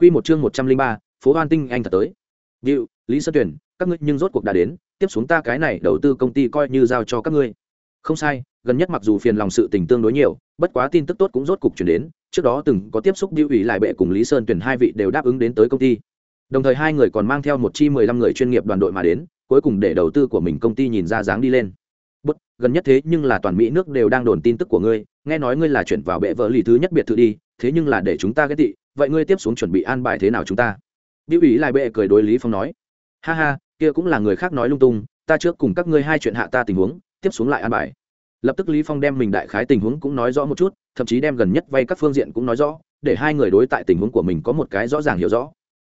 Quy một chương một trăm linh ba, phố Hoan Tinh anh thật tới. Diệu, Lý Sơn Tuyển, các ngươi nhưng rốt cuộc đã đến, tiếp xuống ta cái này đầu tư công ty coi như giao cho các ngươi. Không sai, gần nhất mặc dù phiền lòng sự tình tương đối nhiều, bất quá tin tức tốt cũng rốt cục truyền đến, trước đó từng có tiếp xúc Diệu ủy lại bệ cùng Lý Sơn Tuyển hai vị đều đáp ứng đến tới công ty. Đồng thời hai người còn mang theo một chi mười lăm người chuyên nghiệp đoàn đội mà đến, cuối cùng để đầu tư của mình công ty nhìn ra dáng đi lên. Bất, gần nhất thế nhưng là toàn Mỹ nước đều đang đồn tin tức của ngươi, nghe nói ngươi là chuyển vào bệ vợ lì thứ nhất biệt thự đi, thế nhưng là để chúng ta ghét tị, vậy ngươi tiếp xuống chuẩn bị an bài thế nào chúng ta? Biểu ý lại bệ cười đối lý phong nói. Ha ha, kia cũng là người khác nói lung tung, ta trước cùng các ngươi hai chuyện hạ ta tình huống, tiếp xuống lại an bài. Lập tức lý phong đem mình đại khái tình huống cũng nói rõ một chút, thậm chí đem gần nhất vay các phương diện cũng nói rõ, để hai người đối tại tình huống của mình có một cái rõ ràng hiểu rõ.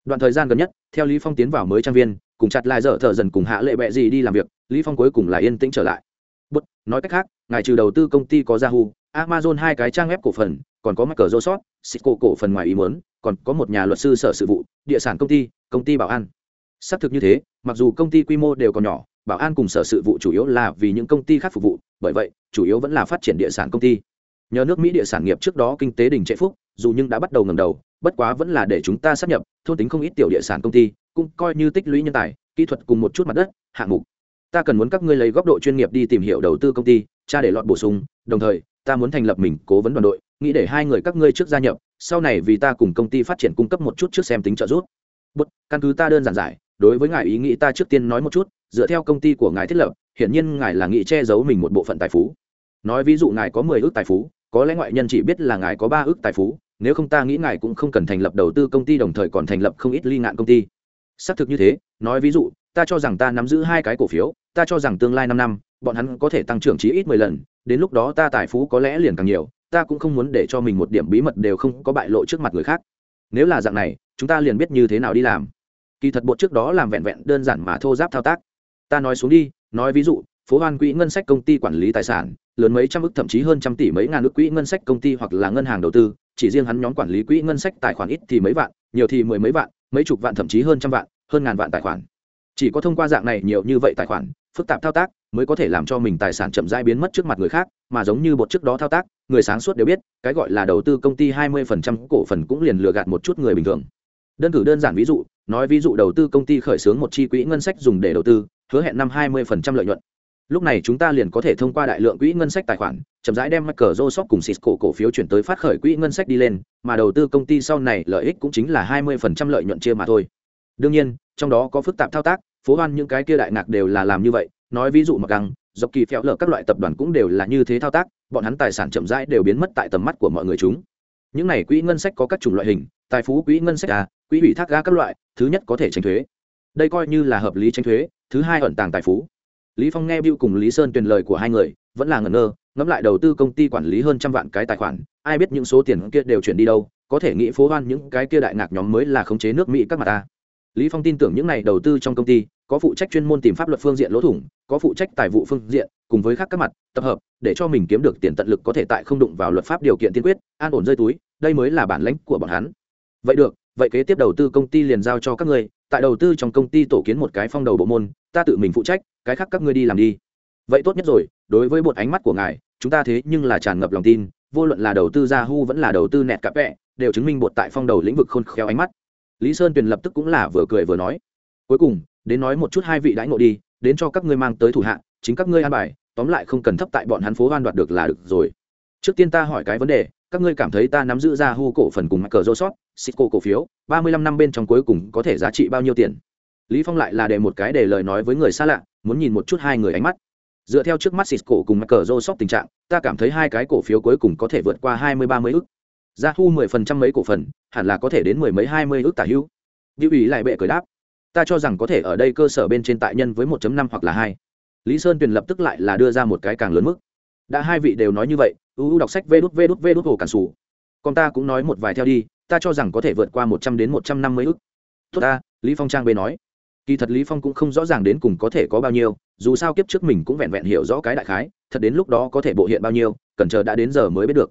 Đoạn thời gian gần nhất, theo lý phong tiến vào mới trang viên, cùng chặt lại dở thở dần cùng hạ lệ bệ gì đi làm việc, lý phong cuối cùng là yên tĩnh trở lại. Bút nói cách khác, ngài trừ đầu tư công ty có yahoo, amazon hai cái trang web cổ phần, còn có Microsoft. Cisco cổ phần ngoài ý muốn, còn có một nhà luật sư sở sự vụ, địa sản công ty, công ty bảo an. Xác thực như thế, mặc dù công ty quy mô đều còn nhỏ, bảo an cùng sở sự vụ chủ yếu là vì những công ty khác phục vụ, bởi vậy, chủ yếu vẫn là phát triển địa sản công ty. Nhờ nước Mỹ địa sản nghiệp trước đó kinh tế đỉnh trệ phúc, dù nhưng đã bắt đầu ngẩng đầu, bất quá vẫn là để chúng ta sắp nhập, thôn tính không ít tiểu địa sản công ty, cũng coi như tích lũy nhân tài, kỹ thuật cùng một chút mặt đất, hạng mục. Ta cần muốn các ngươi lấy góc độ chuyên nghiệp đi tìm hiểu đầu tư công ty, tra để lọt bổ sung, đồng thời, ta muốn thành lập mình cố vấn đoàn đội, nghĩ để hai người các ngươi trước gia nhập, sau này vì ta cùng công ty phát triển cung cấp một chút trước xem tính trợ giúp. Bất căn cứ ta đơn giản giải, đối với ngài ý nghĩ ta trước tiên nói một chút, dựa theo công ty của ngài thiết lập, hiển nhiên ngài là nghĩ che giấu mình một bộ phận tài phú. Nói ví dụ ngài có mười ước tài phú, có lẽ ngoại nhân chỉ biết là ngài có ba ước tài phú, nếu không ta nghĩ ngài cũng không cần thành lập đầu tư công ty đồng thời còn thành lập không ít ly ngạn công ty. Xác thực như thế, nói ví dụ, ta cho rằng ta nắm giữ hai cái cổ phiếu, ta cho rằng tương lai năm năm, bọn hắn có thể tăng trưởng chí ít mười lần, đến lúc đó ta tài phú có lẽ liền càng nhiều ta cũng không muốn để cho mình một điểm bí mật đều không có bại lộ trước mặt người khác. Nếu là dạng này, chúng ta liền biết như thế nào đi làm. Kỳ thật bộ trước đó làm vẹn vẹn đơn giản mà thô giáp thao tác. Ta nói xuống đi, nói ví dụ, phố hoan quỹ ngân sách công ty quản lý tài sản, lớn mấy trăm ức thậm chí hơn trăm tỷ mấy ngàn ức quỹ ngân sách công ty hoặc là ngân hàng đầu tư, chỉ riêng hắn nhóm quản lý quỹ ngân sách tài khoản ít thì mấy vạn, nhiều thì mười mấy vạn, mấy chục vạn thậm chí hơn trăm vạn, hơn ngàn vạn tài khoản. Chỉ có thông qua dạng này nhiều như vậy tài khoản phức tạp thao tác mới có thể làm cho mình tài sản chậm rãi biến mất trước mặt người khác, mà giống như bột trước đó thao tác, người sáng suốt đều biết, cái gọi là đầu tư công ty hai 20% cổ phần cũng liền lừa gạt một chút người bình thường. Đơn cử đơn giản ví dụ, nói ví dụ đầu tư công ty khởi xướng một chi quỹ ngân sách dùng để đầu tư, hứa hẹn năm 20% lợi nhuận. Lúc này chúng ta liền có thể thông qua đại lượng quỹ ngân sách tài khoản, chậm rãi đem mắc cờ rô sóc cùng cisco cổ phiếu chuyển tới phát khởi quỹ ngân sách đi lên, mà đầu tư công ty sau này lợi ích cũng chính là 20% lợi nhuận chia mà thôi. Đương nhiên, trong đó có phức tạp thao tác phố hoan những cái kia đại ngạc đều là làm như vậy, nói ví dụ mặc găng, dọc kỳ phèo lở các loại tập đoàn cũng đều là như thế thao tác, bọn hắn tài sản chậm rãi đều biến mất tại tầm mắt của mọi người chúng. Những này quỹ ngân sách có các chủng loại hình, tài phú quỹ ngân sách a, quỹ ủy thác ga các loại, thứ nhất có thể tránh thuế. Đây coi như là hợp lý tránh thuế, thứ hai ẩn tàng tài phú. Lý phong nghe bưu cùng lý sơn truyền lời của hai người, vẫn là ngẩn ngơ, ngẫm lại đầu tư công ty quản lý hơn trăm vạn cái tài khoản, ai biết những số tiền kia đều chuyển đi đâu, có thể nghĩ phố hoan những cái kia đại ngạc nhóm mới là khống chế nước mỹ các mặt ta lý phong tin tưởng những này đầu tư trong công ty, có phụ trách chuyên môn tìm pháp luật phương diện lỗ thủng, có phụ trách tài vụ phương diện, cùng với khác các mặt, tập hợp, để cho mình kiếm được tiền tận lực có thể tại không đụng vào luật pháp điều kiện tiên quyết, an ổn rơi túi, đây mới là bản lãnh của bọn hắn. Vậy được, vậy kế tiếp đầu tư công ty liền giao cho các ngươi, tại đầu tư trong công ty tổ kiến một cái phong đầu bộ môn, ta tự mình phụ trách, cái khác các ngươi đi làm đi. Vậy tốt nhất rồi, đối với một ánh mắt của ngài, chúng ta thế nhưng là tràn ngập lòng tin, vô luận là đầu tư Yahoo vẫn là đầu tư nẹt cặp vẹ đều chứng minh bột tại phong đầu lĩnh vực khôn khéo ánh mắt lý sơn tuyền lập tức cũng là vừa cười vừa nói. Cuối cùng, đến nói một chút hai vị đãi ngộ đi, đến cho các ngươi mang tới thủ hạ, chính các ngươi an bài, tóm lại không cần thấp tại bọn hắn phố hoan đoạt được là được rồi. Trước tiên ta hỏi cái vấn đề, các ngươi cảm thấy ta nắm giữ ra hu cổ phần cùng cờ rô sót, xịt cổ phiếu, ba mươi lăm năm bên trong cuối cùng có thể giá trị bao nhiêu tiền? Lý phong lại là để một cái để lời nói với người xa lạ, muốn nhìn một chút hai người ánh mắt. Dựa theo trước mắt xịt cổ cùng cờ rô sót tình trạng, ta cảm thấy hai cái cổ phiếu cuối cùng có thể vượt qua hai mươi, ba mươi ức ra thu mười phần trăm mấy cổ phần, hẳn là có thể đến mười mấy, hai mươi ức tả hữu. Diệu ủy lại bệ cười đáp. Ta cho rằng có thể ở đây cơ sở bên trên tại nhân với 1 năm hoặc là hai. Lý sơn tuyền lập tức lại là đưa ra một cái càng lớn mức. Đã hai vị đều nói như vậy uu đọc sách vê đút vê đút vê đút hồ cản sủ. Còn ta cũng nói một vài theo đi, ta cho rằng có thể vượt qua một trăm đến một trăm năm mươi ức tốt ta, lý phong trang bê nói. Kỳ thật lý phong cũng không rõ ràng đến cùng có thể có bao nhiêu, dù sao kiếp trước mình cũng vẹn vẹn hiểu rõ cái đại khái, thật đến lúc đó có thể bộ hiện bao nhiêu, cần chờ đã đến giờ mới biết được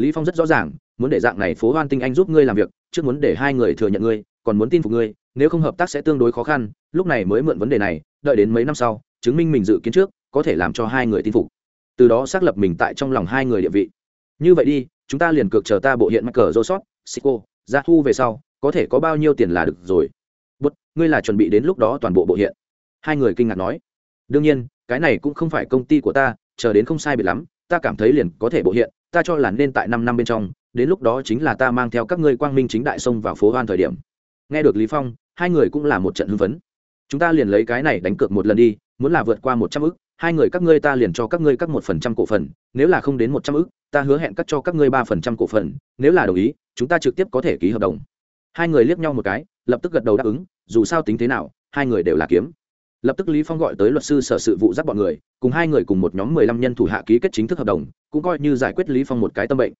lý phong rất rõ ràng, muốn để dạng này phố hoan tinh anh giúp ngươi làm việc, trước muốn để hai người thừa nhận ngươi, còn muốn tin phục ngươi, nếu không hợp tác sẽ tương đối khó khăn, lúc này mới mượn vấn đề này, đợi đến mấy năm sau, chứng minh mình dự kiến trước, có thể làm cho hai người tin phục. Từ đó xác lập mình tại trong lòng hai người địa vị. Như vậy đi, chúng ta liền cược chờ ta bộ hiện mắc cờ rô sót sico ra thu về sau, có thể có bao nhiêu tiền là được rồi. Bút, ngươi là chuẩn bị đến lúc đó toàn bộ bộ hiện. Hai người kinh ngạc nói. Đương nhiên, cái này cũng không phải công ty của ta, chờ đến không sai biệt lắm ta cảm thấy liền có thể bộ hiện, ta cho là nên tại năm năm bên trong, đến lúc đó chính là ta mang theo các ngươi quang minh chính đại sông vào phố hoan thời điểm. Nghe được lý phong, hai người cũng là một trận hưng phấn. Chúng ta liền lấy cái này đánh cược một lần đi, muốn là vượt qua một trăm ức, hai người các ngươi ta liền cho các ngươi các một phần trăm cổ phần, nếu là không đến một trăm ức, ta hứa hẹn cắt cho các ngươi ba phần trăm cổ phần, nếu là đồng ý, chúng ta trực tiếp có thể ký hợp đồng. Hai người liếc nhau một cái, lập tức gật đầu đáp ứng, dù sao tính thế nào, hai người đều là kiếm lập tức lý phong gọi tới luật sư sở sự vụ dắt bọn người, cùng hai người cùng một nhóm mười lăm nhân thủ hạ ký kết chính thức hợp đồng, cũng coi như giải quyết lý phong một cái tâm bệnh.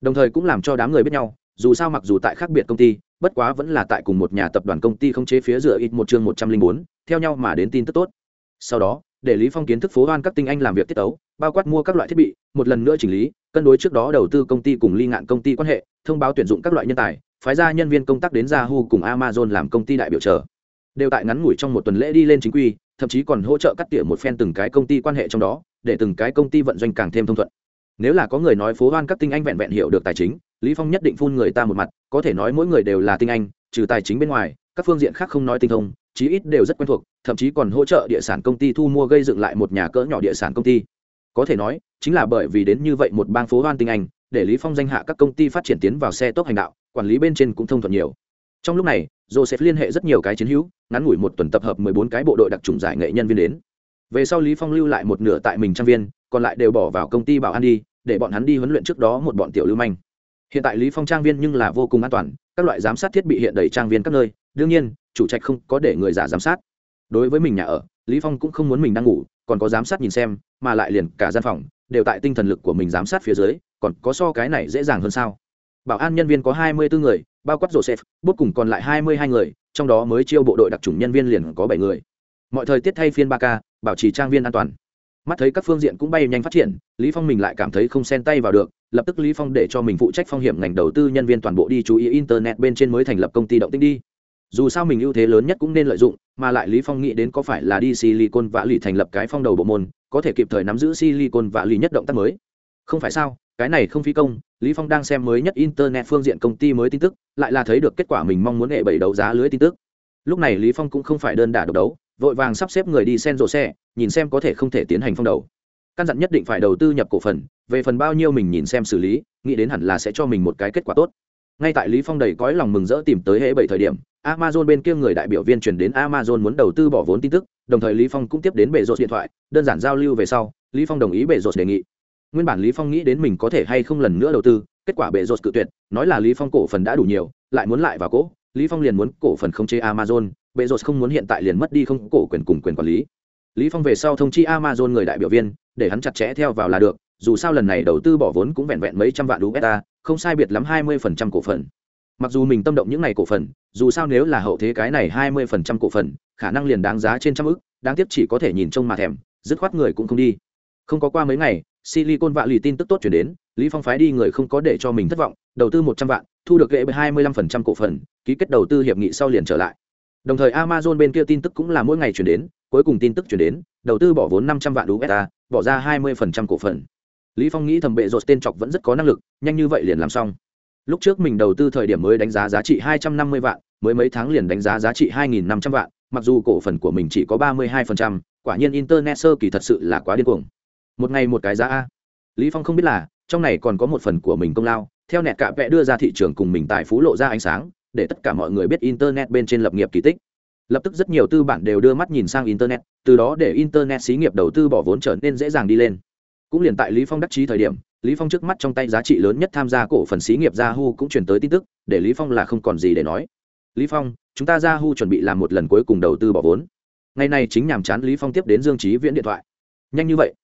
Đồng thời cũng làm cho đám người biết nhau, dù sao mặc dù tại khác biệt công ty, bất quá vẫn là tại cùng một nhà tập đoàn công ty không chế phía dựa ít một chương một trăm linh bốn, theo nhau mà đến tin tức tốt. Sau đó, để lý phong kiến thức phố hoan các tinh anh làm việc tiết tấu, bao quát mua các loại thiết bị, một lần nữa chỉnh lý, cân đối trước đó đầu tư công ty cùng ly ngạn công ty quan hệ, thông báo tuyển dụng các loại nhân tài, phái ra nhân viên công tác đến yahoo cùng amazon làm công ty đại biểu chờ đều tại ngắn ngủi trong một tuần lễ đi lên chính quy, thậm chí còn hỗ trợ cắt tỉa một phen từng cái công ty quan hệ trong đó, để từng cái công ty vận doanh càng thêm thông thuận. Nếu là có người nói phố hoan các tinh anh vẹn vẹn hiểu được tài chính, lý phong nhất định phun người ta một mặt, có thể nói mỗi người đều là tinh anh, trừ tài chính bên ngoài, các phương diện khác không nói tinh thông, chí ít đều rất quen thuộc, thậm chí còn hỗ trợ địa sản công ty thu mua gây dựng lại một nhà cỡ nhỏ địa sản công ty. Có thể nói, chính là bởi vì đến như vậy một bang phố hoan tinh anh, để lý phong danh hạ các công ty phát triển tiến vào xe tốc hành đạo, quản lý bên trên cũng thông thuận nhiều. Trong lúc này joseph liên hệ rất nhiều cái chiến hữu, ngắn ngủi một tuần tập hợp 14 cái bộ đội đặc trùng giải nghệ nhân viên đến. Về sau lý phong lưu lại một nửa tại mình trang viên, còn lại đều bỏ vào công ty bảo an đi, để bọn hắn đi huấn luyện trước đó một bọn tiểu lưu manh. Hiện tại lý phong trang viên nhưng là vô cùng an toàn, các loại giám sát thiết bị hiện đầy trang viên các nơi, đương nhiên, chủ trạch không có để người giả giám sát. Đối với mình nhà ở, lý phong cũng không muốn mình đang ngủ, còn có giám sát nhìn xem, mà lại liền cả gian phòng đều tại tinh thần lực của mình giám sát phía dưới, còn có so cái này dễ dàng hơn sao? Bảo an nhân viên có hai mươi bốn người bao quát joseph bút cùng còn lại hai mươi hai người, trong đó mới chiêu bộ đội đặc trùng nhân viên liền có bảy người. Mọi thời tiết thay phiên ba k bảo trì trang viên an toàn. Mắt thấy các phương diện cũng bay nhanh phát triển, lý phong mình lại cảm thấy không xen tay vào được, lập tức lý phong để cho mình phụ trách phong hiểm ngành đầu tư nhân viên toàn bộ đi chú ý internet bên trên mới thành lập công ty động tĩnh đi. Dù sao mình ưu thế lớn nhất cũng nên lợi dụng, mà lại lý phong nghĩ đến có phải là đi silicon vạ lì thành lập cái phong đầu bộ môn, có thể kịp thời nắm giữ silicon vạ lì nhất động tác mới không phải sao, cái này không phi công, lý phong đang xem mới nhất internet phương diện công ty mới tin tức, lại là thấy được kết quả mình mong muốn nghệ bảy đấu giá lưới tin tức. Lúc này lý phong cũng không phải đơn đả độc đấu, vội vàng sắp xếp người đi sen rộ xe, nhìn xem có thể không thể tiến hành phong đầu. Căn dặn nhất định phải đầu tư nhập cổ phần, về phần bao nhiêu mình nhìn xem xử lý, nghĩ đến hẳn là sẽ cho mình một cái kết quả tốt. Ngay tại lý phong đầy cõi lòng mừng rỡ tìm tới hệ bảy thời điểm, amazon bên kia người đại biểu viên chuyển đến amazon muốn đầu tư bỏ vốn tin tức, đồng thời lý phong cũng tiếp đến bệ rột điện thoại, đơn giản giao lưu về sau, lý phong đồng ý bệ rột đề nghị nguyên bản lý phong nghĩ đến mình có thể hay không lần nữa đầu tư, kết quả bệ rột cự tuyệt, nói là lý phong cổ phần đã đủ nhiều, lại muốn lại vào cổ lý phong liền muốn cổ phần không chế amazon, bệ rột không muốn hiện tại liền mất đi không cổ quyền cùng quyền quản lý. Lý phong về sau thông chi amazon người đại biểu viên, để hắn chặt chẽ theo vào là được, dù sao lần này đầu tư bỏ vốn cũng vẹn vẹn mấy trăm vạn usd không sai biệt lắm hai mươi phần trăm cổ phần. Mặc dù mình tâm động những này cổ phần, dù sao nếu là hậu thế cái này hai mươi phần trăm cổ phần, khả năng liền đáng giá trên trăm ức, đáng tiếc chỉ có thể nhìn trông mà thèm, dứt khoát người cũng không đi. Không có qua mấy ngày silicon vạ lì tin tức tốt chuyển đến, lý phong phái đi người không có để cho mình thất vọng, đầu tư một trăm vạn, thu được lệ hai mươi lăm phần trăm cổ phần, ký kết đầu tư hiệp nghị sau liền trở lại. Đồng thời amazon bên kia tin tức cũng là mỗi ngày chuyển đến, cuối cùng tin tức chuyển đến, đầu tư bỏ vốn năm trăm vạn usd bỏ ra hai mươi phần trăm cổ phần. Lý phong nghĩ thầm bệ rột tên chọc vẫn rất có năng lực, nhanh như vậy liền làm xong. Lúc trước mình đầu tư thời điểm mới đánh giá giá trị hai trăm năm mươi vạn, mới mấy tháng liền đánh giá giá trị hai nghìn năm trăm vạn, mặc dù cổ phần của mình chỉ có ba mươi hai phần trăm, quả nhiên internet sơ kỳ thật sự là quá điên cuồng một ngày một cái giá a. Lý phong không biết là, trong này còn có một phần của mình công lao, theo nẹt cạ vẽ đưa ra thị trường cùng mình tại phú lộ ra ánh sáng, để tất cả mọi người biết internet bên trên lập nghiệp kỳ tích. Lập tức rất nhiều tư bản đều đưa mắt nhìn sang internet, từ đó để internet xí nghiệp đầu tư bỏ vốn trở nên dễ dàng đi lên. Cũng liền tại lý phong đắc chí thời điểm, lý phong trước mắt trong tay giá trị lớn nhất tham gia cổ phần xí nghiệp yahoo cũng truyền tới tin tức, để lý phong là không còn gì để nói. Lý phong, chúng ta yahoo chuẩn bị làm một lần cuối cùng đầu tư bỏ vốn. Ngày này chính nhàm chán lý phong tiếp đến dương trí viễn điện thoại. Nhanh như vậy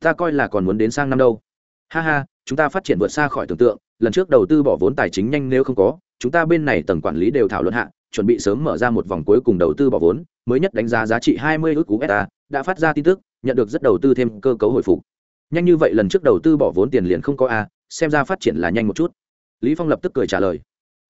ta coi là còn muốn đến sang năm đâu. Ha ha, chúng ta phát triển vượt xa khỏi tưởng tượng, lần trước đầu tư bỏ vốn tài chính nhanh nếu không có, chúng ta bên này tầng quản lý đều thảo luận hạ, chuẩn bị sớm mở ra một vòng cuối cùng đầu tư bỏ vốn, mới nhất đánh giá giá trị 20 ước cú beta đã phát ra tin tức, nhận được rất đầu tư thêm cơ cấu hồi phục. Nhanh như vậy lần trước đầu tư bỏ vốn tiền liền không có a, xem ra phát triển là nhanh một chút. Lý phong lập tức cười trả lời.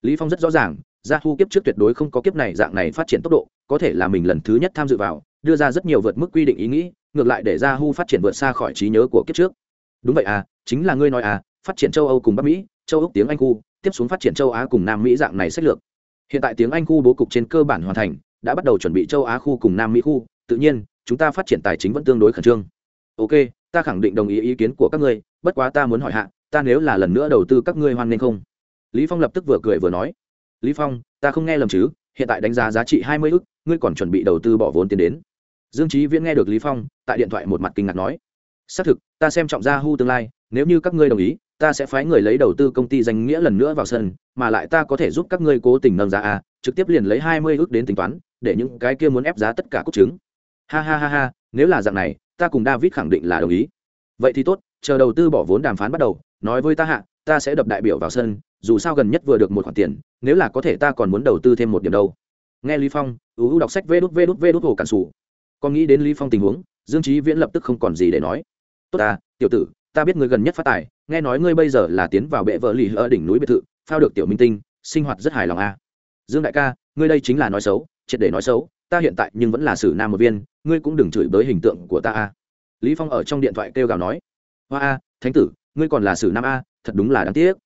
Lý phong rất rõ ràng gia thu kiếp trước tuyệt đối không có kiếp này dạng này phát triển tốc độ, có thể là mình lần thứ nhất tham dự vào, đưa ra rất nhiều vượt mức quy định ý nghĩ ngược lại để Ra hu phát triển vượt xa khỏi trí nhớ của kiếp trước. Đúng vậy à chính là ngươi nói à phát triển châu âu cùng bắc mỹ, châu úc tiếng anh khu, tiếp xuống phát triển châu á cùng nam mỹ dạng này sách lược. Hiện tại tiếng anh khu bố cục trên cơ bản hoàn thành, đã bắt đầu chuẩn bị châu á khu cùng nam mỹ khu, tự nhiên, chúng ta phát triển tài chính vẫn tương đối khẩn trương. Ok, ta khẳng định đồng ý ý kiến của các ngươi, bất quá ta muốn hỏi hạ, ta nếu là lần nữa đầu tư các ngươi hoan nghênh không? Lý phong lập tức vừa cười vừa nói. Lý phong, ta không nghe lầm chứ, hiện tại đánh giá giá trị hai mươi ức, ngươi còn chuẩn bị đầu tư bỏ vốn tiền đến dương trí viễn nghe được lý phong, tại điện thoại một mặt kinh ngạc nói, xác thực, ta xem trọng gia hu tương lai, nếu như các ngươi đồng ý, ta sẽ phái người lấy đầu tư công ty danh nghĩa lần nữa vào sân, mà lại ta có thể giúp các ngươi cố tình nâng giá a, trực tiếp liền lấy hai mươi ước đến tính toán, để những cái kia muốn ép giá tất cả cúc trứng. Ha ha ha ha, nếu là dạng này, ta cùng david khẳng định là đồng ý. Vậy thì tốt, chờ đầu tư bỏ vốn đàm phán bắt đầu, nói với ta hạ, ta sẽ đập đại biểu vào sân, dù sao gần nhất vừa được một khoản tiền, nếu là có thể ta còn muốn đầu tư thêm một điểm đâu. Nghe lý phong ưu đọc sách vê đút vê đút vê đút hồ cản sủ còn nghĩ đến lý phong tình huống, dương trí viễn lập tức không còn gì để nói. Tốt ta, tiểu tử, ta biết ngươi gần nhất phát tài, nghe nói ngươi bây giờ là tiến vào bệ vợ lì ở đỉnh núi biệt thự, phao được tiểu minh tinh, sinh hoạt rất hài lòng a. À. dương đại ca, ngươi đây chính là nói xấu, triệt để nói xấu, ta hiện tại nhưng vẫn là sử nam một viên, ngươi cũng đừng chửi bới hình tượng của ta a. Lý phong ở trong điện thoại kêu gào nói. Hoa a, thánh tử, ngươi còn là sử nam a, thật đúng là đáng tiếc.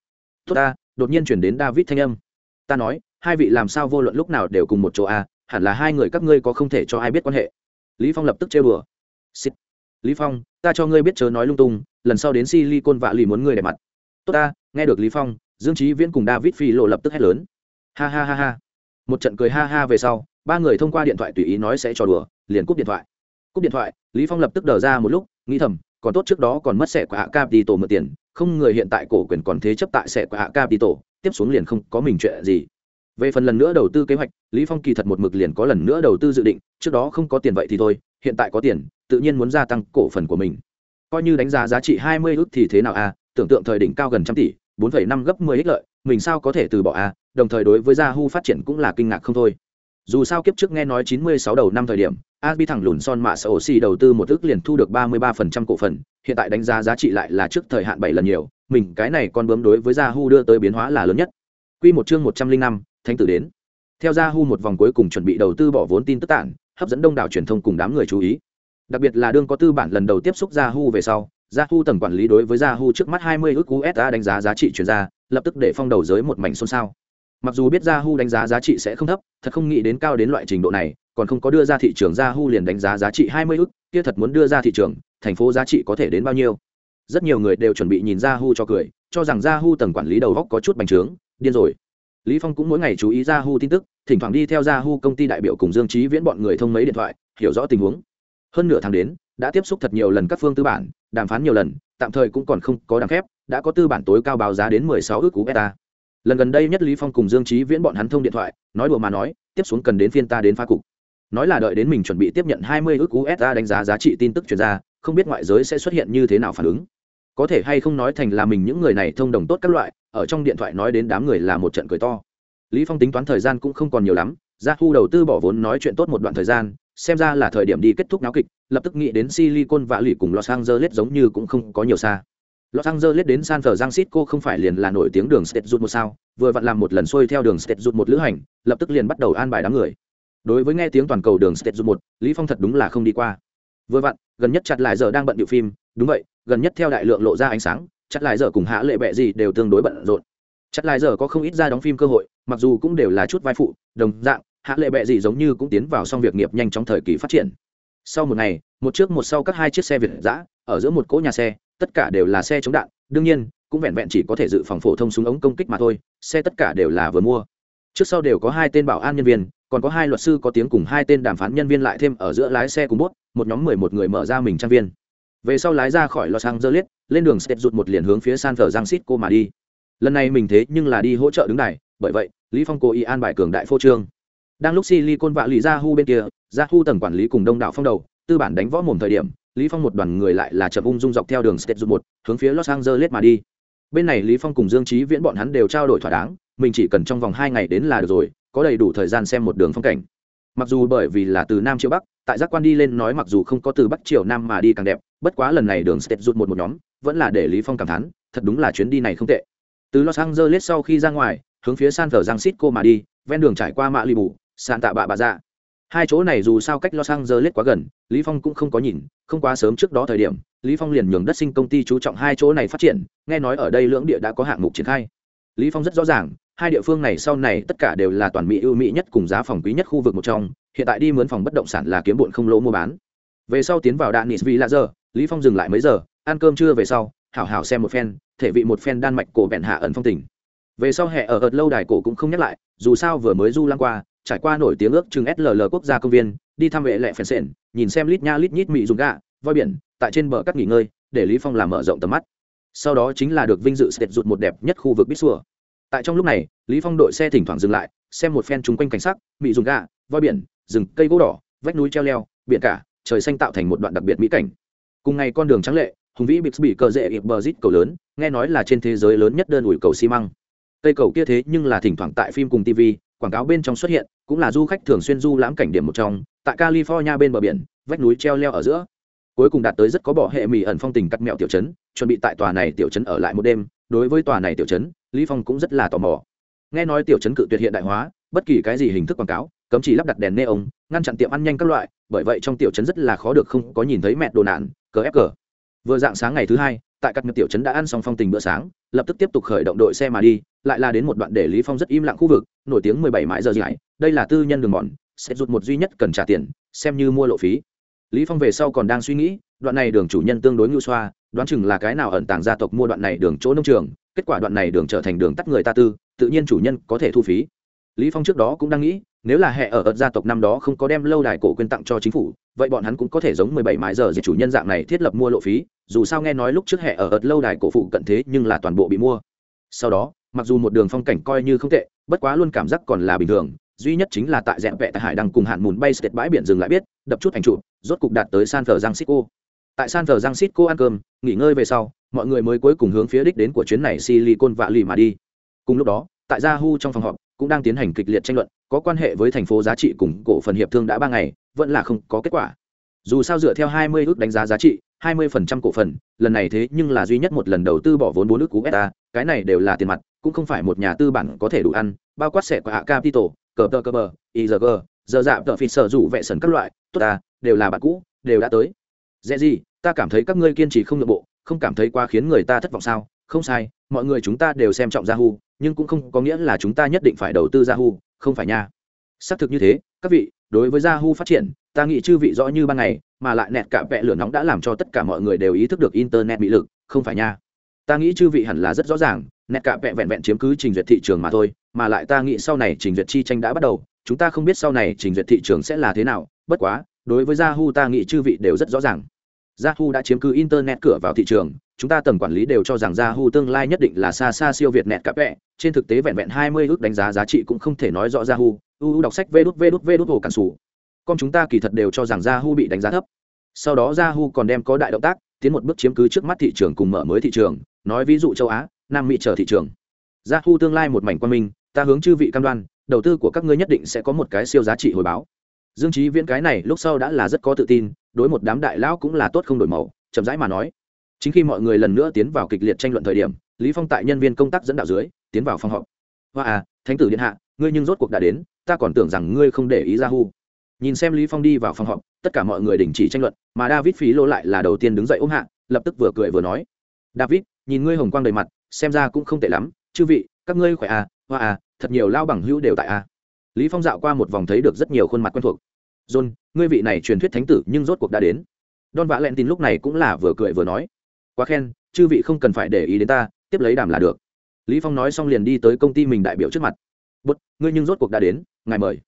Tốt ta, đột nhiên chuyển đến david thanh âm. Ta nói, hai vị làm sao vô luận lúc nào đều cùng một chỗ a, hẳn là hai người các ngươi có không thể cho ai biết quan hệ lý phong lập tức trêu đùa. Xịt. lý phong, ta cho ngươi biết chớ nói lung tung, lần sau đến silicon vạ lì muốn ngươi đẹp mặt. Tốt ta, nghe được lý phong, dương trí viễn cùng david phi lộ lập tức hét lớn. Ha ha ha ha. Một trận cười ha ha về sau, ba người thông qua điện thoại tùy ý nói sẽ trò đùa, liền cúp điện thoại. Cúp điện thoại, lý phong lập tức đờ ra một lúc, nghĩ thầm, còn tốt trước đó còn mất sẻ của hạ cap đi tổ mượn tiền, không người hiện tại cổ quyền còn thế chấp tại sẻ của hạ cap đi tổ, tiếp xuống liền không có mình chuyện gì về phần lần nữa đầu tư kế hoạch lý phong kỳ thật một mực liền có lần nữa đầu tư dự định trước đó không có tiền vậy thì thôi hiện tại có tiền tự nhiên muốn gia tăng cổ phần của mình. Coi như đánh giá giá trị 20 ức thì thế nào a tưởng tượng thời đỉnh cao gần trăm tỷ 4,5 gấp 10 ích lợi mình sao có thể từ bỏ a đồng thời đối với Yahoo phát triển cũng là kinh ngạc không thôi. Dù sao kiếp trước nghe nói 96 đầu năm thời điểm Asbi thẳng lùn son mạ sở xì đầu tư một ức liền thu được 33% cổ phần hiện tại đánh giá giá trị lại là trước thời hạn 7 lần nhiều mình cái này con bướm đối với Yahoo đưa tới biến hóa là lớn nhất. Quy một chương 105, thánh tử đến. Theo Ra Hu một vòng cuối cùng chuẩn bị đầu tư bỏ vốn tin tức tản, hấp dẫn đông đảo truyền thông cùng đám người chú ý. Đặc biệt là đương có tư bản lần đầu tiếp xúc Ra Hu về sau Ra Hu tầng quản lý đối với Ra Hu trước mắt 20 ước USD đánh giá giá trị chuyển ra, lập tức để phong đầu giới một mảnh xôn xao. Mặc dù biết Ra Hu đánh giá giá trị sẽ không thấp, thật không nghĩ đến cao đến loại trình độ này, còn không có đưa ra thị trường Ra Hu liền đánh giá giá trị 20 ức kia thật muốn đưa ra thị trường, thành phố giá trị có thể đến bao nhiêu? Rất nhiều người đều chuẩn bị nhìn Ra Hu cho cười, cho rằng Ra Hu tầng quản lý đầu góc có chút bành trướng, điên rồi lý phong cũng mỗi ngày chú ý Yahoo tin tức, thỉnh thoảng đi theo Yahoo công ty đại biểu cùng dương trí viễn bọn người thông mấy điện thoại, hiểu rõ tình huống. Hơn nửa tháng đến, đã tiếp xúc thật nhiều lần các phương tư bản, đàm phán nhiều lần, tạm thời cũng còn không có đàm phép, đã có tư bản tối cao báo giá đến 16 ước cú beta. Lần gần đây nhất lý phong cùng dương trí viễn bọn hắn thông điện thoại, nói đùa mà nói, tiếp xuống cần đến phiên ta đến phá cục. Nói là đợi đến mình chuẩn bị tiếp nhận 20 ước cú beta đánh giá giá trị tin tức truyền ra, không biết ngoại giới sẽ xuất hiện như thế nào phản ứng có thể hay không nói thành là mình những người này thông đồng tốt các loại, ở trong điện thoại nói đến đám người là một trận cười to. Lý phong tính toán thời gian cũng không còn nhiều lắm ra thu đầu tư bỏ vốn nói chuyện tốt một đoạn thời gian, xem ra là thời điểm đi kết thúc náo kịch, lập tức nghĩ đến silicon và lì cùng los angeles giống như cũng không có nhiều xa. Los angeles đến san francisco không phải liền là nổi tiếng đường state rút một sao, vừa vặn làm một lần xuôi theo đường state rút một lữ hành, lập tức liền bắt đầu an bài đám người. Đối với nghe tiếng toàn cầu đường state rút một, lý phong thật đúng là không đi qua. Vừa vặn, gần nhất chặt lại giờ đang bận điệu phim, đúng vậy gần nhất theo đại lượng lộ ra ánh sáng chặt lại giờ cùng hạ lệ bệ gì đều tương đối bận rộn. Chặt lại giờ có không ít ra đóng phim cơ hội, mặc dù cũng đều là chút vai phụ, đồng dạng, hạ lệ bệ gì giống như cũng tiến vào xong việc nghiệp nhanh trong thời kỳ phát triển. Sau một ngày, một trước một sau các hai chiếc xe việt giã ở giữa một cỗ nhà xe, tất cả đều là xe chống đạn, đương nhiên, cũng vẹn vẹn chỉ có thể dự phòng phổ thông súng ống công kích mà thôi, xe tất cả đều là vừa mua. Trước sau đều có hai tên bảo an nhân viên, còn có hai luật sư có tiếng cùng hai tên đàm phán nhân viên lại thêm ở giữa lái xe cùng bốt, một nhóm mười một người mở ra mình trang viên về sau lái ra khỏi los angeles, lên đường step rụt một liền hướng phía san francisco mà đi. Lần này mình thế nhưng là đi hỗ trợ đứng đài, bởi vậy, lý phong cố ý an bài cường đại phô trương. Đang lúc silicon vạ lì ra hu bên kia ra hu tầng quản lý cùng đông đảo phong đầu, tư bản đánh võ mồm thời điểm, lý phong một đoàn người lại là chậm ung dung dọc theo đường step rụt một, hướng phía los angeles mà đi. Bên này lý phong cùng dương trí viễn bọn hắn đều trao đổi thỏa đáng, mình chỉ cần trong vòng hai ngày đến là được rồi, có đầy đủ thời gian xem một đường phong cảnh mặc dù bởi vì là từ nam chiều bắc, tại giác quan đi lên nói mặc dù không có từ bắc triều nam mà đi càng đẹp, bất quá lần này đường step rút một một nhóm, vẫn là để lý phong cảm thán, thật đúng là chuyến đi này không tệ. Từ los angeles sau khi ra ngoài, hướng phía san francisco mà đi, ven đường trải qua mạ lì bù san tạ bạ bạ dạ hai chỗ này dù sao cách los angeles quá gần, lý phong cũng không có nhìn, không quá sớm trước đó thời điểm, lý phong liền nhường đất sinh công ty chú trọng hai chỗ này phát triển, nghe nói ở đây lưỡng địa đã có hạng mục triển khai lý phong rất rõ ràng, hai địa phương này sau này tất cả đều là toàn mỹ ưu mỹ nhất cùng giá phòng quý nhất khu vực một trong, hiện tại đi mướn phòng bất động sản là kiếm bụn không lỗ mua bán. Về sau tiến vào đạn nịt vì là giờ, lý phong dừng lại mấy giờ, ăn cơm trưa về sau, hảo hảo xem một phen, thể vị một phen đan mạch cổ bẹn hạ ẩn phong tình. Về sau hè ở ợt lâu đài cổ cũng không nhắc lại, dù sao vừa mới du lăng qua, trải qua nổi tiếng ước chừng sll quốc gia công viên, đi thăm vệ lệ phèn sện, nhìn xem lít nha lít nhít mị dùng gạ, voi biển, tại trên bờ cắt nghỉ ngơi, để lý phong làm mở rộng tầm mắt sau đó chính là được vinh dự sệt rụt một đẹp nhất khu vực bít xua tại trong lúc này, lý phong đội xe thỉnh thoảng dừng lại, xem một phen chung quanh cảnh sắc bị dùng gà, voi biển, rừng, cây gỗ đỏ, vách núi treo leo, biển cả, trời xanh tạo thành một đoạn đặc biệt mỹ cảnh. Cùng ngày con đường trắng lệ, hùng vĩ bị cờ rễ ịp bờ rít cầu lớn, nghe nói là trên thế giới lớn nhất đơn ủi cầu xi măng. Cây cầu kia thế nhưng là thỉnh thoảng tại phim cùng tv quảng cáo bên trong xuất hiện, cũng là du khách thường xuyên du lãm cảnh điểm một trong. Tại california bên bờ biển, vách núi treo leo ở giữa cuối cùng đạt tới rất có bỏ hệ mì ẩn phong tình cắt mẹo tiểu chấn chuẩn bị tại tòa này tiểu chấn ở lại một đêm, đối với tòa này tiểu chấn lý phong cũng rất là tò mò. Nghe nói tiểu chấn cự tuyệt hiện đại hóa, bất kỳ cái gì hình thức quảng cáo, cấm chỉ lắp đặt đèn neon, ngăn chặn tiệm ăn nhanh các loại, bởi vậy trong tiểu trấn rất là khó được không có nhìn thấy mẹ đồ nạn, cờ ép cờ. Vừa dạng sáng ngày thứ hai, tại các tiểu trấn đã ăn xong phong tình bữa sáng, lập tức tiếp tục khởi động đội xe mà đi, lại là đến một đoạn để lý phong rất im lặng khu vực, nổi tiếng mười bảy mãi giờ dài, đây là tư nhân đường mòn, sẽ rút một duy nhất cần trả tiền, xem như mua lộ phí lý phong về sau còn đang suy nghĩ, đoạn này đường chủ nhân tương đối ngưu xoa, đoán chừng là cái nào ẩn tàng gia tộc mua đoạn này đường chỗ nông trường, kết quả đoạn này đường trở thành đường tắt người ta tư, tự nhiên chủ nhân có thể thu phí. Lý phong trước đó cũng đang nghĩ, nếu là hệ ở ợt gia tộc năm đó không có đem lâu đài cổ quyên tặng cho chính phủ, vậy bọn hắn cũng có thể giống mười bảy mãi giờ diệt chủ nhân dạng này thiết lập mua lộ phí, dù sao nghe nói lúc trước hệ ở ợt lâu đài cổ phụ cận thế nhưng là toàn bộ bị mua. Sau đó, mặc dù một đường phong cảnh coi như không tệ, bất quá luôn cảm giác còn là bình thường duy nhất chính là tại dẹp vẹ tại hải đăng cùng hạn mùn bay sệt bãi biển dừng lại biết, đập chút ảnh trụ rốt cục đạt tới san thờ giang xích tại san thờ giang xích ăn cơm, nghỉ ngơi về sau, mọi người mới cuối cùng hướng phía đích đến của chuyến này silicon vạ lì mà đi. Cùng lúc đó, tại yahoo trong phòng họp, cũng đang tiến hành kịch liệt tranh luận, có quan hệ với thành phố giá trị cùng cổ phần hiệp thương đã ba ngày, vẫn là không có kết quả. Dù sao dựa theo 20 ước đánh giá giá trị 20% cổ phần, lần này thế nhưng là duy nhất một lần đầu tư bỏ vốn bốn ước cú beta, cái này đều là tiền mặt, cũng không phải một nhà tư bản có thể đủ ăn, bao quát sẻ của hạ capital cờ tờ cờ bờ igg giờ dạp tờ phi sở rủ vệ sần các loại, tốt ta, đều là bạn cũ, đều đã tới. Dễ gì, ta cảm thấy các ngươi kiên trì không nội bộ, không cảm thấy quá khiến người ta thất vọng sao? Không sai, mọi người chúng ta đều xem trọng yahoo, nhưng cũng không có nghĩa là chúng ta nhất định phải đầu tư yahoo, không phải nha. Xác thực như thế, các vị, đối với yahoo phát triển, ta nghĩ chư vị rõ như ban ngày, mà lại nẹt cả vẽ lửa nóng đã làm cho tất cả mọi người đều ý thức được internet bị lực, không phải nha. Ta nghĩ chư vị hẳn là rất rõ ràng, nẹt cả vẹn vẹn chiếm cứ trình duyệt thị trường mà thôi mà lại ta nghĩ sau này trình duyệt chi tranh đã bắt đầu chúng ta không biết sau này trình duyệt thị trường sẽ là thế nào bất quá đối với yahoo ta nghĩ chư vị đều rất rõ ràng yahoo đã chiếm cứ internet cửa vào thị trường chúng ta tầng quản lý đều cho rằng Yahoo tương lai nhất định là xa xa siêu việt nẹt cặp vẹ trên thực tế vẹn vẹn 20 ước đánh giá giá trị cũng không thể nói rõ Yahoo. UU đọc sách vê đút vê đút vê đút hồ cản xù Con chúng ta kỳ thật đều cho rằng Yahoo bị đánh giá thấp. Sau đó Yahoo còn đem có đại động tác, tiến một bước chiếm cứ trước mắt thị trường cùng mở mới thị trường, nói ví dụ châu Á, Nam Mỹ chờ thị trường. Yahoo tương lai một mảnh quan minh, ta hướng chư vị cam đoan, đầu tư của các ngươi nhất định sẽ có một cái siêu giá trị hồi báo. Dương Chí Viễn cái này lúc sau đã là rất có tự tin, đối một đám đại lão cũng là tốt không đổi màu, chậm rãi mà nói. Chính khi mọi người lần nữa tiến vào kịch liệt tranh luận thời điểm lý phong tại nhân viên công tác dẫn đạo dưới tiến vào phòng họp. Hoa à thánh tử điện hạ ngươi nhưng rốt cuộc đã đến ta còn tưởng rằng ngươi không để ý ra hu. Nhìn xem lý phong đi vào phòng họp tất cả mọi người đình chỉ tranh luận mà david phí lô lại là đầu tiên đứng dậy ôm hạ lập tức vừa cười vừa nói. David nhìn ngươi hồng quang đầy mặt xem ra cũng không tệ lắm. Chư vị các ngươi khỏe à? Hoa à thật nhiều lao bằng hữu đều tại à lý phong dạo qua một vòng thấy được rất nhiều khuôn mặt quen thuộc. John, ngươi vị này truyền thuyết thánh tử nhưng rốt cuộc đã đến. Don vã lẹn tin lúc này cũng là vừa cười vừa nói. Quá khen, chư vị không cần phải để ý đến ta, tiếp lấy đàm là được. Lý phong nói xong liền đi tới công ty mình đại biểu trước mặt. Bút ngươi nhưng rốt cuộc đã đến, ngài mời.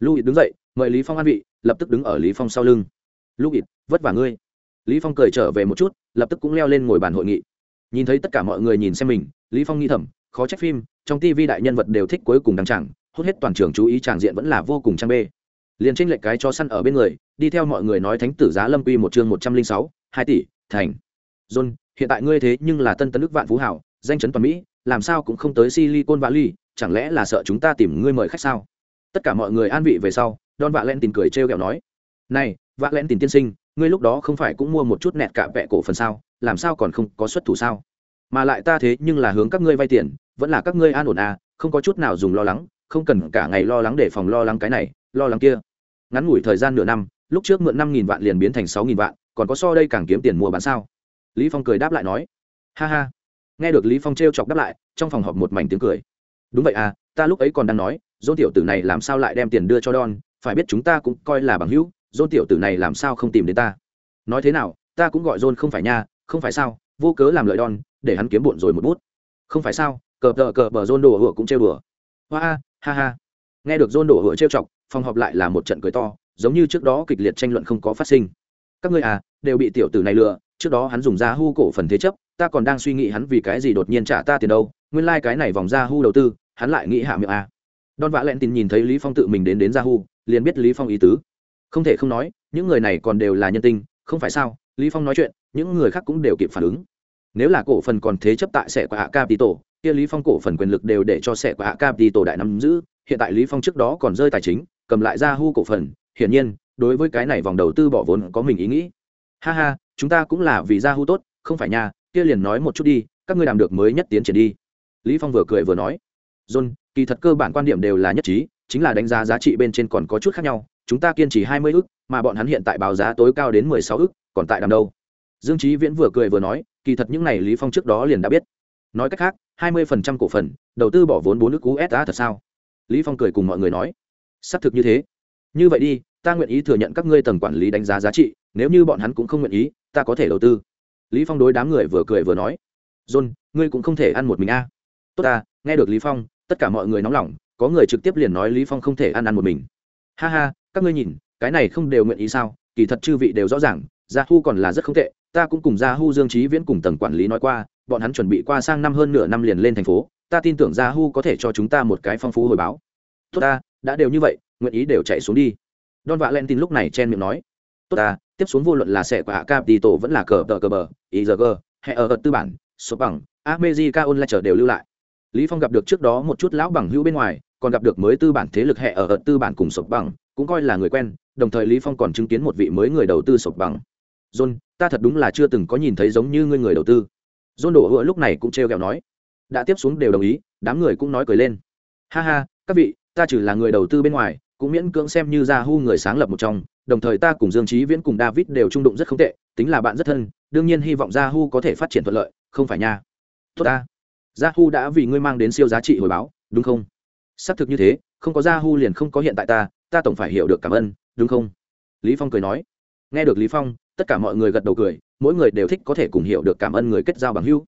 Lưu đứng dậy, mời lý phong an vị, lập tức đứng ở lý phong sau lưng. Lưu vất vả ngươi. Lý phong cười trở về một chút, lập tức cũng leo lên ngồi bàn hội nghị. Nhìn thấy tất cả mọi người nhìn xem mình, lý phong nghi thầm, khó trách phim trong tivi đại nhân vật đều thích cuối cùng đăng chẳng hút hết toàn trường chú ý tràng diện vẫn là vô cùng trang bê. Liền tranh lệch cái cho săn ở bên người, đi theo mọi người nói thánh tử giá lâm quy một chương một trăm linh sáu, hai tỷ, thành. John, hiện tại ngươi thế nhưng là tân tấn nước vạn phú hảo, danh chấn toàn mỹ, làm sao cũng không tới silicon valley, chẳng lẽ là sợ chúng ta tìm ngươi mời khách sao? Tất cả mọi người an vị về sau, don vạ len tìm cười trêu ghẹo nói, này vạ len tìm tiên sinh, ngươi lúc đó không phải cũng mua một chút nẹt cả vẹ cổ phần sao, làm sao còn không có xuất thủ sao? Mà lại ta thế nhưng là hướng các ngươi vay tiền vẫn là các ngươi an ổn à không có chút nào dùng lo lắng không cần cả ngày lo lắng để phòng lo lắng cái này lo lắng kia. Ngắn ngủi thời gian nửa năm lúc trước mượn năm nghìn vạn liền biến thành sáu nghìn vạn còn có so đây càng kiếm tiền mua bán sao? Lý phong cười đáp lại nói. Ha ha. Nghe được lý phong trêu chọc đáp lại trong phòng họp một mảnh tiếng cười. Đúng vậy à ta lúc ấy còn đang nói dôn tiểu tử này làm sao lại đem tiền đưa cho don phải biết chúng ta cũng coi là bằng hữu dôn tiểu tử này làm sao không tìm đến ta? Nói thế nào ta cũng gọi dôn không phải nha không phải sao vô cớ làm lợi don, để hắn kiếm bộn rồi một bút. Không phải sao cờ cờ cờ bờ rôn đổ hựa cũng trêu đùa. Hoa, ha ha nghe được rôn đổ hựa trêu chọc, phòng họp lại là một trận cười to, giống như trước đó kịch liệt tranh luận không có phát sinh. Các ngươi à đều bị tiểu tử này lừa, trước đó hắn dùng ra hu cổ phần thế chấp, ta còn đang suy nghĩ hắn vì cái gì đột nhiên trả ta tiền đâu, nguyên lai、like、cái này vòng ra hu đầu tư, hắn lại nghĩ hạ miệng à. đon vã lẹn tin nhìn thấy lý phong tự mình đến đến ra hu, liền biết lý phong ý tứ. Không thể không nói, những người này còn đều là nhân tinh không phải sao, lý phong nói chuyện, những người khác cũng đều kịp phản ứng. Nếu là cổ phần còn thế chấp tại sẽ của hạ capital kia lý phong cổ phần quyền lực đều để cho sẻ của hạ Cam đi tổ đại nắm giữ, hiện tại lý phong trước đó còn rơi tài chính, cầm lại ra hu cổ phần, hiển nhiên, đối với cái này vòng đầu tư bỏ vốn có mình ý nghĩ. Ha ha, chúng ta cũng là vì ra hu tốt, không phải nha, kia liền nói một chút đi, các ngươi làm được mới nhất tiến triển đi. Lý phong vừa cười vừa nói. John, kỳ thật cơ bản quan điểm đều là nhất trí, chính là đánh giá giá trị bên trên còn có chút khác nhau, chúng ta kiên trì hai mươi ức, mà bọn hắn hiện tại báo giá tối cao đến mười sáu ức, còn tại đằng đâu? Dương trí viễn vừa cười vừa nói, kỳ thật những này lý phong trước đó liền đã biết nói cách khác, hai mươi phần trăm cổ phần, đầu tư bỏ vốn bốn nước usa thật sao? Lý phong cười cùng mọi người nói. Xác thực như thế. Như vậy đi, ta nguyện ý thừa nhận các ngươi tầng quản lý đánh giá giá trị, nếu như bọn hắn cũng không nguyện ý, ta có thể đầu tư. Lý phong đối đám người vừa cười vừa nói. John, ngươi cũng không thể ăn một mình a. Tốt ta, nghe được lý phong, tất cả mọi người nóng lòng, có người trực tiếp liền nói lý phong không thể ăn ăn một mình. Ha ha, các ngươi nhìn, cái này không đều nguyện ý sao? Kỳ thật chư vị đều rõ ràng, gia hu còn là rất không tệ, ta cũng cùng gia hu dương trí viễn cùng tầng quản lý nói qua bọn hắn chuẩn bị qua sang năm hơn nửa năm liền lên thành phố, ta tin tưởng gia hu có thể cho chúng ta một cái phong phú hồi báo. Tốt ta, đã đều như vậy, nguyện ý đều chạy xuống đi. Don vạ len tin lúc này chen miệng nói. Tốt ta, tiếp xuống vô luận là sẽ của hạ cap đi tổ vẫn là cờ tờ cờ bờ igg hay ở tư bản, số bằng armezika online đều lưu lại. Lý phong gặp được trước đó một chút lão bằng hữu bên ngoài, còn gặp được mới tư bản thế lực hệ ở tư bản cùng sộp bằng, cũng coi là người quen, đồng thời lý phong còn chứng kiến một vị mới người đầu tư sộp bằng. John, ta thật đúng là chưa từng có nhìn thấy giống như ngươi người đầu tư john đổ hựa lúc này cũng treo kẹo nói. Đã tiếp xuống đều đồng ý, đám người cũng nói cười lên. Ha ha, các vị, ta chỉ là người đầu tư bên ngoài, cũng miễn cưỡng xem như ra hu người sáng lập một trong, đồng thời ta cùng dương trí viễn cùng david đều trung đụng rất không tệ, tính là bạn rất thân, đương nhiên hy vọng ra hu có thể phát triển thuận lợi, không phải nha. Tốt ta. Ra hu đã vì ngươi mang đến siêu giá trị hồi báo, đúng không? Xác thực như thế, không có Ra hu liền không có hiện tại ta ta tổng phải hiểu được cảm ơn, đúng không? Lý phong cười nói. Nghe được lý phong tất cả mọi người gật đầu cười, mỗi người đều thích có thể cùng hiểu được cảm ơn người kết giao bằng hữu.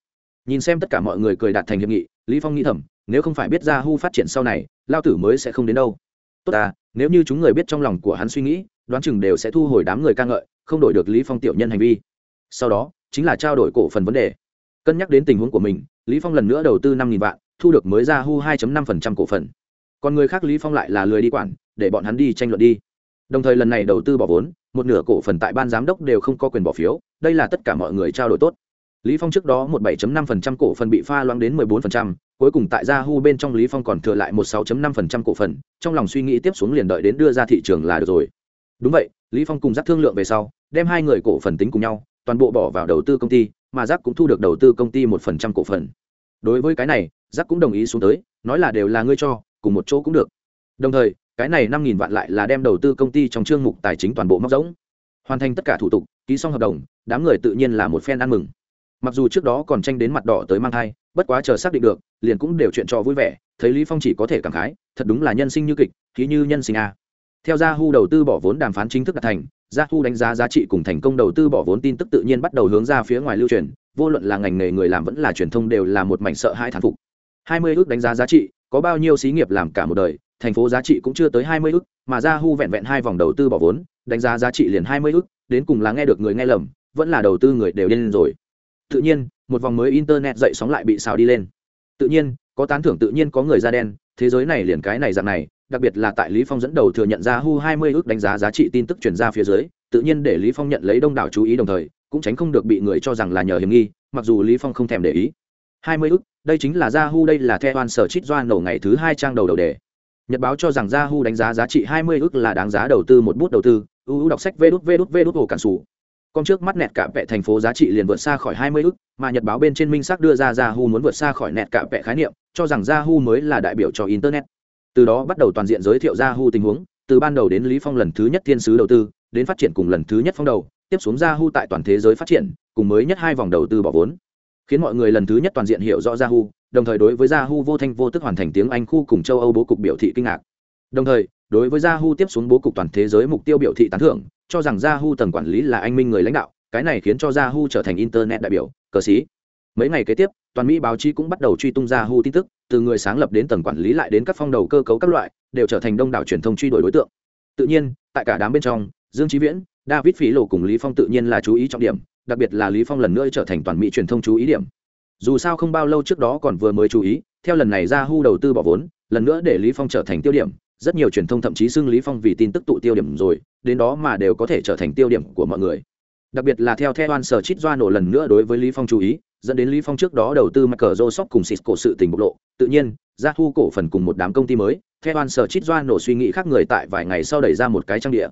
Nhìn xem tất cả mọi người cười đạt thành hiệp nghị, lý phong nghĩ thầm, nếu không phải biết ra hu phát triển sau này, lao tử mới sẽ không đến đâu. Tốt ta, nếu như chúng người biết trong lòng của hắn suy nghĩ, đoán chừng đều sẽ thu hồi đám người ca ngợi, không đổi được lý phong tiểu nhân hành vi. Sau đó, chính là trao đổi cổ phần vấn đề. Cân nhắc đến tình huống của mình, lý phong lần nữa đầu tư năm vạn, thu được mới ra hu 2.5% cổ phần. Còn người khác lý phong lại là lười đi quản, để bọn hắn đi tranh luận đi. Đồng thời lần này đầu tư bỏ vốn một nửa cổ phần tại ban giám đốc đều không có quyền bỏ phiếu đây là tất cả mọi người trao đổi tốt lý phong trước đó một 7.5% cổ phần bị pha loãng đến 14%, cuối cùng tại Yahoo bên trong Lý Phong còn thừa lại một 6.5% cổ phần, trong lòng suy nghĩ tiếp xuống liền đợi đến đưa ra thị trường là được rồi. Đúng vậy, Lý Phong cùng Giác thương lượng về sau, đem hai người cổ phần tính cùng nhau, toàn bộ bỏ vào đầu tư công ty, mà Giác cũng thu được đầu tư công ty một phần trăm cổ phần. Đối với cái này, Giác cũng đồng ý xuống tới, nói là đều là ngươi cho, cùng một chỗ cũng được. Đồng thời, cái này năm nghìn vạn lại là đem đầu tư công ty trong chương mục tài chính toàn bộ móc rỗng. Hoàn thành tất cả thủ tục, ký xong hợp đồng, đám người tự nhiên là một phen ăn mừng. Mặc dù trước đó còn tranh đến mặt đỏ tới mang thai, bất quá chờ xác định được, liền cũng đều chuyện trò vui vẻ, thấy Lý Phong chỉ có thể cảm khái, thật đúng là nhân sinh như kịch, khí như nhân sinh a. Theo gia hu đầu tư bỏ vốn đàm phán chính thức đạt thành, hu đánh giá giá trị cùng thành công đầu tư bỏ vốn tin tức tự nhiên bắt đầu hướng ra phía ngoài lưu truyền, vô luận là ngành nghề người làm vẫn là truyền thông đều là một mảnh sợ hai thán phục. 20 ước đánh giá giá trị, có bao nhiêu xí nghiệp làm cả một đời, thành phố giá trị cũng chưa tới 20 ức, mà Yahoo vẹn vẹn hai vòng đầu tư bỏ vốn, đánh giá giá trị liền 20 ức. đến cùng là nghe được người nghe lầm, vẫn là đầu tư người đều điên rồi. Tự nhiên, một vòng mới internet dậy sóng lại bị xào đi lên. Tự nhiên, có tán thưởng tự nhiên có người da đen, thế giới này liền cái này dạng này, đặc biệt là tại Lý Phong dẫn đầu thừa nhận ra Hu 20 ức đánh giá giá trị tin tức truyền ra phía dưới, tự nhiên để Lý Phong nhận lấy đông đảo chú ý đồng thời, cũng tránh không được bị người cho rằng là nhờ hiểm nghi, mặc dù Lý Phong không thèm để ý. 20 ức, đây chính là Yahoo đây là theo sở Chit doan nổ ngày thứ hai trang đầu đầu đề. Nhật báo cho rằng Yahoo đánh giá giá trị 20 ước là đáng giá đầu tư một bút đầu tư, ưu đọc sách vê đút vê đút vê đút hồ cản sủ. Con trước mắt nẹt cả vẹ thành phố giá trị liền vượt xa khỏi 20 ước, mà Nhật báo bên trên minh xác đưa ra Yahoo muốn vượt xa khỏi nẹt cả vẹ khái niệm, cho rằng Yahoo mới là đại biểu cho internet. Từ đó bắt đầu toàn diện giới thiệu Yahoo tình huống từ ban đầu đến lý phong lần thứ nhất thiên sứ đầu tư đến phát triển cùng lần thứ nhất phong đầu tiếp xuống Yahoo tại toàn thế giới phát triển cùng mới nhất hai vòng đầu tư bỏ vốn khiến mọi người lần thứ nhất toàn diện hiểu rõ yahoo đồng thời đối với yahoo vô thanh vô tức hoàn thành tiếng anh khu cùng châu âu bố cục biểu thị kinh ngạc. Đồng thời, đối với yahoo tiếp xuống bố cục toàn thế giới mục tiêu biểu thị tán thưởng, cho rằng yahoo tầng quản lý là anh minh người lãnh đạo, cái này khiến cho yahoo trở thành internet đại biểu, cờ sĩ. Mấy ngày kế tiếp, toàn mỹ báo chí cũng bắt đầu truy tung yahoo tin tức, từ người sáng lập đến tầng quản lý lại đến các phong đầu cơ cấu các loại, đều trở thành đông đảo truyền thông truy đuổi đối tượng. Tự nhiên, tại cả đám bên trong, dương Chí viễn, david phí lộ cùng lý phong tự nhiên là chú ý trọng điểm đặc biệt là lý phong lần nữa trở thành toàn mỹ truyền thông chú ý điểm. Dù sao không bao lâu trước đó còn vừa mới chú ý, theo lần này yahoo đầu tư bỏ vốn, lần nữa để lý phong trở thành tiêu điểm. Rất nhiều truyền thông thậm chí xưng lý phong vì tin tức tụ tiêu điểm rồi, đến đó mà đều có thể trở thành tiêu điểm của mọi người. Đặc biệt là theo theo oan sở chít doa nổ lần nữa đối với lý phong chú ý, dẫn đến lý phong trước đó đầu tư microsoft cùng cisco sự tình bộc lộ. Tự nhiên, ra thu cổ phần cùng một đám công ty mới theo oan sở chít doa nổ suy nghĩ khác người tại vài ngày sau đẩy ra một cái trang địa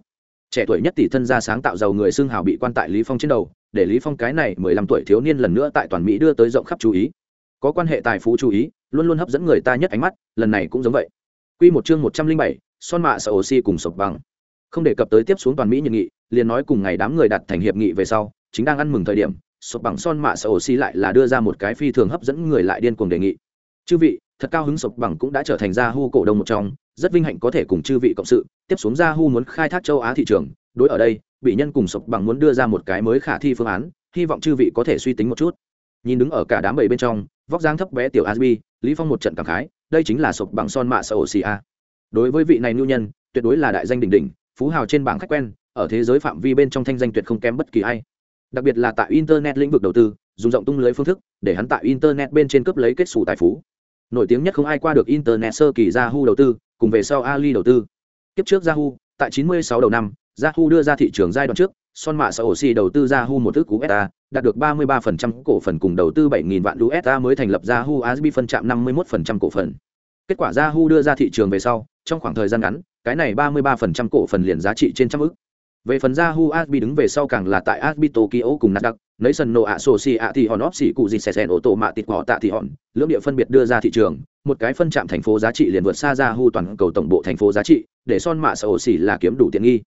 trẻ tuổi nhất tỷ thân gia sáng tạo giàu người xưng hào bị quan tại lý phong trên đầu để lý phong cái này 15 tuổi thiếu niên lần nữa tại toàn mỹ đưa tới rộng khắp chú ý. Có quan hệ tài phú chú ý luôn luôn hấp dẫn người ta nhất ánh mắt lần này cũng giống vậy. Quy một chương 107, son mạ Sợ oxy cùng sụp bằng. Không đề cập tới tiếp xuống toàn mỹ nhiệt nghị liền nói cùng ngày đám người đặt thành hiệp nghị về sau chính đang ăn mừng thời điểm sụp bằng son mạ Sợ oxy lại là đưa ra một cái phi thường hấp dẫn người lại điên cuồng đề nghị. Chư vị thật cao hứng sụp bằng cũng đã trở thành gia hu cổ đông một trong rất vinh hạnh có thể cùng chư vị cộng sự, tiếp xuống gia hu muốn khai thác châu á thị trường, đối ở đây, bị nhân cùng sụp bằng muốn đưa ra một cái mới khả thi phương án, hy vọng chư vị có thể suy tính một chút. Nhìn đứng ở cả đám bầy bên trong, vóc dáng thấp bé tiểu asbi, lý phong một trận cảm khái, đây chính là sụp bằng son mạ sở oxy a. Đối với vị này nhu nhân, tuyệt đối là đại danh đỉnh đỉnh, phú hào trên bảng khách quen, ở thế giới phạm vi bên trong thanh danh tuyệt không kém bất kỳ ai. Đặc biệt là tại internet lĩnh vực đầu tư, dùng rộng tung lưới phương thức, để hắn tại internet bên trên cấp lấy kết xù tài phú. Nổi tiếng nhất không ai qua được internet sơ kỳ yahoo đầu tư cùng về sau ali đầu tư. Tiếp trước yahoo tại 96 đầu năm yahoo đưa ra thị trường giai đoạn trước son mạ xã oxy đầu tư yahoo một ước usd đạt được 33% cổ phần cùng đầu tư 7.000 vạn usd mới thành lập yahoo asbi phân trạm 51% cổ phần. Kết quả yahoo đưa ra thị trường về sau trong khoảng thời gian ngắn cái này 33% cổ phần liền giá trị trên trăm ức về phần Yahoo Asbi đứng về sau càng là tại Asbi Tokyo cùng Nasdaq, lấy No nổ thì hòn óp xỉ cụ gì xè xèn ô tô mạ tịt họ tạ thì hòn, lưỡng địa phân biệt đưa ra thị trường, một cái phân trạm thành phố giá trị liền vượt xa ra Hu toàn cầu tổng bộ thành phố giá trị, để son mạ sầu xỉ là kiếm đủ tiện nghi.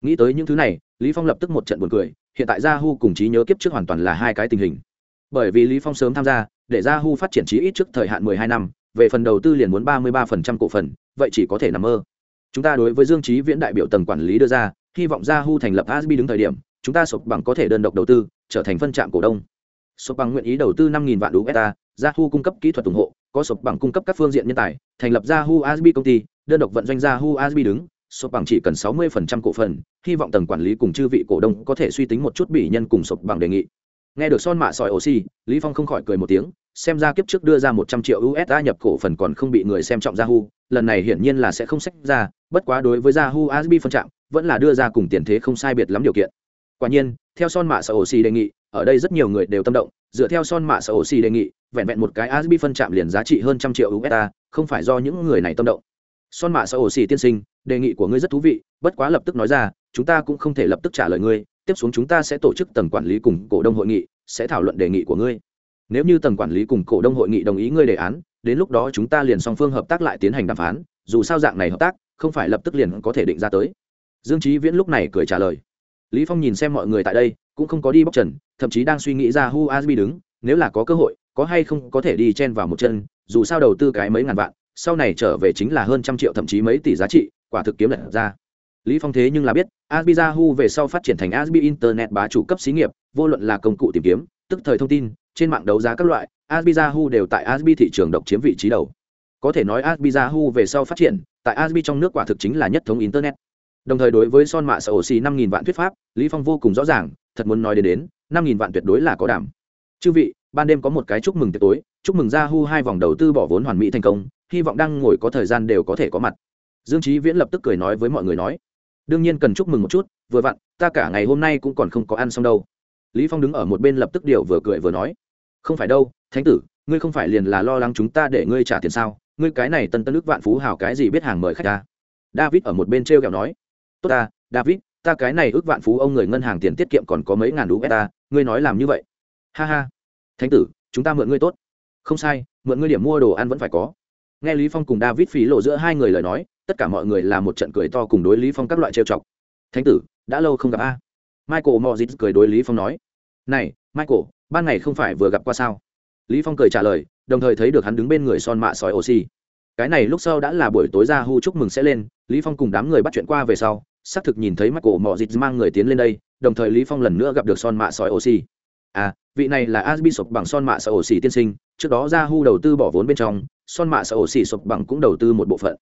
Nghĩ tới những thứ này, Lý Phong lập tức một trận buồn cười, hiện tại Ra Hu cùng trí nhớ kiếp trước hoàn toàn là hai cái tình hình. Bởi vì Lý Phong sớm tham gia, để Ra Hu phát triển trí ít trước thời hạn 12 năm, về phần đầu tư liền muốn 33% cổ phần, vậy chỉ có thể nằm mơ. Chúng ta đối với Dương Chí Viễn đại biểu tầng quản lý đưa ra, hy vọng Ra Hu thành lập Asbi đứng thời điểm, chúng ta sụp bằng có thể đơn độc đầu tư, trở thành phân trạm cổ đông. Sụp bằng nguyện ý đầu tư 5000 vạn USD, Hu cung cấp kỹ thuật ủng hộ, có sụp bằng cung cấp các phương diện nhân tài, thành lập Yahoo Asbi công ty, đơn độc vận doanh Yahoo Asbi đứng, sụp bằng chỉ cần 60% cổ phần, hy vọng tầng quản lý cùng chư vị cổ đông có thể suy tính một chút bị nhân cùng sụp bằng đề nghị. Nghe được son mạ sỏi oxy, Lý Phong không khỏi cười một tiếng, xem ra kiếp trước đưa ra 100 triệu USD nhập cổ phần còn không bị người xem trọng Yahoo, lần này hiển nhiên là sẽ không sách ra, bất quá đối với Yahoo Asbi phân trạm, vẫn là đưa ra cùng tiền thế không sai biệt lắm điều kiện quả nhiên theo son mạ sở oxy đề nghị, ở đây rất nhiều người đều tâm động, dựa theo son mạ sở oxy đề nghị, vẹn vẹn một cái asbi phân chạm liền giá trị hơn trăm triệu usd không phải do những người này tâm động. Son mạ sở oxy tiên sinh, đề nghị của ngươi rất thú vị, bất quá lập tức nói ra, chúng ta cũng không thể lập tức trả lời ngươi, tiếp xuống chúng ta sẽ tổ chức tầng quản lý cùng cổ đông hội nghị, sẽ thảo luận đề nghị của ngươi. Nếu như tầng quản lý cùng cổ đông hội nghị đồng ý ngươi đề án, đến lúc đó chúng ta liền song phương hợp tác lại tiến hành đàm phán, dù sao dạng này hợp tác, không phải lập tức liền có thể định ra tới. Dương trí viễn lúc này cười trả lời lý phong nhìn xem mọi người tại đây, cũng không có đi bóc trần, thậm chí đang suy nghĩ ra hu asbi đứng, nếu là có cơ hội, có hay không có thể đi chen vào một chân, dù sao đầu tư cái mấy ngàn vạn, sau này trở về chính là hơn trăm triệu thậm chí mấy tỷ giá trị, quả thực kiếm lật ra. Lý phong thế nhưng là biết, asbi yahoo về sau phát triển thành asbi internet bá chủ cấp xí nghiệp, vô luận là công cụ tìm kiếm, tức thời thông tin, trên mạng đấu giá các loại, asbi yahoo đều tại asbi thị trường độc chiếm vị trí đầu. Có thể nói asbi yahoo về sau phát triển, tại asbi trong nước quả thực chính là nhất thống internet đồng thời đối với son mạ sở ổ xì năm nghìn vạn thuyết pháp, lý phong vô cùng rõ ràng, thật muốn nói đến đến, năm nghìn vạn tuyệt đối là có đảm. Chư vị, ban đêm có một cái chúc mừng tiệc tối, chúc mừng ra hu hai vòng đầu tư bỏ vốn hoàn mỹ thành công, hy vọng đang ngồi có thời gian đều có thể có mặt. Dương trí viễn lập tức cười nói với mọi người nói, đương nhiên cần chúc mừng một chút, vừa vặn, ta cả ngày hôm nay cũng còn không có ăn xong đâu. Lý phong đứng ở một bên lập tức điều vừa cười vừa nói, không phải đâu, thánh tử, ngươi không phải liền là lo lắng chúng ta để ngươi trả tiền sao? Ngươi cái này tân tân nước vạn phú hào cái gì biết hàng mời khách ta? David ở một bên treo kẹo nói tốt ta, david, ta cái này ước vạn phú ông người ngân hàng tiền tiết kiệm còn có mấy ngàn usd ngươi nói làm như vậy. Ha ha. Thánh tử, chúng ta mượn ngươi tốt. Không sai, mượn ngươi điểm mua đồ ăn vẫn phải có. Nghe lý phong cùng david phí lộ giữa hai người lời nói, tất cả mọi người là một trận cười to cùng đối lý phong các loại trêu chọc. Thánh tử, đã lâu không gặp a. Michael mozit cười đối lý phong nói. Này, michael, ban ngày không phải vừa gặp qua sao? Lý phong cười trả lời, đồng thời thấy được hắn đứng bên người son mạ sói oxy. Cái này lúc sau đã là buổi tối ra hu chúc mừng sẽ lên, lý phong cùng đám người bắt chuyện qua về sau xác thực nhìn thấy mắt cổ mỏ dịt mang người tiến lên đây, đồng thời lý phong lần nữa gặp được son mạ sói oxy. À vị này là asbi sụp bằng son mạ sói oxy tiên sinh, trước đó ra hu đầu tư bỏ vốn bên trong, son mạ sói oxy sụp bằng cũng đầu tư một bộ phận.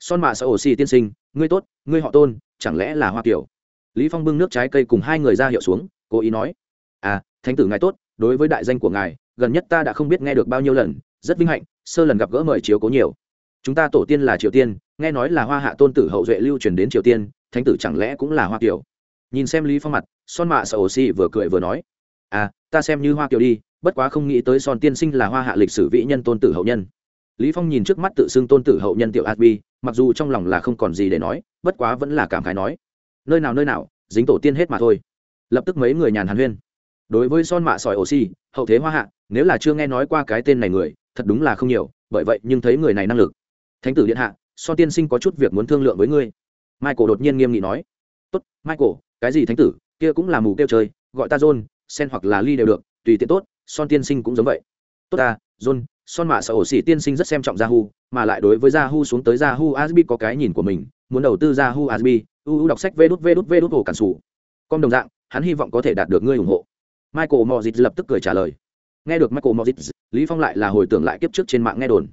Son mạ sói oxy tiên sinh, ngươi tốt, ngươi họ tôn, chẳng lẽ là hoa Tiểu? lý phong bưng nước trái cây cùng hai người ra hiệu xuống, cố ý nói. À thánh tử ngài tốt, đối với đại danh của ngài, gần nhất ta đã không biết nghe được bao nhiêu lần, rất vinh hạnh, sơ lần gặp gỡ mời chiếu cố nhiều. Chúng ta tổ tiên là triều tiên, nghe nói là hoa hạ tôn tử hậu duệ lưu truyền đến triều tiên thánh tử chẳng lẽ cũng là hoa kiều? Nhìn xem lý phong mặt, son mạ sợ ổ xì vừa cười vừa nói à ta xem như hoa kiều đi, bất quá không nghĩ tới son tiên sinh là hoa hạ lịch sử vĩ nhân tôn tử hậu nhân. Lý phong nhìn trước mắt tự xưng tôn tử hậu nhân tiểu adbi mặc dù trong lòng là không còn gì để nói, bất quá vẫn là cảm khái nói, nơi nào nơi nào, dính tổ tiên hết mà thôi. Lập tức mấy người nhàn hàn huyên. Đối với son mạ sỏi oxy hậu thế hoa hạ, nếu là chưa nghe nói qua cái tên này người, thật đúng là không nhiều, bởi vậy nhưng thấy người này năng lực. Thánh tử điện hạ, son tiên sinh có chút việc muốn thương lượng với ngươi michael đột nhiên nghiêm nghị nói, tốt, michael, cái gì thánh tử, kia cũng là mù kêu chơi gọi ta john sen hoặc là ly đều được, tùy tiện tốt, son tiên sinh cũng giống vậy. Tốt ta, john, son mạ sở ổ xỉ tiên sinh rất xem trọng yahoo, mà lại đối với yahoo xuống tới yahoo asbi có cái nhìn của mình, muốn đầu tư yahoo asbi uu đọc sách vê đút vê đút vê đút hồ cản sủ. Con đồng dạng, hắn hy vọng có thể đạt được ngươi ủng hộ. Michael mozit lập tức cười trả lời. Nghe được michael mozit lý phong lại là hồi tưởng lại kiếp trước trên mạng nghe đồn.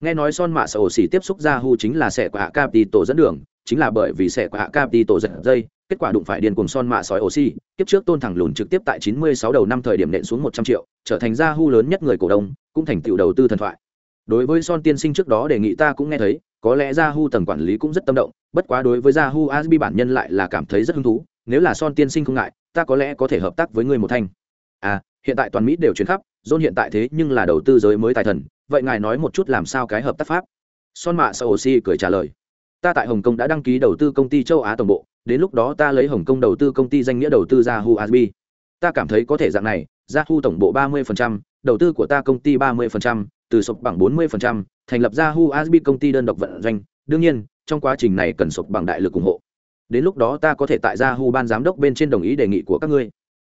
Nghe nói son mạ sở ổ xỉ tiếp xúc yahoo chính là sẽ của hạ capital dẫn đường chính là bởi vì sẽ của hạ tổ giật dây, kết quả đụng phải điền cùng son mạ sói oxy kiếp trước tôn thẳng lùn trực tiếp tại 96 đầu năm thời điểm nện xuống 100 triệu, trở thành gia hu lớn nhất người cổ đông, cũng thành tựu đầu tư thần thoại. Đối với son tiên sinh trước đó đề nghị ta cũng nghe thấy, có lẽ gia hu tầng quản lý cũng rất tâm động, bất quá đối với gia hu asbi bản nhân lại là cảm thấy rất hứng thú, nếu là son tiên sinh không ngại, ta có lẽ có thể hợp tác với người một thanh. À hiện tại toàn mỹ đều chuyển khắp, john hiện tại thế nhưng là đầu tư giới mới tài thần, vậy ngài nói một chút làm sao cái hợp tác pháp? Son mạ sao oxy cười trả lời ta tại hồng kông đã đăng ký đầu tư công ty châu á tổng bộ đến lúc đó ta lấy hồng kông đầu tư công ty danh nghĩa đầu tư yahoo asbi. Ta cảm thấy có thể dạng này yahoo tổng bộ ba 30%, đầu tư của ta công ty ba 30%, từ sụp bằng bốn 40%, thành lập yahoo asbi công ty đơn độc vận doanh. Đương nhiên trong quá trình này cần sụp bằng đại lực ủng hộ. Đến lúc đó ta có thể tại yahoo ban giám đốc bên trên đồng ý đề nghị của các ngươi.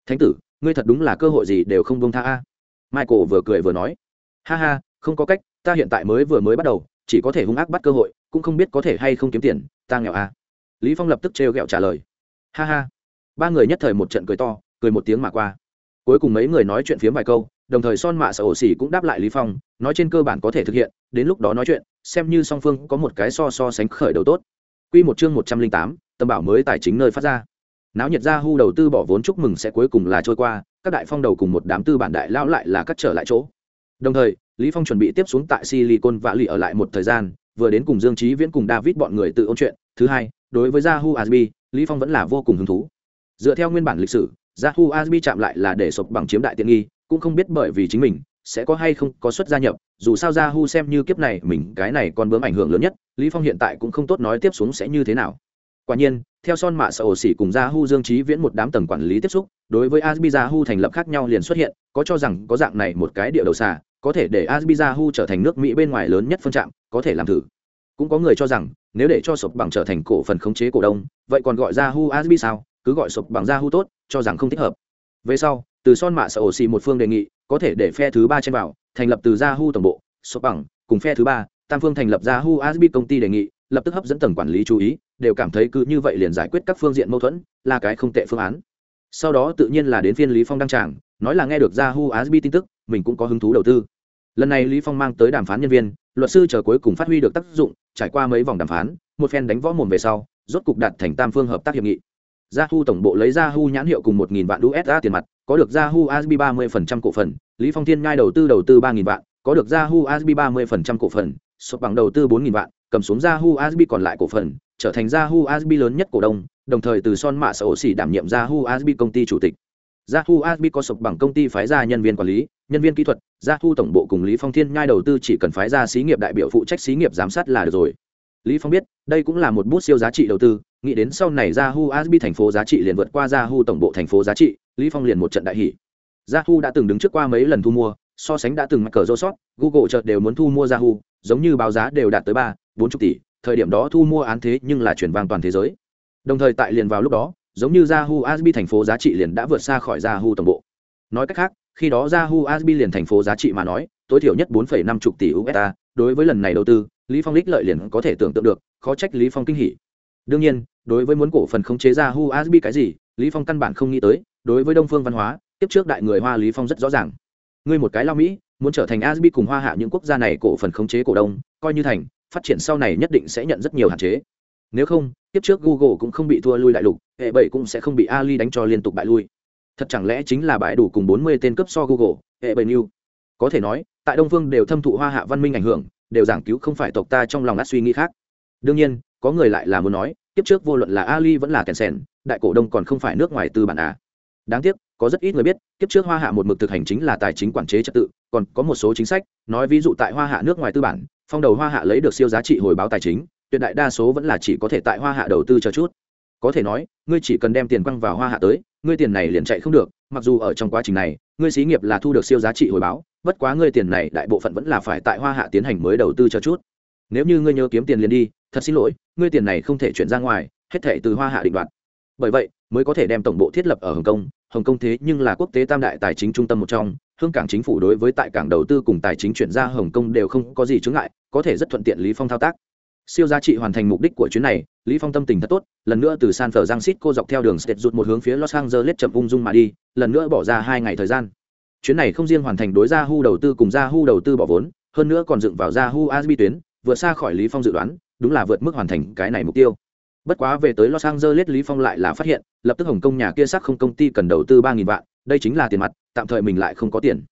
Thánh tử ngươi thật đúng là cơ hội gì đều không bông tha a. Michael vừa cười vừa nói. Ha ha không có cách ta hiện tại mới vừa mới bắt đầu chỉ có thể hung ác bắt cơ hội cũng không biết có thể hay không kiếm tiền ta nghèo à? lý phong lập tức trêu ghẹo trả lời. Ha ha. Ba người nhất thời một trận cười to cười một tiếng mà qua. Cuối cùng mấy người nói chuyện phiếm vài câu đồng thời son mạ sở ổ xỉ cũng đáp lại lý phong nói trên cơ bản có thể thực hiện đến lúc đó nói chuyện xem như song phương có một cái so so sánh khởi đầu tốt. Quy một chương một trăm linh tám, bảo mới tài chính nơi phát ra. Náo nhiệt ra hu đầu tư bỏ vốn chúc mừng sẽ cuối cùng là trôi qua các đại phong đầu cùng một đám tư bản đại lão lại là cắt trở lại chỗ. Đồng thời lý phong chuẩn bị tiếp xuống tại silicon lì ở lại một thời gian, vừa đến cùng dương trí viễn cùng david bọn người tự ôn chuyện. Thứ hai, đối với yahoo asbi, lý phong vẫn là vô cùng hứng thú. Dựa theo nguyên bản lịch sử, yahoo asbi chạm lại là để sụp bằng chiếm đại tiện nghi, cũng không biết bởi vì chính mình sẽ có hay không có suất gia nhập. Dù sao yahoo xem như kiếp này mình, cái này còn bướm ảnh hưởng lớn nhất, lý phong hiện tại cũng không tốt nói tiếp xuống sẽ như thế nào. Quả nhiên, theo son mạ sở ổ xỉ cùng yahoo dương trí viễn một đám tầng quản lý tiếp xúc, đối với asbi yahoo thành lập khác nhau liền xuất hiện, có cho rằng có dạng này một cái địa đầu xà có thể để Azbizahu trở thành nước mỹ bên ngoài lớn nhất phân trạm, có thể làm thử. Cũng có người cho rằng, nếu để cho sụp bằng trở thành cổ phần khống chế cổ đông, vậy còn gọi ra hu Azbi sao? Cứ gọi sụp bằng ra hu tốt, cho rằng không thích hợp. Về sau, từ son mạ sở xì một phương đề nghị, có thể để phe thứ ba trên vào, thành lập từ ra hu tổng bộ, sụp bằng, cùng phe thứ ba, tam phương thành lập ra hu Azbi công ty đề nghị, lập tức hấp dẫn tầng quản lý chú ý, đều cảm thấy cứ như vậy liền giải quyết các phương diện mâu thuẫn, là cái không tệ phương án. Sau đó tự nhiên là đến phiên lý phong đăng tràng, nói là nghe được ra hu Azbi tin tức mình cũng có hứng thú đầu tư lần này lý phong mang tới đàm phán nhân viên luật sư chờ cuối cùng phát huy được tác dụng trải qua mấy vòng đàm phán một phen đánh võ mồm về sau rốt cục đạt thành tam phương hợp tác hiệp nghị Yahoo tổng bộ lấy Yahoo nhãn hiệu cùng 1000 vạn USD tiền mặt, có được Yahoo ASB 30% cổ phần, Lý Phong Thiên ngay đầu tư đầu tư 3000 vạn, có được Yahoo ASB 30% cổ phần, sụp bằng đầu tư 4000 vạn, cầm xuống Yahoo ASB còn lại cổ phần, trở thành Yahoo ASB lớn nhất cổ đông, đồng thời từ Son Mạ Sở Sĩ đảm nhiệm Yahoo ASB công ty chủ tịch. Yahoo ASB có sụp bằng công ty phái ra nhân viên quản lý, nhân viên kỹ thuật, Yahoo tổng bộ cùng Lý Phong Thiên nhai đầu tư chỉ cần phái ra xí nghiệp đại biểu phụ trách xí nghiệp giám sát là được rồi. Lý Phong biết, đây cũng là một bút siêu giá trị đầu tư, nghĩ đến sau này Yahoo ASB thành phố giá trị liền vượt qua Yahoo tổng bộ thành phố giá trị, Lý Phong liền một trận đại hỉ. Yahoo đã từng đứng trước qua mấy lần thu mua, so sánh đã từng mắc cờ sót, Google chợt đều muốn thu mua Yahoo, giống như báo giá đều đạt tới ba, bốn chục tỷ, thời điểm đó thu mua án thế nhưng là chuyển vang toàn thế giới. Đồng thời tại liền vào lúc đó, giống như Yahoo Asbi thành phố giá trị liền đã vượt xa khỏi Yahoo tổng bộ. Nói cách khác, khi đó yahoo asbi liền thành phố giá trị mà nói tối thiểu nhất bốn năm chục tỷ usd đối với lần này đầu tư lý phong lích lợi liền có thể tưởng tượng được khó trách lý phong kinh hỉ. Đương nhiên đối với muốn cổ phần khống chế yahoo asbi cái gì lý phong căn bản không nghĩ tới đối với đông phương văn hóa tiếp trước đại người hoa lý phong rất rõ ràng. Ngươi một cái lao mỹ muốn trở thành asbi cùng hoa hạ những quốc gia này cổ phần khống chế cổ đông coi như thành phát triển sau này nhất định sẽ nhận rất nhiều hạn chế nếu không tiếp trước google cũng không bị thua lui đại lục hệ bảy cũng sẽ không bị ali đánh cho liên tục bại lui. Thật chẳng lẽ chính là bãi đủ cùng bốn mươi tên cấp so google hệ bảy new có thể nói, tại đông phương đều thâm thụ hoa hạ văn minh ảnh hưởng, đều giảng cứu không phải tộc ta trong lòng át suy nghĩ khác. Đương nhiên, có người lại là muốn nói tiếp trước vô luận là ali vẫn là kèn sèn, đại cổ đông còn không phải nước ngoài tư bản à. Đáng tiếc, có rất ít người biết tiếp trước hoa hạ một mực thực hành chính là tài chính quản chế trật tự, còn có một số chính sách, nói ví dụ tại hoa hạ nước ngoài tư bản, phong đầu hoa hạ lấy được siêu giá trị hồi báo tài chính tuyệt đại đa số vẫn là chỉ có thể tại hoa hạ đầu tư cho chút. Có thể nói, ngươi chỉ cần đem tiền quăng vào hoa hạ tới, ngươi tiền này liền chạy không được, mặc dù ở trong quá trình này, ngươi xí nghiệp là thu được siêu giá trị hồi báo, bất quá ngươi tiền này đại bộ phận vẫn là phải tại hoa hạ tiến hành mới đầu tư cho chút. Nếu như ngươi nhớ kiếm tiền liền đi, thật xin lỗi, ngươi tiền này không thể chuyển ra ngoài, hết thể từ hoa hạ định đoạt. Bởi vậy, mới có thể đem tổng bộ thiết lập ở hồng kông. Hồng kông thế nhưng là quốc tế tam đại tài chính trung tâm một trong, hương cảng chính phủ đối với tại cảng đầu tư cùng tài chính chuyển ra hồng kông đều không có gì chướng ngại, có thể rất thuận tiện lý phong thao tác siêu giá trị hoàn thành mục đích của chuyến này, lý phong tâm tình thật tốt, lần nữa từ san cô dọc theo đường sệt rụt một hướng phía los angeles chậm ung dung mà đi, lần nữa bỏ ra hai ngày thời gian. Chuyến này không riêng hoàn thành đối ra hu đầu tư cùng ra hu đầu tư bỏ vốn, hơn nữa còn dựng vào ra hu asbi tuyến, vượt xa khỏi lý phong dự đoán, đúng là vượt mức hoàn thành cái này mục tiêu. Bất quá về tới los angeles, lý phong lại là phát hiện, lập tức hồng kông nhà kia sắc không công ty cần đầu tư ba nghìn vạn, đây chính là tiền mặt, tạm thời mình lại không có tiền.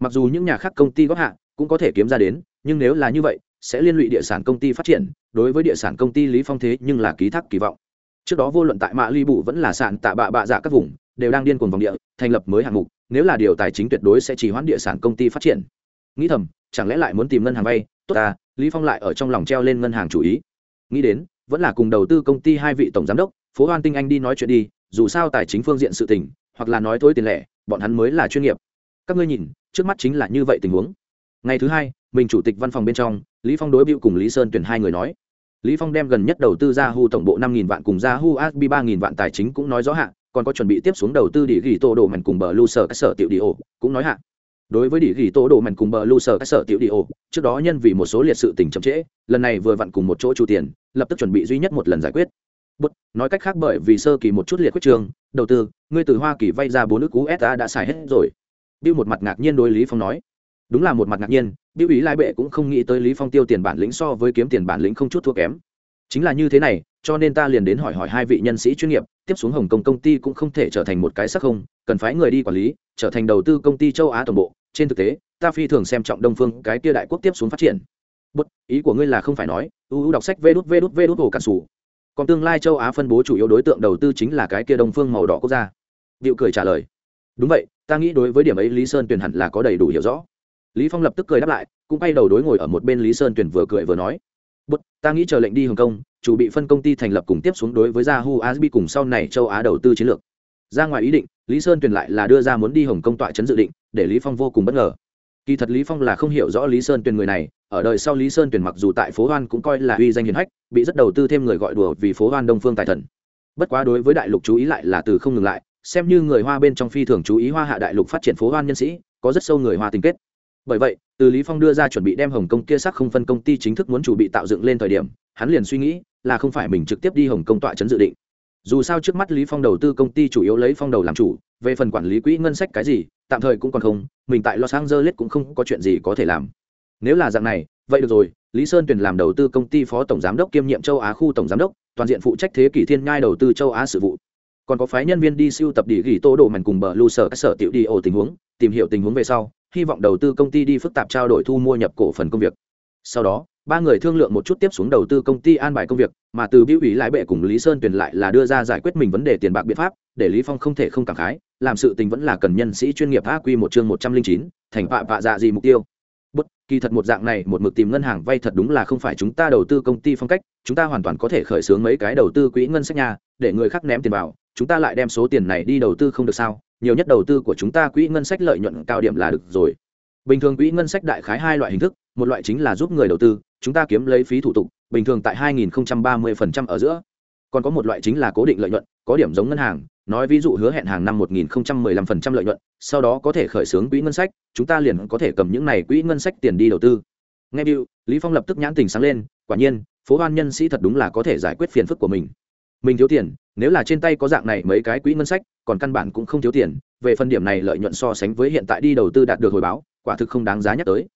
Mặc dù những nhà khác công ty góp hạ cũng có thể kiếm ra đến, nhưng nếu là như vậy sẽ liên lụy địa sản công ty phát triển, đối với địa sản công ty lý phong thế nhưng là ký thác kỳ vọng. Trước đó vô luận tại mạ ly bụ vẫn là sản tạ bạ bạ dạ các vùng, đều đang điên cuồng vòng địa, thành lập mới hạng mục, nếu là điều tài chính tuyệt đối sẽ chỉ hoãn địa sản công ty phát triển. Nghĩ thầm, chẳng lẽ lại muốn tìm ngân hàng vay? Tốt ta, lý phong lại ở trong lòng treo lên ngân hàng chủ ý. Nghĩ đến, vẫn là cùng đầu tư công ty hai vị tổng giám đốc, phố hoan tinh anh đi nói chuyện đi, dù sao tài chính phương diện sự tình, hoặc là nói thối tiền lẻ, bọn hắn mới là chuyên nghiệp. Các ngươi nhìn, trước mắt chính là như vậy tình huống ngày thứ hai mình chủ tịch văn phòng bên trong lý phong đối biểu cùng lý sơn tuyển hai người nói. Lý phong đem gần nhất đầu tư ra hu tổng bộ năm nghìn vạn cùng ra hu asb ba nghìn vạn tài chính cũng nói rõ hạ, còn có chuẩn bị tiếp xuống đầu tư địa ghi tô đồ mảnh cùng bờ lưu sở các sở tiểu địa ổ cũng nói hạ. đối với địa ghi tô đồ mảnh cùng bờ lưu sở các sở tiểu địa ổ trước đó nhân vì một số liệt sự tình chậm trễ lần này vừa vặn cùng một chỗ chu tiền lập tức chuẩn bị duy nhất một lần giải quyết. Bút, nói cách khác bởi vì sơ kỳ một chút liệt quyết trường đầu tư ngươi từ hoa kỳ vay ra bốn nước cú đã xài hết rồi. Bill một mặt ngạc nhiên đối lý phong nói đúng là một mặt ngạc nhiên Biểu ý lai bệ cũng không nghĩ tới lý phong tiêu tiền bản lĩnh so với kiếm tiền bản lĩnh không chút thua kém. Chính là như thế này, cho nên ta liền đến hỏi hỏi hai vị nhân sĩ chuyên nghiệp, tiếp xuống hồng kông công ty cũng không thể trở thành một cái sắc không, cần phái người đi quản lý, trở thành đầu tư công ty châu á toàn bộ. Trên thực tế, ta phi thường xem trọng đông phương, cái kia đại quốc tiếp xuống phát triển. Bất ý của ngươi là không phải nói ưu đọc sách vê đút vê đút vê đút hồ sủ. Còn tương lai châu á phân bố chủ yếu đối tượng đầu tư chính là cái kia đông phương màu đỏ quốc gia. Điệu cười trả lời. Đúng vậy, ta nghĩ đối với điểm ấy lý sơn tuyền hẳn là có đầy đủ hiểu rõ lý phong lập tức cười đáp lại, cũng quay đầu đối ngồi ở một bên lý sơn tuyền vừa cười vừa nói, bút, ta nghĩ chờ lệnh đi hồng kông, chủ bị phân công ty thành lập cùng tiếp xuống đối với yahoo asbi cùng sau này châu á đầu tư chiến lược. Ra ngoài ý định, lý sơn tuyền lại là đưa ra muốn đi hồng kông tọa chấn dự định, để lý phong vô cùng bất ngờ. Kỳ thật lý phong là không hiểu rõ lý sơn tuyền người này, ở đời sau lý sơn tuyền mặc dù tại phố hoan cũng coi là uy danh hiển hách, bị rất đầu tư thêm người gọi đùa vì phố hoan đông phương tài thần. Bất quá đối với đại lục chú ý lại là từ không ngừng lại, xem như người hoa bên trong phi thường chú ý hoa hạ đại lục phát triển phố hoan nhân sĩ, có rất sâu người hoa tình kết bởi vậy, từ lý phong đưa ra chuẩn bị đem hồng kông kia sắc không phân công ty chính thức muốn chủ bị tạo dựng lên thời điểm, hắn liền suy nghĩ là không phải mình trực tiếp đi hồng kông tọa chấn dự định. Dù sao trước mắt lý phong đầu tư công ty chủ yếu lấy phong đầu làm chủ, về phần quản lý quỹ ngân sách cái gì, tạm thời cũng còn không, mình tại los angeles cũng không có chuyện gì có thể làm. Nếu là dạng này, vậy được rồi, lý sơn tuyển làm đầu tư công ty phó tổng giám đốc kiêm nhiệm châu á khu tổng giám đốc, toàn diện phụ trách thế kỷ thiên nhai đầu tư châu á sự vụ. Còn có phái nhân viên đi siêu tập địa ghi tô độ mảnh cùng bờ lưu sở các sở tiểu đi ổ tình huống, tìm hiểu tình huống về sau hy vọng đầu tư công ty đi phức tạp trao đổi thu mua nhập cổ phần công việc. Sau đó, ba người thương lượng một chút tiếp xuống đầu tư công ty an bài công việc, mà từ biểu ủy lái bệ cùng lý sơn tuyển lại là đưa ra giải quyết mình vấn đề tiền bạc biện pháp, để lý phong không thể không cảm khái, làm sự tình vẫn là cần nhân sĩ chuyên nghiệp a quy một chương một trăm linh chín, thành vạ vạ dạ gì mục tiêu. Bất, kỳ thật một dạng này, một mực tìm ngân hàng vay thật đúng là không phải chúng ta đầu tư công ty phong cách, chúng ta hoàn toàn có thể khởi xướng mấy cái đầu tư quỹ ngân sách nhà, để người khác ném tiền vào, chúng ta lại đem số tiền này đi đầu tư không được sao? Nhiều nhất đầu tư của chúng ta quỹ ngân sách lợi nhuận cao điểm là được rồi. Bình thường quỹ ngân sách đại khái hai loại hình thức một loại chính là giúp người đầu tư chúng ta kiếm lấy phí thủ tục bình thường tại 2030% ở giữa. Còn có một loại chính là cố định lợi nhuận có điểm giống ngân hàng nói ví dụ hứa hẹn hàng năm 1015% lợi nhuận sau đó có thể khởi xướng quỹ ngân sách chúng ta liền có thể cầm những này quỹ ngân sách tiền đi đầu tư. Nghe Bill, lý phong lập tức nhãn tình sáng lên quả nhiên phố hoan nhân sĩ thật đúng là có thể giải quyết phiền phức của mình. Mình thiếu tiền nếu là trên tay có dạng này mấy cái quỹ ngân sách còn căn bản cũng không thiếu tiền về phần điểm này lợi nhuận so sánh với hiện tại đi đầu tư đạt được hồi báo quả thực không đáng giá nhắc tới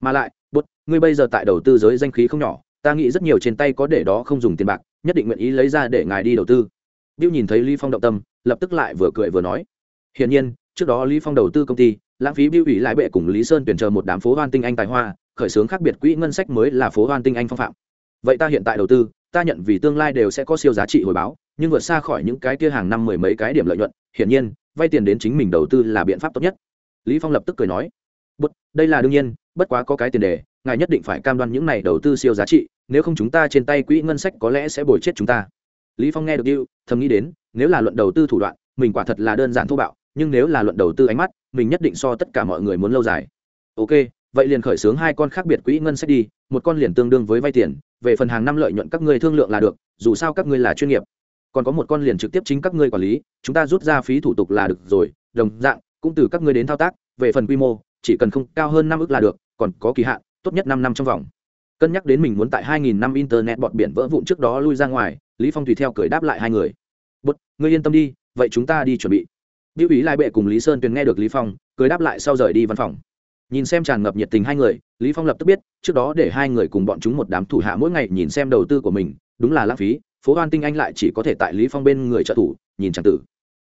mà lại bút ngươi bây giờ tại đầu tư giới danh khí không nhỏ ta nghĩ rất nhiều trên tay có để đó không dùng tiền bạc nhất định nguyện ý lấy ra để ngài đi đầu tư Bill nhìn thấy Lý Phong động tâm, lập tức lại vừa cười vừa nói. Hiển nhiên, trước đó Lý Phong đầu tư công ty, lãng phí Bill ủy lại bệ cùng Lý Sơn tuyển chờ một đám phố hoan tinh anh tài hoa, khởi xướng khác biệt quỹ ngân sách mới là phố hoan tinh anh phong phạm. Vậy ta hiện tại đầu tư, ta nhận vì tương lai đều sẽ có siêu giá trị hồi báo, nhưng vượt xa khỏi những cái kia hàng năm mười mấy cái điểm lợi nhuận, hiển nhiên, vay tiền đến chính mình đầu tư là biện pháp tốt nhất. Lý Phong lập tức cười nói, "Bất, đây là đương nhiên, bất quá có cái tiền đề, ngài nhất định phải cam đoan những này đầu tư siêu giá trị, nếu không chúng ta trên tay quỹ ngân sách có lẽ sẽ bồi chết chúng ta." Lý Phong nghe được điệu, thầm nghĩ đến, nếu là luận đầu tư thủ đoạn, mình quả thật là đơn giản thô bạo, nhưng nếu là luận đầu tư ánh mắt, mình nhất định so tất cả mọi người muốn lâu dài. Ok, vậy liền khởi xướng hai con khác biệt quỹ ngân sách đi, một con liền tương đương với vay tiền, về phần hàng năm lợi nhuận các ngươi thương lượng là được, dù sao các ngươi là chuyên nghiệp. Còn có một con liền trực tiếp chính các ngươi quản lý, chúng ta rút ra phí thủ tục là được rồi, đồng dạng, cũng từ các ngươi đến thao tác, về phần quy mô, chỉ cần không cao hơn năm ức là được, còn có kỳ hạn, tốt nhất năm năm trong vòng. Cân nhắc đến mình muốn tại 2000 năm internet bọt biển vỡ vụn trước đó lui ra ngoài, Lý Phong tùy theo cười đáp lại hai người. "Bút, ngươi yên tâm đi, vậy chúng ta đi chuẩn bị." Biểu ý Lai Bệ cùng Lý Sơn Tuyền nghe được Lý Phong, cười đáp lại sau rời đi văn phòng. Nhìn xem tràn ngập nhiệt tình hai người, Lý Phong lập tức biết, trước đó để hai người cùng bọn chúng một đám thủ hạ mỗi ngày nhìn xem đầu tư của mình, đúng là lãng phí, phố Hoan Tinh Anh lại chỉ có thể tại Lý Phong bên người trợ thủ, nhìn chàng tử.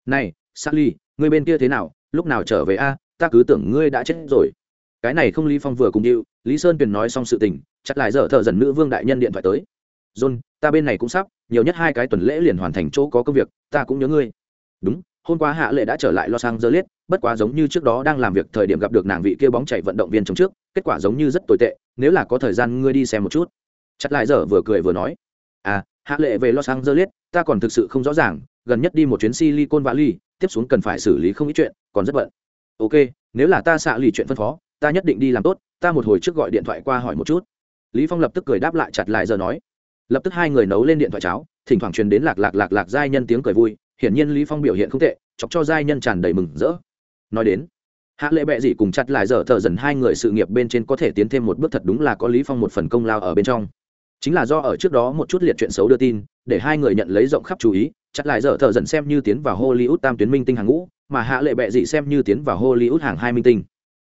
"Này, Sally, ngươi bên kia thế nào, lúc nào trở về a, ta cứ tưởng ngươi đã chết rồi." Cái này không Lý Phong vừa cùng điệu, Lý Sơn Tuyền nói xong sự tình, chặt lại dở thở dần nữ vương đại nhân điện thoại tới. "John, ta bên này cũng sắp, nhiều nhất hai cái tuần lễ liền hoàn thành chỗ có công việc, ta cũng nhớ ngươi." "Đúng, hôm qua hạ lệ đã trở lại los angeles bất quá giống như trước đó đang làm việc thời điểm gặp được nàng vị kia bóng chạy vận động viên trong trước kết quả giống như rất tồi tệ nếu là có thời gian ngươi đi xem một chút chặt lại giờ vừa cười vừa nói à hạ lệ về los angeles, ta còn thực sự không rõ ràng, gần nhất đi một chuyến silicon valley, tiếp xuống cần phải xử lý không ít chuyện, còn rất bận. Ok, nếu là ta xạ lì chuyện phân phó, ta nhất định đi làm tốt, ta một hồi trước gọi điện thoại qua hỏi một chút. Lý phong lập tức cười đáp lại chặt lại giờ nói. Lập tức hai người nấu lên điện thoại cháo, thỉnh thoảng truyền đến lạc lạc lạc lạc giai nhân tiếng cười vui, hiển nhiên lý phong biểu hiện không tệ, chọc cho giai nhân tràn đầy mừng rỡ. Nói đến, hạ lệ bệ gì cùng chặt lại giờ thợ dần hai người sự nghiệp bên trên có thể tiến thêm một bước thật đúng là có lý phong một phần công lao ở bên trong chính là do ở trước đó một chút liệt chuyện xấu đưa tin, để hai người nhận lấy rộng khắp chú ý, chặt lại dở thợ dần xem như tiến vào hollywood tam tuyến minh tinh hàng ngũ, mà hạ lệ bệ dị xem như tiến vào hollywood hàng hai minh tinh.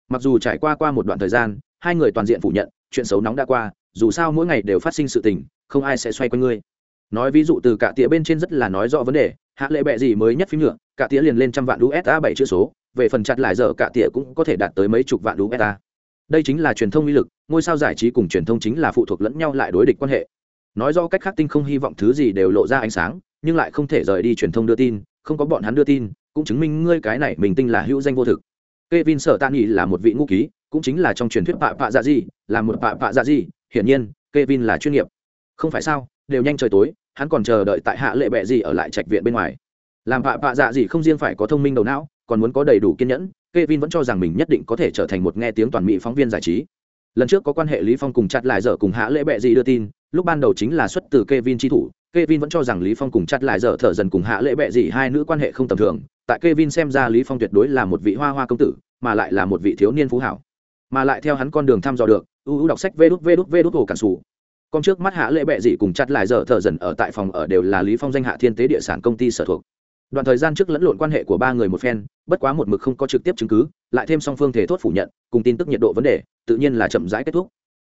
Mặc dù trải qua qua một đoạn thời gian, hai người toàn diện phủ nhận, chuyện xấu nóng đã qua, dù sao mỗi ngày đều phát sinh sự tình, không ai sẽ xoay quanh ngươi. Nói ví dụ từ cả tía bên trên rất là nói rõ vấn đề, hạ lệ bệ gì mới nhất phim nhựa cả tía liền lên trăm vạn usd bảy chữ số, về phần chặt lại giờ cả tía cũng có thể đạt tới mấy chục vạn usd đây chính là truyền thông uy lực ngôi sao giải trí cùng truyền thông chính là phụ thuộc lẫn nhau lại đối địch quan hệ. Nói rõ cách khác tinh không hy vọng thứ gì đều lộ ra ánh sáng nhưng lại không thể rời đi truyền thông đưa tin không có bọn hắn đưa tin cũng chứng minh ngươi cái này mình tinh là hữu danh vô thực. Kevin Sở Tạ Nghị là một vị ngu ký, cũng chính là trong truyền thuyết Pạ Pạ dạ gì, là một Pạ Pạ dạ gì, hiển nhiên, Kevin là chuyên nghiệp. Không phải sao, đều nhanh trời tối, hắn còn chờ đợi tại hạ lệ bệ gì ở lại trạch viện bên ngoài. Làm vạ vạ dạ gì không riêng phải có thông minh đầu não còn muốn có đầy đủ kiên nhẫn Kevin vẫn cho rằng mình nhất định có thể trở thành một nghe tiếng toàn mỹ phóng viên giải trí. Lần trước có quan hệ lý phong cùng chặt lại dở cùng hạ Lễ bệ gì đưa tin, lúc ban đầu chính là xuất từ Kevin chi thủ, Kevin vẫn cho rằng Lý Phong cùng chặt lại dở thở dần cùng hạ Lễ bệ gì hai nữ quan hệ không tầm thường, tại Kevin xem ra Lý Phong tuyệt đối là một vị hoa hoa công tử, mà lại là một vị thiếu niên phú hảo. Mà lại theo hắn con đường thăm dò được ưu đọc sách vê đút vê đút vê đút hồ cản sủ. Con trước mắt hạ Lễ bệ dị cùng chặt lại giờ thở dần ở tại phòng ở đều là lý phong danh hạ thiên tế địa sản công ty sở thuộc đoạn thời gian trước lẫn lộn quan hệ của ba người một phen, bất quá một mực không có trực tiếp chứng cứ, lại thêm song phương thể thốt phủ nhận, cùng tin tức nhiệt độ vấn đề, tự nhiên là chậm rãi kết thúc.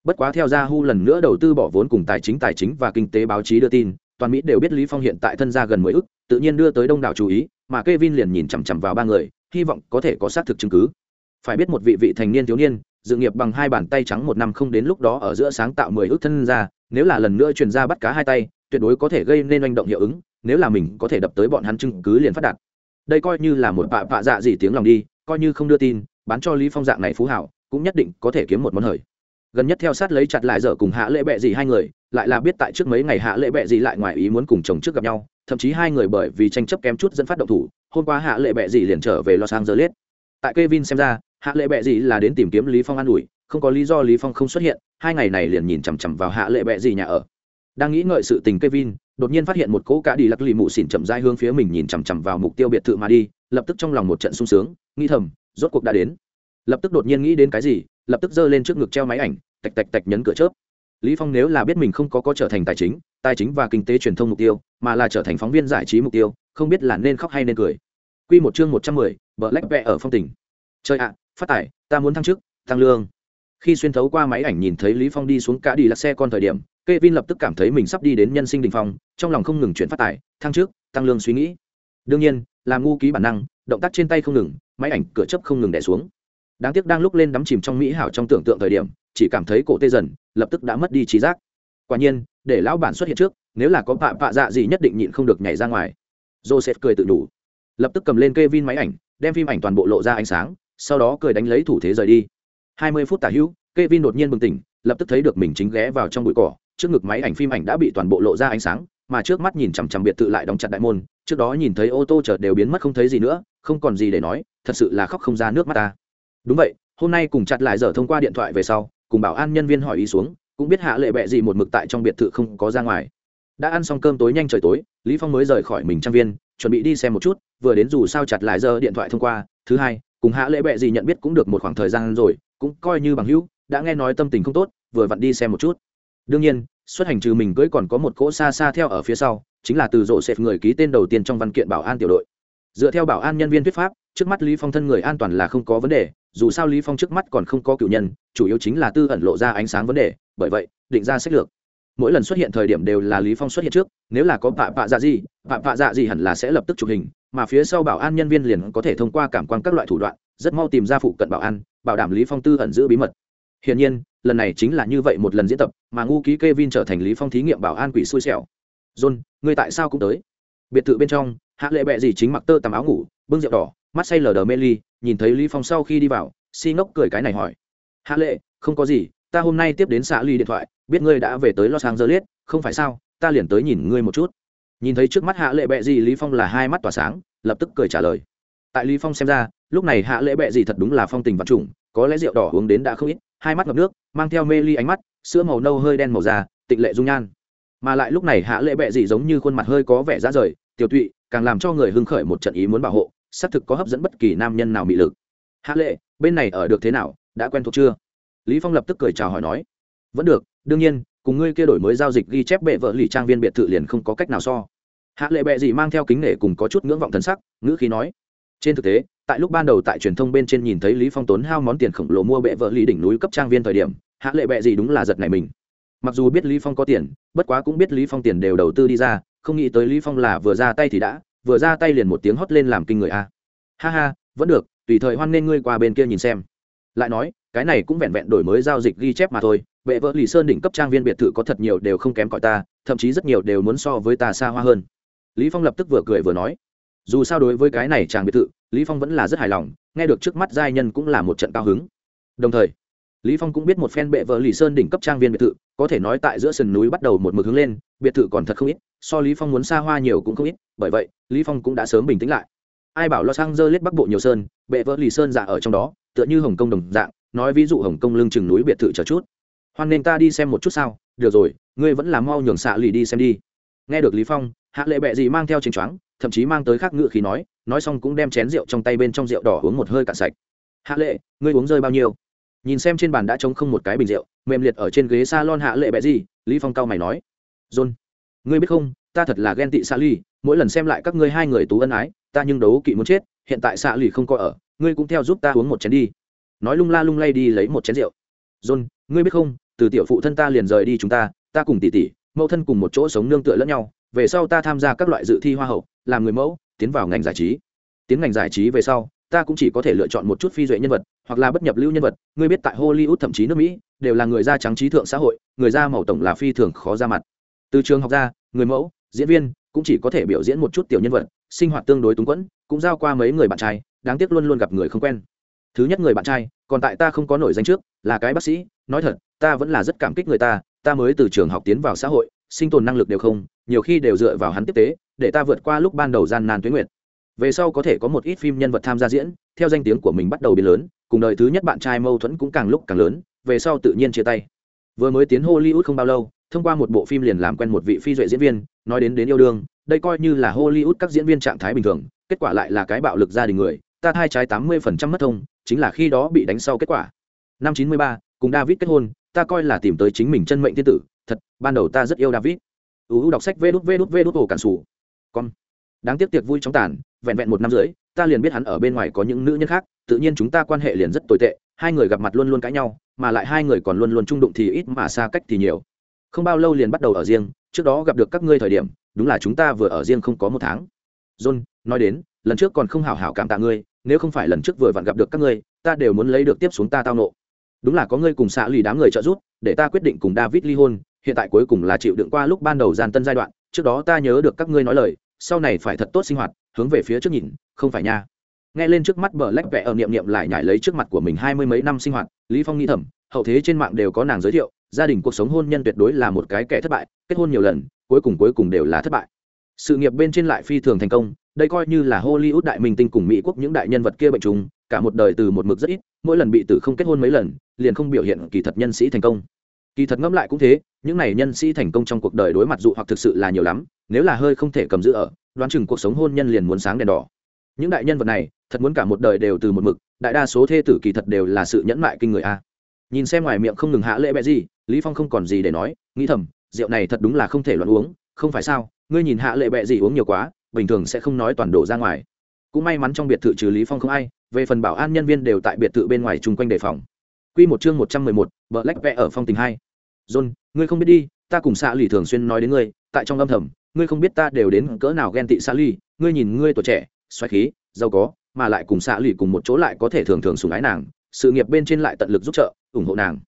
Bất quá theo yahoo lần nữa đầu tư bỏ vốn cùng tài chính tài chính và kinh tế báo chí đưa tin, toàn mỹ đều biết lý phong hiện tại thân gia gần mười ức, tự nhiên đưa tới đông đảo chú ý, mà Kevin liền nhìn chằm chằm vào ba người, hy vọng có thể có xác thực chứng cứ. Phải biết một vị vị thành niên thiếu niên, dự nghiệp bằng hai bàn tay trắng một năm không đến lúc đó ở giữa sáng tạo mười ước thân ra nếu là lần nữa truyền ra bắt cá hai tay, tuyệt đối có thể gây nên hành động hiệu ứng nếu là mình có thể đập tới bọn hắn chứng cứ liền phát đạt. Đây coi như là một bạ bạ dạ gì tiếng lòng đi, coi như không đưa tin, bán cho lý phong dạng này phú hảo, cũng nhất định có thể kiếm một món hời. Gần nhất theo sát lấy chặt lại dở cùng hạ lễ bệ gì hai người, lại là biết tại trước mấy ngày hạ lễ bệ gì lại ngoài ý muốn cùng chồng trước gặp nhau, thậm chí hai người bởi vì tranh chấp kém chút dẫn phát động thủ, hôm qua hạ lệ bệ gì liền trở về los angeles. Tại Kevin xem ra, hạ lệ bệ gì là đến tìm kiếm lý phong an ủi, không có lý do lý phong không xuất hiện, hai ngày này liền nhìn chằm chằm vào hạ lệ bệ gì nhà ở. Đang nghĩ ngợi sự tình kevin đột nhiên phát hiện một cỗ cả đi lắc lì mụ xỉn chậm rãi hướng phía mình nhìn chằm chằm vào mục tiêu biệt thự mà đi lập tức trong lòng một trận sung sướng nghĩ thầm rốt cuộc đã đến. Lập tức đột nhiên nghĩ đến cái gì lập tức giơ lên trước ngực treo máy ảnh tạch tạch tạch nhấn cửa chớp. Lý phong nếu là biết mình không có có trở thành tài chính tài chính và kinh tế truyền thông mục tiêu mà là trở thành phóng viên giải trí mục tiêu không biết là nên khóc hay nên cười. Quy một chương một trăm mười, vợ lách vẽ ở phong tỉnh chơi ạ phát tài ta muốn thăng chức tăng lương khi xuyên thấu qua máy ảnh nhìn thấy lý phong đi xuống cả đi lắc xe con thời điểm Kevin lập tức cảm thấy mình sắp đi đến nhân sinh đỉnh phong, trong lòng không ngừng chuyển phát tài, thăng trước, tăng lương suy nghĩ. Đương nhiên, làm ngu ký bản năng, động tác trên tay không ngừng, máy ảnh cửa chấp không ngừng đè xuống. Đáng tiếc đang lúc lên đắm chìm trong mỹ hảo trong tưởng tượng thời điểm, chỉ cảm thấy cổ tê dần, lập tức đã mất đi trí giác. Quả nhiên, để lão bản xuất hiện trước, nếu là có pạ pạ dạ gì nhất định nhịn không được nhảy ra ngoài. Joseph cười tự đủ, lập tức cầm lên Kevin máy ảnh, đem phim ảnh toàn bộ lộ ra ánh sáng, sau đó cười đánh lấy thủ thế rời đi. 20 phút tả hữu, Kevin đột nhiên bừng tỉnh, lập tức thấy được mình chính ghé vào trong bụi cỏ, trước ngực máy ảnh phim ảnh đã bị toàn bộ lộ ra ánh sáng mà trước mắt nhìn chằm chằm biệt thự lại đóng chặt đại môn trước đó nhìn thấy ô tô chợt đều biến mất không thấy gì nữa không còn gì để nói thật sự là khóc không ra nước mắt ta. Đúng vậy hôm nay cùng chặt lại giờ thông qua điện thoại về sau cùng bảo an nhân viên hỏi ý xuống cũng biết hạ lệ bẹ gì một mực tại trong biệt thự không có ra ngoài. Đã ăn xong cơm tối nhanh trời tối lý phong mới rời khỏi mình trang viên chuẩn bị đi xem một chút vừa đến dù sao chặt lại giờ điện thoại thông qua thứ hai cùng hạ lễ bệ gì nhận biết cũng được một khoảng thời gian rồi, cũng coi như bằng hữu, đã nghe nói tâm tình không tốt, vừa vặn đi xem một chút. Đương nhiên, xuất hành trừ mình cưới còn có một cỗ xa xa theo ở phía sau, chính là từ rộ xẹp người ký tên đầu tiên trong văn kiện bảo an tiểu đội. Dựa theo bảo an nhân viên thuyết pháp, trước mắt lý phong thân người an toàn là không có vấn đề, dù sao lý phong trước mắt còn không có cựu nhân, chủ yếu chính là tư ẩn lộ ra ánh sáng vấn đề, bởi vậy, định ra sách lược. Mỗi lần xuất hiện thời điểm đều là lý phong xuất hiện trước, nếu là có bạ bạ dạ gì bạ bạ dạ gì hẳn là sẽ lập tức chụp hình mà phía sau bảo an nhân viên liền có thể thông qua cảm quan các loại thủ đoạn rất mau tìm ra phụ cận bảo an bảo đảm lý phong tư ẩn giữ bí mật hiển nhiên lần này chính là như vậy một lần diễn tập mà ngu ký Kevin trở thành Lý Phong thí nghiệm bảo an quỷ xui xẻo. John, ngươi tại sao cũng tới? Biệt thự bên trong, Hạ Lệ bẹ gì chính mặc tơ tằm áo ngủ, bưng rượu đỏ, mắt say lờ đờ mê ly, nhìn thấy Lý Phong sau khi đi vào, si ngốc cười cái này hỏi. Hạ Lệ, không có gì, ta hôm nay tiếp đến xã ly điện thoại, biết ngươi đã về tới Los Angeles, không phải sao, ta liền tới nhìn ngươi một chút. Nhìn thấy trước mắt Hạ Lệ bệ gì Lý Phong là hai mắt tỏa sáng, lập tức cười trả lời. Tại Lý Phong xem ra, lúc này Hạ Lệ bệ gì thật đúng là phong tình vật trùng, có lẽ rượu đỏ uống đến đã không ít, hai mắt ngập nước mang theo mê ly ánh mắt sữa màu nâu hơi đen màu da tịnh lệ dung nhan. Mà lại lúc này hạ lệ bệ gì giống như khuôn mặt hơi có vẻ ra rời tiểu tụy càng làm cho người hưng khởi một trận ý muốn bảo hộ xác thực có hấp dẫn bất kỳ nam nhân nào mị lực. Hạ lệ bên này ở được thế nào đã quen thuộc chưa? Lý phong lập tức cười chào hỏi nói. Vẫn được đương nhiên cùng ngươi kia đổi mới giao dịch ghi chép bệ vợ lì trang viên biệt thự liền không có cách nào so. Hạ lệ bệ gì mang theo kính nể cùng có chút ngưỡng vọng thần sắc, ngữ khí nói, trên thực tế, tại lúc ban đầu tại truyền thông bên trên nhìn thấy lý phong tốn hao món tiền khổng lồ mua bệ vợ lì đỉnh núi cấp trang viên thời điểm, hạ lệ bệ gì đúng là giật này mình. Mặc dù biết lý phong có tiền, bất quá cũng biết lý phong tiền đều đầu tư đi ra, không nghĩ tới lý phong là vừa ra tay thì đã, vừa ra tay liền một tiếng hót lên làm kinh người a. À. Ha ha, vẫn được, tùy thời hoan nên ngươi qua bên kia nhìn xem. Lại nói, cái này cũng vẹn vẹn đổi mới giao dịch ghi chép mà thôi bệ vợ lì sơn đỉnh cấp trang viên biệt thự có thật nhiều đều không kém cỏi ta, thậm chí rất nhiều đều muốn so với ta xa hoa hơn. Lý phong lập tức vừa cười vừa nói, dù sao đối với cái này chàng biệt thự, lý phong vẫn là rất hài lòng, nghe được trước mắt giai nhân cũng là một trận cao hứng. Đồng thời, lý phong cũng biết một phen bệ vợ lì sơn đỉnh cấp trang viên biệt thự, có thể nói tại giữa sườn núi bắt đầu một mực hướng lên, biệt thự còn thật không ít, so lý phong muốn xa hoa nhiều cũng không ít, bởi vậy, lý phong cũng đã sớm bình tĩnh lại. Ai bảo lo sang dơ lết bắc bộ nhiều sơn, bệ vợ lì sơn dạ ở trong đó, tựa như hồng kông đồng dạng, nói ví dụ hồng kông lưng chừng núi biệt thự chờ chút hoan nên ta đi xem một chút sao? Được rồi, ngươi vẫn là mau nhường xạ lì đi xem đi. Nghe được lý phong, hạ lệ bệ gì mang theo chính choáng, thậm chí mang tới khác ngựa khí nói nói xong cũng đem chén rượu trong tay bên trong rượu đỏ uống một hơi cạn sạch. Hạ lệ, ngươi uống rơi bao nhiêu? Nhìn xem trên bàn đã trống không một cái bình rượu, mềm liệt ở trên ghế salon hạ lệ bẹ gì lý phong cao mày nói, john, ngươi biết không, ta thật là ghen tị xạ lì, mỗi lần xem lại các ngươi hai người tú ân ái, ta nhưng đấu kỵ muốn chết, hiện tại xạ lì không có ở, ngươi cũng theo giúp ta uống một chén đi. Nói lung la lung lay đi lấy một chén rượu. John, ngươi biết không từ tiểu phụ thân ta liền rời đi chúng ta ta cùng tỷ tỷ, mẫu thân cùng một chỗ sống nương tựa lẫn nhau, về sau ta tham gia các loại dự thi hoa hậu, làm người mẫu, tiến vào ngành giải trí. Tiến ngành giải trí về sau, ta cũng chỉ có thể lựa chọn một chút phi duệ nhân vật, hoặc là bất nhập lưu nhân vật. Ngươi biết tại hollywood thậm chí nước mỹ, đều là người da trắng trí thượng xã hội, người da màu tổng là phi thường khó ra mặt. Từ trường học ra, người mẫu, diễn viên cũng chỉ có thể biểu diễn một chút tiểu nhân vật, sinh hoạt tương đối túng quẫn, cũng giao qua mấy người bạn trai, đáng tiếc luôn luôn gặp người không quen. Thứ nhất người bạn trai còn tại ta không có nổi danh trước, là cái bác sĩ, nói thật, ta vẫn là rất cảm kích người ta ta mới từ trường học tiến vào xã hội, sinh tồn năng lực đều không, nhiều khi đều dựa vào hắn tiếp tế, để ta vượt qua lúc ban đầu gian nan tuyến nguyệt. Về sau có thể có một ít phim nhân vật tham gia diễn, theo danh tiếng của mình bắt đầu biến lớn, cùng đời thứ nhất bạn trai mâu thuẫn cũng càng lúc càng lớn, về sau tự nhiên chia tay. Vừa mới tiến hollywood không bao lâu, thông qua một bộ phim liền làm quen một vị phi duệ diễn viên, nói đến đến yêu đương, đây coi như là hollywood các diễn viên trạng thái bình thường, kết quả lại là cái bạo lực gia đình người ta thai trái tám mươi phần trăm mất thông, chính là khi đó bị đánh sau kết quả. Năm chín mươi ba, cùng david kết hôn, ta coi là tìm tới chính mình chân mệnh thiên tử. Thật, ban đầu ta rất yêu david. Uu đọc sách vê đút vê đút vê đút ổ cản sủ. Con đáng tiếc tiệc vui chóng tàn, vẹn vẹn một năm rưỡi, ta liền biết hắn ở bên ngoài có những nữ nhân khác, tự nhiên chúng ta quan hệ liền rất tồi tệ, hai người gặp mặt luôn luôn cãi nhau, mà lại hai người còn luôn luôn trung đụng thì ít mà xa cách thì nhiều. Không bao lâu liền bắt đầu ở riêng, trước đó gặp được các ngươi thời điểm, đúng là chúng ta vừa ở riêng không có một tháng. John, nói đến, lần trước còn không hảo hảo cảm tạ ngươi nếu không phải lần trước vừa vặn gặp được các ngươi, ta đều muốn lấy được tiếp xuống ta tao nộ. Đúng là có ngươi cùng xã lì đám người trợ giúp, để ta quyết định cùng david ly hôn, hiện tại cuối cùng là chịu đựng qua lúc ban đầu gian tân giai đoạn, trước đó ta nhớ được các ngươi nói lời, sau này phải thật tốt sinh hoạt, hướng về phía trước nhìn, không phải nha. Nghe lên trước mắt bờ lách vẽ ở niệm niệm lại nhảy lấy trước mặt của mình hai mươi mấy năm sinh hoạt, lý phong nghĩ thầm, hậu thế trên mạng đều có nàng giới thiệu, gia đình cuộc sống hôn nhân tuyệt đối là một cái kẻ thất bại, kết hôn nhiều lần, cuối cùng cuối cùng đều là thất bại. Sự nghiệp bên trên lại phi thường thành công đây coi như là hollywood đại minh tinh cùng mỹ quốc những đại nhân vật kia bệnh trùng, cả một đời từ một mực rất ít, mỗi lần bị tử không kết hôn mấy lần, liền không biểu hiện kỳ thật nhân sĩ thành công. Kỳ thật ngẫm lại cũng thế, những này nhân sĩ thành công trong cuộc đời đối mặt dụ hoặc thực sự là nhiều lắm, nếu là hơi không thể cầm giữ ở, đoán chừng cuộc sống hôn nhân liền muốn sáng đèn đỏ. Những đại nhân vật này, thật muốn cả một đời đều từ một mực, đại đa số thê tử kỳ thật đều là sự nhẫn mại kinh người a. Nhìn xem ngoài miệng không ngừng hạ lễ bẹ gì, lý phong không còn gì để nói, nghĩ thầm, rượu này thật đúng là không thể loạn uống, không phải sao, ngươi nhìn hạ lệ bẹ gì uống nhiều quá bình thường sẽ không nói toàn đổ ra ngoài. Cũng may mắn trong biệt thự trừ lý phong không ai về phần bảo an nhân viên đều tại biệt thự bên ngoài chung quanh đề phòng. Quy một chương một trăm mười một, vợ lách vẽ ở phong tình hai. John ngươi không biết đi ta cùng xạ lì thường xuyên nói đến ngươi tại trong âm thầm ngươi không biết ta đều đến cỡ nào ghen tị xạ lì ngươi nhìn ngươi tuổi trẻ xoáy khí giàu có mà lại cùng xạ lì cùng một chỗ lại có thể thường thường sùng ái nàng sự nghiệp bên trên lại tận lực giúp trợ ủng hộ nàng.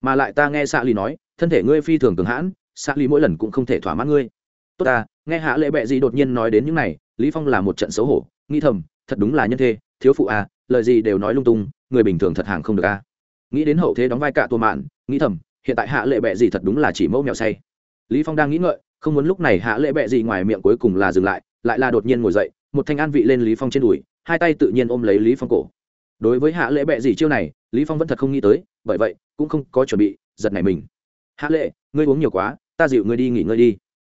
Mà lại ta nghe xạ lì nói thân thể ngươi phi thường cường hãn xạ lì mỗi lần cũng không thể thỏa mãn ngươi tốt ta, nghe hạ lệ bệ gì đột nhiên nói đến những này, lý phong là một trận xấu hổ, nghĩ thầm, thật đúng là nhân thê, thiếu phụ à lời gì đều nói lung tung, người bình thường thật hàng không được a à. nghĩ đến hậu thế đóng vai cả tua mạn, nghĩ thầm, hiện tại hạ lệ bệ gì thật đúng là chỉ mẫu mèo say. Lý phong đang nghĩ ngợi, không muốn lúc này hạ lệ bệ gì ngoài miệng cuối cùng là dừng lại lại là đột nhiên ngồi dậy, một thanh an vị lên lý phong trên đùi, hai tay tự nhiên ôm lấy lý phong cổ. Đối với hạ lệ bệ gì chiêu này, lý phong vẫn thật không nghĩ tới, bởi vậy, cũng không có chuẩn bị, giật này mình. Hạ lệ, ngươi uống nhiều quá, ta dịu ngươi đi nghỉ ngơi đi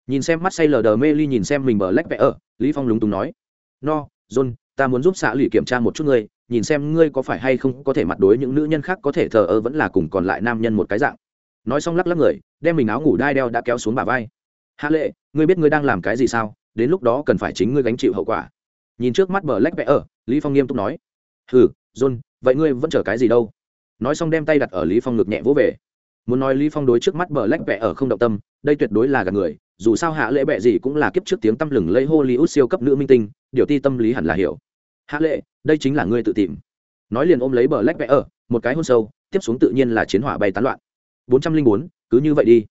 nhìn xem mắt say lờ đờ mê ly nhìn xem mình bờ lách vẽ ở, lý phong lúng túng nói. No, john, ta muốn giúp xã lì kiểm tra một chút ngươi, nhìn xem ngươi có phải hay không có thể mặt đối những nữ nhân khác có thể thờ ơ vẫn là cùng còn lại nam nhân một cái dạng. Nói xong lắc lắc người, đem mình áo ngủ đai đeo đã kéo xuống bả vai. Hạ lệ, ngươi biết ngươi đang làm cái gì sao? Đến lúc đó cần phải chính ngươi gánh chịu hậu quả. Nhìn trước mắt bờ lách vẽ ở, lý phong nghiêm túc nói. Hừ, john, vậy ngươi vẫn chờ cái gì đâu? Nói xong đem tay đặt ở lý phong ngực nhẹ vỗ về. Muốn nói lý phong đối trước mắt bờ lách vẽ ở không động tâm, đây tuyệt đối là gạt người dù sao hạ lệ bệ gì cũng là kiếp trước tiếng tăm lừng lây hollywood siêu cấp nữ minh tinh, điều ti tâm lý hẳn là hiểu. Hạ lệ đây chính là ngươi tự tìm. Nói liền ôm lấy bờ lách vẽ ở, một cái hôn sâu, tiếp xuống tự nhiên là chiến hỏa bay tán loạn. Bốn trăm linh bốn, cứ như vậy đi.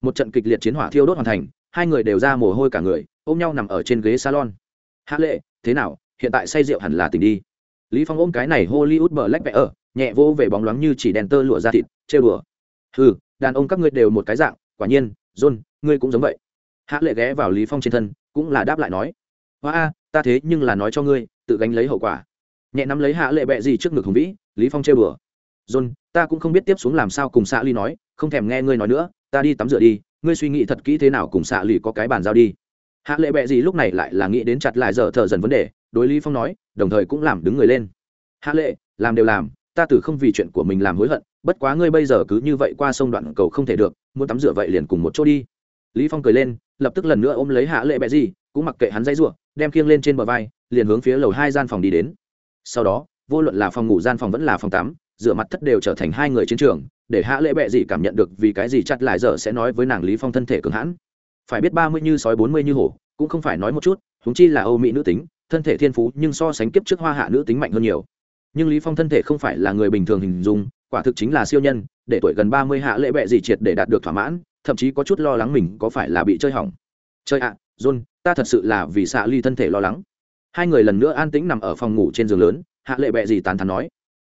Một trận kịch liệt chiến hỏa thiêu đốt hoàn thành, hai người đều ra mồ hôi cả người, ôm nhau nằm ở trên ghế salon. Hạ lệ thế nào, hiện tại say rượu hẳn là tỉnh đi. Lý phong ôm cái này hollywood bờ lách vẽ ở, nhẹ vô về bóng loáng như chỉ đèn tơ lụa ra thịt, trêu đùa. Hừ, đàn ông các ngươi đều một cái dạng, quả nhiên, john, ngươi cũng giống vậy hạ lệ ghé vào lý phong trên thân, cũng là đáp lại nói, hoa a, ta thế nhưng là nói cho ngươi, tự gánh lấy hậu quả. Nhẹ nắm lấy hạ lệ bẹ gì trước ngực hùng vĩ, lý phong trêu đùa, john, ta cũng không biết tiếp xuống làm sao cùng xạ ly nói, không thèm nghe ngươi nói nữa, ta đi tắm rửa đi, ngươi suy nghĩ thật kỹ thế nào cùng xạ lì có cái bàn giao đi. Hạ lệ bẹ gì lúc này lại là nghĩ đến chặt lại giờ thở dần vấn đề, đối lý phong nói, đồng thời cũng làm đứng người lên. Hạ lệ, làm đều làm, ta từ không vì chuyện của mình làm hối hận, bất quá ngươi bây giờ cứ như vậy qua sông đoạn cầu không thể được, muốn tắm rửa vậy liền cùng một chỗ đi. Lý phong cười lên lập tức lần nữa ôm lấy hạ lệ bẹ gì, cũng mặc kệ hắn dây rủa, đem khiêng lên trên bờ vai, liền hướng phía lầu hai gian phòng đi đến. Sau đó, vô luận là phòng ngủ gian phòng vẫn là phòng tắm, rửa mặt thất đều trở thành hai người chiến trường, để hạ lệ bẹ gì cảm nhận được vì cái gì chặt lại giờ sẽ nói với nàng lý phong thân thể cường hãn. Phải biết ba mươi như sói bốn mươi như hổ, cũng không phải nói một chút chúng chi là âu mỹ nữ tính, thân thể thiên phú nhưng so sánh kiếp trước hoa hạ nữ tính mạnh hơn nhiều. Nhưng lý phong thân thể không phải là người bình thường hình dung, quả thực chính là siêu nhân, để tuổi gần ba mươi hạ lệ bẹ gì triệt để đạt được thỏa mãn thậm chí có chút lo lắng mình có phải là bị chơi hỏng. Chơi ạ, john, ta thật sự là vì xạ ly thân thể lo lắng. Hai người lần nữa an tĩnh nằm ở phòng ngủ trên giường lớn, hạ lệ bẹ gì tàn thắn nói.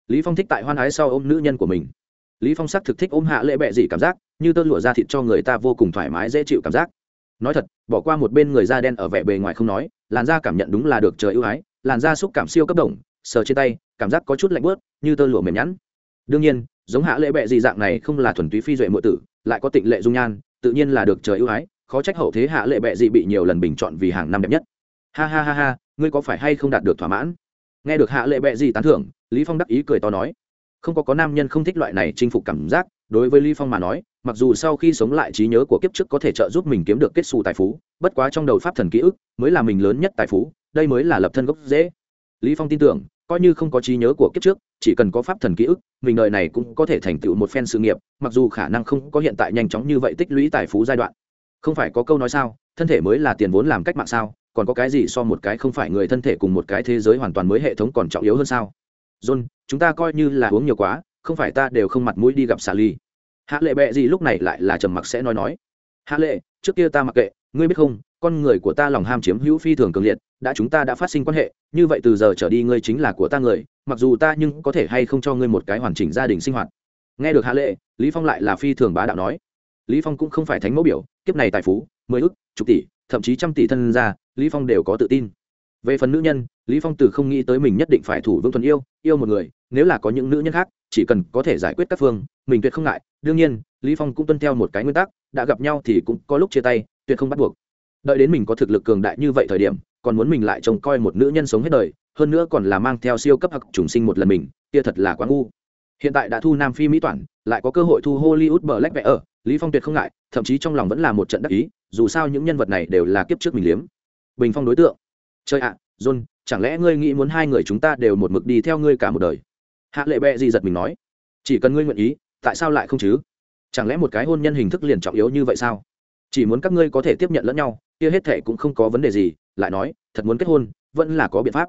Lý phong thích tại hoan ái sau ôm nữ nhân của mình. Lý phong sắc thực thích ôm hạ lệ bẹ gì cảm giác, như tơ lụa ra thịt cho người ta vô cùng thoải mái dễ chịu cảm giác. Nói thật, bỏ qua một bên người da đen ở vẻ bề ngoài không nói, làn da cảm nhận đúng là được trời ưu ái, làn da xúc cảm siêu cấp đồng, sờ trên tay, cảm giác có chút lạnh bớt như tơ lụa mềm nhẵn. Đương nhiên, giống hạ lệ bẹ gì dạng này không là thuần túy phi duệ muội tử lại có tịnh lệ dung nhan, tự nhiên là được trời ưu ái, khó trách hậu thế hạ lệ bệ dị bị nhiều lần bình chọn vì hàng năm đẹp nhất. Ha ha ha ha, ngươi có phải hay không đạt được thỏa mãn? Nghe được hạ lệ bệ dị tán thưởng, lý phong đắc ý cười to nói. Không có có nam nhân không thích loại này chinh phục cảm giác, đối với lý phong mà nói, mặc dù sau khi sống lại trí nhớ của kiếp trước có thể trợ giúp mình kiếm được kết xù tài phú, bất quá trong đầu pháp thần ký ức mới là mình lớn nhất tài phú, đây mới là lập thân gốc dễ. Lý phong tin tưởng, coi như không có trí nhớ của kiếp trước chỉ cần có pháp thần ký ức, mình đời này cũng có thể thành tựu một phen sự nghiệp, mặc dù khả năng không có hiện tại nhanh chóng như vậy tích lũy tài phú giai đoạn. Không phải có câu nói sao, thân thể mới là tiền vốn làm cách mạng sao, còn có cái gì so một cái không phải người thân thể cùng một cái thế giới hoàn toàn mới hệ thống còn trọng yếu hơn sao? John, chúng ta coi như là uống nhiều quá, không phải ta đều không mặt mũi đi gặp xà ly hạ lệ bệ gì lúc này lại là trầm mặc sẽ nói nói. Hạ lệ, trước kia ta mặc kệ, ngươi biết không con người của ta lòng ham chiếm hữu phi thường cường liệt, đã chúng ta đã phát sinh quan hệ, như vậy từ giờ trở đi ngươi chính là của ta người, mặc dù ta nhưng có thể hay không cho ngươi một cái hoàn chỉnh gia đình sinh hoạt. Nghe được hạ lệ, lý phong lại là phi thường bá đạo nói. Lý phong cũng không phải thánh mẫu biểu, kiếp này tài phú, mười ức, chục tỷ, thậm chí trăm tỷ thân gia, lý phong đều có tự tin. Về phần nữ nhân, lý phong từ không nghĩ tới mình nhất định phải thủ vương thuần yêu yêu một người, nếu là có những nữ nhân khác, chỉ cần có thể giải quyết các phương, mình tuyệt không ngại. Đương nhiên, lý phong cũng tuân theo một cái nguyên tắc, đã gặp nhau thì cũng có lúc chia tay, tuyệt không bắt buộc đợi đến mình có thực lực cường đại như vậy thời điểm, còn muốn mình lại trông coi một nữ nhân sống hết đời, hơn nữa còn là mang theo siêu cấp hoặc trùng sinh một lần mình, kia thật là quá ngu. Hiện tại đã thu nam phi mỹ toản, lại có cơ hội thu hollywood bờ lách vẽ ở lý phong tuyệt không ngại, thậm chí trong lòng vẫn là một trận đắc ý, dù sao những nhân vật này đều là kiếp trước mình liếm. Bình phong đối tượng. Chơi ạ, john, chẳng lẽ ngươi nghĩ muốn hai người chúng ta đều một mực đi theo ngươi cả một đời? Hạ lệ bệ gì giật mình nói. Chỉ cần ngươi nguyện ý, tại sao lại không chứ? Chẳng lẽ một cái hôn nhân hình thức liền trọng yếu như vậy sao? Chỉ muốn các ngươi có thể tiếp nhận lẫn nhau kia hết thệ cũng không có vấn đề gì, lại nói, thật muốn kết hôn, vẫn là có biện pháp.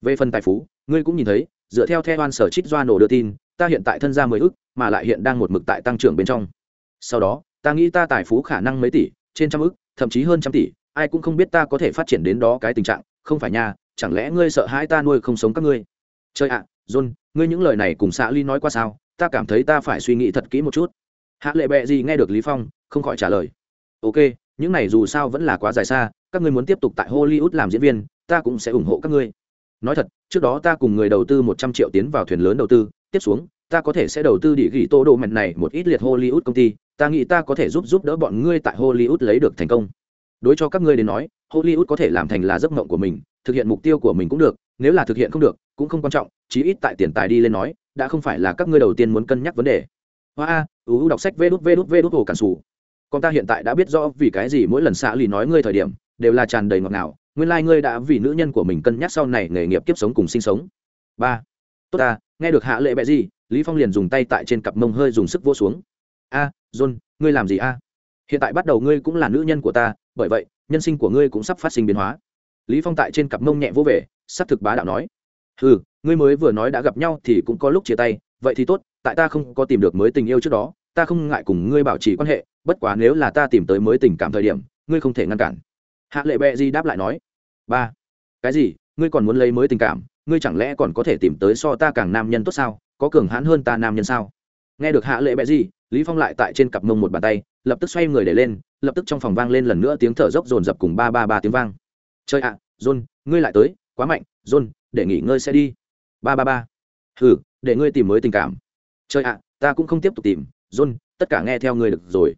Về phần tài phú, ngươi cũng nhìn thấy, dựa theo theo oan sở trích doa nổ đưa tin, ta hiện tại thân gia mười ức, mà lại hiện đang một mực tại tăng trưởng bên trong. Sau đó, ta nghĩ ta tài phú khả năng mấy tỷ, trên trăm ức, thậm chí hơn trăm tỷ, ai cũng không biết ta có thể phát triển đến đó cái tình trạng, không phải nha, chẳng lẽ ngươi sợ hãi ta nuôi không sống các ngươi? Chơi ạ, john, ngươi những lời này cùng xã ly nói qua sao? Ta cảm thấy ta phải suy nghĩ thật kỹ một chút. Hạ lệ bệ gì nghe được lý phong, không khỏi trả lời. Ok những này dù sao vẫn là quá dài xa, các ngươi muốn tiếp tục tại hollywood làm diễn viên, ta cũng sẽ ủng hộ các ngươi. Nói thật, trước đó ta cùng người đầu tư một trăm triệu tiến vào thuyền lớn đầu tư, tiếp xuống, ta có thể sẽ đầu tư địa ghi tô đồ mẹn này một ít liệt hollywood công ty, ta nghĩ ta có thể giúp giúp đỡ bọn ngươi tại hollywood lấy được thành công. Đối cho các ngươi đến nói, hollywood có thể làm thành là giấc mộng của mình, thực hiện mục tiêu của mình cũng được, nếu là thực hiện không được, cũng không quan trọng, chí ít tại tiền tài đi lên nói, đã không phải là các ngươi đầu tiên muốn cân nhắc vấn đề. Hoa a uu đọc sách vê đút vê đút vê đút hồ cản sủ con ta hiện tại đã biết rõ vì cái gì mỗi lần xã lì nói ngươi thời điểm, đều là tràn đầy ngọt ngào. Nguyên lai、like、ngươi đã vì nữ nhân của mình cân nhắc sau này nghề nghiệp kiếp sống cùng sinh sống. Ba. Tốt ta, nghe được hạ lệ bẹ gì, lý phong liền dùng tay tại trên cặp mông hơi dùng sức vô xuống. A, john, ngươi làm gì a? Hiện tại bắt đầu ngươi cũng là nữ nhân của ta, bởi vậy, nhân sinh của ngươi cũng sắp phát sinh biến hóa. Lý phong tại trên cặp mông nhẹ vô về, sắp thực bá đạo nói. Ừ ngươi mới vừa nói đã gặp nhau thì cũng có lúc chia tay, vậy thì tốt, tại ta không có tìm được mới tình yêu trước đó ta không ngại cùng ngươi bảo trì quan hệ, bất quá nếu là ta tìm tới mới tình cảm thời điểm, ngươi không thể ngăn cản. Hạ lệ bẹ di đáp lại nói, ba, cái gì? Ngươi còn muốn lấy mới tình cảm? Ngươi chẳng lẽ còn có thể tìm tới so ta càng nam nhân tốt sao? Có cường hãn hơn ta nam nhân sao? Nghe được hạ lệ bẹ di, lý phong lại tại trên cặp mông một bàn tay, lập tức xoay người để lên, lập tức trong phòng vang lên lần nữa tiếng thở dốc dồn dập cùng ba ba ba tiếng vang. Chơi ạ, john, ngươi lại tới, quá mạnh, john, để nghỉ ngơi sẽ đi. Ba ba ba, hừ, để ngươi tìm mới tình cảm. Chơi ạ, ta cũng không tiếp tục tìm john tất cả nghe theo ngươi được rồi.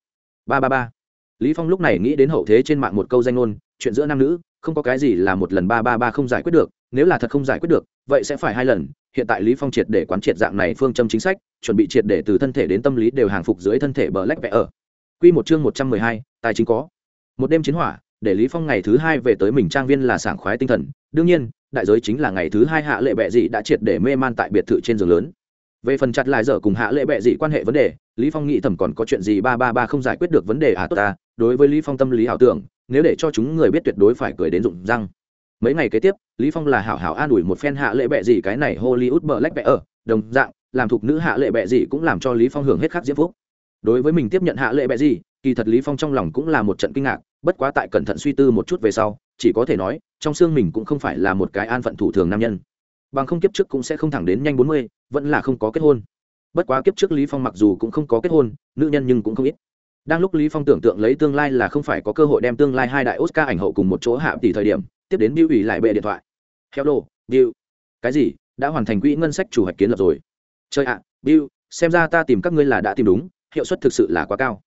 Ba ba ba. Lý phong lúc này nghĩ đến hậu thế trên mạng một câu danh ngôn chuyện giữa nam nữ không có cái gì là một lần ba ba ba không giải quyết được nếu là thật không giải quyết được vậy sẽ phải hai lần. Hiện tại lý phong triệt để quán triệt dạng này phương châm chính sách chuẩn bị triệt để từ thân thể đến tâm lý đều hàng phục dưới thân thể bờ lách vẽ ở. Quy một chương một trăm mười hai, tài chính có. Một đêm chiến hỏa để lý phong ngày thứ hai về tới mình trang viên là sảng khoái tinh thần. Đương nhiên đại giới chính là ngày thứ hai hạ lệ bệ dị đã triệt để mê man tại biệt thự trên giường lớn. Về phần chặt lại dở cùng hạ lệ bệ dị quan hệ vấn đề lý phong nghĩ thầm còn có chuyện gì ba ba ba không giải quyết được vấn đề à tốt ta, đối với lý phong tâm lý ảo tưởng, nếu để cho chúng người biết tuyệt đối phải cười đến rụng răng. Mấy ngày kế tiếp, lý phong là hảo hảo an ủi một phen hạ lệ bệ gì cái này hollywood bờ lách bệ ở đồng dạng, làm thuộc nữ hạ lệ bệ gì cũng làm cho lý phong hưởng hết khắc diễm phúc. Đối với mình tiếp nhận hạ lệ bệ gì, kỳ thật lý phong trong lòng cũng là một trận kinh ngạc, bất quá tại cẩn thận suy tư một chút về sau, chỉ có thể nói, trong xương mình cũng không phải là một cái an phận thủ thường nam nhân. Bằng không kiếp trước cũng sẽ không thẳng đến nhanh bốn mươi, vẫn là không có kết hôn bất quá kiếp trước lý phong mặc dù cũng không có kết hôn nữ nhân nhưng cũng không ít. Đang lúc lý phong tưởng tượng lấy tương lai là không phải có cơ hội đem tương lai hai đại oscar ảnh hậu cùng một chỗ hạ tỷ thời điểm tiếp đến bill ủy lại bệ điện thoại. Hello bill. Cái gì? Đã hoàn thành quỹ ngân sách chủ hoạch kiến lập rồi. Chơi ạ bill xem ra ta tìm các ngươi là đã tìm đúng hiệu suất thực sự là quá cao.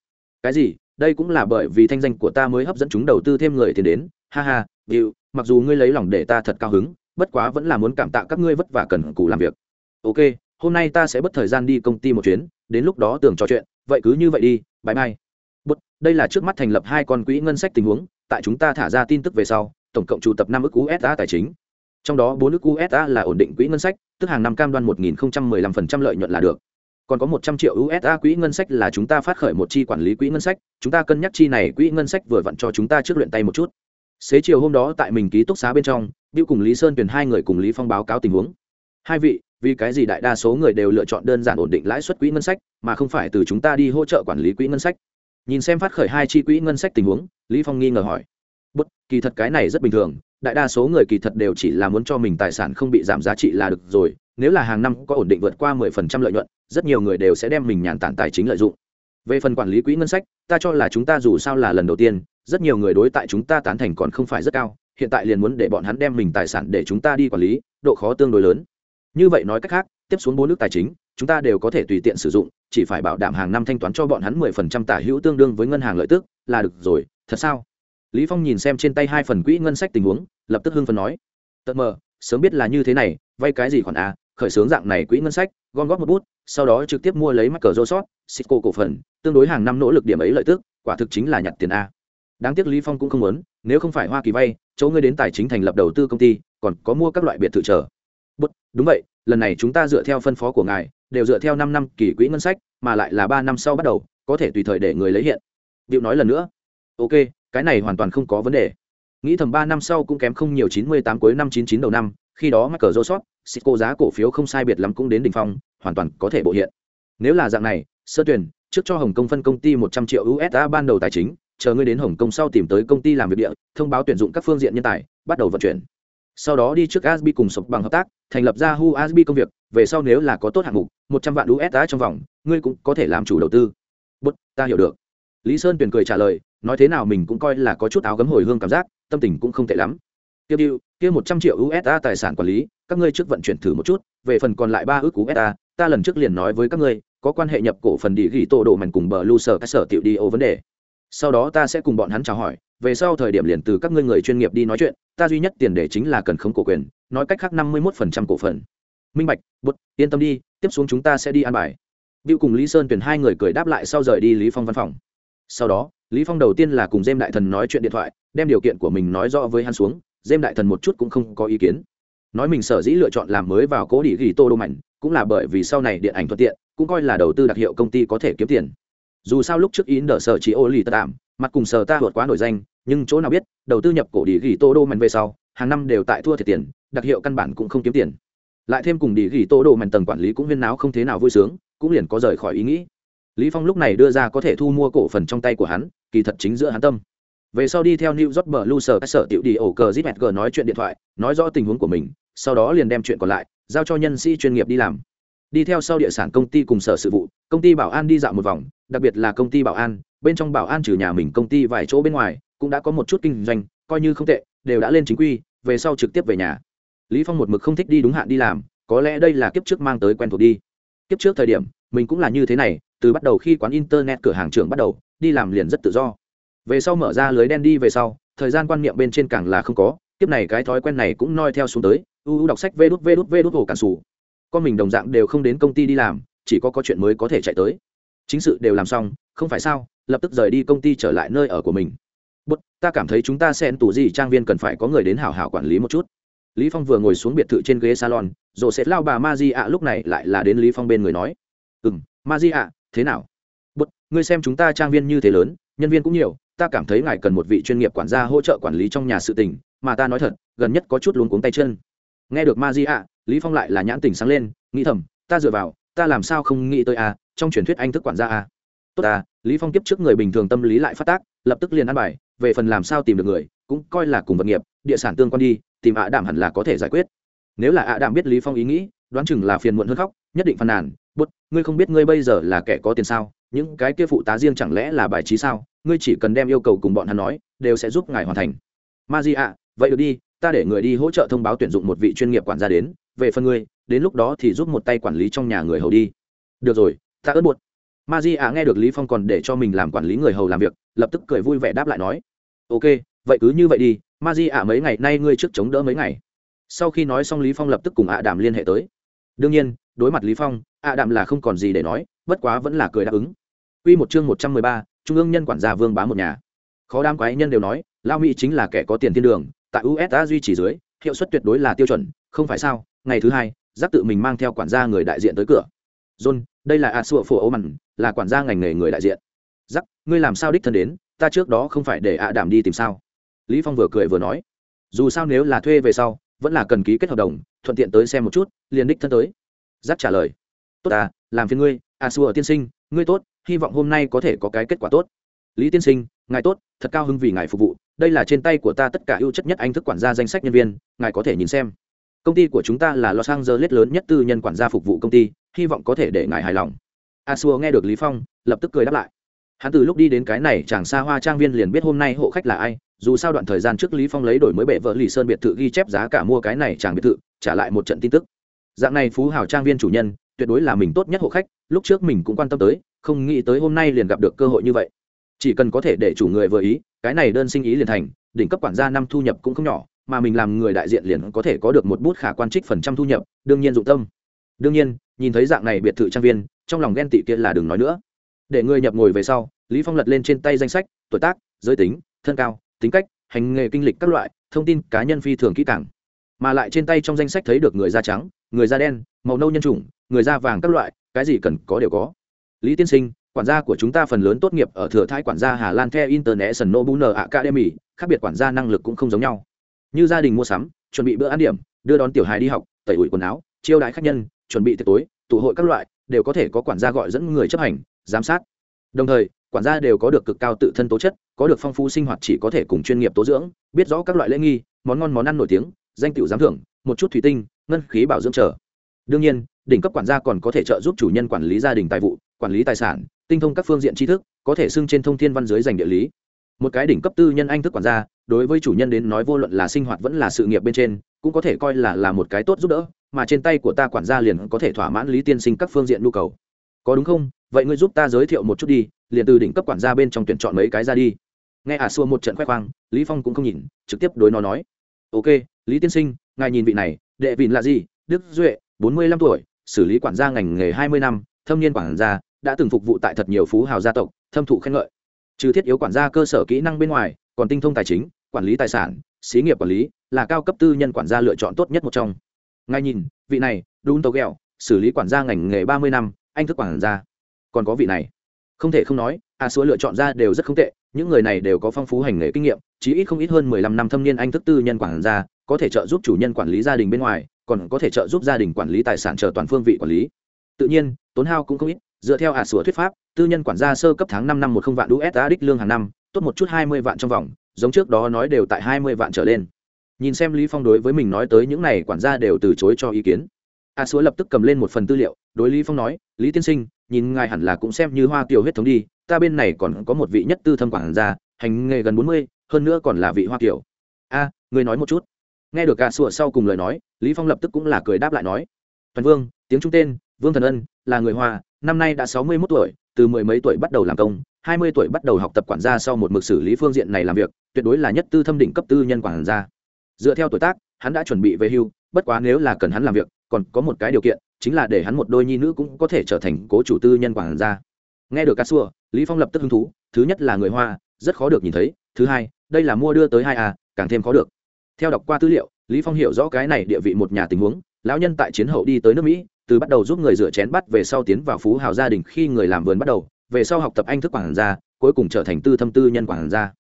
Cái gì? Đây cũng là bởi vì thanh danh của ta mới hấp dẫn chúng đầu tư thêm người tiền đến. Ha ha Bill, mặc dù ngươi lấy lòng để ta thật cao hứng bất quá vẫn là muốn cảm tạ các ngươi vất vả cần cù làm việc. Ok hôm nay ta sẽ bất thời gian đi công ty một chuyến đến lúc đó tưởng trò chuyện vậy cứ như vậy đi bãi mai Bút, đây là trước mắt thành lập hai con quỹ ngân sách tình huống tại chúng ta thả ra tin tức về sau tổng cộng trụ tập năm ước usa tài chính. Trong đó bốn ước usa là ổn định quỹ ngân sách tức hàng năm cam đoan một nghìn phần trăm lợi nhuận là được. Còn có một trăm triệu usa quỹ ngân sách là chúng ta phát khởi một chi quản lý quỹ ngân sách chúng ta cân nhắc chi này quỹ ngân sách vừa vặn cho chúng ta trước luyện tay một chút. Xế chiều hôm đó tại mình ký túc xá bên trong bill cùng lý sơn tuyển hai người cùng lý phong báo cáo tình huống. Hai vị vì cái gì đại đa số người đều lựa chọn đơn giản ổn định lãi suất quỹ ngân sách, mà không phải từ chúng ta đi hỗ trợ quản lý quỹ ngân sách? Nhìn xem phát khởi hai chi quỹ ngân sách tình huống, lý phong nghi ngờ hỏi. Bất, kỳ thật cái này rất bình thường, đại đa số người kỳ thật đều chỉ là muốn cho mình tài sản không bị giảm giá trị là được rồi, nếu là hàng năm có ổn định vượt qua 10% lợi nhuận, rất nhiều người đều sẽ đem mình nhàn tản tài chính lợi dụng. Về phần quản lý quỹ ngân sách, ta cho là chúng ta dù sao là lần đầu tiên, rất nhiều người đối tại chúng ta tán thành còn không phải rất cao, hiện tại liền muốn để bọn hắn đem mình tài sản để chúng ta đi quản lý, độ khó tương đối lớn như vậy nói cách khác, tiếp xuống bốn nước tài chính, chúng ta đều có thể tùy tiện sử dụng, chỉ phải bảo đảm hàng năm thanh toán cho bọn hắn mười phần trăm tả hữu tương đương với ngân hàng lợi tức, là được rồi, thật sao? Lý phong nhìn xem trên tay hai phần quỹ ngân sách tình huống, lập tức hưng phấn nói. Tật mờ, sớm biết là như thế này, vay cái gì khoản à? khởi xướng dạng này quỹ ngân sách, gom góp một bút, sau đó trực tiếp mua lấy mắc cờ rô sót, Cisco cổ phần, tương đối hàng năm nỗ lực điểm ấy lợi tức, quả thực chính là nhặt tiền a. Đáng tiếc lý phong cũng không muốn, nếu không phải hoa kỳ vay, chỗ ngươi đến tài chính thành lập đầu tư công ty, còn có mua các loại biệt thự trở Bút, đúng vậy lần này chúng ta dựa theo phân phó của ngài đều dựa theo năm năm kỳ quỹ ngân sách mà lại là ba năm sau bắt đầu có thể tùy thời để người lấy hiện. Điệu nói lần nữa. Ok cái này hoàn toàn không có vấn đề. Nghĩ thầm ba năm sau cũng kém không nhiều chín mươi tám cuối năm chín chín đầu năm khi đó mắc cờ rô sót xịt cô giá cổ phiếu không sai biệt lắm cũng đến đỉnh phong hoàn toàn có thể bộ hiện. Nếu là dạng này sơ tuyển trước cho hồng kông phân công ty một trăm triệu usd ban đầu tài chính chờ ngươi đến hồng kông sau tìm tới công ty làm việc địa thông báo tuyển dụng các phương diện nhân tài bắt đầu vận chuyển sau đó đi trước asbi cùng sụp bằng hợp tác, thành lập ra hu asbi công việc, về sau nếu là có tốt hạng mục, một trăm vạn usd trong vòng, ngươi cũng có thể làm chủ đầu tư. Bút, ta hiểu được. Lý sơn tuyền cười trả lời, nói thế nào mình cũng coi là có chút áo gấm hồi hương cảm giác, tâm tình cũng không tệ lắm. Tiêu điệu kia một trăm triệu usd tài sản quản lý, các ngươi trước vận chuyển thử một chút, về phần còn lại ba ước usd ta lần trước liền nói với các ngươi, có quan hệ nhập cổ phần đi ghi tổ độ mảnh cùng bờ lu sở các sở tiểu đi ô vấn đề. Sau đó ta sẽ cùng bọn hắn chào hỏi về sau thời điểm liền từ các ngươi người chuyên nghiệp đi nói chuyện ta duy nhất tiền để chính là cần khống cổ quyền nói cách khác năm mươi một phần trăm cổ phần minh bạch bút yên tâm đi tiếp xuống chúng ta sẽ đi ăn bài Bill cùng Lý Sơn tuyển hai người cười đáp lại sau rời đi Lý Phong văn phòng. Sau đó, Lý Phong đầu tiên là cùng Dêm đại thần nói chuyện điện thoại, đem điều kiện của mình nói rõ với hắn xuống, Dêm đại thần một chút cũng không có ý kiến. Nói mình sở dĩ lựa chọn làm mới vào cố địa ghi tô đô mạnh, cũng là bởi vì sau này điện ảnh thuận tiện, cũng coi là đầu tư đặc hiệu công ty có thể kiếm tiền dù sao lúc trước Yến đỡ sở chỉ ô lì tạm mặt cùng sở ta vượt quá nổi danh nhưng chỗ nào biết, đầu tư nhập cổ đi ghi tô đô mèn về sau, hàng năm đều tại thua thiệt tiền, đặc hiệu căn bản cũng không kiếm tiền. Lại thêm cùng đi ghi tô đô mèn tầng quản lý cũng huyên náo không thế nào vui sướng, cũng liền có rời khỏi ý nghĩ. Lý phong lúc này đưa ra có thể thu mua cổ phần trong tay của hắn, kỳ thật chính giữa hắn tâm. Về sau đi theo new york bờ lu sở sở tiểu đi ổ cờ zmg nói chuyện điện thoại, nói rõ tình huống của mình, sau đó liền đem chuyện còn lại, giao cho nhân sĩ chuyên nghiệp đi làm. Đi theo sau địa sản công ty cùng sở sự vụ, công ty bảo an đi dạo một vòng, đặc biệt là công ty bảo an, bên trong bảo an trừ nhà mình công ty vài chỗ bên ngoài cũng đã có một chút kinh doanh, coi như không tệ, đều đã lên chính quy, về sau trực tiếp về nhà. Lý phong một mực không thích đi đúng hạn đi làm, có lẽ đây là kiếp trước mang tới quen thuộc đi. Kiếp trước thời điểm, mình cũng là như thế này, từ bắt đầu khi quán internet cửa hàng trưởng bắt đầu, đi làm liền rất tự do. Về sau mở ra lưới đen đi về sau, thời gian quan niệm bên trên càng là không có, kiếp này cái thói quen này cũng noi theo xuống tới, u u đọc sách vê đút vê đút vê đút hồ cản sủ. Con mình đồng dạng đều không đến công ty đi làm, chỉ có có chuyện mới có thể chạy tới. Chính sự đều làm xong, không phải sao, lập tức rời đi công ty trở lại nơi ở của mình bút ta cảm thấy chúng ta xen tủ gì trang viên cần phải có người đến hảo hảo quản lý một chút. Lý phong vừa ngồi xuống biệt thự trên ghế salon rồi sẽ lao bà ma di ạ lúc này lại là đến lý phong bên người nói. Ừm ma di ạ thế nào? Bút ngươi xem chúng ta trang viên như thế lớn nhân viên cũng nhiều ta cảm thấy ngài cần một vị chuyên nghiệp quản gia hỗ trợ quản lý trong nhà sự tình mà ta nói thật gần nhất có chút luống cuống tay chân. Nghe được ma di ạ lý phong lại là nhãn tình sáng lên nghĩ thầm ta dựa vào ta làm sao không nghĩ tới a à, trong truyền thuyết anh thức quản gia a à. tốt à lý phong kiếp trước người bình thường tâm lý lại phát tác lập tức liền ăn bài về phần làm sao tìm được người, cũng coi là cùng vật nghiệp, địa sản tương quan đi, tìm ạ đảm hẳn là có thể giải quyết. Nếu là ạ đảm biết lý phong ý nghĩ, đoán chừng là phiền muộn hơn khóc, nhất định phàn nàn bút ngươi không biết ngươi bây giờ là kẻ có tiền sao, những cái kia phụ tá riêng chẳng lẽ là bài trí sao, ngươi chỉ cần đem yêu cầu cùng bọn hắn nói, đều sẽ giúp ngài hoàn thành. Ma di ạ, vậy được đi, ta để người đi hỗ trợ thông báo tuyển dụng một vị chuyên nghiệp quản gia đến, về phần ngươi, đến lúc đó thì giúp một tay quản lý trong nhà người hầu đi. Được rồi, ta ớt buột ma di ạ nghe được lý phong còn để cho mình làm quản lý người hầu làm việc, lập tức cười vui vẻ đáp lại nói ok vậy cứ như vậy đi ma di ạ mấy ngày nay ngươi trước chống đỡ mấy ngày. Sau khi nói xong lý phong lập tức cùng ạ đàm liên hệ tới. Đương nhiên đối mặt lý phong ạ đàm là không còn gì để nói bất quá vẫn là cười đáp ứng. Quy một chương 113, trung ương nhân quản gia vương bá một nhà. Khó đam quái nhân đều nói lao mỹ chính là kẻ có tiền thiên đường tại usa duy trì dưới hiệu suất tuyệt đối là tiêu chuẩn không phải sao? Ngày thứ hai giác tự mình mang theo quản gia người đại diện tới cửa. John đây là a sụa phổ ấu mặn là quản gia ngành nghề người đại diện. Giác ngươi làm sao đích thân đến? Ta trước đó không phải để ạ đảm đi tìm sao? Lý phong vừa cười vừa nói, dù sao nếu là thuê về sau, vẫn là cần ký kết hợp đồng, thuận tiện tới xem một chút, liền đích thân tới. Giáp trả lời, tốt à làm phiền ngươi a xua tiên sinh, ngươi tốt, hy vọng hôm nay có thể có cái kết quả tốt. Lý tiên sinh, ngài tốt, thật cao hứng vì ngài phục vụ, đây là trên tay của ta tất cả ưu chất nhất anh thức quản gia danh sách nhân viên, ngài có thể nhìn xem. Công ty của chúng ta là los angeles lớn nhất tư nhân quản gia phục vụ công ty, hy vọng có thể để ngài hài lòng. A xua nghe được lý phong, lập tức cười đáp lại hắn từ lúc đi đến cái này chàng xa hoa trang viên liền biết hôm nay hộ khách là ai, dù sao đoạn thời gian trước lý phong lấy đổi mới bệ vợ lì sơn biệt thự ghi chép giá cả mua cái này chàng biệt thự, trả lại một trận tin tức. Dạng này phú hào trang viên chủ nhân, tuyệt đối là mình tốt nhất hộ khách, lúc trước mình cũng quan tâm tới, không nghĩ tới hôm nay liền gặp được cơ hội như vậy. Chỉ cần có thể để chủ người vừa ý, cái này đơn sinh ý liền thành, đỉnh cấp quản gia năm thu nhập cũng không nhỏ, mà mình làm người đại diện liền có thể có được một bút khả quan trích phần trăm thu nhập, đương nhiên dụng tâm. Đương nhiên, nhìn thấy dạng này biệt thự trang viên, trong lòng ghen tị kia là đừng nói nữa để người nhập ngồi về sau, lý phong lật lên trên tay danh sách, tuổi tác, giới tính, thân cao, tính cách, hành nghề kinh lịch các loại, thông tin cá nhân phi thường kỹ càng. Mà lại trên tay trong danh sách thấy được người da trắng, người da đen, màu nâu nhân chủng, người da vàng các loại, cái gì cần có đều có. Lý tiên sinh, quản gia của chúng ta phần lớn tốt nghiệp ở thừa thái quản gia hà lan The international bun academy, khác biệt quản gia năng lực cũng không giống nhau. Như gia đình mua sắm, chuẩn bị bữa ăn điểm, đưa đón tiểu hài đi học, tẩy ủi quần áo, chiêu đãi khách nhân, chuẩn bị tiệc tối, tụ hội các loại, đều có thể có quản gia gọi dẫn người chấp hành giám sát. Đồng thời, quản gia đều có được cực cao tự thân tố chất, có được phong phú sinh hoạt chỉ có thể cùng chuyên nghiệp tố dưỡng, biết rõ các loại lễ nghi, món ngon món ăn nổi tiếng, danh tiệu giám thưởng, một chút thủy tinh, ngân khí bảo dưỡng trở đương nhiên, đỉnh cấp quản gia còn có thể trợ giúp chủ nhân quản lý gia đình tài vụ, quản lý tài sản, tinh thông các phương diện tri thức, có thể xưng trên thông thiên văn giới dành địa lý. Một cái đỉnh cấp tư nhân anh thức quản gia, đối với chủ nhân đến nói vô luận là sinh hoạt vẫn là sự nghiệp bên trên, cũng có thể coi là là một cái tốt giúp đỡ, mà trên tay của ta quản gia liền có thể thỏa mãn lý tiên sinh các phương diện nhu cầu. Có đúng không? Vậy ngươi giúp ta giới thiệu một chút đi, liền từ đỉnh cấp quản gia bên trong tuyển chọn mấy cái ra đi. Nghe ả à xua một trận khoe khoang, lý phong cũng không nhìn, trực tiếp đối nó nói. Ok, lý tiên sinh, ngài nhìn vị này, đệ vịn là gì? Đức duệ, bốn mươi lăm tuổi, xử lý quản gia ngành nghề hai mươi năm, thâm niên quản gia, đã từng phục vụ tại thật nhiều phú hào gia tộc, thâm thụ khen ngợi. Trừ thiết yếu quản gia cơ sở kỹ năng bên ngoài, còn tinh thông tài chính, quản lý tài sản, xí nghiệp quản lý, là cao cấp tư nhân quản gia lựa chọn tốt nhất một trong. Ngay nhìn, vị này, đun tàu ghẹo xử lý quản gia ngành nghề ba mươi năm, anh thức quản gia còn có vị này. Không thể không nói, a xúa lựa chọn ra đều rất không tệ, những người này đều có phong phú hành nghề kinh nghiệm, chí ít không ít hơn mười lăm năm thâm niên anh thức tư nhân quản gia, có thể trợ giúp chủ nhân quản lý gia đình bên ngoài, còn có thể trợ giúp gia đình quản lý tài sản chờ toàn phương vị quản lý. Tự nhiên, tốn hao cũng không ít, dựa theo ả sủa thuyết pháp, tư nhân quản gia sơ cấp tháng năm năm một không vạn usd đích lương hàng năm, tốt một chút hai mươi vạn trong vòng, giống trước đó nói đều tại hai mươi vạn trở lên. Nhìn xem lý phong đối với mình nói tới những này quản gia đều từ chối cho ý kiến a sủa lập tức cầm lên một phần tư liệu, đối lý phong nói, lý tiên sinh, nhìn ngài hẳn là cũng xem như hoa kiều huyết thống đi, ta bên này còn có một vị nhất tư thâm quản gia, hành nghề gần bốn mươi, hơn nữa còn là vị hoa kiều. A người nói một chút. Nghe được a sủa sau cùng lời nói, lý phong lập tức cũng là cười đáp lại nói, toàn vương, tiếng trung tên, vương thần ân, là người hoa, năm nay đã sáu mươi 61 tuổi, từ mười mấy tuổi bắt đầu làm công, hai mươi tuổi bắt đầu học tập quản gia sau một mực xử lý phương diện này làm việc, tuyệt đối là nhất tư thâm đỉnh cấp tư nhân quản gia. Dựa theo tuổi tác, hắn đã chuẩn bị về hưu, bất quá nếu là cần hắn làm việc còn có một cái điều kiện, chính là để hắn một đôi nhi nữ cũng có thể trở thành cố chủ tư nhân quản gia. Nghe được ca xua lý phong lập tức hứng thú, thứ nhất là người hoa, rất khó được nhìn thấy, thứ hai, đây là mua đưa tới hai a càng thêm khó được. Theo đọc qua tư liệu, lý phong hiểu rõ cái này địa vị một nhà tình huống, lão nhân tại chiến hậu đi tới nước mỹ, từ bắt đầu giúp người rửa chén bắt về sau tiến vào phú hào gia đình khi người làm vườn bắt đầu, về sau học tập anh thức quản gia, cuối cùng trở thành tư thâm tư nhân quản gia.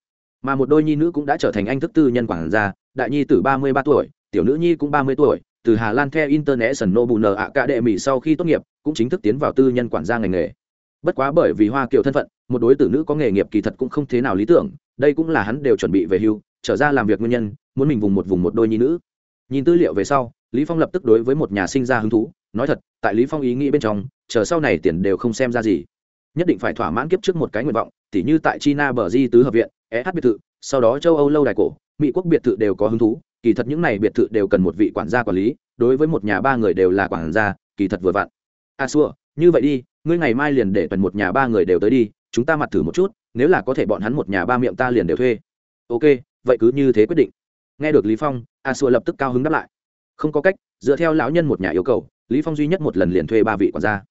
Mà một đôi nhi nữ cũng đã trở thành anh thức tư nhân quản gia, đại nhi tử ba mươi ba tuổi, tiểu nữ nhi cũng ba mươi tuổi từ hà lan theo international Nobun nờ ạ cả đệ mỹ sau khi tốt nghiệp, cũng chính thức tiến vào tư nhân quản gia ngành nghề. Bất quá bởi vì hoa kiều thân phận, một đối tử nữ có nghề nghiệp kỳ thật cũng không thế nào lý tưởng, đây cũng là hắn đều chuẩn bị về hưu, trở ra làm việc nguyên nhân, muốn mình vùng một vùng một đôi nhi nữ. Nhìn tư liệu về sau, lý phong lập tức đối với một nhà sinh ra hứng thú, nói thật, tại lý phong ý nghĩ bên trong, chờ sau này tiền đều không xem ra gì. Nhất định phải thỏa mãn kiếp trước một cái nguyện vọng, tỉ như tại china bờ di tứ hợp viện SH biệt thự, sau đó châu âu lâu đài cổ, mỹ quốc biệt thự đều có hứng thú kỳ thật những này biệt thự đều cần một vị quản gia quản lý, đối với một nhà ba người đều là quản gia, kỳ thật vừa vặn. A à xua, như vậy đi, ngươi ngày mai liền để tuần một nhà ba người đều tới đi, chúng ta mặt thử một chút, nếu là có thể bọn hắn một nhà ba miệng ta liền đều thuê. Ok, vậy cứ như thế quyết định. Nghe được lý phong a xua lập tức cao hứng đáp lại. Không có cách, dựa theo lão nhân một nhà yêu cầu, lý phong duy nhất một lần liền thuê ba vị quản gia.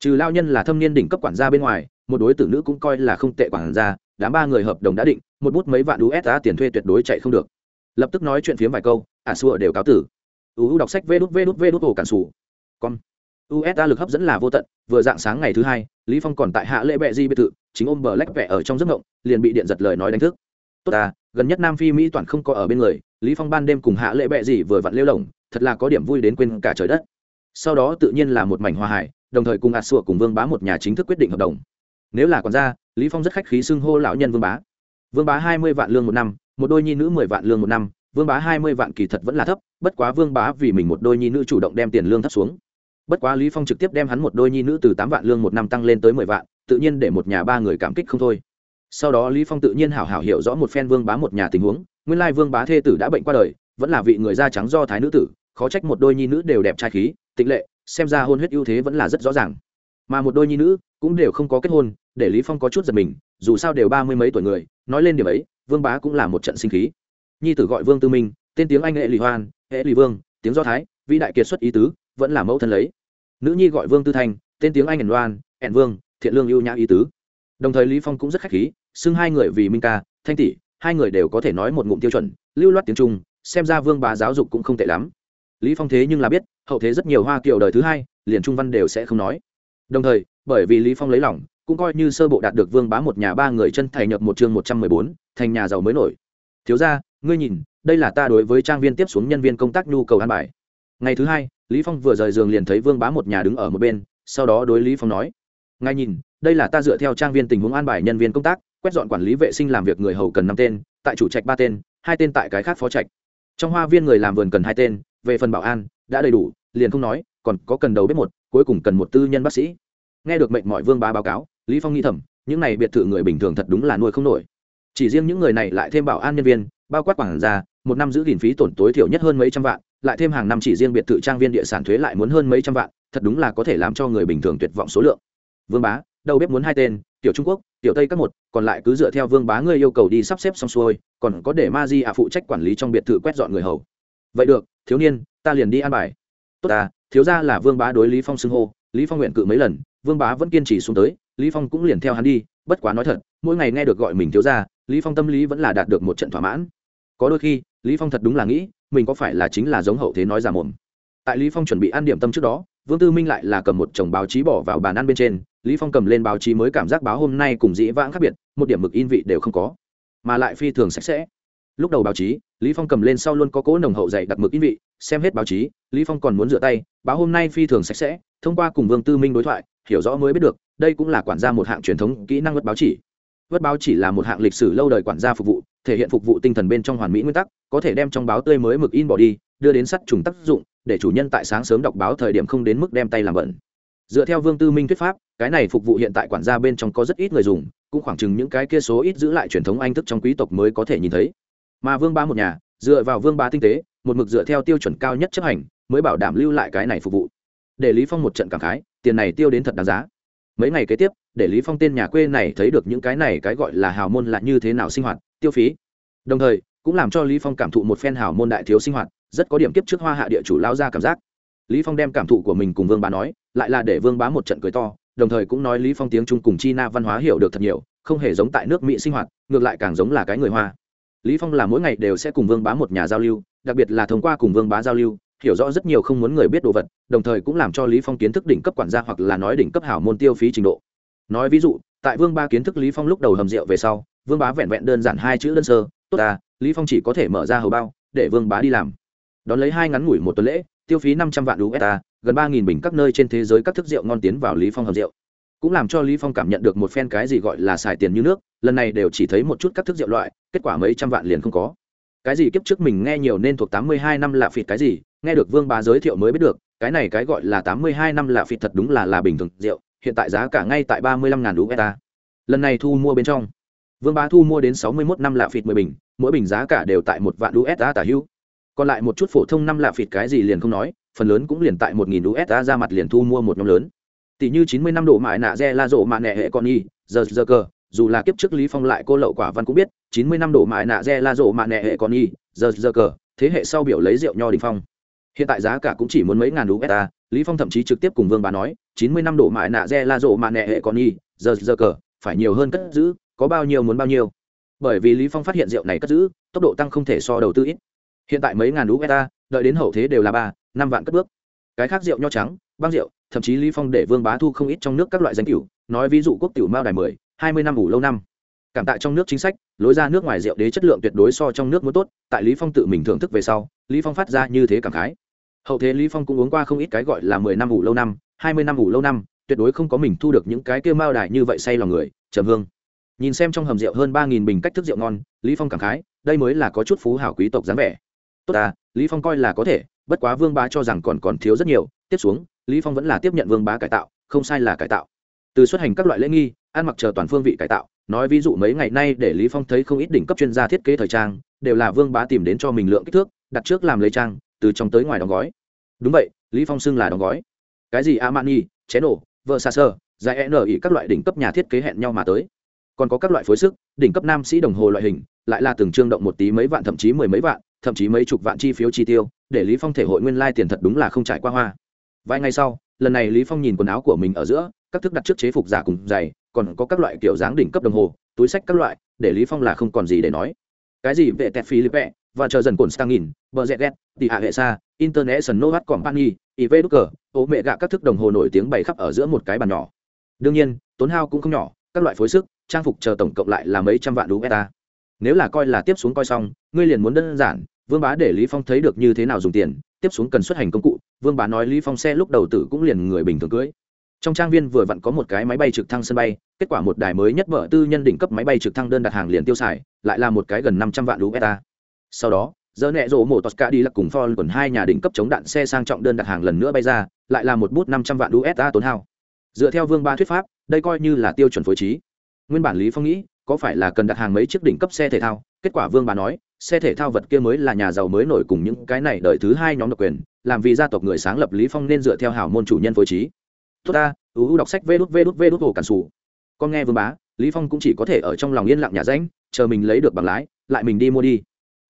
Trừ lão nhân là thâm niên đỉnh cấp quản gia bên ngoài, một đối tử nữ cũng coi là không tệ quản gia, đám ba người hợp đồng đã định, một bút mấy vạn usd tiền thuê tuyệt đối chạy không được lập tức nói chuyện phiếm vài câu a xua đều cáo tử. U đọc sách vê đút vê đút vê đút ổ cản sủ. Con usa lực hấp dẫn là vô tận, vừa dạng sáng ngày thứ hai, lý phong còn tại hạ lễ bệ di biệt thự, chính ôm bờ lách vẽ ở trong giấc ngộng liền bị điện giật lời nói đánh thức. Tốt à gần nhất nam phi mỹ toàn không có ở bên người, lý phong ban đêm cùng hạ lễ bệ gì vừa vặn lêu lỏng, thật là có điểm vui đến quên cả trời đất. Sau đó tự nhiên là một mảnh hoa hải, đồng thời cùng ạt sủa cùng vương bá một nhà chính thức quyết định hợp đồng. Nếu là còn ra, lý phong rất khách khí xưng hô lão nhân vương bá. Vương bá hai mươi vạn lương một năm một đôi nhi nữ mười vạn lương một năm, vương bá hai mươi vạn kỳ thật vẫn là thấp, bất quá vương bá vì mình một đôi nhi nữ chủ động đem tiền lương thấp xuống. Bất quá lý phong trực tiếp đem hắn một đôi nhi nữ từ tám vạn lương một năm tăng lên tới mười vạn, tự nhiên để một nhà ba người cảm kích không thôi. Sau đó lý phong tự nhiên hảo hảo hiểu rõ một phen vương bá một nhà tình huống, nguyên lai vương bá thê tử đã bệnh qua đời, vẫn là vị người da trắng do thái nữ tử, khó trách một đôi nhi nữ đều đẹp trai khí tịnh lệ, xem ra hôn huyết ưu thế vẫn là rất rõ ràng. Mà một đôi nhi nữ cũng đều không có kết hôn, để lý phong có chút giật mình, dù sao đều ba mươi mấy tuổi người, nói lên điểm ấy vương bá cũng là một trận sinh khí. Nhi tử gọi vương tư minh, tên tiếng anh hệ lì hoan, hệ lì vương, tiếng do thái, vĩ đại kiệt xuất ý tứ, vẫn là mẫu thân lấy. Nữ nhi gọi vương tư thanh, tên tiếng anh ẩn loan ẩn vương, thiện lương ưu nhã ý tứ. Đồng thời lý phong cũng rất khách khí, xưng hai người vì minh ca, thanh tỷ, hai người đều có thể nói một ngụm tiêu chuẩn, lưu loát tiếng trung, xem ra vương bá giáo dục cũng không tệ lắm. Lý phong thế nhưng là biết, hậu thế rất nhiều hoa kiều đời thứ hai, liền trung văn đều sẽ không nói. Đồng thời, bởi vì lý phong lấy lòng cũng coi như sơ bộ đạt được vương bá một nhà ba người chân thầy nhập một chương một trăm mười bốn, thành nhà giàu mới nổi. Thiếu gia, ngươi nhìn, đây là ta đối với trang viên tiếp xuống nhân viên công tác nhu cầu an bài. Ngày thứ hai, lý phong vừa rời giường liền thấy vương bá một nhà đứng ở một bên, sau đó đối lý phong nói, ngài nhìn, đây là ta dựa theo trang viên tình huống an bài nhân viên công tác, quét dọn quản lý vệ sinh làm việc người hầu cần năm tên, tại chủ trạch ba tên, hai tên tại cái khác phó trạch. Trong hoa viên người làm vườn cần hai tên, về phần bảo an, đã đầy đủ, liền không nói, còn có cần đầu bếp một, cuối cùng cần một tư nhân bác sĩ. Nghe được mệnh mọi vương bá báo cáo lý phong nghĩ thầm, những này biệt thự người bình thường thật đúng là nuôi không nổi. Chỉ riêng những người này lại thêm bảo an nhân viên, bao quát quản gia, một năm giữ gìn phí tổn tối thiểu nhất hơn mấy trăm vạn, lại thêm hàng năm chỉ riêng biệt thự trang viên địa sản thuế lại muốn hơn mấy trăm vạn, thật đúng là có thể làm cho người bình thường tuyệt vọng số lượng. Vương bá, đầu bếp muốn hai tên, tiểu trung quốc, tiểu tây các một, còn lại cứ dựa theo vương bá ngươi yêu cầu đi sắp xếp xong xuôi, còn có để ma di ạ phụ trách quản lý trong biệt thự quét dọn người hầu. Vậy được, thiếu niên, ta liền đi an bài. Tốt ta, thiếu ra là vương bá đối lý phong xưng hô, lý phong nguyện cự mấy lần, vương bá vẫn kiên trì xuống tới lý phong cũng liền theo hắn đi, bất quá nói thật, mỗi ngày nghe được gọi mình thiếu ra lý phong tâm lý vẫn là đạt được một trận thỏa mãn. Có đôi khi, lý phong thật đúng là nghĩ, mình có phải là chính là giống hậu thế nói ra mồm. Tại lý phong chuẩn bị ăn điểm tâm trước đó, vương tư minh lại là cầm một chồng báo chí bỏ vào bàn ăn bên trên, lý phong cầm lên báo chí mới cảm giác báo hôm nay cùng dĩ vãng khác biệt, một điểm mực in vị đều không có, mà lại phi thường sạch sẽ. Lúc đầu báo chí, lý phong cầm lên sau luôn có cố nồng hậu dày đặc mực in vị, xem hết báo chí, lý phong còn muốn rửa tay, báo hôm nay phi thường sạch sẽ, thông qua cùng vương tư minh đối thoại, hiểu rõ mới biết được đây cũng là quản gia một hạng truyền thống kỹ năng vất báo chỉ. Vất báo chỉ là một hạng lịch sử lâu đời quản gia phục vụ, thể hiện phục vụ tinh thần bên trong hoàn mỹ nguyên tắc, có thể đem trong báo tươi mới mực in bỏ đi, đưa đến sắt trùng tác dụng, để chủ nhân tại sáng sớm đọc báo thời điểm không đến mức đem tay làm bẩn. Dựa theo vương tư minh thuyết pháp, cái này phục vụ hiện tại quản gia bên trong có rất ít người dùng, cũng khoảng chừng những cái kia số ít giữ lại truyền thống anh thức trong quý tộc mới có thể nhìn thấy. Mà vương ba một nhà, dựa vào vương ba tinh tế, một mực dựa theo tiêu chuẩn cao nhất chấp hành, mới bảo đảm lưu lại cái này phục vụ. Để lý phong một trận cảm khái, tiền này tiêu đến thật đáng giá mấy ngày kế tiếp, để lý phong tên nhà quê này thấy được những cái này cái gọi là hào môn là như thế nào sinh hoạt, tiêu phí. Đồng thời, cũng làm cho lý phong cảm thụ một phen hào môn đại thiếu sinh hoạt, rất có điểm kiếp trước hoa hạ địa chủ lao ra cảm giác. Lý phong đem cảm thụ của mình cùng vương bá nói, lại là để vương bá một trận cười to, đồng thời cũng nói lý phong tiếng trung cùng chi na văn hóa hiểu được thật nhiều, không hề giống tại nước mỹ sinh hoạt, ngược lại càng giống là cái người hoa. Lý phong là mỗi ngày đều sẽ cùng vương bá một nhà giao lưu, đặc biệt là thông qua cùng vương bá giao lưu hiểu rõ rất nhiều không muốn người biết đồ vật, đồng thời cũng làm cho lý phong kiến thức đỉnh cấp quản gia hoặc là nói đỉnh cấp hảo môn tiêu phí trình độ. Nói ví dụ, tại vương ba kiến thức lý phong lúc đầu hầm rượu về sau, vương bá vẹn vẹn đơn giản hai chữ đơn sơ, tốt ta, lý phong chỉ có thể mở ra hầu bao, để vương bá đi làm. Đón lấy hai ngắn ngủi một tuần lễ, tiêu phí năm trăm vạn usd gần ba nghìn bình các nơi trên thế giới các thức rượu ngon tiến vào lý phong hầm rượu. Cũng làm cho lý phong cảm nhận được một phen cái gì gọi là xài tiền như nước, lần này đều chỉ thấy một chút các thức rượu loại, kết quả mấy trăm vạn liền không có. Cái gì kiếp trước mình nghe nhiều nên thuộc tám mươi hai năm lạ phịt cái gì nghe được vương bá giới thiệu mới biết được, cái này cái gọi là tám mươi hai năm lạ phịt thật đúng là là bình thường rượu, hiện tại giá cả ngay tại ba mươi lăm ngàn usd lần này thu mua bên trong. Vương bá thu mua đến sáu mươi mốt năm lạ phịt mười bình, mỗi bình giá cả đều tại một vạn usd tả hữu còn lại một chút phổ thông năm lạ phịt cái gì liền không nói, phần lớn cũng liền tại một nghìn usd ra mặt liền thu mua một nhóm lớn. Tỷ như chín mươi năm độ mại nạ re la rộ mạ nẹ hệ con y, giờ giờ cơ dù là kiếp trước lý phong lại cô lậu quả văn cũng biết, chín mươi năm độ mại nạ re la rộ mạ nẹ hệ con y, giờ giờ cờ, thế hệ sau biểu lấy rượu nho đình phong hiện tại giá cả cũng chỉ muốn mấy ngàn usd lý phong thậm chí trực tiếp cùng vương bà nói, chín mươi năm đổ mại nạ re la rộ mà nẹ hệ còn y, giờ giờ cờ, phải nhiều hơn cất giữ, có bao nhiêu muốn bao nhiêu. Bởi vì lý phong phát hiện rượu này cất giữ, tốc độ tăng không thể so đầu tư ít. Hiện tại mấy ngàn usd đợi đến hậu thế đều là ba, năm vạn cất bước. Cái khác rượu nho trắng, băng rượu, thậm chí lý phong để vương bá thu không ít trong nước các loại danh tiểu, nói ví dụ quốc tiểu mao đài mười, hai mươi năm ủ lâu năm. Cảm tạ trong nước chính sách, lối ra nước ngoài rượu đế chất lượng tuyệt đối so trong nước muốn tốt, tại lý phong tự mình thưởng thức về sau, lý phong phát ra như thế cảm khái hậu thế lý phong cũng uống qua không ít cái gọi là mười năm ngủ lâu năm, hai mươi năm ngủ lâu năm, tuyệt đối không có mình thu được những cái kia mao đài như vậy say lòng người, trầm hương nhìn xem trong hầm rượu hơn ba nghìn bình cách thức rượu ngon, lý phong cảm khái, đây mới là có chút phú hảo quý tộc dáng vẻ. Tốt à lý phong coi là có thể, bất quá vương bá cho rằng còn còn thiếu rất nhiều, tiếp xuống, lý phong vẫn là tiếp nhận vương bá cải tạo, không sai là cải tạo. Từ xuất hành các loại lễ nghi, ăn mặc chờ toàn phương vị cải tạo, nói ví dụ mấy ngày nay để lý phong thấy không ít đỉnh cấp chuyên gia thiết kế thời trang, đều là vương bá tìm đến cho mình lượng kích thước, đặt trước làm lấy trang từ trong tới ngoài đóng gói. Đúng vậy, lý phong xưng là đóng gói. Cái gì amani chén ổ vợ xa sơ dài n ý các loại đỉnh cấp nhà thiết kế hẹn nhau mà tới. Còn có các loại phối sức, đỉnh cấp nam sĩ đồng hồ loại hình, lại là từng trương động một tí mấy vạn, thậm chí mười mấy vạn, thậm chí mấy chục vạn chi phiếu chi tiêu, để lý phong thể hội nguyên lai tiền thật đúng là không trải qua hoa. Vài ngày sau, lần này lý phong nhìn quần áo của mình ở giữa, các thức đặt trước chế phục giả cùng giày, còn có các loại kiểu dáng đỉnh cấp đồng hồ, túi sách các loại, để lý phong là không còn gì để nói. Cái gì vệ tẹt philippe? Và chờ dần cồn stang nghìn, bờ rẽ ghét tỷ hạ hệ xa, international novat company iv đúc cờ, ố mẹ gạ các thức đồng hồ nổi tiếng bày khắp ở giữa một cái bàn nhỏ. Đương nhiên, tốn hao cũng không nhỏ, các loại phối sức, trang phục chờ tổng cộng lại là mấy trăm vạn usd nếu là coi là tiếp xuống coi xong, ngươi liền muốn đơn giản, vương bá để lý phong thấy được như thế nào dùng tiền, tiếp xuống cần xuất hành công cụ, vương bá nói lý phong xe lúc đầu tử cũng liền người bình thường cưới. Trong trang viên vừa vặn có một cái máy bay trực thăng sân bay, kết quả một đài mới nhất vợ tư nhân đỉnh cấp máy bay trực thăng đơn đặt hàng liền tiêu xài, lại là một cái gần năm trăm vạn usd sau đó, giờ nẹ rổ mổ tosca đi là cùng Ford còn hai nhà đỉnh cấp chống đạn xe sang trọng đơn đặt hàng lần nữa bay ra, lại là một bút năm trăm vạn usd tốn hao. Dựa theo vương ba thuyết pháp, đây coi như là tiêu chuẩn phối trí. Nguyên bản lý phong nghĩ, có phải là cần đặt hàng mấy chiếc đỉnh cấp xe thể thao? Kết quả vương bà nói, xe thể thao vật kia mới là nhà giàu mới nổi cùng những cái này đợi thứ hai nhóm độc quyền, làm vì gia tộc người sáng lập lý phong nên dựa theo hảo môn chủ nhân phối trí. Tốt ta ưu đọc sách vê đút vê đút vê đút hồ cản sủ. Con nghe vương bá, lý phong cũng chỉ có thể ở trong lòng yên lặng nhà ránh chờ mình lấy được bằng lái, lại mình đi mua đi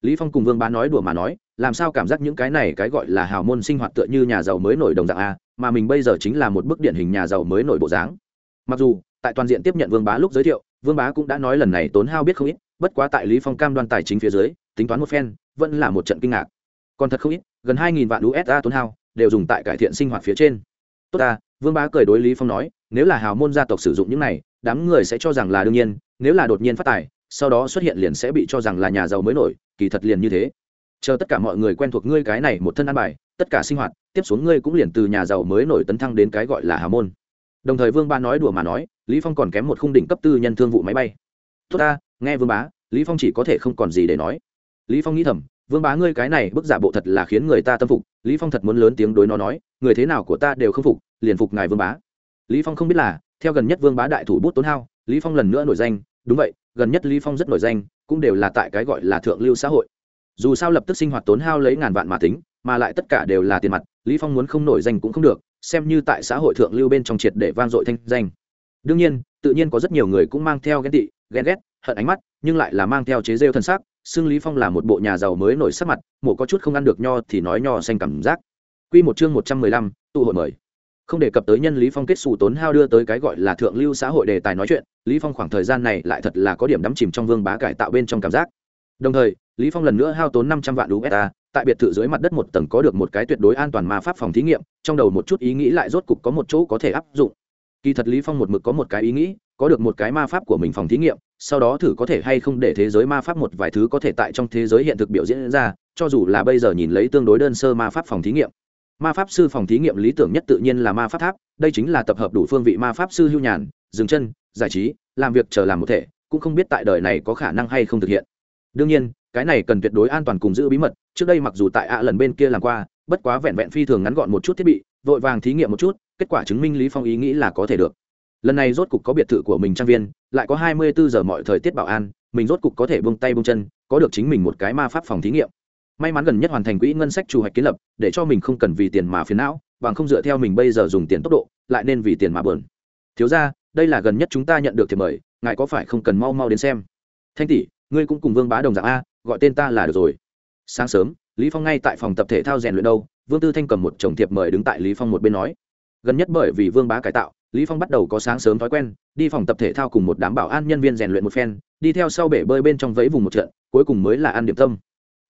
lý phong cùng vương bá nói đùa mà nói, làm sao cảm giác những cái này cái gọi là hào môn sinh hoạt tựa như nhà giàu mới nổi đồng dạng a, mà mình bây giờ chính là một bức điển hình nhà giàu mới nổi bộ dáng. Mặc dù, tại toàn diện tiếp nhận vương bá lúc giới thiệu, vương bá cũng đã nói lần này tốn hao biết không ít, bất quá tại lý phong cam đoan tài chính phía dưới, tính toán một phen, vẫn là một trận kinh ngạc. Còn thật không ít, gần hai nghìn vạn usd tốn hao, đều dùng tại cải thiện sinh hoạt phía trên. Tốt ta, vương bá cười đối lý phong nói, nếu là hào môn gia tộc sử dụng những này, đám người sẽ cho rằng là đương nhiên, nếu là đột nhiên phát tài, sau đó xuất hiện liền sẽ bị cho rằng là nhà giàu mới nổi kỳ thật liền như thế. Chờ tất cả mọi người quen thuộc ngươi cái này một thân ăn bài, tất cả sinh hoạt, tiếp xuống ngươi cũng liền từ nhà giàu mới nổi tấn thăng đến cái gọi là hà môn. Đồng thời vương ba nói đùa mà nói, lý phong còn kém một khung đỉnh cấp tư nhân thương vụ máy bay. Tốt ta, nghe vương bá, lý phong chỉ có thể không còn gì để nói. Lý phong nghĩ thầm, vương bá ngươi cái này bức giả bộ thật là khiến người ta tâm phục, lý phong thật muốn lớn tiếng đối nó nói, người thế nào của ta đều không phục, liền phục ngài vương bá. Lý phong không biết là, theo gần nhất vương bá đại thủ bút tốn hao, lý phong lần nữa nổi danh, đúng vậy gần nhất lý phong rất nổi danh cũng đều là tại cái gọi là thượng lưu xã hội. Dù sao lập tức sinh hoạt tốn hao lấy ngàn vạn mà tính mà lại tất cả đều là tiền mặt lý phong muốn không nổi danh cũng không được xem như tại xã hội thượng lưu bên trong triệt để vang dội thanh danh. Đương nhiên tự nhiên có rất nhiều người cũng mang theo ghen tị ghen ghét hận ánh mắt nhưng lại là mang theo chế rêu thân xác xưng lý phong là một bộ nhà giàu mới nổi sắc mặt mổ có chút không ăn được nho thì nói nho xanh cảm giác. Quy một chương một trăm mười lăm, tụ hội mời không đề cập tới nhân lý phong kết xù tốn hao đưa tới cái gọi là thượng lưu xã hội đề tài nói chuyện, lý phong khoảng thời gian này lại thật là có điểm đắm chìm trong vương bá cải tạo bên trong cảm giác. Đồng thời, lý phong lần nữa hao tốn năm trăm vạn usd tại biệt thự dưới mặt đất một tầng có được một cái tuyệt đối an toàn ma pháp phòng thí nghiệm, trong đầu một chút ý nghĩ lại rốt cục có một chỗ có thể áp dụng. Kỳ thật lý phong một mực có một cái ý nghĩ, có được một cái ma pháp của mình phòng thí nghiệm, sau đó thử có thể hay không để thế giới ma pháp một vài thứ có thể tại trong thế giới hiện thực biểu diễn ra, cho dù là bây giờ nhìn lấy tương đối đơn sơ ma pháp phòng thí nghiệm ma pháp sư phòng thí nghiệm lý tưởng nhất tự nhiên là ma pháp tháp, đây chính là tập hợp đủ phương vị ma pháp sư hưu nhàn, dừng chân, giải trí, làm việc chờ làm một thể, cũng không biết tại đời này có khả năng hay không thực hiện. Đương nhiên, cái này cần tuyệt đối an toàn cùng giữ bí mật, trước đây mặc dù tại ạ lần bên kia làm qua, bất quá vẹn vẹn phi thường ngắn gọn một chút thiết bị, vội vàng thí nghiệm một chút, kết quả chứng minh lý phong ý nghĩ là có thể được. Lần này rốt cục có biệt thự của mình trang viên, lại có hai mươi bốn giờ mọi thời tiết bảo an, mình rốt cục có thể buông tay buông chân, có được chính mình một cái ma pháp phòng thí nghiệm may mắn gần nhất hoàn thành quỹ ngân sách chủ hoạch kiến lập, để cho mình không cần vì tiền mà phiền não, bằng không dựa theo mình bây giờ dùng tiền tốc độ, lại nên vì tiền mà bờn thiếu ra đây là gần nhất chúng ta nhận được thiệp mời, ngài có phải không cần mau mau đến xem? Thanh tỷ, ngươi cũng cùng vương bá đồng dạng a, gọi tên ta là được rồi. Sáng sớm, lý phong ngay tại phòng tập thể thao rèn luyện đâu, vương tư thanh cầm một chồng thiệp mời đứng tại lý phong một bên nói. Gần nhất bởi vì vương bá cải tạo, lý phong bắt đầu có sáng sớm thói quen, đi phòng tập thể thao cùng một đám bảo an nhân viên rèn luyện một phen, đi theo sau bể bơi bên trong vẫy vùng một trận, cuối cùng mới là ăn điểm tâm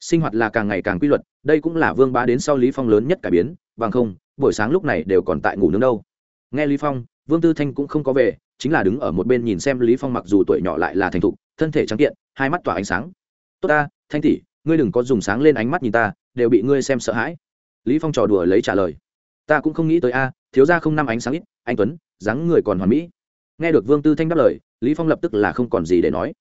sinh hoạt là càng ngày càng quy luật, đây cũng là vương bá đến sau lý phong lớn nhất cải biến, bằng không, buổi sáng lúc này đều còn tại ngủ nướng đâu. Nghe lý phong, vương tư thanh cũng không có về, chính là đứng ở một bên nhìn xem lý phong mặc dù tuổi nhỏ lại là thành thục, thân thể trắng kiện, hai mắt tỏa ánh sáng. Tốt ta, thanh tỷ, ngươi đừng có dùng sáng lên ánh mắt nhìn ta, đều bị ngươi xem sợ hãi. Lý phong trò đùa lấy trả lời. Ta cũng không nghĩ tới a, thiếu gia không năm ánh sáng ít, anh tuấn, dáng người còn hoàn mỹ. Nghe được vương tư thanh đáp lời, lý phong lập tức là không còn gì để nói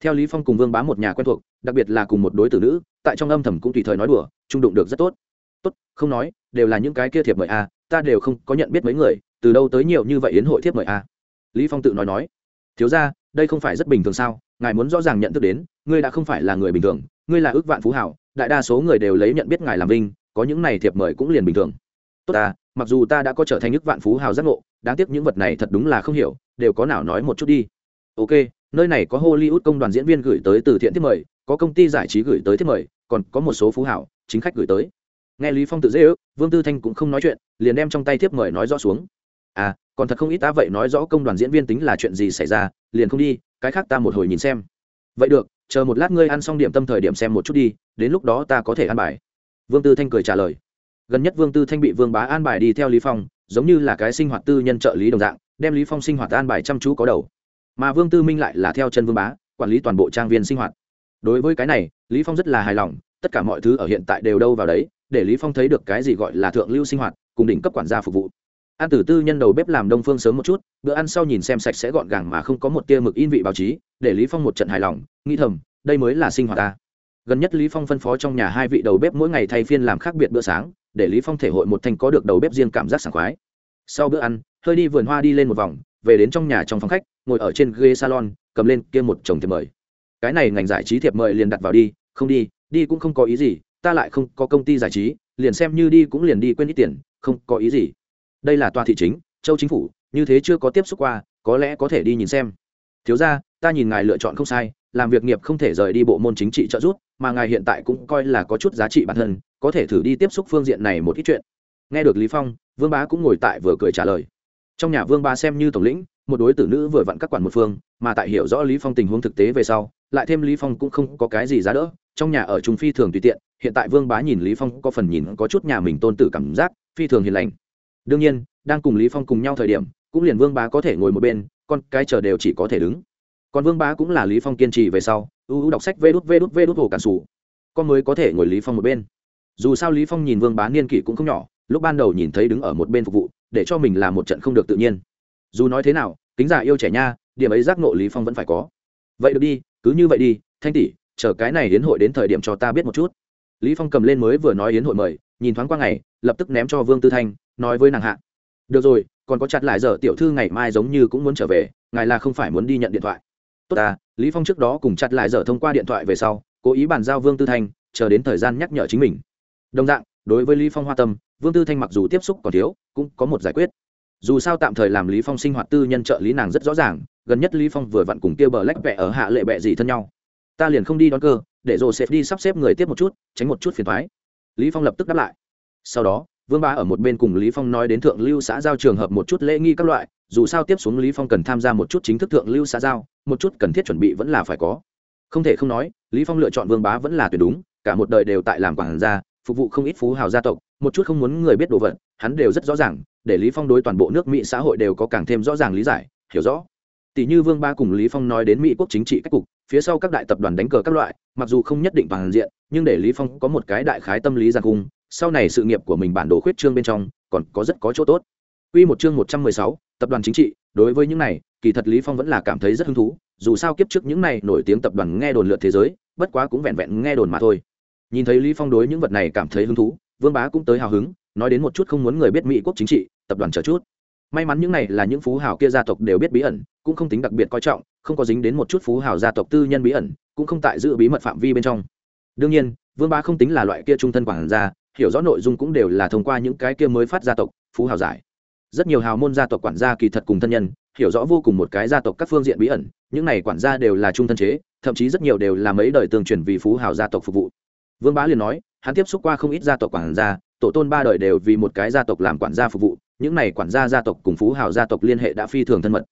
theo lý phong cùng vương bá một nhà quen thuộc, đặc biệt là cùng một đối tử nữ, tại trong âm thầm cũng tùy thời nói đùa, trung đụng được rất tốt. Tốt, không nói, đều là những cái kia thiệp mời a, ta đều không có nhận biết mấy người, từ đâu tới nhiều như vậy yến hội thiệp mời a? Lý phong tự nói nói. Thiếu gia, đây không phải rất bình thường sao? Ngài muốn rõ ràng nhận thức đến, ngươi đã không phải là người bình thường, ngươi là ước vạn phú hảo, đại đa số người đều lấy nhận biết ngài làm vinh, có những này thiệp mời cũng liền bình thường. Tốt ta, mặc dù ta đã có trở thành ước vạn phú hào giác ngộ, đáng tiếc những vật này thật đúng là không hiểu, đều có nào nói một chút đi. Ok nơi này có hollywood công đoàn diễn viên gửi tới từ thiện thiết mời, có công ty giải trí gửi tới thiết mời, còn có một số phú hảo, chính khách gửi tới. Nghe lý phong tự dễ ước, vương tư thanh cũng không nói chuyện, liền đem trong tay thiếp mời nói rõ xuống. À còn thật không ít ta vậy nói rõ công đoàn diễn viên tính là chuyện gì xảy ra, liền không đi, cái khác ta một hồi nhìn xem. Vậy được, chờ một lát ngươi ăn xong điểm tâm thời điểm xem một chút đi, đến lúc đó ta có thể ăn bài. Vương tư thanh cười trả lời. Gần nhất vương tư thanh bị vương bá an bài đi theo lý phong, giống như là cái sinh hoạt tư nhân trợ lý đồng dạng, đem lý phong sinh hoạt an bài chăm chú có đầu mà vương tư minh lại là theo chân vương bá, quản lý toàn bộ trang viên sinh hoạt. Đối với cái này, lý phong rất là hài lòng, tất cả mọi thứ ở hiện tại đều đâu vào đấy, để lý phong thấy được cái gì gọi là thượng lưu sinh hoạt, cùng đỉnh cấp quản gia phục vụ. An tử tư nhân đầu bếp làm đông phương sớm một chút, bữa ăn sau nhìn xem sạch sẽ gọn gàng mà không có một tia mực in vị báo chí, để lý phong một trận hài lòng, nghĩ thầm, đây mới là sinh hoạt ta. Gần nhất lý phong phân phó trong nhà hai vị đầu bếp mỗi ngày thay phiên làm khác biệt bữa sáng, để lý phong thể hội một thành có được đầu bếp riêng cảm giác sảng khoái. Sau bữa ăn, hơi đi vườn hoa đi lên một vòng, về đến trong nhà trong phòng khách ngồi ở trên ghế salon, cầm lên kia một chồng thiệp mời. Cái này ngành giải trí thiệp mời liền đặt vào đi, không đi đi cũng không có ý gì, ta lại không có công ty giải trí, liền xem như đi cũng liền đi quên ít tiền, không có ý gì. Đây là tòa thị chính, châu chính phủ, như thế chưa có tiếp xúc qua, có lẽ có thể đi nhìn xem. Thiếu ra ta nhìn ngài lựa chọn không sai, làm việc nghiệp không thể rời đi bộ môn chính trị trợ giúp, mà ngài hiện tại cũng coi là có chút giá trị bản thân, có thể thử đi tiếp xúc phương diện này một ít chuyện. Nghe được lý phong, vương bá cũng ngồi tại vừa cười trả lời. Trong nhà vương bá xem như tổng lĩnh một đối tử nữ vừa vặn các quản một phương, mà tại hiểu rõ lý phong tình huống thực tế về sau, lại thêm lý phong cũng không có cái gì giá đỡ, trong nhà ở trung phi thường tùy tiện, hiện tại vương bá nhìn lý phong có phần nhìn có chút nhà mình tôn tử cảm giác phi thường hiền lành. Đương nhiên, đang cùng lý phong cùng nhau thời điểm, cũng liền vương bá có thể ngồi một bên, con cái chờ đều chỉ có thể đứng. Còn vương bá cũng là lý phong kiên trì về sau ưu ưu đọc sách vê đút vê đút vê đút hồ cản sủ. Con mới có thể ngồi lý phong một bên. Dù sao lý phong nhìn vương bá niên kỷ cũng không nhỏ, lúc ban đầu nhìn thấy đứng ở một bên phục vụ, để cho mình làm một trận không được tự nhiên dù nói thế nào, kính giả yêu trẻ nha, điểm ấy giác ngộ lý phong vẫn phải có. Vậy được đi, cứ như vậy đi, thanh tỷ, chờ cái này hiến hội đến thời điểm cho ta biết một chút. Lý phong cầm lên mới vừa nói yến hội mời, nhìn thoáng qua ngày, lập tức ném cho vương tư thanh, nói với nàng hạ. Được rồi, còn có chặt lại giờ tiểu thư ngày mai giống như cũng muốn trở về, ngài là không phải muốn đi nhận điện thoại. Tốt à lý phong trước đó cùng chặt lại giờ thông qua điện thoại về sau, cố ý bàn giao vương tư thanh, chờ đến thời gian nhắc nhở chính mình. Đồng dạng, đối với lý phong hoa tâm, vương tư thanh mặc dù tiếp xúc còn thiếu, cũng có một giải quyết dù sao tạm thời làm lý phong sinh hoạt tư nhân trợ lý nàng rất rõ ràng, gần nhất lý phong vừa vặn cùng kia bờ lách vẽ ở hạ lệ bẹ gì thân nhau. Ta liền không đi đón cơ, để rồi sẽ đi sắp xếp người tiếp một chút, tránh một chút phiền thoái lý phong lập tức đáp lại. Sau đó, vương bá ở một bên cùng lý phong nói đến thượng lưu xã giao trường hợp một chút lễ nghi các loại, dù sao tiếp xuống lý phong cần tham gia một chút chính thức thượng lưu xã giao, một chút cần thiết chuẩn bị vẫn là phải có. Không thể không nói, lý phong lựa chọn vương bá vẫn là tuyệt đúng, cả một đời đều tại làm quản gia, phục vụ không ít phú hào gia tộc một chút không muốn người biết đồ vật hắn đều rất rõ ràng để lý phong đối toàn bộ nước mỹ xã hội đều có càng thêm rõ ràng lý giải hiểu rõ tỷ như vương ba cùng lý phong nói đến mỹ quốc chính trị cách cục phía sau các đại tập đoàn đánh cờ các loại mặc dù không nhất định bằng diện nhưng để lý phong có một cái đại khái tâm lý giàn cung sau này sự nghiệp của mình bản đồ khuyết trương bên trong còn có rất có chỗ tốt Quy một chương 116, tập đoàn chính trị, đối với những này, kỳ thật Lý Phong vẫn là cảm thấy rất hứng thú, dù sao kiếp trước những này nổi tiếng tập đoàn nghe đồn lượt thế giới, bất quá cũng vẹn vẹn nghe đồn mà thôi. Nhìn thấy Lý Phong đối những vật này cảm thấy hứng thú, Vương Bá cũng tới hào hứng, nói đến một chút không muốn người biết Mỹ quốc chính trị, tập đoàn chờ chút. May mắn những này là những phú hào kia gia tộc đều biết bí ẩn, cũng không tính đặc biệt coi trọng, không có dính đến một chút phú hào gia tộc tư nhân bí ẩn, cũng không tại giữ bí mật phạm vi bên trong. Đương nhiên, Vương Bá không tính là loại kia trung thân quản gia, hiểu rõ nội dung cũng đều là thông qua những cái kia mới phát gia tộc phú hào giải rất nhiều hào môn gia tộc quản gia kỳ thật cùng thân nhân hiểu rõ vô cùng một cái gia tộc các phương diện bí ẩn những này quản gia đều là trung thân chế thậm chí rất nhiều đều là mấy đời tương truyền vì phú hào gia tộc phục vụ vương bá liền nói hắn tiếp xúc qua không ít gia tộc quản gia, tổ tôn ba đời đều vì một cái gia tộc làm quản gia phục vụ, những này quản gia gia tộc cùng phú hào gia tộc liên hệ đã phi thường thân mật.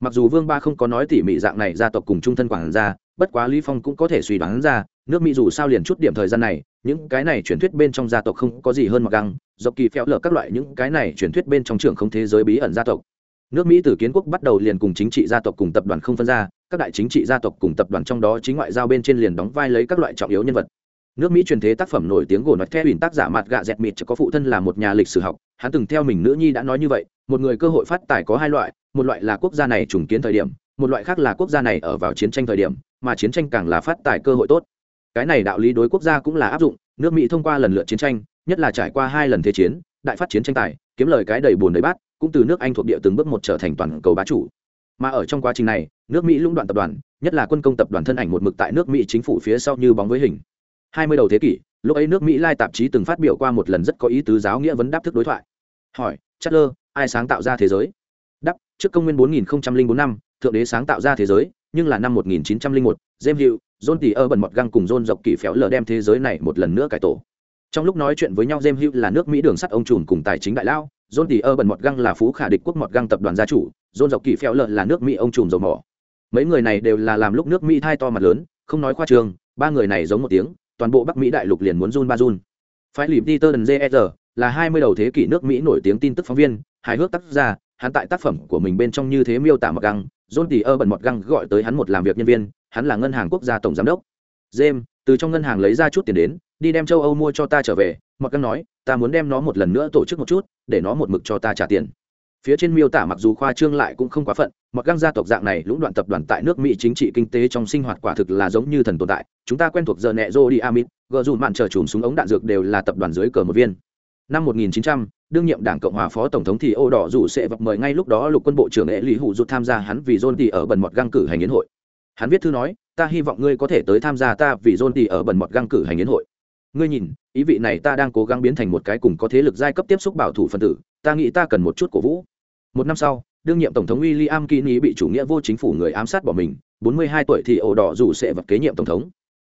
Mặc dù vương ba không có nói tỉ mỉ dạng này gia tộc cùng trung thân quản gia, bất quá lý phong cũng có thể suy đoán ra, nước mỹ dù sao liền chút điểm thời gian này, những cái này truyền thuyết bên trong gia tộc không có gì hơn mặc găng, dọc kỳ phèo lở các loại những cái này truyền thuyết bên trong trường không thế giới bí ẩn gia tộc. Nước mỹ từ kiến quốc bắt đầu liền cùng chính trị gia tộc cùng tập đoàn không phân ra, các đại chính trị gia tộc cùng tập đoàn trong đó chính ngoại giao bên trên liền đóng vai lấy các loại trọng yếu nhân vật nước mỹ truyền thế tác phẩm nổi tiếng gồn nói theo hình tác giả mặt gạ dẹt mịt, có phụ thân là một nhà lịch sử học. Hắn từng theo mình nữ nhi đã nói như vậy, một người cơ hội phát tài có hai loại, một loại là quốc gia này trùng kiến thời điểm, một loại khác là quốc gia này ở vào chiến tranh thời điểm, mà chiến tranh càng là phát tài cơ hội tốt. Cái này đạo lý đối quốc gia cũng là áp dụng, nước mỹ thông qua lần lượt chiến tranh, nhất là trải qua hai lần thế chiến, đại phát chiến tranh tài, kiếm lời cái đầy bùn đầy bát, cũng từ nước anh thuộc địa từng bước một trở thành toàn cầu bá chủ. Mà ở trong quá trình này, nước mỹ lũng đoạn tập đoàn, nhất là quân công tập đoàn thân ảnh một mực tại nước mỹ chính phủ phía sau như bóng với hình hai mươi đầu thế kỷ, lúc ấy nước mỹ lai tạp chí từng phát biểu qua một lần rất có ý tứ giáo nghĩa vấn đáp thức đối thoại hỏi chất lơ ai sáng tạo ra thế giới đáp, trước công nguyên bốn nghìn bốn năm, thượng đế sáng tạo ra thế giới, nhưng là năm một nghìn chín trăm linh một, james hill john T. Urban Mott găng cùng john dọc kỳ phéo lờ đem thế giới này một lần nữa cải tổ trong lúc nói chuyện với nhau, james hill là nước mỹ đường sắt ông trùm cùng tài chính đại lao, john T. Urban Mott găng là phú khả địch quốc Mott găng tập đoàn gia chủ, john dọc kỳ phéo lờ là nước mỹ ông trùm dầu mỏ mấy người này đều là làm lúc nước mỹ thai to mặt lớn, không nói khoa trường, ba người này giống một tiếng toàn bộ bắc mỹ đại lục liền muốn run ba run. Phải lìm peter đần jr là hai mươi đầu thế kỷ nước mỹ nổi tiếng tin tức phóng viên, hài hước tác gia hắn tại tác phẩm của mình bên trong như thế miêu tả mọt găng, john tỷ ơ bẩn mọt găng gọi tới hắn một làm việc nhân viên, hắn là ngân hàng quốc gia tổng giám đốc. James, từ trong ngân hàng lấy ra chút tiền đến, đi đem châu âu mua cho ta trở về mọt găng nói, ta muốn đem nó một lần nữa tổ chức một chút, để nó một mực cho ta trả tiền phía trên miêu tả mặc dù khoa trương lại cũng không quá phận mặc găng gia tộc dạng này lũng đoạn tập đoàn tại nước mỹ chính trị kinh tế trong sinh hoạt quả thực là giống như thần tồn tại chúng ta quen thuộc giờ nẹ rô đi amit gờ dù mạn chờ chùm súng ống đạn dược đều là tập đoàn dưới cờ một viên. Năm 1900, đương nhiệm đảng cộng hòa phó tổng thống thì ô đỏ rủ sẽ vập mời ngay lúc đó lục quân bộ trưởng ệ lý hụ rụt tham gia hắn vì john thì ở bần mọt găng cử hành yến hội. Hắn viết thư nói ta hy vọng ngươi có thể tới tham gia ta vì john thì ở bần mọt găng cử hành yến hội. Ngươi nhìn ý vị này ta đang cố gắng biến thành một cái cùng có thế lực giai cấp tiếp xúc bảo thủ phân tử ta nghĩ ta cần một chút cổ vũ một năm sau, đương nhiệm tổng thống William Kinney bị chủ nghĩa vô chính phủ người ám sát bỏ mình 42 tuổi thì ổ đỏ rủ sẽ vật kế nhiệm tổng thống.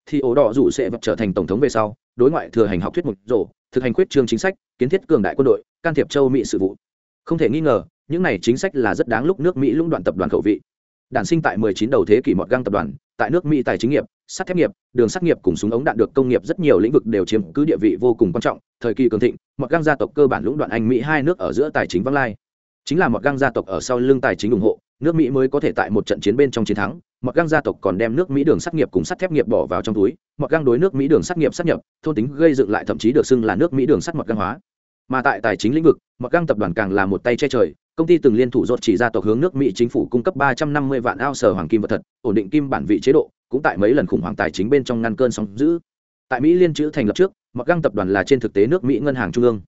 Thì ổ đỏ rủ sẽ vật trở thành tổng thống về sau, đối ngoại thừa hành học thuyết một rổ, thực hành quyết trương chính sách, kiến thiết cường đại quân đội, can thiệp châu mỹ sự vụ. Không thể nghi ngờ, những này chính sách là rất đáng lúc nước mỹ lũng đoạn tập đoàn khẩu vị. Đản sinh tại 19 đầu thế kỷ mọt găng tập đoàn, tại nước mỹ tài chính nghiệp, sắt thép nghiệp, đường sắt nghiệp cùng súng ống đạn được công nghiệp rất nhiều lĩnh vực đều chiếm cứ địa vị vô cùng quan trọng. Thời kỳ cường thịnh, mọt găng gia tộc cơ bản lũng đoạn anh mỹ hai nước ở giữa tài chính văng lai chính là một găng gia tộc ở sau lưng tài chính ủng hộ, nước mỹ mới có thể tại một trận chiến bên trong chiến thắng. Một găng gia tộc còn đem nước mỹ đường sắt nghiệp cùng sắt thép nghiệp bỏ vào trong túi. Một găng đối nước mỹ đường sắt nghiệp sắt nhập, thôn tính gây dựng lại thậm chí được xưng là nước mỹ đường sắt một găng hóa. Mà tại tài chính lĩnh vực một găng tập đoàn càng là một tay che trời. Công ty từng liên thủ dột chỉ gia tộc hướng nước mỹ chính phủ cung cấp ba trăm năm mươi vạn ao sở hoàng kim vật thật, ổn định kim bản vị chế độ, cũng tại mấy lần khủng hoảng tài chính bên trong ngăn cơn sóng giữ tại mỹ liên chữ thành lập trước mặc găng tập đoàn là trên thực tế nước mỹ ngân hàng trung ương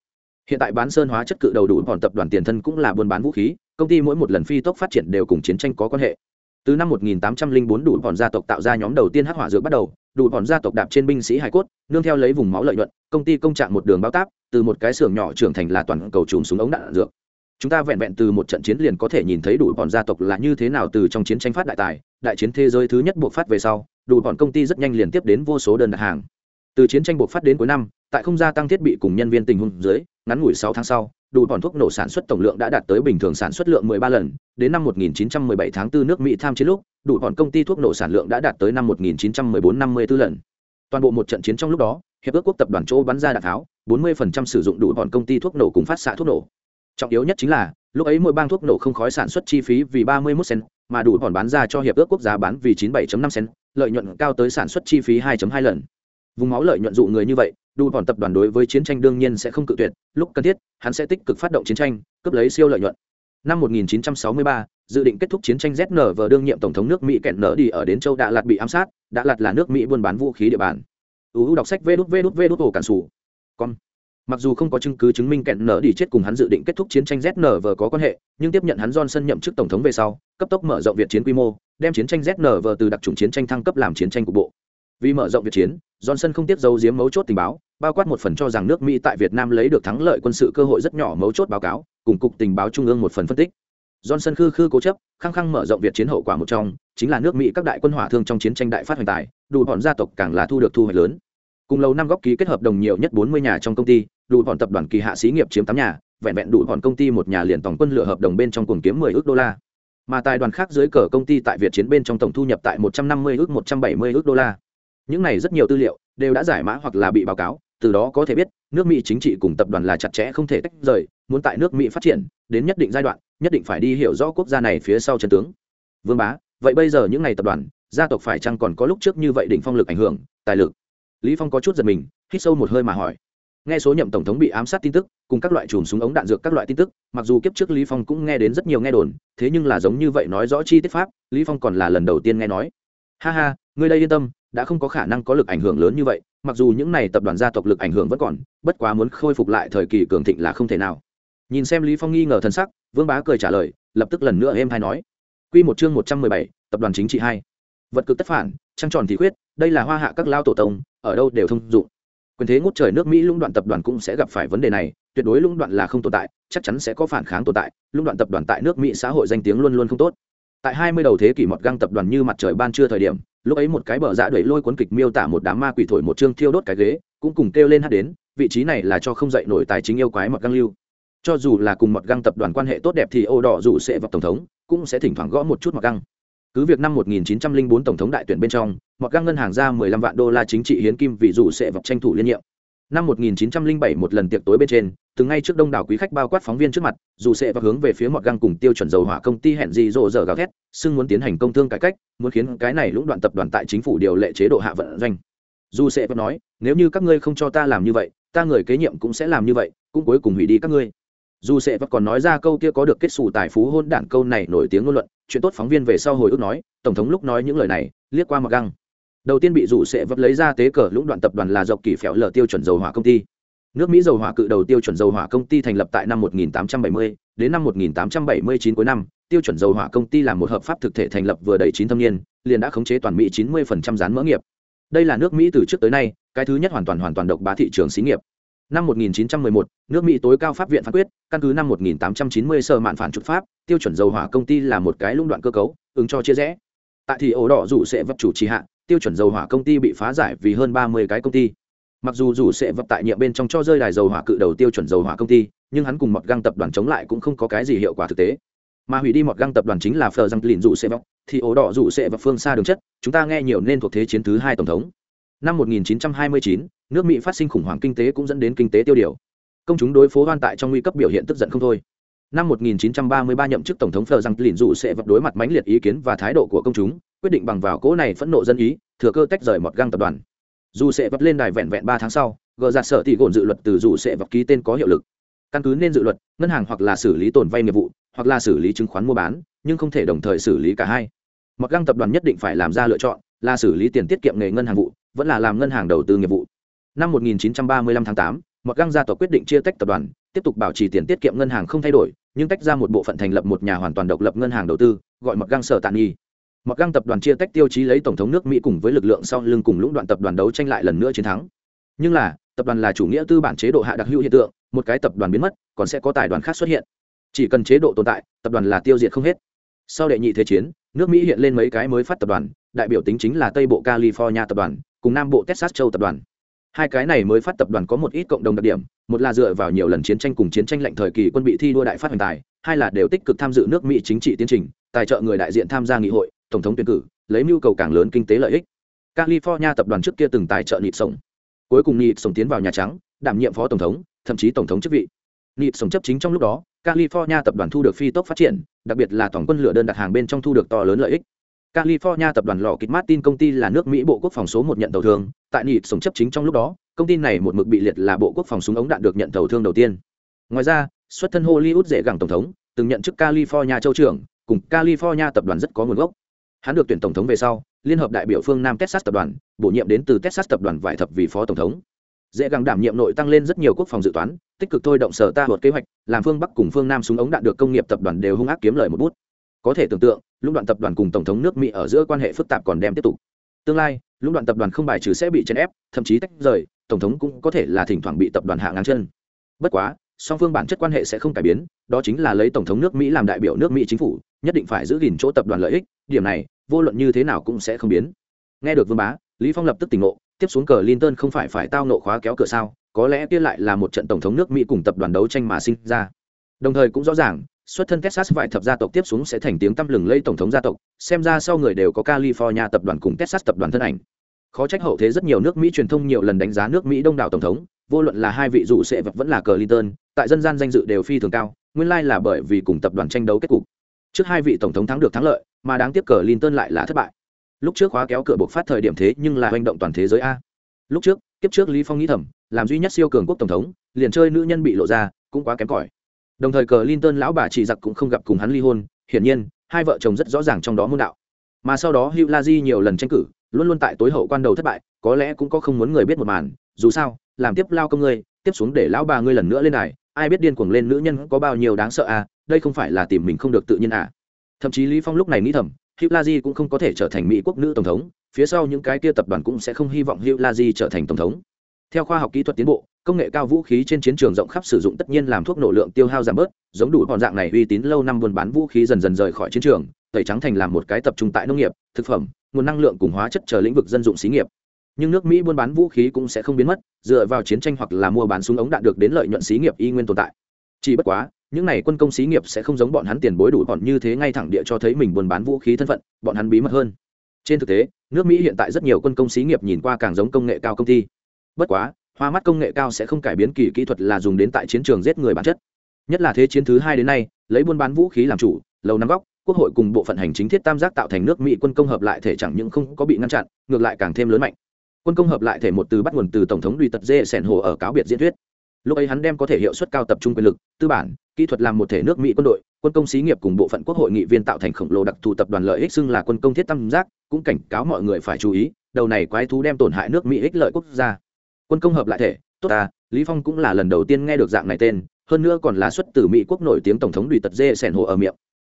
hiện tại bán sơn hóa chất cự đầu đủ bọn tập đoàn tiền thân cũng là buôn bán vũ khí, công ty mỗi một lần phi tốc phát triển đều cùng chiến tranh có quan hệ. Từ năm 1804 đủ bọn gia tộc tạo ra nhóm đầu tiên hắc hỏa dược bắt đầu, đủ bọn gia tộc đạp trên binh sĩ hải cốt, nương theo lấy vùng máu lợi nhuận, công ty công trạng một đường bao táp, từ một cái xưởng nhỏ trưởng thành là toàn cầu trùm súng ống đạn dược. Chúng ta vẹn vẹn từ một trận chiến liền có thể nhìn thấy đủ bọn gia tộc là như thế nào từ trong chiến tranh phát đại tài, đại chiến thế giới thứ nhất buộc phát về sau, đủ bọn công ty rất nhanh liền tiếp đến vô số đơn đặt hàng từ chiến tranh buộc phát đến cuối năm, tại không gia tăng thiết bị cùng nhân viên tình huống dưới, ngắn ngủi sáu tháng sau, đủ bọn thuốc nổ sản xuất tổng lượng đã đạt tới bình thường sản xuất lượng 13 lần. Đến năm 1917 tháng 4 nước mỹ tham chiến lúc, đủ bọn công ty thuốc nổ sản lượng đã đạt tới năm 1914 54 lần. Toàn bộ một trận chiến trong lúc đó, hiệp ước quốc tập đoàn chỗ bắn ra đạn tháo 40% sử dụng đủ bọn công ty thuốc nổ cùng phát xạ thuốc nổ. Trọng yếu nhất chính là, lúc ấy mỗi bang thuốc nổ không khói sản xuất chi phí vì 31 cent, mà đủ bọn bán ra cho hiệp ước quốc giá bán vì 97.5 cent, lợi nhuận cao tới sản xuất chi phí 2.2 lần vùng máu lợi nhuận dụ người như vậy đủ bọn tập đoàn đối với chiến tranh đương nhiên sẽ không cự tuyệt lúc cần thiết hắn sẽ tích cực phát động chiến tranh cướp lấy siêu lợi nhuận năm 1963, dự định kết thúc chiến tranh ZN và đương nhiệm tổng thống nước Mỹ kẹn nở đi ở đến châu Đà Lạt bị ám sát, Đà Lạt là nước Mỹ buôn bán vũ khí địa bàn. UU đọc sách vđút vđút vđút ổ cản sủ. Con. Mặc dù không có chứng cứ chứng minh kẹn nở đi chết cùng hắn dự định kết thúc chiến tranh ZN và có quan hệ, nhưng tiếp nhận hắn Johnson nhậm chức tổng thống về sau, cấp tốc mở rộng Việt chiến quy mô, đem chiến tranh ZN và từ đặc trùng chiến tranh thăng cấp làm chiến tranh cục bộ. Vì mở rộng Việt chiến, Johnson không tiếp giấu giếm mấu chốt tình báo, bao quát một phần cho rằng nước Mỹ tại Việt Nam lấy được thắng lợi quân sự cơ hội rất nhỏ mấu chốt báo cáo, cùng cục tình báo trung ương một phần phân tích. johnson khư khư cố chấp khăng khăng mở rộng việt chiến hậu quả một trong chính là nước mỹ các đại quân hỏa thương trong chiến tranh đại phát hoành tài đủ bọn gia tộc càng là thu được thu hoạch lớn. Cùng lâu năm góp ký kết hợp đồng nhiều nhất bốn mươi nhà trong công ty đủ bọn tập đoàn kỳ hạ xí nghiệp chiếm tám nhà vẹn vẹn đủ bọn công ty một nhà liền tổng quân lựa hợp đồng bên trong cùng kiếm mười ước đô la. Mà tài đoàn khác dưới cờ công ty tại việt chiến bên trong tổng thu nhập tại một trăm năm mươi ước một trăm bảy mươi ước đô la những này rất nhiều tư liệu đều đã giải mã hoặc là bị báo cáo, từ đó có thể biết nước mỹ chính trị cùng tập đoàn là chặt chẽ không thể tách rời, muốn tại nước mỹ phát triển đến nhất định giai đoạn, nhất định phải đi hiểu rõ quốc gia này phía sau chân tướng. Vương bá, vậy bây giờ những ngày tập đoàn, gia tộc phải chăng còn có lúc trước như vậy đỉnh phong lực ảnh hưởng, tài lực? Lý phong có chút giật mình, hít sâu một hơi mà hỏi. Nghe số nhậm tổng thống bị ám sát tin tức, cùng các loại chùm súng ống đạn dược các loại tin tức, mặc dù kiếp trước lý phong cũng nghe đến rất nhiều nghe đồn, thế nhưng là giống như vậy nói rõ chi tiết pháp, lý phong còn là lần đầu tiên nghe nói ha ha ngươi đây yên tâm đã không có khả năng có lực ảnh hưởng lớn như vậy mặc dù những này tập đoàn gia tộc lực ảnh hưởng vẫn còn bất quá muốn khôi phục lại thời kỳ cường thịnh là không thể nào. Nhìn xem lý phong nghi ngờ thân sắc vương bá cười trả lời lập tức lần nữa em hay nói. Quy một chương một trăm mười bảy, tập đoàn chính trị hai. Vật cực tất phản trăng tròn thì khuyết đây là hoa hạ các lao tổ tông ở đâu đều thông dụng. Quyền thế ngút trời nước mỹ lũng đoạn tập đoàn cũng sẽ gặp phải vấn đề này tuyệt đối lũng đoạn là không tồn tại chắc chắn sẽ có phản kháng tồn tại lũng đoạn tập đoàn tại nước mỹ xã hội danh tiếng luôn luôn không tốt tại hai mươi đầu thế kỷ mọt găng tập đoàn như mặt trời ban trưa thời điểm, lúc ấy một cái bờ dạ đẩy lôi cuốn kịch miêu tả một đám ma quỷ thổi một chương thiêu đốt cái ghế, cũng cùng kêu lên hát đến, vị trí này là cho không dậy nổi tài chính yêu quái mọt găng lưu. Cho dù là cùng mọt găng tập đoàn quan hệ tốt đẹp thì ô đỏ dù sẽ vào tổng thống, cũng sẽ thỉnh thoảng gõ một chút mọt găng. Cứ việc năm 1904 tổng thống đại tuyển bên trong, mọt găng ngân hàng ra 15 vạn đô la chính trị hiến kim vì dù sẽ vào tranh thủ liên nhiệm. Năm 1907 một lần tiệc tối bên trên từ ngay trước đông đảo quý khách bao quát phóng viên trước mặt, dù sẽ và hướng về phía mọt găng cùng tiêu chuẩn dầu hỏa công ty hẹn gì rộ dở gào thét, xưng muốn tiến hành công thương cải cách, muốn khiến cái này lũng đoạn tập đoàn tại chính phủ điều lệ chế độ hạ vận doanh. Dù sẽ vẫn nói, nếu như các ngươi không cho ta làm như vậy, ta người kế nhiệm cũng sẽ làm như vậy, cũng cuối cùng hủy đi các ngươi. Dù sẽ vẫn còn nói ra câu kia có được kết xù tài phú hôn đản câu này nổi tiếng ngôn luận, chuyện tốt phóng viên về sau hồi ức nói, tổng thống lúc nói những lời này, liếc qua mọt găng đầu tiên bị dù sẽ vấp lấy ra tế cờ lũng đoạn tập đoàn là dọc kỳ phèo lờ tiêu chuẩn dầu hỏa công ty nước mỹ dầu hỏa cự đầu tiêu chuẩn dầu hỏa công ty thành lập tại năm 1870, đến năm 1879 cuối năm. Tiêu chuẩn dầu hỏa công ty là một hợp pháp thực thể thành lập vừa đầy chín thâm niên liền đã khống chế toàn mỹ 90% rán mỡ nghiệp. Đây là nước mỹ từ trước tới nay cái thứ nhất hoàn toàn hoàn toàn độc bá thị trường xí nghiệp. Năm 1911, nước mỹ tối cao pháp viện phán quyết căn cứ năm 1890 sơ mạn phản trục pháp tiêu chuẩn dầu hỏa công ty là một cái lũng đoạn cơ cấu ứng cho chia rẽ. Tại thì ổ đỏ rủ sẽ vấp chủ trì hạ tiêu chuẩn dầu hỏa công ty bị phá giải vì hơn 30 cái công ty mặc dù rủ sẽ vấp tại nhiệm bên trong cho rơi đài dầu hỏa cự đầu tiêu chuẩn dầu hỏa công ty nhưng hắn cùng một găng tập đoàn chống lại cũng không có cái gì hiệu quả thực tế. Mà hủy đi một găng tập đoàn chính là phờ răng lìn rủ sẽ vấp thì ổ đỏ rủ sẽ vấp phương xa đường chất chúng ta nghe nhiều nên thuộc thế chiến thứ hai tổng thống. Năm 1929, nước mỹ phát sinh khủng hoảng kinh tế cũng dẫn đến kinh tế tiêu điều. Công chúng đối phố hoan tại trong nguy cấp biểu hiện tức giận không thôi. Năm 1933 nhậm chức tổng thống phờ răng lìn dù sẽ vật đối mặt mãnh liệt ý kiến và thái độ của công chúng quyết định bằng vào cỗ này phẫn nộ dân ý thừa cơ tách rời một găng tập đoàn dù sẽ vấp lên đài vẹn vẹn ba tháng sau gờ giả sở thì gồn dự luật từ dù sẽ vấp ký tên có hiệu lực. Căn cứ nên dự luật ngân hàng hoặc là xử lý tồn vay nghiệp vụ hoặc là xử lý chứng khoán mua bán nhưng không thể đồng thời xử lý cả hai. Một găng tập đoàn nhất định phải làm ra lựa chọn là xử lý tiền tiết kiệm nghề ngân hàng vụ vẫn là làm ngân hàng đầu tư nghiệp vụ. Năm 1935 tháng 8, một găng gia tộc quyết định chia tách tập đoàn tiếp tục bảo trì tiền tiết kiệm ngân hàng không thay đổi nhưng tách ra một bộ phận thành lập một nhà hoàn toàn độc lập ngân hàng đầu tư gọi một găng sở tàn nghi một găng tập đoàn chia tách tiêu chí lấy tổng thống nước mỹ cùng với lực lượng sau lưng cùng lũng đoạn tập đoàn đấu tranh lại lần nữa chiến thắng. Nhưng là, tập đoàn là chủ nghĩa tư bản chế độ hạ đặc hữu hiện tượng, một cái tập đoàn biến mất, còn sẽ có tài đoàn khác xuất hiện. Chỉ cần chế độ tồn tại, tập đoàn là tiêu diệt không hết. Sau đệ nhị thế chiến, nước mỹ hiện lên mấy cái mới phát tập đoàn, đại biểu tính chính là tây bộ california tập đoàn, cùng nam bộ texas châu tập đoàn. Hai cái này mới phát tập đoàn có một ít cộng đồng đặc điểm, một là dựa vào nhiều lần chiến tranh cùng chiến tranh lệnh thời kỳ quân bị thi đua đại phát hoành tài, hai là đều tích cực tham dự nước mỹ chính trị tiến trình, tài trợ người đại diện tham gia nghị hội tổng thống tuyển cử lấy mưu cầu càng lớn kinh tế lợi ích california tập đoàn trước kia từng tài trợ nịt sổng cuối cùng nịt sổng tiến vào nhà trắng đảm nhiệm phó tổng thống thậm chí tổng thống chức vị nịt sổng chấp chính trong lúc đó california tập đoàn thu được phi tốc phát triển đặc biệt là tổng quân lửa đơn đặt hàng bên trong thu được to lớn lợi ích California tập đoàn lò kịch Martin công ty là nước Mỹ Bộ Quốc phòng số một nhận tàu thương, tại nịt sổng chấp chính trong lúc đó, công ty này một mực bị liệt là Bộ Quốc phòng súng ống đạn được nhận tàu thương đầu tiên. Ngoài ra, xuất thân Hollywood dễ gẳng tổng thống, từng nhận chức California châu trưởng, cùng California tập đoàn rất có nguồn gốc. Hắn được tuyển tổng thống về sau, liên hợp đại biểu phương Nam Texas tập đoàn, bổ nhiệm đến từ Texas tập đoàn vải thập vì phó tổng thống. Dễ gắng đảm nhiệm nội tăng lên rất nhiều quốc phòng dự toán, tích cực thôi động sở ta luật kế hoạch, làm phương Bắc cùng phương Nam súng ống đạn được công nghiệp tập đoàn đều hung ác kiếm lời một bút. Có thể tưởng tượng lũng đoạn tập đoàn cùng tổng thống nước mỹ ở giữa quan hệ phức tạp còn đem tiếp tục. Tương lai lũng đoạn tập đoàn không bài trừ sẽ bị chèn ép thậm chí tách rời tổng thống cũng có thể là thỉnh thoảng bị tập đoàn hạ ngang chân. Bất quá song phương bản chất quan hệ sẽ không cải biến đó chính là lấy tổng thống nước mỹ làm đại biểu nước mỹ chính phủ nhất định phải giữ gìn chỗ tập đoàn lợi ích, điểm này, vô luận như thế nào cũng sẽ không biến. Nghe được vương bá, lý phong lập tức tỉnh ngộ, tiếp xuống cờ linton không phải phải tao nộ khóa kéo cửa sao, có lẽ kia lại là một trận tổng thống nước mỹ cùng tập đoàn đấu tranh mà sinh ra. Đồng thời cũng rõ ràng, xuất thân texas vài thập gia tộc tiếp xuống sẽ thành tiếng tăm lừng lây tổng thống gia tộc, xem ra sau người đều có california tập đoàn cùng texas tập đoàn thân ảnh. Khó trách hậu thế rất nhiều nước mỹ truyền thông nhiều lần đánh giá nước mỹ đông đảo tổng thống, vô luận là hai vị dụ sẽ vật vẫn là cờ linton tại dân gian danh dự đều phi thường cao, nguyên lai là bởi vì cùng tập đoàn tranh đấu kết cục trước hai vị tổng thống thắng được thắng lợi, mà đáng tiếc cờ linton lại là thất bại. Lúc trước khóa kéo cửa buộc phát thời điểm thế nhưng là hành động toàn thế giới a. Lúc trước, kiếp trước lý phong nghĩ thầm, làm duy nhất siêu cường quốc tổng thống, liền chơi nữ nhân bị lộ ra, cũng quá kém cỏi. Đồng thời cờ linton lão bà chỉ giặc cũng không gặp cùng hắn ly hôn, hiển nhiên, hai vợ chồng rất rõ ràng trong đó môn đạo. Mà sau đó hữu la di nhiều lần tranh cử, luôn luôn tại tối hậu quan đầu thất bại, có lẽ cũng có không muốn người biết một màn, dù sao, làm tiếp lao công ngươi, tiếp xuống để lão bà ngươi lần nữa lên này ai biết điên cuồng lên nữ nhân có bao nhiêu đáng sợ à đây không phải là tìm mình không được tự nhiên à? Thậm chí lý phong lúc này nghĩ thầm hữu la di cũng không có thể trở thành mỹ quốc nữ tổng thống, phía sau những cái kia tập đoàn cũng sẽ không hy vọng hữu la di trở thành tổng thống. Theo khoa học kỹ thuật tiến bộ, công nghệ cao vũ khí trên chiến trường rộng khắp sử dụng tất nhiên làm thuốc nổ lượng tiêu hao giảm bớt, giống đủ bọn dạng này uy tín lâu năm buôn bán vũ khí dần dần rời khỏi chiến trường, tẩy trắng thành làm một cái tập trung tại nông nghiệp, thực phẩm, nguồn năng lượng cùng hóa chất chờ lĩnh vực dân dụng xí nghiệp. Nhưng nước mỹ buôn bán vũ khí cũng sẽ không biến mất, dựa vào chiến tranh hoặc là mua bán súng ống đạn được đến lợi nhuận xí nghiệp y nguyên tồn tại. Chỉ bất quá những này quân công xí nghiệp sẽ không giống bọn hắn tiền bối đủ bọn như thế ngay thẳng địa cho thấy mình buôn bán vũ khí thân phận, bọn hắn bí mật hơn. Trên thực tế, nước mỹ hiện tại rất nhiều quân công xí nghiệp nhìn qua càng giống công nghệ cao công ty. Bất quá, hoa mắt công nghệ cao sẽ không cải biến kỳ kỹ thuật là dùng đến tại chiến trường giết người bản chất. Nhất là thế chiến thứ hai đến nay, lấy buôn bán vũ khí làm chủ, lầu năm góc, quốc hội cùng bộ phận hành chính thiết tam giác tạo thành nước mỹ quân công hợp lại thể chẳng những không có bị ngăn chặn, ngược lại càng thêm lớn mạnh. Quân công hợp lại thể một từ bắt nguồn từ tổng thống duy tật dê sẻn hồ ở cáo biệt diễn thuyết lúc ấy hắn đem có thể hiệu suất cao tập trung quyền lực, tư bản, kỹ thuật làm một thể nước mỹ quân đội, quân công xí nghiệp cùng bộ phận quốc hội nghị viên tạo thành khổng lồ đặc thù tập đoàn lợi ích xưng là quân công thiết tam giác, cũng cảnh cáo mọi người phải chú ý, đầu này quái thú đem tổn hại nước mỹ ích lợi quốc gia. Quân công hợp lại thể, tốt ta, lý phong cũng là lần đầu tiên nghe được dạng này tên, hơn nữa còn là xuất từ mỹ quốc nổi tiếng tổng thống đùi tật dê sẻn hồ ở miệng.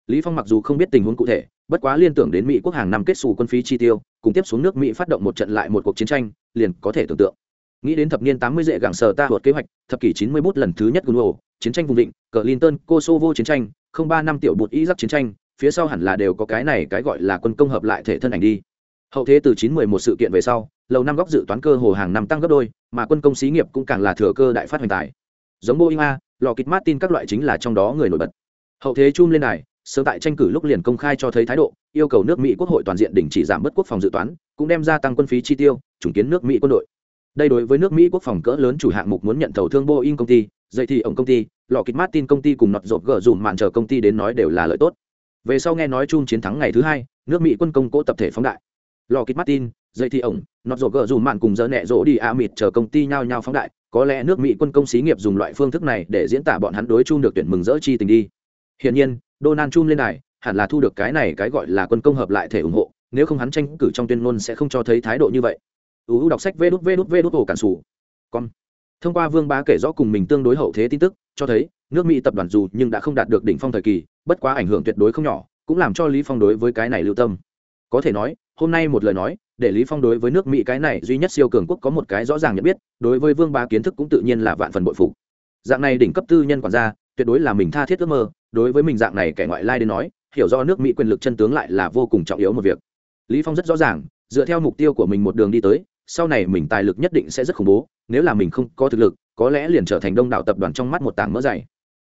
Lý phong mặc dù không biết tình huống cụ thể, bất quá liên tưởng đến mỹ quốc hàng năm kết xù quân phí chi tiêu, cùng tiếp xuống nước mỹ phát động một trận lại một cuộc chiến tranh, liền có thể tưởng tượng nghĩ đến thập niên tám mươi dễ gặng sở ta thuật kế hoạch thập kỷ chín mươi bút lần thứ nhất Guno, chiến tranh vùng vịnh linton kosovo chiến tranh không ba năm tiểu bột iraq chiến tranh phía sau hẳn là đều có cái này cái gọi là quân công hợp lại thể thân ảnh đi. Hậu thế từ chín mười một sự kiện về sau lầu năm góc dự toán cơ hồ hàng năm tăng gấp đôi mà quân công xí nghiệp cũng càng là thừa cơ đại phát hoành tài. Giống boeing a lò kịch martin các loại chính là trong đó người nổi bật. Hậu thế chum lên này sớm tại tranh cử lúc liền công khai cho thấy thái độ yêu cầu nước mỹ quốc hội toàn diện đình chỉ giảm bớt quốc phòng dự toán cũng đem ra tăng quân phí chi tiêu chủng kiến nước mỹ quân đội đây đối với nước mỹ quốc phòng cỡ lớn chủ hạng mục muốn nhận thầu thương boeing công ty dậy thì ổng công ty lò kịch martin công ty cùng nọt rộp gờ dùm màn chờ công ty đến nói đều là lợi tốt. Về sau nghe nói chung chiến thắng ngày thứ hai, nước mỹ quân công cố tập thể phóng đại. Lò kịch martin, dây thì ổng, nọt rộp gờ dùm mạn cùng dỡ nẹ rỗ đi a mịt chờ công ty nhao nhao phóng đại, có lẽ nước mỹ quân công xí nghiệp dùng loại phương thức này để diễn tả bọn hắn đối chung được tuyển mừng rỡ chi tình đi. Hiển nhiên, donald trump lên này hẳn là thu được cái này cái gọi là quân công hợp lại thể ủng hộ, nếu không hắn tranh cử trong tuyên ngôn sẽ không cho thấy thái độ như vậy uu đọc sách vê đút vê đút vê đút ổ cản sủ. Con thông qua vương bá kể rõ cùng mình tương đối hậu thế tin tức, cho thấy, nước mỹ tập đoàn dù nhưng đã không đạt được đỉnh phong thời kỳ, bất quá ảnh hưởng tuyệt đối không nhỏ, cũng làm cho lý phong đối với cái này lưu tâm. Có thể nói, hôm nay một lời nói, để lý phong đối với nước mỹ cái này duy nhất siêu cường quốc có một cái rõ ràng nhận biết, đối với vương bá kiến thức cũng tự nhiên là vạn phần bội phục. Dạng này đỉnh cấp tư nhân quản gia, tuyệt đối là mình tha thiết ước mơ, đối với mình dạng này kẻ ngoại lai đến nói, hiểu do nước mỹ quyền lực chân tướng lại là vô cùng trọng yếu một việc. Lý phong rất rõ ràng, dựa theo mục tiêu của mình một đường đi tới sau này mình tài lực nhất định sẽ rất khủng bố, nếu là mình không có thực lực, có lẽ liền trở thành đông đảo tập đoàn trong mắt một tảng mỡ dày.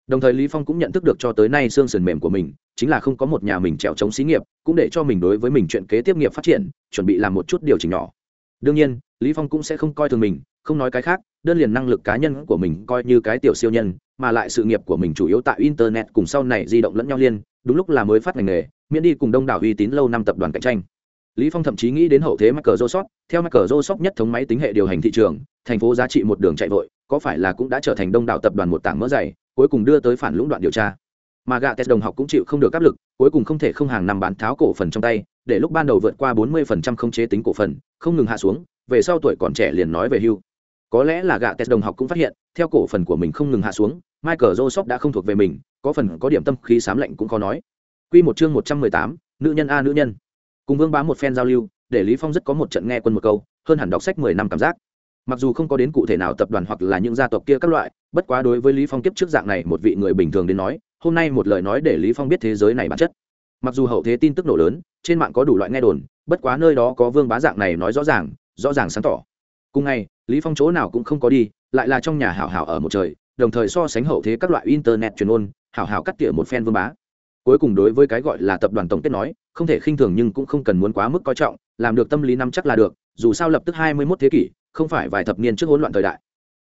Đồng thời lý phong cũng nhận thức được cho tới nay xương sườn mềm của mình, chính là không có một nhà mình trèo chống xí nghiệp, cũng để cho mình đối với mình chuyện kế tiếp nghiệp phát triển, chuẩn bị làm một chút điều chỉnh nhỏ. Đương nhiên, lý phong cũng sẽ không coi thường mình, không nói cái khác, đơn liền năng lực cá nhân của mình coi như cái tiểu siêu nhân, mà lại sự nghiệp của mình chủ yếu tại internet cùng sau này di động lẫn nhau liên, đúng lúc là mới phát ngành nghề, miễn đi cùng đông đảo uy tín lâu năm tập đoàn cạnh tranh lý phong thậm chí nghĩ đến hậu thế microsoft theo microsoft nhất thống máy tính hệ điều hành thị trường thành phố giá trị một đường chạy vội có phải là cũng đã trở thành đông đảo tập đoàn một tảng mỡ dày cuối cùng đưa tới phản lũng đoạn điều tra. Mà gạ tes đồng học cũng chịu không được áp lực cuối cùng không thể không hàng năm bán tháo cổ phần trong tay để lúc ban đầu vượt qua 40% không chế tính cổ phần không ngừng hạ xuống về sau tuổi còn trẻ liền nói về hưu. Có lẽ là gạ tes đồng học cũng phát hiện theo cổ phần của mình không ngừng hạ xuống michael joseph đã không thuộc về mình có phần có điểm tâm khí sám lạnh cũng khó nói. Quy một chương 118, nữ nhân a nữ nhân cùng vương bá một phen giao lưu, để lý phong rất có một trận nghe quân một câu, hơn hẳn đọc sách mười năm cảm giác. Mặc dù không có đến cụ thể nào tập đoàn hoặc là những gia tộc kia các loại, bất quá đối với lý phong kiếp trước dạng này một vị người bình thường đến nói, hôm nay một lời nói để lý phong biết thế giới này bản chất. Mặc dù hậu thế tin tức nổ lớn, trên mạng có đủ loại nghe đồn, bất quá nơi đó có vương bá dạng này nói rõ ràng rõ ràng sáng tỏ. Cùng ngày, lý phong chỗ nào cũng không có đi, lại là trong nhà hảo hảo ở một trời, đồng thời so sánh hậu thế các loại internet truyền ôn, hảo hảo cắt tỉa một phen vương bá cuối cùng đối với cái gọi là tập đoàn tổng kết nói, không thể khinh thường nhưng cũng không cần muốn quá mức coi trọng, làm được tâm lý năm chắc là được, dù sao lập tức hai mươi 21 thế kỷ, không phải vài thập niên trước hỗn loạn thời đại.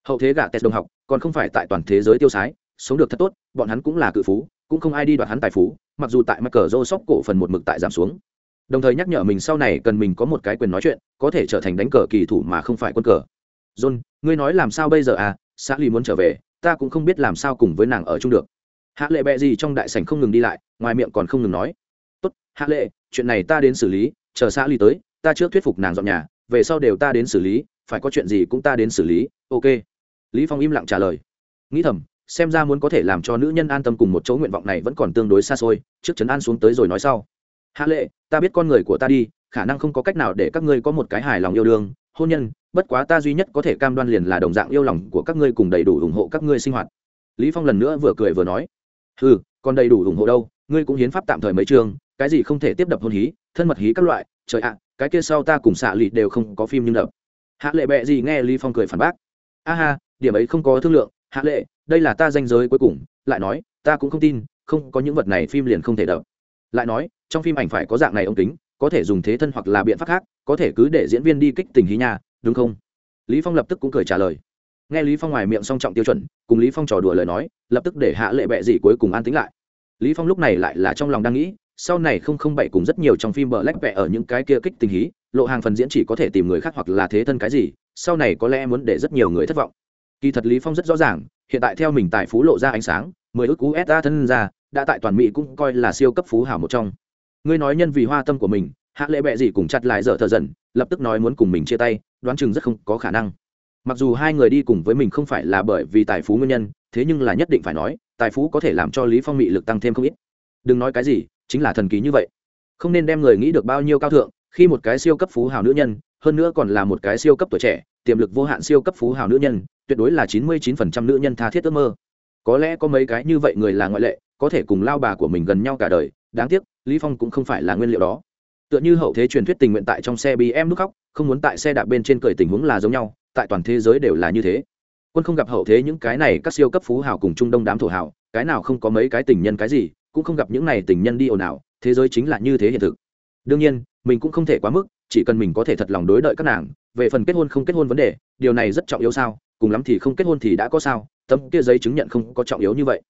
Hậu thế gạ test đồng học, còn không phải tại toàn thế giới tiêu sái, sống được thật tốt, bọn hắn cũng là cự phú, cũng không ai đi đoạt hắn tài phú, mặc dù tại mắc cờ rô sóc cổ phần một mực tại giảm xuống. Đồng thời nhắc nhở mình sau này cần mình có một cái quyền nói chuyện, có thể trở thành đánh cờ kỳ thủ mà không phải quân cờ. John, ngươi nói làm sao bây giờ à? Xã lì muốn trở về, ta cũng không biết làm sao cùng với nàng ở chung được hạ lệ bẹ gì trong đại sảnh không ngừng đi lại, ngoài miệng còn không ngừng nói. Tốt, hạ lệ, chuyện này ta đến xử lý, chờ xã ly tới, ta trước thuyết phục nàng dọn nhà, về sau đều ta đến xử lý, phải có chuyện gì cũng ta đến xử lý, ok. Lý phong im lặng trả lời. Nghĩ thầm, xem ra muốn có thể làm cho nữ nhân an tâm cùng một chỗ nguyện vọng này vẫn còn tương đối xa xôi, trước chấn an xuống tới rồi nói sau. Hạ lệ, ta biết con người của ta đi, khả năng không có cách nào để các ngươi có một cái hài lòng yêu đương, hôn nhân, bất quá ta duy nhất có thể cam đoan liền là đồng dạng yêu lòng của các ngươi cùng đầy đủ ủng hộ các ngươi sinh hoạt. Lý phong lần nữa vừa cười vừa nói ừ còn đầy đủ ủng hộ đâu, ngươi cũng hiến pháp tạm thời mấy chương, cái gì không thể tiếp đập hôn hí, thân mật hí các loại, trời ạ, cái kia sau ta cùng xạ lị đều không có phim nhưng đập. Hạ lệ bẹ gì nghe lý phong cười phản bác. A ha, điểm ấy không có thương lượng, hạ lệ, đây là ta danh giới cuối cùng, lại nói, ta cũng không tin, không có những vật này phim liền không thể đập. Lại nói, trong phim ảnh phải có dạng này ông tính có thể dùng thế thân hoặc là biện pháp khác, có thể cứ để diễn viên đi kích tình hí nhà đúng không? Lý phong lập tức cũng cười trả lời nghe lý phong ngoài miệng song trọng tiêu chuẩn, cùng lý phong trò đùa lời nói, lập tức để hạ lệ bệ gì cuối cùng an tĩnh lại. Lý phong lúc này lại là trong lòng đang nghĩ, sau này không không bảy cùng rất nhiều trong phim bờ lách vẹ ở những cái kia kích tình hí, lộ hàng phần diễn chỉ có thể tìm người khác hoặc là thế thân cái gì, sau này có lẽ muốn để rất nhiều người thất vọng. Kỳ thật lý phong rất rõ ràng, hiện tại theo mình tài phú lộ ra ánh sáng, mười ước usa thân ra, đã tại toàn mỹ cũng coi là siêu cấp phú hảo một trong. Ngươi nói nhân vì hoa tâm của mình, hạ lệ bệ gì cùng chặt lại dở thờ dần, lập tức nói muốn cùng mình chia tay, đoán chừng rất không có khả năng mặc dù hai người đi cùng với mình không phải là bởi vì tài phú nguyên nhân, thế nhưng là nhất định phải nói, tài phú có thể làm cho lý phong mị lực tăng thêm không ít. Đừng nói cái gì, chính là thần kỳ như vậy. Không nên đem người nghĩ được bao nhiêu cao thượng, khi một cái siêu cấp phú hào nữ nhân, hơn nữa còn là một cái siêu cấp tuổi trẻ, tiềm lực vô hạn siêu cấp phú hào nữ nhân, tuyệt đối là chín mươi 99% nữ nhân tha thiết ước mơ. Có lẽ có mấy cái như vậy người là ngoại lệ, có thể cùng lao bà của mình gần nhau cả đời, đáng tiếc, lý phong cũng không phải là nguyên liệu đó. Tựa như hậu thế truyền thuyết tình nguyện tại trong xe bị em nút khóc, không muốn tại xe đạp bên trên cười tình huống là giống nhau tại toàn thế giới đều là như thế. Quân không gặp hậu thế những cái này các siêu cấp phú hào cùng trung đông đám thổ hào, cái nào không có mấy cái tình nhân cái gì, cũng không gặp những này tình nhân đi ồn ào, thế giới chính là như thế hiện thực. Đương nhiên, mình cũng không thể quá mức, chỉ cần mình có thể thật lòng đối đợi các nàng, về phần kết hôn không kết hôn vấn đề, điều này rất trọng yếu sao, cùng lắm thì không kết hôn thì đã có sao, tấm kia giấy chứng nhận không có trọng yếu như vậy.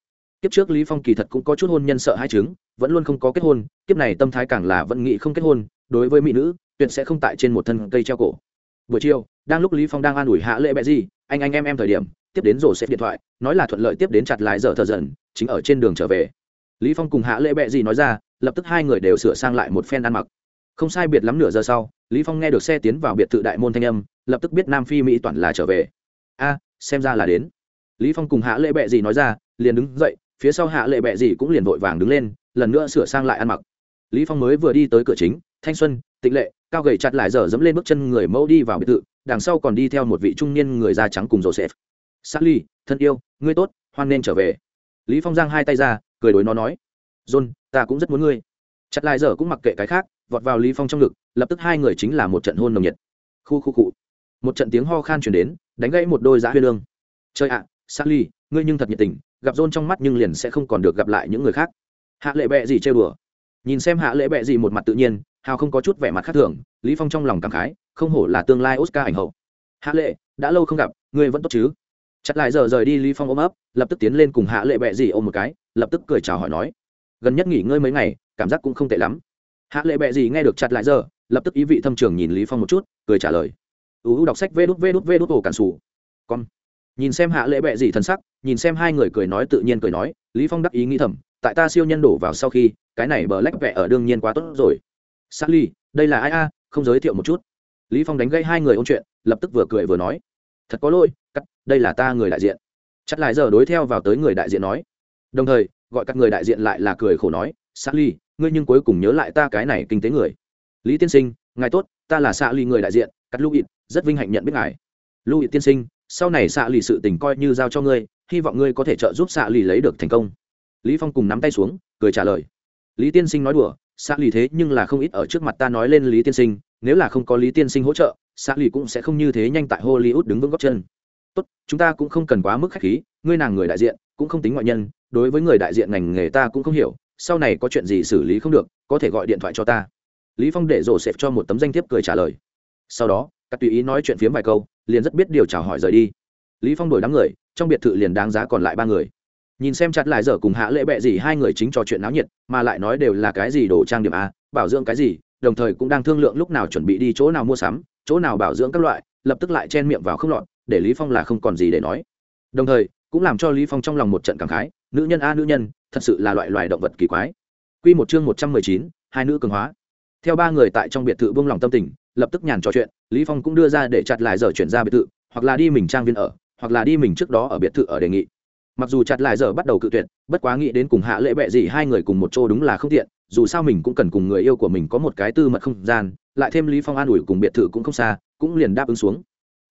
Kiếp trước lý phong kỳ thật cũng có chút hôn nhân sợ hai chứng, vẫn luôn không có kết hôn, kiếp này tâm thái càng là vẫn nghĩ không kết hôn, đối với mỹ nữ, tuyệt sẽ không tại trên một thân cây treo cổ. Buổi chiều đang lúc lý phong đang an ủi hạ lệ bẹ gì anh anh em em thời điểm, tiếp đến rổ xếp điện thoại, nói là thuận lợi tiếp đến chặt lại giờ thờ dần, chính ở trên đường trở về. Lý phong cùng hạ lệ bẹ gì nói ra, lập tức hai người đều sửa sang lại một phen ăn mặc. Không sai biệt lắm nửa giờ sau, lý phong nghe được xe tiến vào biệt thự đại môn thanh âm, lập tức biết nam phi mỹ toàn là trở về. A, xem ra là đến. Lý phong cùng hạ lệ bẹ gì nói ra, liền đứng dậy, phía sau hạ lệ bẹ gì cũng liền vội vàng đứng lên, lần nữa sửa sang lại ăn mặc. Lý phong mới vừa đi tới cửa chính, thanh xuân, tịnh lệ, cao gầy chặt lại giờ dẫm lên bước chân người mẫu đi vào biệt thự đằng sau còn đi theo một vị trung niên người da trắng cùng joseph sally thân yêu ngươi tốt hoan nên trở về. Lý phong giang hai tay ra cười đối nó nói. John ta cũng rất muốn ngươi. Chặt lại giờ cũng mặc kệ cái khác vọt vào lý phong trong ngực lập tức hai người chính là một trận hôn nồng nhiệt. Khu khu cụ một trận tiếng ho khan truyền đến đánh gãy một đôi giá huyên lương. Chơi ạ à, sally ngươi nhưng thật nhiệt tình gặp john trong mắt nhưng liền sẽ không còn được gặp lại những người khác. Hạ lệ bẹ gì chơi bừa nhìn xem hạ lệ bẹ gì một mặt tự nhiên hào không có chút vẻ mặt khác thường lý phong trong lòng cảm khái không hổ là tương lai oscar ảnh hậu. Hạ lệ, đã lâu không gặp, ngươi vẫn tốt chứ? Chặt lại giờ rời đi lý phong ôm ấp, lập tức tiến lên cùng hạ lệ bẹ gì ôm một cái, lập tức cười chào hỏi nói. Gần nhất nghỉ ngơi mấy ngày, cảm giác cũng không tệ lắm. Hạ lệ bẹ gì nghe được chặt lại giờ, lập tức ý vị thâm trường nhìn lý phong một chút, cười trả lời. Uu đọc sách vê đút vê đút vê đút ổ cản sủ. Con. Nhìn xem hạ lệ bẹ gì thần sắc, nhìn xem hai người cười nói tự nhiên cười nói, lý phong đắc ý nghĩ thầm, tại ta siêu nhân đổ vào sau khi, cái này bờ lách vẹ ở đương nhiên quá tốt rồi. Sally, đây là ai a? Không giới thiệu một chút lý phong đánh gây hai người ôn chuyện, lập tức vừa cười vừa nói, thật có lỗi, cắt, đây là ta người đại diện. Chắc lại giờ đối theo vào tới người đại diện nói. Đồng thời, gọi các người đại diện lại là cười khổ nói sally ngươi nhưng cuối cùng nhớ lại ta cái này kinh tế người. Lý tiên sinh, ngài tốt, ta là xạ ly người đại diện, cắt lưu ít rất vinh hạnh nhận biết ngài. Lưu ý tiên sinh, sau này xạ lì sự tình coi như giao cho ngươi, hy vọng ngươi có thể trợ giúp xạ lì lấy được thành công. Lý phong cùng nắm tay xuống, cười trả lời. Lý tiên sinh nói đùa xạ lì thế nhưng là không ít ở trước mặt ta nói lên lý tiên sinh nếu là không có lý tiên sinh hỗ trợ xạ lì cũng sẽ không như thế nhanh tại hollywood đứng vững góc chân. Tốt, chúng ta cũng không cần quá mức khách khí, ngươi nàng người đại diện, cũng không tính ngoại nhân, đối với người đại diện ngành nghề ta cũng không hiểu, sau này có chuyện gì xử lý không được, có thể gọi điện thoại cho ta. Lý phong để rổ xẹp cho một tấm danh thiếp cười trả lời. Sau đó các tùy ý nói chuyện phiếm vài câu, liền rất biết điều chào hỏi rời đi. Lý phong đổi đám người, trong biệt thự liền đáng giá còn lại ba người. Nhìn xem chặt lại giờ cùng hạ lễ bệ gì hai người chính trò chuyện náo nhiệt, mà lại nói đều là cái gì đồ trang điểm a bảo dưỡng cái gì đồng thời cũng đang thương lượng lúc nào chuẩn bị đi chỗ nào mua sắm chỗ nào bảo dưỡng các loại lập tức lại chen miệng vào không lọt để lý phong là không còn gì để nói. Đồng thời cũng làm cho lý phong trong lòng một trận cảm khái nữ nhân a nữ nhân thật sự là loại loài động vật kỳ quái. Quy một chương một trăm mười chín, hai nữ cường hóa. Theo ba người tại trong biệt thự buông lòng tâm tình lập tức nhàn trò chuyện lý phong cũng đưa ra để chặt lại giờ chuyển ra biệt thự hoặc là đi mình trang viên ở hoặc là đi mình trước đó ở biệt thự ở đề nghị. Mặc dù chặt lại giờ bắt đầu cự tuyệt bất quá nghĩ đến cùng hạ lễ bệ gì hai người cùng một chỗ đúng là không tiện dù sao mình cũng cần cùng người yêu của mình có một cái tư mật không gian, lại thêm lý phong an ủi cùng biệt thự cũng không xa, cũng liền đáp ứng xuống.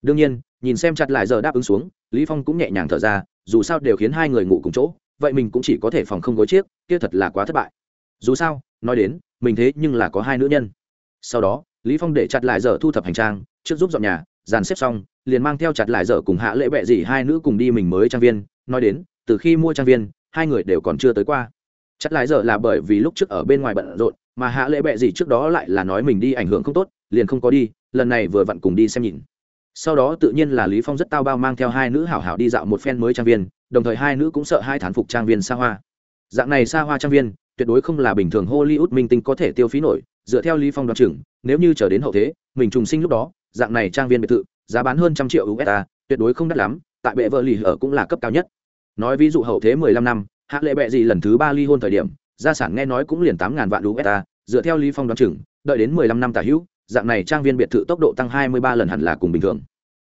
Đương nhiên, nhìn xem chặt lại giờ đáp ứng xuống, lý phong cũng nhẹ nhàng thở ra, dù sao đều khiến hai người ngủ cùng chỗ, vậy mình cũng chỉ có thể phòng không gối chiếc, kia thật là quá thất bại. Dù sao, nói đến, mình thế nhưng là có hai nữ nhân. Sau đó, lý phong để chặt lại giờ thu thập hành trang, trước giúp dọn nhà, dàn xếp xong, liền mang theo chặt lại giờ cùng hạ lễ bệ gì hai nữ cùng đi mình mới trang viên. Nói đến, từ khi mua trang viên, hai người đều còn chưa tới qua chặt lại giờ là bởi vì lúc trước ở bên ngoài bận rộn, mà hạ lễ bệ gì trước đó lại là nói mình đi ảnh hưởng không tốt, liền không có đi, lần này vừa vặn cùng đi xem nhìn. Sau đó tự nhiên là lý phong rất tao bao mang theo hai nữ hảo hảo đi dạo một phen mới trang viên, đồng thời hai nữ cũng sợ hai thán phục trang viên xa hoa. Dạng này xa hoa trang viên, tuyệt đối không là bình thường hollywood minh tinh có thể tiêu phí nổi, dựa theo lý phong đoán chừng, nếu như chờ đến hậu thế, mình trùng sinh lúc đó, dạng này trang viên biệt thự, giá bán hơn trăm triệu usd tuyệt đối không đắt lắm, tại bệ vợ lì ở cũng là cấp cao nhất. Nói ví dụ hậu thế 15 năm hạ lệ bệ gì lần thứ ba ly hôn thời điểm, gia sản nghe nói cũng liền tám ngàn vạn usd dựa theo lý phong đoán chừng, đợi đến 15 năm tả hữu, dạng này trang viên biệt thự tốc độ tăng 23 lần hẳn là cùng bình thường.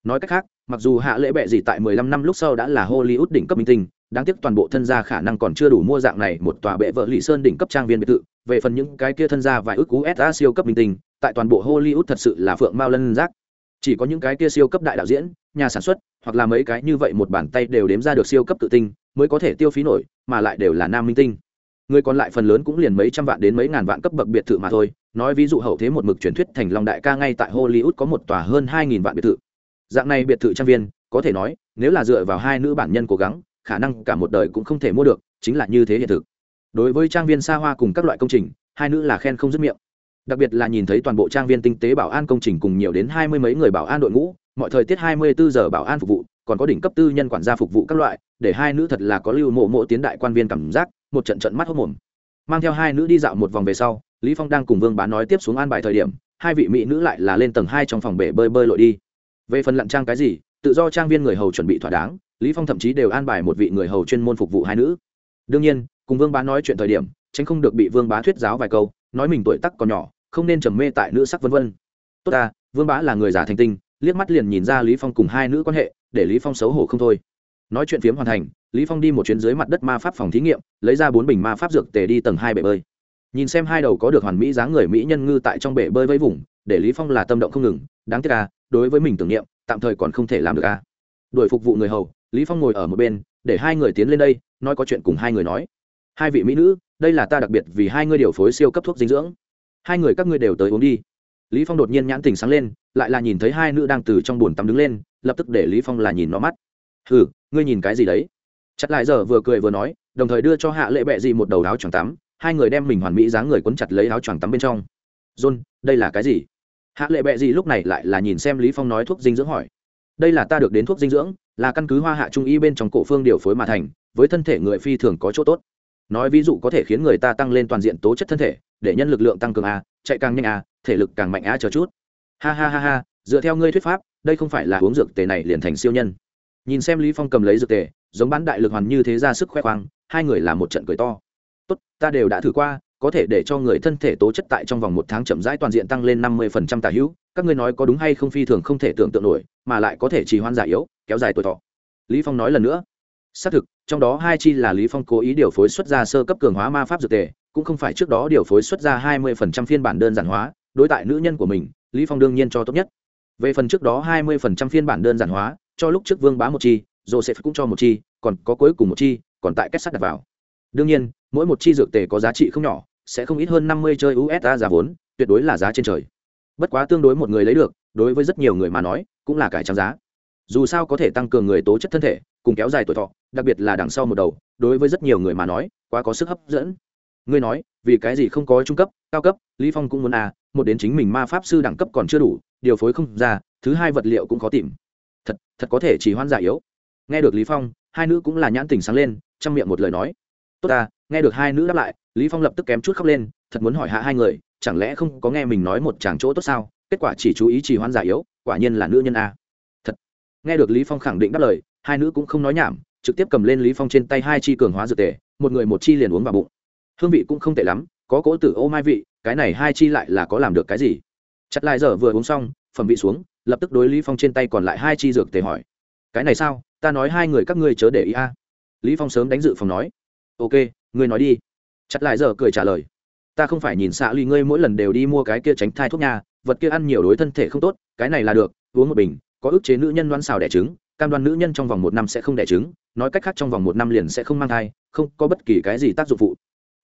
Nói cách khác, mặc dù hạ lễ bệ gì tại 15 năm lúc sau đã là hollywood đỉnh cấp minh tinh, đáng tiếc toàn bộ thân gia khả năng còn chưa đủ mua dạng này một tòa bệ vợ lì sơn đỉnh cấp trang viên biệt thự, về phần những cái kia thân gia vài ước usa siêu cấp minh tinh, tại toàn bộ hollywood thật sự là phượng mao lân giác chỉ có những cái kia siêu cấp đại đạo diễn, nhà sản xuất, hoặc là mấy cái như vậy một bàn tay đều đếm ra được siêu cấp tự tinh mới có thể tiêu phí nổi, mà lại đều là nam minh tinh. Người còn lại phần lớn cũng liền mấy trăm vạn đến mấy ngàn vạn cấp bậc biệt thự mà thôi. Nói ví dụ hậu thế một mực truyền thuyết thành long đại ca ngay tại hollywood có một tòa hơn hai nghìn vạn biệt thự. Dạng này biệt thự trang viên, có thể nói, nếu là dựa vào hai nữ bản nhân cố gắng, khả năng cả một đời cũng không thể mua được, chính là như thế hiện thực. Đối với trang viên xa hoa cùng các loại công trình, hai nữ là khen không dứt miệng đặc biệt là nhìn thấy toàn bộ trang viên tinh tế bảo an công trình cùng nhiều đến hai mươi mấy người bảo an đội ngũ, mọi thời tiết hai mươi bốn giờ bảo an phục vụ, còn có đỉnh cấp tư nhân quản gia phục vụ các loại, để hai nữ thật là có lưu mộ mộ tiến đại quan viên cảm giác, một trận trận mắt hốc mồm. Mang theo hai nữ đi dạo một vòng về sau, lý phong đang cùng vương bá nói tiếp xuống an bài thời điểm, hai vị mỹ nữ lại là lên tầng hai trong phòng bể bơi bơi lội đi. Về phần lặn trang cái gì, tự do trang viên người hầu chuẩn bị thỏa đáng, lý phong thậm chí đều an bài một vị người hầu chuyên môn phục vụ hai nữ. Đương nhiên, cùng vương bá nói chuyện thời điểm, tránh không được bị vương bá thuyết giáo vài câu, nói mình tuổi tác còn nhỏ không nên trầm mê tại nữ sắc vân vân. Tốt ta, vương bá là người giả thành tinh, liếc mắt liền nhìn ra lý phong cùng hai nữ quan hệ, để lý phong xấu hổ không thôi. Nói chuyện phiếm hoàn thành, lý phong đi một chuyến dưới mặt đất ma pháp phòng thí nghiệm, lấy ra bốn bình ma pháp dược tề đi tầng hai bể bơi. Nhìn xem hai đầu có được hoàn mỹ dáng người mỹ nhân ngư tại trong bể bơi với vùng, để lý phong là tâm động không ngừng, đáng tiếc à đối với mình tưởng niệm, tạm thời còn không thể làm được à. Đuổi phục vụ người hầu, lý phong ngồi ở một bên, để hai người tiến lên đây, nói có chuyện cùng hai người nói. Hai vị mỹ nữ, đây là ta đặc biệt vì hai người điều phối siêu cấp thuốc dinh dưỡng hai người các ngươi đều tới uống đi. Lý phong đột nhiên nhãn tình sáng lên, lại là nhìn thấy hai nữ đang từ trong buồn tắm đứng lên, lập tức để lý phong là nhìn nó mắt. Hừ, ngươi nhìn cái gì đấy? Chặt lại giờ vừa cười vừa nói, đồng thời đưa cho hạ lệ bệ gì một đầu áo choàng tắm, hai người đem mình hoàn mỹ dáng người quấn chặt lấy áo choàng tắm bên trong. John, đây là cái gì? Hạ lệ bệ gì lúc này lại là nhìn xem lý phong nói thuốc dinh dưỡng hỏi. Đây là ta được đến thuốc dinh dưỡng, là căn cứ hoa hạ trung y bên trong cổ phương điều phối mà thành, với thân thể người phi thường có chỗ tốt. Nói ví dụ có thể khiến người ta tăng lên toàn diện tố chất thân thể để nhân lực lượng tăng cường a, chạy càng nhanh a, thể lực càng mạnh a, chờ chút. Ha ha ha ha, dựa theo ngươi thuyết pháp, đây không phải là uống dược tề này liền thành siêu nhân. Nhìn xem lý phong cầm lấy dược tề, giống bán đại lực hoàn như thế ra sức khoe khoang, hai người làm một trận cười to. Tốt, ta đều đã thử qua, có thể để cho người thân thể tố chất tại trong vòng một tháng chậm rãi toàn diện tăng lên năm mươi phần trăm tả hữu, các ngươi nói có đúng hay không phi thường không thể tưởng tượng nổi, mà lại có thể trì hoãn giả yếu, kéo dài tuổi thọ. Lý phong nói lần nữa. Xác thực, trong đó hai chi là lý phong cố ý điều phối xuất ra sơ cấp cường hóa ma pháp dược tề cũng không phải trước đó điều phối xuất ra hai mươi phần trăm phiên bản đơn giản hóa, đối tại nữ nhân của mình, lý phong đương nhiên cho tốt nhất. Về phần trước đó hai mươi phần trăm phiên bản đơn giản hóa, cho lúc trước vương bá một chi, joseph cũng cho một chi, còn có cuối cùng một chi, còn tại kết sắt đặt vào. Đương nhiên, mỗi một chi dược tề có giá trị không nhỏ, sẽ không ít hơn năm mươi chơi usd giá vốn, tuyệt đối là giá trên trời. Bất quá tương đối một người lấy được, đối với rất nhiều người mà nói, cũng là cải trang giá. Dù sao có thể tăng cường người tố chất thân thể, cùng kéo dài tuổi thọ, đặc biệt là đằng sau một đầu, đối với rất nhiều người mà nói, quá có sức hấp dẫn ngươi nói, vì cái gì không có trung cấp, cao cấp, lý phong cũng muốn à một đến chính mình ma pháp sư đẳng cấp còn chưa đủ, điều phối không ra, thứ hai vật liệu cũng khó tìm. Thật thật có thể chỉ hoan giả yếu. Nghe được lý phong, hai nữ cũng là nhãn tình sáng lên, trong miệng một lời nói. Tốt à nghe được hai nữ đáp lại, lý phong lập tức kém chút khóc lên, thật muốn hỏi hạ hai người, chẳng lẽ không có nghe mình nói một chàng chỗ tốt sao? Kết quả chỉ chú ý chỉ hoan giả yếu, quả nhiên là nữ nhân a. Thật. Nghe được lý phong khẳng định đáp lời, hai nữ cũng không nói nhảm, trực tiếp cầm lên lý phong trên tay hai chi cường hóa dược tề, một người một chi liền uống vào bụng hương vị cũng không tệ lắm, có cỗ tử ô mai vị, cái này hai chi lại là có làm được cái gì? Chặt lại giờ vừa uống xong, phẩm vị xuống, lập tức đối lý phong trên tay còn lại hai chi dược tề hỏi. Cái này sao? Ta nói hai người các ngươi chớ để ý a. Lý phong sớm đánh dự phòng nói. Ok, ngươi nói đi. Chặt lại giờ cười trả lời. Ta không phải nhìn xạ ly ngươi mỗi lần đều đi mua cái kia tránh thai thuốc nhà vật kia ăn nhiều đối thân thể không tốt, cái này là được, uống một bình, có ức chế nữ nhân đoán xào đẻ trứng, cam đoan nữ nhân trong vòng một năm sẽ không đẻ trứng, nói cách khác trong vòng một năm liền sẽ không mang thai, không có bất kỳ cái gì tác dụng phụ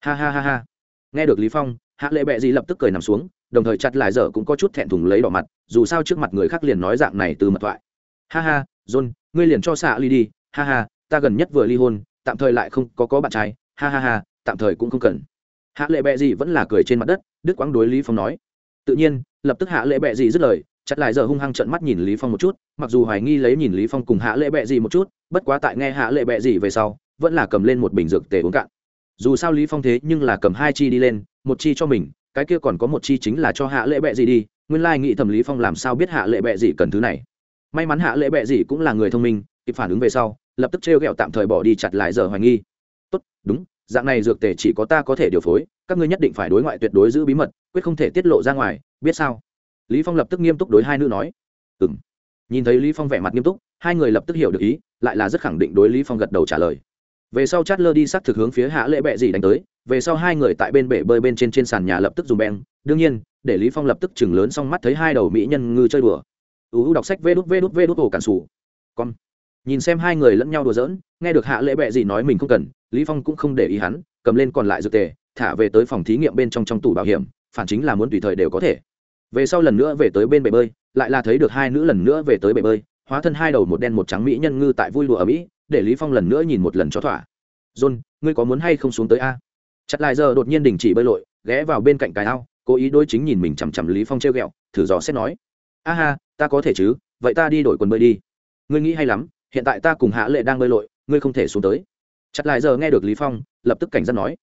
ha ha ha ha. Nghe được lý phong, hạ lệ bệ gì lập tức cười nằm xuống, đồng thời chặt lại giờ cũng có chút thẹn thùng lấy đỏ mặt, dù sao trước mặt người khác liền nói dạng này từ mật thoại. Ha ha, john, ngươi liền cho xạ ly đi, ha ha, ta gần nhất vừa ly hôn, tạm thời lại không có có bạn trai, ha ha ha, tạm thời cũng không cần. Hạ lệ bệ gì vẫn là cười trên mặt đất đức quãng đối lý phong nói. Tự nhiên, lập tức hạ lệ bệ gì dứt lời, chặt lại giờ hung hăng trợn mắt nhìn lý phong một chút, mặc dù hoài nghi lấy nhìn lý phong cùng hạ lệ bệ gì một chút, bất quá tại nghe hạ lệ bệ gì về sau, vẫn là cầm lên một bình dược tề uống cạn dù sao lý phong thế nhưng là cầm hai chi đi lên, một chi cho mình, cái kia còn có một chi chính là cho hạ lệ bệ gì đi, nguyên lai nghĩ thẩm lý phong làm sao biết hạ lệ bệ gì cần thứ này. May mắn hạ lệ bệ gì cũng là người thông minh, kịp phản ứng về sau, lập tức treo gẹo tạm thời bỏ đi chặt lại giờ hoài nghi. Tốt, đúng, dạng này dược tề chỉ có ta có thể điều phối, các ngươi nhất định phải đối ngoại tuyệt đối giữ bí mật, quyết không thể tiết lộ ra ngoài, biết sao? Lý phong lập tức nghiêm túc đối hai nữ nói. Ừm. Nhìn thấy lý phong vẻ mặt nghiêm túc, hai người lập tức hiểu được ý, lại là rất khẳng định đối lý phong gật đầu trả lời về sau chát lơ đi sát thực hướng phía hạ lệ bệ gì đánh tới, về sau hai người tại bên bể bơi bên trên trên sàn nhà lập tức dùng beng. Đương nhiên, để lý phong lập tức chừng lớn xong mắt thấy hai đầu mỹ nhân ngư chơi đùa. Ú đọc sách vê đút vê đút vê đút ổ cản sủ. Con. Nhìn xem hai người lẫn nhau đùa giỡn, nghe được hạ lễ bệ gì nói mình không cần, lý phong cũng không để ý hắn, cầm lên còn lại dược tề, thả về tới phòng thí nghiệm bên trong trong tủ bảo hiểm, phản chính là muốn tùy thời đều có thể. Về sau lần nữa về tới bên bể bơi, lại là thấy được hai nữ lần nữa về tới bể bơi, hóa thân hai đầu một đen một trắng mỹ nhân ngư tại vui đùa ở mỹ để lý phong lần nữa nhìn một lần cho thỏa. John, ngươi có muốn hay không xuống tới a? Chặt lại giờ đột nhiên đình chỉ bơi lội, ghé vào bên cạnh cái ao, cố ý đối chính nhìn mình chằm chằm lý phong treo ghẹo, thử dò xét nói, a ha, ta có thể chứ, vậy ta đi đổi quần bơi đi. Ngươi nghĩ hay lắm, hiện tại ta cùng hạ lệ đang bơi lội, ngươi không thể xuống tới. Chặt lại giờ nghe được lý phong, lập tức cảnh giác nói,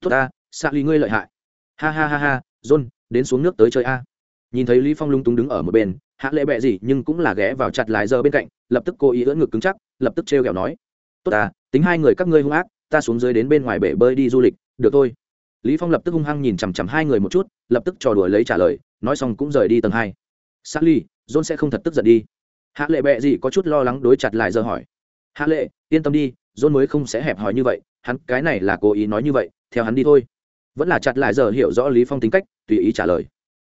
tốt ta xạ ly ngươi lợi hại. Ha ha ha ha, john, đến xuống nước tới chơi a. Nhìn thấy lý phong lung túng đứng ở một bên, hạ lệ bẹ gì nhưng cũng là ghé vào chặt lại giờ bên cạnh, lập tức cố ý ưỡn ngực cứng chắc lập tức trêu ghẹo nói, tốt ta, tính hai người các ngươi hung ác, ta xuống dưới đến bên ngoài bể bơi đi du lịch, được thôi. Lý phong lập tức hung hăng nhìn chằm chằm hai người một chút, lập tức trò đùa lấy trả lời, nói xong cũng rời đi tầng hai. Sally john sẽ không thật tức giận đi. Hạ lệ bệ gì có chút lo lắng đối chặt lại giờ hỏi. Hạ lệ, yên tâm đi, john mới không sẽ hẹp hòi như vậy, hắn cái này là cố ý nói như vậy, theo hắn đi thôi. Vẫn là chặt lại giờ hiểu rõ lý phong tính cách, tùy ý trả lời.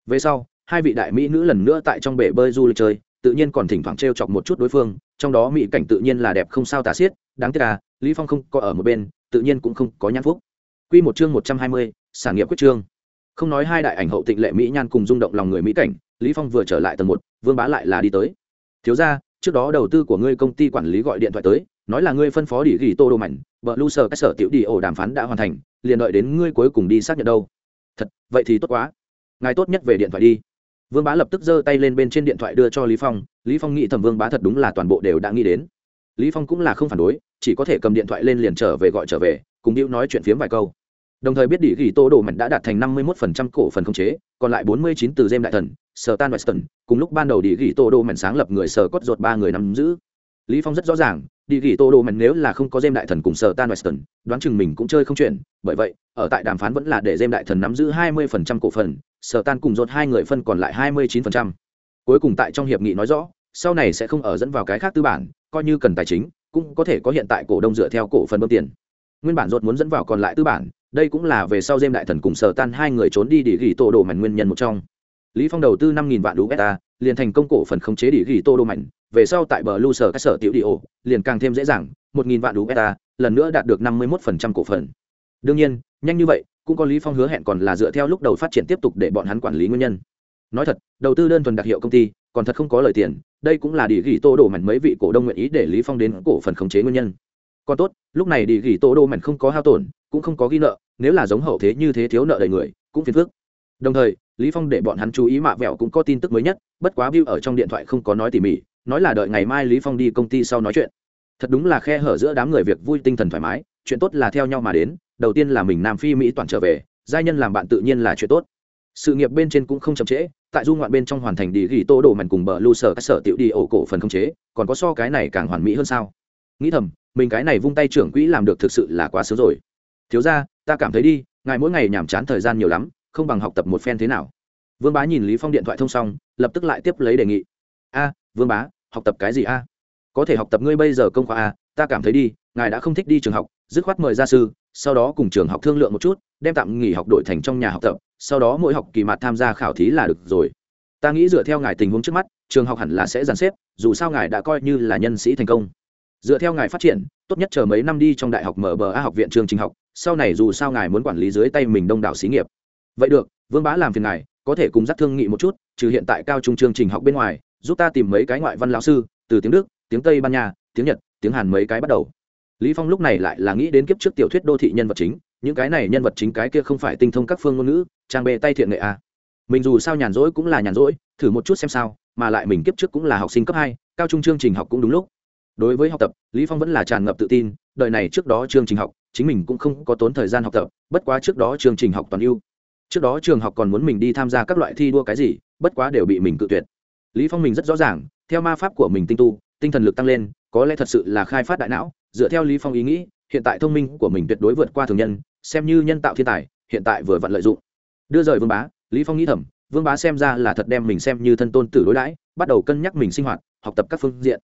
Về sau, hai vị đại mỹ nữ lần nữa tại trong bể bơi du lịch chơi, tự nhiên còn thỉnh thoảng trêu chọc một chút đối phương trong đó mỹ cảnh tự nhiên là đẹp không sao tả xiết đáng tiếc là lý phong không có ở một bên tự nhiên cũng không có nhãn phúc. Quy một chương một trăm hai mươi, sản nghiệp quyết trương không nói hai đại ảnh hậu tịnh lệ mỹ nhan cùng rung động lòng người mỹ cảnh lý phong vừa trở lại tầng một vương bá lại là đi tới. Thiếu gia trước đó đầu tư của ngươi công ty quản lý gọi điện thoại tới nói là ngươi phân phó đỉ ghi tô đồ mảnh vợ lu sở các sở tiểu đi ổ đàm phán đã hoàn thành liền đợi đến ngươi cuối cùng đi xác nhận đâu. Thật vậy thì tốt quá. Ngài tốt nhất về điện thoại đi. Vương bá lập tức giơ tay lên bên trên điện thoại đưa cho lý phong lý phong nghĩ thẩm vương bá thật đúng là toàn bộ đều đã nghĩ đến. Lý phong cũng là không phản đối, chỉ có thể cầm điện thoại lên liền trở về gọi trở về, cùng điệu nói chuyện phiếm vài câu. Đồng thời biết địa ghi tô đồ mạnh đã đạt thành 51% cổ phần không chế, còn lại bốn mươi chín từ jem đại thần sở tan weston, cùng lúc ban đầu địa ghi tô đô mạnh sáng lập người sở cốt ruột ba người nắm giữ. Lý phong rất rõ ràng địa ghi tô đô mạnh nếu là không có jem đại thần cùng sở tan weston, đoán chừng mình cũng chơi không chuyện, bởi vậy, ở tại đàm phán vẫn là để jem đại thần nắm giữ 20% cổ phần sở tan cùng ruột hai người phân còn lại 29% cuối cùng tại trong hiệp nghị nói rõ, sau này sẽ không ở dẫn vào cái khác tư bản, coi như cần tài chính, cũng có thể có hiện tại cổ đông dựa theo cổ phần bơm tiền. Nguyên bản ruột muốn dẫn vào còn lại tư bản, đây cũng là về sau dêm đại thần cùng sở tan hai người trốn đi để ghi tô đồ mảnh nguyên nhân một trong. Lý phong đầu tư năm nghìn vạn usd liền thành công cổ phần khống chế để ghi tô đồ mạnh, về sau tại bờ lưu sở các sở tiểu đi ổ, liền càng thêm dễ dàng, một nghìn vạn đô beta lần nữa đạt được năm mươi một phần trăm cổ phần. Đương nhiên, nhanh như vậy, cũng có lý phong hứa hẹn còn là dựa theo lúc đầu phát triển tiếp tục để bọn hắn quản lý nguyên nhân nói thật, đầu tư đơn thuần đặc hiệu công ty, còn thật không có lời tiền, đây cũng là đi ghi tô đổ mảnh mấy vị cổ đông nguyện ý để lý phong đến cổ phần khống chế nguyên nhân. Còn tốt, lúc này đi ghi tô đổ mảnh không có hao tổn, cũng không có ghi nợ, nếu là giống hậu thế như thế thiếu nợ đầy người, cũng phiền phức. Đồng thời, lý phong để bọn hắn chú ý mạ vẹo cũng có tin tức mới nhất, bất quá view ở trong điện thoại không có nói tỉ mỉ, nói là đợi ngày mai lý phong đi công ty sau nói chuyện. Thật đúng là khe hở giữa đám người việc vui tinh thần thoải mái, chuyện tốt là theo nhau mà đến, đầu tiên là mình nam phi mỹ toàn trở về, giai nhân làm bạn tự nhiên là chuyện tốt. Sự nghiệp bên trên cũng không chậm trễ tại du ngoạn bên trong hoàn thành đi ghi tô đồ mạnh cùng bờ lưu sở các sở tiểu đi ổ cổ phần không chế, còn có so cái này càng hoàn mỹ hơn sao? Nghĩ thầm, mình cái này vung tay trưởng quỹ làm được thực sự là quá sớm rồi. Thiếu ra ta cảm thấy đi, ngài mỗi ngày nhàm chán thời gian nhiều lắm, không bằng học tập một phen thế nào. Vương bá nhìn lý phong điện thoại thông xong, lập tức lại tiếp lấy đề nghị. A, vương bá, học tập cái gì a? Có thể học tập ngươi bây giờ công khoa a, ta cảm thấy đi, ngài đã không thích đi trường học, dứt khoát mời gia sư, sau đó cùng trường học thương lượng một chút, đem tạm nghỉ học đội thành trong nhà học tập sau đó mỗi học kỳ mặt tham gia khảo thí là được rồi. Ta nghĩ dựa theo ngài tình huống trước mắt, trường học hẳn là sẽ dàn xếp, dù sao ngài đã coi như là nhân sĩ thành công. Dựa theo ngài phát triển, tốt nhất chờ mấy năm đi trong đại học mở bờ a học viện trường trình học, sau này dù sao ngài muốn quản lý dưới tay mình đông đảo xí nghiệp. Vậy được, vương bá làm phiền ngài, có thể cùng dắt thương nghị một chút, trừ hiện tại cao trung chương trình học bên ngoài, giúp ta tìm mấy cái ngoại văn lão sư, từ tiếng đức, tiếng tây ban nha, tiếng nhật, tiếng hàn mấy cái bắt đầu. Lý phong lúc này lại là nghĩ đến kiếp trước tiểu thuyết đô thị nhân vật chính những cái này nhân vật chính cái kia không phải tinh thông các phương ngôn ngữ, trang bê tay thiện nghệ à. mình dù sao nhàn rỗi cũng là nhàn rỗi, thử một chút xem sao, mà lại mình kiếp trước cũng là học sinh cấp hai, cao trung chương trình học cũng đúng lúc. Đối với học tập, lý phong vẫn là tràn ngập tự tin, đời này trước đó chương trình học, chính mình cũng không có tốn thời gian học tập, bất quá trước đó chương trình học toàn ưu. Trước đó trường học còn muốn mình đi tham gia các loại thi đua cái gì, bất quá đều bị mình cự tuyệt. Lý phong mình rất rõ ràng, theo ma pháp của mình tinh tu, tinh thần lực tăng lên, có lẽ thật sự là khai phát đại não, dựa theo lý phong ý nghĩ, hiện tại thông minh của mình tuyệt đối vượt qua thường nhân xem như nhân tạo thiên tài, hiện tại vừa vặn lợi dụng. Đưa rời vương bá, lý phong nghĩ thầm, vương bá xem ra là thật đem mình xem như thân tôn tử đối đãi, bắt đầu cân nhắc mình sinh hoạt, học tập các phương diện.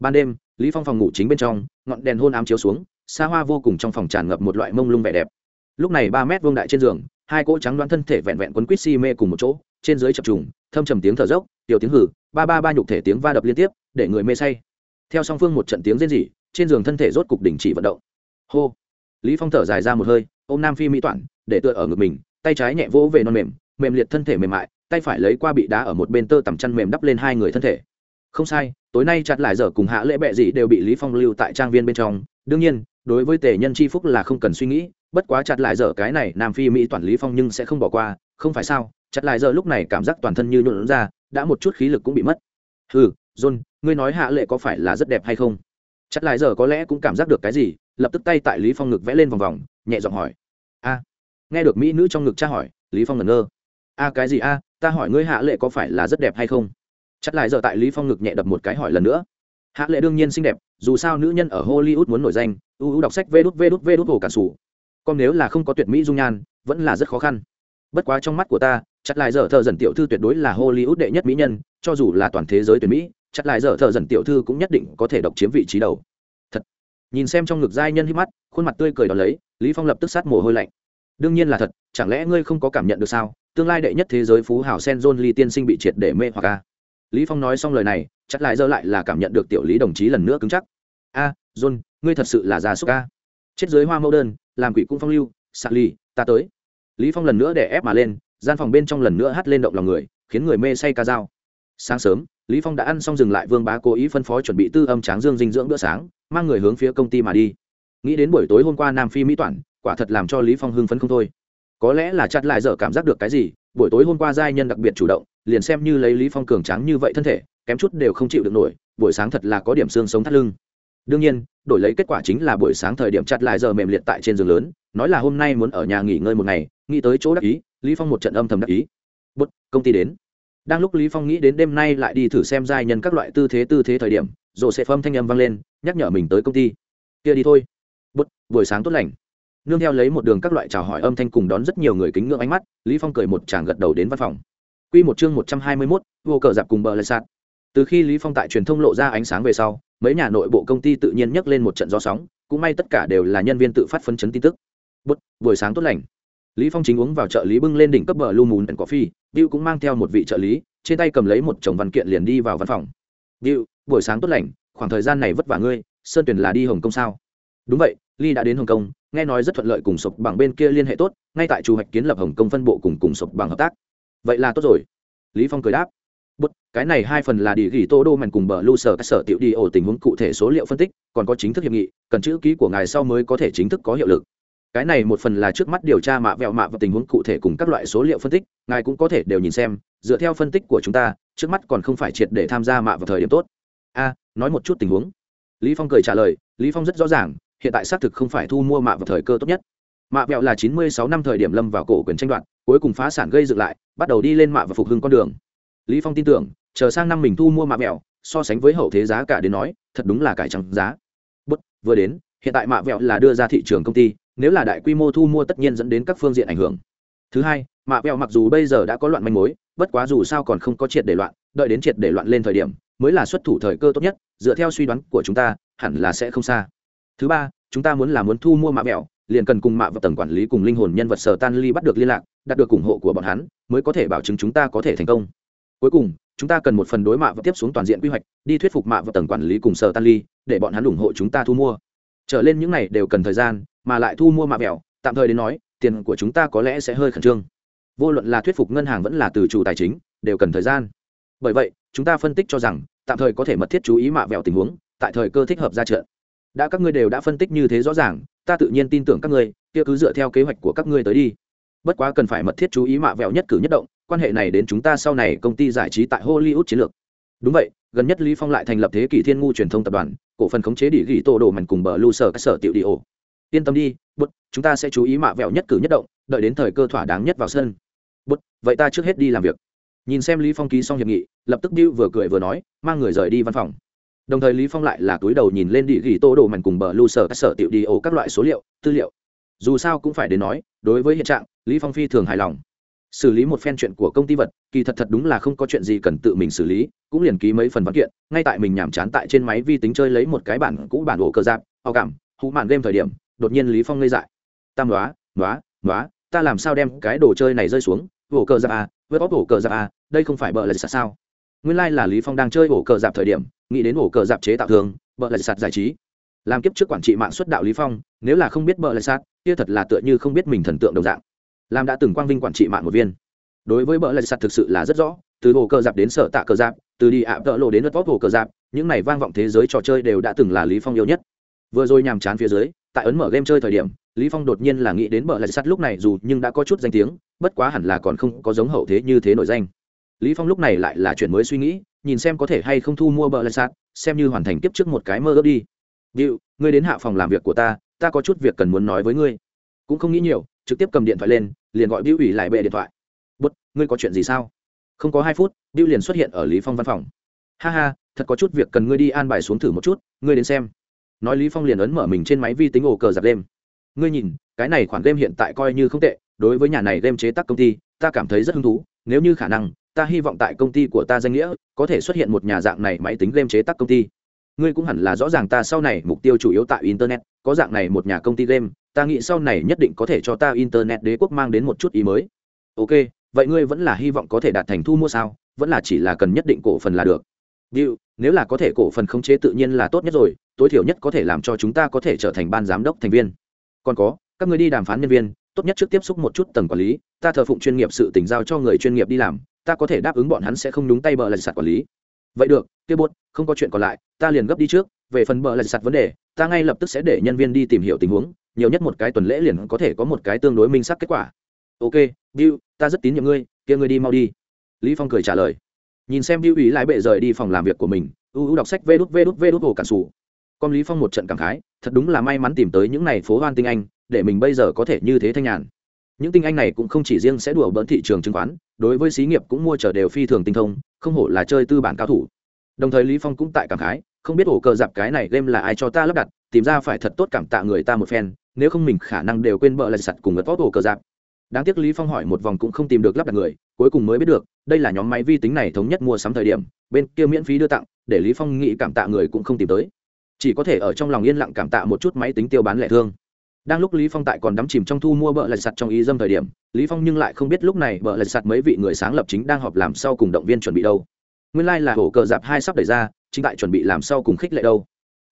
Ban đêm, lý phong phòng ngủ chính bên trong, ngọn đèn hôn ám chiếu xuống, xa hoa vô cùng trong phòng tràn ngập một loại mông lung vẻ đẹp. Lúc này ba mét vuông đại trên giường, hai cỗ trắng đoán thân thể vẹn vẹn quấn quýt si mê cùng một chỗ, trên dưới chập trùng, thâm trầm tiếng thở dốc, tiểu tiếng hử ba ba ba nhục thể tiếng va đập liên tiếp, để người mê say. Theo song phương một trận tiếng rên rỉ, trên giường thân thể rốt cục đình chỉ vận động. Hô. Lý phong thở dài ra một hơi ôm nam phi mỹ toản, để tựa ở ngực mình, tay trái nhẹ vỗ về non mềm mềm liệt thân thể mềm mại, tay phải lấy qua bị đá ở một bên tơ tằm chăn mềm đắp lên hai người thân thể. Không sai, tối nay chặt lại giờ cùng hạ lễ bệ gì đều bị lý phong lưu tại trang viên bên trong. Đương nhiên, đối với tề nhân chi phúc là không cần suy nghĩ, bất quá chặt lại giờ cái này nam phi mỹ toàn lý phong nhưng sẽ không bỏ qua, không phải sao? Chặt lại giờ lúc này cảm giác toàn thân như nhuộn ra, đã một chút khí lực cũng bị mất. Ừ john, ngươi nói hạ lệ có phải là rất đẹp hay không? Chặt lại giờ có lẽ cũng cảm giác được cái gì, lập tức tay tại lý phong ngực vẽ lên vòng vòng, nhẹ giọng hỏi a. Nghe được mỹ nữ trong ngực tra hỏi, lý phong ngẩn ngơ. A cái gì a, ta hỏi ngươi hạ lệ có phải là rất đẹp hay không? Chắc lại giờ tại lý phong ngực nhẹ đập một cái hỏi lần nữa. Hạ lệ đương nhiên xinh đẹp, dù sao nữ nhân ở hollywood muốn nổi danh ưu đọc sách vê đút vê đút vê đút hồ cản sủ. Còn nếu là không có tuyệt mỹ dung nhan, vẫn là rất khó khăn. Bất quá trong mắt của ta chắc lại giờ thợ dần tiểu thư tuyệt đối là hollywood đệ nhất mỹ nhân, cho dù là toàn thế giới tuyệt mỹ chắc lại giờ thợ dần tiểu thư cũng nhất định có thể độc chiếm vị trí đầu. Thật. Nhìn xem trong ngực giai nhân hít mắt, khuôn mặt tươi cười đón lấy lý phong lập tức sát mồ hôi lạnh. Đương nhiên là thật, chẳng lẽ ngươi không có cảm nhận được sao? Tương lai đệ nhất thế giới phú hảo sen john ly tiên sinh bị triệt để mê hoặc a lý phong nói xong lời này chắc lại dơ lại là cảm nhận được tiểu lý đồng chí lần nữa cứng chắc. A, john, ngươi thật sự là già súc a. Chết dưới hoa mẫu đơn, làm quỷ cung phong lưu sạc ly ta tới. Lý phong lần nữa để ép mà lên, gian phòng bên trong lần nữa hắt lên động lòng người, khiến người mê say ca dao. Sáng sớm, lý phong đã ăn xong dừng lại vương bá cố ý phân phó chuẩn bị tư âm tráng dương dinh dưỡng bữa sáng, mang người hướng phía công ty mà đi nghĩ đến buổi tối hôm qua nam phi mỹ toản, quả thật làm cho lý phong hưng phấn không thôi. Có lẽ là chặt lại dở cảm giác được cái gì, buổi tối hôm qua giai nhân đặc biệt chủ động, liền xem như lấy lý phong cường tráng như vậy thân thể, kém chút đều không chịu được nổi, buổi sáng thật là có điểm xương sống thắt lưng. Đương nhiên, đổi lấy kết quả chính là buổi sáng thời điểm chặt lại giờ mềm liệt tại trên giường lớn, nói là hôm nay muốn ở nhà nghỉ ngơi một ngày, nghĩ tới chỗ đắc ý, lý phong một trận âm thầm đắc ý. Bút, công ty đến. Đang lúc lý phong nghĩ đến đêm nay lại đi thử xem giai nhân các loại tư thế tư thế thời điểm rồi sẽ phâm thanh âm vang lên, nhắc nhở mình tới công ty. Kia đi thôi buổi sáng tốt lành. Nương theo lấy một đường các loại chào hỏi âm thanh cùng đón rất nhiều người kính ngưỡng ánh mắt lý phong cười một tràng gật đầu đến văn phòng. Quy một chương một trăm hai mươi 121, vô cờ dạp cùng bờ lê sạt. Từ khi lý phong tại truyền thông lộ ra ánh sáng về sau mấy nhà nội bộ công ty tự nhiên nhấc lên một trận gió sóng cũng may tất cả đều là nhân viên tự phát phân chấn tin tức. Bút buổi sáng tốt lành. Lý phong chính uống vào trợ lý bưng lên đỉnh cấp bờ lu mùn phi. Diệu cũng mang theo một vị trợ lý trên tay cầm lấy một chồng văn kiện liền đi vào văn phòng. Diệu, buổi sáng tốt lành khoảng thời gian này vất vả ngươi sơn tuyển là đi hồng kông sao? Đúng vậy ly đã đến hồng kông nghe nói rất thuận lợi cùng sụp bằng bên kia liên hệ tốt ngay tại chủ hoạch kiến lập hồng kông phân bộ cùng cùng sụp bằng hợp tác. Vậy là tốt rồi. Lý phong cười đáp. Bút, cái này hai phần là địa ghi tô đô mèn cùng bờ lưu sở các sở tiểu đi ổ tình huống cụ thể số liệu phân tích còn có chính thức hiệp nghị cần chữ ký của ngài sau mới có thể chính thức có hiệu lực. Cái này một phần là trước mắt điều tra mạ vẹo mạ và tình huống cụ thể cùng các loại số liệu phân tích ngài cũng có thể đều nhìn xem dựa theo phân tích của chúng ta trước mắt còn không phải triệt để tham gia mạ vào thời điểm tốt. A nói một chút tình huống. Lý phong cười trả lời lý phong rất rõ ràng hiện tại xác thực không phải thu mua mạ vào thời cơ tốt nhất. Mạ vẹo là 96 năm thời điểm lâm vào cổ quyền tranh đoạt, cuối cùng phá sản gây dựng lại, bắt đầu đi lên mạ và phục hưng con đường. Lý phong tin tưởng, chờ sang năm mình thu mua mạ vẹo, so sánh với hậu thế giá cả đến nói, thật đúng là cải trắng giá. Bất, vừa đến, hiện tại mạ vẹo là đưa ra thị trường công ty, nếu là đại quy mô thu mua tất nhiên dẫn đến các phương diện ảnh hưởng. Thứ hai, mạ vẹo mặc dù bây giờ đã có loạn manh mối, bất quá dù sao còn không có triệt để loạn, đợi đến triệt để loạn lên thời điểm, mới là xuất thủ thời cơ tốt nhất, dựa theo suy đoán của chúng ta, hẳn là sẽ không xa thứ ba, chúng ta muốn là muốn thu mua mạ vẹo, liền cần cùng mạ và tầng quản lý cùng linh hồn nhân vật sở tan ly bắt được liên lạc, đạt được ủng hộ của bọn hắn, mới có thể bảo chứng chúng ta có thể thành công. Cuối cùng, chúng ta cần một phần đối mạ và tiếp xuống toàn diện quy hoạch, đi thuyết phục mạ và tầng quản lý cùng sở tan ly, để bọn hắn ủng hộ chúng ta thu mua. Trở lên những này đều cần thời gian, mà lại thu mua mạ mẹo tạm thời đến nói, tiền của chúng ta có lẽ sẽ hơi khẩn trương. Vô luận là thuyết phục ngân hàng vẫn là từ chủ tài chính, đều cần thời gian. Bởi vậy, chúng ta phân tích cho rằng, tạm thời có thể mật thiết chú ý mạ vẹo tình huống, tại thời cơ thích hợp ra trận đã các ngươi đều đã phân tích như thế rõ ràng, ta tự nhiên tin tưởng các ngươi, kia cứ dựa theo kế hoạch của các ngươi tới đi. Bất quá cần phải mật thiết chú ý mạ vẹo nhất cử nhất động, quan hệ này đến chúng ta sau này công ty giải trí tại hollywood chiến lược. Đúng vậy, gần nhất lý phong lại thành lập thế kỷ thiên ngu truyền thông tập đoàn, cổ phần khống chế địa ghi tổ đồ mảnh cùng bờ lưu sở các sở tiểu địa ổ. Yên tâm đi, bút, chúng ta sẽ chú ý mạ vẹo nhất cử nhất động, đợi đến thời cơ thỏa đáng nhất vào sân. Bút, vậy ta trước hết đi làm việc. Nhìn xem lý phong ký xong hiệp nghị, lập tức bill vừa cười vừa nói, mang người rời đi văn phòng đồng thời lý phong lại là túi đầu nhìn lên địa ghi tô đồ mảnh cùng bờ lưu sở các sở tiểu đi ổ các loại số liệu, tư liệu. Dù sao cũng phải đến nói, đối với hiện trạng, lý phong phi thường hài lòng. Xử lý một phen chuyện của công ty vật, kỳ thật thật đúng là không có chuyện gì cần tự mình xử lý, cũng liền ký mấy phần văn kiện, ngay tại mình nhảm chán tại trên máy vi tính chơi lấy một cái bản cũ bản ổ cơ giáp ao cảm hụ màn game thời điểm, đột nhiên lý phong ngây dại. Tam đoá đoá đoá, ta làm sao đem cái đồ chơi này rơi xuống? Ổ cờ giáp a với bóp ổ cờ giáp a, đây không phải bợ là sao? Nguyên lai like là lý phong đang chơi ổ cờ giáp thời điểm nghĩ đến ổ cờ dạp chế tạo thường bợ lại sạt giải trí. Làm kiếp trước quản trị mạng xuất đạo lý phong nếu là không biết bợ lại sạt kia thật là tựa như không biết mình thần tượng đồng dạng. Làm đã từng quang vinh quản trị mạng một viên. Đối với bợ lại sạt thực sự là rất rõ từ ổ cờ dạp đến sở tạ cờ dạp, từ đi ạ tợ lộ đến đất bóp ổ cờ dạp, những này vang vọng thế giới trò chơi đều đã từng là lý phong yêu nhất. Vừa rồi nhàm chán phía dưới tại ấn mở game chơi thời điểm lý phong đột nhiên là nghĩ đến bờ lại sắt lúc này dù nhưng đã có chút danh tiếng bất quá hẳn là còn không có giống hậu thế như thế nổi danh lý phong lúc này lại là chuyện mới suy nghĩ, nhìn xem có thể hay không thu mua bờ lại sắt xem như hoàn thành tiếp trước một cái mơ ước đi. Điệu, ngươi đến hạ phòng làm việc của ta ta có chút việc cần muốn nói với ngươi. Cũng không nghĩ nhiều, trực tiếp cầm điện thoại lên, liền gọi biểu ủy lại bệ điện thoại. Bút ngươi có chuyện gì sao? Không có hai phút biểu liền xuất hiện ở lý phong văn phòng. Ha ha, thật có chút việc cần ngươi đi an bài xuống thử một chút, ngươi đến xem. Nói lý phong liền ấn mở mình trên máy vi tính ổ cờ giặt đêm. Ngươi nhìn, cái này khoản game hiện tại coi như không tệ, đối với nhà này game chế tác công ty, ta cảm thấy rất hứng thú, nếu như khả năng ta hy vọng tại công ty của ta danh nghĩa có thể xuất hiện một nhà dạng này máy tính game chế tác công ty. Ngươi cũng hẳn là rõ ràng ta sau này mục tiêu chủ yếu tại internet có dạng này một nhà công ty game ta nghĩ sau này nhất định có thể cho ta internet đế quốc mang đến một chút ý mới. Ok vậy ngươi vẫn là hy vọng có thể đạt thành thu mua sao? Vẫn là chỉ là cần nhất định cổ phần là được. Điều, nếu là có thể cổ phần khống chế tự nhiên là tốt nhất rồi, tối thiểu nhất có thể làm cho chúng ta có thể trở thành ban giám đốc thành viên. Còn có, các người đi đàm phán nhân viên, tốt nhất trước tiếp xúc một chút tầng quản lý, ta thờ phụng chuyên nghiệp sự tình giao cho người chuyên nghiệp đi làm, ta có thể đáp ứng bọn hắn sẽ không đúng tay bờ lạch sạt quản lý. Vậy được, kia bốt, không có chuyện còn lại, ta liền gấp đi trước, về phần bờ lạch sạt vấn đề, ta ngay lập tức sẽ để nhân viên đi tìm hiểu tình huống, nhiều nhất một cái tuần lễ liền có thể có một cái tương đối minh xác kết quả. Ok, Bill, ta rất tín nhiệm ngươi, kia ngươi đi mau đi. Lý Phong cười trả lời nhìn xem bill ý lại bệ rời đi phòng làm việc của mình u ưu đọc sách vê đút vê đút vê đút hồ cản sủ con lý phong một trận cảm khái thật đúng là may mắn tìm tới những này phố hoan tinh anh để mình bây giờ có thể như thế thanh nhàn những tinh anh này cũng không chỉ riêng sẽ đùa bỡn thị trường chứng khoán, đối với xí nghiệp cũng mua trở đều phi thường tinh thông, không hổ là chơi tư bản cao thủ. Đồng thời lý phong cũng tại cảm khái, không biết ổ cờ dạp cái này game là ai cho ta lắp đặt, tìm ra phải thật tốt cảm tạ người ta một phen, nếu không mình khả năng đều quên bợ là sặt cùng ngất tốt ổ cờ dạp đáng tiếc lý phong hỏi một vòng cũng không tìm được lắp đặt người, cuối cùng mới biết được, đây là nhóm máy vi tính này thống nhất mua sắm thời điểm, bên kia miễn phí đưa tặng, để lý phong nghĩ cảm tạ người cũng không tìm tới. Chỉ có thể ở trong lòng yên lặng cảm tạ một chút máy tính tiêu bán lẻ thương đang lúc lý phong tại còn đắm chìm trong thu mua bợ lạch sạt trong ý dâm thời điểm, lý phong nhưng lại không biết lúc này bợ lạch sạt mấy vị người sáng lập chính đang họp làm sau cùng động viên chuẩn bị đâu. Nguyên lai like là hổ cờ dạp hai sắp đẩy ra, chính tại chuẩn bị làm sau cùng khích lệ đâu.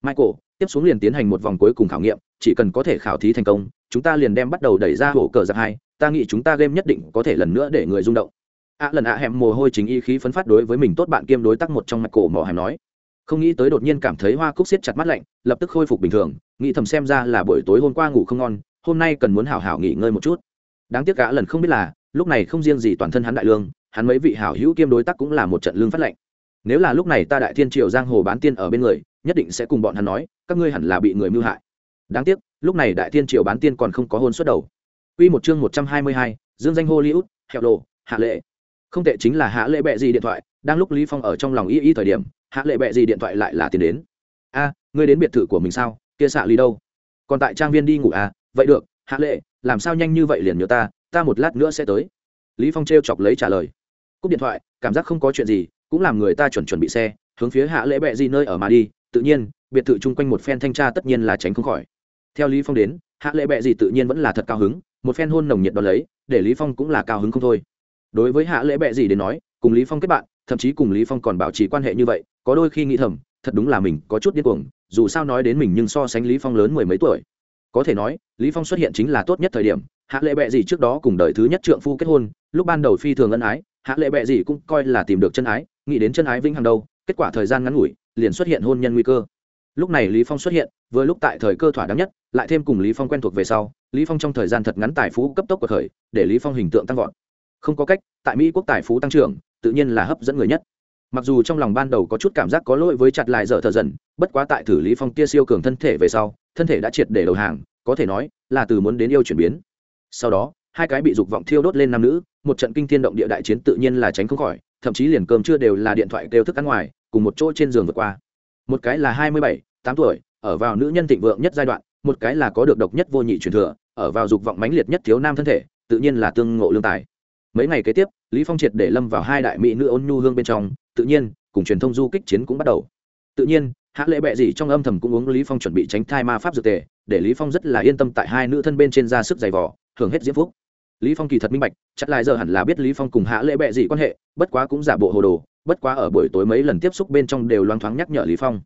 Michael, tiếp xuống liền tiến hành một vòng cuối cùng khảo nghiệm, chỉ cần có thể khảo thí thành công, chúng ta liền đem bắt đầu đẩy ra hổ cờ dạp hai, ta nghĩ chúng ta game nhất định có thể lần nữa để người rung động. Ạ lần ạ hẻm mồ hôi chính y khí phấn phát đối với mình tốt bạn kiêm đối tác một trong mặt cổ mỏ hẻm nói không nghĩ tới đột nhiên cảm thấy hoa cúc siết chặt mắt lạnh lập tức khôi phục bình thường nghĩ thầm xem ra là buổi tối hôm qua ngủ không ngon hôm nay cần muốn hảo hảo nghỉ ngơi một chút. Đáng tiếc cả lần không biết là lúc này không riêng gì toàn thân hắn đại lương hắn mấy vị hảo hữu kiêm đối tác cũng là một trận lương phát lệnh. Nếu là lúc này ta đại thiên triều giang hồ bán tiên ở bên người nhất định sẽ cùng bọn hắn nói các ngươi hẳn là bị người mưu hại. Đáng tiếc lúc này đại thiên triều bán tiên còn không có hôn xuất đầu. Quy một chương một trăm hai mươi hai, dương danh Hollywood, hẹo đồ, hạ lệ. Không tệ chính là hạ lệ bẹ gì điện thoại, đang lúc Lý Phong ở trong lòng y y thời điểm, hạ lệ bẹ gì điện thoại lại là tiền đến. A, ngươi đến biệt thự của mình sao? Kia xạ ly đâu? Còn tại trang viên đi ngủ à? Vậy được, hạ lệ, làm sao nhanh như vậy liền nhớ ta, ta một lát nữa sẽ tới. Lý Phong trêu chọc lấy trả lời. Cúp điện thoại, cảm giác không có chuyện gì, cũng làm người ta chuẩn chuẩn bị xe, hướng phía hạ lệ bẹ gì nơi ở mà đi, tự nhiên, biệt thự chung quanh một phen thanh tra tất nhiên là tránh không khỏi. Theo Lý Phong đến, hạ lệ bẹ gì tự nhiên vẫn là thật cao hứng, một phen hôn nồng nhiệt đ lấy để lý phong cũng là cao hứng không thôi đối với hạ lễ bệ gì đến nói cùng lý phong kết bạn thậm chí cùng lý phong còn bảo trì quan hệ như vậy có đôi khi nghĩ thầm, thật đúng là mình có chút điên cuồng, dù sao nói đến mình nhưng so sánh lý phong lớn mười mấy tuổi. Có thể nói, lý phong xuất hiện chính là tốt nhất thời điểm, hạ lệ bệ gì trước đó cùng đời thứ nhất trượng phu kết hôn, lúc ban đầu phi thường ân ái, hạ lệ bệ gì cũng coi là tìm được chân ái, nghĩ đến chân ái vĩnh hằng đâu, kết quả thời gian ngắn ngủi, liền xuất hiện hôn nhân nguy cơ. Lúc này lý phong xuất hiện, vừa lúc tại thời cơ thỏa đáng nhất, lại thêm cùng lý phong quen thuộc về sau, lý phong trong thời gian thật ngắn tài phú cấp tốc của thời để lý phong hình tượng tăng vọt. Không có cách, tại mỹ quốc tài phú tăng trưởng, tự nhiên là hấp dẫn người nhất mặc dù trong lòng ban đầu có chút cảm giác có lỗi với chặt lại dở thờ dần, bất quá tại thử lý phong kia siêu cường thân thể về sau, thân thể đã triệt để đầu hàng, có thể nói là từ muốn đến yêu chuyển biến. Sau đó, hai cái bị dục vọng thiêu đốt lên nam nữ, một trận kinh thiên động địa đại chiến tự nhiên là tránh không khỏi, thậm chí liền cơm chưa đều là điện thoại kêu thức ăn ngoài, cùng một chỗ trên giường vượt qua. Một cái là hai mươi bảy, tám tuổi, ở vào nữ nhân thịnh vượng nhất giai đoạn, một cái là có được độc nhất vô nhị truyền thừa, ở vào dục vọng mãnh liệt nhất thiếu nam thân thể, tự nhiên là tương ngộ lương tài. Mấy ngày kế tiếp lý phong triệt để lâm vào hai đại mỹ nữ ôn nhu hương bên trong, tự nhiên, cùng truyền thông du kích chiến cũng bắt đầu. Tự nhiên, hạ lệ bệ gì trong âm thầm cũng uống lý phong chuẩn bị tránh thai ma pháp dược tề, để lý phong rất là yên tâm tại hai nữ thân bên trên ra sức giày vò, hưởng hết diễm phúc. Lý phong kỳ thật minh bạch, chắc lại giờ hẳn là biết lý phong cùng hạ lệ bệ gì quan hệ, bất quá cũng giả bộ hồ đồ, bất quá ở buổi tối mấy lần tiếp xúc bên trong đều loáng thoáng nhắc nhở lý phong.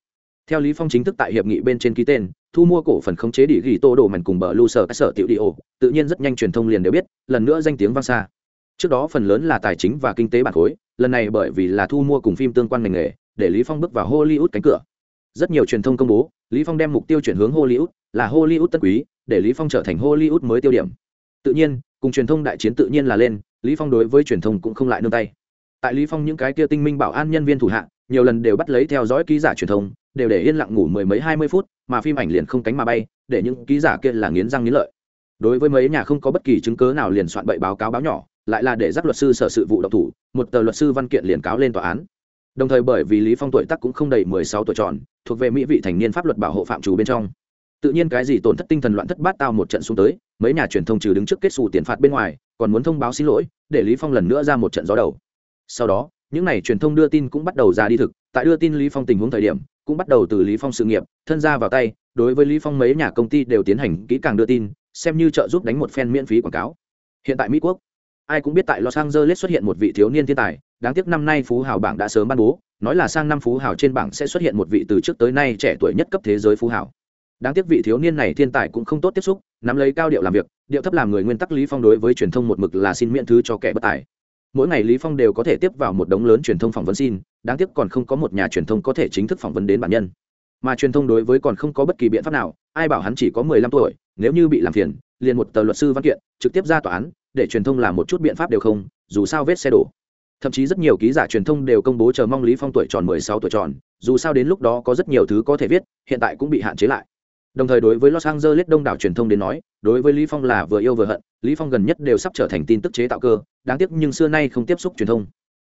Theo lý phong chính thức tại hiệp nghị bên trên ký tên, thu mua cổ phần khống chế đỉ ghi tô đồ mảnh cùng bờ lu sở các sở tiểu đi ổ, tự nhiên rất nhanh truyền thông liền đều biết, lần nữa danh tiếng vang xa trước đó phần lớn là tài chính và kinh tế bản khối, lần này bởi vì là thu mua cùng phim tương quan ngành nghề, để lý phong bước vào hollywood cánh cửa. Rất nhiều truyền thông công bố, lý phong đem mục tiêu chuyển hướng hollywood, là hollywood tân quý, để lý phong trở thành hollywood mới tiêu điểm. Tự nhiên, cùng truyền thông đại chiến tự nhiên là lên, lý phong đối với truyền thông cũng không lại nương tay. Tại lý phong những cái kia tinh minh bảo an nhân viên thủ hạ, nhiều lần đều bắt lấy theo dõi ký giả truyền thông, đều để yên lặng ngủ mười mấy hai mươi phút, mà phim ảnh liền không cánh mà bay, để những ký giả kia là nghiến răng nghiến lợi. Đối với mấy nhà không có bất kỳ chứng cớ nào liền soạn bậy báo cáo báo nhỏ lại là để giác luật sư sở sự vụ độc thủ, một tờ luật sư văn kiện liền cáo lên tòa án. Đồng thời bởi vì lý phong tuổi tác cũng không đầy mười sáu tuổi tròn, thuộc về mỹ vị thành niên pháp luật bảo hộ phạm chủ bên trong. Tự nhiên cái gì tổn thất tinh thần loạn thất bát tao một trận xuống tới, mấy nhà truyền thông trừ đứng trước kết xù tiền phạt bên ngoài, còn muốn thông báo xin lỗi, để lý phong lần nữa ra một trận gió đầu. Sau đó, những này truyền thông đưa tin cũng bắt đầu ra đi thực, tại đưa tin lý phong tình huống thời điểm, cũng bắt đầu từ lý phong sự nghiệp, thân ra vào tay, đối với lý phong mấy nhà công ty đều tiến hành kỹ càng đưa tin, xem như trợ giúp đánh một phen miễn phí quảng cáo. Hiện tại mỹ quốc ai cũng biết tại los angeles xuất hiện một vị thiếu niên thiên tài, đáng tiếc năm nay phú hào bảng đã sớm ban bố, nói là sang năm phú hào trên bảng sẽ xuất hiện một vị từ trước tới nay trẻ tuổi nhất cấp thế giới phú hào. Đáng tiếc vị thiếu niên này thiên tài cũng không tốt tiếp xúc, nắm lấy cao điệu làm việc, điệu thấp làm người nguyên tắc lý phong đối với truyền thông một mực là xin miễn thứ cho kẻ bất tài. Mỗi ngày lý phong đều có thể tiếp vào một đống lớn truyền thông phỏng vấn xin, đáng tiếc còn không có một nhà truyền thông có thể chính thức phỏng vấn đến bản nhân. Mà truyền thông đối với còn không có bất kỳ biện pháp nào, ai bảo hắn chỉ có mười lăm tuổi, nếu như bị làm phiền, liền một tờ luật sư văn kiện, trực tiếp ra tòa án để truyền thông làm một chút biện pháp đều không, dù sao vết xe đổ. Thậm chí rất nhiều ký giả truyền thông đều công bố chờ mong lý phong tuổi tròn mười sáu tuổi tròn, dù sao đến lúc đó có rất nhiều thứ có thể viết, hiện tại cũng bị hạn chế lại. Đồng thời đối với los angeles đông đảo truyền thông đến nói, đối với lý phong là vừa yêu vừa hận, lý phong gần nhất đều sắp trở thành tin tức chế tạo cơ, đáng tiếc nhưng xưa nay không tiếp xúc truyền thông.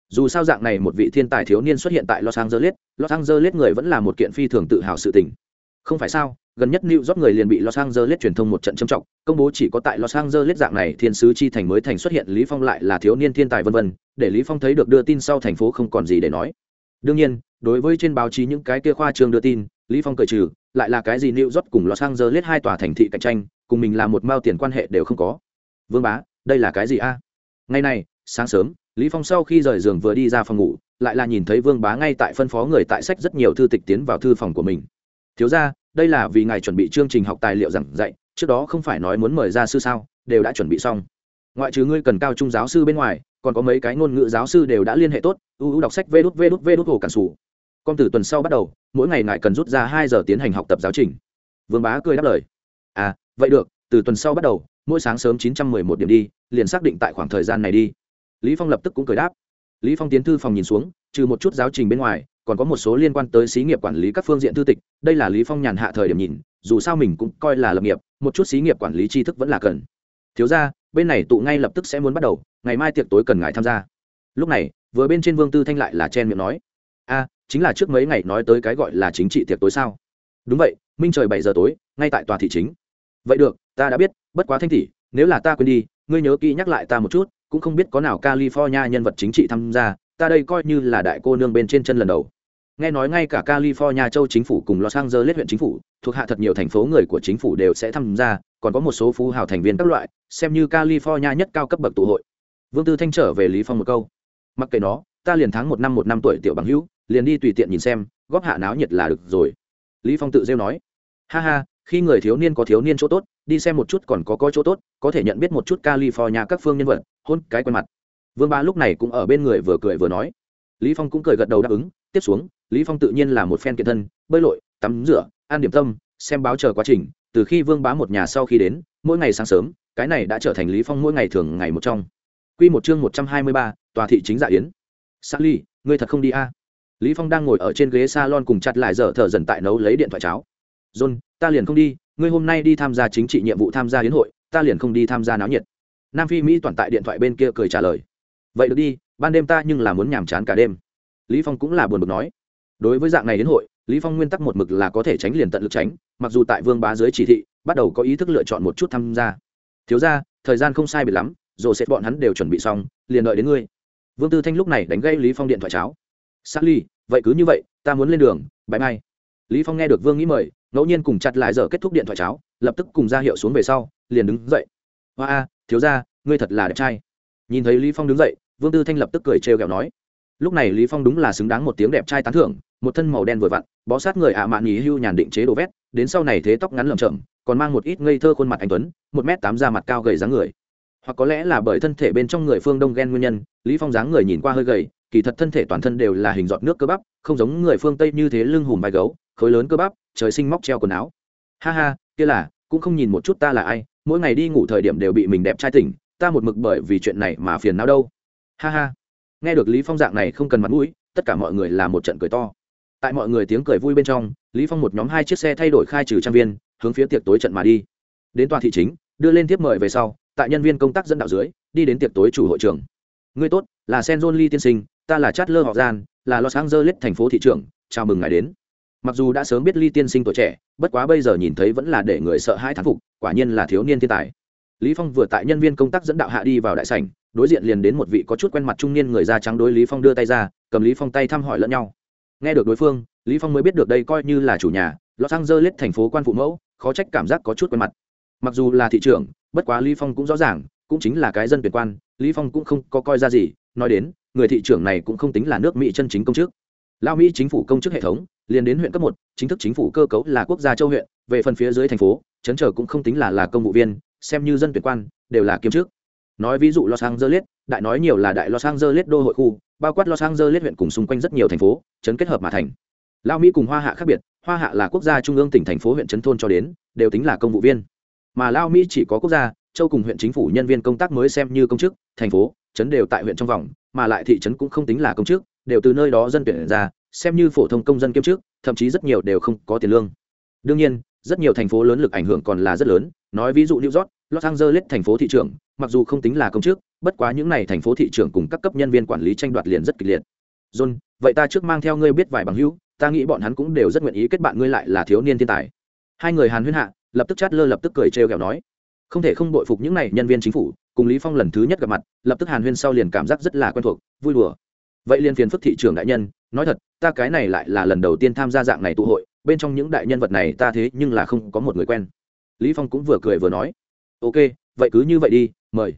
Dù sao dạng này một vị thiên tài thiếu niên xuất hiện tại los angeles los angeles người vẫn là một kiện phi thường tự hào sự tình không phải sao gần nhất New York người liền bị Los Angeles truyền thông một trận trầm trọng, công bố chỉ có tại Los Angeles dạng này thiên sứ chi thành mới thành xuất hiện Lý Phong lại là thiếu niên thiên tài vân vân, để Lý Phong thấy được đưa tin sau thành phố không còn gì để nói. Đương nhiên, đối với trên báo chí những cái kia khoa trường đưa tin, Lý Phong cười trừ, lại là cái gì New York cùng Los Angeles hai tòa thành thị cạnh tranh, cùng mình là một mao tiền quan hệ đều không có. Vương bá đây là cái gì a? Ngày này sáng sớm lý phong sau khi rời giường vừa đi ra phòng ngủ lại là nhìn thấy vương bá ngay tại phân phó người tại sách rất nhiều thư tịch tiến vào thư phòng của mình thiếu ra, đây là vì ngài chuẩn bị chương trình học tài liệu giảng dạy, trước đó không phải nói muốn mời ra sư sao, đều đã chuẩn bị xong. Ngoại trừ ngươi cần cao trung giáo sư bên ngoài, còn có mấy cái ngôn ngữ giáo sư đều đã liên hệ tốt ưu đọc sách vê đút vê đút vê đút hồ cản sủ. Con từ tuần sau bắt đầu, mỗi ngày ngài cần rút ra hai giờ tiến hành học tập giáo trình. Vương bá cười đáp lời. À vậy được, từ tuần sau bắt đầu, mỗi sáng sớm chín trăm mười một điểm đi, liền xác định tại khoảng thời gian này đi. Lý phong lập tức cũng cười đáp. Lý phong tiến thư phòng nhìn xuống, trừ một chút giáo trình bên ngoài còn có một số liên quan tới xí nghiệp quản lý các phương diện thư tịch, đây là lý phong nhàn hạ thời điểm nhìn, dù sao mình cũng coi là lập nghiệp, một chút xí nghiệp quản lý tri thức vẫn là cần. Thiếu ra bên này tụ ngay lập tức sẽ muốn bắt đầu, ngày mai tiệc tối cần ngài tham gia. Lúc này, vừa bên trên vương tư thanh lại là chen miệng nói, a, chính là trước mấy ngày nói tới cái gọi là chính trị tiệc tối sao? Đúng vậy, minh trời bảy giờ tối, ngay tại tòa thị chính. Vậy được, ta đã biết, bất quá thanh tỷ, nếu là ta quên đi, ngươi nhớ kỹ nhắc lại ta một chút, cũng không biết có nào california nhân vật chính trị tham gia ta đây coi như là đại cô nương bên trên chân lần đầu. Nghe nói ngay cả california châu chính phủ cùng los angeles huyện chính phủ, thuộc hạ thật nhiều thành phố người của chính phủ đều sẽ tham gia, còn có một số phú hào thành viên các loại, xem như california nhất cao cấp bậc tụ hội. Vương tư thanh trở về lý phong một câu. Mặc kệ nó, ta liền tháng một năm một năm tuổi tiểu bằng hữu, liền đi tùy tiện nhìn xem, góp hạ náo nhiệt là được rồi. Lý phong tự rêu nói. Ha ha, khi người thiếu niên có thiếu niên chỗ tốt, đi xem một chút còn có có chỗ tốt, có thể nhận biết một chút california các phương nhân vật, hôn cái quen mặt vương ba lúc này cũng ở bên người vừa cười vừa nói. Lý phong cũng cười gật đầu đáp ứng tiếp xuống lý phong tự nhiên là một fan kiện thân bơi lội tắm rửa ăn điểm tâm xem báo chờ quá trình từ khi vương bá một nhà sau khi đến mỗi ngày sáng sớm cái này đã trở thành lý phong mỗi ngày thường ngày một trong. Quy một chương một trăm hai mươi ba, tòa thị chính dạ yến. Sally, ngươi thật không đi a? À? lý phong đang ngồi ở trên ghế salon cùng chặt lại dở thở dần tại nấu lấy điện thoại cháo. John ta liền không đi ngươi hôm nay đi tham gia chính trị nhiệm vụ tham gia hiến hội ta liền không đi tham gia náo nhiệt. Nam phi mỹ toàn tại điện thoại bên kia cười trả lời vậy được đi ban đêm ta nhưng là muốn nhàm chán cả đêm. Lý phong cũng là buồn bực nói. Đối với dạng này đến hội lý phong nguyên tắc một mực là có thể tránh liền tận lực tránh mặc dù tại vương bá dưới chỉ thị bắt đầu có ý thức lựa chọn một chút tham gia. Thiếu ra thời gian không sai biệt lắm rồi sẽ bọn hắn đều chuẩn bị xong liền đợi đến ngươi. Vương tư thanh lúc này đánh gây lý phong điện thoại cháo. Sally, vậy cứ như vậy ta muốn lên đường bye bye. Lý phong nghe được vương nghĩ mời ngẫu nhiên cùng chặt lại giờ kết thúc điện thoại cháo lập tức cùng ra hiệu xuống về sau liền đứng dậy. Hoa a thiếu ra ngươi thật là đẹp trai. Nhìn thấy lý phong đứng dậy vương tư thanh lập tức cười trêu ghẹo nói, lúc này lý phong đúng là xứng đáng một tiếng đẹp trai tán thưởng, một thân màu đen vừa vặn, bó sát người ạ à mạn nhí hưu nhàn định chế đồ vét, đến sau này thế tóc ngắn lởm chởm, còn mang một ít ngây thơ khuôn mặt anh tuấn, một m tám da mặt cao gầy dáng người. Hoặc có lẽ là bởi thân thể bên trong người phương đông ghen nguyên nhân, lý phong dáng người nhìn qua hơi gầy, kỳ thật thân thể toàn thân đều là hình giọt nước cơ bắp, không giống người phương tây như thế lưng hùm vai gấu, khối lớn cơ bắp, trời sinh móc treo quần áo. Ha ha, kia là, cũng không nhìn một chút ta là ai, mỗi ngày đi ngủ thời điểm đều bị mình đẹp trai tỉnh, ta một mực bởi vì chuyện này mà phiền não đâu ha ha. Nghe được lý phong dạng này không cần mặt mũi, tất cả mọi người là một trận cười to. Tại mọi người tiếng cười vui bên trong, lý phong một nhóm hai chiếc xe thay đổi khai trừ trang viên, hướng phía tiệc tối trận mà đi. Đến tòa thị chính, đưa lên tiếp mời về sau, tại nhân viên công tác dẫn đạo dưới, đi đến tiệc tối chủ hội trưởng ngươi tốt, là senjon lee tiên sinh, ta là chát lơ họ gian, là los angeles thành phố thị trưởng, chào mừng ngài đến. Mặc dù đã sớm biết ly tiên sinh tuổi trẻ, bất quá bây giờ nhìn thấy vẫn là để người sợ hãi thán phục, quả nhiên là thiếu niên thiên tài. Lý phong vừa tại nhân viên công tác dẫn đạo hạ đi vào đại sảnh đối diện liền đến một vị có chút quen mặt trung niên người da trắng đối lý phong đưa tay ra, cầm lý phong tay thăm hỏi lẫn nhau. Nghe được đối phương, lý phong mới biết được đây coi như là chủ nhà, los angeles thành phố quan phụ mẫu, khó trách cảm giác có chút quen mặt. Mặc dù là thị trưởng, bất quá lý phong cũng rõ ràng, cũng chính là cái dân tuyển quan, lý phong cũng không có coi ra gì, nói đến, người thị trưởng này cũng không tính là nước mỹ chân chính công chức. Lao mỹ chính phủ công chức hệ thống, liền đến huyện cấp một, chính thức chính phủ cơ cấu là quốc gia châu huyện, về phần phía dưới thành phố, chấn trở cũng không tính là là công vụ viên, xem như dân tuyển quan, đều là kiêm chức nói ví dụ los angeles, đại nói nhiều là đại los angeles đô hội khu, bao quát los angeles huyện cùng xung quanh rất nhiều thành phố, chấn kết hợp mà thành. Lao mỹ cùng hoa hạ khác biệt, hoa hạ là quốc gia trung ương tỉnh thành phố huyện trấn thôn cho đến, đều tính là công vụ viên. Mà lao mỹ chỉ có quốc gia, châu cùng huyện chính phủ nhân viên công tác mới xem như công chức, thành phố trấn đều tại huyện trong vòng, mà lại thị trấn cũng không tính là công chức, đều từ nơi đó dân tuyển ra, xem như phổ thông công dân kiêm chức, thậm chí rất nhiều đều không có tiền lương. Đương nhiên, rất nhiều thành phố lớn lực ảnh hưởng còn là rất lớn, nói ví dụ new york los angeles thành phố thị trưởng, mặc dù không tính là công chức bất quá những n à y thành phố thị trưởng cùng các cấp nhân viên quản lý tranh đoạt liền rất kịch liệt. John vậy ta trước mang theo ngươi biết vài bằng hữu ta nghĩ bọn hắn cũng đều rất nguyện ý kết bạn ngươi lại là thiếu niên thiên tài. Hai người hàn huyên hạ lập tức chát lơ lập tức cười trêu ghẹo nói không thể không bội phục những n à y nhân viên chính phủ cùng lý phong lần thứ nhất gặp mặt lập tức hàn huyên sau liền cảm giác rất là quen thuộc vui đùa. Vậy liền phiền phức thị trưởng đại nhân nói thật ta cái này lại là lần đầu tiên tham gia dạng này tụ hội bên trong những đại nhân vật này ta thế nhưng là không có một người quen. Lý phong cũng vừa cười vừa nói ok, vậy cứ như vậy đi, mời.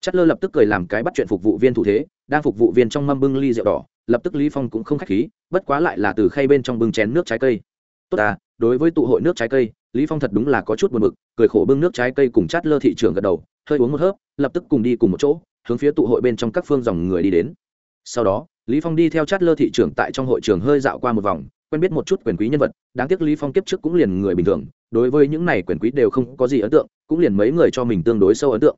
Chất lơ lập tức cười làm cái bắt chuyện phục vụ viên thủ thế, đang phục vụ viên trong mâm bưng ly rượu đỏ, lập tức lý phong cũng không khách khí, bất quá lại là từ khay bên trong bưng chén nước trái cây. Tốt à đối với tụ hội nước trái cây, lý phong thật đúng là có chút buồn bực, cười khổ bưng nước trái cây cùng chát lơ thị trường gật đầu, hơi uống một hớp, lập tức cùng đi cùng một chỗ, hướng phía tụ hội bên trong các phương dòng người đi đến sau đó lý phong đi theo chát lơ thị trưởng tại trong hội trường hơi dạo qua một vòng quen biết một chút quyền quý nhân vật đáng tiếc lý phong kiếp trước cũng liền người bình thường đối với những này quyền quý đều không có gì ấn tượng cũng liền mấy người cho mình tương đối sâu ấn tượng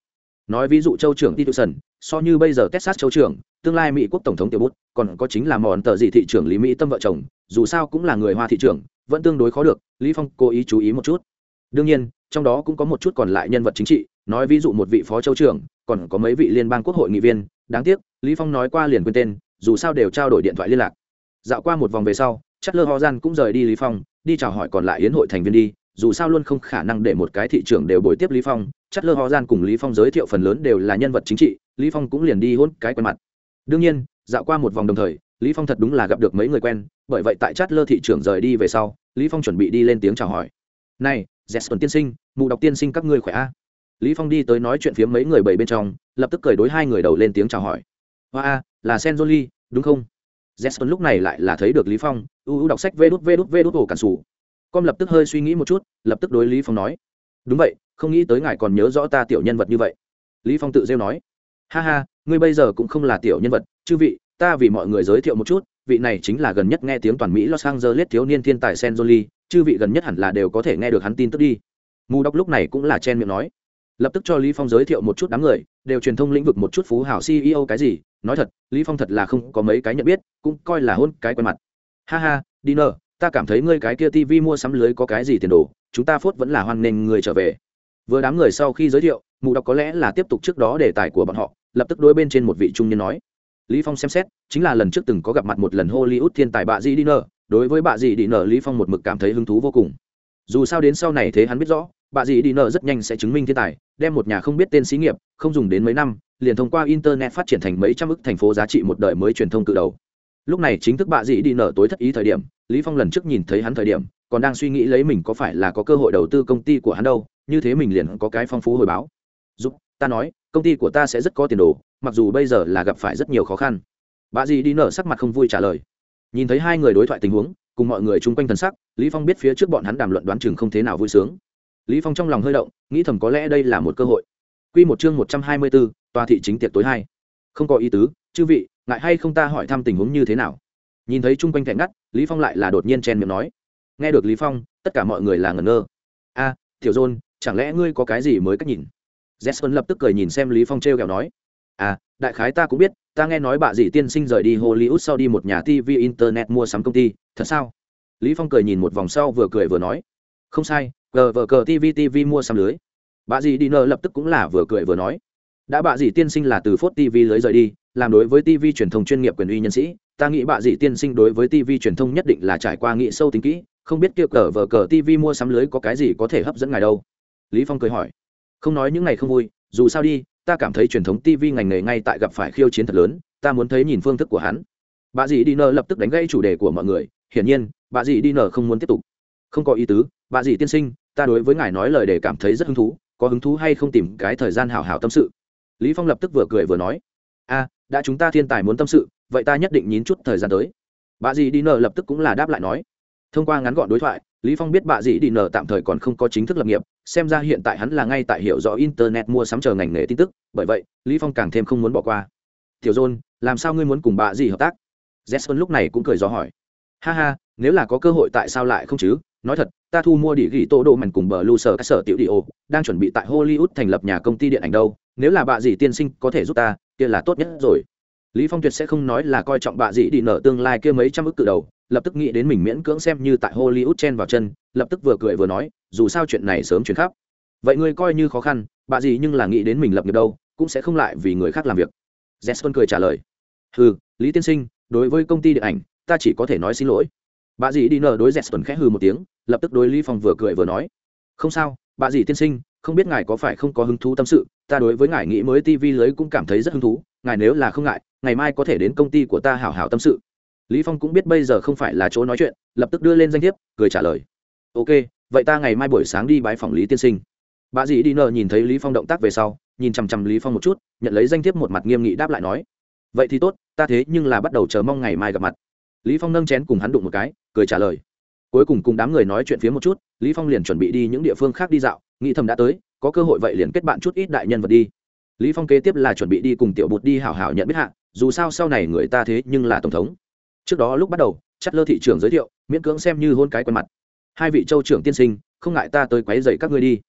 nói ví dụ châu trưởng Tituson, so như bây giờ Texas châu trưởng, tương lai Mỹ quốc tổng thống tiểu bút, còn có chính là mòn tờ gì thị trưởng Lý Mỹ Tâm vợ chồng, dù sao cũng là người Hoa thị trưởng, vẫn tương đối khó được, Lý Phong cố ý chú ý một chút. Đương nhiên, trong đó cũng có một chút còn lại nhân vật chính trị, nói ví dụ một vị phó châu trưởng, còn có mấy vị liên bang quốc hội nghị viên, đáng tiếc, Lý Phong nói qua liền quên tên, dù sao đều trao đổi điện thoại liên lạc. Dạo qua một vòng về sau, Chắc Lơ Ho Gian cũng rời đi Lý Phong, đi chào hỏi còn lại yến hội thành viên đi, dù sao luôn không khả năng để một cái thị trường đều bồi tiếp lý phong chất lơ ho gian cùng lý phong giới thiệu phần lớn đều là nhân vật chính trị lý phong cũng liền đi hôn cái quen mặt. Đương nhiên dạo qua một vòng đồng thời lý phong thật đúng là gặp được mấy người quen bởi vậy tại chất lơ thị trường rời đi về sau lý phong chuẩn bị đi lên tiếng chào hỏi. Này jesper tiên sinh mụ đọc tiên sinh các ngươi khỏe a? Lý phong đi tới nói chuyện phía mấy người bảy bên trong lập tức cười đối hai người đầu lên tiếng chào hỏi hoa a là sen joli đúng không? Jesper lúc này lại là thấy được lý phong, u u đọc sách vê đút vê đút vê đút ổ cản sủ. Com lập tức hơi suy nghĩ một chút, lập tức đối lý phong nói, đúng vậy, không nghĩ tới ngài còn nhớ rõ ta tiểu nhân vật như vậy. Lý phong tự rêu nói, ha ha, ngươi bây giờ cũng không là tiểu nhân vật, chư vị, ta vì mọi người giới thiệu một chút, vị này chính là gần nhất nghe tiếng toàn mỹ los angeles thiếu niên thiên tài sen joli chư vị gần nhất hẳn là đều có thể nghe được hắn tin tức đi. Mù đọc lúc này cũng là chen miệng nói, lập tức cho lý phong giới thiệu một chút đám người, đều truyền thông lĩnh vực một chút phú hảo ceo cái gì nói thật, lý phong thật là không có mấy cái nhận biết, cũng coi là hôn cái quen mặt. Ha ha dinner ta cảm thấy ngươi cái kia tivi mua sắm lưới có cái gì tiền đồ, chúng ta phốt vẫn là hoan nghênh người trở về. Vừa đám người sau khi giới thiệu, mụ đọc có lẽ là tiếp tục trước đó đề tài của bọn họ, lập tức đối bên trên một vị trung niên nói. Lý phong xem xét, chính là lần trước từng có gặp mặt một lần hollywood thiên tài bạ Dị đi nở đối với bạ Dị đi nở lý phong một mực cảm thấy hứng thú vô cùng. Dù sao đến sau này thế hắn biết rõ Bà dì đi nợ rất nhanh sẽ chứng minh thiên tài, đem một nhà không biết tên xí nghiệp, không dùng đến mấy năm, liền thông qua internet phát triển thành mấy trăm ức thành phố giá trị một đời mới truyền thông cự đầu. Lúc này chính thức bà dì đi nợ tối thất ý thời điểm, lý phong lần trước nhìn thấy hắn thời điểm, còn đang suy nghĩ lấy mình có phải là có cơ hội đầu tư công ty của hắn đâu, như thế mình liền có cái phong phú hồi báo. Giúp, ta nói, công ty của ta sẽ rất có tiền đồ, mặc dù bây giờ là gặp phải rất nhiều khó khăn. Bà dì đi nợ sắc mặt không vui trả lời. Nhìn thấy hai người đối thoại tình huống, cùng mọi người chung quanh thần sắc, lý phong biết phía trước bọn hắn đàm luận đoán chừng không thế nào vui sướng lý phong trong lòng hơi động nghĩ thầm có lẽ đây là một cơ hội. Quy một chương một trăm hai mươi 124, tòa thị chính tiệc tối hai. Không có ý tứ chư vị ngại hay không ta hỏi thăm tình huống như thế nào? Nhìn thấy chung quanh thẹn ngắt lý phong lại là đột nhiên chen miệng nói. Nghe được lý phong tất cả mọi người là ngẩn ngơ. A tiểu dôn chẳng lẽ ngươi có cái gì mới cách nhìn? Jesper lập tức cười nhìn xem lý phong treo kẹo nói. À đại khái ta cũng biết ta nghe nói bà dì tiên sinh rời đi hollywood sau đi một nhà tv internet mua sắm công ty thật sao? Lý phong cười nhìn một vòng sau vừa cười vừa nói. Không sai gờ vờ cờ tv tv mua sắm lưới. Bà dì đi nơ lập tức cũng là vừa cười vừa nói. Đã bà dì tiên sinh là từ phốt tv lưới rời đi, làm đối với tv truyền thông chuyên nghiệp quyền uy nhân sĩ, ta nghĩ bà dì tiên sinh đối với tv truyền thông nhất định là trải qua nghị sâu tính kỹ, không biết kia cờ vờ cờ tv mua sắm lưới có cái gì có thể hấp dẫn ngài đâu. Lý phong cười hỏi. Không nói những ngày không vui, dù sao đi, ta cảm thấy truyền thống tv ngành nghề ngay tại gặp phải khiêu chiến thật lớn, ta muốn thấy nhìn phương thức của hắn. Bà dì đi nơ lập tức đánh gãy chủ đề của mọi người, hiển nhiên, bà dì đi nơ không muốn tiếp tục. Không có ý tứ, bà dì tiên sinh ta đối với ngài nói lời để cảm thấy rất hứng thú, có hứng thú hay không tìm cái thời gian hảo hảo tâm sự. Lý phong lập tức vừa cười vừa nói, a, đã chúng ta thiên tài muốn tâm sự, vậy ta nhất định nhín chút thời gian tới. Bà dì đi nợ lập tức cũng là đáp lại nói. Thông qua ngắn gọn đối thoại, lý phong biết bà dì đi nợ tạm thời còn không có chính thức lập nghiệp, xem ra hiện tại hắn là ngay tại hiểu rõ internet mua sắm chờ ngành nghề tin tức, bởi vậy, lý phong càng thêm không muốn bỏ qua. Tiểu john, làm sao ngươi muốn cùng bà dì hợp tác? Jesson lúc này cũng cười gió hỏi. Ha ha, nếu là có cơ hội tại sao lại không chứ? Nói thật, ta thu mua địa ghi tô độ mảnh cùng bờ lu sở các sở tiểu đi ô, đang chuẩn bị tại hollywood thành lập nhà công ty điện ảnh đâu. Nếu là bà dì tiên sinh có thể giúp ta, kia là tốt nhất rồi. Lý phong tuyệt sẽ không nói là coi trọng bà dì đi nợ tương lai kia mấy trăm ức cự đầu, lập tức nghĩ đến mình miễn cưỡng xem như tại hollywood chen vào chân, lập tức vừa cười vừa nói, dù sao chuyện này sớm chuyển khắp. Vậy ngươi coi như khó khăn, bà gì nhưng là nghĩ đến mình lập nghiệp đâu, cũng sẽ không lại vì người khác làm việc. Jesson cười trả lời. Hừ, lý tiên sinh, đối với công ty điện ảnh, ta chỉ có thể nói xin lỗi bà dì đi nờ đối dẹt tuần khẽ hừ một tiếng, lập tức đối lý phong vừa cười vừa nói. Không sao, bà dì tiên sinh, không biết ngài có phải không có hứng thú tâm sự, ta đối với ngài nghĩ mới tivi lưới cũng cảm thấy rất hứng thú, ngài nếu là không ngại, ngày mai có thể đến công ty của ta hảo hảo tâm sự. Lý phong cũng biết bây giờ không phải là chỗ nói chuyện, lập tức đưa lên danh thiếp, cười trả lời. Ok, vậy ta ngày mai buổi sáng đi bái phòng lý tiên sinh. Bà dì đi nờ nhìn thấy lý phong động tác về sau, nhìn chằm chằm lý phong một chút, nhận lấy danh thiếp một mặt nghiêm nghị đáp lại nói. Vậy thì tốt, ta thế nhưng là bắt đầu chờ mong ngày mai gặp mặt. Lý phong nâng chén cùng hắn đụng một cái cười trả lời. Cuối cùng cùng đám người nói chuyện phía một chút, lý phong liền chuẩn bị đi những địa phương khác đi dạo, nghĩ thầm đã tới, có cơ hội vậy liền kết bạn chút ít đại nhân vật đi. Lý phong kế tiếp là chuẩn bị đi cùng tiểu bột đi hảo hảo nhận biết hạ, dù sao sau này người ta thế nhưng là tổng thống. Trước đó lúc bắt đầu, chất lơ thị trường giới thiệu, miễn cưỡng xem như hôn cái quen mặt. Hai vị châu trưởng tiên sinh, không ngại ta tới quấy dậy các ngươi đi.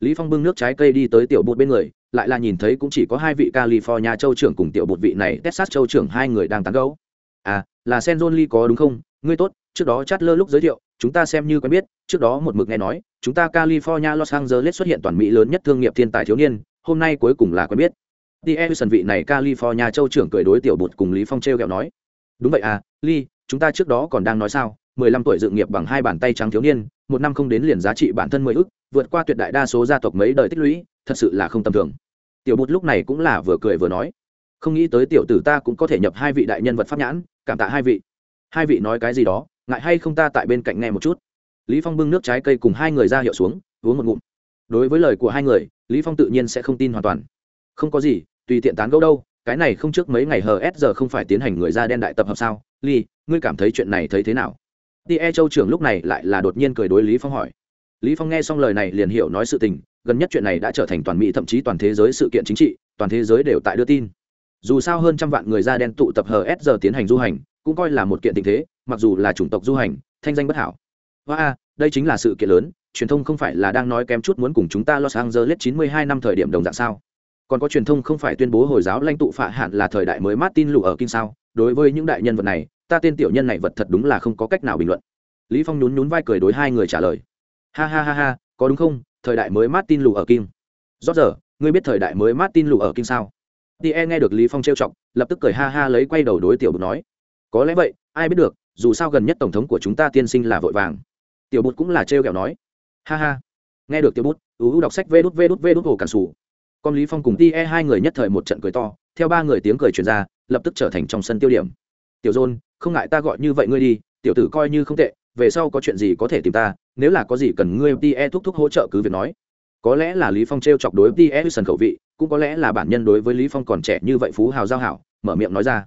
Lý phong bưng nước trái cây đi tới tiểu bột bên người, lại là nhìn thấy cũng chỉ có hai vị california châu trưởng cùng tiểu bột vị này, texas châu trưởng hai người đang tán gẫu. À là sen lee có đúng không? Ngươi tốt trước đó chat lơ lúc giới thiệu, chúng ta xem như quen biết, trước đó một mực nghe nói, chúng ta california, los angeles xuất hiện toàn mỹ lớn nhất thương nghiệp thiên tài thiếu niên, hôm nay cuối cùng là quen biết. Đi Edison vị này california châu trưởng cười đối tiểu bột cùng lý phong treo kẹo nói. Đúng vậy à lee, chúng ta trước đó còn đang nói sao 15 tuổi dự nghiệp bằng hai bàn tay trắng thiếu niên, một năm không đến liền giá trị bản thân mười ức, vượt qua tuyệt đại đa số gia tộc mấy đời tích lũy, thật sự là không tầm thường. Tiểu bột lúc này cũng là vừa cười vừa nói. Không nghĩ tới tiểu tử ta cũng có thể nhập hai vị đại nhân vật pháp nhãn, cảm tạ hai vị. Hai vị nói cái gì đó? Ngại hay không ta tại bên cạnh nghe một chút? Lý phong bưng nước trái cây cùng hai người ra hiệu xuống, uống một ngụm. Đối với lời của hai người, lý phong tự nhiên sẽ không tin hoàn toàn. Không có gì, tùy tiện tán gẫu đâu, cái này không trước mấy ngày hờ s giờ không phải tiến hành người da đen đại tập hợp sao? Ly ngươi cảm thấy chuyện này thấy thế nào? Ti e châu trưởng lúc này lại là đột nhiên cười đối lý phong hỏi. Lý phong nghe xong lời này liền hiểu nói sự tình, gần nhất chuyện này đã trở thành toàn mỹ thậm chí toàn thế giới sự kiện chính trị, toàn thế giới đều tại đưa tin. Dù sao hơn trăm vạn người da đen tụ tập hờ s giờ tiến hành du hành cũng coi là một kiện tình thế, mặc dù là chủng tộc du hành, thanh danh bất hảo. Hoa a, đây chính là sự kiện lớn, truyền thông không phải là đang nói kém chút muốn cùng chúng ta los angeles 92 năm thời điểm đồng dạng sao? Còn có truyền thông không phải tuyên bố hồi giáo lãnh tụ phạ hạn là thời đại mới martin lụ ở kinh sao? Đối với những đại nhân vật này, ta tên tiểu nhân này vật thật đúng là không có cách nào bình luận. Lý phong nhún nhún vai cười đối hai người trả lời. Ha ha ha ha, có đúng không? Thời đại mới martin lụ ở kinh rót giờ ngươi biết thời đại mới martin lụ ở kinh sao tie nghe được lý phong trêu chọc, lập tức cười ha ha lấy quay đầu đối tiểu bột nói có lẽ vậy, ai biết được, dù sao gần nhất tổng thống của chúng ta tiên sinh là vội vàng. Tiểu bút cũng là trêu kẹo nói. Ha ha. Nghe được tiểu bút ú đọc sách vê đút vê đút vê đút hồ cản sủ. Con lý phong cùng ti e hai người nhất thời một trận cười to, theo ba người tiếng cười truyền ra, lập tức trở thành trong sân tiêu điểm. Tiểu dôn không ngại ta gọi như vậy ngươi đi, tiểu tử coi như không tệ, về sau có chuyện gì có thể tìm ta, nếu là có gì cần ngươi ti e thúc thúc hỗ trợ cứ việc nói. Có lẽ là lý phong trêu chọc đối ti e sân khẩu vị, cũng có lẽ là bản nhân đối với lý phong còn trẻ như vậy phú hào giao hảo, mở miệng nói ra.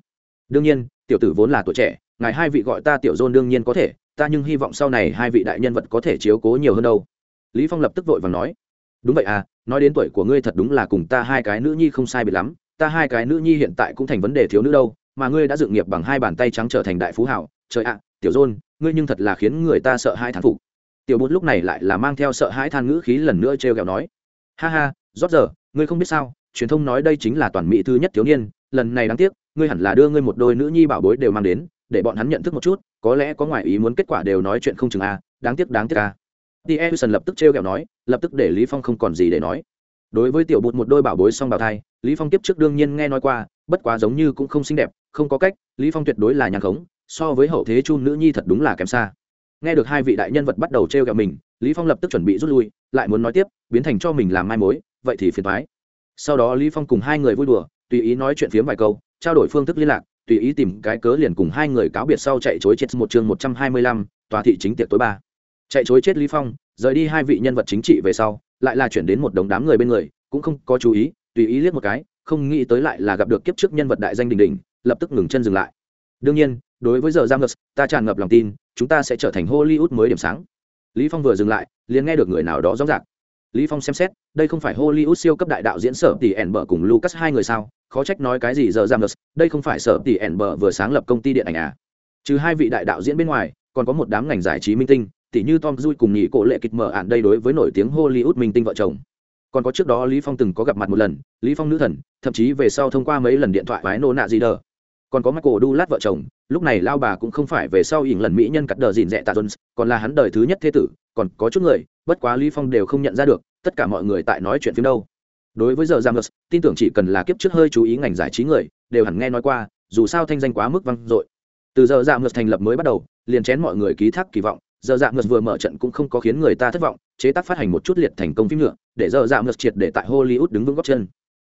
Đương nhiên tiểu tử vốn là tuổi trẻ, ngài hai vị gọi ta tiểu dôn đương nhiên có thể, ta nhưng hy vọng sau này hai vị đại nhân vật có thể chiếu cố nhiều hơn đâu. Lý phong lập tức vội vàng nói, đúng vậy à nói đến tuổi của ngươi thật đúng là cùng ta hai cái nữ nhi không sai biệt lắm, ta hai cái nữ nhi hiện tại cũng thành vấn đề thiếu nữ đâu, mà ngươi đã dựng nghiệp bằng hai bàn tay trắng trở thành đại phú hảo, trời ạ à, tiểu dôn ngươi nhưng thật là khiến người ta sợ hai thán phục. Tiểu bút lúc này lại là mang theo sợ hãi than ngữ khí lần nữa trêu ghẹo nói, ha ha rót giờ ngươi không biết sao, truyền thông nói đây chính là toàn mỹ thứ nhất thiếu niên, lần này đáng tiếc ngươi hẳn là đưa ngươi một đôi nữ nhi bảo bối đều mang đến, để bọn hắn nhận thức một chút, có lẽ có ngoại ý muốn kết quả đều nói chuyện không chừng a, đáng tiếc đáng tiếc a. T. E lập tức trêu ghẹo nói, lập tức để lý phong không còn gì để nói. Đối với tiểu bụt một đôi bảo bối song bảo thai, lý phong tiếp trước đương nhiên nghe nói qua, bất quá giống như cũng không xinh đẹp, không có cách, lý phong tuyệt đối là nhàn khống, so với hậu thế chu nữ nhi thật đúng là kém xa. Nghe được hai vị đại nhân vật bắt đầu trêu ghẹo mình, lý phong lập tức chuẩn bị rút lui, lại muốn nói tiếp, biến thành cho mình làm mai mối, vậy thì phiền toái. Sau đó lý phong cùng hai người vui đùa, tùy ý nói chuyện phiếm vài câu trao đổi phương thức liên lạc, tùy ý tìm cái cớ liền cùng hai người cáo biệt sau chạy chối chết một chương một trăm hai mươi lăm, tòa thị chính tiệc tối ba. Chạy chối chết lý phong, rời đi hai vị nhân vật chính trị về sau, lại là chuyển đến một đống đám người bên người, cũng không có chú ý, tùy ý liếc một cái, không nghĩ tới lại là gặp được kiếp trước nhân vật đại danh đình đình lập tức ngừng chân dừng lại. Đương nhiên, đối với giờ giang ngược, ta tràn ngập lòng tin, chúng ta sẽ trở thành hollywood mới điểm sáng. Lý phong vừa dừng lại, liền nghe được người nào đó rõ ràng. Lý phong xem xét, đây không phải hollywood siêu cấp đại đạo diễn sở tỷ ẻn bở cùng lucas hai người sao? Khó trách nói cái gì giờ giam đây không phải sở tỷ ẻn bờ vừa sáng lập công ty điện ảnh à. Trừ hai vị đại đạo diễn bên ngoài, còn có một đám ngành giải trí minh tinh tỷ như tom dui cùng nhị cổ lệ kịch mở ạn đây đối với nổi tiếng hollywood minh tinh vợ chồng. Còn có trước đó lý phong từng có gặp mặt một lần, lý phong nữ thần, thậm chí về sau thông qua mấy lần điện thoại vái nô nạ gì đờ. Còn có michael dulat vợ chồng, lúc này lao bà cũng không phải về sau ỉn lần mỹ nhân cắt đờ dìn dẹ tạ jones còn là hắn đời thứ nhất thế tử, còn có chút người, bất quá lý phong đều không nhận ra được, tất cả mọi người tại nói chuyện phim đâu đối với giờ giang tin tưởng chỉ cần là kiếp trước hơi chú ý ngành giải trí người, đều hẳn nghe nói qua, dù sao thanh danh quá mức vang dội. Từ giờ giang ngược thành lập mới bắt đầu, liền chén mọi người ký thác kỳ vọng, giờ dạng ngược vừa mở trận cũng không có khiến người ta thất vọng, chế tác phát hành một chút liệt thành công phim nữa, để giờ dạng ngược triệt để tại hollywood đứng vững góc chân.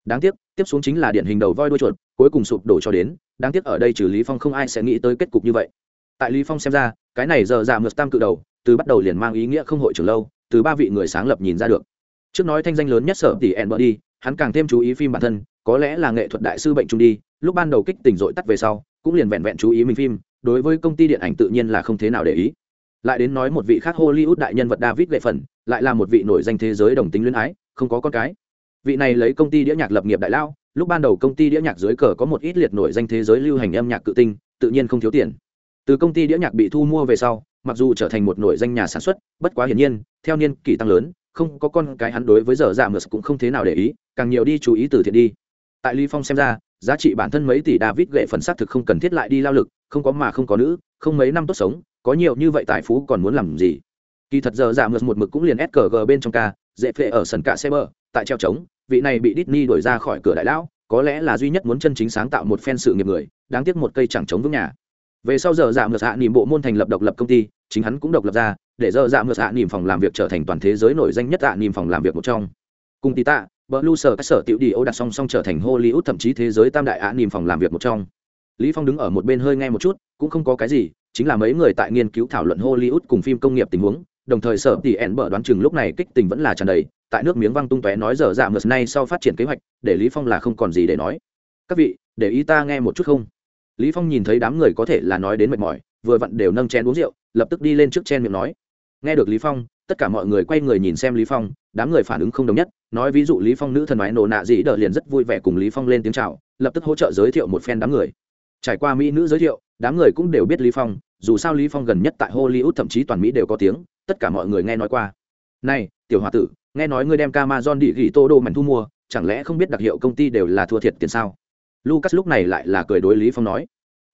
Đáng tiếc, tiếp xuống chính là điển hình đầu voi đuôi chuột, cuối cùng sụp đổ cho đến, đáng tiếc ở đây trừ lý phong không ai sẽ nghĩ tới kết cục như vậy. Tại lý phong xem ra, cái này giờ giảm ngược tam cự đầu, từ bắt đầu liền mang ý nghĩa không hội trưởng lâu, từ ba vị người sáng lập nhìn ra được trước nói thanh danh lớn nhất sở tỷ ẹn bờ đi, hắn càng thêm chú ý phim bản thân, có lẽ là nghệ thuật đại sư bệnh trung đi, lúc ban đầu kích tỉnh dội tắt về sau, cũng liền vẹn vẹn chú ý mình phim, đối với công ty điện ảnh tự nhiên là không thế nào để ý. Lại đến nói một vị khác hollywood đại nhân vật david lệ phần lại là một vị nổi danh thế giới đồng tính luyến ái, không có con cái. Vị này lấy công ty đĩa nhạc lập nghiệp đại lao, lúc ban đầu công ty đĩa nhạc dưới cờ có một ít liệt nổi danh thế giới lưu hành âm nhạc cự tinh, tự nhiên không thiếu tiền. Từ công ty đĩa nhạc bị thu mua về sau, mặc dù trở thành một nổi danh nhà sản xuất, bất quá hiển nhiên, theo niên kỷ tăng lớn không có con cái hắn đối với giờ dạ mờ cũng không thế nào để ý, càng nhiều đi chú ý từ thiện đi. Tại ly phong xem ra, giá trị bản thân mấy tỷ david gậy phần xác thực không cần thiết lại đi lao lực, không có mà không có nữ, không mấy năm tốt sống, có nhiều như vậy tài phú còn muốn làm gì? Kỳ thật giờ dạ mượt một mực cũng liền sqg bên trong ca, dễ phệ ở sân cạ xe bờ, tại treo trống, vị này bị Disney đuổi ra khỏi cửa đại lão, có lẽ là duy nhất muốn chân chính sáng tạo một phen sự nghiệp người, đáng tiếc một cây chẳng chống vững nhà về sau giờ dạ mượt hạ nỉm bộ môn thành lập độc lập công ty, chính hắn cũng độc lập ra, để giờ dạ mượt hạ nỉm phòng làm việc trở thành toàn thế giới nổi danh nhất hạ nỉm phòng làm việc một trong. Cùng tí tạ, bờ lu sở các sở tiểu đi ô đặt song song trở thành hollywood thậm chí thế giới tam đại hạ nỉm phòng làm việc một trong. Lý phong đứng ở một bên hơi nghe một chút, cũng không có cái gì, chính là mấy người tại nghiên cứu thảo luận hollywood cùng phim công nghiệp tình huống, đồng thời sở tỷ ẻn bờ đoán chừng lúc này kích tình vẫn là tràn đầy, tại nước miếng văng tung tóe nói giờ dạ ngược nay sau phát triển kế hoạch, để lý phong là không còn gì để nói. Các vị, để ý ta nghe một chút không? Lý phong nhìn thấy đám người có thể là nói đến mệt mỏi, vừa vặn đều nâng chén uống rượu, lập tức đi lên trước chen miệng nói. Nghe được lý phong, tất cả mọi người quay người nhìn xem lý phong, đám người phản ứng không đồng nhất, nói ví dụ lý phong nữ thần mái nổ nạ gì đỡ liền rất vui vẻ cùng lý phong lên tiếng chào, lập tức hỗ trợ giới thiệu một phen đám người. Trải qua mỹ nữ giới thiệu, đám người cũng đều biết lý phong, dù sao lý phong gần nhất tại hollywood thậm chí toàn mỹ đều có tiếng, tất cả mọi người nghe nói qua. Này, tiểu hòa tử, nghe nói ngươi đem Amazon đi gỉ tô đô mảnh thu mua, chẳng lẽ không biết đặc hiệu công ty đều là thua thiệt tiền sao? Lucas lúc này lại là cười đối lý phong nói,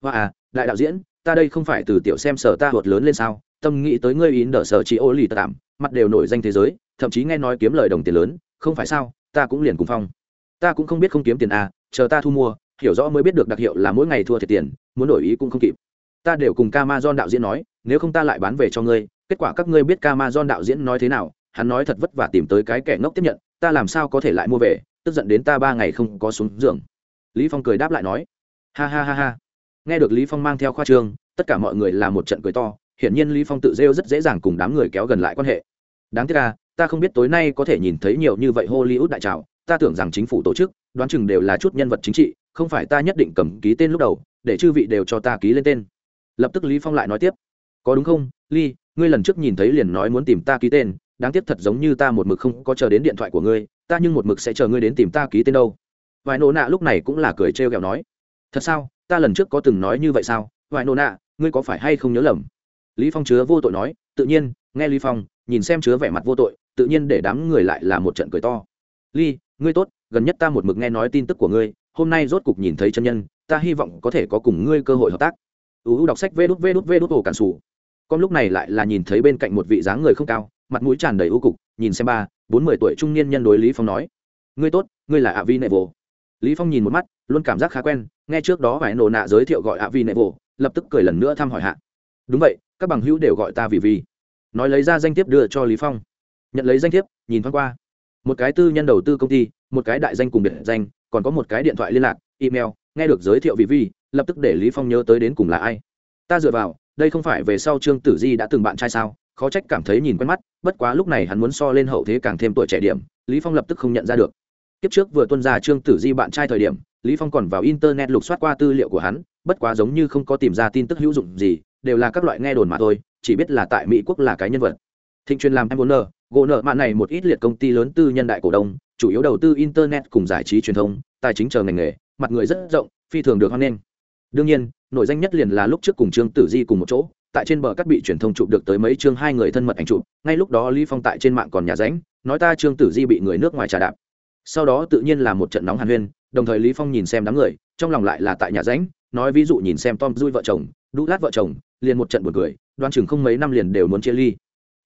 hoa à đại đạo diễn, ta đây không phải từ tiểu xem sở ta thuật lớn lên sao? Tâm nghĩ tới ngươi in đỡ sở chỉ ô lì tạm, mặt đều nổi danh thế giới, thậm chí nghe nói kiếm lời đồng tiền lớn, không phải sao? Ta cũng liền cùng phong. Ta cũng không biết không kiếm tiền à chờ ta thu mua, hiểu rõ mới biết được đặc hiệu là mỗi ngày thua thiệt tiền, muốn đổi ý cũng không kịp. Ta đều cùng Amazon đạo diễn nói, nếu không ta lại bán về cho ngươi, kết quả các ngươi biết Amazon đạo diễn nói thế nào, hắn nói thật vất vả tìm tới cái kẻ ngốc tiếp nhận, ta làm sao có thể lại mua về, tức giận đến ta ba ngày không có xuống giường lý phong cười đáp lại nói, ha ha ha ha. Nghe được lý phong mang theo khoa trương, tất cả mọi người là một trận cười to, hiển nhiên lý phong tự rêu rất dễ dàng cùng đám người kéo gần lại quan hệ. Đáng tiếc là ta không biết tối nay có thể nhìn thấy nhiều như vậy hollywood đại trào, ta tưởng rằng chính phủ tổ chức, đoán chừng đều là chút nhân vật chính trị, không phải ta nhất định cầm ký tên lúc đầu, để chư vị đều cho ta ký lên tên. Lập tức lý phong lại nói tiếp, có đúng không? Ly, ngươi lần trước nhìn thấy liền nói muốn tìm ta ký tên, đáng tiếc thật giống như ta một mực không có chờ đến điện thoại của ngươi, ta nhưng một mực sẽ chờ ngươi đến tìm ta ký tên đâu vài nô nạ lúc này cũng là cười trêu ghẹo nói, thật sao? Ta lần trước có từng nói như vậy sao? Vài nô nạ, ngươi có phải hay không nhớ lầm? Lý phong chứa vô tội nói, tự nhiên, nghe lý phong, nhìn xem chứa vẻ mặt vô tội, tự nhiên để đám người lại là một trận cười to. Ly ngươi tốt, gần nhất ta một mực nghe nói tin tức của ngươi, hôm nay rốt cục nhìn thấy chân nhân, ta hy vọng có thể có cùng ngươi cơ hội hợp tác. Uu đọc sách vê đút vê đút vê đút ổ cản sủ. Con lúc này lại là nhìn thấy bên cạnh một vị dáng người không cao, mặt mũi tràn đầy ưu cục, nhìn xem ba, bốn mươi tuổi trung niên nhân đối lý phong nói, ngươi tốt, ngươi là ạ vi nệ vô lý phong nhìn một mắt, luôn cảm giác khá quen, nghe trước đó vài nổ nạ giới thiệu gọi ạ vi nệ vồ lập tức cười lần nữa thăm hỏi hạ. Đúng vậy, các bằng hữu đều gọi ta vì vì. Nói lấy ra danh thiếp đưa cho lý phong. Nhận lấy danh thiếp, nhìn thoáng qua. Một cái tư nhân đầu tư công ty, một cái đại danh cùng biệt danh, còn có một cái điện thoại liên lạc, email, nghe được giới thiệu vì vi lập tức để lý phong nhớ tới đến cùng là ai. Ta dựa vào, đây không phải về sau trương tử di đã từng bạn trai sao, khó trách cảm thấy nhìn quen mắt, bất quá lúc này hắn muốn so lên hậu thế càng thêm tuổi trẻ điểm, lý phong lập tức không nhận ra được kiếp trước vừa tuân ra trương tử di bạn trai thời điểm lý phong còn vào internet lục soát qua tư liệu của hắn bất quá giống như không có tìm ra tin tức hữu dụng gì đều là các loại nghe đồn mà thôi chỉ biết là tại mỹ quốc là cái nhân vật. Thịnh truyền làm em bốn nợ, gỗ nợ mạng này một ít liệt công ty lớn tư nhân đại cổ đông chủ yếu đầu tư internet cùng giải trí truyền thông tài chính chờ ngành nghề mặt người rất rộng phi thường được hoan nghênh. Đương nhiên nổi danh nhất liền là lúc trước cùng trương tử di cùng một chỗ tại trên bờ cắt bị truyền thông chụp được tới mấy chương hai người thân mật ảnh chụp ngay lúc đó lý phong tại trên mạng còn nhà ránh nói ta trương tử di bị người nước ngoài trà đạp sau đó tự nhiên là một trận nóng hàn huyên đồng thời lý phong nhìn xem đám người trong lòng lại là tại nhà ránh nói ví dụ nhìn xem tom dui vợ chồng đu lát vợ chồng liền một trận buồn cười đoan chừng không mấy năm liền đều muốn chia ly.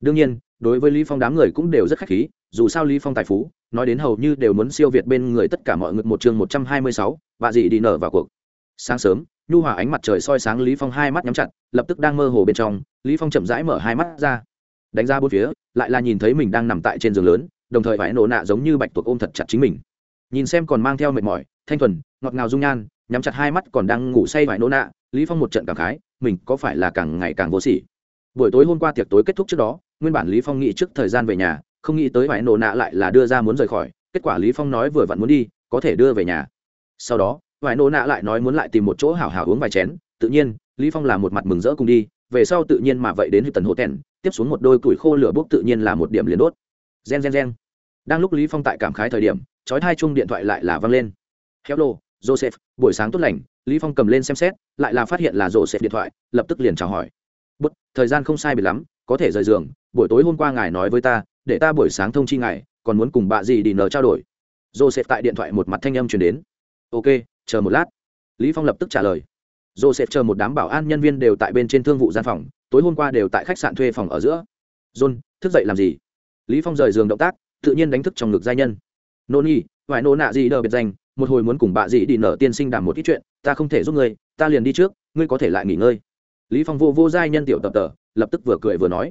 Đương nhiên đối với lý phong đám người cũng đều rất khách khí dù sao lý phong tài phú nói đến hầu như đều muốn siêu việt bên người tất cả mọi người một chương 126, và gì đi nở vào cuộc. Sáng sớm nhu hòa ánh mặt trời soi sáng lý phong hai mắt nhắm chặt lập tức đang mơ hồ bên trong lý phong chậm rãi mở hai mắt ra. Đánh ra bốn phía lại là nhìn thấy mình đang nằm tại trên giường lớn đồng thời vải nổ nạ giống như bạch tuộc ôm thật chặt chính mình. Nhìn xem còn mang theo mệt mỏi, thanh thuần, ngọt ngào dung nhan, nhắm chặt hai mắt còn đang ngủ say vải nổ nạ, lý phong một trận cảm khái, mình có phải là càng ngày càng vô sỉ? Buổi tối hôm qua tiệc tối kết thúc trước đó, nguyên bản lý phong nghĩ trước thời gian về nhà, không nghĩ tới vải nổ nạ lại là đưa ra muốn rời khỏi, kết quả lý phong nói vừa vặn muốn đi, có thể đưa về nhà. Sau đó vải nổ nạ lại nói muốn lại tìm một chỗ hảo hảo uống vài chén, tự nhiên, lý phong là một mặt mừng rỡ cùng đi, về sau tự nhiên mà vậy đến tần hộ tèn, tiếp xuống một đôi củi khô lửa bốc tự nhiên là một điểm liền đốt gen gen gen. Đang lúc lý phong tại cảm khái thời điểm, chói hai chung điện thoại lại là vang lên. Hello, joseph, buổi sáng tốt lành. Lý phong cầm lên xem xét, lại là phát hiện là joseph điện thoại, lập tức liền chào hỏi. Bút, thời gian không sai biệt lắm, có thể rời giường, buổi tối hôm qua ngài nói với ta, để ta buổi sáng thông chi ngài, còn muốn cùng bà gì đi nở trao đổi. Joseph tại điện thoại một mặt thanh âm truyền đến. Ok, chờ một lát. Lý phong lập tức trả lời. Joseph chờ một đám bảo an nhân viên đều tại bên trên thương vụ gian phòng, tối hôm qua đều tại khách sạn thuê phòng ở giữa. John, thức dậy làm gì? Lý phong rời giường động tác, tự nhiên đánh thức trong ngực giai nhân. Nô nhi vài nô nạ gì đờ biệt danh, một hồi muốn cùng bà dì đi nở tiên sinh đàm một ít chuyện, ta không thể giúp ngươi, ta liền đi trước, ngươi có thể lại nghỉ ngơi. Lý phong vô vô giai nhân tiểu tập tờ lập tức vừa cười vừa nói.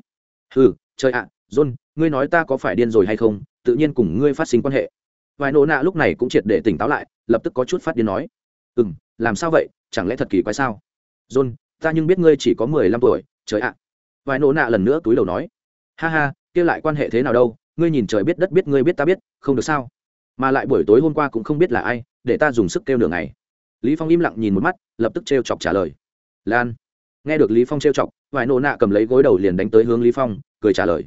Ừ trời ạ, john, ngươi nói ta có phải điên rồi hay không, tự nhiên cùng ngươi phát sinh quan hệ. Vài nô nạ lúc này cũng triệt để tỉnh táo lại, lập tức có chút phát điên nói. Ừ làm sao vậy, chẳng lẽ thật kỳ quái sao? John, ta nhưng biết ngươi chỉ có mười lăm tuổi, trời ạ. Vài nô nạ lần nữa túi đầu nói. Ha ha kia lại quan hệ thế nào đâu, ngươi nhìn trời biết đất biết ngươi biết ta biết, không được sao? Mà lại buổi tối hôm qua cũng không biết là ai, để ta dùng sức kêu nửa ngày. Lý phong im lặng nhìn một mắt, lập tức trêu chọc trả lời. Lan. Nghe được lý phong trêu chọc, vài nô nạ cầm lấy gối đầu liền đánh tới hướng lý phong, cười trả lời.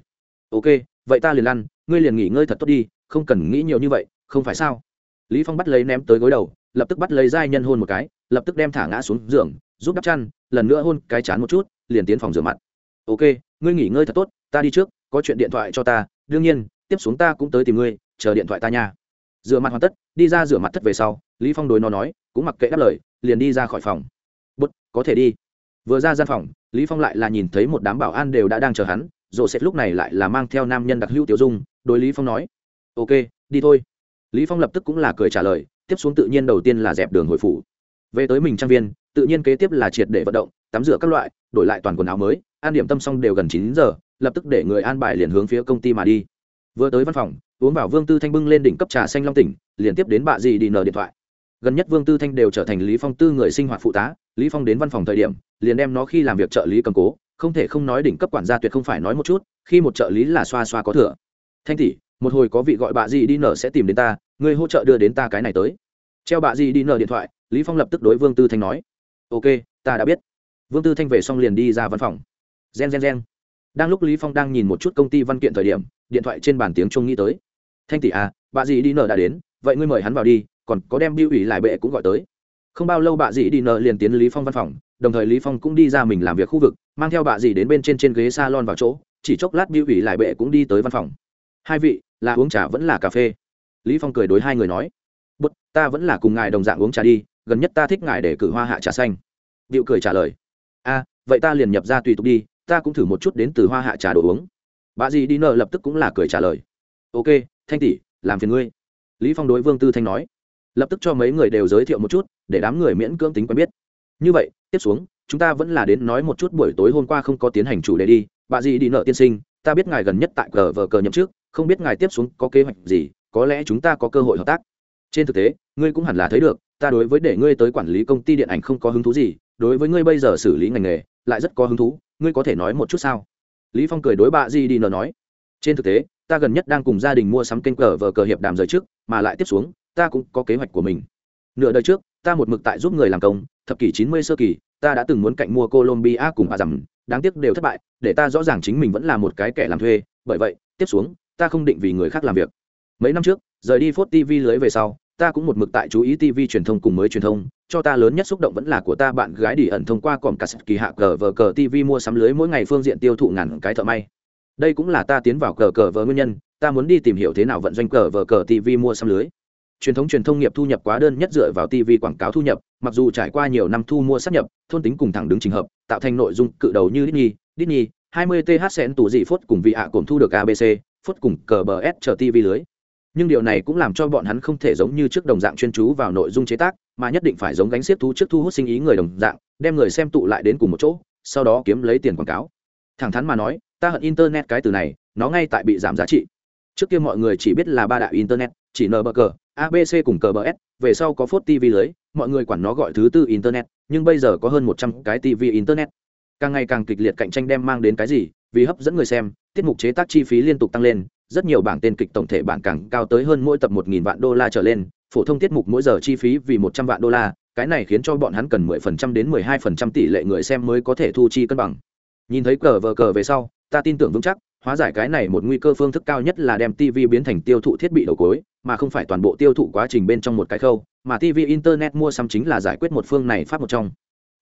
Ok, vậy ta liền lăn ngươi liền nghỉ ngơi thật tốt đi, không cần nghĩ nhiều như vậy, không phải sao? Lý phong bắt lấy ném tới gối đầu, lập tức bắt lấy giai nhân hôn một cái, lập tức đem thả ngã xuống giường, giúp đắp chăn, lần nữa hôn cái chán một chút, liền tiến phòng rửa mặt. Ok, ngươi nghỉ ngơi thật tốt, ta đi trước có chuyện điện thoại cho ta, đương nhiên, tiếp xuống ta cũng tới tìm ngươi, chờ điện thoại ta nha. Rửa mặt hoàn tất, đi ra rửa mặt thất về sau, lý phong đối nó nói, cũng mặc kệ đáp lời, liền đi ra khỏi phòng. Bút, có thể đi. Vừa ra gian phòng, lý phong lại là nhìn thấy một đám bảo an đều đã đang chờ hắn rồi sẽ lúc này lại là mang theo nam nhân đặc hữu tiểu dung, đối lý phong nói, ok, đi thôi. Lý phong lập tức cũng là cười trả lời, tiếp xuống tự nhiên đầu tiên là dẹp đường hồi phủ. Về tới mình trang viên, tự nhiên kế tiếp là triệt để vận động, tắm rửa các loại, đổi lại toàn quần áo mới an điểm tâm xong đều gần chín giờ lập tức để người an bài liền hướng phía công ty mà đi. Vừa tới văn phòng, uống vào vương tư thanh bưng lên đỉnh cấp trà xanh long tỉnh, liền tiếp đến bà dì đi nờ điện thoại. Gần nhất vương tư thanh đều trở thành lý phong tư người sinh hoạt phụ tá, lý phong đến văn phòng thời điểm, liền đem nó khi làm việc trợ lý cầm cố, không thể không nói đỉnh cấp quản gia tuyệt không phải nói một chút, khi một trợ lý là xoa xoa có thừa. Thanh tỷ, một hồi có vị gọi bà dì đi nở sẽ tìm đến ta, người hỗ trợ đưa đến ta cái này tới. Treo bà dì đi nở điện thoại, lý phong lập tức đối vương tư thanh nói. Ok, ta đã biết. Vương tư thanh về xong liền đi ra văn phòng. Gen gen gen đang lúc lý phong đang nhìn một chút công ty văn kiện thời điểm, điện thoại trên bàn tiếng trung nghĩ tới. Thanh tỷ à bà dì đi nở đã đến, vậy ngươi mời hắn vào đi, còn có đem biêu ủy lại bệ cũng gọi tới. Không bao lâu bà dì đi nở liền tiến lý phong văn phòng, đồng thời lý phong cũng đi ra mình làm việc khu vực, mang theo bà dì đến bên trên trên ghế salon vào chỗ, chỉ chốc lát biêu ủy lại bệ cũng đi tới văn phòng. Hai vị, là uống trà vẫn là cà phê? Lý phong cười đối hai người nói. Bút ta vẫn là cùng ngài đồng dạng uống trà đi, gần nhất ta thích ngài để cử hoa hạ trà xanh. Điệu cười trả lời. A vậy ta liền nhập ra tùy tục đi ta cũng thử một chút đến từ hoa hạ trà đồ uống. Bà dì đi nợ lập tức cũng là cười trả lời. Ok, thanh tỷ, làm phiền ngươi. Lý phong đối vương tư thanh nói. Lập tức cho mấy người đều giới thiệu một chút, để đám người miễn cưỡng tính quen biết. Như vậy, tiếp xuống, chúng ta vẫn là đến nói một chút buổi tối hôm qua không có tiến hành chủ đề đi. Bà dì đi nợ tiên sinh, ta biết ngài gần nhất tại cờ vờ cờ nhậm trước không biết ngài tiếp xuống có kế hoạch gì, có lẽ chúng ta có cơ hội hợp tác. Trên thực tế, ngươi cũng hẳn là thấy được, ta đối với để ngươi tới quản lý công ty điện ảnh không có hứng thú gì, đối với ngươi bây giờ xử lý ngành nghề, lại rất có hứng thú ngươi có thể nói một chút sao? Lý phong cười đối bà di đi nờ nói. Trên thực tế, ta gần nhất đang cùng gia đình mua sắm kênh cờ vờ cờ hiệp đàm rời trước, mà lại tiếp xuống, ta cũng có kế hoạch của mình. Nửa đời trước, ta một mực tại giúp người làm công, thập kỷ 90 sơ kỳ ta đã từng muốn cạnh mua colombia cùng bà rằng đáng tiếc đều thất bại, để ta rõ ràng chính mình vẫn là một cái kẻ làm thuê, bởi vậy, tiếp xuống, ta không định vì người khác làm việc. Mấy năm trước, rời đi phốt tv lưới về sau ta cũng một mực tại chú ý tv truyền thông cùng mới truyền thông cho ta lớn nhất xúc động vẫn là của ta bạn gái đi ẩn thông qua còm cả kỳ hạ cờ vờ cờ tv mua sắm lưới mỗi ngày phương diện tiêu thụ ngàn cái thợ may. Đây cũng là ta tiến vào cờ cờ vờ nguyên nhân ta muốn đi tìm hiểu thế nào vận doanh cờ vờ cờ tv mua sắm lưới. Truyền thống truyền thông nghiệp thu nhập quá đơn nhất dựa vào tv quảng cáo thu nhập mặc dù trải qua nhiều năm thu mua sắp nhập thôn tính cùng thẳng đứng trình hợp tạo thành nội dung cự đầu như Disney, Disney, 20 th sen tủ dị phốt cùng vị ạ cổm thu được abc phốt cùng cờ bờ s chờ tv lưới nhưng điều này cũng làm cho bọn hắn không thể giống như trước đồng dạng chuyên chú vào nội dung chế tác, mà nhất định phải giống gánh xiết thu trước thu hút sinh ý người đồng dạng, đem người xem tụ lại đến cùng một chỗ, sau đó kiếm lấy tiền quảng cáo. Thẳng thắn mà nói, ta hận internet cái từ này, nó ngay tại bị giảm giá trị. Trước kia mọi người chỉ biết là ba đại internet, chỉ n bờ cờ abc cùng cờ bờ s, về sau có phốt tv lưới, mọi người quản nó gọi thứ tư internet, nhưng bây giờ có hơn một trăm cái tv internet. Càng ngày càng kịch liệt cạnh tranh đem mang đến cái gì, vì hấp dẫn người xem, tiết mục chế tác chi phí liên tục tăng lên rất nhiều bảng tên kịch tổng thể bảng càng cao tới hơn mỗi tập một nghìn vạn đô la trở lên, phổ thông tiết mục mỗi giờ chi phí vì một trăm vạn đô la, cái này khiến cho bọn hắn cần mười phần trăm đến mười hai phần trăm tỷ lệ người xem mới có thể thu chi cân bằng. Nhìn thấy cờ vờ cờ về sau, ta tin tưởng vững chắc, hóa giải cái này một nguy cơ phương thức cao nhất là đem tv biến thành tiêu thụ thiết bị đầu cối, mà không phải toàn bộ tiêu thụ quá trình bên trong một cái khâu, mà tv internet mua sắm chính là giải quyết một phương này pháp một trong.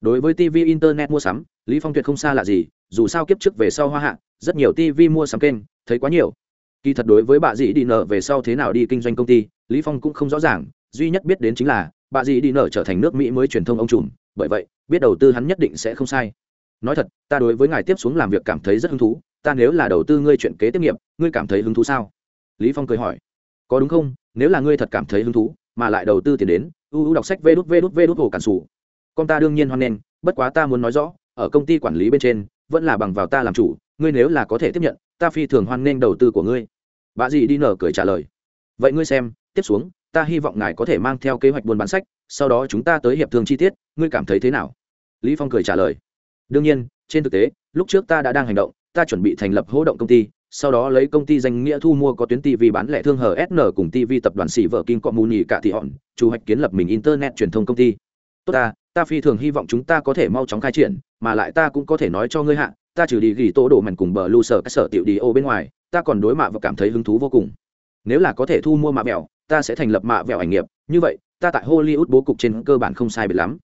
Đối với tv internet mua sắm, lý phong tuyệt không xa lạ gì, dù sao kiếp trước về sau hoa hạ, rất nhiều tv mua sắm kênh, thấy quá nhiều kỳ thật đối với bà dĩ đi nợ về sau thế nào đi kinh doanh công ty, lý phong cũng không rõ ràng, duy nhất biết đến chính là, bà dĩ đi nợ trở thành nước mỹ mới truyền thông ông trùm, bởi vậy, biết đầu tư hắn nhất định sẽ không sai. Nói thật, ta đối với ngài tiếp xuống làm việc cảm thấy rất hứng thú, ta nếu là đầu tư ngươi chuyện kế tiếp nghiệp, ngươi cảm thấy hứng thú sao? Lý phong cười hỏi. Có đúng không? Nếu là ngươi thật cảm thấy hứng thú, mà lại đầu tư tiền đến, u u đọc sách vê đút vê đút vê đút hồ cản sủ. Con ta đương nhiên hoan nghênh, bất quá ta muốn nói rõ, ở công ty quản lý bên trên, vẫn là bằng vào ta làm chủ ngươi nếu là có thể tiếp nhận ta phi thường hoan nghênh đầu tư của ngươi. Bà dì đi nở cười trả lời. Vậy ngươi xem tiếp xuống ta hy vọng ngài có thể mang theo kế hoạch buôn bán sách sau đó chúng ta tới hiệp thương chi tiết ngươi cảm thấy thế nào? Lý phong cười trả lời. Đương nhiên trên thực tế lúc trước ta đã đang hành động ta chuẩn bị thành lập hỗ động công ty sau đó lấy công ty danh nghĩa thu mua có tuyến TV bán lẻ thương hở SN cùng TV tập đoàn xỉ vợ Kim Cọ Mù Nhì cả thị hòn, chủ hoạch kiến lập mình internet truyền thông công ty. Tốt ta, ta phi thường hy vọng chúng ta có thể mau chóng khai triển, mà lại ta cũng có thể nói cho ngươi hạ, ta trừ đi ghi tổ đồ mảnh cùng bờ lu sở các sở tiểu đi ô bên ngoài, ta còn đối mạ và cảm thấy hứng thú vô cùng. Nếu là có thể thu mua mạ mèo, ta sẽ thành lập mạ vẹo ảnh nghiệp, như vậy, ta tại Hollywood bố cục trên cơ bản không sai biệt lắm.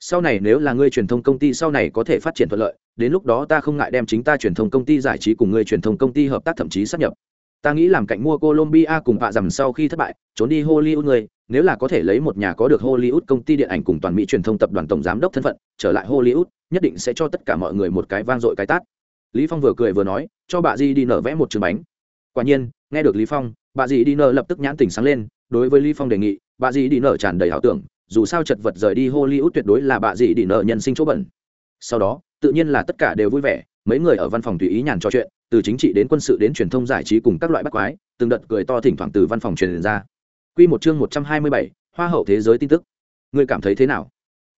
Sau này nếu là ngươi truyền thông công ty sau này có thể phát triển thuận lợi đến lúc đó ta không ngại đem chính ta truyền thông công ty giải trí cùng ngươi truyền thông công ty hợp tác thậm chí sắp nhập ta nghĩ làm cạnh mua colombia cùng vạ dầm sau khi thất bại, trốn đi hollywood người, nếu là có thể lấy một nhà có được hollywood công ty điện ảnh cùng toàn mỹ truyền thông tập đoàn tổng giám đốc thân phận, trở lại hollywood, nhất định sẽ cho tất cả mọi người một cái vang dội cái tát. Lý phong vừa cười vừa nói, cho bà di đi nở vẽ một trường bánh. Quả nhiên, nghe được lý phong, bà di đi nở lập tức nhãn tỉnh sáng lên, đối với lý phong đề nghị, bà di đi nở tràn đầy hảo tưởng, dù sao chật vật rời đi hollywood tuyệt đối là bà Di đi nở nhân sinh chỗ bẩn. Sau đó, tự nhiên là tất cả đều vui vẻ, mấy người ở văn phòng tùy ý nhàn trò chuyện từ chính trị đến quân sự đến truyền thông giải trí cùng các loại bắt quái từng đợt cười to thỉnh thoảng từ văn phòng truyền ra. Quy một chương một trăm hai mươi bảy, hoa hậu thế giới tin tức. Ngươi cảm thấy thế nào?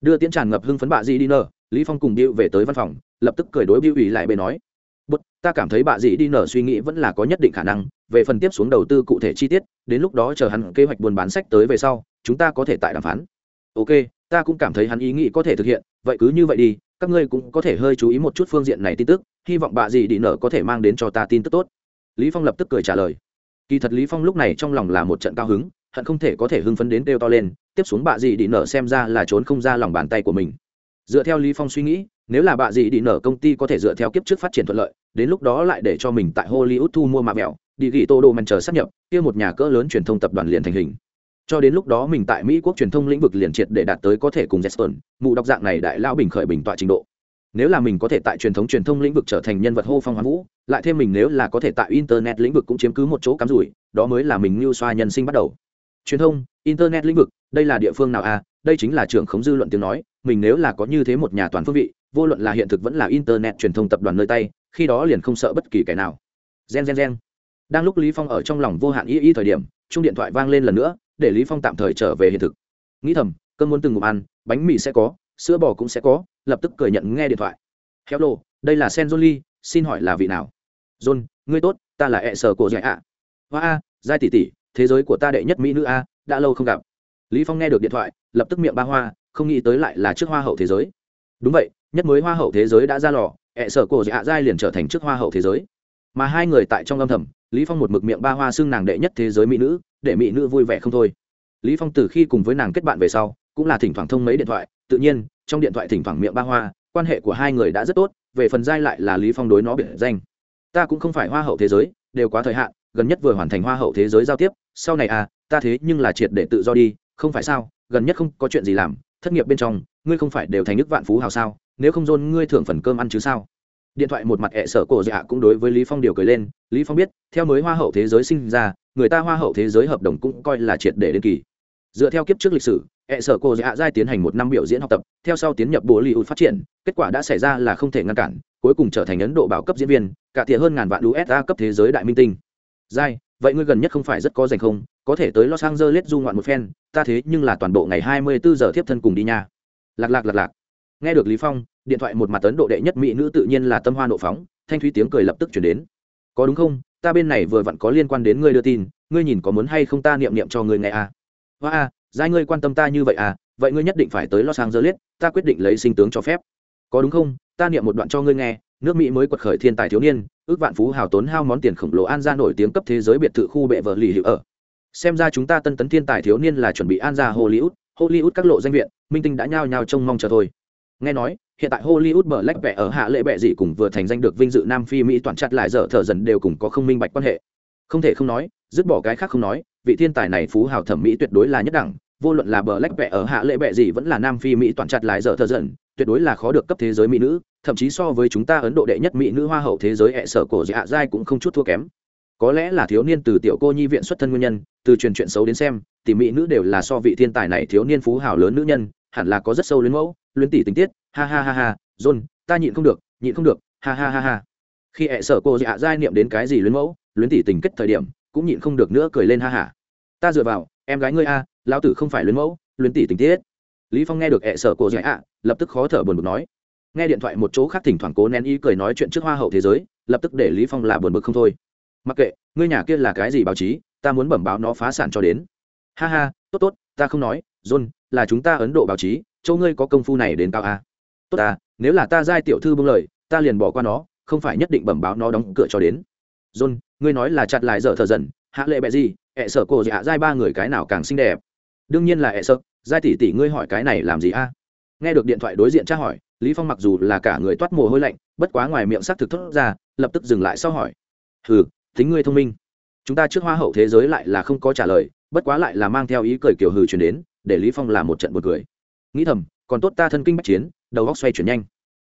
Đưa tiễn tràn ngập hưng phấn bạ gì đi nở lý phong cùng Bưu về tới văn phòng lập tức cười đối Bưu ủy lại bề nói. Bút ta cảm thấy bạ gì đi nở suy nghĩ vẫn là có nhất định khả năng về phần tiếp xuống đầu tư cụ thể chi tiết đến lúc đó chờ hắn kế hoạch buôn bán sách tới về sau chúng ta có thể tại đàm phán. Ok ta cũng cảm thấy hắn ý nghĩ có thể thực hiện, vậy cứ như vậy đi, các ngươi cũng có thể hơi chú ý một chút phương diện này tin tức, hy vọng bà dì đi nở có thể mang đến cho ta tin tức tốt. Lý phong lập tức cười trả lời. Kỳ thật lý phong lúc này trong lòng là một trận cao hứng, hận không thể có thể hưng phấn đến kêu to lên, tiếp xuống bà dì đi nở xem ra là trốn không ra lòng bàn tay của mình. Dựa theo lý phong suy nghĩ, nếu là bà dì đi nở công ty có thể dựa theo kiếp trước phát triển thuận lợi, đến lúc đó lại để cho mình tại hollywood thu mua mạ mẹo đi ghi tô đồ màn chờ sắp nhập, kia một nhà cỡ lớn truyền thông tập đoàn liền thành hình cho đến lúc đó mình tại mỹ quốc truyền thông lĩnh vực liền triệt để đạt tới có thể cùng Jetson, mụ đọc dạng này đại lao bình khởi bình tọa trình độ. Nếu là mình có thể tại truyền thống truyền thông lĩnh vực trở thành nhân vật hô phong hoán vũ lại thêm mình nếu là có thể tại internet lĩnh vực cũng chiếm cứ một chỗ cắm rủi đó mới là mình mưu xoa nhân sinh bắt đầu. Truyền thông internet lĩnh vực đây là địa phương nào à? Đây chính là trưởng khống dư luận tiếng nói mình nếu là có như thế một nhà toàn phương vị vô luận là hiện thực vẫn là internet truyền thông tập đoàn nơi tay khi đó liền không sợ bất kỳ kẻ nào. Gen gen gen. Đang lúc lý phong ở trong lòng vô hạn y y thời điểm chung điện thoại vang lên lần nữa để lý phong tạm thời trở về hiện thực. Nghĩ thầm, cơn muốn từng ngụm ăn, bánh mì sẽ có, sữa bò cũng sẽ có, lập tức cười nhận nghe điện thoại. Hello đây là sen jolie xin hỏi là vị nào? John, ngươi tốt, ta là e sở cổ dạy ạ. Hoa a, giai tỷ tỷ, thế giới của ta đệ nhất mỹ nữ a, đã lâu không gặp. Lý phong nghe được điện thoại, lập tức miệng ba hoa, không nghĩ tới lại là trước hoa hậu thế giới. Đúng vậy, nhất mới hoa hậu thế giới đã ra lò, ẹ sở cổ dạy ạ giai liền trở thành trước hoa hậu thế giới. Mà hai người tại trong âm thầm, lý phong một mực miệng ba hoa xưng nàng đệ nhất thế giới mỹ nữ để mỹ nữ vui vẻ không thôi. Lý phong từ khi cùng với nàng kết bạn về sau, cũng là thỉnh thoảng thông mấy điện thoại, tự nhiên, trong điện thoại thỉnh thoảng miệng ba hoa, quan hệ của hai người đã rất tốt, về phần giai lại là lý phong đối nó biệt danh. Ta cũng không phải hoa hậu thế giới, đều quá thời hạn, gần nhất vừa hoàn thành hoa hậu thế giới giao tiếp, sau này à ta thế nhưng là triệt để tự do đi, không phải sao, gần nhất không có chuyện gì làm, thất nghiệp bên trong, ngươi không phải đều thành nước vạn phú hào sao, nếu không dôn ngươi thưởng phần cơm ăn chứ sao? Điện thoại một mặt ẹ sở cổ dạ cũng đối với lý phong điều cười lên, lý phong biết, theo mới hoa hậu thế giới sinh ra người ta hoa hậu thế giới hợp đồng cũng coi là triệt để đến kỳ. Dựa theo kiếp trước lịch sử hệ sở cô dạ giai tiến hành một năm biểu diễn học tập, theo sau tiến nhập bố liu phát triển, kết quả đã xảy ra là không thể ngăn cản, cuối cùng trở thành ấn độ bảo cấp diễn viên, cả thiệt hơn ngàn vạn usa cấp thế giới đại minh tinh. Giai vậy ngươi gần nhất không phải rất có dành không? Có thể tới los angeles du ngoạn một phen, ta thế nhưng là toàn bộ ngày 24 giờ tiếp thân cùng đi nha. Lạc lạc lạc lạc. Nghe được lý phong, điện thoại một mặt ấn độ đệ nhất mỹ nữ tự nhiên là tâm hoa nộ phóng, thanh thúy tiếng cười lập tức chuyển đến. Có đúng không? Ta bên này vừa vặn có liên quan đến ngươi đưa tin ngươi nhìn có muốn hay không ta niệm niệm cho ngươi nghe à? hoa a, giai ngươi quan tâm ta như vậy à vậy ngươi nhất định phải tới los angeles ta quyết định lấy sinh tướng cho phép. Có đúng không? Ta niệm một đoạn cho ngươi nghe nước mỹ mới quật khởi thiên tài thiếu niên ước vạn phú hào tốn hao món tiền khổng lồ an ra nổi tiếng cấp thế giới biệt thự khu bệ vợ lì hữu ở. Xem ra chúng ta tân tấn thiên tài thiếu niên là chuẩn bị an ra hollywood hollywood các lộ danh viện minh tinh đã nhao nhao trông mong chờ thôi. Nghe nói hiện tại hollywood bờ lách vẽ ở hạ lệ bệ dị cùng vừa thành danh được vinh dự nam phi mỹ toàn chặt lại dở thở dần đều cùng có không minh bạch quan hệ. Không thể không nói, dứt bỏ cái khác không nói, vị thiên tài này phú hào thẩm mỹ tuyệt đối là nhất đẳng, vô luận là bờ lách vẽ ở hạ lệ bệ gì vẫn là nam phi mỹ toàn chặt lại dở thở dần, tuyệt đối là khó được cấp thế giới mỹ nữ, thậm chí so với chúng ta ấn độ đệ nhất mỹ nữ hoa hậu thế giới hệ sở cổ dạ giai cũng không chút thua kém. Có lẽ là thiếu niên từ tiểu cô nhi viện xuất thân nguyên nhân, từ truyền chuyện xấu đến xem, thì mỹ nữ đều là so vị thiên tài này thiếu niên phú hào lớn nữ nhân hẳn là có rất sâu luyến mẫu, luyến tỷ tình tiết, ha ha ha ha, john, ta nhịn không được, nhịn không được, ha ha ha ha. Khi hẹ sở cô dạ giai niệm đến cái gì luyến mẫu, luyến tỷ tình kết thời điểm, cũng nhịn không được nữa cười lên ha hả ta dựa vào, em gái ngươi a, lão tử không phải luyến mẫu, luyến tỷ tình tiết. Lý phong nghe được hẹ sở cô dạ ạ, lập tức khó thở buồn bực nói. Nghe điện thoại một chỗ khác thỉnh thoảng cố nén ý cười nói chuyện trước hoa hậu thế giới, lập tức để lý phong là buồn bực không thôi. Mặc kệ, ngươi nhà kia là cái gì báo chí, ta muốn bẩm báo nó phá sản cho đến. Ha ha, tốt tốt, ta không nói john, là chúng ta ấn độ báo chí, châu ngươi có công phu này đến cao a? Tốt ta, nếu là ta giai tiểu thư bưng lời, ta liền bỏ qua nó, không phải nhất định bẩm báo nó đóng cửa cho đến. John, ngươi nói là chặt lại dở thờ dần, hạ lệ bẹ gì, ẹ sợ cổ dạ giai ba người cái nào càng xinh đẹp? Đương nhiên là ẹ sợ, giai tỷ tỷ ngươi hỏi cái này làm gì a? Nghe được điện thoại đối diện tra hỏi, lý phong mặc dù là cả người toát mồ hôi lạnh, bất quá ngoài miệng sắc thực thốt ra, lập tức dừng lại sau hỏi. Hừ, tính ngươi thông minh. Chúng ta trước hoa hậu thế giới lại là không có trả lời, bất quá lại là mang theo ý cười kiểu hừ truyền đến để lý phong làm một trận buồn cười nghĩ thầm còn tốt ta thân kinh bách chiến đầu góc xoay chuyển nhanh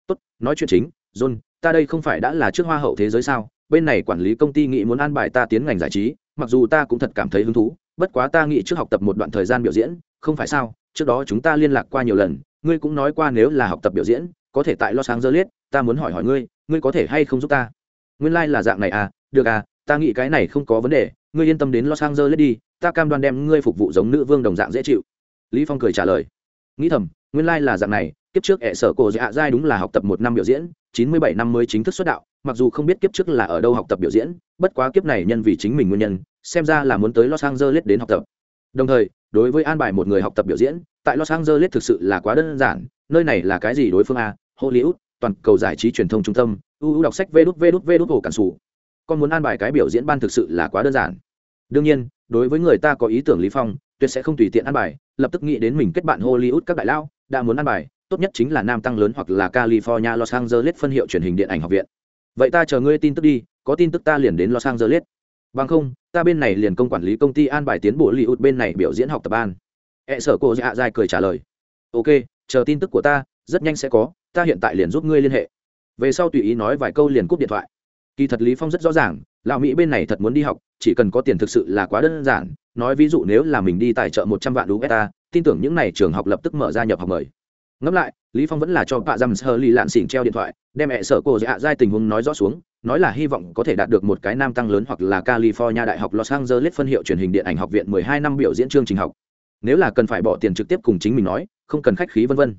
tốt nói chuyện chính john ta đây không phải đã là trước hoa hậu thế giới sao bên này quản lý công ty nghĩ muốn an bài ta tiến ngành giải trí mặc dù ta cũng thật cảm thấy hứng thú bất quá ta nghĩ trước học tập một đoạn thời gian biểu diễn không phải sao trước đó chúng ta liên lạc qua nhiều lần ngươi cũng nói qua nếu là học tập biểu diễn có thể tại lo sáng dơ liết ta muốn hỏi hỏi ngươi ngươi có thể hay không giúp ta? Nguyên lai、like、là dạng này à được à ta nghĩ cái này không có vấn đề, ngươi yên tâm đến lo sang dơ liết đi, ta cam đoan đem ngươi phục vụ giống nữ vương đồng dạng dễ chịu lý phong cười trả lời. Nghĩ thầm, nguyên lai là dạng này, kiếp trước hệ sở cổ dạ giai đúng là học tập một năm biểu diễn, chín mươi bảy năm mới chính thức xuất đạo, mặc dù không biết kiếp trước là ở đâu học tập biểu diễn, bất quá kiếp này nhân vì chính mình nguyên nhân, xem ra là muốn tới los angeles đến học tập. Đồng thời, đối với an bài một người học tập biểu diễn, tại los angeles thực sự là quá đơn giản, nơi này là cái gì đối phương a, hollywood, toàn cầu giải trí truyền thông trung tâm uu đọc sách vê đút vê đút vê đút hồ cản sủ. Con muốn an bài cái biểu diễn ban thực sự là quá đơn giản. Đương nhiên đối với người ta có ý tưởng lý phong, tuyệt sẽ không tùy tiện ăn bài, lập tức nghĩ đến mình kết bạn hollywood các đại lao đã muốn ăn bài, tốt nhất chính là nam tăng lớn hoặc là california, los angeles phân hiệu truyền hình điện ảnh học viện. Vậy ta chờ ngươi tin tức đi, có tin tức ta liền đến los angeles. Bằng không, ta bên này liền công quản lý công ty an bài tiến bộ hollywood bên này biểu diễn học tập ban. E sở cô dạ dài cười trả lời. Ok, chờ tin tức của ta, rất nhanh sẽ có, ta hiện tại liền giúp ngươi liên hệ. Về sau tùy ý nói vài câu liền cúp điện thoại. Kỳ thật lý phong rất rõ ràng, lão mỹ bên này thật muốn đi học chỉ cần có tiền thực sự là quá đơn giản. Nói ví dụ nếu là mình đi tài trợ một trăm vạn usd tin tưởng những này trường học lập tức mở ra nhập học mời. Ngẫm lại, lý phong vẫn là cho bà dăm sơ ly lạn xỉn treo điện thoại, đem mẹ sở cô dạ giai tình huống nói rõ xuống, nói là hy vọng có thể đạt được một cái nam tăng lớn hoặc là california đại học los angeles phân hiệu truyền hình điện ảnh học viện 12 năm biểu diễn chương trình học. Nếu là cần phải bỏ tiền trực tiếp cùng chính mình nói, không cần khách khí vân vân.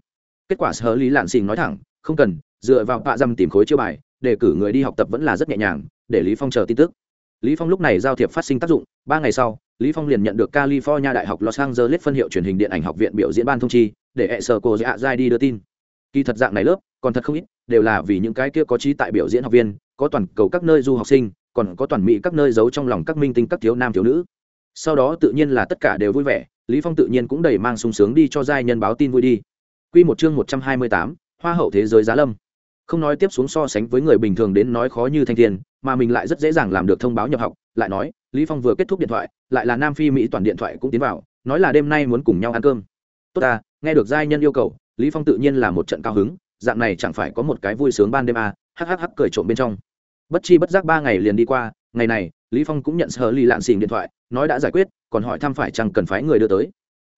Kết quả sơ ly lạn xỉn nói thẳng, không cần, dựa vào bà dăm tìm khối chiêu bài, để cử người đi học tập vẫn là rất nhẹ nhàng, để lý phong chờ tin tức lý phong lúc này giao thiệp phát sinh tác dụng ba ngày sau lý phong liền nhận được california đại học los angeles phân hiệu truyền hình điện ảnh học viện biểu diễn ban thông chi để hệ sở cô dạ giai đi đưa tin. Kỳ thật dạng này lớp còn thật không ít đều là vì những cái kia có trí tại biểu diễn học viên có toàn cầu các nơi du học sinh còn có toàn mỹ các nơi giấu trong lòng các minh tinh các thiếu nam thiếu nữ. Sau đó tự nhiên là tất cả đều vui vẻ lý phong tự nhiên cũng đầy mang sung sướng đi cho giai nhân báo tin vui đi. Quy một chương một trăm hai mươi tám, hoa hậu thế giới giá lâm không nói tiếp xuống so sánh với người bình thường đến nói khó như thanh thiên mà mình lại rất dễ dàng làm được thông báo nhập học lại nói lý phong vừa kết thúc điện thoại lại là nam phi mỹ toàn điện thoại cũng tiến vào nói là đêm nay muốn cùng nhau ăn cơm. Tốt ta nghe được giai nhân yêu cầu lý phong tự nhiên là một trận cao hứng dạng này chẳng phải có một cái vui sướng ban đêm à, hắc hắc hắc cười trộm bên trong. Bất chi bất giác ba ngày liền đi qua ngày này lý phong cũng nhận sờ ly lạn xỉn điện thoại nói đã giải quyết còn hỏi thăm phải chẳng cần phải người đưa tới.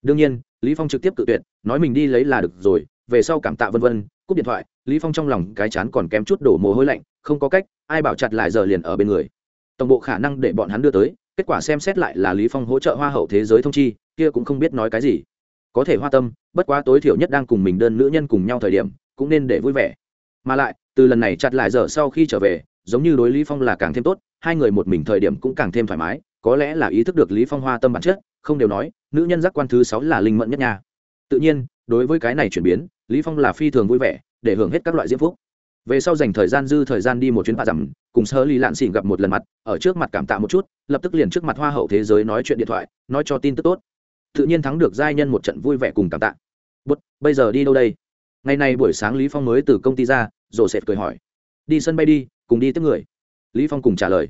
Đương nhiên lý phong trực tiếp tự tuyệt nói mình đi lấy là được rồi về sau cảm tạ vân vân cúp điện thoại lý phong trong lòng cái chán còn kém chút đổ mồ hôi lạnh, không có cách, ai bảo chặt lại giờ liền ở bên người. Tổng bộ khả năng để bọn hắn đưa tới, kết quả xem xét lại là lý phong hỗ trợ hoa hậu thế giới thông chi, kia cũng không biết nói cái gì. Có thể hoa tâm, bất quá tối thiểu nhất đang cùng mình đơn nữ nhân cùng nhau thời điểm, cũng nên để vui vẻ. Mà lại, từ lần này chặt lại giờ sau khi trở về, giống như đối lý phong là càng thêm tốt, hai người một mình thời điểm cũng càng thêm thoải mái, có lẽ là ý thức được lý phong hoa tâm bản chất, không đều nói, nữ nhân giác quan thứ sáu là linh mẫn nhất nha. Tự nhiên, đối với cái này chuyển biến, lý phong là phi thường vui vẻ để hưởng hết các loại diễm phúc. Về sau dành thời gian dư thời gian đi một chuyến bạ dặm, cùng sơ ly lạn xỉn gặp một lần mặt, ở trước mặt cảm tạ một chút, lập tức liền trước mặt hoa hậu thế giới nói chuyện điện thoại, nói cho tin tức tốt. Tự nhiên thắng được giai nhân một trận vui vẻ cùng cảm tạ. Bút, bây giờ đi đâu đây? Ngày nay buổi sáng lý phong mới từ công ty ra rồi sệt cười hỏi. Đi sân bay đi, cùng đi tiếp người. Lý phong cùng trả lời.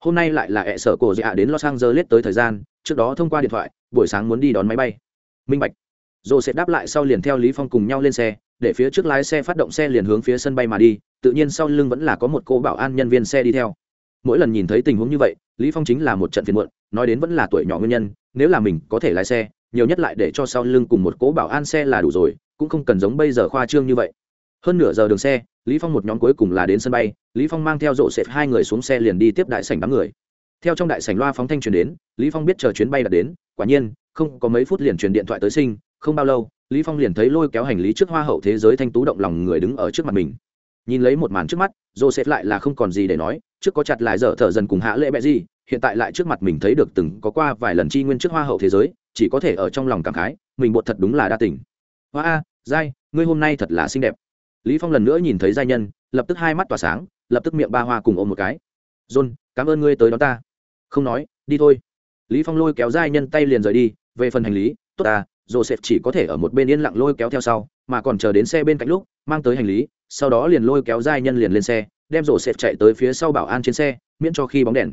Hôm nay lại là ẹ sở cổ dạ đến los angeles tới thời gian, trước đó thông qua điện thoại, buổi sáng muốn đi đón máy bay. Minh bạch. Rồi sẽ đáp lại sau liền theo lý phong cùng nhau lên xe để phía trước lái xe phát động xe liền hướng phía sân bay mà đi, tự nhiên sau lưng vẫn là có một cô bảo an nhân viên xe đi theo. Mỗi lần nhìn thấy tình huống như vậy, lý phong chính là một trận phiền muộn, nói đến vẫn là tuổi nhỏ nguyên nhân, nếu là mình có thể lái xe, nhiều nhất lại để cho sau lưng cùng một cố bảo an xe là đủ rồi, cũng không cần giống bây giờ khoa trương như vậy. Hơn nửa giờ đường xe, lý phong một nhóm cuối cùng là đến sân bay, lý phong mang theo rộ sệt hai người xuống xe liền đi tiếp đại sảnh đám người. Theo trong đại sảnh loa phóng thanh truyền đến, lý phong biết chờ chuyến bay đã đến, quả nhiên, không có mấy phút liền truyền điện thoại tới sinh, không bao lâu lý phong liền thấy lôi kéo hành lý trước hoa hậu thế giới thanh tú động lòng người đứng ở trước mặt mình. Nhìn lấy một màn trước mắt, joseph lại là không còn gì để nói, trước có chặt lại dở thở dần cùng hạ lệ bẹ gì, hiện tại lại trước mặt mình thấy được từng có qua vài lần chi nguyên trước hoa hậu thế giới, chỉ có thể ở trong lòng cảm khái, mình bột thật đúng là đa tình. Hoa a, giai, ngươi hôm nay thật là xinh đẹp. Lý phong lần nữa nhìn thấy giai nhân, lập tức hai mắt tỏa sáng, lập tức miệng ba hoa cùng ôm một cái. John, cảm ơn ngươi tới đó ta. Không nói, đi thôi. Lý phong lôi kéo giai nhân tay liền rời đi, về phần hành lý, tốt ta joseph chỉ có thể ở một bên yên lặng lôi kéo theo sau, mà còn chờ đến xe bên cạnh lúc, mang tới hành lý, sau đó liền lôi kéo giai nhân liền lên xe, đem joseph chạy tới phía sau bảo an trên xe, miễn cho khi bóng đèn.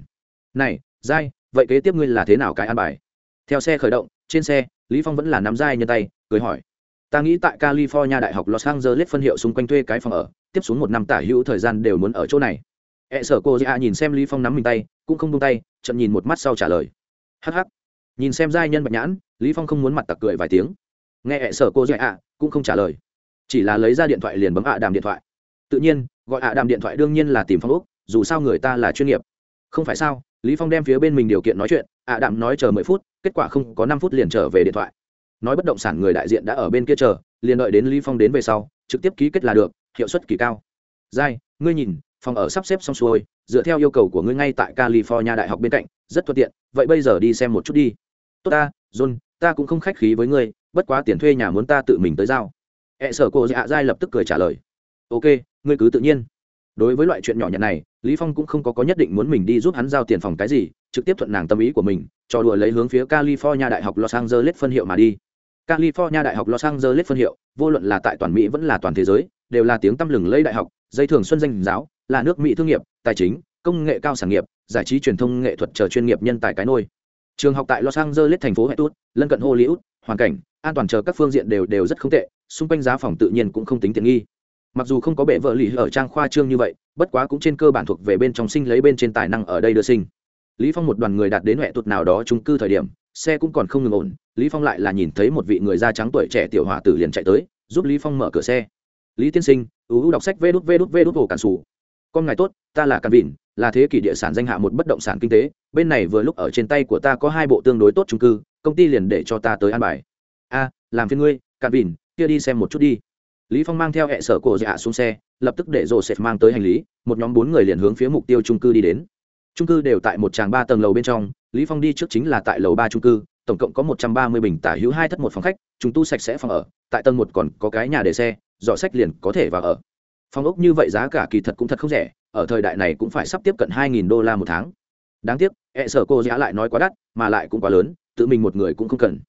Này, giai, vậy kế tiếp ngươi là thế nào cái an bài? Theo xe khởi động, trên xe, lý phong vẫn là nắm giai nhân tay, cười hỏi. Ta nghĩ tại california đại học los angeles phân hiệu xung quanh thuê cái phòng ở, tiếp xuống một năm tả hữu thời gian đều muốn ở chỗ này. E sở cô dạ nhìn xem lý phong nắm mình tay, cũng không buông tay, chậm nhìn một mắt sau trả lời. Hắc hắc nhìn xem giai nhân bạch nhãn, lý phong không muốn mặt tặc cười vài tiếng. Nghe hệ sở cô dạy ạ, cũng không trả lời. Chỉ là lấy ra điện thoại liền bấm ạ đàm điện thoại. Tự nhiên, gọi ạ đàm điện thoại đương nhiên là tìm phong úc, dù sao người ta là chuyên nghiệp. Không phải sao, lý phong đem phía bên mình điều kiện nói chuyện, ạ đàm nói chờ mười phút, kết quả không có năm phút liền trở về điện thoại. Nói bất động sản người đại diện đã ở bên kia chờ, liền đợi đến lý phong đến về sau, trực tiếp ký kết là được, hiệu suất kỳ cao. Giai, ngươi nhìn, phòng ở sắp xếp xong xuôi dựa theo yêu cầu của ngươi ngay tại california đại học bên cạnh, rất thuận tiện, vậy bây giờ đi xem một chút đi. Tốt ta, john, ta cũng không khách khí với ngươi, bất quá tiền thuê nhà muốn ta tự mình tới giao. E sở cô dạ Dai lập tức cười trả lời. Ok, ngươi cứ tự nhiên. Đối với loại chuyện nhỏ nhặt này, lý phong cũng không có có nhất định muốn mình đi giúp hắn giao tiền phòng cái gì, trực tiếp thuận nàng tâm ý của mình, cho đùa lấy hướng phía california đại học los angeles phân hiệu mà đi. California đại học los angeles phân hiệu, vô luận là tại toàn mỹ vẫn là toàn thế giới, đều là tiếng tăm lừng lẫy đại học, dây thường xuân danh giáo, là nước mỹ thương nghiệp tài chính, công nghệ cao sản nghiệp, giải trí truyền thông nghệ thuật chờ chuyên nghiệp nhân tài cái nôi. Trường học tại los angeles thành phố hệ tốt lân cận hollywood, hoàn cảnh, an toàn chờ các phương diện đều đều rất không tệ, xung quanh giá phòng tự nhiên cũng không tính tiện nghi. Mặc dù không có bệ vợ lì ở trang khoa trương như vậy, bất quá cũng trên cơ bản thuộc về bên trong sinh lấy bên trên tài năng ở đây đưa sinh. Lý phong một đoàn người đạt đến hệ tụt nào đó trung cư thời điểm, xe cũng còn không ngừng ổn, lý phong lại là nhìn thấy một vị người da trắng tuổi trẻ tiểu hòa tử liền chạy tới, giúp lý phong mở cửa xe. Lý tiên sinh ú đọc sách vê đút vê đút vê đút hồ cản sủ con ngài tốt, ta là căn vịn, là thế kỷ địa sản danh hạ một bất động sản kinh tế, bên này vừa lúc ở trên tay của ta có hai bộ tương đối tốt trung cư, công ty liền để cho ta tới an bài. A, làm phiên ngươi căn vịn, kia đi xem một chút đi. Lý phong mang theo hệ sở cổ dạ xuống xe, lập tức để joseph mang tới hành lý, một nhóm bốn người liền hướng phía mục tiêu trung cư đi đến. Trung cư đều tại một tràng ba tầng lầu bên trong, lý phong đi trước chính là tại lầu ba trung cư, tổng cộng có một trăm ba mươi bình tả hữu hai thất một phòng khách, chúng tu sạch sẽ phòng ở, tại tầng một còn có cái nhà để xe, dọ sách liền có thể vào ở phòng ốc như vậy giá cả kỳ thật cũng thật không rẻ, ở thời đại này cũng phải sắp tiếp cận hai nghìn đô la một tháng. Đáng tiếc e sở cô giá lại nói quá đắt, mà lại cũng quá lớn, tự mình một người cũng không cần.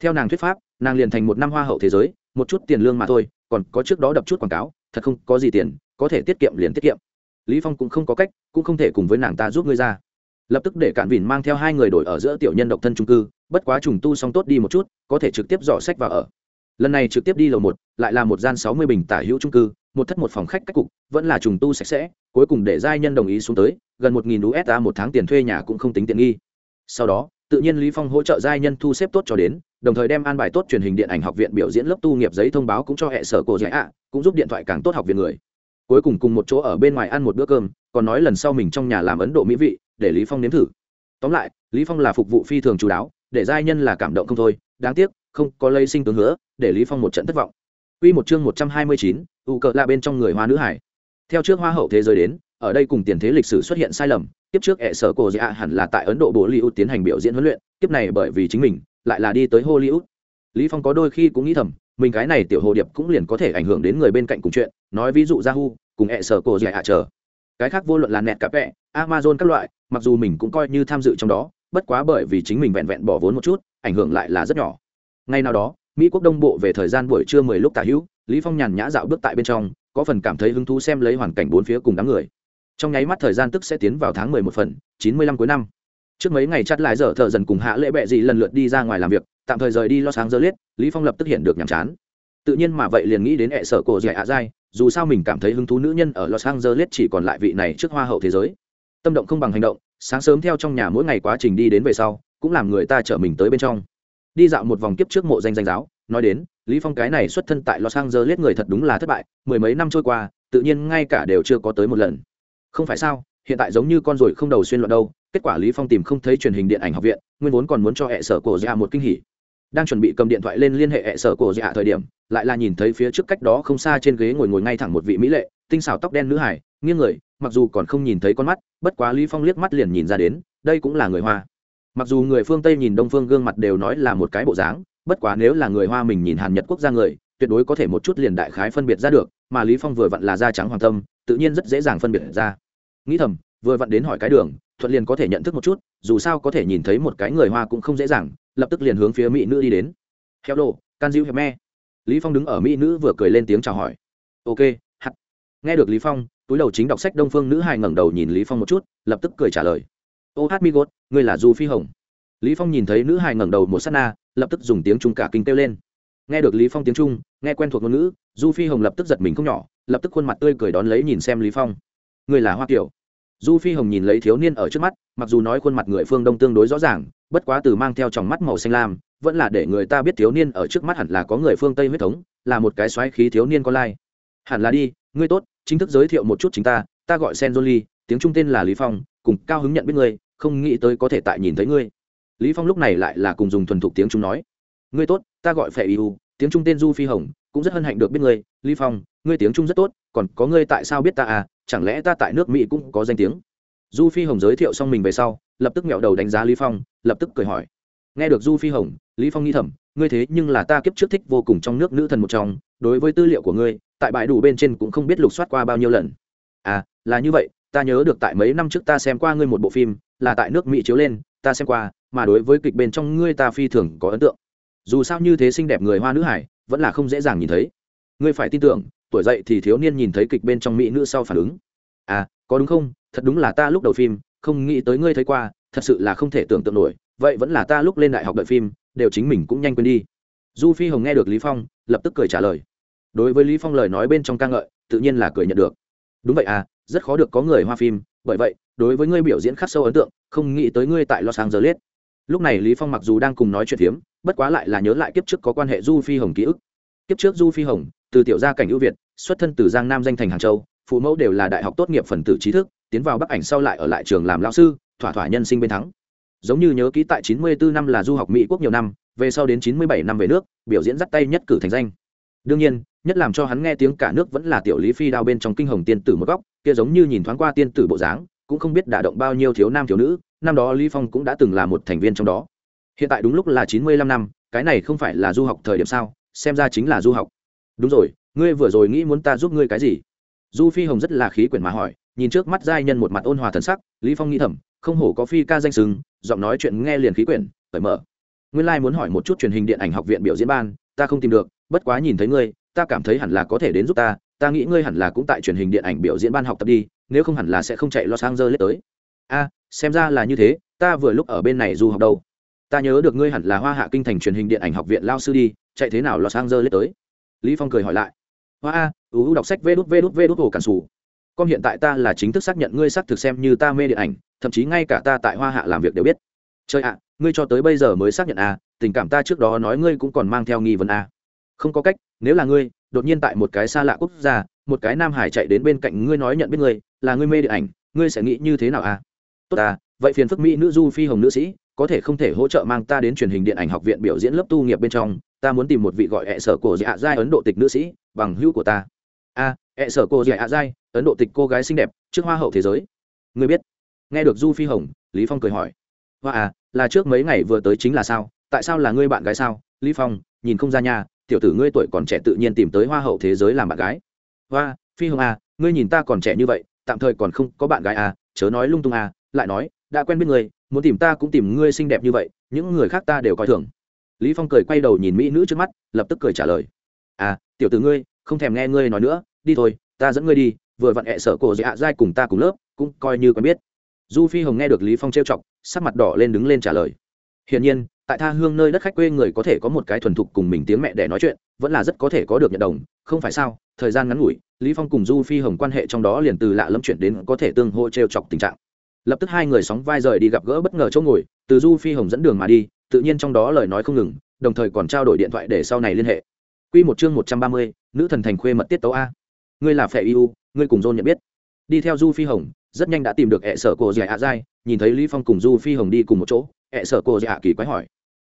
Theo nàng thuyết pháp, nàng liền thành một năm hoa hậu thế giới, một chút tiền lương mà thôi, còn có trước đó đập chút quảng cáo, thật không có gì tiền, có thể tiết kiệm liền tiết kiệm. Lý phong cũng không có cách, cũng không thể cùng với nàng ta giúp ngươi ra. Lập tức để cản vìn mang theo hai người đổi ở giữa tiểu nhân độc thân trung cư, bất quá trùng tu xong tốt đi một chút, có thể trực tiếp dò sách vào ở. Lần này trực tiếp đi lầu một, lại là một gian sáu mươi bình tả hữu trung cư một thất một phòng khách cách cục, vẫn là trùng tu sạch sẽ, cuối cùng để giai nhân đồng ý xuống tới, gần một nghìn usd một tháng tiền thuê nhà cũng không tính tiện nghi. Sau đó, tự nhiên lý phong hỗ trợ giai nhân thu xếp tốt cho đến, đồng thời đem an bài tốt truyền hình điện ảnh học viện biểu diễn lớp tu nghiệp giấy thông báo cũng cho hệ sở cổ dạy ạ, cũng giúp điện thoại càng tốt học viện người. Cuối cùng cùng một chỗ ở bên ngoài ăn một bữa cơm, còn nói lần sau mình trong nhà làm ấn độ mỹ vị, để lý phong nếm thử. Tóm lại, lý phong là phục vụ phi thường chú đáo, để giai nhân là cảm động không thôi, đáng tiếc, không có lây sinh tướng hứa, để lý phong một trận thất vọng. Quy một chương 129, ủ cờ là bên trong người hoa nữ hải. Theo trước hoa hậu thế giới đến, ở đây cùng tiền thế lịch sử xuất hiện sai lầm, tiếp trước ẻ sở cổ dạ hẳn là tại Ấn Độ Bollywood tiến hành biểu diễn huấn luyện, tiếp này bởi vì chính mình lại là đi tới Hollywood. Lý Phong có đôi khi cũng nghĩ thầm, mình cái này tiểu hồ điệp cũng liền có thể ảnh hưởng đến người bên cạnh cùng chuyện, nói ví dụ Yahoo, cùng ẻ sở cổ dạ chờ. Cái khác vô luận là nẹt cả vẹ, Amazon các loại, mặc dù mình cũng coi như tham dự trong đó, bất quá bởi vì chính mình vẹn vẹn bỏ vốn một chút, ảnh hưởng lại là rất nhỏ. Ngay nào đó, Mỹ quốc đông bộ về thời gian buổi trưa 10 lúc tả hữu, lý phong nhàn nhã dạo bước tại bên trong có phần cảm thấy hứng thú xem lấy hoàn cảnh bốn phía cùng đám người. Trong nháy mắt thời gian tức sẽ tiến vào tháng mười một phần chín mươi lăm cuối năm. Trước mấy ngày chắt lại giờ thợ dần cùng hạ lễ bệ dị lần lượt đi ra ngoài làm việc tạm thời rời đi lo sáng giờ liết lý phong lập tức hiện được nhàm chán. Tự nhiên mà vậy liền nghĩ đến hệ sở cổ dạy ạ dai dù sao mình cảm thấy hứng thú nữ nhân ở los angeles chỉ còn lại vị này trước hoa hậu thế giới. Tâm động không bằng hành động sáng sớm theo trong nhà mỗi ngày quá trình đi đến về sau cũng làm người ta chở mình tới bên trong đi dạo một vòng kiếp trước mộ danh danh giáo, nói đến, lý phong cái này xuất thân tại los angeles người thật đúng là thất bại, mười mấy năm trôi qua, tự nhiên ngay cả đều chưa có tới một lần. Không phải sao, hiện tại giống như con ruồi không đầu xuyên loạn đâu, kết quả lý phong tìm không thấy truyền hình điện ảnh học viện, nguyên vốn còn muốn cho hệ sở cổ dạ một kinh hỉ. Đang chuẩn bị cầm điện thoại lên liên hệ hệ sở cổ dạ thời điểm, lại là nhìn thấy phía trước cách đó không xa trên ghế ngồi ngồi ngay thẳng một vị mỹ lệ, tinh xảo tóc đen nữ hải nghiêng người, mặc dù còn không nhìn thấy con mắt, bất quá lý phong liếc mắt liền nhìn ra đến, đây cũng là người hoa mặc dù người phương tây nhìn đông phương gương mặt đều nói là một cái bộ dáng, bất quá nếu là người hoa mình nhìn hàn nhật quốc gia người, tuyệt đối có thể một chút liền đại khái phân biệt ra được, mà lý phong vừa vặn là da trắng hoàng tâm, tự nhiên rất dễ dàng phân biệt ra. Nghĩ thầm, vừa vặn đến hỏi cái đường, thuận liền có thể nhận thức một chút, dù sao có thể nhìn thấy một cái người hoa cũng không dễ dàng, lập tức liền hướng phía mỹ nữ đi đến. Heo đồ, can diu hẹp me. Lý phong đứng ở mỹ nữ vừa cười lên tiếng chào hỏi. Ok, hắt. Nghe được lý phong, túi đầu chính đọc sách đông phương nữ hài ngẩng đầu nhìn lý phong một chút, lập tức cười trả lời ô hát mi gốt, ngươi là du phi hồng. Lý phong nhìn thấy nữ hài ngẩng đầu một sát na, lập tức dùng tiếng trung cả kinh kêu lên. Nghe được lý phong tiếng trung, nghe quen thuộc ngôn ngữ, du phi hồng lập tức giật mình không nhỏ, lập tức khuôn mặt tươi cười đón lấy nhìn xem lý phong. Người là hoa kiều. Du phi hồng nhìn lấy thiếu niên ở trước mắt, mặc dù nói khuôn mặt người phương đông tương đối rõ ràng, bất quá từ mang theo tròng mắt màu xanh lam, vẫn là để người ta biết thiếu niên ở trước mắt hẳn là có người phương tây huyết thống, là một cái xoáy khí thiếu niên con lai. Hẳn là đi, ngươi tốt, chính thức giới thiệu một chút chính ta ta gọi sen jolie tiếng trung tên là lý phong, cùng cao hứng nhận biết ngươi không nghĩ tới có thể tại nhìn thấy ngươi. Lý phong lúc này lại là cùng dùng thuần thục tiếng trung nói, ngươi tốt, ta gọi phệ Yu. tiếng trung tên du phi hồng, cũng rất hân hạnh được biết ngươi. Lý phong, ngươi tiếng trung rất tốt, còn có ngươi tại sao biết ta à? Chẳng lẽ ta tại nước mỹ cũng có danh tiếng? Du phi hồng giới thiệu xong mình về sau, lập tức nghẹo đầu đánh giá lý phong, lập tức cười hỏi, nghe được du phi hồng, lý phong nghi thầm, ngươi thế nhưng là ta kiếp trước thích vô cùng trong nước nữ thần một trong, đối với tư liệu của ngươi, tại bãi đủ bên trên cũng không biết lục soát qua bao nhiêu lần. À là như vậy, ta nhớ được tại mấy năm trước ta xem qua ngươi một bộ phim là tại nước mỹ chiếu lên, ta xem qua, mà đối với kịch bên trong ngươi ta phi thường có ấn tượng. Dù sao như thế xinh đẹp người hoa nữ hải, vẫn là không dễ dàng nhìn thấy. Ngươi phải tin tưởng, tuổi dậy thì thiếu niên nhìn thấy kịch bên trong mỹ nữ sau phản ứng. À có đúng không? Thật đúng là ta lúc đầu phim, không nghĩ tới ngươi thấy qua, thật sự là không thể tưởng tượng nổi. Vậy vẫn là ta lúc lên đại học đợi phim, đều chính mình cũng nhanh quên đi. Du phi hồng nghe được lý phong, lập tức cười trả lời. Đối với lý phong lời nói bên trong ca ngợi, tự nhiên là cười nhận được. Đúng vậy à rất khó được có người hoa phim, bởi vậy đối với ngươi biểu diễn khắc sâu ấn tượng, không nghĩ tới ngươi tại los angeles. Lúc này lý phong mặc dù đang cùng nói chuyện phiếm, bất quá lại là nhớ lại kiếp trước có quan hệ du phi hồng ký ức. Kiếp trước du phi hồng, từ tiểu gia cảnh ưu việt, xuất thân từ giang nam danh thành hàng châu, phụ mẫu đều là đại học tốt nghiệp phần tử trí thức, tiến vào bắc ảnh sau lại ở lại trường làm lao sư, thỏa thỏa nhân sinh bên thắng. Giống như nhớ ký tại 94 năm là du học mỹ quốc nhiều năm, về sau đến 97 năm về nước, biểu diễn dắt tay nhất cử thành danh. Đương nhiên, nhất làm cho hắn nghe tiếng cả nước vẫn là tiểu lý phi đao bên trong kinh hồng tiên tử một góc, kia giống như nhìn thoáng qua tiên tử bộ dáng cũng không biết đả động bao nhiêu thiếu nam thiếu nữ, năm đó lý phong cũng đã từng là một thành viên trong đó. Hiện tại đúng lúc là 95 năm, cái này không phải là du học thời điểm sao, xem ra chính là du học. Đúng rồi, ngươi vừa rồi nghĩ muốn ta giúp ngươi cái gì? Du phi hồng rất là khí quyển mà hỏi, nhìn trước mắt giai nhân một mặt ôn hòa thần sắc, lý phong nghĩ thầm, không hổ có phi ca danh sừng giọng nói chuyện nghe liền khí quyển, cởi mở. Nguyên lai like muốn hỏi một chút truyền hình điện ảnh học viện biểu diễn ban, ta không tìm được, bất quá nhìn thấy ngươi, ta cảm thấy hẳn là có thể đến giúp ta ta nghĩ ngươi hẳn là cũng tại truyền hình điện ảnh biểu diễn ban học tập đi nếu không hẳn là sẽ không chạy lo sang dơ lết tới. A, xem ra là như thế, ta vừa lúc ở bên này du học đâu. Ta nhớ được ngươi hẳn là hoa hạ kinh thành truyền hình điện ảnh học viện lao sư đi, chạy thế nào lo sang dơ lết tới? Lý phong cười hỏi lại. Hoa a u đọc sách vê đút vê đút vê đút hồ cản sủ. Con hiện tại ta là chính thức xác nhận ngươi xác thực xem như ta mê điện ảnh, thậm chí ngay cả ta tại hoa hạ làm việc đều biết. Chơi ạ, ngươi cho tới bây giờ mới xác nhận a, tình cảm ta trước đó nói ngươi cũng còn mang theo nghi vấn a. Không có cách, nếu là ngươi, đột nhiên tại một cái xa lạ quốc gia một cái nam hải chạy đến bên cạnh ngươi nói nhận biết ngươi, là ngươi mê điện ảnh, ngươi sẽ nghĩ như thế nào à? Tốt à vậy phiền phức mỹ nữ du phi hồng nữ sĩ, có thể không thể hỗ trợ mang ta đến truyền hình điện ảnh học viện biểu diễn lớp tu nghiệp bên trong, ta muốn tìm một vị gọi ẹ sở cổ dạ giai ấn độ tịch nữ sĩ, bằng hữu của ta. A ẹ sở cổ dạ giai ấn độ tịch cô gái xinh đẹp, trước hoa hậu thế giới. Ngươi biết. Nghe được du phi hồng, lý phong cười hỏi. Hoa à là trước mấy ngày vừa tới chính là sao? Tại sao là ngươi bạn gái sao? Lý phong, nhìn không ra nha, tiểu tử ngươi tuổi còn trẻ tự nhiên tìm tới hoa hậu thế giới làm bạn gái hoa, phi hồng à ngươi nhìn ta còn trẻ như vậy, tạm thời còn không có bạn gái à chớ nói lung tung à lại nói, đã quen biết ngươi muốn tìm ta cũng tìm ngươi xinh đẹp như vậy, những người khác ta đều coi thường. Lý phong cười quay đầu nhìn mỹ nữ trước mắt, lập tức cười trả lời. À tiểu tử ngươi, không thèm nghe ngươi nói nữa, đi thôi, ta dẫn ngươi đi, vừa vặn hẹ sợ cổ dạ dai cùng ta cùng lớp, cũng coi như quen biết. Du phi hồng nghe được lý phong trêu chọc, sắc mặt đỏ lên đứng lên trả lời. Hiển nhiên tại tha hương nơi đất khách quê người có thể có một cái thuần thục cùng mình tiếng mẹ để nói chuyện vẫn là rất có thể có được nhận đồng không phải sao thời gian ngắn ngủi lý phong cùng du phi hồng quan hệ trong đó liền từ lạ lâm chuyển đến có thể tương hỗ trêu chọc tình trạng lập tức hai người sóng vai rời đi gặp gỡ bất ngờ chỗ ngồi từ du phi hồng dẫn đường mà đi tự nhiên trong đó lời nói không ngừng đồng thời còn trao đổi điện thoại để sau này liên hệ Quy một chương một trăm ba mươi, nữ thần thành khuê mật tiết tấu a. Ngươi là phệ yêu, ngươi cùng John nhận biết. Đi theo Du Phi Hồng, rất nhanh đã tìm được ẹ sở cổ giải ạ dai, nhìn thấy Lý Phong cùng Du Phi Hồng đi cùng một chỗ, ẹ sở cổ giải ạ kỳ quái hỏi: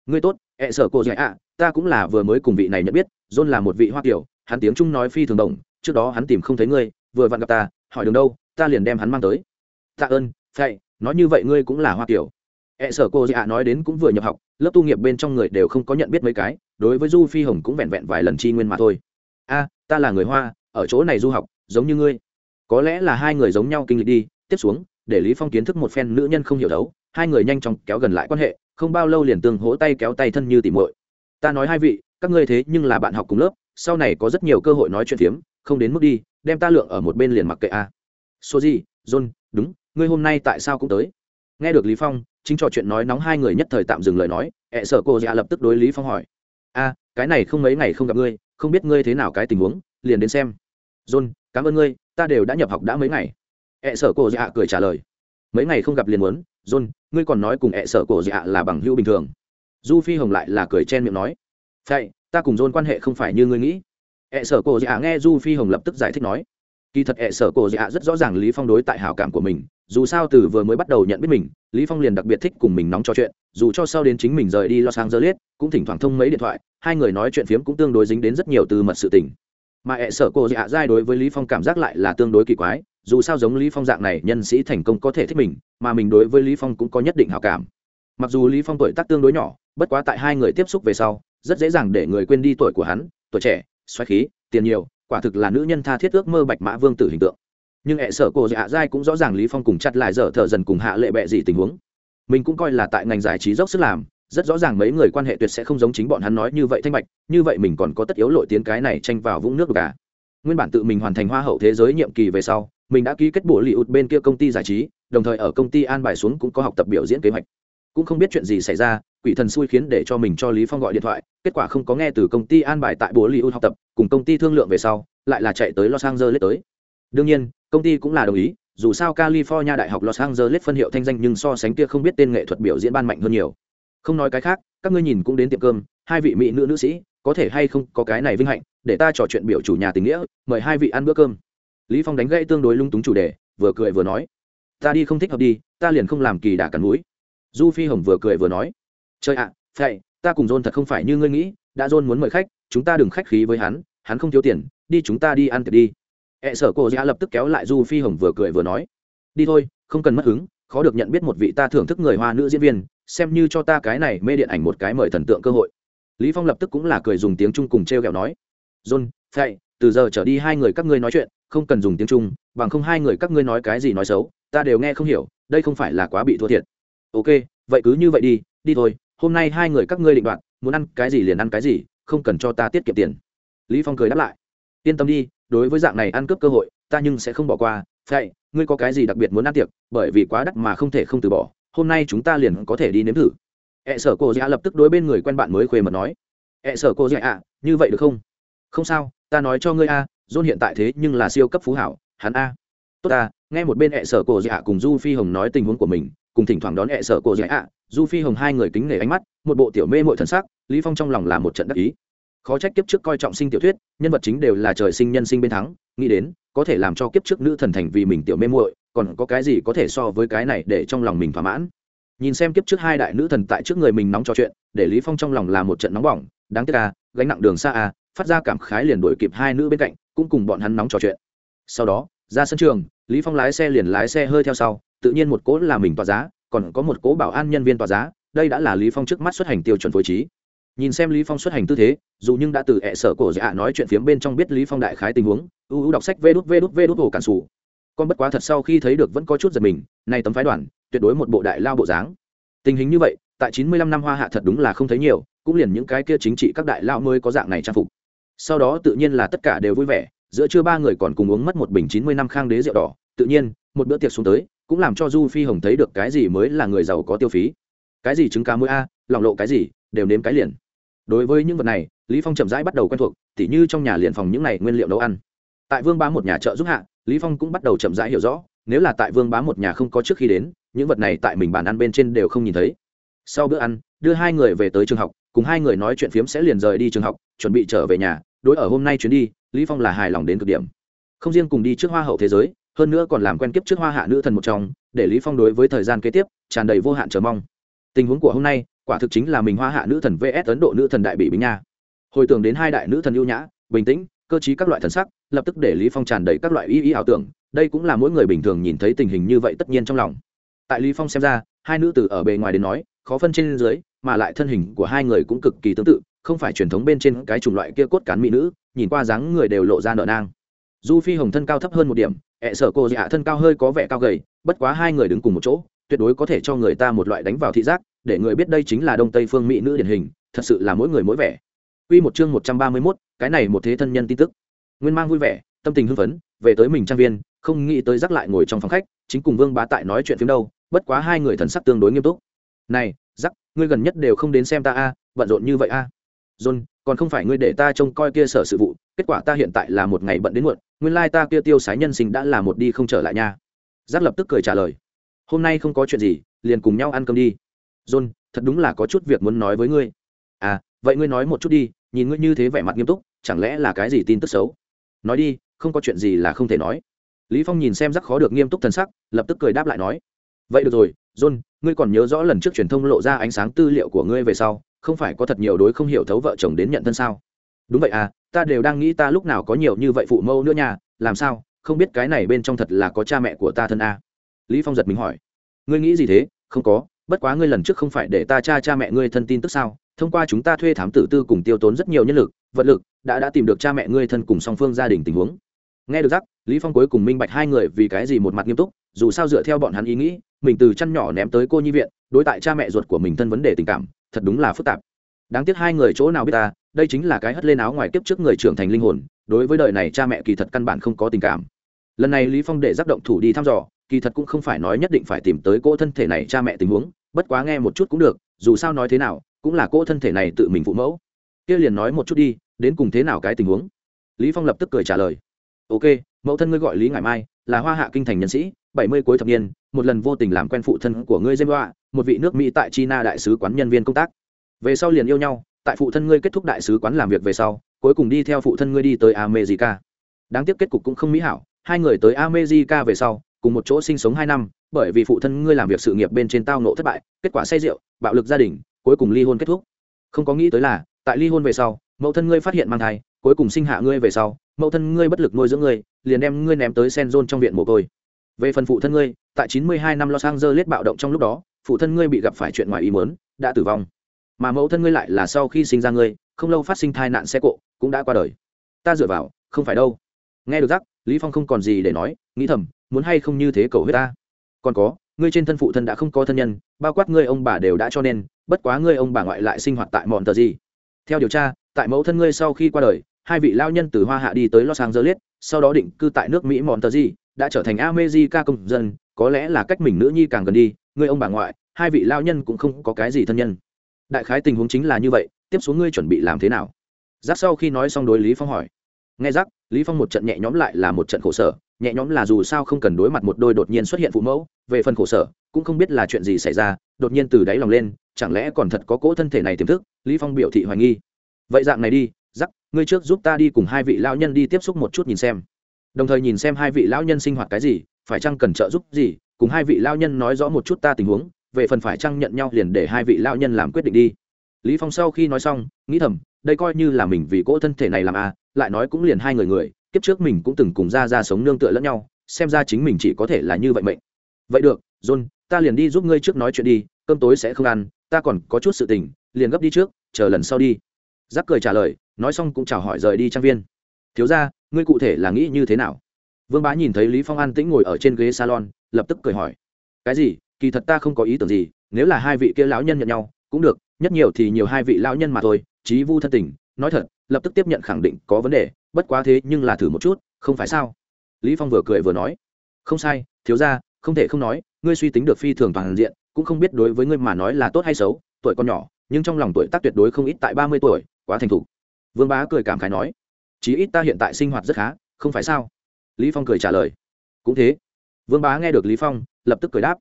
"Ngươi tốt, ệ sở cô dạy ạ, ta cũng là vừa mới cùng vị này nhận biết, John là một vị hoa tiểu, hắn tiếng Trung nói phi thường đồng, trước đó hắn tìm không thấy ngươi, vừa vặn gặp ta, hỏi đường đâu, ta liền đem hắn mang tới." "Tạ ơn, vậy, nói như vậy ngươi cũng là hoa tiểu." ệ sở cổ Dẻ nói đến cũng vừa nhập học, lớp tu nghiệp bên trong người đều không có nhận biết mấy cái, đối với Du Phi Hồng cũng vẹn vẹn vài lần chi nguyên mà thôi. "A, ta là người Hoa, ở chỗ này du học, giống như ngươi." Có lẽ là hai người giống nhau kinh lịch đi, tiếp xuống để lý phong kiến thức một phen nữ nhân không hiểu đấu hai người nhanh chóng kéo gần lại quan hệ không bao lâu liền tương hỗ tay kéo tay thân như tỉ muội. Ta nói hai vị các ngươi thế nhưng là bạn học cùng lớp sau này có rất nhiều cơ hội nói chuyện phiếm không đến mức đi đem ta lượng ở một bên liền mặc kệ a. Soji, gì john đúng ngươi hôm nay tại sao cũng tới? Nghe được lý phong chính trò chuyện nói nóng hai người nhất thời tạm dừng lời nói ẹ sợ cô dạ lập tức đối lý phong hỏi. A cái này không mấy ngày không gặp ngươi không biết ngươi thế nào cái tình huống liền đến xem. John cảm ơn ngươi ta đều đã nhập học đã mấy ngày. Ẹ sợ Cô dạ cười trả lời. Mấy ngày không gặp liền muốn john ngươi còn nói cùng ẹ sợ cổ dạ là bằng hữu bình thường. Du phi hồng lại là cười chen miệng nói vậy ta cùng Dôn quan hệ không phải như ngươi nghĩ. Ẹ sợ cổ dạ nghe du phi hồng lập tức giải thích nói, kỳ thật ẹ sợ cổ dạ rất rõ ràng lý phong đối tại hảo cảm của mình, dù sao từ vừa mới bắt đầu nhận biết mình, lý phong liền đặc biệt thích cùng mình nóng trò chuyện, dù cho sau đến chính mình rời đi lo sang giờ liết cũng thỉnh thoảng thông mấy điện thoại, hai người nói chuyện phiếm cũng tương đối dính đến rất nhiều từ mật sự tình. Mà ẹ sợ cổ dạ giai đối với lý phong cảm giác lại là tương đối kỳ quái dù sao giống lý phong dạng này nhân sĩ thành công có thể thích mình, mà mình đối với lý phong cũng có nhất định hảo cảm. Mặc dù lý phong tuổi tác tương đối nhỏ, bất quá tại hai người tiếp xúc về sau, rất dễ dàng để người quên đi tuổi của hắn, tuổi trẻ, xoáy khí, tiền nhiều, quả thực là nữ nhân tha thiết ước mơ bạch mã vương tử hình tượng. Nhưng hệ sở cổ dạ giai cũng rõ ràng lý phong cùng chặt lại dở thở dần cùng hạ lệ bệ gì tình huống. Mình cũng coi là tại ngành giải trí dốc sức làm, rất rõ ràng mấy người quan hệ tuyệt sẽ không giống chính bọn hắn nói như vậy thanh bạch, như vậy mình còn có tất yếu lội tiến cái này tranh vào vũng nước cả à. nguyên bản tự mình hoàn thành hoa hậu thế giới nhiệm kỳ về sau mình đã ký kết bộ lì ụt bên kia công ty giải trí, đồng thời ở công ty an bài xuống cũng có học tập biểu diễn kế hoạch. Cũng không biết chuyện gì xảy ra, quỷ thần xui khiến để cho mình cho lý phong gọi điện thoại, kết quả không có nghe từ công ty an bài tại bộ lì ụt học tập, cùng công ty thương lượng về sau, lại là chạy tới los angeles tới. Đương nhiên, công ty cũng là đồng ý, dù sao california đại học los angeles phân hiệu thanh danh nhưng so sánh kia không biết tên nghệ thuật biểu diễn ban mạnh hơn nhiều. Không nói cái khác, các ngươi nhìn cũng đến tiệm cơm, hai vị mỹ nữ nữ sĩ, có thể hay không có cái này vinh hạnh, để ta trò chuyện biểu chủ nhà tình nghĩa, mời hai vị ăn bữa cơm lý phong đánh gãy tương đối lung túng chủ đề vừa cười vừa nói ta đi không thích hợp đi ta liền không làm kỳ đả cắn mũi. Du phi hồng vừa cười vừa nói trời ạ à, ta cùng john thật không phải như ngươi nghĩ đã john muốn mời khách chúng ta đừng khách khí với hắn hắn không thiếu tiền đi chúng ta đi ăn tiệc đi. Ẹ sở cô dạ lập tức kéo lại du phi hồng vừa cười vừa nói đi thôi không cần mất hứng khó được nhận biết một vị ta thưởng thức người hoa nữ diễn viên xem như cho ta cái này mê điện ảnh một cái mời thần tượng cơ hội. Lý phong lập tức cũng là cười dùng tiếng trung cùng treo kẹo nói john vậy từ giờ trở đi hai người các ngươi nói chuyện không cần dùng tiếng trung, bằng không hai người các ngươi nói cái gì nói xấu, ta đều nghe không hiểu, đây không phải là quá bị thua thiệt. Ok, vậy cứ như vậy đi đi thôi, hôm nay hai người các ngươi định đoạt, muốn ăn cái gì liền ăn cái gì, không cần cho ta tiết kiệm tiền. Lý phong cười đáp lại. Yên tâm đi, đối với dạng này ăn cướp cơ hội, ta nhưng sẽ không bỏ qua. Vậy ngươi có cái gì đặc biệt muốn ăn tiệc, bởi vì quá đắt mà không thể không từ bỏ, hôm nay chúng ta liền có thể đi nếm thử. Ẹ sở cô dạ lập tức đối bên người quen bạn mới khuê mật nói. Ẹ sở cô dạ à như vậy được không? Không sao, ta nói cho ngươi a John hiện tại thế nhưng là siêu cấp phú hảo, hắn a. Tốt a, nghe một bên ẹ sở cổ dạ cùng Du Phi Hồng nói tình huống của mình, cùng thỉnh thoảng đón ẹ sở cổ dạ ạ, Du Phi Hồng hai người kính nể ánh mắt, một bộ tiểu mê muội thần sắc, Lý Phong trong lòng là một trận đắc ý. Khó trách kiếp trước coi trọng sinh tiểu thuyết, nhân vật chính đều là trời sinh nhân sinh bên thắng, nghĩ đến, có thể làm cho kiếp trước nữ thần thành vì mình tiểu mê muội, còn có cái gì có thể so với cái này để trong lòng mình thỏa mãn. Nhìn xem kiếp trước hai đại nữ thần tại trước người mình nóng trò chuyện, để Lý Phong trong lòng là một trận nóng bỏng, đáng tiếc à gánh nặng đường xa à phát ra cảm khái liền đuổi kịp hai nữ bên cạnh cũng cùng bọn hắn nóng trò chuyện. Sau đó, ra sân trường, lý phong lái xe liền lái xe hơi theo sau, tự nhiên một cố là mình tỏa giá, còn có một cố bảo an nhân viên tỏa giá, đây đã là lý phong trước mắt xuất hành tiêu chuẩn phối trí. Nhìn xem lý phong xuất hành tư thế, dù nhưng đã từ ẹ sở cổ dạ nói chuyện phiếm bên trong biết lý phong đại khái tình huống ưu ưu đọc sách vê đút vê đút vê đút hồ cản sủ. Con bất quá thật sau khi thấy được vẫn có chút giật mình này tấm phái đoàn, tuyệt đối một bộ đại lao bộ dáng. Tình hình như vậy, tại 95 năm hoa hạ thật đúng là không thấy nhiều, cũng liền những cái kia chính trị các đại lao mới có dạng này trang phục sau đó tự nhiên là tất cả đều vui vẻ, giữa trưa ba người còn cùng uống mất một bình 90 năm khang đế rượu đỏ. Tự nhiên, một bữa tiệc xuống tới, cũng làm cho du phi hồng thấy được cái gì mới là người giàu có tiêu phí. Cái gì trứng cá muối a lỏng lộ cái gì, đều nếm cái liền. Đối với những vật này, lý phong chậm rãi bắt đầu quen thuộc, tỉ như trong nhà liền phòng những này nguyên liệu nấu ăn. Tại vương bá một nhà chợ giúp hạ, lý phong cũng bắt đầu chậm rãi hiểu rõ, nếu là tại vương bá một nhà không có trước khi đến, những vật này tại mình bàn ăn bên trên đều không nhìn thấy. Sau bữa ăn, đưa hai người về tới trường học, cùng hai người nói chuyện phiếm sẽ liền rời đi trường học, chuẩn bị trở về nhà đối ở hôm nay chuyến đi, lý phong là hài lòng đến cực điểm. Không riêng cùng đi trước hoa hậu thế giới, hơn nữa còn làm quen kiếp trước hoa hạ nữ thần một trong, để lý phong đối với thời gian kế tiếp tràn đầy vô hạn chờ mong. Tình huống của hôm nay, quả thực chính là mình hoa hạ nữ thần vs ấn độ nữ thần đại bị bình nha. Hồi tưởng đến hai đại nữ thần ưu nhã, bình tĩnh, cơ trí các loại thần sắc, lập tức để lý phong tràn đầy các loại ý ý ảo tưởng, đây cũng là mỗi người bình thường nhìn thấy tình hình như vậy tất nhiên trong lòng. Tại lý phong xem ra, hai nữ tử ở bề ngoài đến nói, khó phân trên dưới, mà lại thân hình của hai người cũng cực kỳ tương tự không phải truyền thống bên trên cái chủng loại kia cốt cán mỹ nữ nhìn qua dáng người đều lộ ra nợ nang du phi hồng thân cao thấp hơn một điểm ẹ sở cô dạ thân cao hơi có vẻ cao gầy bất quá hai người đứng cùng một chỗ tuyệt đối có thể cho người ta một loại đánh vào thị giác để người biết đây chính là đông tây phương mỹ nữ điển hình thật sự là mỗi người mỗi vẻ Quy một chương 131, cái này một thế thân nhân tin tức. Nguyên Mang vui vẻ, tâm tình hưng phấn, về tới mình trang viên, không nghĩ tới rắc lại ngồi trong phòng khách, chính cùng Vương Bá tại nói chuyện phiếm đâu, bất quá hai người thần sắc tương đối nghiêm túc. "Này, rắc, ngươi gần nhất đều không đến xem ta a, bận rộn như vậy a." "John, còn không phải ngươi để ta trông coi kia sở sự vụ, kết quả ta hiện tại là một ngày bận đến muộn, nguyên lai ta kia tiêu sái nhân sinh đã là một đi không trở lại nha." Rắc lập tức cười trả lời. "Hôm nay không có chuyện gì, liền cùng nhau ăn cơm đi." "John, thật đúng là có chút việc muốn nói với ngươi." "À, vậy ngươi nói một chút đi, nhìn ngươi như thế vẻ mặt nghiêm túc chẳng lẽ là cái gì tin tức xấu nói đi không có chuyện gì là không thể nói lý phong nhìn xem rắc khó được nghiêm túc thần sắc lập tức cười đáp lại nói vậy được rồi john ngươi còn nhớ rõ lần trước truyền thông lộ ra ánh sáng tư liệu của ngươi về sau không phải có thật nhiều đối không hiểu thấu vợ chồng đến nhận thân sao? Đúng vậy à ta đều đang nghĩ ta lúc nào có nhiều như vậy phụ mâu nữa nha, làm sao, không biết cái này bên trong thật là có cha mẹ của ta thân à? lý phong giật mình hỏi. Ngươi nghĩ gì thế? Không có, bất quá ngươi lần trước không phải để ta cha cha mẹ ngươi thân tin tức sao? Thông qua chúng ta thuê thám tử tư cùng tiêu tốn rất nhiều nhân lực, vật lực, đã đã tìm được cha mẹ ngươi thân cùng song phương gia đình tình huống. Nghe được rắc lý phong cuối cùng minh bạch hai người vì cái gì một mặt nghiêm túc, dù sao dựa theo bọn hắn ý nghĩ mình từ chăn nhỏ ném tới cô nhi viện, đối tại cha mẹ ruột của mình thân vấn đề tình cảm, thật đúng là phức tạp. Đáng tiếc hai người chỗ nào biết ta, đây chính là cái hất lên áo ngoài kiếp trước người trưởng thành linh hồn, đối với đời này cha mẹ kỳ thật căn bản không có tình cảm. Lần này lý phong để giác động thủ đi thăm dò, kỳ thật cũng không phải nói nhất định phải tìm tới cô thân thể này cha mẹ tình huống, bất quá nghe một chút cũng được, dù sao nói thế nào, cũng là cô thân thể này tự mình phụ mẫu. Kia liền nói một chút đi, đến cùng thế nào cái tình huống? Lý phong lập tức cười trả lời. Ok, mẫu thân ngươi gọi lý ngải mai, là hoa hạ kinh thành nhân sĩ, bảy mươi cuối thập niên một lần vô tình làm quen phụ thân của ngươi dêm một vị nước mỹ tại china đại sứ quán nhân viên công tác. Về sau liền yêu nhau, tại phụ thân ngươi kết thúc đại sứ quán làm việc về sau, cuối cùng đi theo phụ thân ngươi đi tới america. Đáng tiếc kết cục cũng không mỹ hảo, hai người tới america về sau, cùng một chỗ sinh sống hai năm, bởi vì phụ thân ngươi làm việc sự nghiệp bên trên tao nộ thất bại, kết quả say rượu, bạo lực gia đình, cuối cùng ly hôn kết thúc. Không có nghĩ tới là, tại ly hôn về sau, mẫu thân ngươi phát hiện mang thai, cuối cùng sinh hạ ngươi về sau, mẫu thân ngươi bất lực nuôi dưỡng ngươi, liền đem ngươi ném tới sen trong viện mồ côi về phần phụ thân ngươi, tại 92 năm los angeles bạo động trong lúc đó, phụ thân ngươi bị gặp phải chuyện ngoài ý muốn, đã tử vong. Mà mẫu thân ngươi lại là sau khi sinh ra ngươi, không lâu phát sinh thai nạn xe cộ, cũng đã qua đời. Ta dựa vào, không phải đâu. Nghe được rắc lý phong không còn gì để nói, nghĩ thầm, muốn hay không như thế cầu huyết ta? Còn có, ngươi trên thân phụ thân đã không có thân nhân, bao quát ngươi ông bà đều đã cho nên, bất quá ngươi ông bà ngoại lại sinh hoạt tại mòn tờ gì theo điều tra, tại mẫu thân ngươi sau khi qua đời, hai vị lao nhân từ hoa hạ đi tới los angeles, sau đó định cư tại nước mỹ mòn tờ gì đã trở thành America công dân có lẽ là cách mình nữ nhi càng gần đi ngươi ông bà ngoại hai vị lao nhân cũng không có cái gì thân nhân. Đại khái tình huống chính là như vậy tiếp xuống ngươi chuẩn bị làm thế nào? Giác sau khi nói xong đối lý phong hỏi. Nghe giác lý phong một trận nhẹ nhõm lại là một trận khổ sở nhẹ nhõm là dù sao không cần đối mặt một đôi đột nhiên xuất hiện phụ mẫu về phần khổ sở cũng không biết là chuyện gì xảy ra đột nhiên từ đáy lòng lên chẳng lẽ còn thật có cỗ thân thể này tiềm thức? Lý phong biểu thị hoài nghi. Vậy dạng này đi giác, ngươi trước giúp ta đi cùng hai vị lao nhân đi tiếp xúc một chút nhìn xem đồng thời nhìn xem hai vị lão nhân sinh hoạt cái gì, phải chăng cần trợ giúp gì, cùng hai vị lão nhân nói rõ một chút ta tình huống, về phần phải chăng nhận nhau liền để hai vị lão nhân làm quyết định đi. Lý phong sau khi nói xong, nghĩ thầm, đây coi như là mình vì cỗ thân thể này làm a lại nói cũng liền hai người người, kiếp trước mình cũng từng cùng ra ra sống nương tựa lẫn nhau, xem ra chính mình chỉ có thể là như vậy mệnh. Vậy được, john, ta liền đi giúp ngươi trước nói chuyện đi, cơm tối sẽ không ăn, ta còn có chút sự tình, liền gấp đi trước, chờ lần sau đi. Giáp cười trả lời, nói xong cũng chào hỏi rời đi trang viên. Thiếu ra ngươi cụ thể là nghĩ như thế nào? Vương bá nhìn thấy lý phong an tĩnh ngồi ở trên ghế salon, lập tức cười hỏi. Cái gì? Kỳ thật ta không có ý tưởng gì, nếu là hai vị kia lão nhân nhận nhau, cũng được, nhất nhiều thì nhiều hai vị lão nhân mà thôi trí vu thân tình, nói thật, lập tức tiếp nhận khẳng định có vấn đề, bất quá thế nhưng là thử một chút, không phải sao? Lý phong vừa cười vừa nói. Không sai, thiếu ra không thể không nói, ngươi suy tính được phi thường toàn diện, cũng không biết đối với ngươi mà nói là tốt hay xấu, tuổi còn nhỏ, nhưng trong lòng tuổi tác tuyệt đối không ít tại ba mươi tuổi, quá thành thục. Vương bá cười cảm khái nói chí ít ta hiện tại sinh hoạt rất khá, không phải sao? Lý phong cười trả lời. Cũng thế. Vương bá nghe được lý phong, lập tức cười đáp.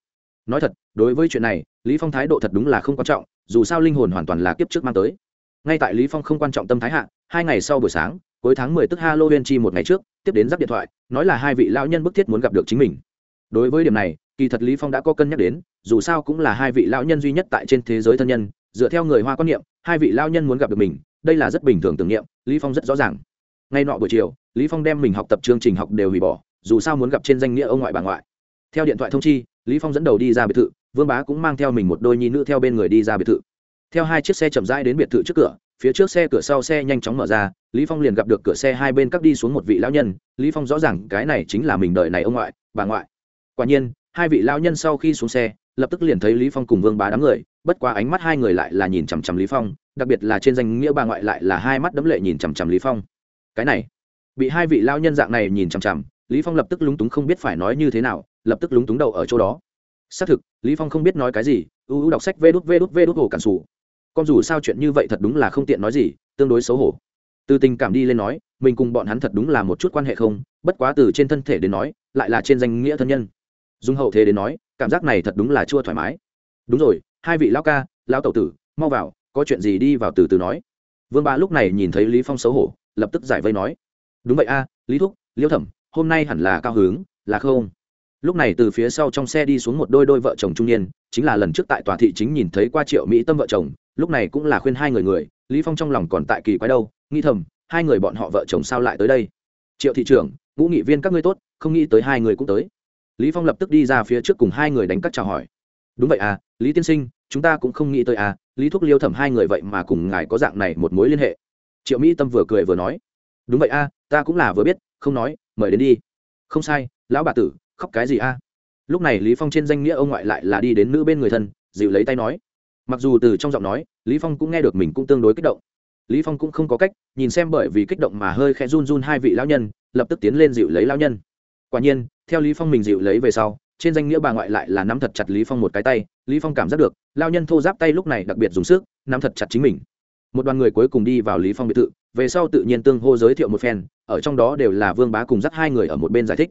Nói thật, đối với chuyện này, lý phong thái độ thật đúng là không quan trọng, dù sao linh hồn hoàn toàn là kiếp trước mang tới. Ngay tại lý phong không quan trọng tâm thái hạ, hai ngày sau buổi sáng, cuối tháng mười tức halloween chi một ngày trước, tiếp đến giáp điện thoại, nói là hai vị lão nhân bức thiết muốn gặp được chính mình. Đối với điểm này, kỳ thật lý phong đã có cân nhắc đến, dù sao cũng là hai vị lão nhân duy nhất tại trên thế giới thân nhân, dựa theo người hoa quan niệm, hai vị lão nhân muốn gặp được mình, đây là rất bình thường tưởng niệm, lý phong rất rõ ràng ngay nọ buổi chiều, lý phong đem mình học tập chương trình học đều hủy bỏ, dù sao muốn gặp trên danh nghĩa ông ngoại bà ngoại. Theo điện thoại thông chi, lý phong dẫn đầu đi ra biệt thự, vương bá cũng mang theo mình một đôi nhi nữ theo bên người đi ra biệt thự. Theo hai chiếc xe chậm rãi đến biệt thự trước cửa, phía trước xe cửa sau xe nhanh chóng mở ra, lý phong liền gặp được cửa xe hai bên cắt đi xuống một vị lão nhân, lý phong rõ ràng cái này chính là mình đợi này ông ngoại, bà ngoại. Quả nhiên, hai vị lão nhân sau khi xuống xe, lập tức liền thấy lý phong cùng vương bá đám người, bất quá ánh mắt hai người lại là nhìn chằm chằm lý phong, đặc biệt là trên danh nghĩa bà ngoại lại là hai mắt đấm lệ nhìn chằm chằm lý phong cái này. Bị hai vị lão nhân dạng này nhìn chằm chằm, lý phong lập tức lúng túng không biết phải nói như thế nào, lập tức lúng túng đầu ở chỗ đó. Xác thực, lý phong không biết nói cái gì, u u đọc sách vê đút vê đút vê đút hồ cản sủ. Con dù sao chuyện như vậy thật đúng là không tiện nói gì, tương đối xấu hổ. Từ tình cảm đi lên nói, mình cùng bọn hắn thật đúng là một chút quan hệ không, bất quá từ trên thân thể đến nói, lại là trên danh nghĩa thân nhân. Dùng hậu thế đến nói, cảm giác này thật đúng là chưa thoải mái. Đúng rồi, hai vị lão ca, lão tẩu tử, mau vào, có chuyện gì đi vào từ từ nói. Vương ba lúc này nhìn thấy lý phong xấu hổ lập tức giải vây nói. Đúng vậy a, lý thúc, liêu thẩm, hôm nay hẳn là cao hướng là không? Lúc này từ phía sau trong xe đi xuống một đôi đôi vợ chồng trung niên, chính là lần trước tại tòa thị chính nhìn thấy qua triệu mỹ tâm vợ chồng, lúc này cũng là khuyên hai người người, lý phong trong lòng còn tại kỳ quái đâu nghi thầm, hai người bọn họ vợ chồng sao lại tới đây? Triệu thị trưởng, ngũ nghị viên các ngươi tốt, không nghĩ tới hai người cũng tới. Lý phong lập tức đi ra phía trước cùng hai người đánh cắt chào hỏi. Đúng vậy à lý tiên sinh, chúng ta cũng không nghĩ tới à lý thúc, liêu thẩm hai người vậy mà cùng ngài có dạng này một mối liên hệ triệu mỹ tâm vừa cười vừa nói, đúng vậy à ta cũng là vừa biết, không nói, mời đến đi. Không sai, lão bà tử, khóc cái gì a? À? lúc này lý phong trên danh nghĩa ông ngoại lại là đi đến nữ bên người thân, dịu lấy tay nói. Mặc dù từ trong giọng nói, lý phong cũng nghe được mình cũng tương đối kích động. Lý phong cũng không có cách, nhìn xem bởi vì kích động mà hơi khẽ run run hai vị lão nhân, lập tức tiến lên dịu lấy lão nhân. Quả nhiên, theo lý phong mình dịu lấy về sau, trên danh nghĩa bà ngoại lại là nắm thật chặt lý phong một cái tay, lý phong cảm giác được, lão nhân thô giáp tay lúc này đặc biệt dùng sức, nắm thật chặt chính mình một đoàn người cuối cùng đi vào lý phong biệt thự về sau tự nhiên tương hô giới thiệu một phen ở trong đó đều là vương bá cùng dắt hai người ở một bên giải thích.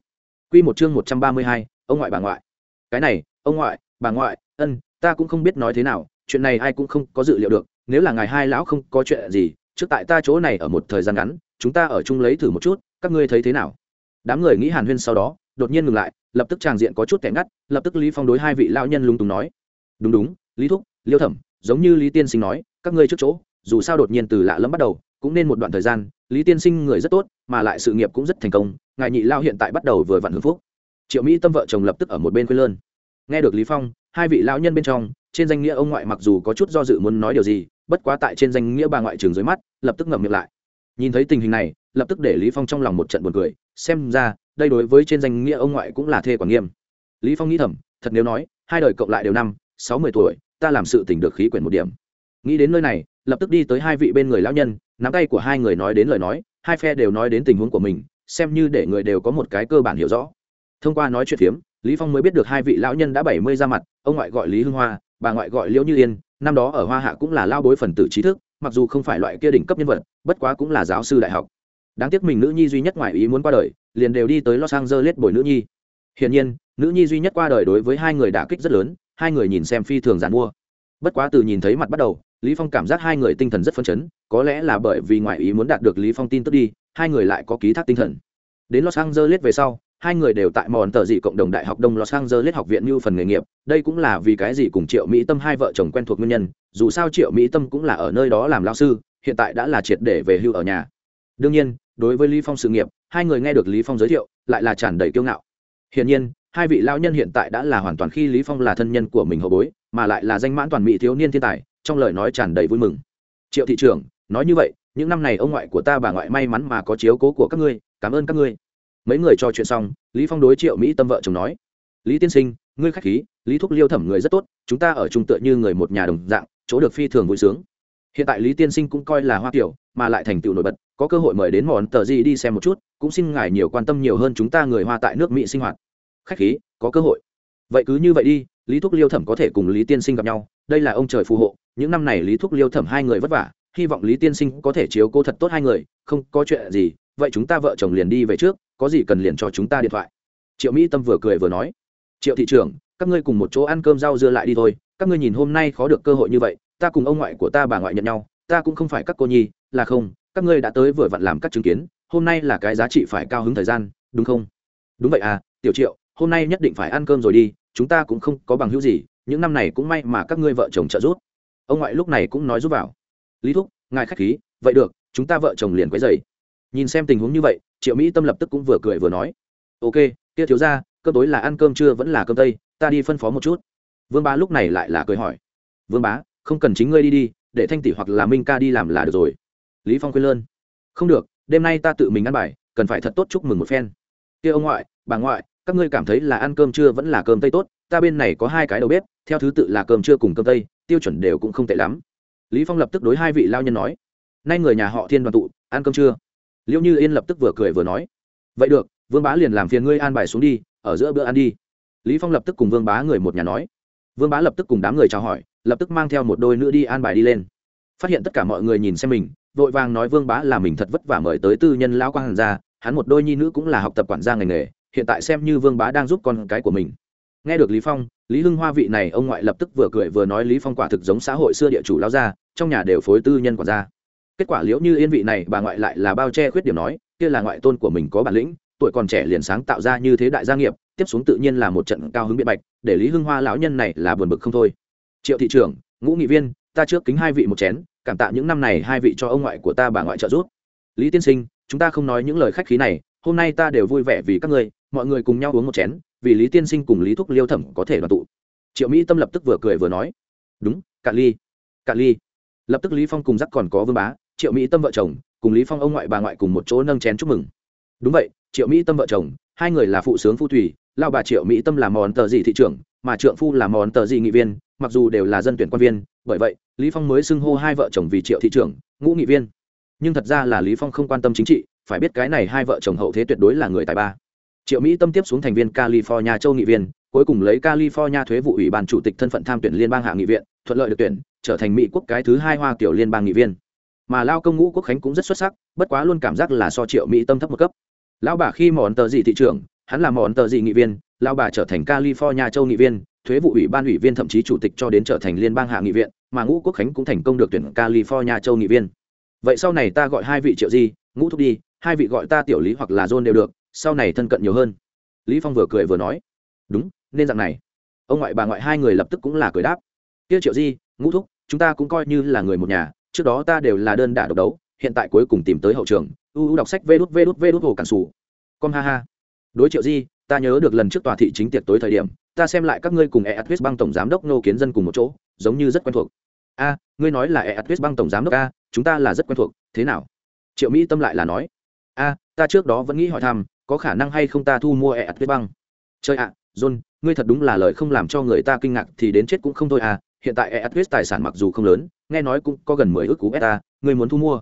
Quy một chương một trăm ba mươi hai, ông ngoại bà ngoại. Cái này ông ngoại bà ngoại ân ta cũng không biết nói thế nào chuyện này ai cũng không có dự liệu được nếu là ngài hai lão không có chuyện gì trước tại ta chỗ này ở một thời gian ngắn chúng ta ở chung lấy thử một chút các ngươi thấy thế nào? Đám người nghĩ hàn huyên sau đó đột nhiên ngừng lại lập tức tràng diện có chút kẻ ngắt lập tức lý phong đối hai vị lão nhân lung túng nói. Đúng đúng lý thúc liêu thẩm giống như lý tiên sinh nói các ngươi trước chỗ dù sao đột nhiên từ lạ lẫm bắt đầu, cũng nên một đoạn thời gian, lý tiên sinh người rất tốt, mà lại sự nghiệp cũng rất thành công, ngài nhị lao hiện tại bắt đầu vừa vặn hưởng phúc. Triệu mỹ tâm vợ chồng lập tức ở một bên quê lơn. Nghe được lý phong, hai vị lão nhân bên trong, trên danh nghĩa ông ngoại mặc dù có chút do dự muốn nói điều gì, bất quá tại trên danh nghĩa bà ngoại trường dưới mắt, lập tức ngậm miệng lại. Nhìn thấy tình hình này, lập tức để lý phong trong lòng một trận buồn cười, xem ra, đây đối với trên danh nghĩa ông ngoại cũng là thê quản nghiêm. Lý phong nghĩ thầm, thật nếu nói, hai đời cộng lại đều năm, sáu mươi tuổi, ta làm sự tình được khí quyển một điểm nghĩ đến nơi này, lập tức đi tới hai vị bên người lão nhân, nắm tay của hai người nói đến lời nói, hai phe đều nói đến tình huống của mình, xem như để người đều có một cái cơ bản hiểu rõ. Thông qua nói chuyện phiếm, lý phong mới biết được hai vị lão nhân đã bảy mươi ra mặt, ông ngoại gọi lý hưng hoa, bà ngoại gọi liễu như yên, năm đó ở hoa hạ cũng là lao bối phần tử trí thức, mặc dù không phải loại kia đỉnh cấp nhân vật, bất quá cũng là giáo sư đại học. Đáng tiếc mình nữ nhi duy nhất ngoài ý muốn qua đời, liền đều đi tới los angeles bồi nữ nhi. Hiển nhiên, nữ nhi duy nhất qua đời đối với hai người đả kích rất lớn, hai người nhìn xem phi thường giàn mua. Bất quá từ nhìn thấy mặt bắt đầu lý phong cảm giác hai người tinh thần rất phấn chấn, có lẽ là bởi vì ngoại ý muốn đạt được lý phong tin tức đi, hai người lại có ký thác tinh thần. Đến los angeles về sau, hai người đều tại mòn tờ dị cộng đồng đại học đông los angeles học viện như phần nghề nghiệp, đây cũng là vì cái gì cùng triệu mỹ tâm hai vợ chồng quen thuộc nguyên nhân, dù sao triệu mỹ tâm cũng là ở nơi đó làm lao sư, hiện tại đã là triệt để về hưu ở nhà. Đương nhiên, đối với lý phong sự nghiệp, hai người nghe được lý phong giới thiệu, lại là tràn đầy kiêu ngạo. Hiển nhiên, hai vị lão nhân hiện tại đã là hoàn toàn khi lý phong là thân nhân của mình hậu bối, mà lại là danh mãn toàn mỹ thiếu niên thiên tài trong lời nói tràn đầy vui mừng. Triệu thị trưởng, nói như vậy, những năm này ông ngoại của ta bà ngoại may mắn mà có chiếu cố của các ngươi, cảm ơn các ngươi. Mấy người trò chuyện xong, lý phong đối triệu mỹ tâm vợ chồng nói, lý tiên sinh, ngươi khách khí, lý thúc liêu thẩm người rất tốt, chúng ta ở chung tựa như người một nhà đồng dạng, chỗ được phi thường vui sướng. Hiện tại lý tiên sinh cũng coi là hoa kiểu, mà lại thành tựu nổi bật, có cơ hội mời đến món tờ gì đi xem một chút, cũng xin ngài nhiều quan tâm nhiều hơn chúng ta người hoa tại nước mỹ sinh hoạt. Khách khí, có cơ hội. Vậy cứ như vậy đi, lý thúc liêu thẩm có thể cùng lý tiên sinh gặp nhau, đây là ông trời phù hộ những năm này lý thúc liêu thẩm hai người vất vả, hy vọng lý tiên sinh có thể chiếu cô thật tốt hai người, không có chuyện gì, vậy chúng ta vợ chồng liền đi về trước, có gì cần liền cho chúng ta điện thoại. Triệu mỹ tâm vừa cười vừa nói, triệu thị trưởng, các ngươi cùng một chỗ ăn cơm rau dưa lại đi thôi, các ngươi nhìn hôm nay khó được cơ hội như vậy, ta cùng ông ngoại của ta bà ngoại nhận nhau, ta cũng không phải các cô nhi, là không, các ngươi đã tới vừa vặn làm các chứng kiến, hôm nay là cái giá trị phải cao hứng thời gian, đúng không? Đúng vậy à tiểu triệu, hôm nay nhất định phải ăn cơm rồi đi, chúng ta cũng không có bằng hữu gì, những năm này cũng may mà các ngươi vợ chồng trợ giúp ông ngoại lúc này cũng nói giúp vào. Lý thúc, ngài khách khí, vậy được, chúng ta vợ chồng liền quấy dày nhìn xem tình huống như vậy, triệu mỹ tâm lập tức cũng vừa cười vừa nói. Ok, kia thiếu ra cơm tối là ăn cơm trưa vẫn là cơm tây, ta đi phân phó một chút. Vương bá lúc này lại là cười hỏi. Vương bá, không cần chính ngươi đi đi, để thanh tỷ hoặc là minh ca đi làm là được rồi. Lý phong khuyên lơn. Không được, đêm nay ta tự mình ăn bài, cần phải thật tốt chúc mừng một phen. Kia ông ngoại, bà ngoại, các ngươi cảm thấy là ăn cơm trưa vẫn là cơm tây tốt, ta bên này có hai cái đầu bếp, theo thứ tự là cơm trưa cùng cơm tây tiêu chuẩn đều cũng không tệ lắm. Lý phong lập tức đối hai vị lao nhân nói, nay người nhà họ thiên đoàn tụ, ăn cơm chưa? liễu như yên lập tức vừa cười vừa nói, vậy được, vương bá liền làm phiền ngươi an bài xuống đi, ở giữa bữa ăn đi. Lý phong lập tức cùng vương bá người một nhà nói. Vương bá lập tức cùng đám người chào hỏi, lập tức mang theo một đôi nữ đi an bài đi lên. Phát hiện tất cả mọi người nhìn xem mình, vội vàng nói vương bá là mình thật vất vả mời tới tư nhân lão quang hàn gia, hắn một đôi nhi nữ cũng là học tập quản gia ngành nghề, hiện tại xem như vương bá đang giúp con cái của mình nghe được lý phong, lý hưng hoa vị này ông ngoại lập tức vừa cười vừa nói lý phong quả thực giống xã hội xưa địa chủ lao ra trong nhà đều phối tư nhân quản gia. Kết quả liễu như yên vị này, bà ngoại lại là bao che khuyết điểm nói, kia là ngoại tôn của mình có bản lĩnh, tuổi còn trẻ liền sáng tạo ra như thế đại gia nghiệp, tiếp xuống tự nhiên là một trận cao hứng biện bạch, để lý hưng hoa lão nhân này là buồn bực không thôi. Triệu thị trưởng, ngũ nghị viên, ta trước kính hai vị một chén, cảm tạ những năm này hai vị cho ông ngoại của ta bà ngoại trợ giúp. Lý tiên sinh, chúng ta không nói những lời khách khí này hôm nay ta đều vui vẻ vì các ngươi, mọi người cùng nhau uống một chén, vì lý tiên sinh cùng lý thúc liêu thẩm có thể đoàn tụ. Triệu mỹ tâm lập tức vừa cười vừa nói, đúng cạn ly cạn ly. Lập tức lý phong cùng dắt còn có vương bá, triệu mỹ tâm vợ chồng, cùng lý phong ông ngoại bà ngoại cùng một chỗ nâng chén chúc mừng. Đúng vậy, triệu mỹ tâm vợ chồng, hai người là phụ sướng phu thủy lao bà triệu mỹ tâm là món tờ gì thị trưởng, mà trượng phu là món tờ gì nghị viên, mặc dù đều là dân tuyển quan viên, bởi vậy, lý phong mới xưng hô hai vợ chồng vì triệu thị trưởng, ngũ nghị viên. Nhưng thật ra là lý phong không quan tâm chính trị phải biết cái này hai vợ chồng hậu thế tuyệt đối là người tài ba. Triệu mỹ tâm tiếp xuống thành viên california châu nghị viên cuối cùng lấy california thuế vụ ủy ban chủ tịch thân phận tham tuyển liên bang hạ nghị viện, thuận lợi được tuyển, trở thành mỹ quốc cái thứ hai hoa kiểu liên bang nghị viên mà lao công ngũ quốc khánh cũng rất xuất sắc, bất quá luôn cảm giác là so triệu mỹ tâm thấp một cấp. Lão bà khi mòn tờ gì thị trưởng, hắn là mòn tờ gì nghị viên lão bà trở thành california châu nghị viên thuế vụ ủy ban ủy viên thậm chí chủ tịch cho đến trở thành liên bang hạ nghị viện, mà ngũ quốc khánh cũng thành công được tuyển california châu nghị viên vậy sau này ta gọi hai vị triệu di, ngũ thúc đi hai vị gọi ta tiểu lý hoặc là john đều được, sau này thân cận nhiều hơn. Lý phong vừa cười vừa nói, đúng, nên dạng này. Ông ngoại bà ngoại hai người lập tức cũng là cười đáp tiêu triệu di, ngũ thúc, chúng ta cũng coi như là người một nhà, trước đó ta đều là đơn đả độc đấu, hiện tại cuối cùng tìm tới hậu trường, u u đọc sách vê đút vê đút vê đút hồ cản sủ. Con ha ha. Đối triệu di, ta nhớ được lần trước tòa thị chính tiệc tối thời điểm, ta xem lại các ngươi cùng eatwest bang tổng giám đốc nô kiến dân cùng một chỗ, giống như rất quen thuộc. A, ngươi nói là eatwest bang tổng giám đốc a, chúng ta là rất quen thuộc, thế nào? Triệu mỹ tâm lại là nói a, ta trước đó vẫn nghĩ hỏi thăm, có khả năng hay không ta thu mua Eadwulf băng. chơi ạ, john, ngươi thật đúng là lời không làm cho người ta kinh ngạc thì đến chết cũng không thôi à hiện tại eatwest tài sản mặc dù không lớn, nghe nói cũng có gần mười ước cú beta ngươi muốn thu mua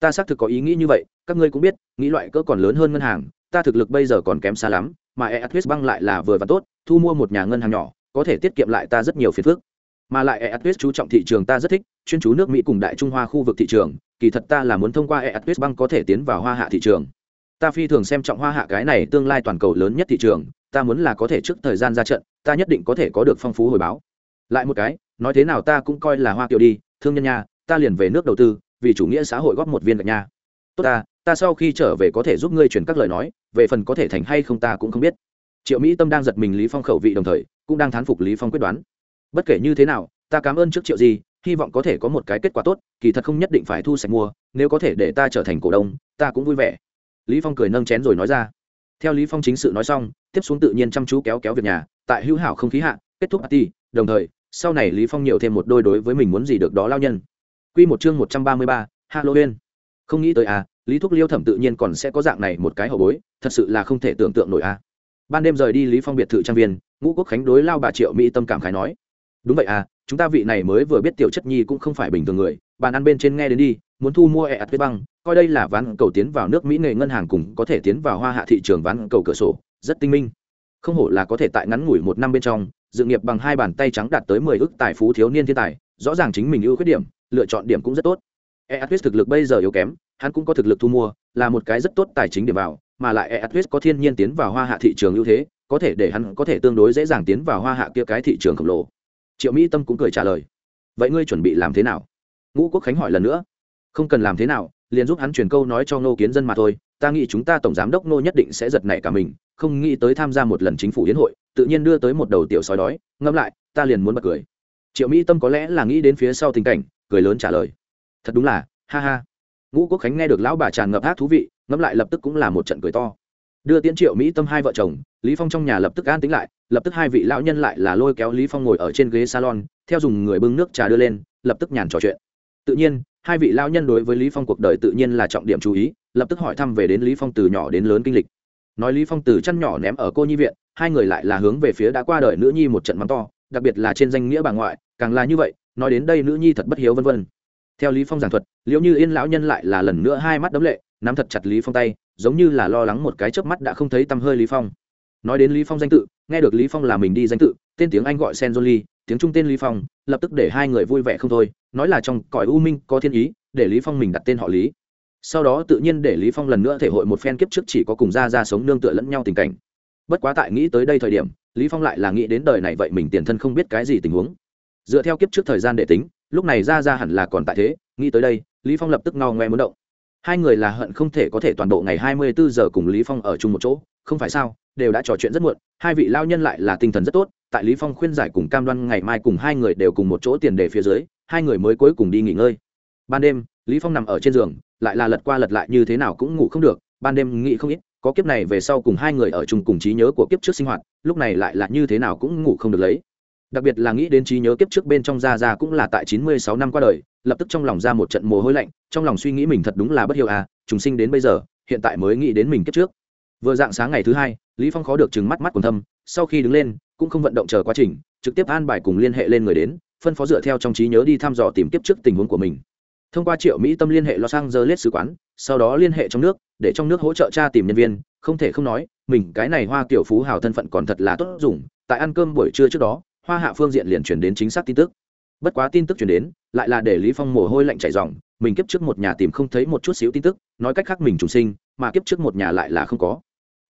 ta xác thực có ý nghĩ như vậy, các ngươi cũng biết, nghĩ loại cỡ còn lớn hơn ngân hàng, ta thực lực bây giờ còn kém xa lắm, mà eatwest băng lại là vừa và tốt, thu mua một nhà ngân hàng nhỏ, có thể tiết kiệm lại ta rất nhiều phiền phức mà lại eatwest chú trọng thị trường ta rất thích, chuyên chú nước mỹ cùng đại trung hoa khu vực thị trường, kỳ thật ta là muốn thông qua eatwest băng có thể tiến vào hoa hạ thị trường. Ta phi thường xem trọng hoa hạ cái này tương lai toàn cầu lớn nhất thị trường, ta muốn là có thể trước thời gian ra trận, ta nhất định có thể có được phong phú hồi báo. Lại một cái, nói thế nào ta cũng coi là hoa kiều đi, thương nhân nha, ta liền về nước đầu tư, vì chủ nghĩa xã hội góp một viên gạch nha. Tốt ta ta sau khi trở về có thể giúp ngươi truyền các lời nói, về phần có thể thành hay không ta cũng không biết. Triệu mỹ tâm đang giật mình lý phong khẩu vị đồng thời, cũng đang thán phục lý phong quyết đoán bất kể như thế nào ta cảm ơn trước triệu gì hy vọng có thể có một cái kết quả tốt kỳ thật không nhất định phải thu sạch mua nếu có thể để ta trở thành cổ đông ta cũng vui vẻ. Lý phong cười nâng chén rồi nói ra. Theo lý phong chính sự nói xong tiếp xuống tự nhiên chăm chú kéo kéo việc nhà tại hữu hảo không khí hạ kết thúc party đồng thời sau này lý phong nhiều thêm một đôi đối với mình muốn gì được đó lao nhân. Quy một chương một trăm ba mươi ba, halloween. Không nghĩ tới à lý thúc liêu thẩm tự nhiên còn sẽ có dạng này một cái hậu bối thật sự là không thể tưởng tượng nổi à. Ban đêm rời đi lý phong biệt thự trang viên ngũ quốc khánh đối lao bà triệu mỹ tâm cảm khái nói đúng vậy à chúng ta vị này mới vừa biết tiểu chất nhi cũng không phải bình thường người bàn ăn bên trên nghe đến đi, muốn thu mua ẹ ạt với băng, coi đây là ván cầu tiến vào nước mỹ nghề ngân hàng cùng có thể tiến vào hoa hạ thị trường ván cầu cửa sổ, rất tinh minh. Không hổ là có thể tại ngắn ngủi một năm bên trong, dự nghiệp bằng hai bàn tay trắng đạt tới mười ước tài phú thiếu niên thiên tài, rõ ràng chính mình ưu khuyết điểm, lựa chọn điểm cũng rất tốt. Eatwis thực lực bây giờ yếu kém, hắn cũng có thực lực thu mua, là một cái rất tốt tài chính để vào, mà lại eatwis có thiên nhiên tiến vào hoa hạ thị trường ưu thế, có thể để hắn có thể tương đối dễ dàng tiến vào hoa hạ kia cái thị trường khổng lồ triệu mỹ tâm cũng cười trả lời. Vậy ngươi chuẩn bị làm thế nào? Ngũ quốc khánh hỏi lần nữa. Không cần làm thế nào, liền giúp hắn truyền câu nói cho ngô kiến dân mà thôi. Ta nghĩ chúng ta tổng giám đốc ngô nhất định sẽ giật nảy cả mình, không nghĩ tới tham gia một lần chính phủ hiến hội, tự nhiên đưa tới một đầu tiểu sói đói. Ngẫm lại, ta liền muốn bật cười. Triệu mỹ tâm có lẽ là nghĩ đến phía sau tình cảnh, cười lớn trả lời. Thật đúng là, ha ha. Ngũ quốc khánh nghe được lão bà tràn ngập hát thú vị, ngẫm lại lập tức cũng là một trận cười to đưa tiễn triệu mỹ tâm hai vợ chồng, lý phong trong nhà lập tức an tính lại, lập tức hai vị lão nhân lại là lôi kéo lý phong ngồi ở trên ghế salon, theo dùng người bưng nước trà đưa lên, lập tức nhàn trò chuyện. Tự nhiên, hai vị lão nhân đối với lý phong cuộc đời tự nhiên là trọng điểm chú ý, lập tức hỏi thăm về đến lý phong từ nhỏ đến lớn kinh lịch. Nói lý phong từ chăn nhỏ ném ở cô nhi viện, hai người lại là hướng về phía đã qua đời nữ nhi một trận mắng to, đặc biệt là trên danh nghĩa bà ngoại, càng là như vậy, nói đến đây nữ nhi thật bất hiếu vân vân. Theo lý phong giảng thuật, liệu như yên lão nhân lại là lần nữa hai mắt đấm lệ nắm thật chặt lý phong tay, giống như là lo lắng một cái chớp mắt đã không thấy tăm hơi lý phong. Nói đến lý phong danh tự, nghe được lý phong là mình đi danh tự, tên tiếng anh gọi senjoli tiếng trung tên lý phong, lập tức để hai người vui vẻ không thôi, nói là trong cõi u minh có thiên ý, để lý phong mình đặt tên họ lý. Sau đó tự nhiên để lý phong lần nữa thể hội một phen kiếp trước chỉ có cùng ra ra sống nương tựa lẫn nhau tình cảnh. Bất quá tại nghĩ tới đây thời điểm, lý phong lại là nghĩ đến đời này vậy mình tiền thân không biết cái gì tình huống. Dựa theo kiếp trước thời gian để tính, lúc này ra ra hẳn là còn tại thế, nghĩ tới đây, lý phong lập tức ngao ngoe muốn động hai người là hận không thể có thể toàn bộ ngày 24 giờ cùng lý phong ở chung một chỗ, không phải sao, đều đã trò chuyện rất muộn, hai vị lao nhân lại là tinh thần rất tốt, tại lý phong khuyên giải cùng cam đoan ngày mai cùng hai người đều cùng một chỗ tiền đề phía dưới, hai người mới cuối cùng đi nghỉ ngơi. Ban đêm, lý phong nằm ở trên giường, lại là lật qua lật lại như thế nào cũng ngủ không được, ban đêm nghĩ không ít, có kiếp này về sau cùng hai người ở chung cùng trí nhớ của kiếp trước sinh hoạt, lúc này lại là như thế nào cũng ngủ không được lấy đặc biệt là nghĩ đến trí nhớ kiếp trước bên trong ra ra cũng là tại chín mươi sáu năm qua đời, lập tức trong lòng ra một trận mồ hôi lạnh, trong lòng suy nghĩ mình thật đúng là bất hiệu à trùng sinh đến bây giờ, hiện tại mới nghĩ đến mình kiếp trước. Vừa dạng sáng ngày thứ hai, lý phong khó được chừng mắt mắt còn thâm, sau khi đứng lên, cũng không vận động chờ quá trình, trực tiếp an bài cùng liên hệ lên người đến, phân phó dựa theo trong trí nhớ đi thăm dò tìm kiếp trước tình huống của mình. Thông qua triệu mỹ tâm liên hệ lo sang giờ sứ quán, sau đó liên hệ trong nước, để trong nước hỗ trợ cha tìm nhân viên, không thể không nói, mình cái này hoa kiểu phú hào thân phận còn thật là tốt dùng, tại ăn cơm buổi trưa trước đó hoa hạ phương diện liền chuyển đến chính xác tin tức. Bất quá tin tức chuyển đến, lại là để lý phong mồ hôi lạnh chảy ròng, mình kiếp trước một nhà tìm không thấy một chút xíu tin tức, nói cách khác mình trùng sinh, mà kiếp trước một nhà lại là không có.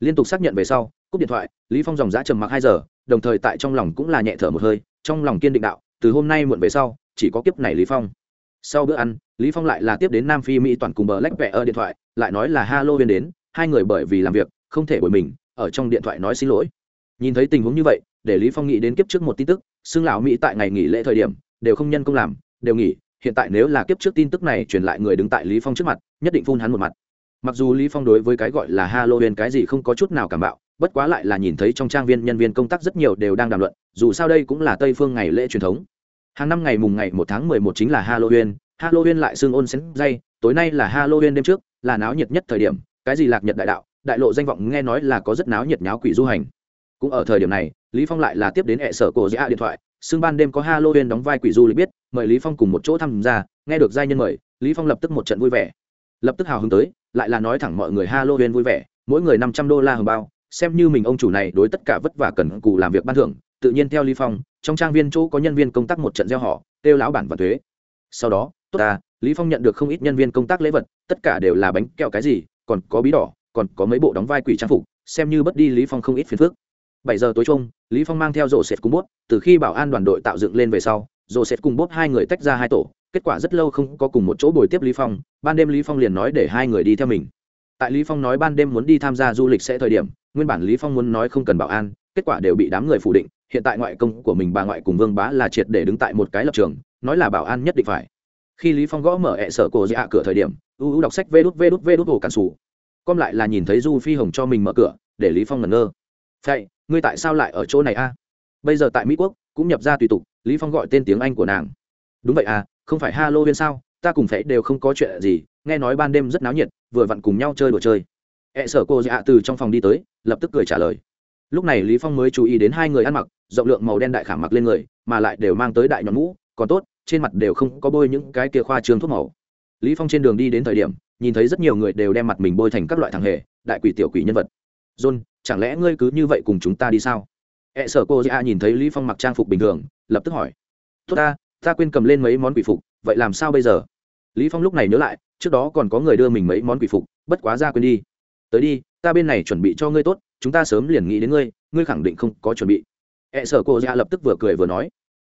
Liên tục xác nhận về sau, cúp điện thoại, lý phong dòng dã trầm mặc hai giờ, đồng thời tại trong lòng cũng là nhẹ thở một hơi, trong lòng kiên định đạo, từ hôm nay muộn về sau, chỉ có kiếp này lý phong. Sau bữa ăn, lý phong lại là tiếp đến nam phi mỹ toàn cùng bờ lách vẽ ở điện thoại, lại nói là halloween đến, hai người bởi vì làm việc, không thể bởi mình, ở trong điện thoại nói xin lỗi. Nhìn thấy tình huống như vậy để lý phong nghĩ đến kiếp trước một tin tức, xưng lão mỹ tại ngày nghỉ lễ thời điểm, đều không nhân công làm, đều nghỉ, hiện tại nếu là kiếp trước tin tức này truyền lại người đứng tại lý phong trước mặt, nhất định phun hắn một mặt. Mặc dù lý phong đối với cái gọi là halloween cái gì không có chút nào cảm bạo, bất quá lại là nhìn thấy trong trang viên nhân viên công tác rất nhiều đều đang đàm luận, dù sao đây cũng là tây phương ngày lễ truyền thống. Hàng năm ngày mùng ngày một tháng mười một chính là halloween halloween lại xương ôn sén dây, tối nay là halloween đêm trước, là náo nhiệt nhất thời điểm, cái gì lạc nhật đại đạo, đại lộ danh vọng nghe nói là có rất náo nhiệt nháo quỷ du hành cũng ở thời điểm này, lý phong lại là tiếp đến hệ sở cổ dạ điện thoại xương ban đêm có halloween đóng vai quỷ du lịch biết, mời lý phong cùng một chỗ tham gia, nghe được giai nhân mời, lý phong lập tức một trận vui vẻ. Lập tức hào hứng tới, lại là nói thẳng mọi người halloween vui vẻ, mỗi người năm trăm đô la hồng bao, xem như mình ông chủ này đối tất cả vất vả cần cù làm việc ban thưởng, tự nhiên theo lý phong, trong trang viên chỗ có nhân viên công tác một trận gieo họ tiêu lão bản và thuế. Sau đó, tốt ta, lý phong nhận được không ít nhân viên công tác lễ vật, tất cả đều là bánh kẹo cái gì, còn có bí đỏ, còn có mấy bộ đóng vai quỷ trang phục, xem như bất đi lý phong không ít phiền phức bảy giờ tối chung, lý phong mang theo rổ sệt cùng bốt từ khi bảo an đoàn đội tạo dựng lên về sau rổ sệt cùng bốt hai người tách ra hai tổ, kết quả rất lâu không có cùng một chỗ buổi tiếp lý phong, ban đêm lý phong liền nói để hai người đi theo mình. Tại lý phong nói ban đêm muốn đi tham gia du lịch sẽ thời điểm, nguyên bản lý phong muốn nói không cần bảo an, kết quả đều bị đám người phủ định, hiện tại ngoại công của mình bà ngoại cùng vương bá là triệt để đứng tại một cái lập trường, nói là bảo an nhất định phải. Khi lý phong gõ mở ẹ sở cổ dạ cửa thời điểm, u u đọc sách vê đút vê đút vê đút hồ cản sủ. Con lại là nhìn thấy du phi hồng cho mình mở cửa, để lý phong ngẩn ngơ. Vậy ngươi tại sao lại ở chỗ này a? Bây giờ tại mỹ quốc, cũng nhập ra tùy tục, lý phong gọi tên tiếng anh của nàng. Đúng vậy à không phải halloween sao? Ta cùng phải đều không có chuyện gì, nghe nói ban đêm rất náo nhiệt, vừa vặn cùng nhau chơi đồ chơi. E sợ cô dạ từ trong phòng đi tới, lập tức cười trả lời. Lúc này lý phong mới chú ý đến hai người ăn mặc, rộng lượng màu đen đại khảm mặc lên người, mà lại đều mang tới đại nhọn mũ, còn tốt, trên mặt đều không có bôi những cái kia khoa trương thuốc màu. Lý phong trên đường đi đến thời điểm, nhìn thấy rất nhiều người đều đem mặt mình bôi thành các loại thằng hề, đại quỷ tiểu quỷ nhân vật john, chẳng lẽ ngươi cứ như vậy cùng chúng ta đi sao? E sở cô dạ nhìn thấy lý phong mặc trang phục bình thường, lập tức hỏi. Tốt ta ta quên cầm lên mấy món quỷ phục, vậy làm sao bây giờ? Lý phong lúc này nhớ lại, trước đó còn có người đưa mình mấy món quỷ phục, bất quá ra quên đi. Tới đi, ta bên này chuẩn bị cho ngươi tốt, chúng ta sớm liền nghĩ đến ngươi ngươi khẳng định không có chuẩn bị. E sở cô dạ lập tức vừa cười vừa nói.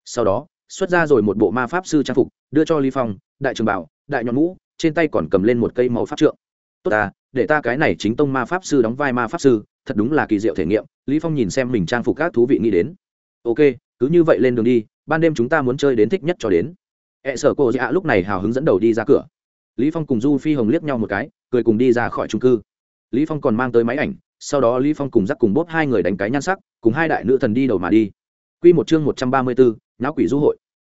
Sau đó, xuất ra rồi một bộ ma pháp sư trang phục, đưa cho lý phong, đại trường bảo, đại nhọn mũ, trên tay còn cầm lên một cây màu pháp trượng. Tốt ta để ta cái này chính tông ma pháp sư đóng vai ma pháp sư thật đúng là kỳ diệu thể nghiệm lý phong nhìn xem mình trang phục các thú vị nghĩ đến. Ok cứ như vậy lên đường đi ban đêm chúng ta muốn chơi đến thích nhất cho đến. E sở cô dạ lúc này hào hứng dẫn đầu đi ra cửa. Lý phong cùng du phi hồng liếc nhau một cái cười cùng đi ra khỏi trung cư. Lý phong còn mang tới máy ảnh sau đó lý phong cùng dắt cùng bốp hai người đánh cái nhan sắc cùng hai đại nữ thần đi đầu mà đi. Quy một chương một trăm ba mươi 134, nháo quỷ du hội.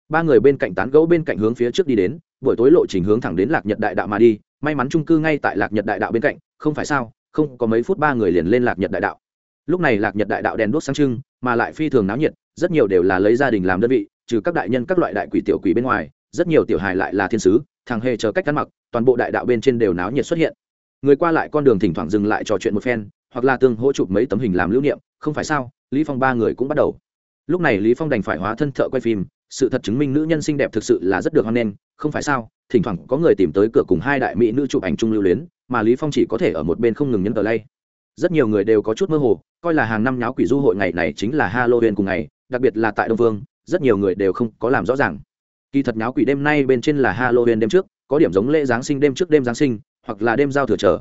Ba người bên cạnh tán gẫu bên cạnh hướng phía trước đi đến buổi tối lộ trình hướng thẳng đến lạc nhật đại đạo mà đi may mắn trung cư ngay tại lạc nhật đại đạo bên cạnh, không phải sao, không có mấy phút ba người liền lên lạc nhật đại đạo. Lúc này lạc nhật đại đạo đèn đuốc sáng trưng, mà lại phi thường náo nhiệt, rất nhiều đều là lấy gia đình làm đơn vị, trừ các đại nhân các loại đại quỷ tiểu quỷ bên ngoài, rất nhiều tiểu hài lại là thiên sứ, thằng hề chờ cách ăn mặc, toàn bộ đại đạo bên trên đều náo nhiệt xuất hiện. Người qua lại con đường thỉnh thoảng dừng lại trò chuyện một phen, hoặc là tương hỗ chụp mấy tấm hình làm lưu niệm, không phải sao, lý phong ba người cũng bắt đầu. Lúc này lý phong đành phải hóa thân thợ quay phim sự thật chứng minh nữ nhân xinh đẹp thực sự là rất được hoan nghênh, không phải sao? Thỉnh thoảng có người tìm tới cửa cùng hai đại mỹ nữ chụp ảnh chung lưu luyến, mà lý phong chỉ có thể ở một bên không ngừng nhấn tờ lay. Rất nhiều người đều có chút mơ hồ, coi là hàng năm nháo quỷ du hội ngày này chính là halloween cùng ngày, đặc biệt là tại đông vương, rất nhiều người đều không có làm rõ ràng. Kỳ thật nháo quỷ đêm nay bên trên là halloween đêm trước, có điểm giống lễ giáng sinh đêm trước đêm giáng sinh, hoặc là đêm giao thừa trở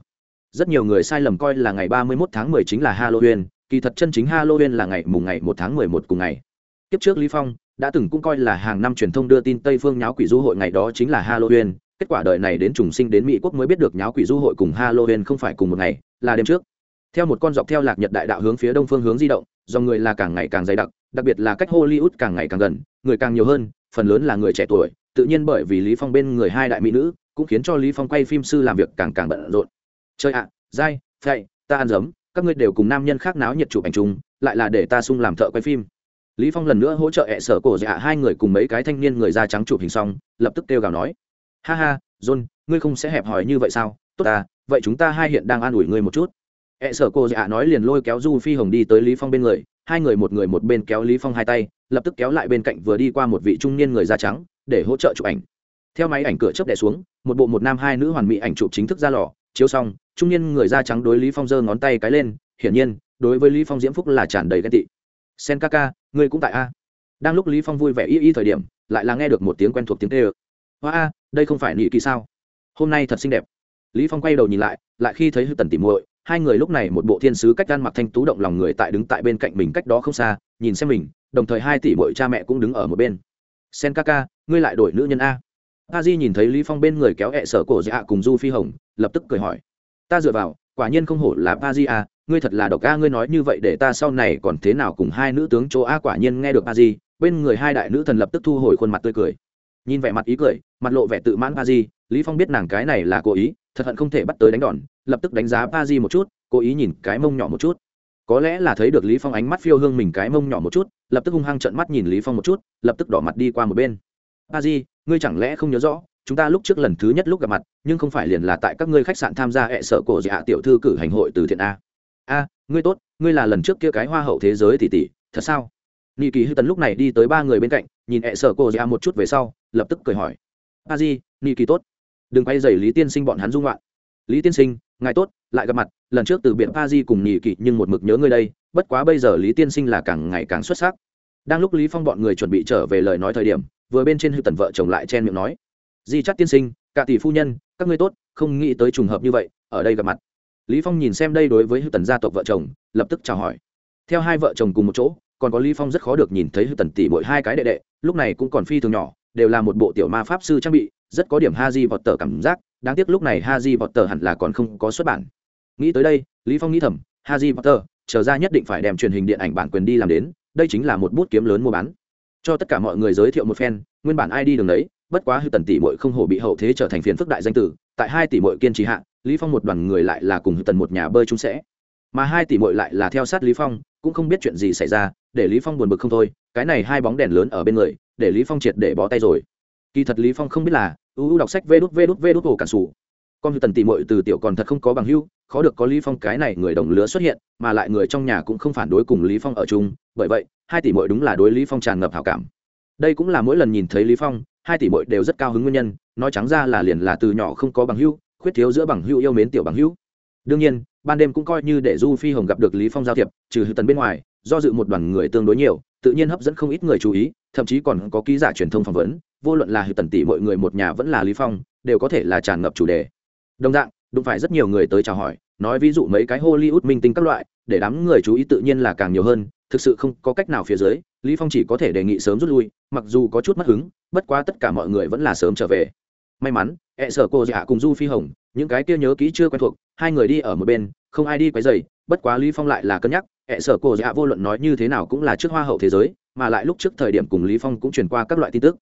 rất nhiều người sai lầm coi là ngày 31 tháng 10 chính là halloween, kỳ thật chân chính halloween là ngày mùng ngày 1 tháng 11 cùng ngày. Tiếp trước lý phong đã từng cũng coi là hàng năm truyền thông đưa tin tây phương nháo quỷ du hội ngày đó chính là halloween. Kết quả đời này đến trùng sinh đến mỹ quốc mới biết được nháo quỷ du hội cùng halloween không phải cùng một ngày là đêm trước. Theo một con dọc theo lạc nhật đại đạo hướng phía đông phương hướng di động dòng người là càng ngày càng dày đặc đặc biệt là cách hollywood càng ngày càng gần người càng nhiều hơn phần lớn là người trẻ tuổi. Tự nhiên bởi vì lý phong bên người hai đại mỹ nữ cũng khiến cho lý phong quay phim sư làm việc càng càng bận rộn. Chơi ạ à, dai phậy ta ăn giấm các ngươi đều cùng nam nhân khác náo nhiệt chụp ảnh chung lại là để ta sung làm thợ quay phim lý phong lần nữa hỗ trợ hệ sở cổ dạ hai người cùng mấy cái thanh niên người da trắng chụp hình xong, lập tức kêu gào nói, ha ha, john, ngươi không sẽ hẹp hòi như vậy sao? Tốt à vậy chúng ta hai hiện đang an ủi ngươi một chút. Hệ sở cổ dạ nói liền lôi kéo du phi hồng đi tới lý phong bên người, hai người một người một bên kéo lý phong hai tay, lập tức kéo lại bên cạnh vừa đi qua một vị trung niên người da trắng, để hỗ trợ chụp ảnh. Theo máy ảnh cửa chớp đè xuống, một bộ một nam hai nữ hoàn mỹ ảnh chụp chính thức ra lò, chiếu xong, trung niên người da trắng đối lý phong giơ ngón tay cái lên, hiển nhiên, đối với lý phong diễm phúc là tràn đầy ghen tị sen ca ca, ngươi cũng tại a? Đang lúc lý phong vui vẻ y y thời điểm, lại là nghe được một tiếng quen thuộc tiếng tê ơ hoa a, đây không phải nị kỳ sao? Hôm nay thật xinh đẹp. Lý phong quay đầu nhìn lại lại khi thấy hư tần tỉ muội, hai người lúc này một bộ thiên sứ cách gan mặc thanh tú động lòng người tại đứng tại bên cạnh mình cách đó không xa, nhìn xem mình, đồng thời hai tỷ muội cha mẹ cũng đứng ở một bên. Sen ca ca, ngươi lại đổi nữ nhân a? A di nhìn thấy lý phong bên người kéo hẹ sở cổ dạ cùng du phi hồng, lập tức cười hỏi. Ta dựa vào quả nhiên không hổ là a di a, ngươi thật là độc a, ngươi nói như vậy để ta sau này còn thế nào cùng hai nữ tướng chỗ a, quả nhiên nghe được a di, bên người hai đại nữ thần lập tức thu hồi khuôn mặt tươi cười. Nhìn vẻ mặt ý cười, mặt lộ vẻ tự mãn a di, lý phong biết nàng cái này là cố ý, thật hận không thể bắt tới đánh đòn, lập tức đánh giá a di một chút, cố ý nhìn cái mông nhỏ một chút. Có lẽ là thấy được lý phong ánh mắt phiêu hương mình cái mông nhỏ một chút, lập tức hung hăng trợn mắt nhìn lý phong một chút, lập tức đỏ mặt đi qua một bên. A di, ngươi chẳng lẽ không nhớ rõ chúng ta lúc trước lần thứ nhất lúc gặp mặt, nhưng không phải liền là tại các ngươi khách sạn tham gia hệ sở cổ dạ tiểu thư cử hành hội từ thiện a. A, ngươi tốt, ngươi là lần trước kia cái hoa hậu thế giới tỷ tỷ, thật sao? Nị kỳ hư tần lúc này đi tới ba người bên cạnh, nhìn hệ sở cổ dạ một chút về sau, lập tức cười hỏi. A di, nị kỳ tốt. Đừng quay dày lý tiên sinh bọn hắn dung loạn. Lý tiên sinh, ngài tốt, lại gặp mặt, lần trước từ biển a di cùng nị kỳ, nhưng một mực nhớ ngươi đây, bất quá bây giờ lý tiên sinh là càng ngày càng xuất sắc. Đang lúc lý phong bọn người chuẩn bị trở về lời nói thời điểm, vừa bên trên hư tần vợ chồng lại chen miệng nói di chắc tiên sinh cả tỷ phu nhân các ngươi tốt không nghĩ tới trùng hợp như vậy ở đây gặp mặt lý phong nhìn xem đây đối với hư tần gia tộc vợ chồng lập tức chào hỏi theo hai vợ chồng cùng một chỗ còn có lý phong rất khó được nhìn thấy hư tần tỷ mỗi hai cái đệ đệ lúc này cũng còn phi thường nhỏ đều là một bộ tiểu ma pháp sư trang bị rất có điểm ha di vọt tờ cảm giác, đáng tiếc lúc này ha di vọt tờ hẳn là còn không có xuất bản. Nghĩ tới đây, Lý Phong nghĩ thầm, ha di vọt tờ chờ ra nhất định phải đem truyền hình điện ảnh bản quyền đi làm đến, đây chính là một bút kiếm lớn mua bán. Cho tất cả mọi người giới thiệu một phen, nguyên bản ID đường đấy, bất quá hư tần tỷ muội không hổ bị hậu thế trở thành phiền phức đại danh tử, tại hai tỷ muội kiên trì hạ, Lý Phong một đoàn người lại là cùng hư tần một nhà bơi chung sẽ. Mà hai tỷ muội lại là theo sát Lý Phong, cũng không biết chuyện gì xảy ra, để Lý Phong buồn bực không thôi, cái này hai bóng đèn lớn ở bên người, để Lý Phong triệt để bó tay rồi. Kỳ thật lý phong không biết là uu đọc sách vê đút vê đút vê đút hồ cản sủ. Con hư tần tỷ muội từ tiểu còn thật không có bằng hưu khó được có lý phong cái này người đồng lứa xuất hiện mà lại người trong nhà cũng không phản đối cùng lý phong ở chung. Bởi vậy hai tỷ muội đúng là đối lý phong tràn ngập hảo cảm. Đây cũng là mỗi lần nhìn thấy lý phong hai tỷ muội đều rất cao hứng nguyên nhân nói trắng ra là liền là từ nhỏ không có bằng hữu, khuyết thiếu giữa bằng hữu yêu mến tiểu bằng hữu. đương nhiên ban đêm cũng coi như để du phi hồng gặp được lý phong giao thiệp trừ hư tần bên ngoài do dự một đoàn người tương đối nhiều tự nhiên hấp dẫn không ít người chú ý thậm chí còn có ký giả truyền thông phỏng vấn vô luận là hư tần tỷ mọi người một nhà vẫn là lý phong đều có thể là tràn ngập chủ đề đồng dạng đúng phải rất nhiều người tới chào hỏi nói ví dụ mấy cái hollywood minh tinh các loại để đám người chú ý tự nhiên là càng nhiều hơn thực sự không có cách nào phía dưới lý phong chỉ có thể đề nghị sớm rút lui, mặc dù có chút mất hứng, bất quá tất cả mọi người vẫn là sớm trở về. May mắn, ẹ sở cô dạ cùng du phi hồng, những cái kia nhớ kỹ chưa quen thuộc, hai người đi ở một bên, không ai đi quấy rầy, bất quá lý phong lại là cân nhắc, ẹ sở cô dạ vô luận nói như thế nào cũng là trước hoa hậu thế giới, mà lại lúc trước thời điểm cùng lý phong cũng truyền qua các loại tin tức.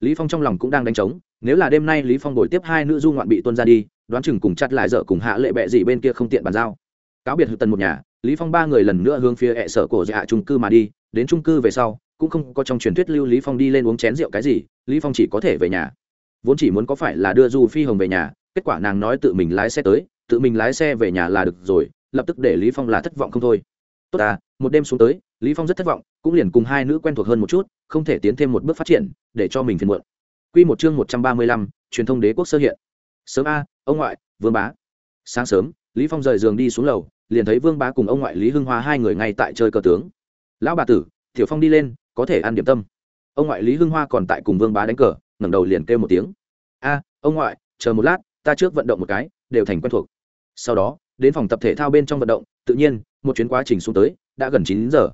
Lý phong trong lòng cũng đang đánh trống, nếu là đêm nay lý phong đổi tiếp hai nữ du ngoạn bị tuân ra đi, đoán chừng cùng chặt lại dở cùng hạ lệ bệ gì bên kia không tiện bàn giao. Cáo biệt hữu tần một nhà, lý phong ba người lần nữa hướng phía ẹ sở cổ dạ trung cư mà đi đến trung cư về sau cũng không có trong truyền thuyết lưu lý phong đi lên uống chén rượu cái gì lý phong chỉ có thể về nhà. Vốn chỉ muốn có phải là đưa du phi hồng về nhà kết quả nàng nói tự mình lái xe tới tự mình lái xe về nhà là được rồi lập tức để lý phong là thất vọng không thôi. Tốt à một đêm xuống tới lý phong rất thất vọng cũng liền cùng hai nữ quen thuộc hơn một chút không thể tiến thêm một bước phát triển để cho mình phiền muộn. Quy một chương một trăm ba mươi lăm, truyền thông đế quốc sơ hiện. Sớm a ông ngoại vương bá. Sáng sớm lý phong rời giường đi xuống lầu liền thấy vương bá cùng ông ngoại lý hưng hoa hai người ngay tại chơi cờ tướng lão bà tử, tiểu phong đi lên, có thể ăn điểm tâm. Ông ngoại lý hưng hoa còn tại cùng vương bá đánh cờ, ngẩng đầu liền kêu một tiếng. A, ông ngoại, chờ một lát, ta trước vận động một cái, đều thành quen thuộc. Sau đó, đến phòng tập thể thao bên trong vận động, tự nhiên, một chuyến quá trình xuống tới, đã gần chín giờ.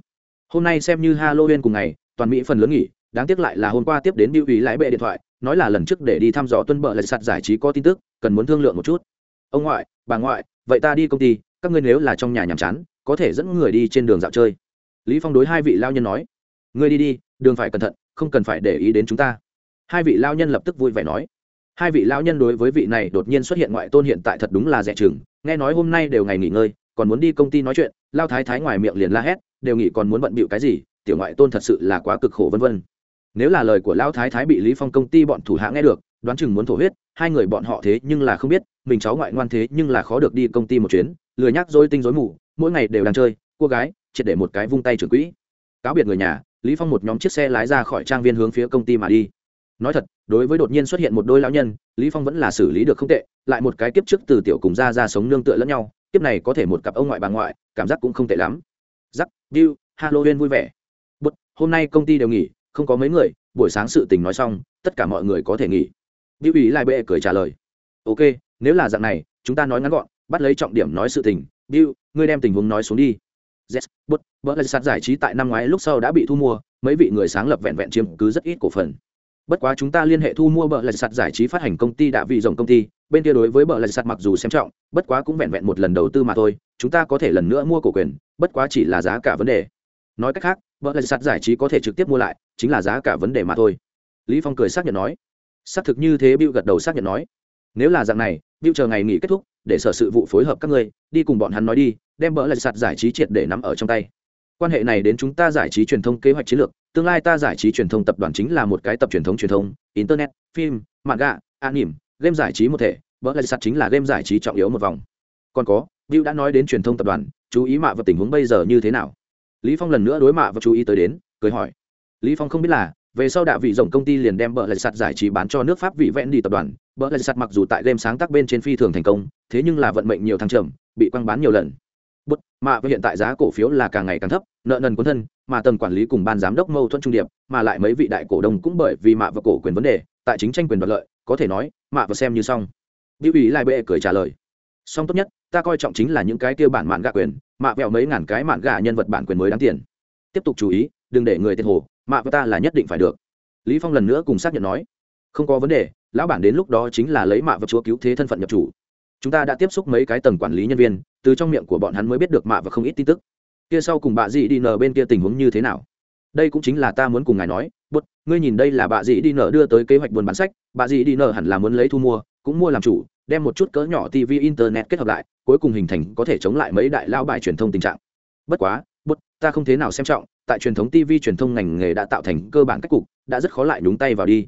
Hôm nay xem như halloween cùng ngày, toàn mỹ phần lớn nghỉ, đáng tiếc lại là hôm qua tiếp đến biểu ý lái bệ điện thoại, nói là lần trước để đi thăm dò tuân bợ lại sạt giải trí có tin tức, cần muốn thương lượng một chút. Ông ngoại, bà ngoại, vậy ta đi công ty, các ngươi nếu là trong nhà nhàm chán, có thể dẫn người đi trên đường dạo chơi lý phong đối hai vị lao nhân nói, ngươi đi đi, đường phải cẩn thận, không cần phải để ý đến chúng ta. Hai vị lao nhân lập tức vui vẻ nói, hai vị lao nhân đối với vị này đột nhiên xuất hiện ngoại tôn hiện tại thật đúng là rẻ chừng, nghe nói hôm nay đều ngày nghỉ ngơi, còn muốn đi công ty nói chuyện, lao thái thái ngoài miệng liền la hét, đều nghĩ còn muốn bận bịu cái gì, tiểu ngoại tôn thật sự là quá cực khổ vân vân. Nếu là lời của lao thái thái bị lý phong công ty bọn thủ hạ nghe được, đoán chừng muốn thổ huyết, hai người bọn họ thế nhưng là không biết, mình cháu ngoại ngoan thế nhưng là khó được đi công ty một chuyến, lười nhắc dối tinh dối mù, mỗi ngày đều đang chơi, cô gái triệt để một cái vung tay trưởng quỹ. Cáo biệt người nhà, lý phong một nhóm chiếc xe lái ra khỏi trang viên hướng phía công ty mà đi. Nói thật, đối với đột nhiên xuất hiện một đôi lão nhân, lý phong vẫn là xử lý được không tệ, lại một cái kiếp trước từ tiểu cùng ra ra sống nương tựa lẫn nhau, kiếp này có thể một cặp ông ngoại bà ngoại, cảm giác cũng không tệ lắm. Giắc bill halloween vui vẻ. Bút hôm nay công ty đều nghỉ, không có mấy người, buổi sáng sự tình nói xong, tất cả mọi người có thể nghỉ. Bill ý lại bệ cười trả lời. Ok, nếu là dạng này, chúng ta nói ngắn gọn, bắt lấy trọng điểm nói sự tình. Bill ngươi đem tình huống nói xuống đi yes bút vợ là giải trí tại năm ngoái lúc sau đã bị thu mua, mấy vị người sáng lập vẹn vẹn chiếm cứ rất ít cổ phần. Bất quá chúng ta liên hệ thu mua bờ lại sạt giải trí phát hành công ty đã vị rộng công ty, bên kia đối với bờ lại sạt mặc dù xem trọng, bất quá cũng vẹn vẹn một lần đầu tư mà thôi, chúng ta có thể lần nữa mua cổ quyền, bất quá chỉ là giá cả vấn đề. Nói cách khác, bờ lại sạt giải trí có thể trực tiếp mua lại, chính là giá cả vấn đề mà thôi. Lý phong cười xác nhận nói. Xác thực như thế Bill gật đầu xác nhận nói. Nếu là dạng này, Bill chờ ngày nghỉ kết thúc để sở sự vụ phối hợp các ngươi, đi cùng bọn hắn nói đi, đem bỡ lại sạt giải trí triệt để nắm ở trong tay. Quan hệ này đến chúng ta giải trí truyền thông kế hoạch chiến lược, tương lai ta giải trí truyền thông tập đoàn chính là một cái tập truyền thống truyền thông, internet, phim mạng gạ anime, game giải trí một thể, bỡ lại sạt chính là game giải trí trọng yếu một vòng. Còn có, Bill đã nói đến truyền thông tập đoàn, chú ý mạ và tình huống bây giờ như thế nào? Lý phong lần nữa đối mạ và chú ý tới đến, cười hỏi. Lý phong không biết là về sau đạo vị rộng công ty liền đem bờ lạch sạt giải trí bán cho nước pháp vị vẹn đi tập đoàn. Bờ lạch sạt mặc dù tại game sáng tác bên trên phi thường thành công, thế nhưng là vận mệnh nhiều thăng trầm, bị quăng bán nhiều lần. Bút, mà hiện tại giá cổ phiếu là càng ngày càng thấp, nợ nần quân thân, mà tầng quản lý cùng ban giám đốc mâu thuẫn trung điệp, mà lại mấy vị đại cổ đông cũng bởi vì mạ và cổ quyền vấn đề, tại chính tranh quyền đoạt lợi, có thể nói, mạ và xem như xong. Biểu ý lại bệ cười trả lời. Song tốt nhất, ta coi trọng chính là những cái tiêu bản mạn gạ quyền, mạ vẹo mấy ngàn cái mạn gạ nhân vật bản quyền mới đáng tiền. Tiếp tục chú ý đừng để người tiền hồ, mạ với ta là nhất định phải được. Lý phong lần nữa cùng xác nhận nói, không có vấn đề, lão bản đến lúc đó chính là lấy mạ và chúa cứu thế thân phận nhập chủ. Chúng ta đã tiếp xúc mấy cái tầng quản lý nhân viên, từ trong miệng của bọn hắn mới biết được mạ và không ít tin tức. Kia sau cùng bà dì đi nở bên kia tình huống như thế nào? Đây cũng chính là ta muốn cùng ngài nói, bút, ngươi nhìn đây là bà dì đi nở đưa tới kế hoạch buôn bán sách, bà dì đi nở hẳn là muốn lấy thu mua, cũng mua làm chủ, đem một chút cỡ nhỏ tv internet kết hợp lại, cuối cùng hình thành có thể chống lại mấy đại lao bài truyền thông tình trạng. Bất quá ta không thế nào xem trọng, tại truyền thống tv truyền thông ngành nghề đã tạo thành cơ bản cách cục, đã rất khó lại nhúng tay vào đi.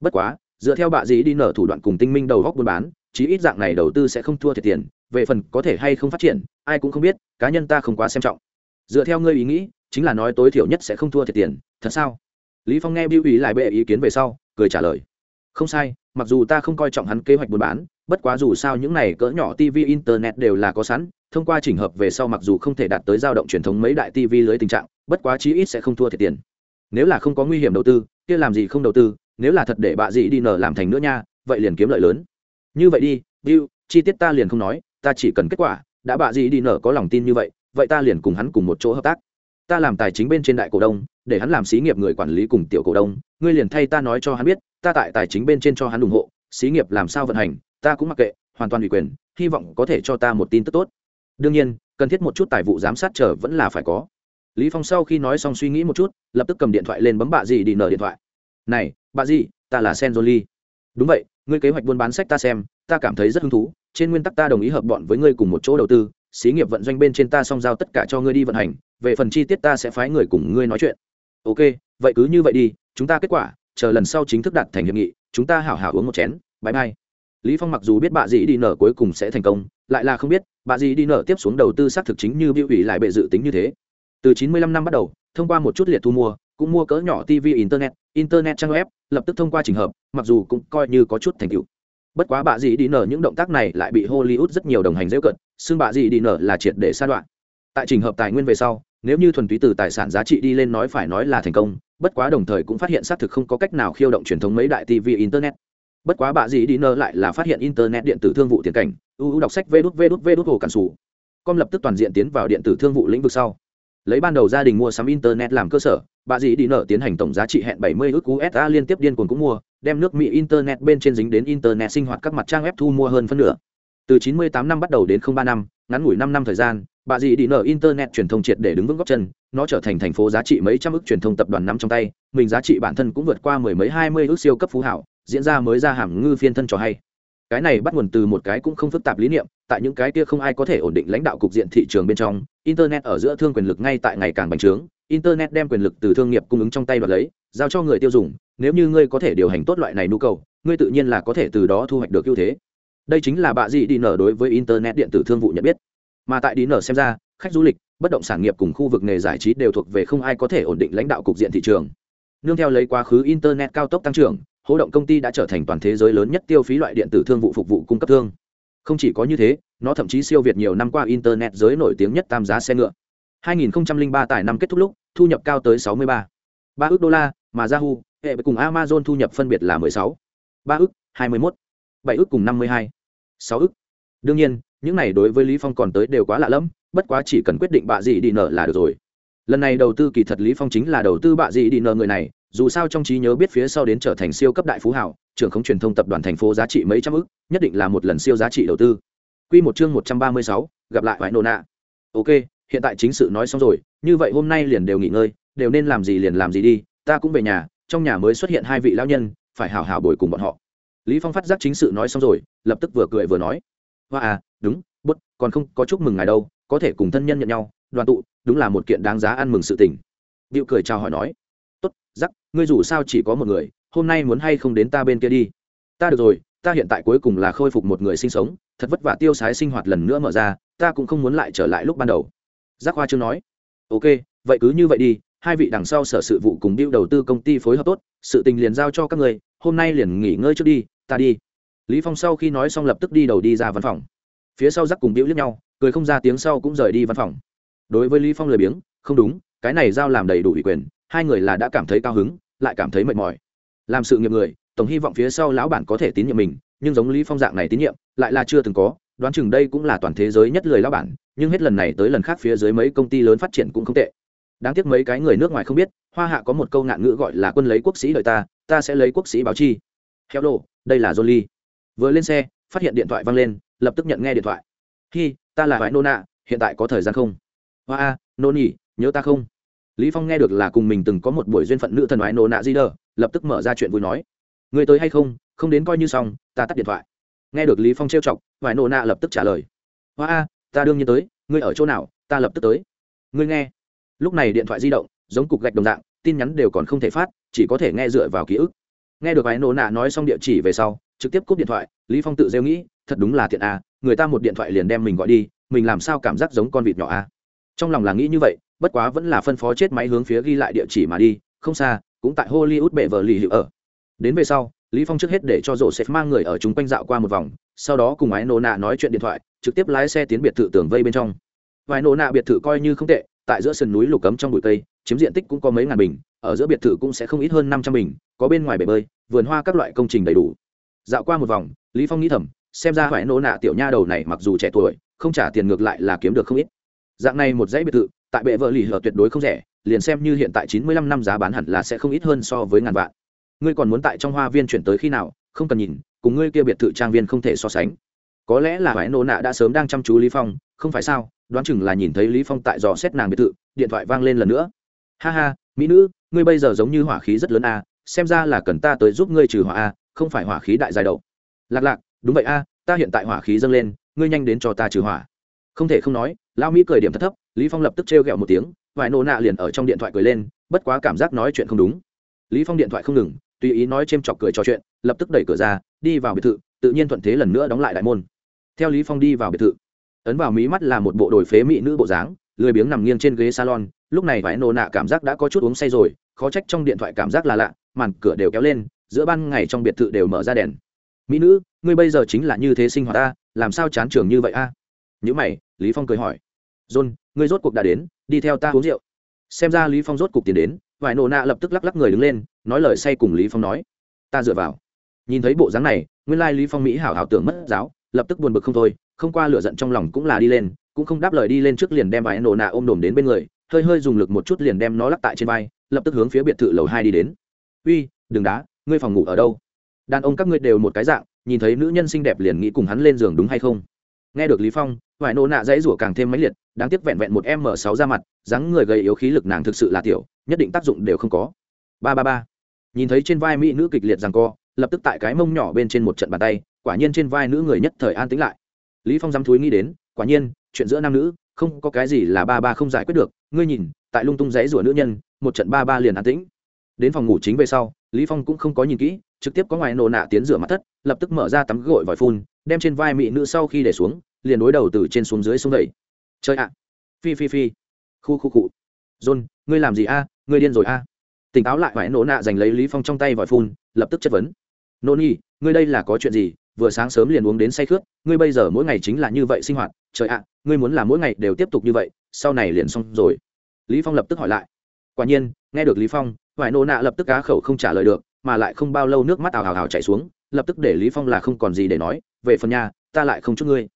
Bất quá, dựa theo bạ dĩ đi nở thủ đoạn cùng tinh minh đầu góc buôn bán, chí ít dạng này đầu tư sẽ không thua thiệt tiền, về phần có thể hay không phát triển, ai cũng không biết, cá nhân ta không quá xem trọng. Dựa theo ngươi ý nghĩ, chính là nói tối thiểu nhất sẽ không thua thiệt tiền, thật sao? Lý phong nghe biêu ý lại bệ ý kiến về sau, cười trả lời. Không sai, mặc dù ta không coi trọng hắn kế hoạch buôn bán bất quá dù sao những này cỡ nhỏ tv internet đều là có sẵn, thông qua chỉnh hợp về sau mặc dù không thể đạt tới dao động truyền thống mấy đại tv lưới tình trạng, bất quá chí ít sẽ không thua thiệt tiền. Nếu là không có nguy hiểm đầu tư, kia làm gì không đầu tư, nếu là thật để bạ dị đi nở làm thành nữa nha, vậy liền kiếm lợi lớn. Như vậy đi view chi tiết ta liền không nói, ta chỉ cần kết quả, đã bạ dị đi nở có lòng tin như vậy vậy ta liền cùng hắn cùng một chỗ hợp tác. Ta làm tài chính bên trên đại cổ đông, để hắn làm xí nghiệp người quản lý cùng tiểu cổ đông, ngươi liền thay ta nói cho hắn biết, ta tại tài chính bên trên cho hắn ủng hộ, xí nghiệp làm sao vận hành ta cũng mặc kệ, hoàn toàn ủy quyền, hy vọng có thể cho ta một tin tức tốt. Đương nhiên, cần thiết một chút tài vụ giám sát chờ vẫn là phải có. Lý phong sau khi nói xong suy nghĩ một chút, lập tức cầm điện thoại lên bấm bạ gì đi nở điện thoại. Này bà gì, ta là Senjoli. đúng vậy, ngươi kế hoạch buôn bán sách ta xem, ta cảm thấy rất hứng thú, trên nguyên tắc ta đồng ý hợp bọn với ngươi cùng một chỗ đầu tư, xí nghiệp vận doanh bên trên ta song giao tất cả cho ngươi đi vận hành, về phần chi tiết ta sẽ phái người cùng ngươi nói chuyện. Ok, vậy cứ như vậy đi, chúng ta kết quả, chờ lần sau chính thức đạt thành hiệp nghị, chúng ta hảo hảo uống một chén, bye bye lý phong mặc dù biết bà dì đi nở cuối cùng sẽ thành công, lại là không biết bà dì đi nở tiếp xuống đầu tư xác thực chính như biểu ủy lại bệ dự tính như thế. Từ 95 năm bắt đầu, thông qua một chút liệt thu mua, cũng mua cỡ nhỏ tv internet internet trang web, lập tức thông qua trình hợp, mặc dù cũng coi như có chút thành tựu. Bất quá bà dì đi nở những động tác này lại bị hollywood rất nhiều đồng hành dễ cận xưng bà dì đi nở là triệt để sa đoạn. Tại trình hợp tài nguyên về sau, nếu như thuần túy từ tài sản giá trị đi lên nói phải nói là thành công, bất quá đồng thời cũng phát hiện xác thực không có cách nào khiêu động truyền thống mấy đại tv internet bất quá bà dì đi nơ lại là phát hiện internet điện tử thương vụ tiền cảnh uu đọc sách vê đút vê đút vê đút hồ cản sủ. Com lập tức toàn diện tiến vào điện tử thương vụ lĩnh vực sau. Lấy ban đầu gia đình mua sắm internet làm cơ sở, bà dì đi nợ tiến hành tổng giá trị hẹn 70 ước usd liên tiếp điên cuồng cũng mua, đem nước mỹ internet bên trên dính đến internet sinh hoạt các mặt trang web thu mua hơn phân nửa. Từ 98 năm bắt đầu đến 03 năm, ngắn ngủi 5 năm thời gian, bà dì đi nợ internet truyền thông triệt để đứng vững góc chân, nó trở thành thành phố giá trị mấy trăm ước truyền thông tập đoàn nắm trong tay, mình giá trị bản thân cũng vượt qua mười mấy hai mươi ước siêu cấp phú hảo diễn ra mới ra hàm ngư phiên thân trò hay. Cái này bắt nguồn từ một cái cũng không phức tạp lý niệm, tại những cái kia không ai có thể ổn định lãnh đạo cục diện thị trường bên trong, internet ở giữa thương quyền lực ngay tại ngày càng bành trướng, internet đem quyền lực từ thương nghiệp cung ứng trong tay và lấy, giao cho người tiêu dùng, nếu như ngươi có thể điều hành tốt loại này nhu cầu, ngươi tự nhiên là có thể từ đó thu hoạch được ưu thế. Đây chính là bạ gì đi nở đối với internet điện tử thương vụ nhận biết. Mà tại đi nở xem ra, khách du lịch, bất động sản nghiệp cùng khu vực nghề giải trí đều thuộc về không ai có thể ổn định lãnh đạo cục diện thị trường. Nương theo lấy quá khứ internet cao tốc tăng trưởng hỗ động công ty đã trở thành toàn thế giới lớn nhất tiêu phí loại điện tử thương vụ phục vụ cung cấp thương. Không chỉ có như thế, nó thậm chí siêu việt nhiều năm qua internet giới nổi tiếng nhất tam giá xe ngựa. 2003 tại năm kết thúc lúc, thu nhập cao tới 63 3 ước đô la, mà yahoo, hệ cùng amazon thu nhập phân biệt là 16 3 ước 21 7 ước cùng 52 6 ước. Đương nhiên, những này đối với lý phong còn tới đều quá lạ lẫm, bất quá chỉ cần quyết định bạ gì đi nợ là được rồi. Lần này đầu tư kỳ thật lý phong chính là đầu tư bạ gì đi nợ người này dù sao trong trí nhớ biết phía sau đến trở thành siêu cấp đại phú hảo trưởng không truyền thông tập đoàn thành phố giá trị mấy trăm ức nhất định là một lần siêu giá trị đầu tư Quy một chương một trăm ba mươi sáu, gặp lại Hoài Nô Nạ. Ok, hiện tại chính sự nói xong rồi, như vậy hôm nay liền đều nghỉ ngơi, đều nên làm gì liền làm gì đi, ta cũng về nhà, trong nhà mới xuất hiện hai vị lão nhân, phải hảo hảo bồi cùng bọn họ. Lý Phong phát giác chính sự nói xong rồi, lập tức vừa cười vừa nói: "Hoa à, đúng, bút, còn không có chúc mừng ngài đâu, có thể cùng thân nhân nhận nhau, đoàn tụ, đúng là một kiện đáng giá ăn mừng sự tình." Diệu cười chào hỏi nói: giắc ngươi dù sao chỉ có một người, hôm nay muốn hay không đến ta bên kia đi?" "Ta được rồi, ta hiện tại cuối cùng là khôi phục một người sinh sống, thật vất vả tiêu sái sinh hoạt lần nữa mở ra ta cũng không muốn lại trở lại lúc ban đầu. Giác hoa chưa nói. Ok vậy cứ như vậy đi hai vị đằng sau sở sự vụ cùng điêu đầu tư công ty phối hợp tốt sự tình liền giao cho các người hôm nay liền nghỉ ngơi trước đi ta đi. Lý phong sau khi nói xong lập tức đi đầu đi ra văn phòng. Phía sau giác cùng điêu liếc nhau cười không ra tiếng sau cũng rời đi văn phòng. Đối với lý phong lười biếng không đúng cái này giao làm đầy đủ ủy quyền hai người là đã cảm thấy cao hứng, lại cảm thấy mệt mỏi. Làm sự nghiệp người, tổng hy vọng phía sau lão bản có thể tín nhiệm mình, nhưng giống lý phong dạng này tín nhiệm, lại là chưa từng có, đoán chừng đây cũng là toàn thế giới nhất lười lão bản, nhưng hết lần này tới lần khác phía dưới mấy công ty lớn phát triển cũng không tệ. Đáng tiếc mấy cái người nước ngoài không biết, hoa hạ có một câu ngạn ngữ gọi là quân lấy quốc sĩ đợi ta ta sẽ lấy quốc sĩ báo chi. Heo đồ đây là jolie. Vừa lên xe, phát hiện điện thoại văng lên, lập tức nhận nghe điện thoại. Hi, ta là vải nô nạ hiện tại có thời gian không? Hoa a, nô nhỉ nhớ ta không? Lý phong nghe được là cùng mình từng có một buổi duyên phận nữ thần ái nô nạ di đờ, lập tức mở ra chuyện vui nói người tới hay không? Không đến coi như xong, ta tắt điện thoại. Nghe được lý phong trêu chọc vài nô nạ lập tức trả lời, hoa a, ta đương nhiên tới, ngươi ở chỗ nào, ta lập tức tới. Ngươi nghe. Lúc này điện thoại di động, giống cục gạch đồng dạng, tin nhắn đều còn không thể phát, chỉ có thể nghe dựa vào ký ức. Nghe được vài nô nạ nói xong địa chỉ về sau, trực tiếp cúp điện thoại, lý phong tự rêu nghĩ, thật đúng là tiện à người ta một điện thoại liền đem mình gọi đi, mình làm sao cảm giác giống con vịt nhỏ à trong lòng là nghĩ như vậy, bất quá vẫn là phân phó chết máy hướng phía ghi lại địa chỉ mà đi, không xa, cũng tại hollywood bệ vợ lì hiệu ở. Đến về sau, lý phong trước hết để cho rổ sẽ mang người ở chúng quanh dạo qua một vòng, sau đó cùng ái nô nạ nói chuyện điện thoại, trực tiếp lái xe tiến biệt thự tường vây bên trong. Vài nô nạ biệt thự coi như không tệ, tại giữa sườn núi lục cấm trong bụi cây, chiếm diện tích cũng có mấy ngàn bình, ở giữa biệt thự cũng sẽ không ít hơn năm trăm bình, có bên ngoài bể bơi, vườn hoa các loại công trình đầy đủ. Dạo qua một vòng, lý phong nghĩ thầm, xem ra vài nô nạ tiểu nha đầu này mặc dù trẻ tuổi, không trả tiền ngược lại là kiếm được không ít dạng này một dãy biệt thự, tại bệ vợ lì hở tuyệt đối không rẻ, liền xem như hiện tại chín mươi lăm năm giá bán hẳn là sẽ không ít hơn so với ngàn vạn. Ngươi còn muốn tại trong hoa viên chuyển tới khi nào, không cần nhìn, cùng ngươi kia biệt thự trang viên không thể so sánh. Có lẽ là phải nô nạ đã sớm đang chăm chú lý phong, không phải sao, đoán chừng là nhìn thấy lý phong tại dò xét nàng biệt thự, điện thoại vang lên lần nữa. Ha ha, mỹ nữ, ngươi bây giờ giống như hỏa khí rất lớn a xem ra là cần ta tới giúp ngươi trừ hỏa a không phải hỏa khí đại dài đầu. Lạc lạc, đúng vậy a ta hiện tại hỏa khí dâng lên, ngươi nhanh đến cho ta trừ hỏa không thể không nói lao mỹ cười điểm thất thấp, lý phong lập tức trêu ghẹo một tiếng, vài nô nạ liền ở trong điện thoại cười lên, bất quá cảm giác nói chuyện không đúng. Lý phong điện thoại không ngừng, tùy ý nói chêm chọc cười trò chuyện, lập tức đẩy cửa ra, đi vào biệt thự, tự nhiên thuận thế lần nữa đóng lại đại môn. Theo lý phong đi vào biệt thự, ấn vào mí mắt là một bộ đồi phế mỹ nữ bộ dáng, lười biếng nằm nghiêng trên ghế salon, lúc này vải nô nạ cảm giác đã có chút uống say rồi, khó trách trong điện thoại cảm giác là lạ, màn cửa đều kéo lên, giữa ban ngày trong biệt thự đều mở ra đèn. Mỹ nữ, ngươi bây giờ chính là như thế sinh hoạt ta, làm sao chán trường như vậy a? À? nhữ mày lý phong cười hỏi, john, ngươi rốt cuộc đã đến, đi theo ta uống rượu. Xem ra lý phong rốt cuộc tiến đến vải nô nạ lập tức lắc lắc người đứng lên, nói lời say cùng lý phong nói, ta dựa vào. Nhìn thấy bộ dáng này, nguyên lai lý phong mỹ hảo hảo tưởng mất giáo, lập tức buồn bực không thôi, không qua lửa giận trong lòng cũng là đi lên, cũng không đáp lời đi lên trước liền đem vài nổ nạ ôm đồm đến bên người, hơi hơi dùng lực một chút liền đem nó lắc tại trên vai, lập tức hướng phía biệt thự lầu hai đi đến. Uy, đừng đá, ngươi phòng ngủ ở đâu? Đàn ông các ngươi đều một cái dạng, nhìn thấy nữ nhân xinh đẹp liền nghĩ cùng hắn lên giường đúng hay không? Nghe được lý phong vải nô nạ dãy rủa càng thêm mãnh liệt, đáng tiếc vẹn vẹn một m sáu ra mặt, dáng người gầy yếu khí lực nàng thực sự là tiểu, nhất định tác dụng đều không có. Ba ba ba. Nhìn thấy trên vai mỹ nữ kịch liệt rằng co, lập tức tại cái mông nhỏ bên trên một trận bàn tay, quả nhiên trên vai nữ người nhất thời an tĩnh lại. Lý phong dám thúi nghĩ đến, quả nhiên, chuyện giữa nam nữ, không có cái gì là ba ba không giải quyết được. Ngươi nhìn, tại lung tung giấy rủa nữ nhân, một trận ba ba liền an tĩnh. Đến phòng ngủ chính về sau, lý phong cũng không có nhìn kỹ, trực tiếp có ngoài nổ nạ tiến rửa mặt thất, lập tức mở ra tắm gội vòi phun, đem trên vai mỹ nữ sau khi để xuống liền đối đầu từ trên xuống dưới xuống đẩy chơi ạ. Phi phi phi. Khu khu cụ john, ngươi làm gì a? Ngươi điên rồi a. Tỉnh táo lại vải nổ nạ giành lấy lý phong trong tay vòi phun, lập tức chất vấn. Nô nhi, ngươi đây là có chuyện gì? Vừa sáng sớm liền uống đến say khướt, ngươi bây giờ mỗi ngày chính là như vậy sinh hoạt. Trời ạ, ngươi muốn là mỗi ngày đều tiếp tục như vậy, sau này liền xong rồi. Lý phong lập tức hỏi lại. Quả nhiên, nghe được lý phong vải nô nạ lập tức cá khẩu không trả lời được, mà lại không bao lâu nước mắt ảo ảo ảo chảy xuống, lập tức để lý phong là không còn gì để nói. Về phần nhà, ta lại không chúc ngươi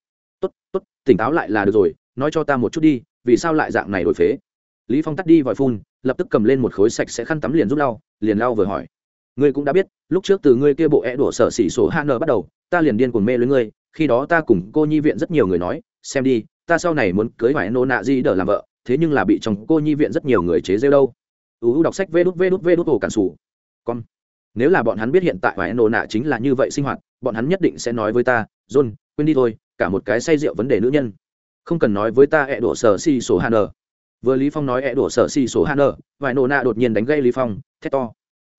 tốt tốt, tỉnh táo lại là được rồi, nói cho ta một chút đi, vì sao lại dạng này đổi phế? Lý phong tắt đi vòi phun, lập tức cầm lên một khối sạch sẽ khăn tắm liền giúp lau, liền lau vừa hỏi. Ngươi cũng đã biết, lúc trước từ ngươi kia bộ é đổ sở xỉ số hn bắt đầu, ta liền điên cuồng mê lưới ngươi, khi đó ta cùng cô nhi viện rất nhiều người nói, xem đi, ta sau này muốn cưới phải nô nạ di đỡ làm vợ, thế nhưng là bị chồng cô nhi viện rất nhiều người chế rêu đâu. Uu đọc sách vê đút vê đút vê đút ổ cản sủ. Con nếu là bọn hắn biết hiện tại phải nô nạ chính là như vậy sinh hoạt, bọn hắn nhất định sẽ nói với ta, john, quên đi thôi cả một cái say rượu vấn đề nữ nhân. Không cần nói với ta ẹ đổ sở si số han vừa lý phong nói ẹ đổ sở si số han vài nô nạ đột nhiên đánh gây lý phong, thét to.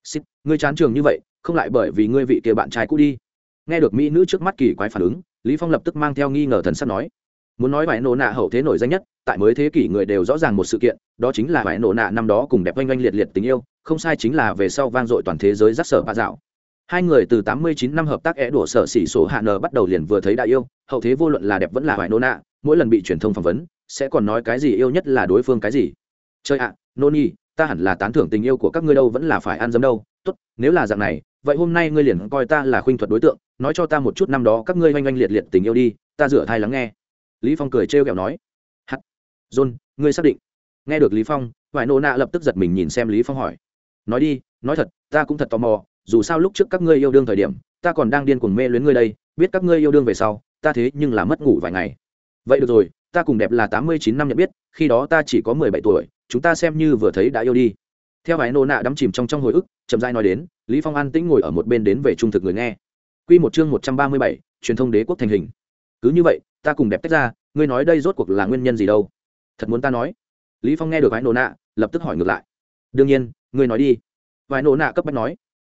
Xích ngươi chán trường như vậy, không lại bởi vì ngươi vị kia bạn trai cũ đi. Nghe được mỹ nữ trước mắt kỳ quái phản ứng, lý phong lập tức mang theo nghi ngờ thần sắc nói. Muốn nói vải nổ nạ hậu thế nổi danh nhất, tại mới thế kỷ người đều rõ ràng một sự kiện, đó chính là vải nổ nạ năm đó cùng đẹp oanh oanh liệt liệt tình yêu, không sai chính là về sau vang dội toàn thế giới rắc sở bà dạo hai người từ 89 năm hợp tác é đổ sở xỉ số hạ nờ bắt đầu liền vừa thấy đại yêu hậu thế vô luận là đẹp vẫn là hoài nô nạ mỗi lần bị truyền thông phỏng vấn sẽ còn nói cái gì yêu nhất là đối phương cái gì. Chơi ạ à, nô nhi ta hẳn là tán thưởng tình yêu của các ngươi đâu vẫn là phải ăn dấm đâu. Tốt nếu là dạng này vậy hôm nay ngươi liền coi ta là khuynh thuật đối tượng nói cho ta một chút năm đó các ngươi oanh oanh liệt liệt tình yêu đi ta rửa thai lắng nghe. Lý phong cười trêu ghẹo nói. Hắt john ngươi xác định. Nghe được lý phong vải nô nạ lập tức giật mình nhìn xem lý phong hỏi. Nói đi nói thật ta cũng thật tò mò dù sao lúc trước các ngươi yêu đương thời điểm ta còn đang điên cuồng mê luyến ngươi đây biết các ngươi yêu đương về sau ta thế nhưng là mất ngủ vài ngày. Vậy được rồi ta cùng đẹp là tám mươi chín năm nhận biết khi đó ta chỉ có mười bảy tuổi chúng ta xem như vừa thấy đã yêu đi. Theo vài nô nạ đắm chìm trong trong hồi ức chậm rãi nói đến lý phong an tĩnh ngồi ở một bên đến về trung thực người nghe. Quy một chương một trăm ba mươi bảy, truyền thông đế quốc thành hình. Cứ như vậy ta cùng đẹp tách ra ngươi nói đây rốt cuộc là nguyên nhân gì đâu? Thật muốn ta nói? Lý phong nghe được vài nô nạ lập tức hỏi ngược lại. Đương nhiên ngươi nói đi. Vài nô nạ cấp bách nói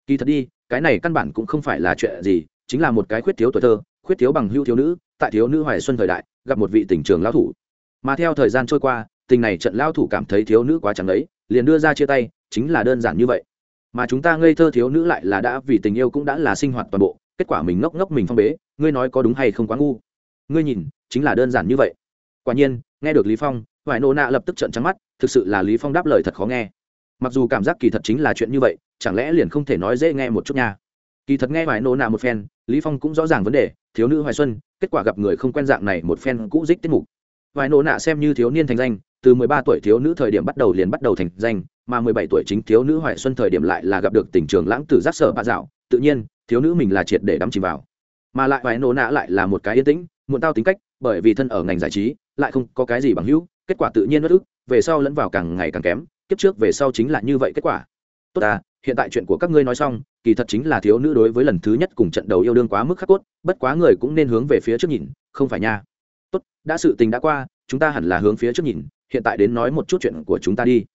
kỳ thật đi, cái này căn bản cũng không phải là chuyện gì, chính là một cái khuyết thiếu tuổi thơ, khuyết thiếu bằng hưu thiếu nữ, tại thiếu nữ hoài xuân thời đại, gặp một vị tỉnh trường lao thủ. Mà theo thời gian trôi qua, tình này trận lao thủ cảm thấy thiếu nữ quá chẳng ấy liền đưa ra chia tay, chính là đơn giản như vậy. Mà chúng ta ngây thơ thiếu nữ lại là đã vì tình yêu cũng đã là sinh hoạt toàn bộ, kết quả mình ngốc ngốc mình phong bế, ngươi nói có đúng hay không quá ngu? Ngươi nhìn, chính là đơn giản như vậy. Quả nhiên, nghe được lý phong vải nô nạ lập tức trợn trắng mắt, thực sự là lý phong đáp lời thật khó nghe mặc dù cảm giác kỳ thật chính là chuyện như vậy, chẳng lẽ liền không thể nói dễ nghe một chút nha? Kỳ thật nghe hoài nô nạ một phen, lý phong cũng rõ ràng vấn đề, thiếu nữ hoài xuân, kết quả gặp người không quen dạng này một phen cũ dích tiết mục. Vài nô nạ xem như thiếu niên thành danh, từ 13 tuổi thiếu nữ thời điểm bắt đầu liền bắt đầu thành danh, mà 17 tuổi chính thiếu nữ hoài xuân thời điểm lại là gặp được tình trường lãng tử giác sở bạ dạo, tự nhiên, thiếu nữ mình là triệt để đắm chìm vào. Mà lại vài nô nạ lại là một cái yên tĩnh, muộn tao tính cách, bởi vì thân ở ngành giải trí, lại không có cái gì bằng hữu, kết quả tự nhiên bất ức, về sau lẫn vào càng ngày càng kém kiếp trước về sau chính là như vậy kết quả. Tốt à hiện tại chuyện của các ngươi nói xong, kỳ thật chính là thiếu nữ đối với lần thứ nhất cùng trận đầu yêu đương quá mức khắc cốt, bất quá người cũng nên hướng về phía trước nhìn, không phải nha. Tốt, đã sự tình đã qua, chúng ta hẳn là hướng phía trước nhìn, hiện tại đến nói một chút chuyện của chúng ta đi.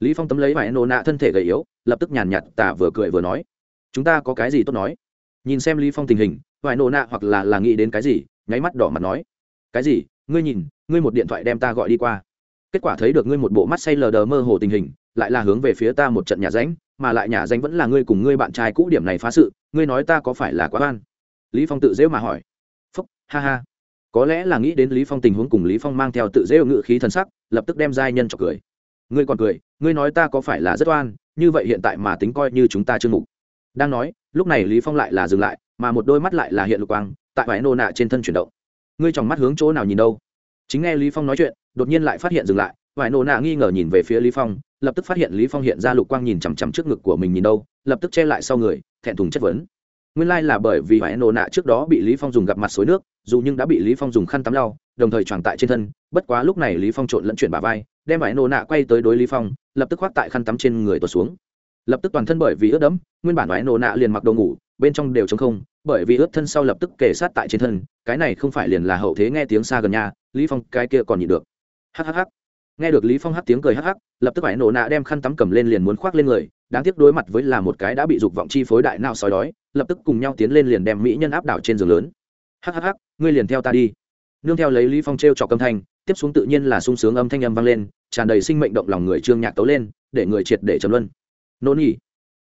Lý phong tấm lấy vải nô nạ thân thể gầy yếu, lập tức nhàn nhạt tả vừa cười vừa nói. Chúng ta có cái gì tốt nói? Nhìn xem lý phong tình hình, vải nô nạ hoặc là là nghĩ đến cái gì, nháy mắt đỏ mặt nói. Cái gì? Ngươi nhìn, ngươi một điện thoại đem ta gọi đi qua kết quả thấy được ngươi một bộ mắt say lờ đờ mơ hồ tình hình, lại là hướng về phía ta một trận nhà ránh, mà lại nhà ránh vẫn là ngươi cùng ngươi bạn trai cũ điểm này phá sự, ngươi nói ta có phải là quá oan? Lý phong tự dễ mà hỏi. Phúc, ha ha. Có lẽ là nghĩ đến lý phong tình huống cùng lý phong mang theo tự dễ ngự khí thần sắc, lập tức đem giai nhân cho cười. Ngươi còn cười, ngươi nói ta có phải là rất oan, như vậy hiện tại mà tính coi như chúng ta chưa mục đang nói, lúc này lý phong lại là dừng lại, mà một đôi mắt lại là hiện lục quang, tại vải nô nạ trên thân chuyển động. Ngươi trong mắt hướng chỗ nào nhìn đâu? Chính nghe lý phong nói chuyện, đột nhiên lại phát hiện dừng lại, vải nô nạ nghi ngờ nhìn về phía lý phong, lập tức phát hiện lý phong hiện ra lục quang nhìn chằm chằm trước ngực của mình nhìn đâu, lập tức che lại sau người, thẹn thùng chất vấn. Nguyên lai like là bởi vì vải nô nạ trước đó bị lý phong dùng gặp mặt suối nước, dù nhưng đã bị lý phong dùng khăn tắm lau, đồng thời tròn tại trên thân, bất quá lúc này lý phong trộn lẫn chuyển bả vai, đem vải nô nạ quay tới đối lý phong, lập tức khoác tại khăn tắm trên người tuột xuống. Lập tức toàn thân bởi vì ướt đẫm, nguyên bản vải nô nạ liền mặc đồ ngủ, bên trong đều trống không, bởi vì ướt thân sau lập tức kề sát tại trên thân, cái này không phải liền là hậu thế nghe tiếng xa gần nhà lý phong cái kia còn nhịn được. Hhh nghe được lý phong hắt tiếng cười hắc hắc, lập tức phải nổ nạ đem khăn tắm cầm lên liền muốn khoác lên người, đáng tiếc đối mặt với là một cái đã bị dục vọng chi phối đại nào sói đói, lập tức cùng nhau tiến lên liền đem mỹ nhân áp đảo trên giường lớn. Hắc hắc hắc, ngươi liền theo ta đi. Nương theo lấy lý phong treo trọc âm thanh, tiếp xuống tự nhiên là sung sướng âm thanh âm vang lên, tràn đầy sinh mệnh động lòng người trương nhạc tấu lên, để người triệt để trầm luân. Nôn nhỉ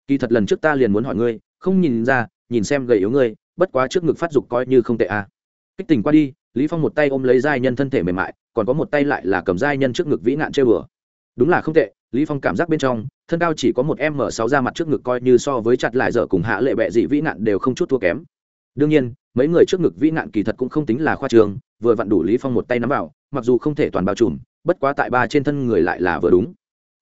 kỳ thật lần trước ta liền muốn hỏi ngươi, không nhìn ra, nhìn xem gầy yếu ngươi, bất quá trước ngực phát dục coi như không tệ à. Kích tình qua đi lý phong một tay ôm lấy giai nhân thân thể mềm mại, còn có một tay lại là cầm giai nhân trước ngực vĩ nạn chơi bừa đúng là không tệ, lý phong cảm giác bên trong, thân cao chỉ có một m sáu ra mặt trước ngực coi như so với chặt lại dở cùng hạ lệ bệ dị vĩ nạn đều không chút thua kém. Đương nhiên, mấy người trước ngực vĩ nạn kỳ thật cũng không tính là khoa trường, vừa vặn đủ lý phong một tay nắm vào, mặc dù không thể toàn bao trùm, bất quá tại ba trên thân người lại là vừa đúng.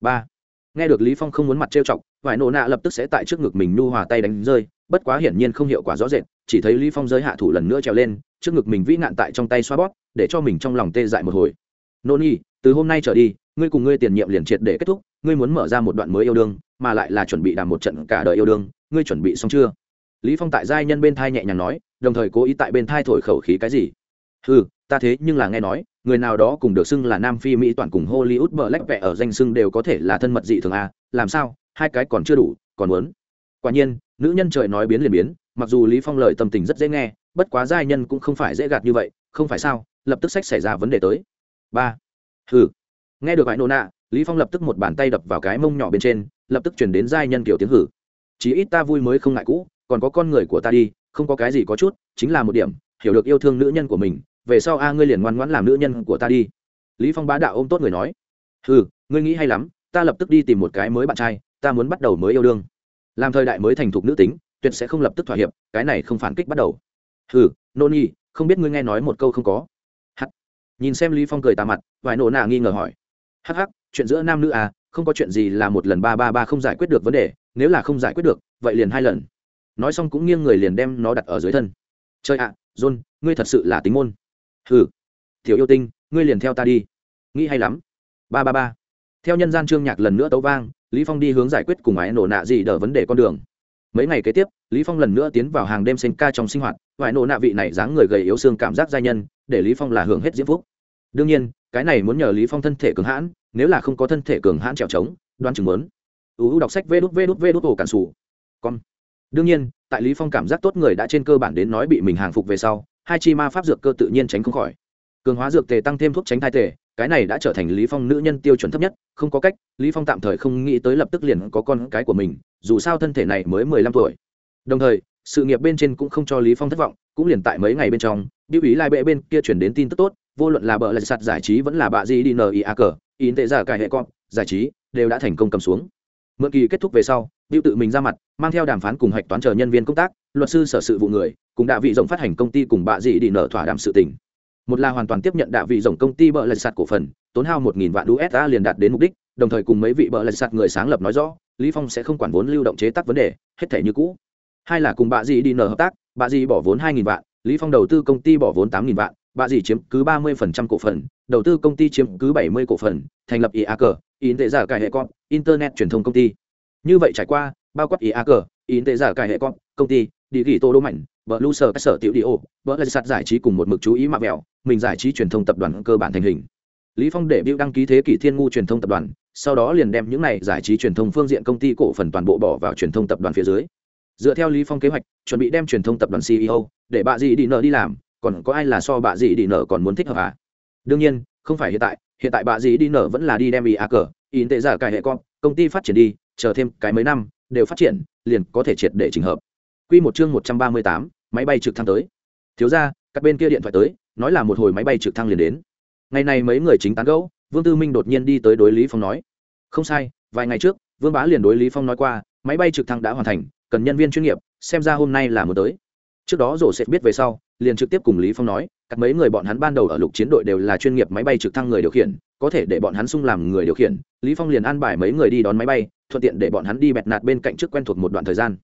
Ba. Nghe được lý phong không muốn mặt trêu chọc, vải nổ nạ lập tức sẽ tại trước ngực mình nu hòa tay đánh rơi, bất quá hiển nhiên không hiệu quả rõ rệt, chỉ thấy lý phong giới hạ thủ lần nữa trèo lên trước ngực mình vĩ nạn tại trong tay xoa bóp, để cho mình trong lòng tê dại một hồi. Nô nhi từ hôm nay trở đi, ngươi cùng ngươi tiền nhiệm liền triệt để kết thúc, ngươi muốn mở ra một đoạn mới yêu đương, mà lại là chuẩn bị đàm một trận cả đời yêu đương, ngươi chuẩn bị xong chưa? Lý phong tại giai nhân bên thai nhẹ nhàng nói, đồng thời cố ý tại bên thai thổi khẩu khí cái gì? Ừ ta thế nhưng là nghe nói, người nào đó cùng được xưng là nam phi mỹ toàn cùng hollywood bờ lách vẹ ở danh xưng đều có thể là thân mật dị thường à? làm sao? Hai cái còn chưa đủ, còn muốn. Quả nhiên, nữ nhân trời nói biến liền biến, mặc dù lý phong lời tâm tình rất dễ nghe bất quá giai nhân cũng không phải dễ gạt như vậy, không phải sao? Lập tức sách xảy ra vấn đề tới. Ba. Hừ. Nghe được vải nô nạ lý phong lập tức một bàn tay đập vào cái mông nhỏ bên trên, lập tức chuyển đến giai nhân kiểu tiếng hử. Chỉ ít ta vui mới không ngại cũ, còn có con người của ta đi, không có cái gì có chút, chính là một điểm, hiểu được yêu thương nữ nhân của mình, về sau a ngươi liền ngoan ngoãn làm nữ nhân của ta đi. Lý phong bá đạo ôm tốt người nói. Hừ, ngươi nghĩ hay lắm, ta lập tức đi tìm một cái mới bạn trai, ta muốn bắt đầu mới yêu đương. Làm thời đại mới thành thục nữ tính, tuyệt sẽ không lập tức thỏa hiệp, cái này không phản kích bắt đầu hừ nô nhi không biết ngươi nghe nói một câu không có. Hắt nhìn xem lý phong cười tà mặt vài nổ nà nghi ngờ hỏi. Hắc hắc chuyện giữa nam nữ à không có chuyện gì là một lần ba ba ba không giải quyết được vấn đề nếu là không giải quyết được vậy liền hai lần. Nói xong cũng nghiêng người liền đem nó đặt ở dưới thân. Trời ạ à, john ngươi thật sự là tính môn. Hừ. Tiểu yêu tinh ngươi liền theo ta đi. Nghĩ hay lắm. Ba ba ba. Theo nhân gian trương nhạc lần nữa tấu vang lý phong đi hướng giải quyết cùng ái nổ nạ gì đỡ vấn đề con đường mấy ngày kế tiếp, lý phong lần nữa tiến vào hàng đêm sinh ca trong sinh hoạt, vài nô nạ vị này dáng người gầy yếu xương cảm giác giai nhân, để lý phong là hưởng hết diễm phúc. Đương nhiên, cái này muốn nhờ lý phong thân thể cường hãn, nếu là không có thân thể cường hãn trèo trống, đoán chừng muốn. Uu đọc sách vê đút vê đút vê đút ổ cản sủ. Con đương nhiên, tại lý phong cảm giác tốt người đã trên cơ bản đến nói bị mình hàng phục về sau, hai chi ma pháp dược cơ tự nhiên tránh không khỏi. Cường hóa dược tề tăng thêm thuốc tránh thai tề, cái này đã trở thành lý phong nữ nhân tiêu chuẩn thấp nhất, không có cách, lý phong tạm thời không nghĩ tới lập tức liền có con cái của mình dù sao thân thể này mới mười lăm tuổi đồng thời sự nghiệp bên trên cũng không cho lý phong thất vọng cũng liền tại mấy ngày bên trong biểu ý lai bệ bên kia chuyển đến tin tức tốt vô luận là bờ lại sạt giải trí vẫn là bạ gì đi nia cờ in tệ giả cải hệ con giải trí đều đã thành công cầm xuống mượn kỳ kết thúc về sau Diệu tự mình ra mặt, mang theo đàm phán cùng hạch toán chờ nhân viên công tác, luật sư sở sự vụ người, cùng đại vị rộng phát hành công ty cùng bạ dị đi nở thỏa đàm sự tình. Một là hoàn toàn tiếp nhận đại vị rộng công ty bợ lạch sạt cổ phần, tốn hao một nghìn vạn USD liền đạt đến mục đích, đồng thời cùng mấy vị bợ lạch sạt người sáng lập nói rõ, Lý Phong sẽ không quản vốn lưu động chế tác vấn đề, hết thể như cũ. Hai là cùng bà dì đi nở hợp tác, bà dì bỏ vốn hai nghìn vạn, Lý Phong đầu tư công ty bỏ vốn tám nghìn vạn, bà dì chiếm cứ ba mươi phần trăm cổ phần, đầu tư công ty chiếm cứ bảy mươi cổ phần, thành lập IAC, in tệ giả cải hệ con, internet truyền thông công ty. Như vậy trải qua, bao quát iac in tệ giả cải hệ con công ty địa ghi tô đô mạnh vợ lu sở các sở tiểu đi ô vợ là sạt giải trí cùng một mực chú ý mạ vẹo mình giải trí truyền thông tập đoàn cơ bản thành hình lý phong để biểu đăng ký thế kỷ thiên ngu truyền thông tập đoàn sau đó liền đem những này giải trí truyền thông phương diện công ty cổ phần toàn bộ bỏ vào truyền thông tập đoàn phía dưới. Dựa theo lý phong kế hoạch chuẩn bị đem truyền thông tập đoàn ceo để bà dì đi nợ đi làm còn có ai là so bà dì đi nợ còn muốn thích hợp à? Đương nhiên không phải hiện tại hiện tại bà dì đi nợ vẫn là đi đem ý a cờ in tệ giả cải hệ con công ty phát triển đi chờ thêm cái mấy năm đều phát triển liền có thể triệt để trình hợp. Quy một chương một trăm ba mươi tám, máy bay trực thăng tới. Thiếu gia, các bên kia điện thoại tới nói là một hồi máy bay trực thăng liền đến. Ngày này mấy người chính tán gẫu vương tư minh đột nhiên đi tới đối lý phong nói không sai vài ngày trước vương bá liền đối lý phong nói qua máy bay trực thăng đã hoàn thành cần nhân viên chuyên nghiệp xem ra hôm nay là một tới. Trước đó rổ sẽ biết về sau liền trực tiếp cùng lý phong nói các mấy người bọn hắn ban đầu ở lục chiến đội đều là chuyên nghiệp máy bay trực thăng người điều khiển có thể để bọn hắn sung làm người điều khiển. Lý phong liền an bài mấy người đi đón máy bay thuận tiện để bọn hắn đi bẹt nạt bên cạnh trước quen thuộc một đoạn thời gian.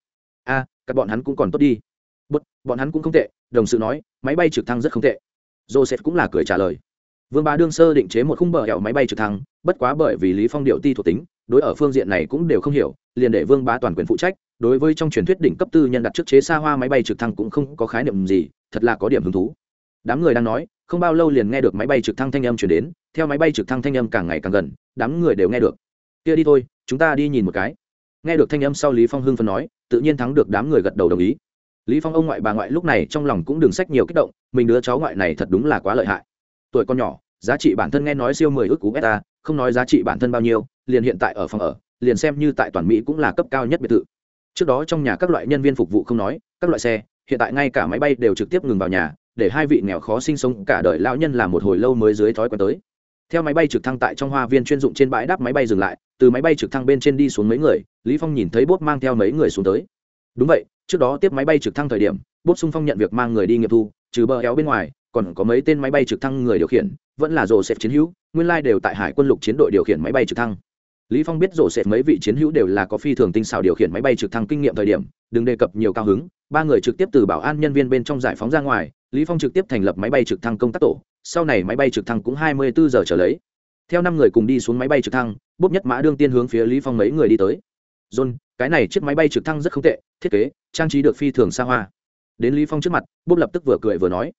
A các bọn hắn cũng còn tốt đi. Bút, bọn hắn cũng không tệ đồng sự nói máy bay trực thăng rất không tệ. Joseph cũng là cười trả lời vương bá đương sơ định chế một khung bờ hẹo máy bay trực thăng, bất quá bởi vì lý phong điệu ti thuộc tính, đối ở phương diện này cũng đều không hiểu, liền để vương bá toàn quyền phụ trách, đối với trong truyền thuyết đỉnh cấp tư nhân đặt trước chế xa hoa máy bay trực thăng cũng không có khái niệm gì, thật là có điểm hứng thú. Đám người đang nói, không bao lâu liền nghe được máy bay trực thăng thanh âm chuyển đến, theo máy bay trực thăng thanh âm càng ngày càng gần, đám người đều nghe được. Kia đi thôi, chúng ta đi nhìn một cái. Nghe được thanh âm sau lý phong hưng phân nói, tự nhiên thắng được đám người gật đầu đồng ý. Lý phong ông ngoại bà ngoại lúc này trong lòng cũng đừng sách nhiều kích động, mình đứa cháu ngoại này thật đúng là quá lợi hại tuổi con nhỏ, giá trị bản thân nghe nói siêu mười ước cú beta, không nói giá trị bản thân bao nhiêu, liền hiện tại ở phòng ở, liền xem như tại toàn mỹ cũng là cấp cao nhất biệt thự. Trước đó trong nhà các loại nhân viên phục vụ không nói, các loại xe, hiện tại ngay cả máy bay đều trực tiếp ngừng vào nhà, để hai vị nghèo khó sinh sống cả đời lão nhân làm một hồi lâu mới dưới thói quen tới. Theo máy bay trực thăng tại trong hoa viên chuyên dụng trên bãi đáp máy bay dừng lại, từ máy bay trực thăng bên trên đi xuống mấy người, lý phong nhìn thấy bốp mang theo mấy người xuống tới. Đúng vậy, trước đó tiếp máy bay trực thăng thời điểm bốp xung phong nhận việc mang người đi nghiệp thu, trừ bờ éo bên ngoài còn có mấy tên máy bay trực thăng người điều khiển, vẫn là rồ xếp chiến hữu, nguyên lai đều tại hải quân lục chiến đội điều khiển máy bay trực thăng. Lý phong biết rồ xếp mấy vị chiến hữu đều là có phi thường tinh xảo điều khiển máy bay trực thăng kinh nghiệm thời điểm, đừng đề cập nhiều cao hứng, ba người trực tiếp từ bảo an nhân viên bên trong giải phóng ra ngoài, lý phong trực tiếp thành lập máy bay trực thăng công tác tổ, sau này máy bay trực thăng cũng hai mươi bốn giờ trở lấy. Theo năm người cùng đi xuống máy bay trực thăng, bốp nhất mã đương tiên hướng phía lý phong mấy người đi tới. John, cái này chiếc máy bay trực thăng rất không tệ, thiết kế, trang trí được phi thường xa hoa. Đến lý phong trước mặt, bốp lập tức vừa cười vừa nói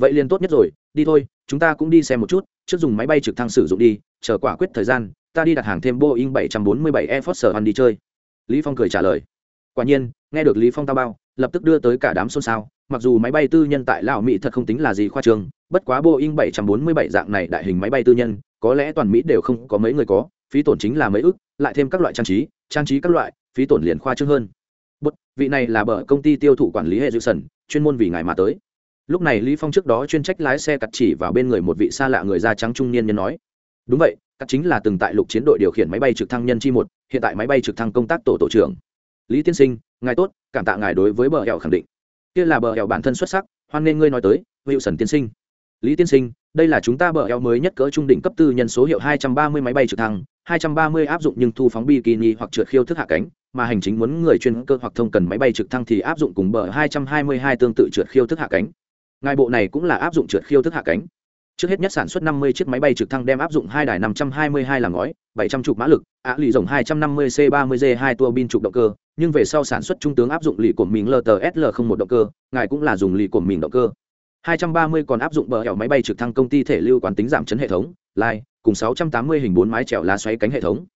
vậy liền tốt nhất rồi đi thôi chúng ta cũng đi xem một chút trước dùng máy bay trực thăng sử dụng đi chờ quả quyết thời gian ta đi đặt hàng thêm boeing 747 air force one đi chơi. Lý phong cười trả lời. Quả nhiên nghe được lý phong tao bao lập tức đưa tới cả đám xôn xao mặc dù máy bay tư nhân tại lào mỹ thật không tính là gì khoa trương bất quá boeing 747 dạng này đại hình máy bay tư nhân có lẽ toàn mỹ đều không có mấy người có phí tổn chính là mấy ức lại thêm các loại trang trí trang trí các loại phí tổn liền khoa trương hơn. Bất, vị này là bờ công ty tiêu thụ quản lý hệ dự sần chuyên môn vì ngài mà tới lúc này lý phong trước đó chuyên trách lái xe cặt chỉ vào bên người một vị xa lạ người da trắng trung niên nhân nói, đúng vậy cặt chính là từng tại lục chiến đội điều khiển máy bay trực thăng nhân chi một, hiện tại máy bay trực thăng công tác tổ tổ trưởng. Lý tiên sinh, ngài tốt, cảm tạ ngài đối với bờ hẻo khẳng định. Kia là bờ hẻo bản thân xuất sắc, hoan nghênh ngươi nói tới hữu sần tiên sinh. Lý tiên sinh, đây là chúng ta bờ eo mới nhất cỡ trung đỉnh cấp tư nhân số hiệu 230 máy bay trực thăng 230 áp dụng nhưng thu phóng bikini hoặc trượt khiêu thức hạ cánh, mà hành chính muốn người chuyên cơ hoặc thông cần máy bay trực thăng thì áp dụng cùng bờ 222 tương tự trượt khiêu thức hạ cánh ngài bộ này cũng là áp dụng trượt khiêu thức hạ cánh. Trước hết nhất sản xuất 50 chiếc máy bay trực thăng đem áp dụng hai đài 522 làm ngói 700 chục mã lực ạ lì rồng 250 c 30 g 2 tua bin trục động cơ. Nhưng về sau sản xuất trung tướng áp dụng lì của mình ltsl 01 động cơ ngài cũng là dùng lì của mình động cơ. 230 còn áp dụng bờ hẻo máy bay trực thăng công ty thể lưu quán tính giảm chấn hệ thống, lai, cùng 680 hình bốn mái chèo lá xoáy cánh hệ thống.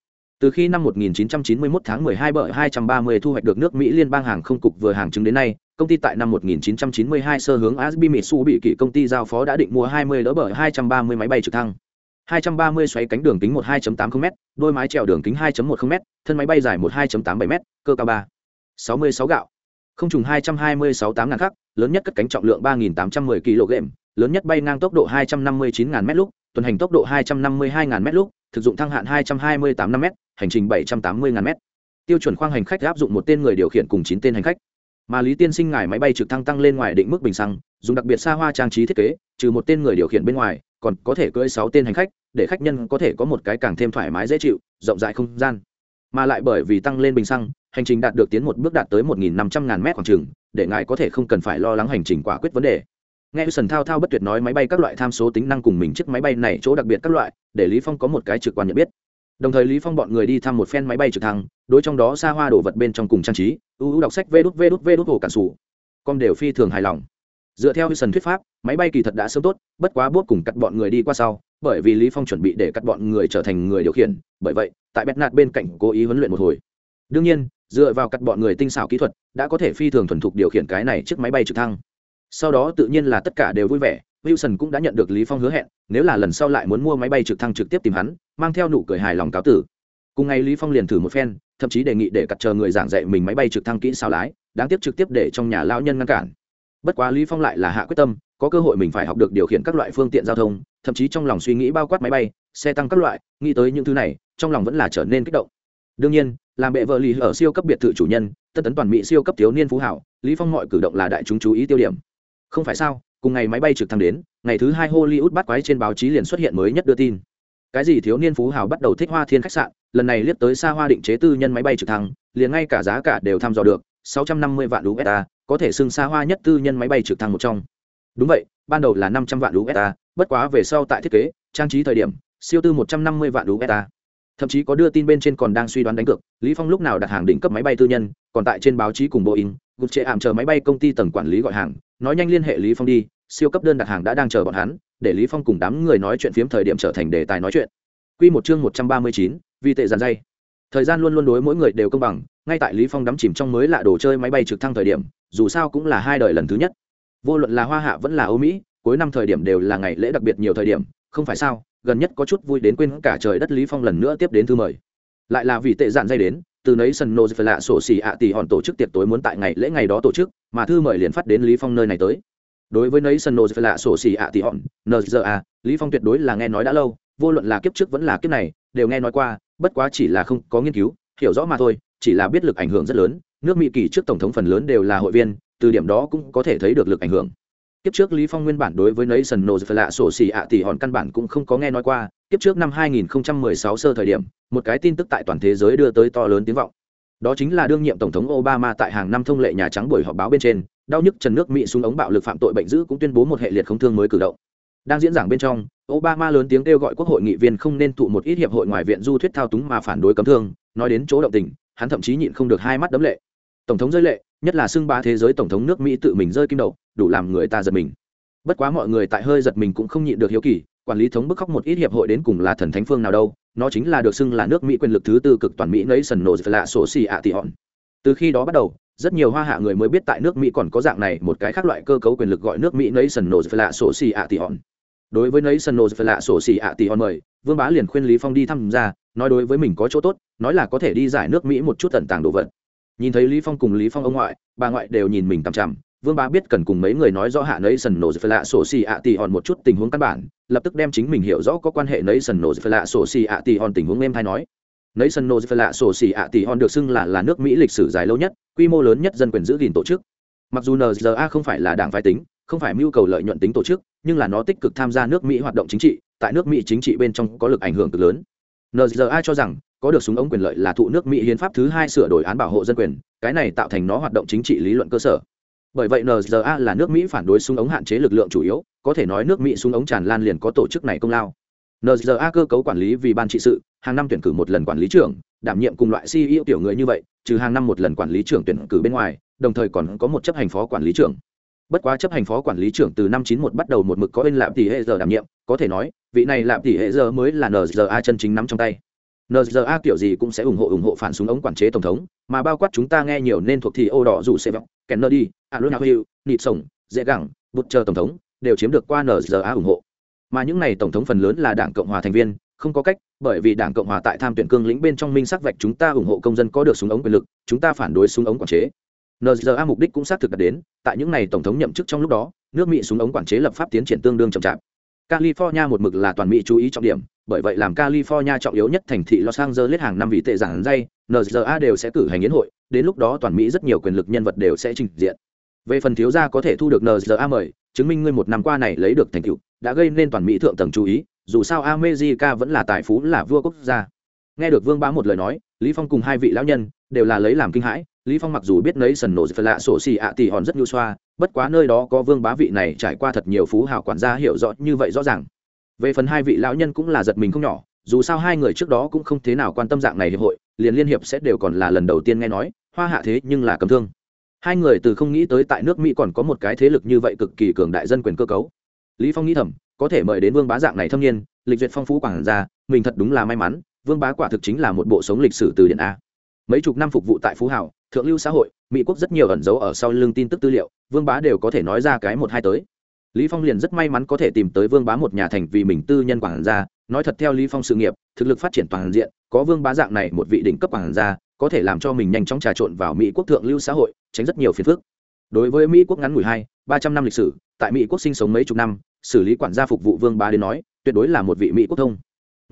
Từ khi năm 1991 tháng 12 bờ 230 thu hoạch được nước Mỹ liên bang hàng không cục vừa hàng chứng đến nay, công ty tại năm 1992 sơ hướng Asbi Mitsu bị kỷ công ty giao phó đã định mua 20 đỡ bờ 230 máy bay trực thăng. 230 xoáy cánh đường kính 12.80m, đôi mái trèo đường kính 2.10m, thân máy bay dài 12.87m, cơ cao 3. 66 gạo. Không trùng 226 8 ngàn khắc, lớn nhất cất cánh trọng lượng 3.810 kg, lớn nhất bay ngang tốc độ 259 ngàn mét lúc, tuần hành tốc độ 252 ngàn mét lúc, thực dụng thăng hạn 228 năm m, hành trình 780 ngàn m. Tiêu chuẩn khoang hành khách áp dụng một tên người điều khiển cùng 9 tên hành khách. Mà Lý Tiên Sinh ngài máy bay trực thăng tăng lên ngoài định mức bình xăng, dùng đặc biệt xa hoa trang trí thiết kế, trừ một tên người điều khiển bên ngoài, còn có thể cưỡi sáu tên hành khách, để khách nhân có thể có một cái càng thêm thoải mái dễ chịu, rộng rãi không gian. Mà lại bởi vì tăng lên bình xăng, hành trình đạt được tiến một bước đạt tới 1.500 ngàn mét khoảng trường, để ngài có thể không cần phải lo lắng hành trình quả quyết vấn đề nghe sần thao thao bất tuyệt nói máy bay các loại tham số tính năng cùng mình chiếc máy bay này chỗ đặc biệt các loại để lý phong có một cái trực quan nhận biết đồng thời lý phong bọn người đi thăm một phen máy bay trực thăng, đối trong đó xa hoa đồ vật bên trong cùng trang trí ưu ưu đọc sách vê đút vê đút vê đút hồ cản sủ. Con đều phi thường hài lòng. Dựa theo sần thuyết pháp, máy bay kỳ thật đã sớm tốt, bất quá bốt cùng cắt bọn người đi qua sau, bởi vì lý phong chuẩn bị để cắt bọn người trở thành người điều khiển, bởi vậy, tại bét nạt bên cạnh cố ý huấn luyện một hồi. Đương nhiên, dựa vào cắt bọn người tinh xảo kỹ thuật, đã có thể phi thường thuần thục điều khiển cái này chiếc máy bay trực thăng. Sau đó tự nhiên là tất cả đều vui vẻ wilson cũng đã nhận được lý phong hứa hẹn, nếu là lần sau lại muốn mua máy bay trực thăng trực tiếp tìm hắn, mang theo nụ cười hài lòng cáo tử. Cùng ngày lý phong liền thử một phen, thậm chí đề nghị để cặt chờ người giảng dạy mình máy bay trực thăng kỹ sao lái, đáng tiếc trực tiếp để trong nhà lão nhân ngăn cản. Bất quá lý phong lại là hạ quyết tâm, có cơ hội mình phải học được điều khiển các loại phương tiện giao thông, thậm chí trong lòng suy nghĩ bao quát máy bay, xe tăng các loại, nghĩ tới những thứ này, trong lòng vẫn là trở nên kích động. Đương nhiên, làm bệ vợ Lý ở siêu cấp biệt thự chủ nhân tân tấn toàn mỹ siêu cấp thiếu niên phú hảo, lý phong mọi cử động là đại chúng chú ý tiêu điểm. Không phải sao cùng ngày máy bay trực thăng đến, ngày thứ hai hollywood bắt quái trên báo chí liền xuất hiện mới nhất đưa tin. Cái gì thiếu niên phú hào bắt đầu thích hoa thiên khách sạn, lần này liếc tới xa hoa định chế tư nhân máy bay trực thăng, liền ngay cả giá cả đều thăm dò được 650 vạn usd có thể xưng xa hoa nhất tư nhân máy bay trực thăng một trong. Đúng vậy, ban đầu là 500 vạn usd bất quá về sau tại thiết kế, trang trí thời điểm, siêu tư 150 vạn usd thậm chí có đưa tin bên trên còn đang suy đoán đánh cược, lý phong lúc nào đặt hàng đỉnh cấp máy bay tư nhân, còn tại trên báo chí cùng boeing gục trệ ảm chờ máy bay công ty tầng quản lý gọi hàng, nói nhanh liên hệ lý phong đi siêu cấp đơn đặt hàng đã đang chờ bọn hắn để lý phong cùng đám người nói chuyện phiếm thời điểm trở thành đề tài nói chuyện. Quy một chương 139, vi tệ giàn dây. Thời gian luôn luôn đối mỗi người đều công bằng ngay tại lý phong đắm chìm trong mới lạ đồ chơi máy bay trực thăng thời điểm dù sao cũng là hai đời lần thứ nhất. Vô luận là hoa hạ vẫn là âu mỹ cuối năm thời điểm đều là ngày lễ đặc biệt nhiều thời điểm không phải sao gần nhất có chút vui đến quên cả trời đất lý phong lần nữa tiếp đến thư mời. Lại là vì tệ dạn dây đến từ nấy sân nô phải lạ sổ xì ạ tỷ hòn tổ chức tiệc tối muốn tại ngày lễ ngày đó tổ chức mà thư mời liền phát đến lý phong nơi này tới đối với nấy sân nô phải sổ xì ạ tỷ hòn nza lý phong tuyệt đối là nghe nói đã lâu, vô luận là kiếp trước vẫn là kiếp này, đều nghe nói qua, bất quá chỉ là không có nghiên cứu, hiểu rõ mà thôi, chỉ là biết lực ảnh hưởng rất lớn, nước mỹ kỳ trước tổng thống phần lớn đều là hội viên, từ điểm đó cũng có thể thấy được lực ảnh hưởng. Kiếp trước lý phong nguyên bản đối với nấy sân nô phải sổ xì ạ tỷ hòn căn bản cũng không có nghe nói qua, kiếp trước năm 2016 sơ thời điểm, một cái tin tức tại toàn thế giới đưa tới to lớn tiếng vọng. Đó chính là đương nhiệm tổng thống obama tại hàng năm thông lệ nhà trắng buổi họp báo bên trên đau nhức trần nước mỹ xuống ống bạo lực phạm tội bệnh dữ cũng tuyên bố một hệ liệt không thương mới cử động. Đang diễn giảng bên trong, obama lớn tiếng kêu gọi quốc hội nghị viên không nên thụ một ít hiệp hội ngoài viện du thuyết thao túng mà phản đối cấm thương. Nói đến chỗ động tình, hắn thậm chí nhịn không được hai mắt đấm lệ. Tổng thống rơi lệ, nhất là xưng ba thế giới tổng thống nước mỹ tự mình rơi kim đầu, đủ làm người ta giật mình. Bất quá mọi người tại hơi giật mình cũng không nhịn được hiếu kỳ, quản lý thống bức khóc một ít hiệp hội đến cùng là thần thánh phương nào đâu, nó chính là được xưng là nước mỹ quyền lực thứ tư cực toàn mỹ nấy sần nổ lạ sổ xì ạ tị hòn. Từ khi đó bắt đầu rất nhiều hoa hạ người mới biết tại nước mỹ còn có dạng này một cái khác loại cơ cấu quyền lực gọi nước mỹ nấy sần nổ lạ sổ xì ạ tỷ hòn đối với nấy sần nổ lạ sổ xì ạ tỷ hòn mời, vương bá liền khuyên lý phong đi tham gia nói đối với mình có chỗ tốt, nói là có thể đi giải nước mỹ một chút tận tàng đồ vật. Nhìn thấy lý phong cùng lý phong ông ngoại, bà ngoại đều nhìn mình tằm chằm. Vương bá biết cần cùng mấy người nói rõ hạ nấy sần nổ phải lạ sổ xì ạ tì hòn một chút tình huống căn bản, lập tức đem chính mình hiểu rõ có quan hệ nấy sần nổ phải lạ sổ xì ạ tì hòn tình huống em thay nói. Nation lạ sổ xỉ ạ tỷ hòn được xưng là là nước Mỹ lịch sử dài lâu nhất, quy mô lớn nhất dân quyền giữ gìn tổ chức. Mặc dù NZA không phải là đảng phái tính, không phải mưu cầu lợi nhuận tính tổ chức, nhưng là nó tích cực tham gia nước Mỹ hoạt động chính trị, tại nước Mỹ chính trị bên trong có lực ảnh hưởng cực lớn. NZA cho rằng, có được súng ống quyền lợi là thụ nước Mỹ hiến pháp thứ hai sửa đổi án bảo hộ dân quyền, cái này tạo thành nó hoạt động chính trị lý luận cơ sở. Bởi vậy NZA là nước Mỹ phản đối súng ống hạn chế lực lượng chủ yếu, có thể nói nước Mỹ súng ống tràn lan liền có tổ chức này công lao. NZA cơ cấu quản lý vì ban trị sự, hàng năm tuyển cử một lần quản lý trưởng, đảm nhiệm cùng loại CEO tiểu người như vậy, trừ hàng năm một lần quản lý trưởng tuyển cử bên ngoài, đồng thời còn có một chấp hành phó quản lý trưởng. Bất quá chấp hành phó quản lý trưởng từ năm 91 bắt đầu một mực có bên lạm tỷ hệ giờ đảm nhiệm, có thể nói, vị này lạm tỷ hệ giờ mới là NZA chân chính nắm trong tay. NZA kiểu gì cũng sẽ ủng hộ ủng hộ phản súng ống quản chế tổng thống, mà bao quát chúng ta nghe nhiều nên thuộc thì ô đỏ dù sẽ vọng, Kennedy, Aaron Hill, Nixon, dễ gẳng, Butcher tổng thống đều chiếm được qua NZA ủng hộ mà những này tổng thống phần lớn là đảng cộng hòa thành viên, không có cách, bởi vì đảng cộng hòa tại tham tuyển cương lĩnh bên trong minh sắc vạch chúng ta ủng hộ công dân có được súng ống quyền lực, chúng ta phản đối súng ống quản chế. Nza mục đích cũng xác thực đạt đến, tại những này tổng thống nhậm chức trong lúc đó, nước mỹ súng ống quản chế lập pháp tiến triển tương đương chậm chạp. California một mực là toàn mỹ chú ý trọng điểm, bởi vậy làm california trọng yếu nhất thành thị los angeles hàng năm vì tệ giảng dây nza đều sẽ cử hành yến hội, đến lúc đó toàn mỹ rất nhiều quyền lực nhân vật đều sẽ trình diện. Về phần thiếu gia có thể thu được nza mời chứng minh ngươi một năm qua này lấy được thành tựu, đã gây nên toàn mỹ thượng tầng chú ý, dù sao america vẫn là tài phú là vua quốc gia. Nghe được vương bá một lời nói, lý phong cùng hai vị lão nhân đều là lấy làm kinh hãi. Lý phong mặc dù biết nấy sần nổ phải lạ sổ xì ạ tỷ hòn rất nhu xoa, bất quá nơi đó có vương bá vị này trải qua thật nhiều phú hào quản gia hiểu rõ như vậy rõ ràng. Về phần hai vị lão nhân cũng là giật mình không nhỏ, dù sao hai người trước đó cũng không thế nào quan tâm dạng này hiệp hội, liền liên hiệp sẽ đều còn là lần đầu tiên nghe nói, hoa hạ thế nhưng là cầm thương hai người từ không nghĩ tới tại nước mỹ còn có một cái thế lực như vậy cực kỳ cường đại dân quyền cơ cấu. Lý phong nghĩ thầm, có thể mời đến vương bá dạng này thâm niên, lịch duyệt phong phú quảng ra mình thật đúng là may mắn, vương bá quả thực chính là một bộ sống lịch sử từ điện a. Mấy chục năm phục vụ tại phú hảo thượng lưu xã hội, mỹ quốc rất nhiều ẩn dấu ở sau lưng tin tức tư liệu, vương bá đều có thể nói ra cái một hai tới lý phong liền rất may mắn có thể tìm tới vương bá một nhà thành vì mình tư nhân quản gia. Nói thật theo lý phong sự nghiệp, thực lực phát triển toàn diện, có vương bá dạng này một vị đỉnh cấp quản gia, có thể làm cho mình nhanh chóng trà trộn vào mỹ quốc thượng lưu xã hội, tránh rất nhiều phiền phức. Đối với mỹ quốc ngắn ngủi hai, ba trăm năm lịch sử, tại mỹ quốc sinh sống mấy chục năm, xử lý quản gia phục vụ vương bá đến nói, tuyệt đối là một vị mỹ quốc thông.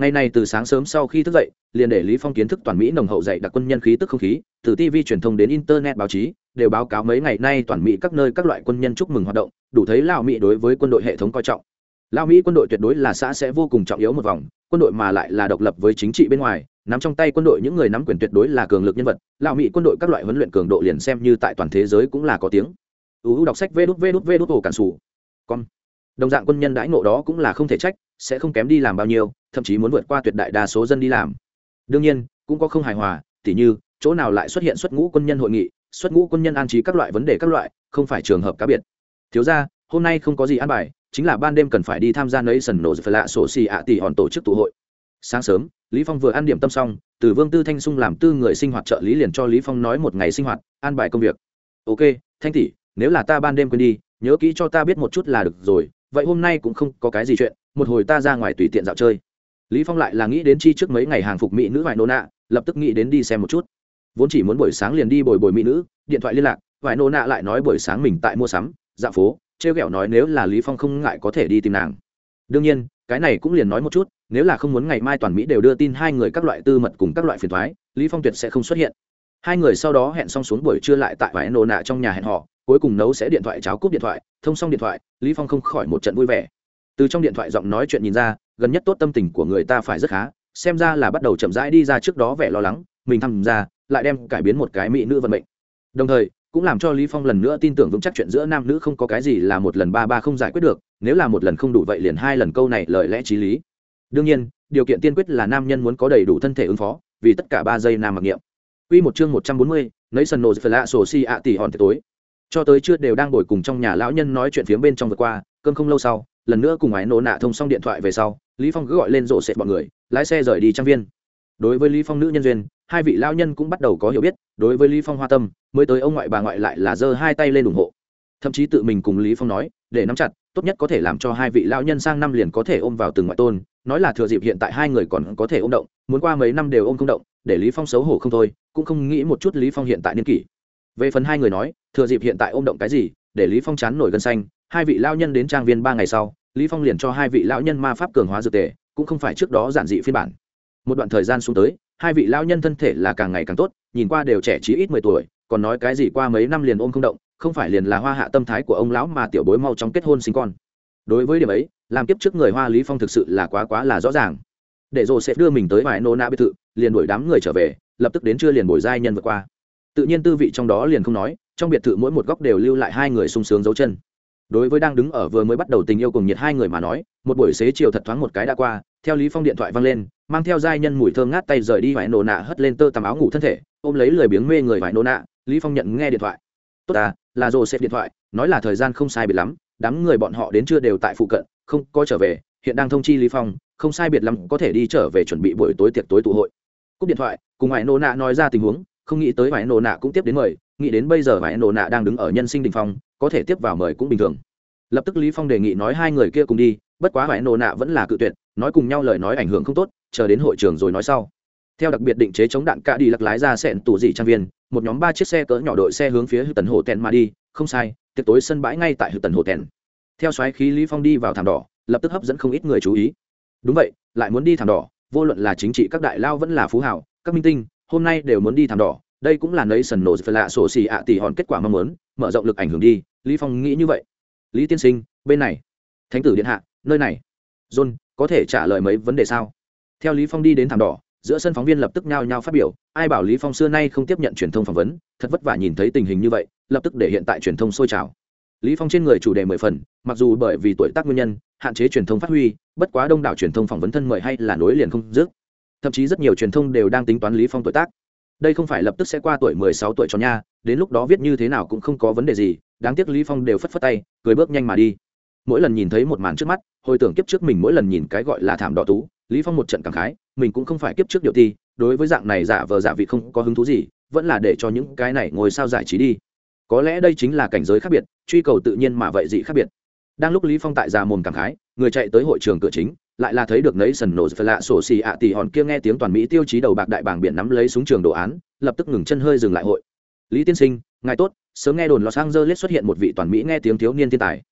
Ngày này từ sáng sớm sau khi thức dậy, liền để lý phong kiến thức toàn mỹ nồng hậu dạy đặc quân nhân khí tức không khí, từ tv truyền thông đến internet báo chí đều báo cáo mấy ngày nay toàn mỹ các nơi các loại quân nhân chúc mừng hoạt động, đủ thấy lao mỹ đối với quân đội hệ thống coi trọng. Lao mỹ quân đội tuyệt đối là xã sẽ vô cùng trọng yếu một vòng, quân đội mà lại là độc lập với chính trị bên ngoài, nắm trong tay quân đội những người nắm quyền tuyệt đối là cường lực nhân vật, lao mỹ quân đội các loại huấn luyện cường độ liền xem như tại toàn thế giới cũng là có tiếng. Uu đọc sách vê đút vê đút vê đút, ổ cản sủ. Con đồng dạng quân nhân đãi ngộ đó cũng là không thể trách, sẽ không kém đi làm bao nhiêu, thậm chí muốn vượt qua tuyệt đại đa số dân đi làm. Đương nhiên, cũng có không hài hòa, tỉ như, chỗ nào lại xuất hiện xuất ngũ quân nhân hội nghị xuất ngũ quân nhân an trí các loại vấn đề các loại, không phải trường hợp cá biệt. Thiếu ra hôm nay không có gì an bài, chính là ban đêm cần phải đi tham gia nấy sần nổ phải lạ sổ xì ạ tỷ hòn tổ chức tụ hội. Sáng sớm, lý phong vừa ăn điểm tâm xong, từ vương tư thanh sung làm tư người sinh hoạt trợ lý liền cho lý phong nói một ngày sinh hoạt, an bài công việc. Ok, thanh tỷ, nếu là ta ban đêm quên đi, nhớ kỹ cho ta biết một chút là được rồi, vậy hôm nay cũng không có cái gì chuyện, một hồi ta ra ngoài tùy tiện dạo chơi. Lý phong lại là nghĩ đến chi trước mấy ngày hàng phục mỹ nữ vải nô nạ, lập tức nghĩ đến đi xem một chút vốn chỉ muốn buổi sáng liền đi bồi bồi mỹ nữ, điện thoại liên lạc vải nô nạ lại nói buổi sáng mình tại mua sắm, dạo phố, trêu ghẹo nói nếu là lý phong không ngại có thể đi tìm nàng. Đương nhiên, cái này cũng liền nói một chút, nếu là không muốn ngày mai toàn mỹ đều đưa tin hai người các loại tư mật cùng các loại phiền thoái lý phong tuyệt sẽ không xuất hiện. Hai người sau đó hẹn xong xuống buổi trưa lại tại vải nô nạ trong nhà hẹn họ, cuối cùng nấu sẽ điện thoại cháo cúp điện thoại, thông xong điện thoại, lý phong không khỏi một trận vui vẻ. Từ trong điện thoại giọng nói chuyện nhìn ra, gần nhất tốt tâm tình của người ta phải rất khá, xem ra là bắt đầu chậm rãi đi ra trước đó vẻ lo lắng, mình tham gia lại đem cải biến một cái mỹ nữ vận mệnh. Đồng thời cũng làm cho lý phong lần nữa tin tưởng vững chắc chuyện giữa nam nữ không có cái gì là một lần ba ba không giải quyết được nếu là một lần không đủ vậy liền hai lần câu này lời lẽ trí lý. Đương nhiên điều kiện tiên quyết là nam nhân muốn có đầy đủ thân thể ứng phó vì tất cả ba giây nam mặc niệm. Quy một chương 140, nấy sân nổ phải lạ sổ si ạ tỷ hòn tối. Cho tới chưa đều đang ngồi cùng trong nhà lão nhân nói chuyện phía bên trong vượt qua cơm không lâu sau lần nữa cùng ái nổ nạ thông xong điện thoại về sau lý phong cứ gọi lên rộ sệt bọn người lái xe rời đi trang viên đối với lý phong nữ nhân duyên, hai vị lão nhân cũng bắt đầu có hiểu biết, đối với lý phong hoa tâm, mới tới ông ngoại bà ngoại lại là giơ hai tay lên ủng hộ. Thậm chí tự mình cùng lý phong nói, để nắm chặt, tốt nhất có thể làm cho hai vị lão nhân sang năm liền có thể ôm vào từng ngoại tôn. Nói là thừa dịp hiện tại hai người còn có thể ôm động, muốn qua mấy năm đều ôm không động, để lý phong xấu hổ không thôi, cũng không nghĩ một chút lý phong hiện tại niên kỷ. Về phần hai người nói, thừa dịp hiện tại ôm động cái gì, để lý phong chán nổi gân xanh, hai vị lao nhân đến trang viên ba ngày sau, lý phong liền cho hai vị lão nhân ma pháp cường hóa dược tề, cũng không phải trước đó giản dị phiên bản một đoạn thời gian xuống tới, hai vị lao nhân thân thể là càng ngày càng tốt, nhìn qua đều trẻ trí ít mười tuổi, còn nói cái gì qua mấy năm liền ôm không động, không phải liền là hoa hạ tâm thái của ông lão mà tiểu bối mau chóng kết hôn sinh con. Đối với điểm ấy, làm kiếp trước người hoa lý phong thực sự là quá quá là rõ ràng. Để rồi sẽ đưa mình tới vài nô na biệt thự, liền đuổi đám người trở về, lập tức đến trưa liền bồi giai nhân vượt qua. Tự nhiên tư vị trong đó liền không nói, trong biệt thự mỗi một góc đều lưu lại hai người sung sướng dấu chân. Đối với đang đứng ở vừa mới bắt đầu tình yêu cùng nhiệt hai người mà nói, một buổi xế chiều thật thoáng một cái đã qua theo lý phong điện thoại vang lên, mang theo giai nhân mùi thơm ngát tay rời đi vải nổ nạ hất lên tơ tằm áo ngủ thân thể, ôm lấy lười biếng mê người vải nổ nạ, lý phong nhận nghe điện thoại. Tốt à là rồ xếp điện thoại, nói là thời gian không sai biệt lắm, đám người bọn họ đến chưa đều tại phụ cận, không có trở về, hiện đang thông chi lý phong, không sai biệt lắm có thể đi trở về chuẩn bị buổi tối tiệc tối tụ hội. Cúp điện thoại, cùng vải nổ nạ nói ra tình huống, không nghĩ tới vải nổ nạ cũng tiếp đến mời, nghĩ đến bây giờ vải nổ nạ đang đứng ở nhân sinh đình phong, có thể tiếp vào mời cũng bình thường. Lập tức lý phong đề nghị nói hai người kia cùng đi, bất quá vải nổ nạ vẫn là cự tuyệt nói cùng nhau lời nói ảnh hưởng không tốt, chờ đến hội trường rồi nói sau. Theo đặc biệt định chế chống đạn cạ đi lặc lái ra sẹn tủ dị trang viên, một nhóm ba chiếc xe cỡ nhỏ đội xe hướng phía hư tần hồ tèn mà đi, không sai, tiệc tối sân bãi ngay tại hư tần hồ tèn. Theo xoáy khí lý phong đi vào thảm đỏ, lập tức hấp dẫn không ít người chú ý. Đúng vậy, lại muốn đi thảm đỏ, vô luận là chính trị các đại lao vẫn là phú hảo các minh tinh, hôm nay đều muốn đi thảm đỏ, đây cũng là nấy sần nổ phải lạ sổ xì ạ tỷ hòn kết quả mong muốn, mở rộng lực ảnh hưởng đi, lý phong nghĩ như vậy. Lý tiên sinh, bên này. Thánh tử điện hạ, nơi này. John có thể trả lời mấy vấn đề sao? Theo lý phong đi đến thảm đỏ, giữa sân phóng viên lập tức nhao nhao phát biểu, ai bảo lý phong xưa nay không tiếp nhận truyền thông phỏng vấn, thật vất vả nhìn thấy tình hình như vậy, lập tức để hiện tại truyền thông sôi trào. Lý phong trên người chủ đề mười phần, mặc dù bởi vì tuổi tác nguyên nhân, hạn chế truyền thông phát huy, bất quá đông đảo truyền thông phỏng vấn thân mời hay là nối liền không dứt. Thậm chí rất nhiều truyền thông đều đang tính toán lý phong tuổi tác. Đây không phải lập tức sẽ qua tuổi mười sáu tuổi cho nha, đến lúc đó viết như thế nào cũng không có vấn đề gì, đáng tiếc lý phong đều phất phất tay, cười bước nhanh mà đi mỗi lần nhìn thấy một màn trước mắt, hồi tưởng kiếp trước mình mỗi lần nhìn cái gọi là thảm đỏ tú, lý phong một trận cảm khái, mình cũng không phải kiếp trước điều thi, đối với dạng này giả vờ giả vị không có hứng thú gì, vẫn là để cho những cái này ngồi sao giải trí đi. Có lẽ đây chính là cảnh giới khác biệt, truy cầu tự nhiên mà vậy dị khác biệt. Đang lúc lý phong tại già mồm cảm khái, người chạy tới hội trường cửa chính, lại là thấy được nấy sần nổ lạ sổ xì ạ tỷ hòn kia nghe tiếng toàn mỹ tiêu chí đầu bạc đại bảng biển nắm lấy súng trường đồ án, lập tức ngừng chân hơi dừng lại hội. Lý tiên sinh, ngài tốt, sớm nghe đồn los angeles xuất hiện một vị toàn mỹ nghe tiếng thiếu niên thiên tài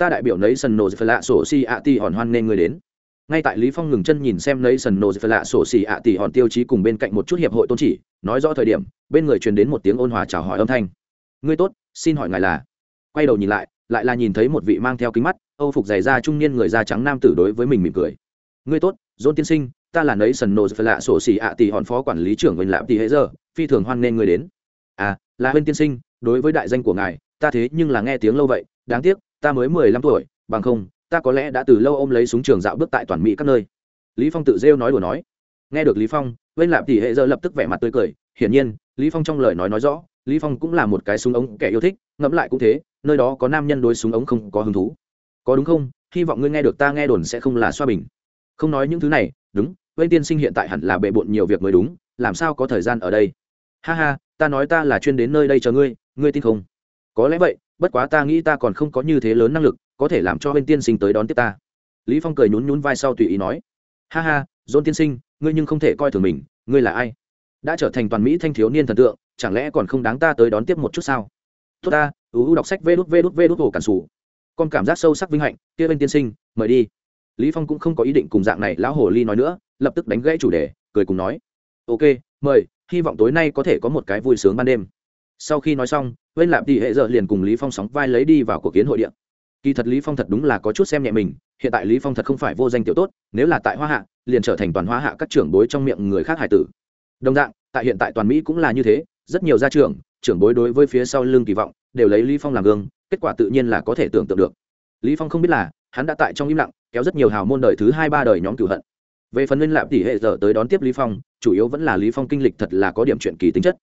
ta đại biểu nấy sần nô phật lạ sổ si ạ tỷ hòn hoan nên người đến. Ngay tại lý phong ngừng chân nhìn xem nấy sần nô phật lạ sổ xì ạ tỷ hòn tiêu chí cùng bên cạnh một chút hiệp hội tôn chỉ, nói rõ thời điểm, bên người truyền đến một tiếng ôn hòa chào hỏi âm thanh. Ngươi tốt, xin hỏi ngài là? Quay đầu nhìn lại lại là nhìn thấy một vị mang theo kính mắt, âu phục dày da trung niên người da trắng nam tử đối với mình mỉm cười. Ngươi tốt john tiên sinh, ta là nấy sần nô phải lạ sổ xỉ ạ tỷ hòn phó quản lý trưởng mình lạm tỷ hệ giờ, phi thường hoan nên người đến. À là huyên tiên sinh, đối với đại danh của ngài, ta thế nhưng là nghe tiếng lâu vậy, đáng tiếc ta mới mười lăm tuổi, bằng không, ta có lẽ đã từ lâu ôm lấy súng trường dạo bước tại toàn mỹ các nơi. Lý phong tự rêu nói đùa nói. Nghe được lý phong bên lạp tỷ hệ giờ lập tức vẻ mặt tươi cười. Hiển nhiên, lý phong trong lời nói nói rõ, lý phong cũng là một cái súng ống kẻ yêu thích, ngẫm lại cũng thế, nơi đó có nam nhân đối súng ống không có hứng thú. Có đúng không? Hy vọng ngươi nghe được ta nghe đồn sẽ không là xoa bình không nói những thứ này, đúng bên tiên sinh hiện tại hẳn là bệ bội nhiều việc mới đúng, làm sao có thời gian ở đây? Ha ha, ta nói ta là chuyên đến nơi đây chờ ngươi ngươi tin không? Có lẽ vậy bất quá ta nghĩ ta còn không có như thế lớn năng lực, có thể làm cho bên tiên sinh tới đón tiếp ta. Lý phong cười nhún nhún vai sau tùy ý nói, ha ha, dôn tiên sinh, ngươi nhưng không thể coi thường mình, ngươi là ai? Đã trở thành toàn mỹ thanh thiếu niên thần tượng, chẳng lẽ còn không đáng ta tới đón tiếp một chút sao? Tốt ta ưu đọc sách vê đút vê đút vê đút hồ cản sủ. Con cảm giác sâu sắc vinh hạnh, kia bên tiên sinh, mời đi. Lý phong cũng không có ý định cùng dạng này lão hồ ly nói nữa, lập tức đánh gãy chủ đề, cười cùng nói, ok, mời, hy vọng tối nay có thể có một cái vui sướng ban đêm sau khi nói xong bên lạp tỷ hệ giờ liền cùng lý phong sóng vai lấy đi vào cuộc kiến hội điện kỳ thật lý phong thật đúng là có chút xem nhẹ mình, hiện tại lý phong thật không phải vô danh tiểu tốt, nếu là tại hoa hạ, liền trở thành toàn hoa hạ các trưởng bối trong miệng người khác hải tử. Đồng dạng, tại hiện tại toàn mỹ cũng là như thế, rất nhiều gia trưởng trưởng bối đối với phía sau lưng kỳ vọng, đều lấy lý phong làm gương, kết quả tự nhiên là có thể tưởng tượng được. Lý phong không biết là, hắn đã tại trong im lặng, kéo rất nhiều hào môn đời thứ hai ba đời nhóm cửu hận. Về phần nguyên lạp tỷ hệ giờ tới đón tiếp lý phong, chủ yếu vẫn là lý phong kinh lịch thật là có điểm chuyện kỳ tính chất.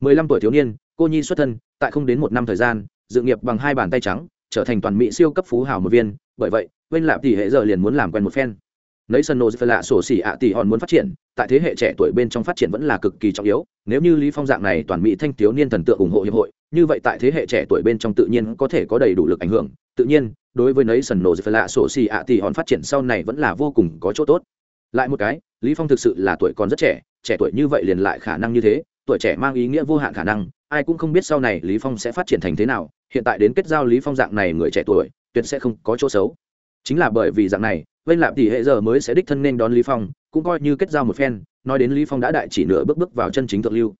15 tuổi thiếu niên cô nhi xuất thân, tại không đến một năm thời gian, dự nghiệp bằng hai bàn tay trắng, trở thành toàn mỹ siêu cấp phú hào một viên, bởi vậy bên lạp tỷ hệ giờ liền muốn làm quen một phen. Nấy sân nô phải lạ sổ xỉ ạ tỷ hòn muốn phát triển, tại thế hệ trẻ tuổi bên trong phát triển vẫn là cực kỳ trọng yếu, nếu như lý phong dạng này toàn mỹ thanh thiếu niên thần tượng ủng hộ hiệp hội, như vậy tại thế hệ trẻ tuổi bên trong tự nhiên có thể có đầy đủ lực ảnh hưởng. Tự nhiên, đối với nấy sân nô phải lạ sổ xỉ ạ tỷ hòn phát triển sau này vẫn là vô cùng có chỗ tốt. Lại một cái, lý phong thực sự là tuổi còn rất trẻ trẻ tuổi như vậy liền lại khả năng như thế, tuổi trẻ mang ý nghĩa vô hạn khả năng ai cũng không biết sau này lý phong sẽ phát triển thành thế nào hiện tại đến kết giao lý phong dạng này người trẻ tuổi tuyệt sẽ không có chỗ xấu. Chính là bởi vì dạng này vênh lạp tỷ hệ giờ mới sẽ đích thân nên đón lý phong cũng coi như kết giao một phen nói đến lý phong đã đại chỉ nửa bước bước vào chân chính thượng lưu.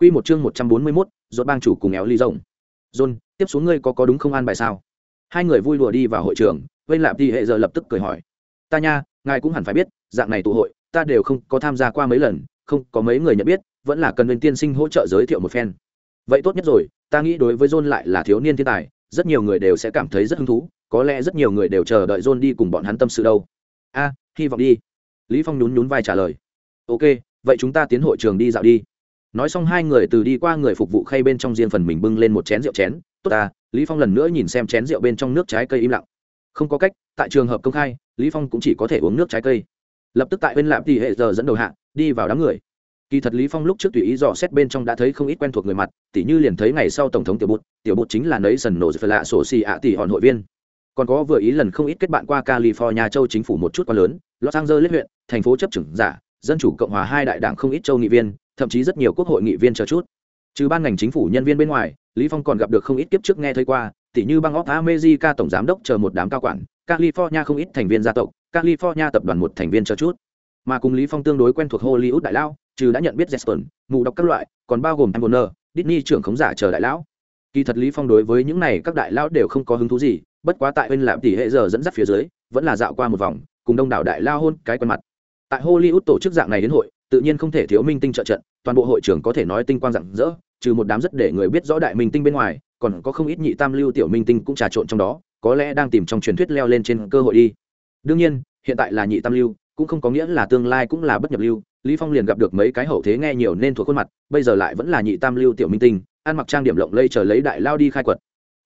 Quy một chương một trăm bốn mươi 141, rốt bang chủ cùng éo ly rồng. John tiếp xuống ngươi có có đúng không an bài sao? Hai người vui lùa đi vào hội trường vây lạp tỷ hệ giờ lập tức cười hỏi. Ta nha ngài cũng hẳn phải biết dạng này tụ hội ta đều không có tham gia qua mấy lần không có mấy người nhận biết vẫn là cần nguyên tiên sinh hỗ trợ giới thiệu một phen vậy tốt nhất rồi, ta nghĩ đối với john lại là thiếu niên thiên tài, rất nhiều người đều sẽ cảm thấy rất hứng thú, có lẽ rất nhiều người đều chờ đợi john đi cùng bọn hắn tâm sự đâu. A, hy vọng đi. Lý phong nhún nhún vai trả lời. Ok, vậy chúng ta tiến hội trường đi dạo đi. Nói xong hai người từ đi qua người phục vụ khay bên trong riêng phần mình bưng lên một chén rượu chén. Tốt ta, lý phong lần nữa nhìn xem chén rượu bên trong nước trái cây im lặng. Không có cách, tại trường hợp công khai, lý phong cũng chỉ có thể uống nước trái cây. Lập tức tại bên lạp thì hệ giờ dẫn đầu hạ, đi vào đám người kỳ thật lý phong lúc trước tùy ý dò xét bên trong đã thấy không ít quen thuộc người mặt, tỉ như liền thấy ngày sau tổng thống tiểu bút tiểu bút chính là nấy sần nổ phải lạ sổ xì ạ tỷ hòn hội viên. Còn có vừa ý lần không ít kết bạn qua california châu chính phủ một chút quá lớn, los angeles huyện, thành phố chấp trưởng giả, dân chủ cộng hòa hai đại đảng không ít châu nghị viên, thậm chí rất nhiều quốc hội nghị viên chờ chút. Trừ ban ngành chính phủ nhân viên bên ngoài, lý phong còn gặp được không ít kiếp trước nghe thấy qua, tỉ như bang of america tổng giám đốc chờ một đám cao quản, california không ít thành viên gia tộc, california tập đoàn một thành viên chờ chút mà cùng lý phong tương đối quen thuộc hollywood đại lão, trừ đã nhận biết Jesper, mù đọc các loại, còn bao gồm Warner, Disney trưởng khống giả chờ đại lão. Kỳ thật Lý Phong đối với những này các đại lão đều không có hứng thú gì, bất quá tại bên làm tỷ hệ giờ dẫn dắt phía dưới, vẫn là dạo qua một vòng, cùng đông đảo đại lao hôn cái quen mặt. Tại Hollywood tổ chức dạng này đến hội, tự nhiên không thể thiếu minh tinh trợ trận, toàn bộ hội trưởng có thể nói tinh quang rạng rỡ, trừ một đám rất để người biết rõ đại minh tinh bên ngoài, còn có không ít nhị tam lưu tiểu minh tinh cũng trà trộn trong đó, có lẽ đang tìm trong truyền thuyết leo lên trên cơ hội đi. Đương nhiên, hiện tại là nhị tam lưu, cũng không có nghĩa là tương lai cũng là bất nhập lưu, lý phong liền gặp được mấy cái hậu thế nghe nhiều nên thuộc khuôn mặt bây giờ lại vẫn là nhị tam lưu tiểu minh tinh ăn mặc trang điểm lộng lây chờ lấy đại lao đi khai quật.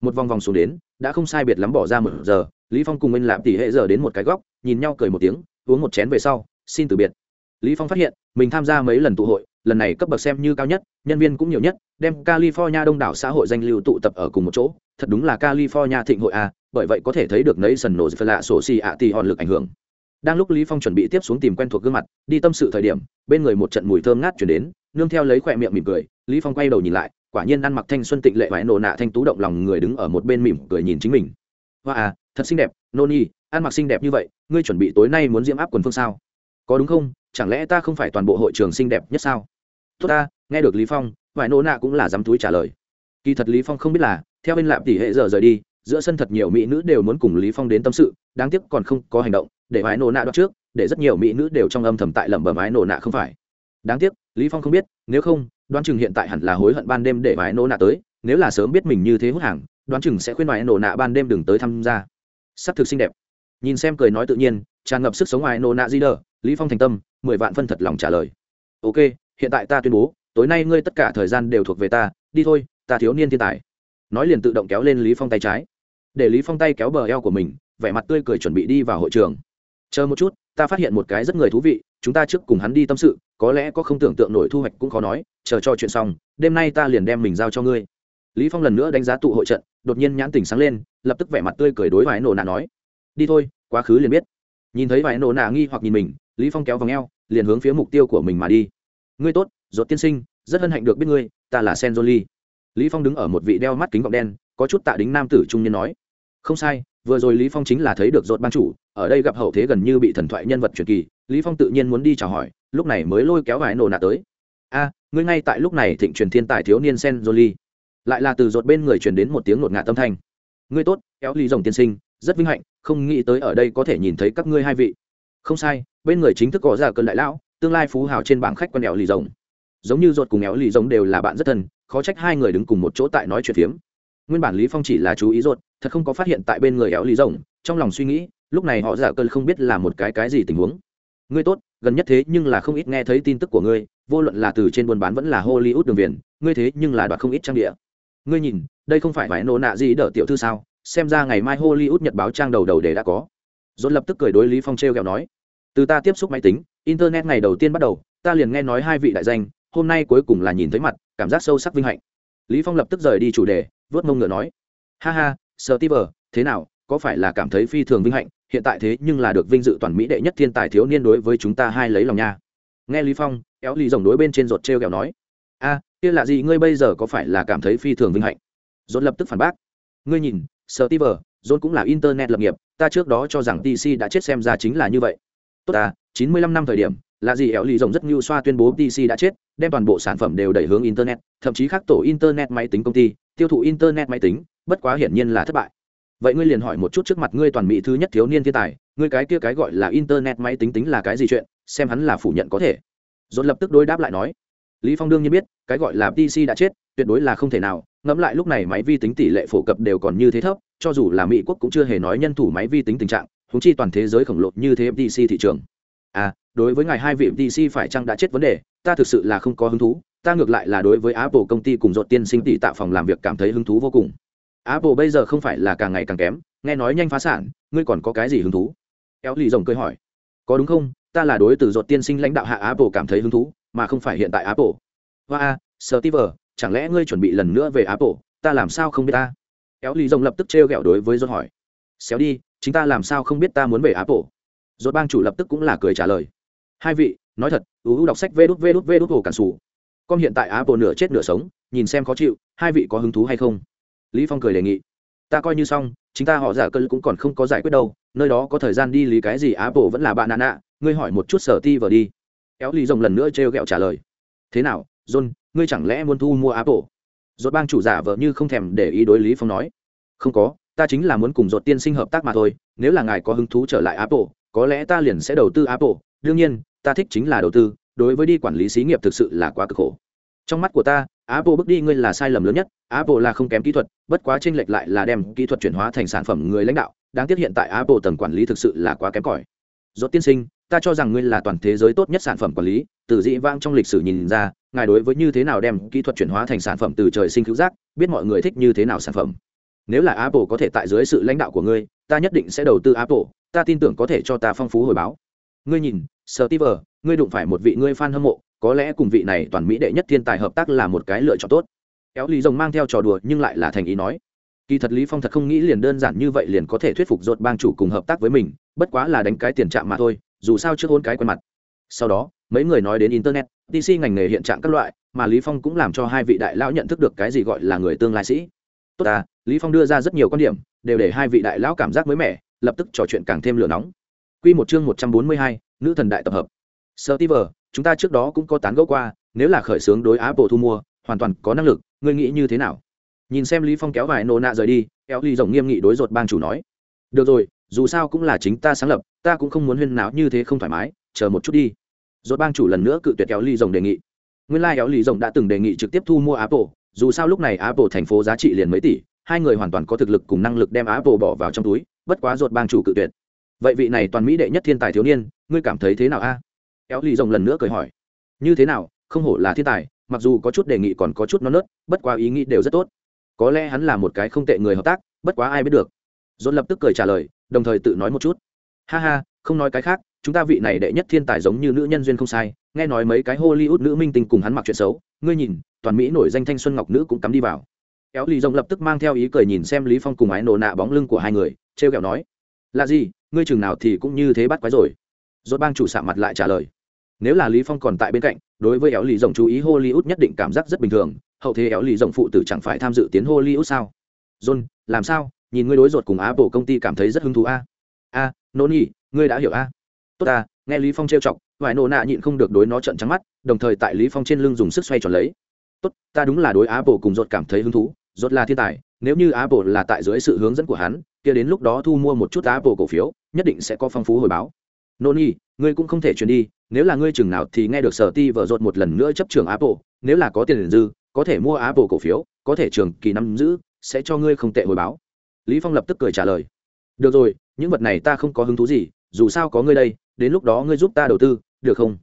Một vòng vòng xuống đến đã không sai biệt lắm bỏ ra một giờ lý phong cùng minh lạp tỷ hệ giờ đến một cái góc nhìn nhau cười một tiếng uống một chén về sau xin từ biệt. Lý phong phát hiện mình tham gia mấy lần tụ hội lần này cấp bậc xem như cao nhất nhân viên cũng nhiều nhất đem california đông đảo xã hội danh lưu tụ tập ở cùng một chỗ thật đúng là california thịnh hội à bởi vậy có thể thấy được nấy sần nổ phật lạ sổ xì ạ tỷ hòn lực ảnh hưởng đang lúc lý phong chuẩn bị tiếp xuống tìm quen thuộc gương mặt, đi tâm sự thời điểm, bên người một trận mùi thơm ngát chuyển đến, nương theo lấy khỏe miệng mỉm cười, lý phong quay đầu nhìn lại, quả nhiên ăn mặc thanh xuân tịnh lệ vải nổ nạ thanh tú động lòng người đứng ở một bên mỉm cười nhìn chính mình. Hoa à thật xinh đẹp nô nhi ăn mặc xinh đẹp như vậy, ngươi chuẩn bị tối nay muốn diễm áp quần phương sao? Có đúng không? Chẳng lẽ ta không phải toàn bộ hội trường xinh đẹp nhất sao? Tốt ta, nghe được lý phong vải nổ nạ cũng là dám túi trả lời. Kỳ thật lý phong không biết là, theo bên lạp tỷ hệ giờ rời đi, giữa sân thật nhiều mỹ nữ đều muốn cùng lý phong đến tâm sự, đáng tiếc còn không có hành động để ái nổ nạ đoạt trước, để rất nhiều mỹ nữ đều trong âm thầm tại lẩm bẩm ái nổ nạ không phải. Đáng tiếc, lý phong không biết, nếu không, đoán chừng hiện tại hẳn là hối hận ban đêm để ái nổ nạ tới, nếu là sớm biết mình như thế hút hàng, đoán chừng sẽ khuyên ái nổ nạ ban đêm đừng tới tham gia. Sắc thực xinh đẹp. Nhìn xem cười nói tự nhiên, tràn ngập sức sống ái nổ nạ di đờ lý phong thành tâm, mười vạn phân thật lòng trả lời. Ok, hiện tại ta tuyên bố, tối nay ngươi tất cả thời gian đều thuộc về ta, đi thôi, ta thiếu niên thiên tài. Nói liền tự động kéo lên lý phong tay trái. Để lý phong tay kéo bờ eo của mình, vẻ mặt tươi cười chuẩn bị đi vào hội trường chờ một chút, ta phát hiện một cái rất người thú vị, chúng ta trước cùng hắn đi tâm sự, có lẽ có không tưởng tượng nổi thu hoạch cũng khó nói, chờ cho chuyện xong, đêm nay ta liền đem mình giao cho ngươi. Lý phong lần nữa đánh giá tụ hội trận, đột nhiên nhãn tỉnh sáng lên, lập tức vẻ mặt tươi cười đối vài nổ Nà nói, đi thôi, quá khứ liền biết. Nhìn thấy vài nổ Nà nghi hoặc nhìn mình, lý phong kéo vòng eo, liền hướng phía mục tiêu của mình mà đi. Ngươi tốt, ruột tiên sinh, rất hân hạnh được biết ngươi, ta là sen lý phong đứng ở một vị đeo mắt kính gọng đen, có chút tạ đính nam tử trung niên nói, không sai vừa rồi lý phong chính là thấy được dột ban chủ, ở đây gặp hậu thế gần như bị thần thoại nhân vật truyền kỳ, lý phong tự nhiên muốn đi chào hỏi, lúc này mới lôi kéo vải nổ nạ tới. A, ngươi ngay tại lúc này thịnh truyền thiên tài thiếu niên sen jolie lại là từ dột bên người truyền đến một tiếng ngột ngạt tâm thanh. Ngươi tốt, kéo Lý rồng tiên sinh, rất vinh hạnh, không nghĩ tới ở đây có thể nhìn thấy các ngươi hai vị. Không sai, bên người chính thức có giả cơn đại lão, tương lai phú hào trên bảng khách quan éo lì rồng. Giống như ruột cùng éo lì rồng đều là bạn rất thân, khó trách hai người đứng cùng một chỗ tại nói chuyện phiếm. Nguyên bản lý phong chỉ là chú ý ruột thật không có phát hiện tại bên người éo lý rồng, trong lòng suy nghĩ, lúc này họ giả cơn không biết là một cái cái gì tình huống. Ngươi tốt, gần nhất thế nhưng là không ít nghe thấy tin tức của ngươi, vô luận là từ trên buôn bán vẫn là hollywood đường viền, ngươi thế nhưng là đoạt không ít trang địa. Ngươi nhìn, đây không phải vải nổ nạ gì đỡ tiểu thư sao? Xem ra ngày mai hollywood nhật báo trang đầu đầu để đã có. Dồn lập tức cười đối lý phong treo kẹo nói, từ ta tiếp xúc máy tính, internet ngày đầu tiên bắt đầu, ta liền nghe nói hai vị đại danh, hôm nay cuối cùng là nhìn thấy mặt, cảm giác sâu sắc vinh hạnh. Lý phong lập tức rời đi chủ đề vớt mông ngựa nói, ha ha sơ ti thế nào? Có phải là cảm thấy phi thường vinh hạnh? Hiện tại thế nhưng là được vinh dự toàn mỹ đệ nhất thiên tài thiếu niên đối với chúng ta hai lấy lòng nha. Nghe lý phong, éo lì rồng đối bên trên ruột treo kẹo nói. A, kia là gì, ngươi bây giờ có phải là cảm thấy phi thường vinh hạnh? Dồn lập tức phản bác. Ngươi nhìn sơ ti dồn cũng là internet lập nghiệp, ta trước đó cho rằng tc đã chết xem ra chính là như vậy. Tốt à chín mươi lăm năm thời điểm là gì éo lì rồng rất nhu xoa tuyên bố TC đã chết, đem toàn bộ sản phẩm đều đẩy hướng internet, thậm chí khác tổ internet máy tính công ty, tiêu thụ internet máy tính bất quá hiển nhiên là thất bại. Vậy ngươi liền hỏi một chút trước mặt ngươi toàn mỹ thứ nhất thiếu niên thiên tài, ngươi cái kia cái gọi là internet máy tính tính là cái gì chuyện, xem hắn là phủ nhận có thể. Dồn lập tức đối đáp lại nói, lý phong đương nhiên biết, cái gọi là pc đã chết, tuyệt đối là không thể nào, ngẫm lại lúc này máy vi tính tỷ lệ phổ cập đều còn như thế thấp, cho dù là mỹ quốc cũng chưa hề nói nhân thủ máy vi tính tình trạng húng chi toàn thế giới khổng lồ như thế pc thị trường. À đối với ngài hai vị pc phải chăng đã chết vấn đề, ta thực sự là không có hứng thú, ta ngược lại là đối với apple công ty cùng dột tiên sinh tỷ tạo phòng làm việc cảm thấy hứng thú vô cùng apple bây giờ không phải là càng ngày càng kém, nghe nói nhanh phá sản, ngươi còn có cái gì hứng thú? Éo lì rồng cười hỏi. Có đúng không? Ta là đối từ ruột tiên sinh lãnh đạo hạ apple cảm thấy hứng thú, mà không phải hiện tại apple. Hoa a steve, chẳng lẽ ngươi chuẩn bị lần nữa về apple? Ta làm sao không biết ta? Éo lì rồng lập tức trêu ghẹo đối với ruột hỏi. Xéo đi, chính ta làm sao không biết ta muốn về apple? Ruột bang chủ lập tức cũng là cười trả lời. Hai vị, nói thật ưu đọc sách vê đút vê đút vê đút hồ cản sủ. Con hiện tại apple nửa chết nửa sống, nhìn xem khó chịu, hai vị có hứng thú hay không? Lý phong cười đề nghị. Ta coi như xong, chính ta họ giả cơ cũng còn không có giải quyết đâu, nơi đó có thời gian đi lý cái gì, apple vẫn là bạn nạn nạ, ngươi hỏi một chút sở ti vào đi. Éo lì rồng lần nữa trêu ghẹo trả lời. Thế nào, john, ngươi chẳng lẽ muốn thu mua á bộ rốt bang chủ giả vợ như không thèm để ý đối lý phong nói. Không có, ta chính là muốn cùng rốt tiên sinh hợp tác mà thôi, nếu là ngài có hứng thú trở lại apple, có lẽ ta liền sẽ đầu tư apple. Đương nhiên, ta thích chính là đầu tư, đối với đi quản lý xí nghiệp thực sự là quá cực khổ. Trong mắt của ta apple bước đi ngươi là sai lầm lớn nhất, apple là không kém kỹ thuật, bất quá chênh lệch lại là đem kỹ thuật chuyển hóa thành sản phẩm người lãnh đạo. Đáng tiếc hiện tại apple tầng quản lý thực sự là quá kém cỏi. Rốt tiên sinh, ta cho rằng ngươi là toàn thế giới tốt nhất sản phẩm quản lý, từ dị vãng trong lịch sử nhìn ra, ngài đối với như thế nào đem kỹ thuật chuyển hóa thành sản phẩm từ trời sinh cứu giác biết mọi người thích như thế nào sản phẩm. Nếu là apple có thể tại dưới sự lãnh đạo của ngươi, ta nhất định sẽ đầu tư apple, ta tin tưởng có thể cho ta phong phú hồi báo. Ngươi nhìn, steve, ngươi đụng phải một vị ngươi fan hâm mộ có lẽ cùng vị này toàn mỹ đệ nhất thiên tài hợp tác là một cái lựa chọn tốt. Kéo lý rồng mang theo trò đùa nhưng lại là thành ý nói. Kỳ thật lý phong thật không nghĩ liền đơn giản như vậy liền có thể thuyết phục dột bang chủ cùng hợp tác với mình bất quá là đánh cái tiền trạm mà thôi dù sao trước hôn cái quen mặt. Sau đó mấy người nói đến internet tc ngành nghề hiện trạng các loại mà lý phong cũng làm cho hai vị đại lão nhận thức được cái gì gọi là người tương lai sĩ. Tốt à lý phong đưa ra rất nhiều quan điểm đều để hai vị đại lão cảm giác mới mẻ lập tức trò chuyện càng thêm lửa nóng. Quy một chương 142, nữ thần đại tập hợp. Steve, chúng ta trước đó cũng có tán gẫu qua, nếu là khởi xướng đối apple thu mua, hoàn toàn có năng lực, ngươi nghĩ như thế nào? Nhìn xem lý phong kéo vài nô nạ rời đi, kéo ly rồng nghiêm nghị đối rột bang chủ nói. Được rồi, dù sao cũng là chính ta sáng lập, ta cũng không muốn huyên náo như thế không thoải mái, chờ một chút đi. Rột bang chủ lần nữa cự tuyệt kéo ly rồng đề nghị. Nguyên lai like kéo ly rồng đã từng đề nghị trực tiếp thu mua apple, dù sao lúc này apple thành phố giá trị liền mấy tỷ, hai người hoàn toàn có thực lực cùng năng lực đem apple bỏ vào trong túi, bất quá rột bang chủ cự tuyệt. Vậy vị này toàn mỹ đệ nhất thiên tài thiếu niên, ngươi cảm thấy thế nào a? Éo lì rồng lần nữa cười hỏi, như thế nào, không hổ là thiên tài, mặc dù có chút đề nghị còn có chút non nớt, bất quá ý nghĩ đều rất tốt. Có lẽ hắn là một cái không tệ người hợp tác, bất quá ai biết được. Dồn lập tức cười trả lời, đồng thời tự nói một chút, ha ha, không nói cái khác, chúng ta vị này đệ nhất thiên tài giống như nữ nhân duyên không sai, nghe nói mấy cái hollywood nữ minh tinh cùng hắn mặc chuyện xấu, ngươi nhìn, toàn mỹ nổi danh thanh xuân ngọc nữ cũng cắm đi vào. Éo lì rồng lập tức mang theo ý cười nhìn xem lý phong cùng ái nổ nạ bóng lưng của hai người, trêu ghẹo nói, là gì, ngươi chừng nào thì cũng như thế bắt quái rồi dốt bang chủ sạm mặt lại trả lời. Nếu là lý phong còn tại bên cạnh, đối với éo lì rồng chú ý hollywood nhất định cảm giác rất bình thường, hậu thế éo lì rồng phụ tử chẳng phải tham dự tiến hollywood sao? John, làm sao? Nhìn ngươi đối ruột cùng apple công ty cảm thấy rất hứng thú a. A nô nhi ngươi đã hiểu a. Tốt à nghe lý phong trêu chọc, vài nô nạ nhịn không được đối nó trợn trắng mắt, đồng thời tại lý phong trên lưng dùng sức xoay tròn lấy. Tốt, ta đúng là đối apple cùng ruột cảm thấy hứng thú, ruột là thiên tài, nếu như apple là tại dưới sự hướng dẫn của hắn, kia đến lúc đó thu mua một chút apple cổ phiếu, nhất định sẽ có phong phú hồi báo nô nhi ngươi cũng không thể chuyển đi, nếu là ngươi chừng nào thì nghe được sở ti vợ rột một lần nữa chấp trường apple, nếu là có tiền dư, có thể mua apple cổ phiếu, có thể trường kỳ năm giữ, sẽ cho ngươi không tệ hồi báo. Lý phong lập tức cười trả lời. Được rồi, những vật này ta không có hứng thú gì, dù sao có ngươi đây, đến lúc đó ngươi giúp ta đầu tư, được không?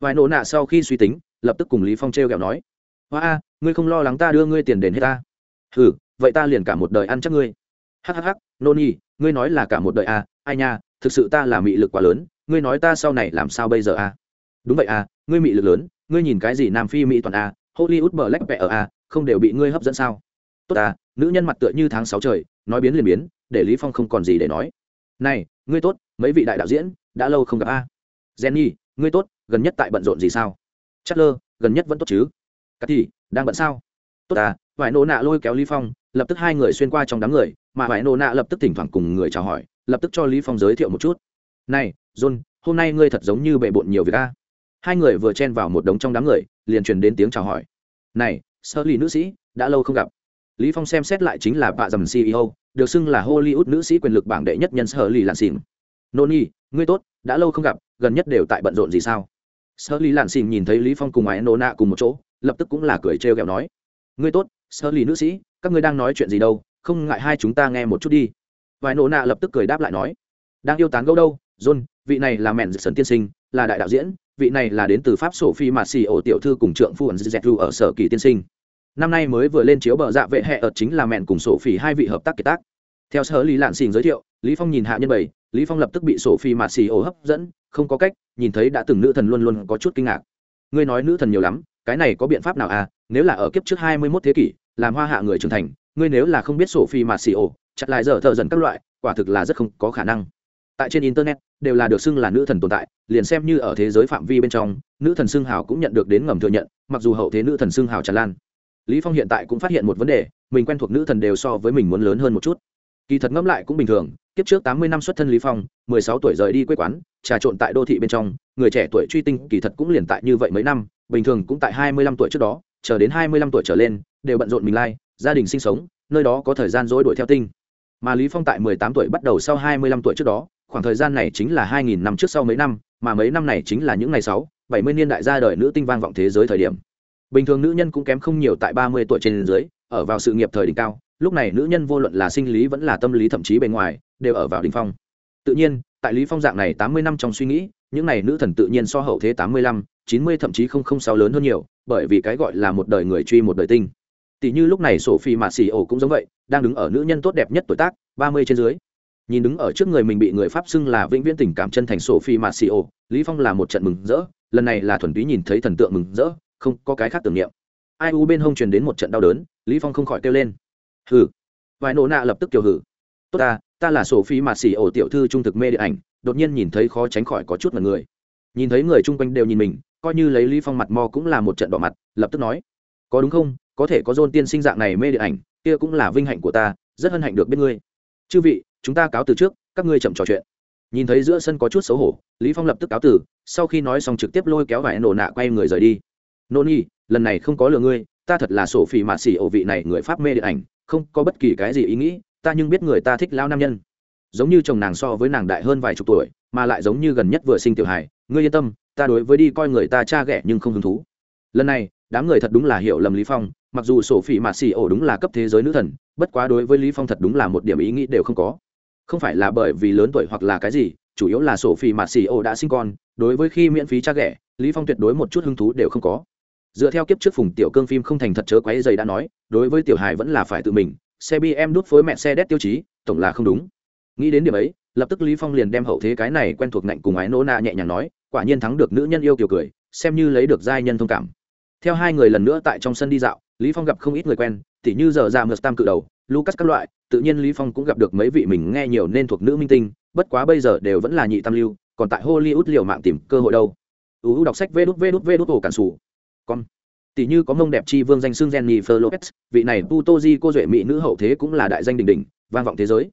Vài nổ nạ sau khi suy tính, lập tức cùng lý phong treo kẹo nói. Hoa a, ngươi không lo lắng ta đưa ngươi tiền đến hết ta? Hừ, vậy ta liền cả một đời ăn chắc ngươi. Hhh nô nhi ngươi nói là cả một đời à ai nha, thực sự ta là mị lực quá lớn ngươi nói ta sau này làm sao bây giờ à? Đúng vậy à ngươi mị lực lớn, ngươi nhìn cái gì nam phi mỹ toàn à hollywood black vẽ ở à không đều bị ngươi hấp dẫn sao? Tốt à nữ nhân mặt tựa như tháng sáu trời, nói biến liền biến, để lý phong không còn gì để nói. Này, ngươi tốt, mấy vị đại đạo diễn, đã lâu không gặp a jenny, ngươi tốt, gần nhất tại bận rộn gì sao? Chất lơ gần nhất vẫn tốt chứ? Cắt thì đang bận sao? Tốt à vải nổ nạ lôi kéo lý phong, lập tức hai người xuyên qua trong đám người, mà vải nổ nạ lập tức thỉnh thoảng cùng người chào hỏi, lập tức cho lý phong giới thiệu một chút này, john, hôm nay ngươi thật giống như bệ bộn nhiều việc a. Hai người vừa chen vào một đống trong đám người, liền truyền đến tiếng chào hỏi. Này, sơ lì nữ sĩ, đã lâu không gặp. Lý phong xem xét lại chính là bà dầm ceo được xưng là hollywood nữ sĩ quyền lực bảng đệ nhất nhân sơ lì lạn xỉn. Noni, ngươi tốt, đã lâu không gặp, gần nhất đều tại bận rộn gì sao? Sơ lì lạn xỉn nhìn thấy lý phong cùng ái nô nạ cùng một chỗ, lập tức cũng là cười trêu ghẹo nói. Ngươi tốt, sơ lì nữ sĩ, các ngươi đang nói chuyện gì đâu, không ngại hai chúng ta nghe một chút đi. Vài nô nạ lập tức cười đáp lại nói. Đang yêu tán gẫu đâu? John, vị này là mẹn sấn tiên sinh, là đại đạo diễn, vị này là đến từ pháp sổ phi mạt xì ổ tiểu thư cùng trượng phu ẩn dẹt ở sở kỳ tiên sinh. Năm nay mới vừa lên chiếu bờ dạ vệ hệ ợt chính là mẹn cùng sổ phi hai vị hợp tác kiệt tác. Theo sở lý lạn xìn giới thiệu, lý phong nhìn hạ nhân bảy lý phong lập tức bị sổ phi mạt xì ổ hấp dẫn, không có cách, nhìn thấy đã từng nữ thần luôn luôn có chút kinh ngạc. Ngươi nói nữ thần nhiều lắm, cái này có biện pháp nào à? Nếu là ở kiếp trước hai mươi 21 thế kỷ, làm hoa hạ người trưởng thành, ngươi nếu là không biết sổ phi mạt xì ổ, chặt lại giờ thợ dần các loại, quả thực là rất không có khả năng tại trên internet, đều là được xưng là nữ thần tồn tại, liền xem như ở thế giới phạm vi bên trong, nữ thần xưng hào cũng nhận được đến ngầm thừa nhận, mặc dù hậu thế nữ thần xưng hào tràn lan. Lý phong hiện tại cũng phát hiện một vấn đề, mình quen thuộc nữ thần đều so với mình muốn lớn hơn một chút. Kỳ thật ngẫm lại cũng bình thường, kiếp trước tám mươi năm xuất thân lý phong, mười sáu tuổi rời đi quê quán, trà trộn tại đô thị bên trong, người trẻ tuổi truy tinh kỳ thật cũng liền tại như vậy mấy năm, bình thường cũng tại hai mươi lăm tuổi trước đó, chờ đến hai mươi lăm tuổi trở lên, đều bận rộn mình lai, gia đình sinh sống, nơi đó có thời gian dối đuổi theo tinh. Mà lý phong tại mười tám tuổi bắt đầu sau hai mươi lăm tuổi trước đó khoảng thời gian này chính là hai nghìn năm trước sau mấy năm, mà mấy năm này chính là những ngày sáu, bảy mươi niên đại ra đời nữ tinh vang vọng thế giới thời điểm. Bình thường nữ nhân cũng kém không nhiều tại ba mươi tuổi trên dưới, ở vào sự nghiệp thời đỉnh cao, lúc này nữ nhân vô luận là sinh lý vẫn là tâm lý thậm chí bề ngoài, đều ở vào đỉnh phong. Tự nhiên, tại lý phong dạng này tám mươi năm trong suy nghĩ, những này nữ thần tự nhiên so hậu thế tám mươi lăm, chín mươi thậm chí không không sao lớn hơn nhiều, bởi vì cái gọi là một đời người truy một đời tinh. Tỷ như lúc này sophie mạt Sĩ ổ cũng giống vậy, đang đứng ở nữ nhân tốt đẹp nhất tuổi tác, ba mươi trên dưới nhìn đứng ở trước người mình bị người pháp xưng là vĩnh viễn tình cảm chân thành sophie mạt xì ổ lý phong là một trận mừng rỡ, lần này là thuần túy nhìn thấy thần tượng mừng rỡ, không có cái khác tưởng niệm. Ai u bên hông truyền đến một trận đau đớn, lý phong không khỏi kêu lên. Hừ. Vài nổ nạ lập tức kiều hừ. Tốt ta ta là sophie mạt xì ổ tiểu thư trung thực mê điện ảnh, đột nhiên nhìn thấy khó tránh khỏi có chút mật người. Nhìn thấy người chung quanh đều nhìn mình, coi như lấy lý phong mặt mò cũng là một trận đỏ mặt, lập tức nói, có đúng không? Có thể có dôn tiên sinh dạng này mê điện ảnh, kia cũng là vinh hạnh của ta, rất hân hạnh được biết ngươi. Chư vị chúng ta cáo từ trước, các ngươi chậm trò chuyện. Nhìn thấy giữa sân có chút xấu hổ, lý phong lập tức cáo từ, sau khi nói xong trực tiếp lôi kéo vải nổ nạ quay người rời đi. Nô nhi, lần này không có lừa ngươi, ta thật là sổ phỉ mạ xỉ ổ vị này người pháp mê điện ảnh, không có bất kỳ cái gì ý nghĩ, ta nhưng biết người ta thích lao nam nhân. Giống như chồng nàng so với nàng đại hơn vài chục tuổi, mà lại giống như gần nhất vừa sinh tiểu hài, ngươi yên tâm, ta đối với đi coi người ta cha ghẻ nhưng không hứng thú. Lần này, đám người thật đúng là hiểu lầm lý phong, mặc dù sổ phỉ mạ xỉ ổ đúng là cấp thế giới nữ thần, bất quá đối với lý phong thật đúng là một điểm ý nghĩ đều không có không phải là bởi vì lớn tuổi hoặc là cái gì, chủ yếu là sổ phi mạt xì ô đã sinh con, đối với khi miễn phí cha ghẻ, lý phong tuyệt đối một chút hứng thú đều không có. Dựa theo kiếp trước phùng tiểu cương phim không thành thật chớ quấy dày đã nói, đối với tiểu hài vẫn là phải tự mình, xe bm đút phối mẹ xe đét tiêu chí, tổng là không đúng. Nghĩ đến điểm ấy, lập tức lý phong liền đem hậu thế cái này quen thuộc ngạnh cùng ái nô na nhẹ nhàng nói, quả nhiên thắng được nữ nhân yêu kiều cười, xem như lấy được giai nhân thông cảm theo hai người lần nữa tại trong sân đi dạo, lý phong gặp không ít người quen, tỉ như giờ ra ngược tam cự đầu, lucas các loại, tự nhiên lý phong cũng gặp được mấy vị mình nghe nhiều nên thuộc nữ minh tinh, bất quá bây giờ đều vẫn là nhị tam lưu, còn tại hollywood liều mạng tìm cơ hội đâu. Uu đọc sách vê đút vê đút vê đút ổ cản sủ. Con tỷ như có mông đẹp chi vương danh xương jennifer lopez, vị này putoji cô duệ mỹ nữ hậu thế cũng là đại danh đỉnh đỉnh, vang vọng thế giới.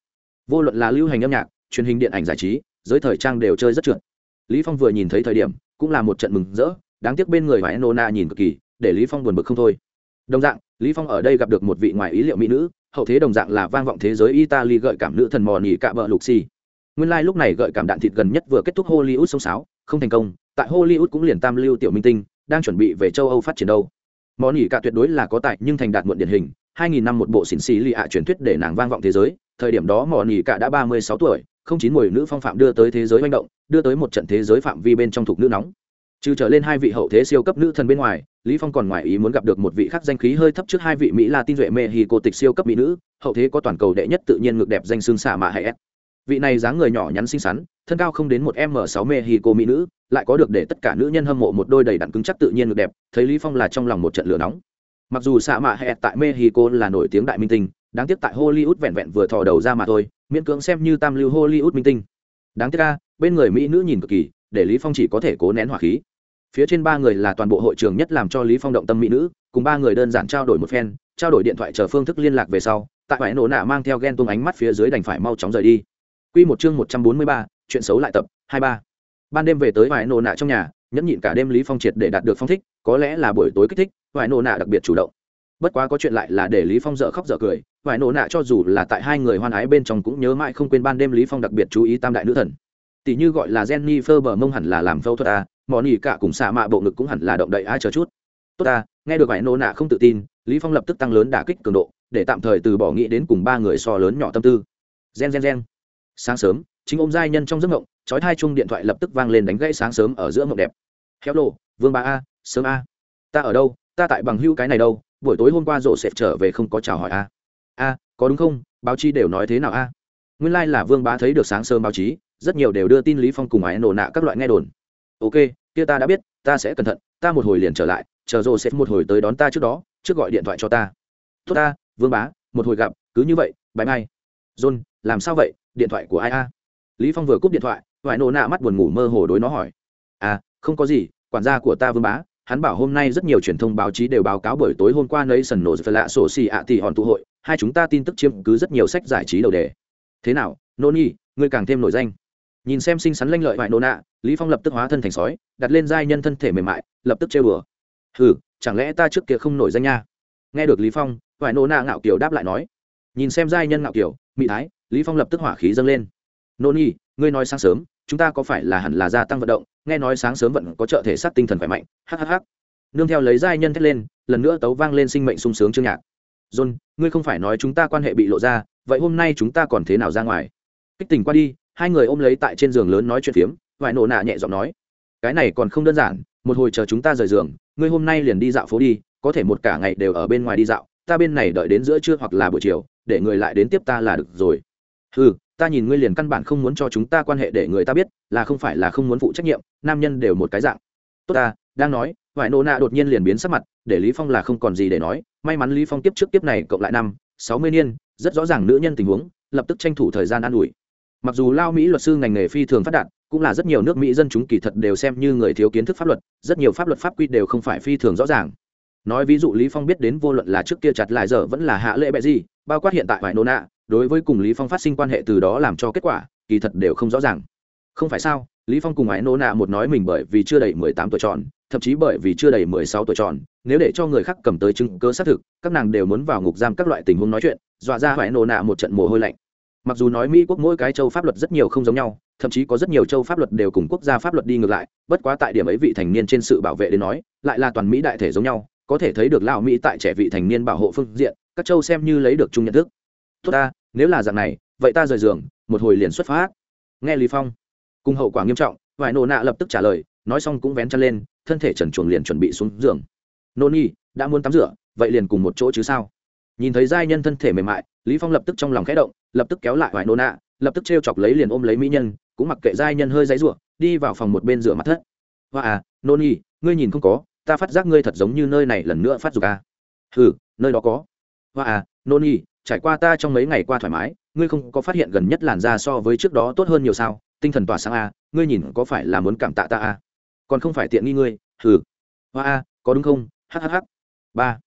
Vô luận là lưu hành âm nhạc, truyền hình điện ảnh giải trí, giới thời trang đều chơi rất trượt. Lý phong vừa nhìn thấy thời điểm, cũng là một trận mừng rỡ đáng tiếc bên người phải nona nhìn cực kỳ, để lý phong buồn bực không thôi. Đồng dạng, lý phong ở đây gặp được một vị ngoài ý liệu mỹ nữ, hậu thế đồng dạng là vang vọng thế giới italy gợi cảm nữ thần mò nỉ cạ bợ lục xì nguyên lai lúc này gợi cảm đạn thịt gần nhất vừa kết thúc hollywood sông sáo, không thành công, tại hollywood cũng liền tam lưu tiểu minh tinh, đang chuẩn bị về châu âu phát triển đâu. Mò nỉ cạ tuyệt đối là có tài nhưng thành đạt muộn điển hình 2000 năm một bộ xỉn xì lì ạ truyền thuyết để nàng vang vọng thế giới, thời điểm đó mò nỉ cạ đã 36 tuổi, không chín mùi nữ phong phạm đưa tới thế giới manh động, đưa tới một trận thế giới phạm vi bên trong thuộc nữ nóng trừ trở lên hai vị hậu thế siêu cấp nữ thần bên ngoài, lý phong còn ngoài ý muốn gặp được một vị khác danh khí hơi thấp trước hai vị mỹ la tin duệ cô tịch siêu cấp mỹ nữ, hậu thế có toàn cầu đệ nhất tự nhiên ngược đẹp danh xương xạ mạ hay s vị này dáng người nhỏ nhắn xinh xắn, thân cao không đến một m 6 cô mỹ nữ, lại có được để tất cả nữ nhân hâm mộ một đôi đầy đặn cứng chắc tự nhiên ngược đẹp, thấy lý phong là trong lòng một trận lửa nóng. Mặc dù xạ mạ hệ tại mexico là nổi tiếng đại minh tinh, đáng tiếc tại hollywood vẹn vẹn vừa thò đầu ra mà thôi, miễn cưỡng xem như tam lưu hollywood minh tinh. Đáng tiếc ca bên người mỹ nữ nhìn cực kỳ, để lý phong chỉ có thể cố nén hỏa khí phía trên ba người là toàn bộ hội trường nhất làm cho lý phong động tâm mỹ nữ cùng ba người đơn giản trao đổi một phen trao đổi điện thoại chờ phương thức liên lạc về sau tại bãi nổ nạ mang theo ghen tung ánh mắt phía dưới đành phải mau chóng rời đi. Quy một chương một trăm bốn mươi ba, chuyện xấu lại tập hai ba. Ban đêm về tới bãi nổ nạ trong nhà nhẫn nhịn cả đêm lý phong triệt để đạt được phong thích có lẽ là buổi tối kích thích ngoại nổ nạ đặc biệt chủ động. Bất quá có chuyện lại là để lý phong dở khóc dở cười ngoại nổ nạ cho dù là tại hai người hoan ái bên trong cũng nhớ mãi không quên ban đêm lý phong đặc biệt chú ý tam đại nữ thần. Tỷ như gọi là Jennifer bờ mông hẳn là làm phẫu thuật à, món nhỉ cả cùng xạ mạ bộ ngực cũng hẳn là động đậy ai chờ chút. Tốt ta, nghe được vài nô nạ không tự tin, Lý Phong lập tức tăng lớn đả kích cường độ, để tạm thời từ bỏ nghĩ đến cùng ba người so lớn nhỏ tâm tư. Gen gen gen. Sáng sớm, chính ôm giai nhân trong giấc mộng, chói hai chung điện thoại lập tức vang lên đánh gãy sáng sớm ở giữa mộng đẹp. Khéo lộ, Vương ba a, sớm a. Ta ở đâu? Ta tại bằng hưu cái này đâu? Buổi tối hôm qua rộ sẽ trở về không có chào hỏi a. A, có đúng không? Báo chí đều nói thế nào a? Nguyên lai like là Vương bá thấy được sáng sớm báo chí, rất nhiều đều đưa tin lý phong cùng ái nổ nạ các loại nghe đồn ok, kia ta đã biết, ta sẽ cẩn thận, ta một hồi liền trở lại, chờ rồi sẽ một hồi tới đón ta trước đó, trước gọi điện thoại cho ta. Tốt ta, vương bá, một hồi gặp, cứ như vậy bãi mai john, làm sao vậy? Điện thoại của ai a? Lý phong vừa cúp điện thoại ngoại nổ nạ mắt buồn ngủ mơ hồ đối nó hỏi. À không có gì, quản gia của ta vương bá, hắn bảo hôm nay rất nhiều truyền thông báo chí đều báo cáo buổi tối hôm qua nấy sần nổ lạ sổ xì ạ tỷ hòn tụ hội, hai chúng ta tin tức chiếm cứ rất nhiều sách giải trí đầu đề. Thế nào, nô nhi, ngươi càng thêm nổi danh nhìn xem xinh xắn lanh lợi vải nô nạ, lý phong lập tức hóa thân thành sói, đặt lên giai nhân thân thể mềm mại, lập tức trêu bừa hừ, chẳng lẽ ta trước kia không nổi danh nha? Nghe được lý phong, vải nô nạ ngạo kiều đáp lại nói. Nhìn xem giai nhân ngạo kiều mỹ thái, lý phong lập tức hỏa khí dâng lên. Nô nhi, ngươi nói sáng sớm, chúng ta có phải là hẳn là gia tăng vận động, nghe nói sáng sớm vẫn có trợ thể xác tinh thần khỏe mạnh hhh nương theo lấy giai nhân thét lên, lần nữa tấu vang lên sinh mệnh sung sướng chương nhạc. John, ngươi không phải nói chúng ta quan hệ bị lộ ra, vậy hôm nay chúng ta còn thế nào ra ngoài? Kích tình qua đi hai người ôm lấy tại trên giường lớn nói chuyện phiếm vải nổ nạ nhẹ giọng nói, cái này còn không đơn giản, một hồi chờ chúng ta rời giường, ngươi hôm nay liền đi dạo phố đi, có thể một cả ngày đều ở bên ngoài đi dạo, ta bên này đợi đến giữa trưa hoặc là buổi chiều, để người lại đến tiếp ta là được rồi. Ừ ta nhìn ngươi liền căn bản không muốn cho chúng ta quan hệ để người ta biết, là không phải là không muốn phụ trách nhiệm, nam nhân đều một cái dạng. Tốt ta, đang nói vải nổ nạ đột nhiên liền biến sắc mặt, để lý phong là không còn gì để nói, may mắn lý phong tiếp trước tiếp này cộng lại năm, sáu mươi niên, rất rõ ràng nữ nhân tình huống, lập tức tranh thủ thời gian an ủi mặc dù lao mỹ luật sư ngành nghề phi thường phát đạt, cũng là rất nhiều nước mỹ dân chúng kỳ thật đều xem như người thiếu kiến thức pháp luật, rất nhiều pháp luật pháp quy đều không phải phi thường rõ ràng. Nói ví dụ lý phong biết đến vô luận là trước kia chặt lại giờ vẫn là hạ lệ bệ gì, bao quát hiện tại vài nô nạ đối với cùng lý phong phát sinh quan hệ từ đó làm cho kết quả, kỳ thật đều không rõ ràng. Không phải sao, lý phong cùng ái nô nạ một nói mình bởi vì chưa đầy mười tám tuổi tròn, thậm chí bởi vì chưa đầy mười sáu tuổi tròn, nếu để cho người khác cầm tới chứng cứ xác thực, các nàng đều muốn vào ngục giam các loại tình huống nói chuyện, dọa ra ái nô nạ một trận mồ hôi lạnh mặc dù nói mỹ quốc mỗi cái châu pháp luật rất nhiều không giống nhau, thậm chí có rất nhiều châu pháp luật đều cùng quốc gia pháp luật đi ngược lại, bất quá tại điểm ấy vị thành niên trên sự bảo vệ đến nói, lại là toàn mỹ đại thể giống nhau, có thể thấy được lao mỹ tại trẻ vị thành niên bảo hộ phương diện, các châu xem như lấy được chung nhận thức. Tốt ta, nếu là dạng này, vậy ta rời giường, một hồi liền xuất phát. Nghe lý phong, cùng hậu quả nghiêm trọng, vài nổ nạ lập tức trả lời, nói xong cũng vén chân lên, thân thể trần chuồng liền chuẩn bị xuống giường. Nô nhi đã muốn tắm rửa, vậy liền cùng một chỗ chứ sao? Nhìn thấy giai nhân thân thể mềm mại lý phong lập tức trong lòng khẽ động, lập tức kéo lại hoài nô nạ lập tức treo chọc lấy liền ôm lấy mỹ nhân, cũng mặc kệ giai nhân hơi dãy rủa, đi vào phòng một bên rửa mặt thất. Hoa à nô nhi, ngươi nhìn không có, ta phát giác ngươi thật giống như nơi này lần nữa phát dục à. Hừ, nơi đó có. Hoa à nô nhi, trải qua ta trong mấy ngày qua thoải mái, ngươi không có phát hiện gần nhất làn da so với trước đó tốt hơn nhiều sao? Tinh thần tỏa sáng à ngươi nhìn có phải là muốn cảm tạ ta à? Còn không phải tiện nghi ngươi, hừ. Hoa à có đúng không? Hhh ba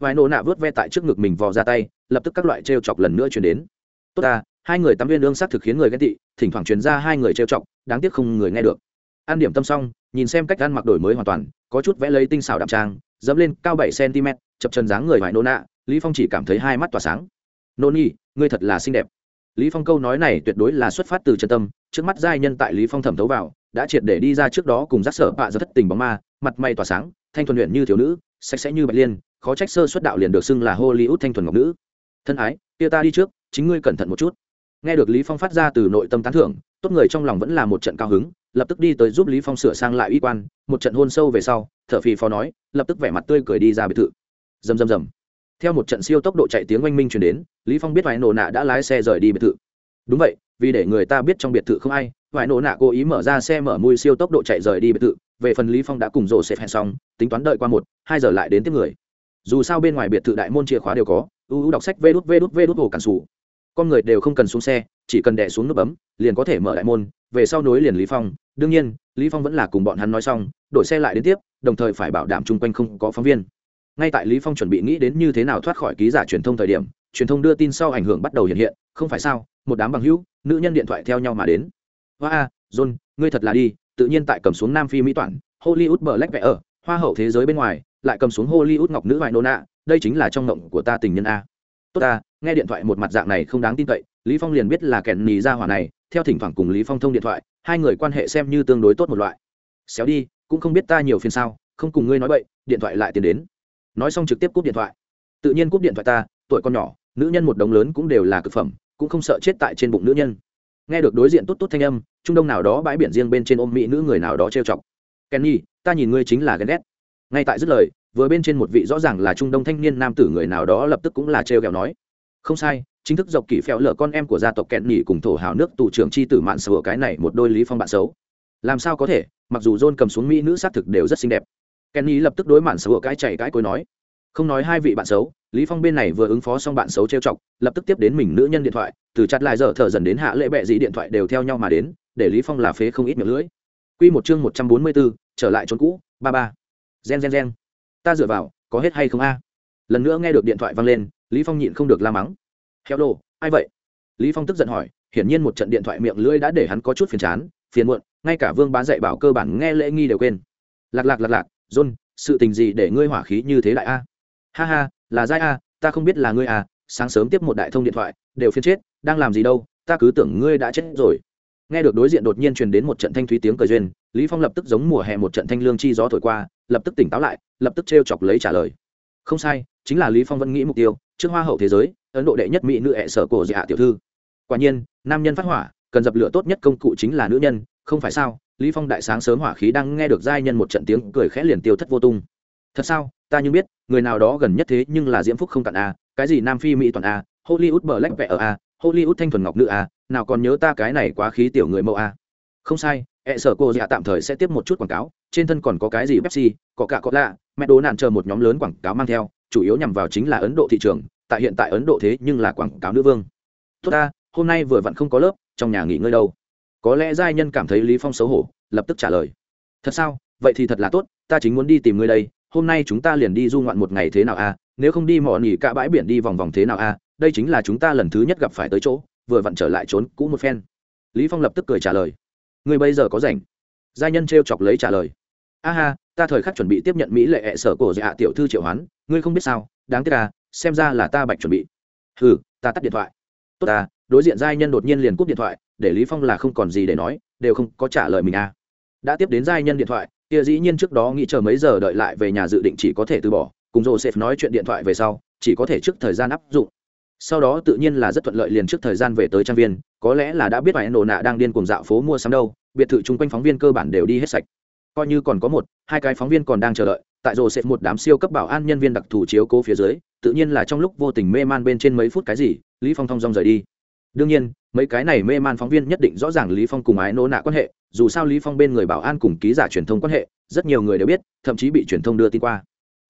vài nổ nạ vớt ve tại trước ngực mình vò ra tay, lập tức các loại trêu chọc lần nữa chuyển đến. Tốt ta, hai người tắm viên lương xác thực khiến người ghen tị, thỉnh thoảng truyền ra hai người trêu chọc, đáng tiếc không người nghe được. An điểm tâm xong, nhìn xem cách ăn mặc đổi mới hoàn toàn, có chút vẽ lấy tinh xảo đạm trang, dẫm lên cao bảy cm chập chân dáng người vải nô nạ, lý phong chỉ cảm thấy hai mắt tỏa sáng. Nô nhi, ngươi thật là xinh đẹp. Lý phong câu nói này tuyệt đối là xuất phát từ chân tâm, trước mắt giai nhân tại lý phong thẩm thấu vào, đã triệt để đi ra trước đó cùng giác sở bạ rất thất tình bóng ma, mặt mày tỏa sáng, thanh thuần luyện như thiếu nữ, sạch sẽ như bạch liên khó trách sơ xuất đạo liền được xưng là hollywood thanh thuần ngọc nữ. Thân ái, kia ta đi trước, chính ngươi cẩn thận một chút. Nghe được lý phong phát ra từ nội tâm tán thưởng, tốt người trong lòng vẫn là một trận cao hứng, lập tức đi tới giúp lý phong sửa sang lại uy quan, một trận hôn sâu về sau, thở phì phò nói, lập tức vẻ mặt tươi cười đi ra biệt thự. Rầm rầm rầm. Theo một trận siêu tốc độ chạy tiếng oanh minh truyền đến, lý phong biết vài nổ nạ đã lái xe rời đi biệt thự. Đúng vậy, vì để người ta biết trong biệt thự không ai vài nổ nạ cố ý mở ra xe mở mùi siêu tốc độ chạy rời đi biệt thự, về phần lý phong đã cùng dỗ xếp hẹn xong, tính toán đợi qua một, hai giờ lại đến tiếp người dù sao bên ngoài biệt thự đại môn chìa khóa đều có uu đọc sách vê đút vê đút vê đút hồ cản sủ. Con người đều không cần xuống xe chỉ cần đè xuống nút bấm liền có thể mở đại môn về sau nối liền lý phong. Đương nhiên lý phong vẫn là cùng bọn hắn nói xong đổi xe lại đến tiếp đồng thời phải bảo đảm chung quanh không có phóng viên. Ngay tại lý phong chuẩn bị nghĩ đến như thế nào thoát khỏi ký giả truyền thông thời điểm truyền thông đưa tin sau ảnh hưởng bắt đầu hiện hiện không phải sao một đám bằng hữu nữ nhân điện thoại theo nhau mà đến. Hoa wow, john ngươi thật là đi tự nhiên tại cầm xuống nam phi mỹ toản hollywood black vẽ ở hoa hậu thế giới bên ngoài, lại cầm xuống hollywood ngọc nữ vải nô nạ, đây chính là trong ngộng của ta tình nhân a. Tốt ta, nghe điện thoại một mặt dạng này không đáng tin cậy, lý phong liền biết là kẻn nì ra hỏa này, theo thỉnh thoảng cùng lý phong thông điện thoại, hai người quan hệ xem như tương đối tốt một loại. Xéo đi, cũng không biết ta nhiều phiền sao, không cùng ngươi nói bậy, điện thoại lại tiền đến. Nói xong trực tiếp cúp điện thoại. Tự nhiên cúp điện thoại ta, tuổi con nhỏ, nữ nhân một đống lớn cũng đều là cực phẩm, cũng không sợ chết tại trên bụng nữ nhân. Nghe được đối diện tốt tốt thanh âm, trung đông nào đó bãi biển riêng bên trên ôm mỹ nữ người nào đó trêu chọc. Kenny ta nhìn ngươi chính là ghen ghét. Ngay tại dứt lời, vừa bên trên một vị rõ ràng là trung đông thanh niên nam tử người nào đó lập tức cũng là trêu ghẹo nói, không sai, chính thức dọc kỷ phèo lở con em của gia tộc kẹn nhỉ cùng thổ hào nước tù trưởng chi tử mạn sửa cái này một đôi lý phong bạn xấu. Làm sao có thể, mặc dù john cầm xuống mỹ nữ xác thực đều rất xinh đẹp. Kenny lập tức đối mạn sửa cái chạy cái cối nói, không nói hai vị bạn xấu, lý phong bên này vừa ứng phó xong bạn xấu trêu chọc, lập tức tiếp đến mình nữ nhân điện thoại, từ chặt lại giờ thở dần đến hạ lễ bệ dĩ điện thoại đều theo nhau mà đến, để lý phong là phế không ít miệng lưỡi quy một chương 144, trở lại chốn cũ ba ba. Gen gen gen. Ta dựa vào có hết hay không a? Lần nữa nghe được điện thoại vang lên lý phong nhịn không được la mắng. Hello ai vậy? Lý phong tức giận hỏi hiển nhiên một trận điện thoại miệng lưỡi đã để hắn có chút phiền chán phiền muộn ngay cả vương bá dạy bảo cơ bản nghe lễ nghi đều quên. Lạc lạc lạc lạc john sự tình gì để ngươi hỏa khí như thế đại a? Ha ha là giai a ta không biết là ngươi à sáng sớm tiếp một đại thông điện thoại đều phiền chết đang làm gì đâu ta cứ tưởng ngươi đã chết rồi nghe được đối diện đột nhiên truyền đến một trận thanh thúy tiếng cờ duyên, lý phong lập tức giống mùa hè một trận thanh lương chi gió thổi qua, lập tức tỉnh táo lại, lập tức trêu chọc lấy trả lời. Không sai, chính là lý phong vẫn nghĩ mục tiêu, trước hoa hậu thế giới, ấn độ đệ nhất mỹ nữ hệ sở cổ dạ tiểu thư. Quả nhiên, nam nhân phát hỏa, cần dập lửa tốt nhất công cụ chính là nữ nhân, không phải sao? Lý phong đại sáng sớm hỏa khí đang nghe được giai nhân một trận tiếng cười khẽ liền tiêu thất vô tung. Thật sao? Ta như biết, người nào đó gần nhất thế nhưng là diễm phúc không cạn a cái gì nam phi mỹ toàn a hollywood black vẽ ở a hollywood thanh thuần ngọc nữ a nào còn nhớ ta cái này quá khí tiểu người mẫu a không sai e sở cô dạ tạm thời sẽ tiếp một chút quảng cáo, trên thân còn có cái gì pepsi, có cả có lạ mẹ đồ nạn chờ một nhóm lớn quảng cáo mang theo, chủ yếu nhằm vào chính là ấn độ thị trường, tại hiện tại ấn độ thế nhưng là quảng cáo nữ vương. Tốt ta, hôm nay vừa vặn không có lớp, trong nhà nghỉ ngơi đâu. Có lẽ giai nhân cảm thấy lý phong xấu hổ, lập tức trả lời. Thật sao? Vậy thì thật là tốt, ta chính muốn đi tìm ngươi đây, hôm nay chúng ta liền đi du ngoạn một ngày thế nào a nếu không đi mò nghỉ cả bãi biển đi vòng vòng thế nào a đây chính là chúng ta lần thứ nhất gặp phải tới chỗ, vừa vặn trở lại trốn cũ một phen. Lý phong lập tức cười trả lời. Người bây giờ có rảnh? Giai nhân treo chọc lấy trả lời. A ha, ta thời khắc chuẩn bị tiếp nhận mỹ lệ hệ sở cổ dạ tiểu thư triệu hoán, ngươi không biết sao, đáng tiếc à xem ra là ta bạch chuẩn bị. Hừ, ta tắt điện thoại. Tốt ta, đối diện giai nhân đột nhiên liền cúp điện thoại, để lý phong là không còn gì để nói, đều không có trả lời mình à. Đã tiếp đến giai nhân điện thoại, kia dĩ nhiên trước đó nghĩ chờ mấy giờ đợi lại về nhà dự định chỉ có thể từ bỏ, cùng joseph nói chuyện điện thoại về sau, chỉ có thể trước thời gian áp dụng sau đó tự nhiên là rất thuận lợi liền trước thời gian về tới trang viên, có lẽ là đã biết vài nổ nạ đang điên cuồng dạo phố mua sắm đâu, biệt thự chung quanh phóng viên cơ bản đều đi hết sạch. Coi như còn có một, hai cái phóng viên còn đang chờ đợi, tại rồ sẽ một đám siêu cấp bảo an nhân viên đặc thù chiếu cố phía dưới, tự nhiên là trong lúc vô tình mê man bên trên mấy phút cái gì, lý phong thong dong rời đi. Đương nhiên, mấy cái này mê man phóng viên nhất định rõ ràng lý phong cùng ái nô nạ quan hệ, dù sao lý phong bên người bảo an cùng ký giả truyền thông quan hệ, rất nhiều người đều biết, thậm chí bị truyền thông đưa tin qua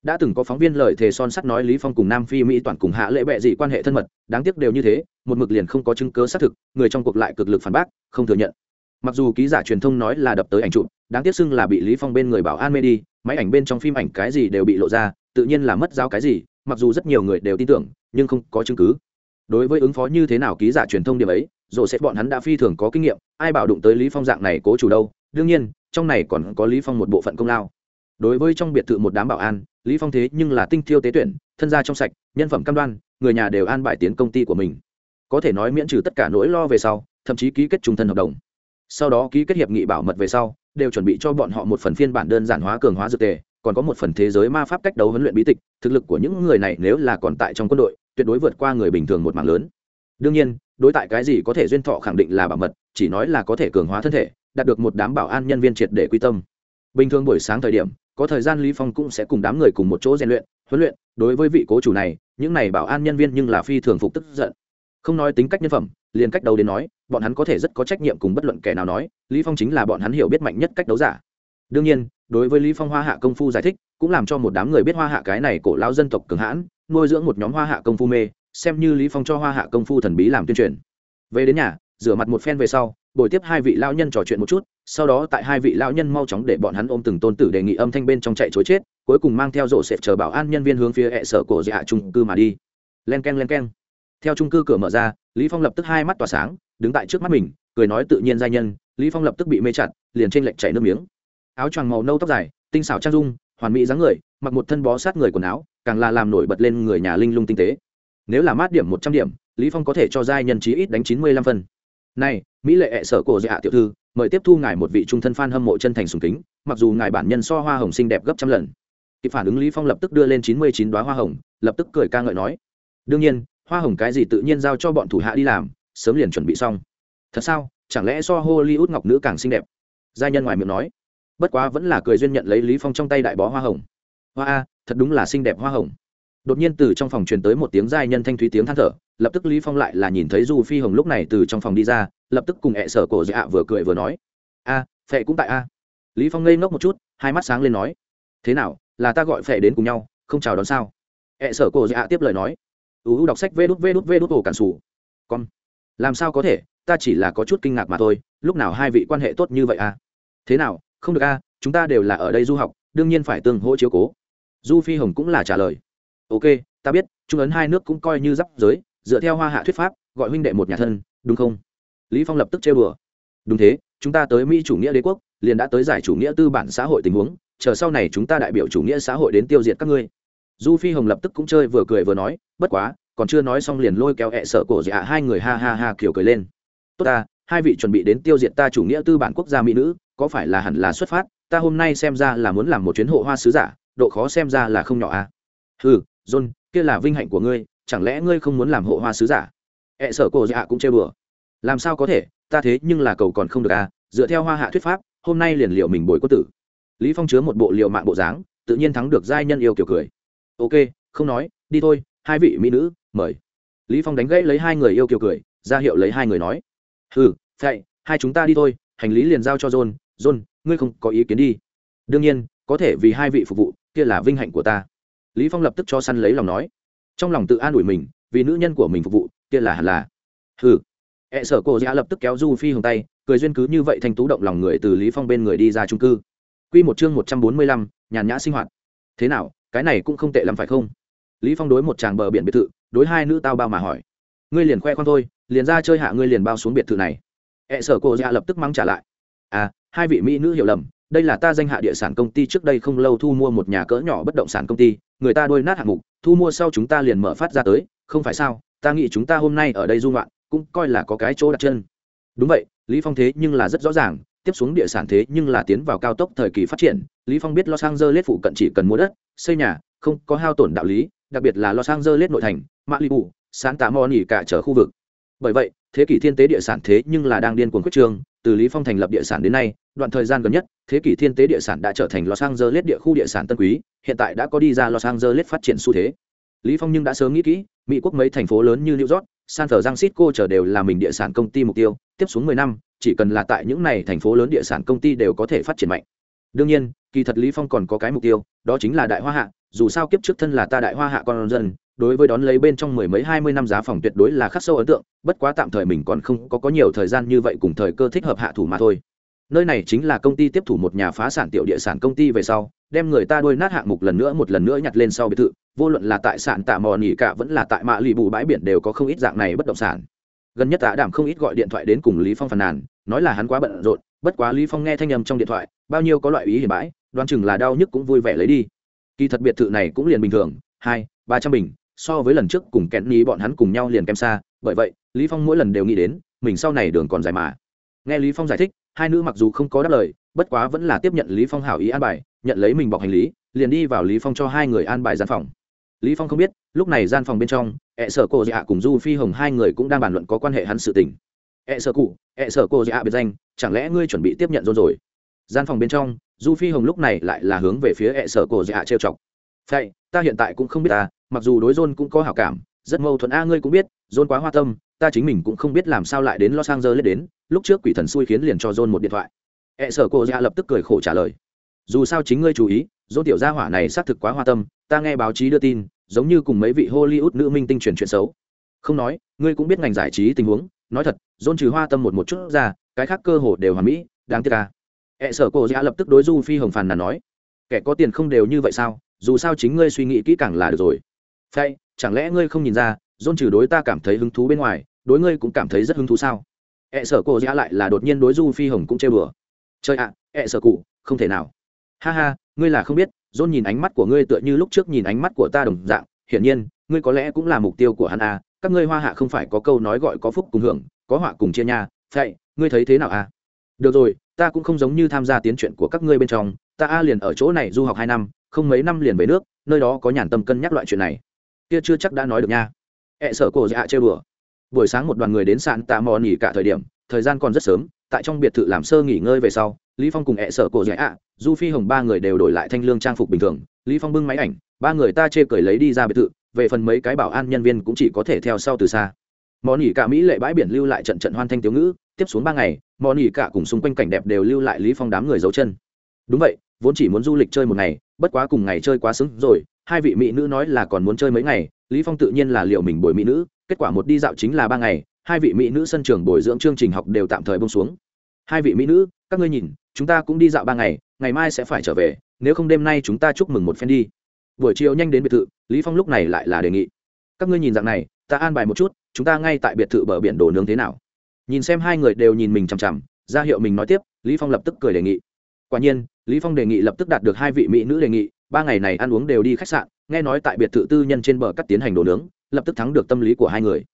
đã từng có phóng viên lời thề son sắt nói lý phong cùng nam phi mỹ toàn cùng hạ lễ bệ gì quan hệ thân mật, đáng tiếc đều như thế, một mực liền không có chứng cứ xác thực, người trong cuộc lại cực lực phản bác, không thừa nhận. Mặc dù ký giả truyền thông nói là đập tới ảnh chụp, đáng tiếc xưng là bị lý phong bên người bảo an mê đi, máy ảnh bên trong phim ảnh cái gì đều bị lộ ra, tự nhiên là mất giao cái gì, mặc dù rất nhiều người đều tin tưởng, nhưng không có chứng cứ. Đối với ứng phó như thế nào ký giả truyền thông điểm ấy rồi sẽ bọn hắn đã phi thường có kinh nghiệm, ai bảo đụng tới lý phong dạng này cố chủ đâu, đương nhiên, trong này còn có lý phong một bộ phận công lao. Đối với trong biệt thự một đám bảo an lý phong thế nhưng là tinh thiêu tế tuyển, thân gia trong sạch, nhân phẩm cam đoan, người nhà đều an bài tiến công ty của mình. Có thể nói miễn trừ tất cả nỗi lo về sau, thậm chí ký kết trung thân hợp đồng. Sau đó ký kết hiệp nghị bảo mật về sau, đều chuẩn bị cho bọn họ một phần phiên bản đơn giản hóa cường hóa dược tề, còn có một phần thế giới ma pháp cách đấu huấn luyện bí tịch, thực lực của những người này nếu là còn tại trong quân đội, tuyệt đối vượt qua người bình thường một mảng lớn. Đương nhiên, đối tại cái gì có thể duyên thọ khẳng định là bảo mật, chỉ nói là có thể cường hóa thân thể, đạt được một đám bảo an nhân viên triệt để quy tâm. Bình thường buổi sáng thời điểm có thời gian lý phong cũng sẽ cùng đám người cùng một chỗ rèn luyện, huấn luyện. Đối với vị cố chủ này, những này bảo an nhân viên nhưng là phi thường phục tức giận. Không nói tính cách nhân phẩm, liền cách đầu đến nói, bọn hắn có thể rất có trách nhiệm cùng bất luận kẻ nào nói, lý phong chính là bọn hắn hiểu biết mạnh nhất cách đấu giả. Đương nhiên, đối với lý phong hoa hạ công phu giải thích, cũng làm cho một đám người biết hoa hạ cái này cổ lao dân tộc cường hãn, nuôi dưỡng một nhóm hoa hạ công phu mê, xem như lý phong cho hoa hạ công phu thần bí làm tuyên truyền. Về đến nhà, rửa mặt một phen về sau buổi tiếp hai vị lao nhân trò chuyện một chút sau đó tại hai vị lão nhân mau chóng để bọn hắn ôm từng tôn tử đề nghị âm thanh bên trong chạy chối chết, cuối cùng mang theo rổ xẹp chờ bảo an nhân viên hướng phía hệ sở cổ dạ trung cư mà đi. Len keng len keng. Theo trung cư cửa mở ra, lý phong lập tức hai mắt tỏa sáng, đứng tại trước mắt mình, cười nói tự nhiên giai nhân, lý phong lập tức bị mê chặt, liền trên lệnh chảy nước miếng. Áo choàng màu nâu tóc dài, tinh xảo trang dung, hoàn mỹ dáng người, mặc một thân bó sát người quần áo, càng là làm nổi bật lên người nhà linh lung tinh tế. Nếu là mát điểm một trăm điểm, lý phong có thể cho giai nhân trí ít đánh chín mươi lăm phần này, mỹ lệ hệ sở cổ dạ tiểu thư mời tiếp thu ngài một vị trung thân fan hâm mộ chân thành sùng kính, mặc dù ngài bản nhân so hoa hồng xinh đẹp gấp trăm lần. Kịp phản ứng lý phong lập tức đưa lên chín mươi chín đóa hoa hồng, lập tức cười ca ngợi nói, đương nhiên, hoa hồng cái gì tự nhiên giao cho bọn thủ hạ đi làm, sớm liền chuẩn bị xong. Thật sao? Chẳng lẽ so hollywood ngọc nữ càng xinh đẹp? Gia nhân ngoài miệng nói, bất quá vẫn là cười duyên nhận lấy lý phong trong tay đại bó hoa hồng. Hoa a, thật đúng là xinh đẹp hoa hồng. Đột nhiên từ trong phòng truyền tới một tiếng giai nhân thanh thúy tiếng than thở lập tức lý phong lại là nhìn thấy du phi hồng lúc này từ trong phòng đi ra, lập tức cùng ẹ sở cổ dạ vừa cười vừa nói, a, phệ cũng tại a. Lý phong ngây ngốc một chút, hai mắt sáng lên nói, thế nào, là ta gọi phệ đến cùng nhau, không chào đón sao? ẹ sở cổ dạ tiếp lời nói uu đọc sách vê đút vê đút vê đút ổ cản sủ. Con, làm sao có thể? Ta chỉ là có chút kinh ngạc mà thôi, lúc nào hai vị quan hệ tốt như vậy a? Thế nào, không được a, chúng ta đều là ở đây du học, đương nhiên phải tương hỗ chiếu cố. Du phi hồng cũng là trả lời, ok, ta biết, trung ấn hai nước cũng coi như giáp giới dựa theo hoa hạ thuyết pháp, gọi huynh đệ một nhà thân, đúng không? Lý phong lập tức chê bừa đúng thế, chúng ta tới mỹ chủ nghĩa đế quốc, liền đã tới giải chủ nghĩa tư bản xã hội tình huống, chờ sau này chúng ta đại biểu chủ nghĩa xã hội đến tiêu diệt các ngươi. Du phi hồng lập tức cũng chơi vừa cười vừa nói, bất quá, còn chưa nói xong liền lôi kéo hẹ sợ cổ dạ hai người ha ha ha kiểu cười lên. Tốt ta, hai vị chuẩn bị đến tiêu diệt ta chủ nghĩa tư bản quốc gia mỹ nữ, có phải là hẳn là xuất phát? Ta hôm nay xem ra là muốn làm một chuyến hộ hoa sứ giả, độ khó xem ra là không nhỏ à. Ừ john, kia là vinh hạnh của ngươi chẳng lẽ ngươi không muốn làm hộ hoa sứ giả? Ẹ sở cổ dạ cũng chơi bừa làm sao có thể? Ta thế nhưng là cầu còn không được à? Dựa theo hoa hạ thuyết pháp, hôm nay liền liệu mình bồi quốc tử. Lý phong chứa một bộ liệu mạng bộ dáng, tự nhiên thắng được giai nhân yêu kiểu cười. Ok, không nói, đi thôi, hai vị mỹ nữ, mời. Lý phong đánh gãy lấy hai người yêu kiểu cười, ra hiệu lấy hai người nói. Hừ vậy hai chúng ta đi thôi, hành lý liền giao cho john. John, ngươi không có ý kiến đi. Đương nhiên, có thể vì hai vị phục vụ, kia là vinh hạnh của ta. Lý phong lập tức cho săn lấy lòng nói trong lòng tự an ủi mình vì nữ nhân của mình phục vụ kia là hẳn là. Hừ. Ẹ sở cô dạ lập tức kéo du phi hồng tay cười duyên cứ như vậy thành tú động lòng người từ lý phong bên người đi ra trung cư. Quy một chương một trăm bốn mươi lăm, nhàn nhã sinh hoạt. Thế nào cái này cũng không tệ lắm phải không? Lý phong đối một chàng bờ biển biệt thự đối hai nữ tao bao mà hỏi. Ngươi liền khoe khoang thôi liền ra chơi hạ ngươi liền bao xuống biệt thự này. Ẹ sở cô dạ lập tức mắng trả lại. À hai vị mỹ nữ hiểu lầm đây là ta danh hạ địa sản công ty, trước đây không lâu thu mua một nhà cỡ nhỏ bất động sản công ty, người ta đôi nát hạng mục, thu mua sau chúng ta liền mở phát ra tới, không phải sao, ta nghĩ chúng ta hôm nay ở đây dung loạn cũng coi là có cái chỗ đặt chân. Đúng vậy, lý phong thế nhưng là rất rõ ràng, tiếp xuống địa sản thế nhưng là tiến vào cao tốc thời kỳ phát triển, lý phong biết los angeles phụ cận chỉ cần mua đất, xây nhà, không có hao tổn đạo lý, đặc biệt là los angeles nội thành, malibu, santa monica cả trở khu vực. Bởi vậy, thế kỷ thiên tế địa sản thế nhưng là đang điên cuồng quyết trường, từ lý phong thành lập địa sản đến nay, đoạn thời gian gần nhất thế kỷ thiên tế địa sản đã trở thành los angeles địa khu địa sản tân quý, hiện tại đã có đi ra los angeles phát triển xu thế. Lý phong nhưng đã sớm nghĩ kỹ, mỹ quốc mấy thành phố lớn như new york, san francisco chờ đều là mình địa sản công ty mục tiêu, tiếp xuống 10 năm, chỉ cần là tại những này thành phố lớn địa sản công ty đều có thể phát triển mạnh. Đương nhiên, kỳ thật lý phong còn có cái mục tiêu, đó chính là đại hoa hạ, dù sao kiếp trước thân là ta đại hoa hạ con dân, đối với đón lấy bên trong mười mấy hai mươi năm giá phòng tuyệt đối là khắc sâu ấn tượng, bất quá tạm thời mình còn không có có nhiều thời gian như vậy cùng thời cơ thích hợp hạ thủ mà thôi nơi này chính là công ty tiếp thủ một nhà phá sản tiểu địa sản công ty về sau, đem người ta đuôi nát hạng mục lần nữa, một lần nữa nhặt lên sau biệt thự. Vô luận là tại sản tạ mò nỉ cả, vẫn là tại mạ lì bù bãi biển đều có không ít dạng này bất động sản. Gần nhất tạ đảm không ít gọi điện thoại đến cùng lý phong phàn nàn, nói là hắn quá bận rộn, bất quá lý phong nghe thanh âm trong điện thoại, bao nhiêu có loại ý hiểm bãi, đoán chừng là đau nhức cũng vui vẻ lấy đi. Kỳ thật biệt thự này cũng liền bình thường, hai, ba trăm bình, so với lần trước cùng kẹn ní bọn hắn cùng nhau liền kém xa, bởi vậy, lý phong mỗi lần đều nghĩ đến, mình sau này đường còn dài mà. Nghe lý phong giải thích hai nữ mặc dù không có đáp lời bất quá vẫn là tiếp nhận lý phong hảo ý an bài nhận lấy mình bọc hành lý liền đi vào lý phong cho hai người an bài gian phòng. Lý phong không biết lúc này gian phòng bên trong ẹ sở cô dạ cùng du phi hồng hai người cũng đang bàn luận có quan hệ hắn sự tình. Ẹ sở cụ ẹ sở cô dạ biệt danh chẳng lẽ ngươi chuẩn bị tiếp nhận rồi rồi? Gian phòng bên trong du phi hồng lúc này lại là hướng về phía ẹ sở cô dạ trêu chọc. Vậy ta hiện tại cũng không biết ta mặc dù đối John cũng có hảo cảm, rất mâu thuẫn a ngươi cũng biết, John quá hoa tâm, ta chính mình cũng không biết làm sao lại đến Los Angeles đến, lúc trước quỷ thần xui khiến liền cho John một điện thoại. E sở cô ra lập tức cười khổ trả lời. Dù sao chính ngươi chú ý, John tiểu gia hỏa này xác thực quá hoa tâm, ta nghe báo chí đưa tin, giống như cùng mấy vị Hollywood nữ minh tinh truyền chuyện xấu. Không nói, ngươi cũng biết ngành giải trí tình huống, nói thật, John trừ hoa tâm một một chút ra, cái khác cơ hồ đều hoàn mỹ, đáng tiếc à. E sở cô ra lập tức đối Du Phi Hồng phàn là nói, kẻ có tiền không đều như vậy sao, dù sao chính ngươi suy nghĩ kỹ càng là được rồi phay chẳng lẽ ngươi không nhìn ra john trừ đối ta cảm thấy hứng thú bên ngoài đối ngươi cũng cảm thấy rất hứng thú sao? Ẹ sở cổ giã lại là đột nhiên đối du phi hồng cũng chơi bừa chơi ạ, ẹ sở cụ, không thể nào. Ha ha, ngươi là không biết, dôn nhìn ánh mắt của ngươi tựa như lúc trước nhìn ánh mắt của ta đồng dạng, hiển nhiên, ngươi có lẽ cũng là mục tiêu của hắn à các ngươi hoa hạ không phải có câu nói gọi có phúc cùng hưởng, có họa cùng chia nhà vậy ngươi thấy thế nào à? Được rồi, ta cũng không giống như tham gia tiến chuyện của các ngươi bên trong, ta a liền ở chỗ này du học hai năm, không mấy năm liền về nước, nơi đó có nhàn tâm cân nhắc loại chuyện này. Kia chưa chắc đã nói được nha. Ẹ sở cổ dạ chơi bừa buổi sáng một đoàn người đến sạn tạ mò nghỉ cả thời điểm, thời gian còn rất sớm, tại trong biệt thự làm sơ nghỉ ngơi về sau, lý phong cùng ẹ sợ cổ dạy ạ, du phi hồng ba người đều đổi lại thanh lương trang phục bình thường. Lý phong bưng máy ảnh, ba người ta chê cười lấy đi ra biệt thự, về phần mấy cái bảo an nhân viên cũng chỉ có thể theo sau từ xa. Mò nghỉ cả mỹ lệ bãi biển lưu lại trận trận hoan thanh tiếu ngữ, tiếp xuống ba ngày mò nghỉ cả cùng xung quanh cảnh đẹp đều lưu lại lý phong đám người giấu chân. Đúng vậy, vốn chỉ muốn du lịch chơi một ngày, bất quá cùng ngày chơi quá sướng rồi, hai vị mỹ nữ nói là còn muốn chơi mấy ngày, lý phong tự nhiên là liệu mình bồi mỹ nữ kết quả một đi dạo chính là ba ngày, hai vị mỹ nữ sân trường bồi dưỡng chương trình học đều tạm thời bông xuống. Hai vị mỹ nữ, các ngươi nhìn, chúng ta cũng đi dạo ba ngày ngày mai sẽ phải trở về, nếu không đêm nay chúng ta chúc mừng một phen đi. Buổi chiều nhanh đến biệt thự, lý phong lúc này lại là đề nghị. Các ngươi nhìn dạng này, ta an bài một chút, chúng ta ngay tại biệt thự bờ biển đồ nướng thế nào? Nhìn xem hai người đều nhìn mình chằm chằm, ra hiệu mình nói tiếp, lý phong lập tức cười đề nghị. Quả nhiên, lý phong đề nghị lập tức đạt được hai vị mỹ nữ đề nghị, ba ngày này ăn uống đều đi khách sạn, nghe nói tại biệt thự tư nhân trên bờ cắt tiến hành đồ nướng lập tức thắng được tâm lý của hai người.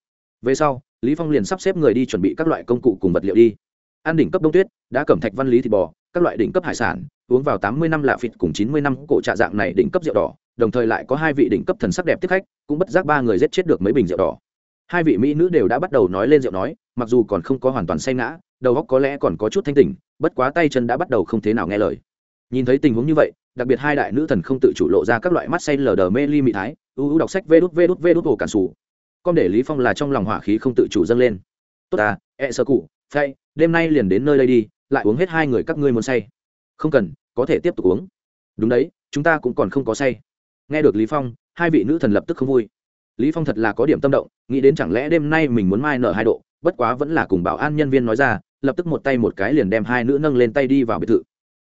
Về sau, lý phong liền sắp xếp người đi chuẩn bị các loại công cụ cùng vật liệu đi. Ăn đỉnh cấp đông tuyết, đã cẩm thạch văn lý thịt bò, các loại đỉnh cấp hải sản, uống vào tám mươi năm lạ phịt cùng chín mươi năm cổ trà dạng này đỉnh cấp rượu đỏ, đồng thời lại có hai vị đỉnh cấp thần sắc đẹp tiếp khách, cũng bất giác ba người giết chết được mấy bình rượu đỏ. Hai vị mỹ nữ đều đã bắt đầu nói lên rượu nói, mặc dù còn không có hoàn toàn say ngã, đầu óc có lẽ còn có chút thanh tỉnh, bất quá tay chân đã bắt đầu không thế nào nghe lời. Nhìn thấy tình huống như vậy, đặc biệt hai đại nữ thần không tự chủ lộ ra các loại mắt say lờ đờ mê ly mị thái u u đọc sách vê đút vê đút vê đút hồ cản sủ. Con để lý phong là trong lòng hỏa khí không tự chủ dâng lên. Tốt à e sơ cụ phay, đêm nay liền đến nơi đây đi, lại uống hết hai người các ngươi muốn say. Không cần, có thể tiếp tục uống. Đúng đấy, chúng ta cũng còn không có say. Nghe được lý phong, hai vị nữ thần lập tức không vui. Lý phong thật là có điểm tâm động, nghĩ đến chẳng lẽ đêm nay mình muốn mai nở hai độ, bất quá vẫn là cùng bảo an nhân viên nói ra, lập tức một tay một cái liền đem hai nữ nâng lên tay đi vào biệt thự.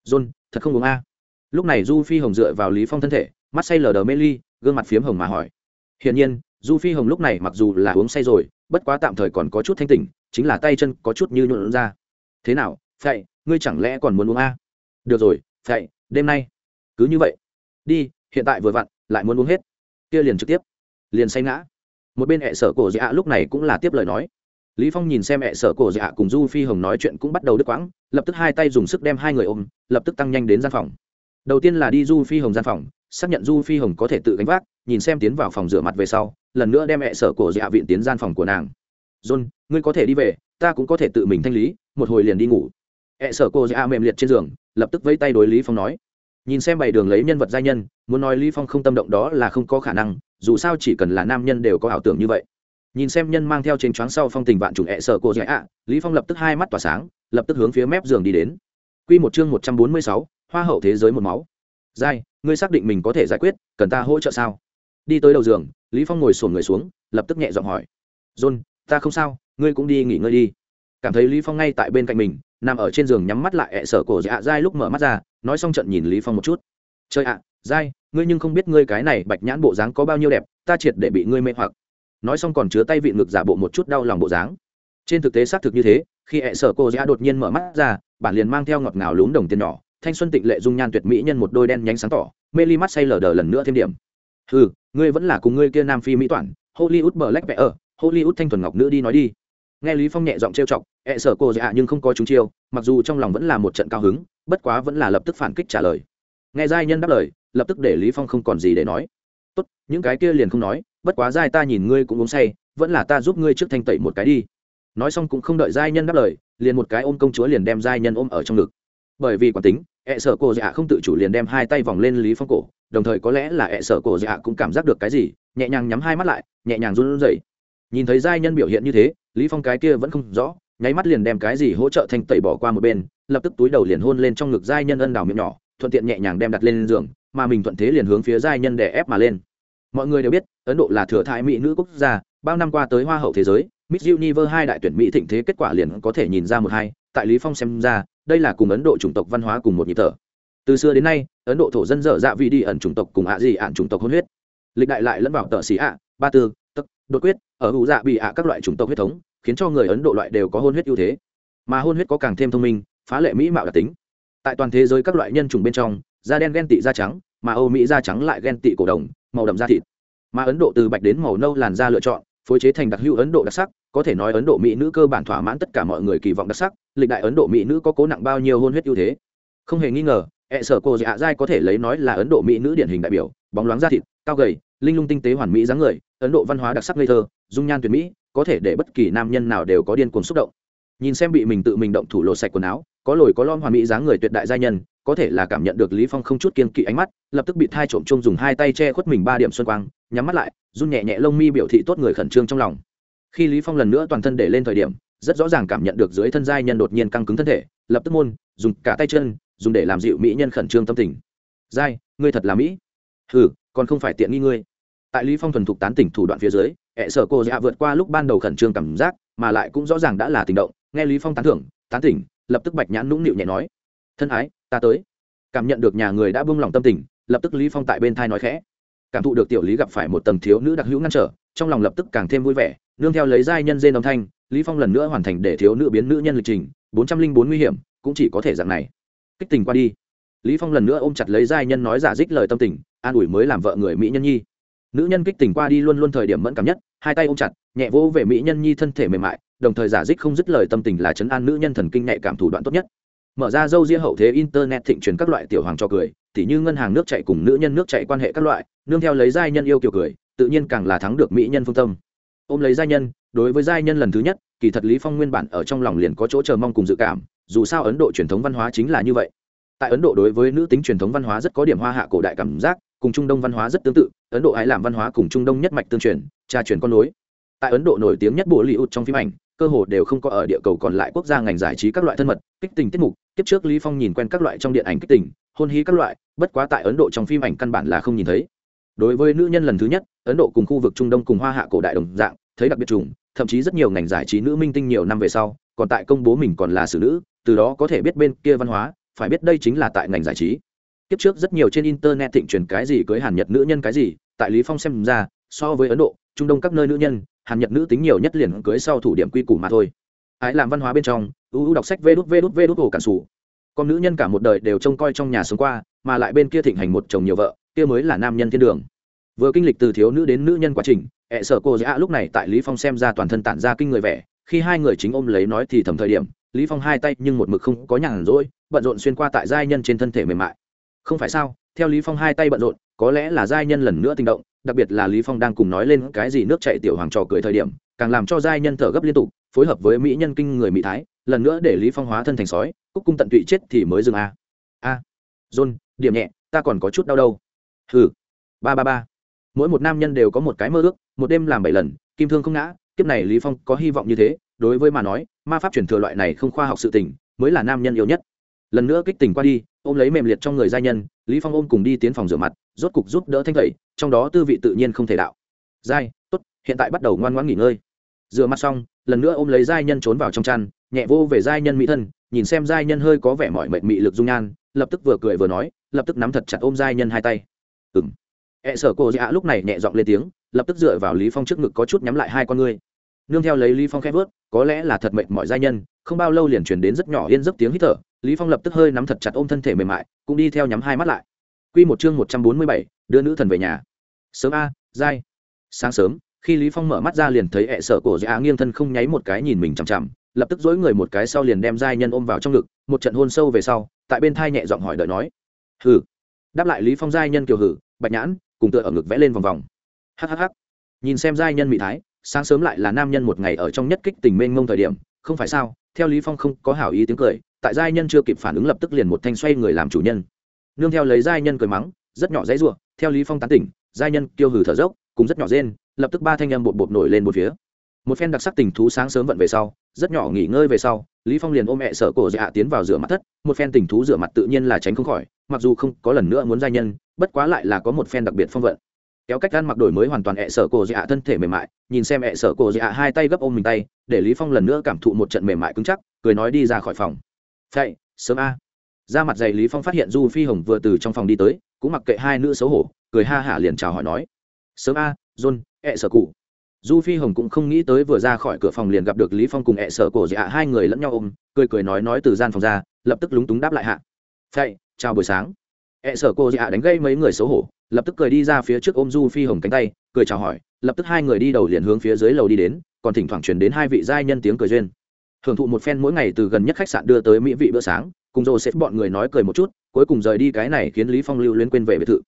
John, thật không uống a. Lúc này du phi hồng dựa vào lý phong thân thể, mắt say lờ đờ mê ly gương mặt phiếm hồng mà hỏi. Hiển nhiên, du phi hồng lúc này mặc dù là uống say rồi, bất quá tạm thời còn có chút thanh tỉnh, chính là tay chân có chút như nhuộn ra. Thế nào phạy ngươi chẳng lẽ còn muốn uống a? Được rồi phạy đêm nay. Cứ như vậy. Đi, hiện tại vừa vặn, lại muốn uống hết. Kia liền trực tiếp. Liền say ngã. Một bên hệ sở cổ dạ lúc này cũng là tiếp lời nói. Lý phong nhìn xem hệ sở cổ dạ cùng du phi hồng nói chuyện cũng bắt đầu đứt quãng, lập tức hai tay dùng sức đem hai người ôm, lập tức tăng nhanh đến gian phòng đầu tiên là đi du phi hồng gian phòng xác nhận du phi hồng có thể tự gánh vác nhìn xem tiến vào phòng rửa mặt về sau lần nữa đem hệ sở của dạ viện tiến gian phòng của nàng. John ngươi có thể đi về ta cũng có thể tự mình thanh lý một hồi liền đi ngủ. Hệ sở cô dạ mềm liệt trên giường lập tức vẫy tay đối lý phong nói. Nhìn xem bảy đường lấy nhân vật giai nhân muốn nói lý phong không tâm động đó là không có khả năng dù sao chỉ cần là nam nhân đều có ảo tưởng như vậy. Nhìn xem nhân mang theo trên choáng sau phong tình vạn trùng hẹ sợ cô dạ ạ lý phong lập tức hai mắt tỏa sáng lập tức hướng phía mép giường đi đến. Quy một chương một trăm bốn mươi sáu, hoa hậu thế giới một máu. Giai, ngươi xác định mình có thể giải quyết, cần ta hỗ trợ sao? Đi tới đầu giường, lý phong ngồi sồn người xuống, lập tức nhẹ giọng hỏi. John, ta không sao, ngươi cũng đi nghỉ ngơi đi. Cảm thấy lý phong ngay tại bên cạnh mình, nằm ở trên giường nhắm mắt lại, ẹ sợ cổ dạ dai lúc mở mắt ra, nói xong trận nhìn lý phong một chút. Trời ạ dai ngươi nhưng không biết ngươi cái này bạch nhãn bộ dáng có bao nhiêu đẹp, ta triệt để bị ngươi mê hoặc. Nói xong còn chứa tay vị ngực giả bộ một chút đau lòng bộ dáng. Trên thực tế xác thực như thế, khi ẹ sợ cô dạ đột nhiên mở mắt ra, bản liền mang theo ngọt ngào lún đồng tiền nhỏ thanh xuân tịnh lệ dung nhan tuyệt mỹ nhân một đôi đen nhánh sáng tỏ, mê ly mắt say lờ đờ lần nữa thêm điểm. Ừ ngươi vẫn là cùng ngươi kia nam phi mỹ toản, hollywood bờ lách vẽ ở hollywood thanh thuần ngọc nữ đi nói đi. Nghe lý phong nhẹ giọng trêu chọc, ẹ, sợ cô dạ nhưng không có chúng chiêu, mặc dù trong lòng vẫn là một trận cao hứng, bất quá vẫn là lập tức phản kích trả lời. Nghe giai nhân đáp lời, lập tức để lý phong không còn gì để nói. Tốt, những cái kia liền không nói, bất quá giai ta nhìn ngươi cũng uống say, vẫn là ta giúp ngươi trước thanh tẩy một cái đi. Nói xong cũng không đợi giai nhân đáp lời, liền một cái ôm công chúa liền đem giai nhân ôm ở trong ngực bởi vì quán tính ẹ sợ cô dạ không tự chủ liền đem hai tay vòng lên lý phong cổ, đồng thời có lẽ là ẹ sợ cô dạ cũng cảm giác được cái gì, nhẹ nhàng nhắm hai mắt lại, nhẹ nhàng run rẩy. Nhìn thấy giai nhân biểu hiện như thế, lý phong cái kia vẫn không rõ, nháy mắt liền đem cái gì hỗ trợ thanh tẩy bỏ qua một bên, lập tức túi đầu liền hôn lên trong ngực giai nhân ân đào miệng nhỏ, thuận tiện nhẹ nhàng đem đặt lên giường, mà mình thuận thế liền hướng phía giai nhân để ép mà lên. Mọi người đều biết, ấn độ là thừa thái mỹ nữ quốc gia, bao năm qua tới hoa hậu thế giới, miss universe hai đại tuyển mỹ thịnh thế kết quả liền có thể nhìn ra một hai, tại lý phong xem ra đây là cùng ấn độ chủng tộc văn hóa cùng một nhịp thở. Từ xưa đến nay, ấn độ thổ dân dở dạ vị đi ẩn chủng tộc cùng ạ gì ạn chủng tộc hôn huyết. Lịch đại lại lẫn vào tờ xí ạ, ba tư, tức, đột quyết, ở hữu dạ bị ạ các loại chủng tộc huyết thống, khiến cho người ấn độ loại đều có hôn huyết ưu thế. Mà hôn huyết có càng thêm thông minh, phá lệ mỹ mạo đặc tính. Tại toàn thế giới các loại nhân chủng bên trong, da đen ghen tị da trắng, mà âu mỹ da trắng lại ghen tị cổ đồng, màu đậm da thịt. Mà ấn độ từ bạch đến màu nâu làn da lựa chọn phối chế thành đặc hữu ấn độ đặc sắc, có thể nói ấn độ mỹ nữ cơ bản thỏa mãn tất cả mọi người kỳ vọng đặc sắc, lịch đại ấn độ mỹ nữ có cố nặng bao nhiêu hôn huyết ưu thế. Không hề nghi ngờ ẹ sở cô dạ dai có thể lấy nói là ấn độ mỹ nữ điển hình đại biểu, bóng loáng da thịt, cao gầy, linh lung tinh tế hoàn mỹ dáng người, ấn độ văn hóa đặc sắc ngây thơ, dung nhan tuyệt mỹ, có thể để bất kỳ nam nhân nào đều có điên cuồng xúc động. Nhìn xem bị mình tự mình động thủ lột sạch quần áo, có lồi có lon hoàn mỹ dáng người tuyệt đại gia nhân, có thể là cảm nhận được lý phong không chút kiên kỵ ánh mắt, lập tức bị thai trộm chung dùng hai tay che khuất mình ba điểm xuân quang, nhắm mắt lại run nhẹ nhẹ lông mi biểu thị tốt người khẩn trương trong lòng. Khi lý phong lần nữa toàn thân để lên thời điểm, rất rõ ràng cảm nhận được dưới thân giai nhân đột nhiên căng cứng thân thể, lập tức môn, dùng cả tay chân, dùng để làm dịu mỹ nhân khẩn trương tâm tình. Giai, ngươi thật là mỹ. Hừ, còn không phải tiện nghi ngươi. Tại lý phong thuần thục tán tỉnh thủ đoạn phía dưới hệ sở cô dạ vượt qua lúc ban đầu khẩn trương cảm giác, mà lại cũng rõ ràng đã là tình động, nghe lý phong tán thưởng, tán tỉnh, lập tức bạch nhãn nũng nịu nhẹ nói, thân ái, ta tới. Cảm nhận được nhà người đã buông lòng tâm tình, lập tức lý phong tại bên thai nói khẽ cảm thụ được tiểu lý gặp phải một tầng thiếu nữ đặc hữu ngăn trở, trong lòng lập tức càng thêm vui vẻ, nương theo lấy giai nhân dên đồng thanh, lý phong lần nữa hoàn thành để thiếu nữ biến nữ nhân lịch trình, bốn trăm linh bốn nguy hiểm, cũng chỉ có thể dạng này. Kích tình qua đi. Lý phong lần nữa ôm chặt lấy giai nhân nói giả dích lời tâm tình, an ủi mới làm vợ người mỹ nhân nhi. Nữ nhân kích tình qua đi luôn luôn thời điểm mẫn cảm nhất, hai tay ôm chặt, nhẹ vỗ về mỹ nhân nhi thân thể mềm mại, đồng thời giả dích không dứt lời tâm tình là chấn an nữ nhân thần kinh nhạy cảm thủ đoạn tốt nhất mở ra dâu ria hậu thế internet thịnh truyền các loại tiểu hoàng cho cười, tỉ như ngân hàng nước chạy cùng nữ nhân nước chạy quan hệ các loại, nương theo lấy giai nhân yêu kiều cười, tự nhiên càng là thắng được mỹ nhân phương tâm. Ôm lấy giai nhân, đối với giai nhân lần thứ nhất, kỳ thật lý phong nguyên bản ở trong lòng liền có chỗ chờ mong cùng dự cảm, dù sao ấn độ truyền thống văn hóa chính là như vậy. Tại ấn độ đối với nữ tính truyền thống văn hóa rất có điểm hoa hạ cổ đại cảm giác, cùng trung đông văn hóa rất tương tự, ấn độ ái làm văn hóa cùng trung đông nhất mạch tương truyền tra truyền con nối. Tại ấn độ nổi tiếng nhất bộ li út trong phim ảnh cơ hồ đều không có ở địa cầu còn lại quốc gia ngành giải trí các loại thân mật, kích tình tiết mục, kiếp trước lý phong nhìn quen các loại trong điện ảnh kích tình, hôn hí các loại, bất quá tại ấn độ trong phim ảnh căn bản là không nhìn thấy. Đối với nữ nhân lần thứ nhất, ấn độ cùng khu vực trung đông cùng hoa hạ cổ đại đồng dạng, thấy đặc biệt trùng, thậm chí rất nhiều ngành giải trí nữ minh tinh nhiều năm về sau, còn tại công bố mình còn là xử nữ, từ đó có thể biết bên kia văn hóa, phải biết đây chính là tại ngành giải trí. Kiếp trước rất nhiều trên internet thịnh truyền cái gì cưới hàn nhật nữ nhân cái gì, tại lý phong xem ra, so với ấn độ, trung đông các nơi nữ nhân hàn nhật nữ tính nhiều nhất liền cưới sau thủ điểm quy củ mà thôi. Ái làm văn hóa bên trong ưu đọc sách vê đút vê đút vê đút ổ cản sủ. Con nữ nhân cả một đời đều trông coi trong nhà sống qua, mà lại bên kia thịnh hành một chồng nhiều vợ, kia mới là nam nhân thiên đường. Vừa kinh lịch từ thiếu nữ đến nữ nhân quá trình, ẹ sợ cô dạ lúc này tại lý phong xem ra toàn thân tản ra kinh người vẻ, khi hai người chính ôm lấy nói thì thầm thời điểm, lý phong hai tay nhưng một mực không có nhàn rỗi, bận rộn xuyên qua tại giai nhân trên thân thể mềm mại. Không phải sao, theo lý phong hai tay bận rộn có lẽ là giai nhân lần nữa tình động, đặc biệt là lý phong đang cùng nói lên cái gì nước chạy tiểu hoàng trò cười thời điểm, càng làm cho giai nhân thở gấp liên tục, phối hợp với mỹ nhân kinh người mỹ thái, lần nữa để lý phong hóa thân thành sói, cúc cung tận tụy chết thì mới dừng a. A, john, điểm nhẹ, ta còn có chút đau đâu. Hừ, ba ba ba. Mỗi một nam nhân đều có một cái mơ ước, một đêm làm bảy lần, kim thương không ngã, kiếp này lý phong có hy vọng như thế, đối với mà nói, ma pháp truyền thừa loại này không khoa học sự tình, mới là nam nhân yêu nhất. Lần nữa kích tình qua đi ôm lấy mềm liệt trong người giai nhân, lý phong ôm cùng đi tiến phòng rửa mặt, rốt cục giúp đỡ thanh tẩy trong đó tư vị tự nhiên không thể đạo. Giai, tốt, hiện tại bắt đầu ngoan ngoãn nghỉ ngơi. Rửa mặt xong, lần nữa ôm lấy giai nhân trốn vào trong chăn, nhẹ vô về giai nhân mỹ thân, nhìn xem giai nhân hơi có vẻ mỏi mệt mị lực dung nhan, lập tức vừa cười vừa nói, lập tức nắm thật chặt ôm giai nhân hai tay. Ừm. Ẹ sở cô dạ lúc này nhẹ giọng lên tiếng, lập tức dựa vào lý phong trước ngực có chút nhắm lại hai con ngươi. Nương theo lấy lý phong khẽ vớt, có lẽ là thật mệt mỏi giai nhân, không bao lâu liền truyền đến rất nhỏ yên giấc tiếng hít thở lý phong lập tức hơi nắm thật chặt ôm thân thể mềm mại cũng đi theo nhắm hai mắt lại. Quy một chương một trăm bốn mươi bảy, đưa nữ thần về nhà. Sớm a giai sáng sớm khi lý phong mở mắt ra liền thấy ẹ sợ cổ dạ nghiêng thân không nháy một cái nhìn mình chằm chằm lập tức dối người một cái sau liền đem giai nhân ôm vào trong ngực một trận hôn sâu về sau tại bên thai nhẹ giọng hỏi đợi nói. Hừ. Đáp lại lý phong giai nhân kiều hử bạch nhãn cùng tựa ở ngực vẽ lên vòng vòng. Hhh nhìn xem giai nhân mỹ thái sáng sớm lại là nam nhân một ngày ở trong nhất kích tình mênh mông thời điểm không phải sao? Theo lý phong không có hảo ý tiếng cười tại giai nhân chưa kịp phản ứng lập tức liền một thanh xoay người làm chủ nhân. Nương theo lấy giai nhân cười mắng, rất nhỏ dãy rủa, theo lý phong tán tỉnh, giai nhân kêu hừ thở dốc, cùng rất nhỏ rên, lập tức ba thanh âm bột bột nổi lên một phía. Một phen đặc sắc tình thú sáng sớm vận về sau, rất nhỏ nghỉ ngơi về sau, lý phong liền ôm mẹ sở cổ dạ tiến vào rửa mặt thất, một phen tình thú rửa mặt tự nhiên là tránh không khỏi, mặc dù không có lần nữa muốn giai nhân, bất quá lại là có một phen đặc biệt phong vận. Kéo cách ăn mặc đổi mới hoàn toàn ẹ sở cổ dạ thân thể mềm mại, nhìn xem ẹ sở cổ dạ hai tay gấp ôm mình tay, để lý phong lần nữa cảm thụ một trận mềm mại cứng chắc, cười nói đi ra khỏi phòng chạy, sớm a. Ra mặt dày lý phong phát hiện du phi hồng vừa từ trong phòng đi tới, cũng mặc kệ hai nữ xấu hổ, cười ha hả liền chào hỏi nói. Sớm a, john, ẹ sợ cụ. Du phi hồng cũng không nghĩ tới vừa ra khỏi cửa phòng liền gặp được lý phong cùng ẹ sợ cổ dạ hai người lẫn nhau ôm, cười cười nói nói từ gian phòng ra, lập tức lúng túng đáp lại hạ. Chạy, chào buổi sáng. Ẹ sở cô dạ đánh gây mấy người xấu hổ, lập tức cười đi ra phía trước ôm du phi hồng cánh tay, cười chào hỏi, lập tức hai người đi đầu liền hướng phía dưới lầu đi đến, còn thỉnh thoảng chuyển đến hai vị giai nhân tiếng cười duyên hưởng thụ một phen mỗi ngày từ gần nhất khách sạn đưa tới mỹ vị bữa sáng, cùng dồ xếp bọn người nói cười một chút, cuối cùng rời đi cái này khiến lý phong lưu luyến quên về biệt thự.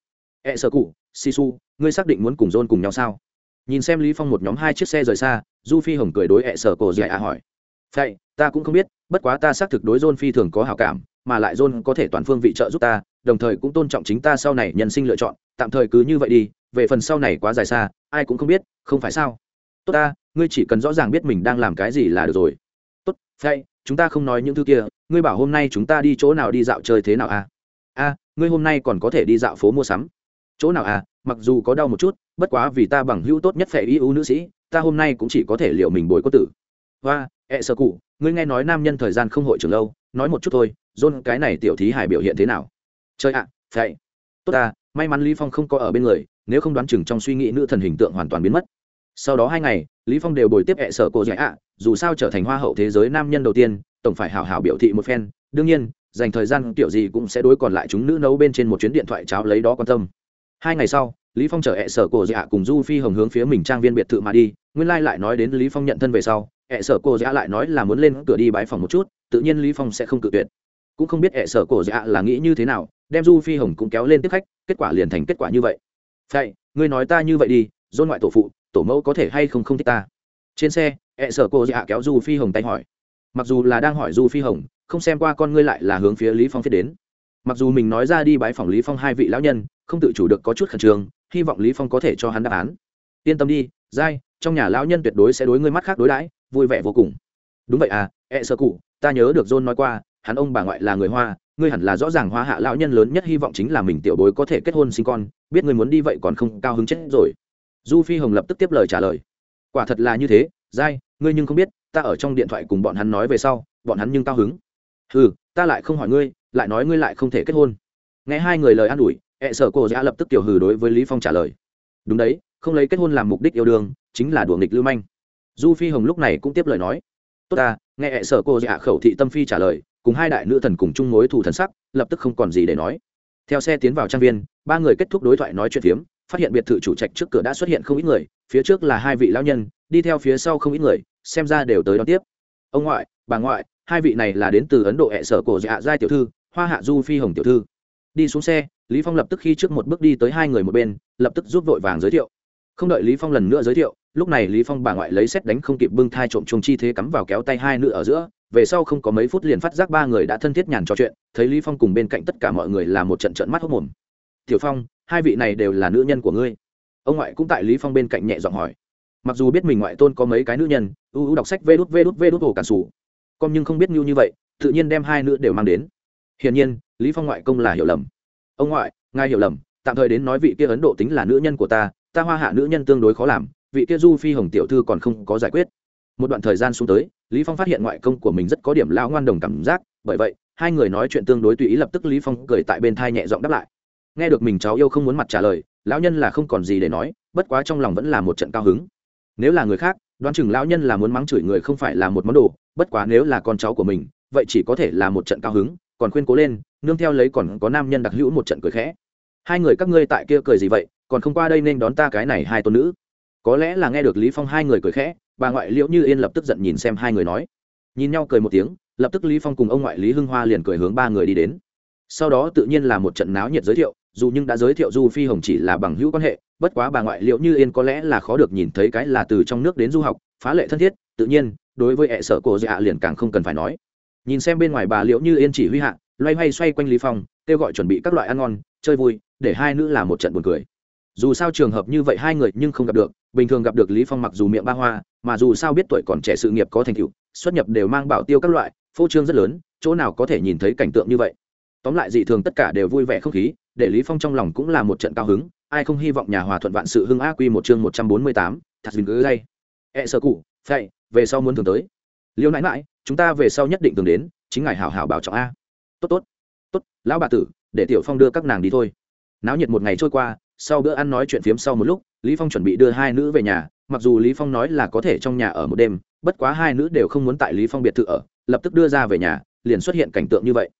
Ẹ sơ cụ, sisu, ngươi xác định muốn cùng john cùng nhau sao? Nhìn xem lý phong một nhóm hai chiếc xe rời xa, du phi hồng cười đối ẹ sơ cổ dạy hỏi. Vậy ta cũng không biết, bất quá ta xác thực đối john phi thường có hảo cảm, mà lại john có thể toàn phương vị trợ giúp ta, đồng thời cũng tôn trọng chính ta sau này nhân sinh lựa chọn, tạm thời cứ như vậy đi, về phần sau này quá dài xa, ai cũng không biết, không phải sao? Tốt ta, ngươi chỉ cần rõ ràng biết mình đang làm cái gì là được rồi vậy chúng ta không nói những thứ kia ngươi bảo hôm nay chúng ta đi chỗ nào đi dạo chơi thế nào à? A ngươi hôm nay còn có thể đi dạo phố mua sắm. Chỗ nào à? Mặc dù có đau một chút bất quá vì ta bằng hữu tốt nhất phải y ưu nữ sĩ ta hôm nay cũng chỉ có thể liệu mình bồi có tử. Và ẹ sợ cụ ngươi nghe nói nam nhân thời gian không hội trường lâu nói một chút thôi dôn cái này tiểu thí hải biểu hiện thế nào? Chơi ạ à, tốt à may mắn lý phong không có ở bên người nếu không đoán chừng trong suy nghĩ nữ thần hình tượng hoàn toàn biến mất sau đó hai ngày, lý phong đều bồi tiếp ẹ sở cô dạy ạ, dù sao trở thành hoa hậu thế giới nam nhân đầu tiên, tổng phải hảo hảo biểu thị một phen. Đương nhiên, dành thời gian kiểu gì cũng sẽ đối còn lại chúng nữ nấu bên trên một chuyến điện thoại cháo lấy đó quan tâm. Hai ngày sau, lý phong chở ẹ sở cô dạ cùng du phi hồng hướng phía mình trang viên biệt thự mà đi. Nguyên lai lại nói đến lý phong nhận thân về sau, ẹ sở cô dạ lại nói là muốn lên cửa đi bãi phòng một chút, tự nhiên lý phong sẽ không cự tuyệt. Cũng không biết ẹ sở cổ dạ là nghĩ như thế nào, đem du phi hồng cũng kéo lên tiếp khách, kết quả liền thành kết quả như vậy. Vậy ngươi nói ta như vậy đi, dôn ngoại tổ phụ tổ mẫu có thể hay không không thích ta? Trên xe, ẹ sở cô dạ kéo du phi hồng tay hỏi. Mặc dù là đang hỏi du phi hồng, không xem qua con ngươi lại là hướng phía lý phong phía đến. Mặc dù mình nói ra đi bái phòng lý phong hai vị lão nhân, không tự chủ được có chút khẩn trương, hy vọng lý phong có thể cho hắn đáp án. Yên tâm đi, giai, trong nhà lão nhân tuyệt đối sẽ đối ngươi mắt khác đối đãi, vui vẻ vô cùng. Đúng vậy à ẹ sơ cụ, ta nhớ được john nói qua, hắn ông bà ngoại là người hoa, ngươi hẳn là rõ ràng hoa hạ lão nhân lớn nhất hy vọng chính là mình tiểu bối có thể kết hôn sinh con, biết ngươi muốn đi vậy còn không cao hứng chết rồi du phi hồng lập tức tiếp lời trả lời. Quả thật là như thế dai ngươi nhưng không biết, ta ở trong điện thoại cùng bọn hắn nói về sau, bọn hắn nhưng cao hứng. Ừ ta lại không hỏi ngươi, lại nói ngươi lại không thể kết hôn. Nghe hai người lời an ủi e ẹ Sợ Cô dạ lập tức tiểu hừ đối với lý phong trả lời. Đúng đấy, không lấy kết hôn làm mục đích yêu đương, chính là đùa nghịch lưu manh. Du phi hồng lúc này cũng tiếp lời nói. Tốt ta, nghe e ẹ Sợ cô dạ khẩu thị tâm phi trả lời, cùng hai đại nữ thần cùng chung mối thù thần sắc, lập tức không còn gì để nói. Theo xe tiến vào trang viên, ba người kết thúc đối thoại nói chuyện phiếm phát hiện biệt thự chủ trạch trước cửa đã xuất hiện không ít người, phía trước là hai vị lão nhân, đi theo phía sau không ít người, xem ra đều tới đón tiếp. Ông ngoại, bà ngoại, hai vị này là đến từ ấn độ hệ sở cổ dạ giai tiểu thư, hoa hạ du phi hồng tiểu thư. Đi xuống xe, lý phong lập tức khi trước một bước đi tới hai người một bên, lập tức giúp vội vàng giới thiệu. Không đợi lý phong lần nữa giới thiệu, lúc này lý phong bà ngoại lấy xét đánh không kịp bưng thai trộm chung chi thế cắm vào kéo tay hai nữ ở giữa, về sau không có mấy phút liền phát giác ba người đã thân thiết nhàn trò chuyện, thấy lý phong cùng bên cạnh tất cả mọi người là một trận trận mắt hốc mồm. Tiểu phong hai vị này đều là nữ nhân của ngươi. Ông ngoại cũng tại lý phong bên cạnh nhẹ giọng hỏi. Mặc dù biết mình ngoại tôn có mấy cái nữ nhân, ưu ưu đọc sách vê đút vê đút vê đút hồ cản sủ. Con nhưng không biết như như vậy, tự nhiên đem hai nữ đều mang đến. Hiển nhiên, lý phong ngoại công là hiểu lầm. Ông ngoại, ngài hiểu lầm, tạm thời đến nói vị kia ấn độ tính là nữ nhân của ta ta hoa hạ nữ nhân tương đối khó làm, vị kia du phi hồng tiểu thư còn không có giải quyết. Một đoạn thời gian xuống tới, lý phong phát hiện ngoại công của mình rất có điểm lao ngoan đồng cảm giác, bởi vậy, hai người nói chuyện tương đối tùy ý lập tức lý phong cười tại bên thai nhẹ giọng đáp lại nghe được mình cháu yêu không muốn mặt trả lời, lão nhân là không còn gì để nói, bất quá trong lòng vẫn là một trận cao hứng. Nếu là người khác, đoán chừng lão nhân là muốn mắng chửi người không phải là một món đồ, bất quá nếu là con cháu của mình, vậy chỉ có thể là một trận cao hứng, còn khuyên cố lên, nương theo lấy còn có nam nhân đặc hữu một trận cười khẽ. Hai người các ngươi tại kia cười gì vậy, còn không qua đây nên đón ta cái này hai tôn nữ. Có lẽ là nghe được lý phong hai người cười khẽ, bà ngoại liễu như yên lập tức giận nhìn xem hai người nói. Nhìn nhau cười một tiếng, lập tức lý phong cùng ông ngoại lý hưng hoa liền cười hướng ba người đi đến. Sau đó tự nhiên là một trận náo nhiệt giới thiệu dù nhưng đã giới thiệu du phi hồng chỉ là bằng hữu quan hệ, bất quá bà ngoại liệu như yên có lẽ là khó được nhìn thấy cái là từ trong nước đến du học, phá lệ thân thiết, tự nhiên, đối với hệ sở cổ dạ liền càng không cần phải nói. Nhìn xem bên ngoài bà liệu như yên chỉ huy hạ, loay hoay xoay quanh lý phong, kêu gọi chuẩn bị các loại ăn ngon, chơi vui, để hai nữ làm một trận buồn cười. Dù sao trường hợp như vậy hai người nhưng không gặp được, bình thường gặp được lý phong mặc dù miệng ba hoa, mà dù sao biết tuổi còn trẻ sự nghiệp có thành tựu, xuất nhập đều mang bảo tiêu các loại, phô trương rất lớn, chỗ nào có thể nhìn thấy cảnh tượng như vậy. Tóm lại dị thường tất cả đều vui vẻ không khí để lý phong trong lòng cũng là một trận cao hứng ai không hy vọng nhà hòa thuận vạn sự hưng a quy một chương một trăm bốn mươi tám, thật dừng cứ đây e sợ cụ vậy về sau muốn thường tới. Liêu nãi nãi chúng ta về sau nhất định thường đến chính ngài hảo hảo bảo trọng a. Tốt tốt. Tốt lão bà tử để tiểu phong đưa các nàng đi thôi. Náo nhiệt một ngày trôi qua sau bữa ăn nói chuyện phiếm sau một lúc lý phong chuẩn bị đưa hai nữ về nhà mặc dù lý phong nói là có thể trong nhà ở một đêm bất quá hai nữ đều không muốn tại lý phong biệt thự ở lập tức đưa ra về nhà liền xuất hiện cảnh tượng như vậy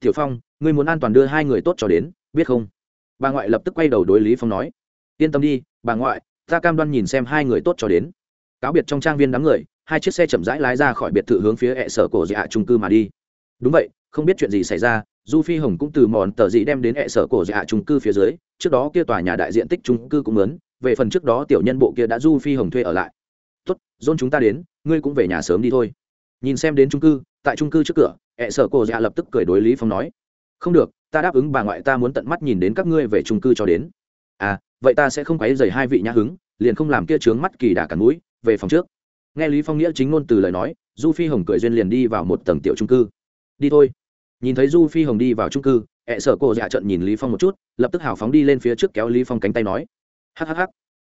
tiểu phong, ngươi muốn an toàn đưa hai người tốt cho đến, biết không? Bà ngoại lập tức quay đầu đối lý phong nói, yên tâm đi, bà ngoại, ta cam đoan nhìn xem hai người tốt cho đến. Cáo biệt trong trang viên đám người, hai chiếc xe chậm rãi lái ra khỏi biệt thự hướng phía hệ sở cổ dạ trung cư mà đi. Đúng vậy, không biết chuyện gì xảy ra, du phi hồng cũng từ mòn tờ dị đem đến hệ sở cổ dạ trung cư phía dưới, trước đó kia tòa nhà đại diện tích trung cư cũng lớn, về phần trước đó tiểu nhân bộ kia đã du phi hồng thuê ở lại. Tốt, dôn chúng ta đến, ngươi cũng về nhà sớm đi thôi. Nhìn xem đến trung cư tại trung cư trước cửa, ẹ sở cô dạ lập tức cười đối lý phong nói, không được, ta đáp ứng bà ngoại ta muốn tận mắt nhìn đến các ngươi về trung cư cho đến. À vậy ta sẽ không quấy dày hai vị nhã hứng, liền không làm kia trướng mắt kỳ đà cản mũi, về phòng trước. Nghe lý phong nghĩa chính ngôn từ lời nói, du phi hồng cười duyên liền đi vào một tầng tiểu trung cư. Đi thôi. Nhìn thấy du phi hồng đi vào trung cư, ẹ sở cô dạ trận nhìn lý phong một chút, lập tức hào phóng đi lên phía trước kéo lý phong cánh tay nói hhh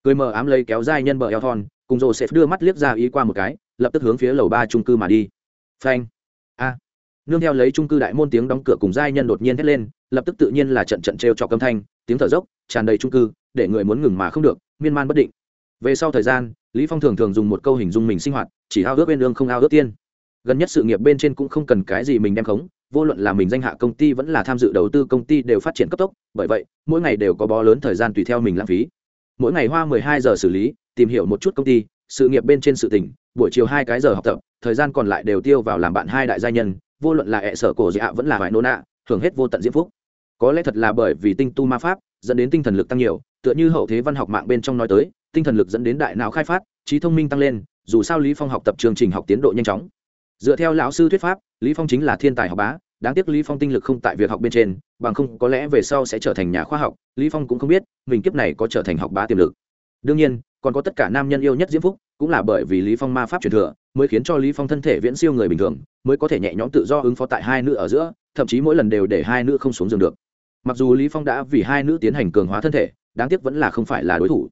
cười mờ ám lấy kéo dai nhân bờ eo thon, cùng rồ sẽ đưa mắt liếc ra ý qua một cái, lập tức hướng phía lầu ba trung cư mà đi. Phanh a. Nương theo lấy trung cư đại môn tiếng đóng cửa cùng giai nhân đột nhiên thét lên, lập tức tự nhiên là trận trận trêu trọc âm thanh, tiếng thở dốc, tràn đầy trung cư, để người muốn ngừng mà không được, miên man bất định. Về sau thời gian, lý phong thường thường dùng một câu hình dung mình sinh hoạt, chỉ ao ước bên lương không ao ước tiên. Gần nhất sự nghiệp bên trên cũng không cần cái gì mình đem khống, vô luận là mình danh hạ công ty vẫn là tham dự đầu tư công ty đều phát triển cấp tốc, bởi vậy, mỗi ngày đều có bó lớn thời gian tùy theo mình lãng phí. Mỗi ngày hoa 12 giờ xử lý, tìm hiểu một chút công ty, sự nghiệp bên trên sự tỉnh buổi chiều hai cái giờ học tập, thời gian còn lại đều tiêu vào làm bạn hai đại gia nhân, vô luận là hệ sở cổ dạ vẫn là hoài nô nạ thường hết vô tận diễm phúc. Có lẽ thật là bởi vì tinh tu ma pháp, dẫn đến tinh thần lực tăng nhiều, tựa như hậu thế văn học mạng bên trong nói tới, tinh thần lực dẫn đến đại não khai phát, trí thông minh tăng lên, dù sao lý phong học tập chương trình học tiến độ nhanh chóng. Dựa theo lão sư thuyết pháp, lý phong chính là thiên tài học bá, đáng tiếc lý phong tinh lực không tại việc học bên trên, bằng không có lẽ về sau sẽ trở thành nhà khoa học, lý phong cũng không biết, mình kiếp này có trở thành học bá tiềm lực. Đương nhiên, còn có tất cả nam nhân yêu nhất diễm phúc cũng là bởi vì lý phong ma pháp truyền thừa, mới khiến cho lý phong thân thể viễn siêu người bình thường, mới có thể nhẹ nhõm tự do ứng phó tại hai nữ ở giữa, thậm chí mỗi lần đều để hai nữ không xuống giường được. Mặc dù lý phong đã vì hai nữ tiến hành cường hóa thân thể, đáng tiếc vẫn là không phải là đối thủ.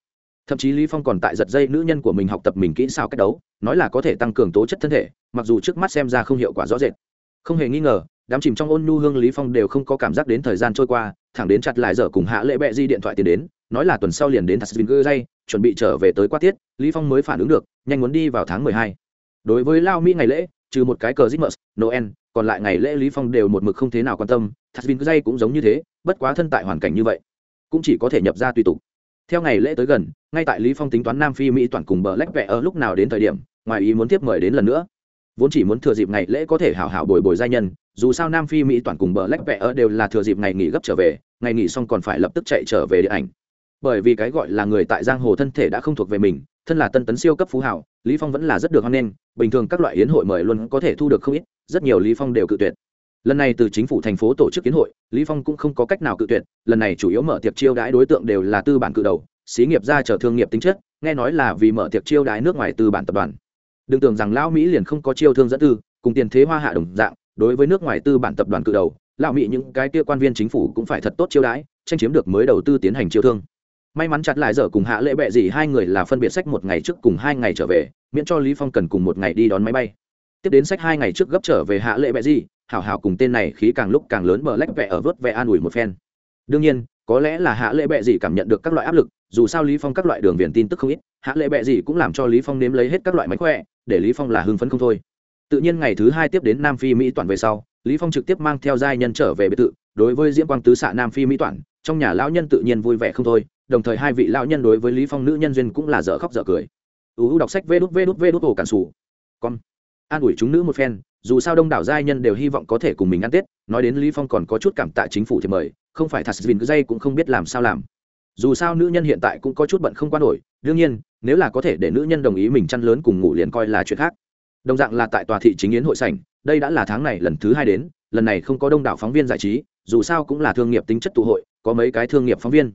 Thậm chí lý phong còn tại giật dây nữ nhân của mình học tập mình kỹ xảo cách đấu, nói là có thể tăng cường tố chất thân thể, mặc dù trước mắt xem ra không hiệu quả rõ rệt. Không hề nghi ngờ, đám chìm trong ôn nhu hương lý phong đều không có cảm giác đến thời gian trôi qua, thẳng đến chặt lại giờ cùng hạ lễ bệ di điện thoại tiền đến, nói là tuần sau liền đến thật dây, chuẩn bị trở về tới qua tiết lý phong mới phản ứng được nhanh muốn đi vào tháng mười hai. đối với lao mỹ ngày lễ trừ một cái cờ Christmas, Noel, còn lại ngày lễ Lý Phong đều một mực không thế nào quan tâm, Thật Vin dây cũng giống như thế, bất quá thân tại hoàn cảnh như vậy, cũng chỉ có thể nhập ra tùy tục. Theo ngày lễ tới gần, ngay tại Lý Phong tính toán Nam Phi Mỹ toàn cùng bờ lách vẽ ở lúc nào đến thời điểm, ngoài ý muốn tiếp mời đến lần nữa. Vốn chỉ muốn thừa dịp ngày lễ có thể hảo hảo bồi bồi gia nhân, dù sao Nam Phi Mỹ toàn cùng bờ lách vẽ ở đều là thừa dịp ngày nghỉ gấp trở về, ngày nghỉ xong còn phải lập tức chạy trở về địa ảnh. Bởi vì cái gọi là người tại giang hồ thân thể đã không thuộc về mình, thân là tân tấn siêu cấp phú hảo, Lý Phong vẫn là rất được hoan nghênh, bình thường các loại yến hội mời luôn có thể thu được không ít, rất nhiều Lý Phong đều cự tuyệt. Lần này từ chính phủ thành phố tổ chức kiến hội, Lý Phong cũng không có cách nào cự tuyệt, lần này chủ yếu mở tiệc chiêu đãi đối tượng đều là tư bản cự đầu, xí nghiệp ra trở thương nghiệp tính chất nghe nói là vì mở tiệc chiêu đãi nước ngoài tư bản tập đoàn đừng tưởng rằng lão mỹ liền không có chiêu thương dẫn tư cùng tiền thế hoa hạ đồng dạng đối với nước ngoài tư bản tập đoàn cự đầu lão mỹ những cái kia quan viên chính phủ cũng phải thật tốt chiêu đãi, tranh chiếm được mới đầu tư tiến hành chiêu thương may mắn chặt lại giờ cùng hạ lễ bệ gì hai người là phân biệt sách một ngày trước cùng hai ngày trở về, miễn cho lý phong cần cùng một ngày đi đón máy bay. Tiếp đến sách hai ngày trước gấp trở về hạ lễ bệ gì hảo hảo cùng tên này khí càng lúc càng lớn bờ lách vẽ ở vớt vẽ an ủi một phen. Đương nhiên, có lẽ là hạ lễ bệ gì cảm nhận được các loại áp lực, dù sao lý phong các loại đường viền tin tức không ít, hạ lệ bệ gì cũng làm cho lý phong nếm lấy hết các loại máy khỏe, để lý phong là hưng phấn không thôi. Tự nhiên ngày thứ hai tiếp đến nam phi mỹ toàn về sau, lý phong trực tiếp mang theo giai nhân trở về biệt thự, đối với diễm quang tứ xạ nam phi mỹ toàn trong nhà lão nhân tự nhiên vui vẻ không thôi, đồng thời hai vị lão nhân đối với lý phong nữ nhân duyên cũng là dở khóc dở cười. Uu đọc sách vê đút vê đút vê đút ổ cản sủ. Con. An ủi chúng nữ một phen, dù sao đông đảo giai nhân đều hy vọng có thể cùng mình ăn tết, nói đến lý phong còn có chút cảm tạ chính phủ thì mời, không phải thật vin dây cũng không biết làm sao làm. Dù sao nữ nhân hiện tại cũng có chút bận không quan nổi, đương nhiên, nếu là có thể để nữ nhân đồng ý mình chăn lớn cùng ngủ liền coi là chuyện khác. Đồng dạng là tại tòa thị chính yến hội sảnh, đây đã là tháng này lần thứ hai đến, lần này không có đông đảo phóng viên giải trí, dù sao cũng là thương nghiệp tính chất tụ hội có mấy cái thương nghiệp phóng viên.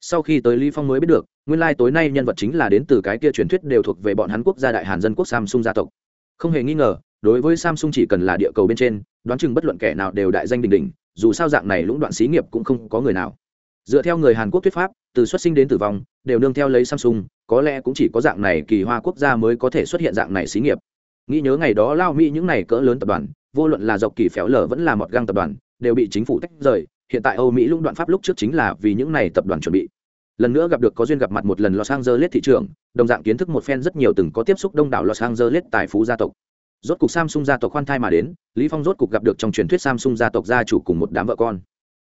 Sau khi tới lý phong mới biết được, nguyên lai tối nay nhân vật chính là đến từ cái kia truyền thuyết đều thuộc về bọn hắn quốc gia đại hàn dân quốc samsung gia tộc. Không hề nghi ngờ, đối với samsung chỉ cần là địa cầu bên trên, đoán chừng bất luận kẻ nào đều đại danh đình đình dù sao dạng này lũng đoạn xí nghiệp cũng không có người nào. Dựa theo người hàn quốc thuyết pháp, từ xuất sinh đến tử vong, đều nương theo lấy samsung, có lẽ cũng chỉ có dạng này kỳ hoa quốc gia mới có thể xuất hiện dạng này xí nghiệp. Nghĩ nhớ ngày đó lao mỹ những này cỡ lớn tập đoàn, vô luận là dọc kỳ phéo lở vẫn là một găng tập đoàn, đều bị chính phủ tách rời hiện tại âu mỹ lũng đoạn pháp lúc trước chính là vì những này tập đoàn chuẩn bị. Lần nữa gặp được có duyên gặp mặt một lần los angeles thị trường, đồng dạng kiến thức một phen rất nhiều từng có tiếp xúc đông đảo los angeles tài phú gia tộc. Rốt cục samsung gia tộc khoan thai mà đến, lý phong rốt cục gặp được trong truyền thuyết samsung gia tộc gia chủ cùng một đám vợ con.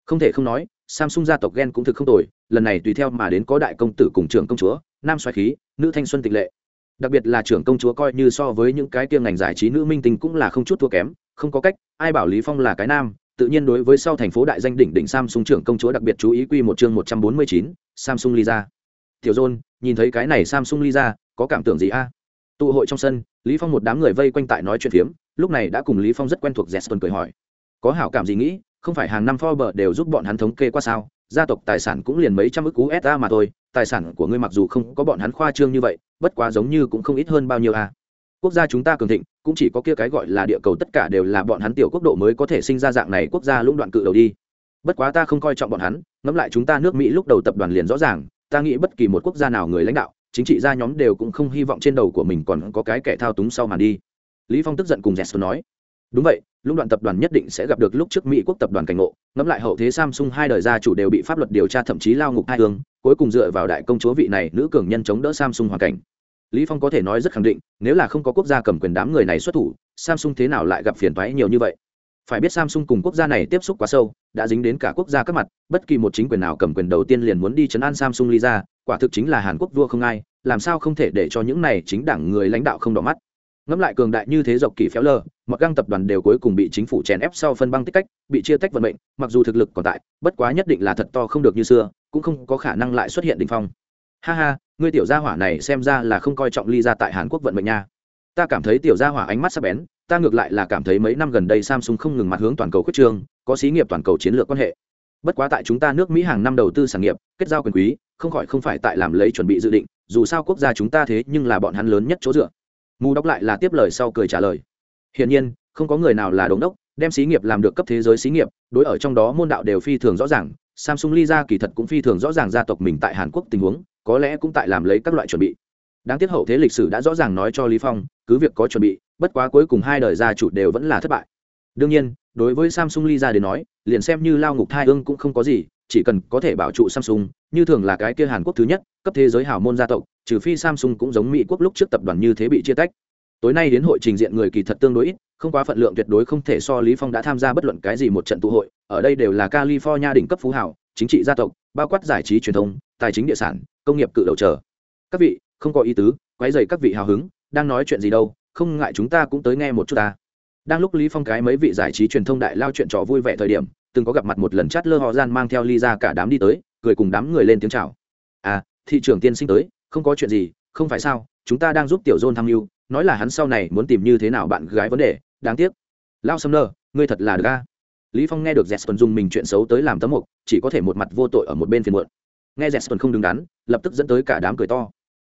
Không thể không nói, samsung gia tộc ghen cũng thực không tồi, lần này tùy theo mà đến có đại công tử cùng trưởng công chúa, nam xoáy khí, nữ thanh xuân tịch lệ. Đặc biệt là trưởng công chúa coi như so với những cái kia ngành giải trí nữ minh tinh cũng là không chút thua kém, không có cách, ai bảo lý phong là cái nam tự nhiên đối với sau thành phố đại danh đỉnh đỉnh samsung trưởng công chúa đặc biệt chú ý quy một chương 149, samsung lisa tiểu john nhìn thấy cái này samsung lisa có cảm tưởng gì a? Tụ hội trong sân lý phong một đám người vây quanh tại nói chuyện phiếm lúc này đã cùng lý phong rất quen thuộc jeston cười hỏi. Có hảo cảm gì nghĩ không phải hàng năm Forbes đều giúp bọn hắn thống kê qua sao? Gia tộc tài sản cũng liền mấy trăm ức USD mà thôi tài sản của ngươi mặc dù không có bọn hắn khoa trương như vậy bất quá giống như cũng không ít hơn bao nhiêu a quốc gia chúng ta cường thịnh, cũng chỉ có kia cái gọi là địa cầu tất cả đều là bọn hắn tiểu quốc độ mới có thể sinh ra dạng này quốc gia lũng đoạn cự đầu đi. Bất quá ta không coi trọng bọn hắn, ngẫm lại chúng ta nước mỹ lúc đầu tập đoàn liền rõ ràng, ta nghĩ bất kỳ một quốc gia nào người lãnh đạo, chính trị gia nhóm đều cũng không hy vọng trên đầu của mình còn có cái kẻ thao túng sau màn đi. Lý phong tức giận cùng jesper nói, đúng vậy, lũng đoạn tập đoàn nhất định sẽ gặp được lúc trước mỹ quốc tập đoàn cảnh ngộ. Ngẫm lại hậu thế samsung hai đời gia chủ đều bị pháp luật điều tra thậm chí lao ngục hai hương cuối cùng dựa vào đại công chúa vị này nữ cường nhân chống đỡ samsung hoàn cảnh lý phong có thể nói rất khẳng định, nếu là không có quốc gia cầm quyền đám người này xuất thủ, samsung thế nào lại gặp phiền toái nhiều như vậy? Phải biết samsung cùng quốc gia này tiếp xúc quá sâu, đã dính đến cả quốc gia các mặt, bất kỳ một chính quyền nào cầm quyền đầu tiên liền muốn đi chấn an samsung ly ra quả thực chính là hàn quốc vua không ai, làm sao không thể để cho những này chính đảng người lãnh đạo không đỏ mắt. Ngẫm lại cường đại như thế dọc kỳ phéo lơ mặc găng tập đoàn đều cuối cùng bị chính phủ chèn ép sau phân băng tích cách, bị chia tách vận mệnh, mặc dù thực lực còn tại, bất quá nhất định là thật to không được như xưa, cũng không có khả năng lại xuất hiện đỉnh phong ha ha, ngươi tiểu gia hỏa này xem ra là không coi trọng ly ra tại hàn quốc vận mệnh nha. Ta cảm thấy tiểu gia hỏa ánh mắt sắc bén, ta ngược lại là cảm thấy mấy năm gần đây samsung không ngừng mặt hướng toàn cầu khuyết trương, có xí nghiệp toàn cầu chiến lược quan hệ. Bất quá tại chúng ta nước mỹ hàng năm đầu tư sản nghiệp, kết giao quyền quý, không khỏi không phải tại làm lấy chuẩn bị dự định, dù sao quốc gia chúng ta thế nhưng là bọn hắn lớn nhất chỗ dựa. Mù đọc lại là tiếp lời sau cười trả lời. Hiển nhiên, không có người nào là đống đốc, đem xí nghiệp làm được cấp thế giới xí nghiệp, đối ở trong đó môn đạo đều phi thường rõ ràng samsung ly ra kỳ thật cũng phi thường rõ ràng gia tộc mình tại hàn quốc tình huống, có lẽ cũng tại làm lấy các loại chuẩn bị. Đáng tiếc hậu thế lịch sử đã rõ ràng nói cho lý phong, cứ việc có chuẩn bị, bất quá cuối cùng hai đời gia chủ đều vẫn là thất bại. Đương nhiên, đối với samsung ly ra đến nói, liền xem như lao ngục thai ương cũng không có gì, chỉ cần có thể bảo trụ samsung, như thường là cái kia hàn quốc thứ nhất, cấp thế giới hào môn gia tộc, trừ phi samsung cũng giống mỹ quốc lúc trước tập đoàn như thế bị chia tách. Tối nay đến hội trình diện người kỳ thật tương đối ít không quá phận lượng tuyệt đối không thể so lý phong đã tham gia bất luận cái gì một trận tụ hội, ở đây đều là california đỉnh cấp phú hảo chính trị gia tộc, bao quát giải trí truyền thông, tài chính địa sản, công nghiệp cự đầu chờ. Các vị, không có ý tứ, quấy rầy các vị hào hứng, đang nói chuyện gì đâu, không ngại chúng ta cũng tới nghe một chút ta. Đang lúc lý phong cái mấy vị giải trí truyền thông đại lao chuyện trò vui vẻ thời điểm, từng có gặp mặt một lần chát lơ họ gian mang theo ly ra cả đám đi tới, cười cùng đám người lên tiếng chào. À thị trưởng tiên sinh tới, không có chuyện gì, không phải sao, chúng ta đang giúp tiểu dôn tham mưu nói là hắn sau này muốn tìm như thế nào bạn gái vấn đề, đáng tiếc. Lao sâm nơ ngươi thật là ga lý phong nghe được jesper dùng mình chuyện xấu tới làm tấm mục, chỉ có thể một mặt vô tội ở một bên phiền muộn. Nghe jesper không đứng đắn, lập tức dẫn tới cả đám cười to.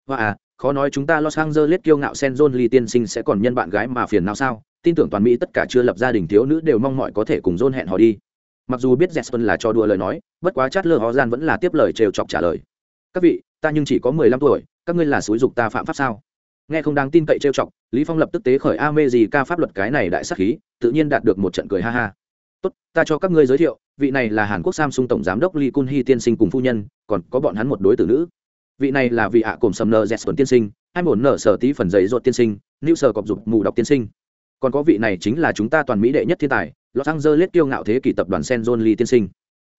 Hoa à khó nói chúng ta los angeles kiêu ngạo sen john lee tiên sinh sẽ còn nhân bạn gái mà phiền nào sao? Tin tưởng toàn mỹ tất cả chưa lập gia đình thiếu nữ đều mong mọi có thể cùng john hẹn hò đi. Mặc dù biết jesper là cho đùa lời nói, bất quá chát lơ họ gian vẫn là tiếp lời trêu chọc trả lời. Các vị, ta nhưng chỉ có mười lăm tuổi, các ngươi là xúi dục ta phạm pháp sao? Nghe không đáng tin cậy trêu chọc, lý phong lập tức tế khởi a mê gì ca pháp luật cái này đại sắc khí, tự nhiên đạt được một trận cười ha ha. Tốt, ta cho các ngươi giới thiệu, vị này là hàn quốc samsung tổng giám đốc lee kun hee tiên sinh cùng phu nhân, còn có bọn hắn một đối tử nữ. Vị này là vị hạ cổm sầm nơ jesper tiên sinh, hai bổn nở sở tí phần giấy ruột tiên sinh lưu sở cọp dục mù đọc tiên sinh. Còn có vị này chính là chúng ta toàn mỹ đệ nhất thiên tài, los angeles kiêu ngạo thế kỷ tập đoàn sen john lee tiên sinh.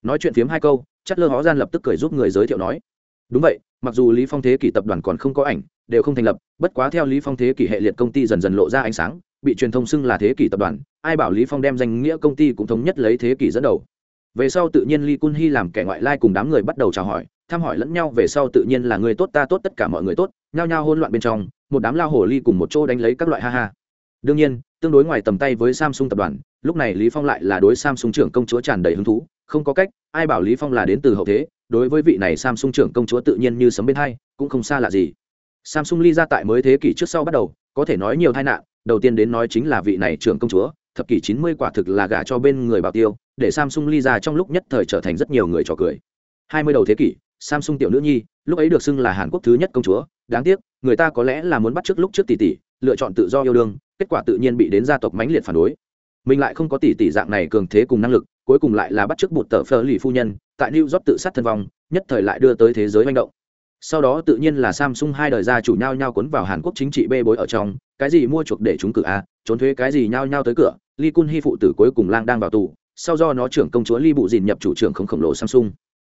Nói chuyện phiếm hai câu chất lơ hó gian lập tức cười giúp người giới thiệu nói đúng vậy mặc dù lý phong thế kỷ tập đoàn còn không có ảnh đều không thành lập bất quá theo lý phong thế kỷ hệ liệt công ty dần dần lộ ra ánh sáng bị truyền thông xưng là thế kỷ tập đoàn ai bảo lý phong đem danh nghĩa công ty cũng thống nhất lấy thế kỷ dẫn đầu về sau tự nhiên Lee Kun Hee làm kẻ ngoại lai cùng đám người bắt đầu chào hỏi, thăm hỏi lẫn nhau về sau tự nhiên là người tốt ta tốt tất cả mọi người tốt, nhao nhao hỗn loạn bên trong, một đám lao hổ ly cùng một chỗ đánh lấy các loại ha ha. Đương nhiên, tương đối ngoài tầm tay với Samsung tập đoàn, lúc này Lý Phong lại là đối Samsung trưởng công chúa tràn đầy hứng thú, không có cách, ai bảo Lý Phong là đến từ hậu thế, đối với vị này Samsung trưởng công chúa tự nhiên như sấm bên hai, cũng không xa lạ gì. Samsung ly ra tại mới thế kỷ trước sau bắt đầu, có thể nói nhiều tai nạn, đầu tiên đến nói chính là vị này trưởng công chúa, thập kỷ 90 quả thực là gả cho bên người bảo tiêu, để Samsung ly ra trong lúc nhất thời trở thành rất nhiều người trò cười. 20 đầu thế kỷ, Samsung tiểu nữ nhi, lúc ấy được xưng là Hàn Quốc thứ nhất công chúa, đáng tiếc, người ta có lẽ là muốn bắt trước lúc trước tỷ tỷ, lựa chọn tự do yêu đương, kết quả tự nhiên bị đến gia tộc mãnh liệt phản đối. Mình lại không có tỷ tỷ dạng này cường thế cùng năng lực, cuối cùng lại là bắt trước một tờ phơ lì phu nhân, tại New York tự sát thân vong, nhất thời lại đưa tới thế giới manh động. sau đó tự nhiên là samsung hai đời gia chủ nhau nhau cuốn vào hàn quốc chính trị bê bối ở trong cái gì mua chuộc để chúng cử a trốn thuế cái gì nhau nhau tới cửa lee kun hy phụ tử cuối cùng lang đang vào tù sau do nó trưởng công chúa lee bụ dìn nhập chủ trưởng không khổng lồ samsung.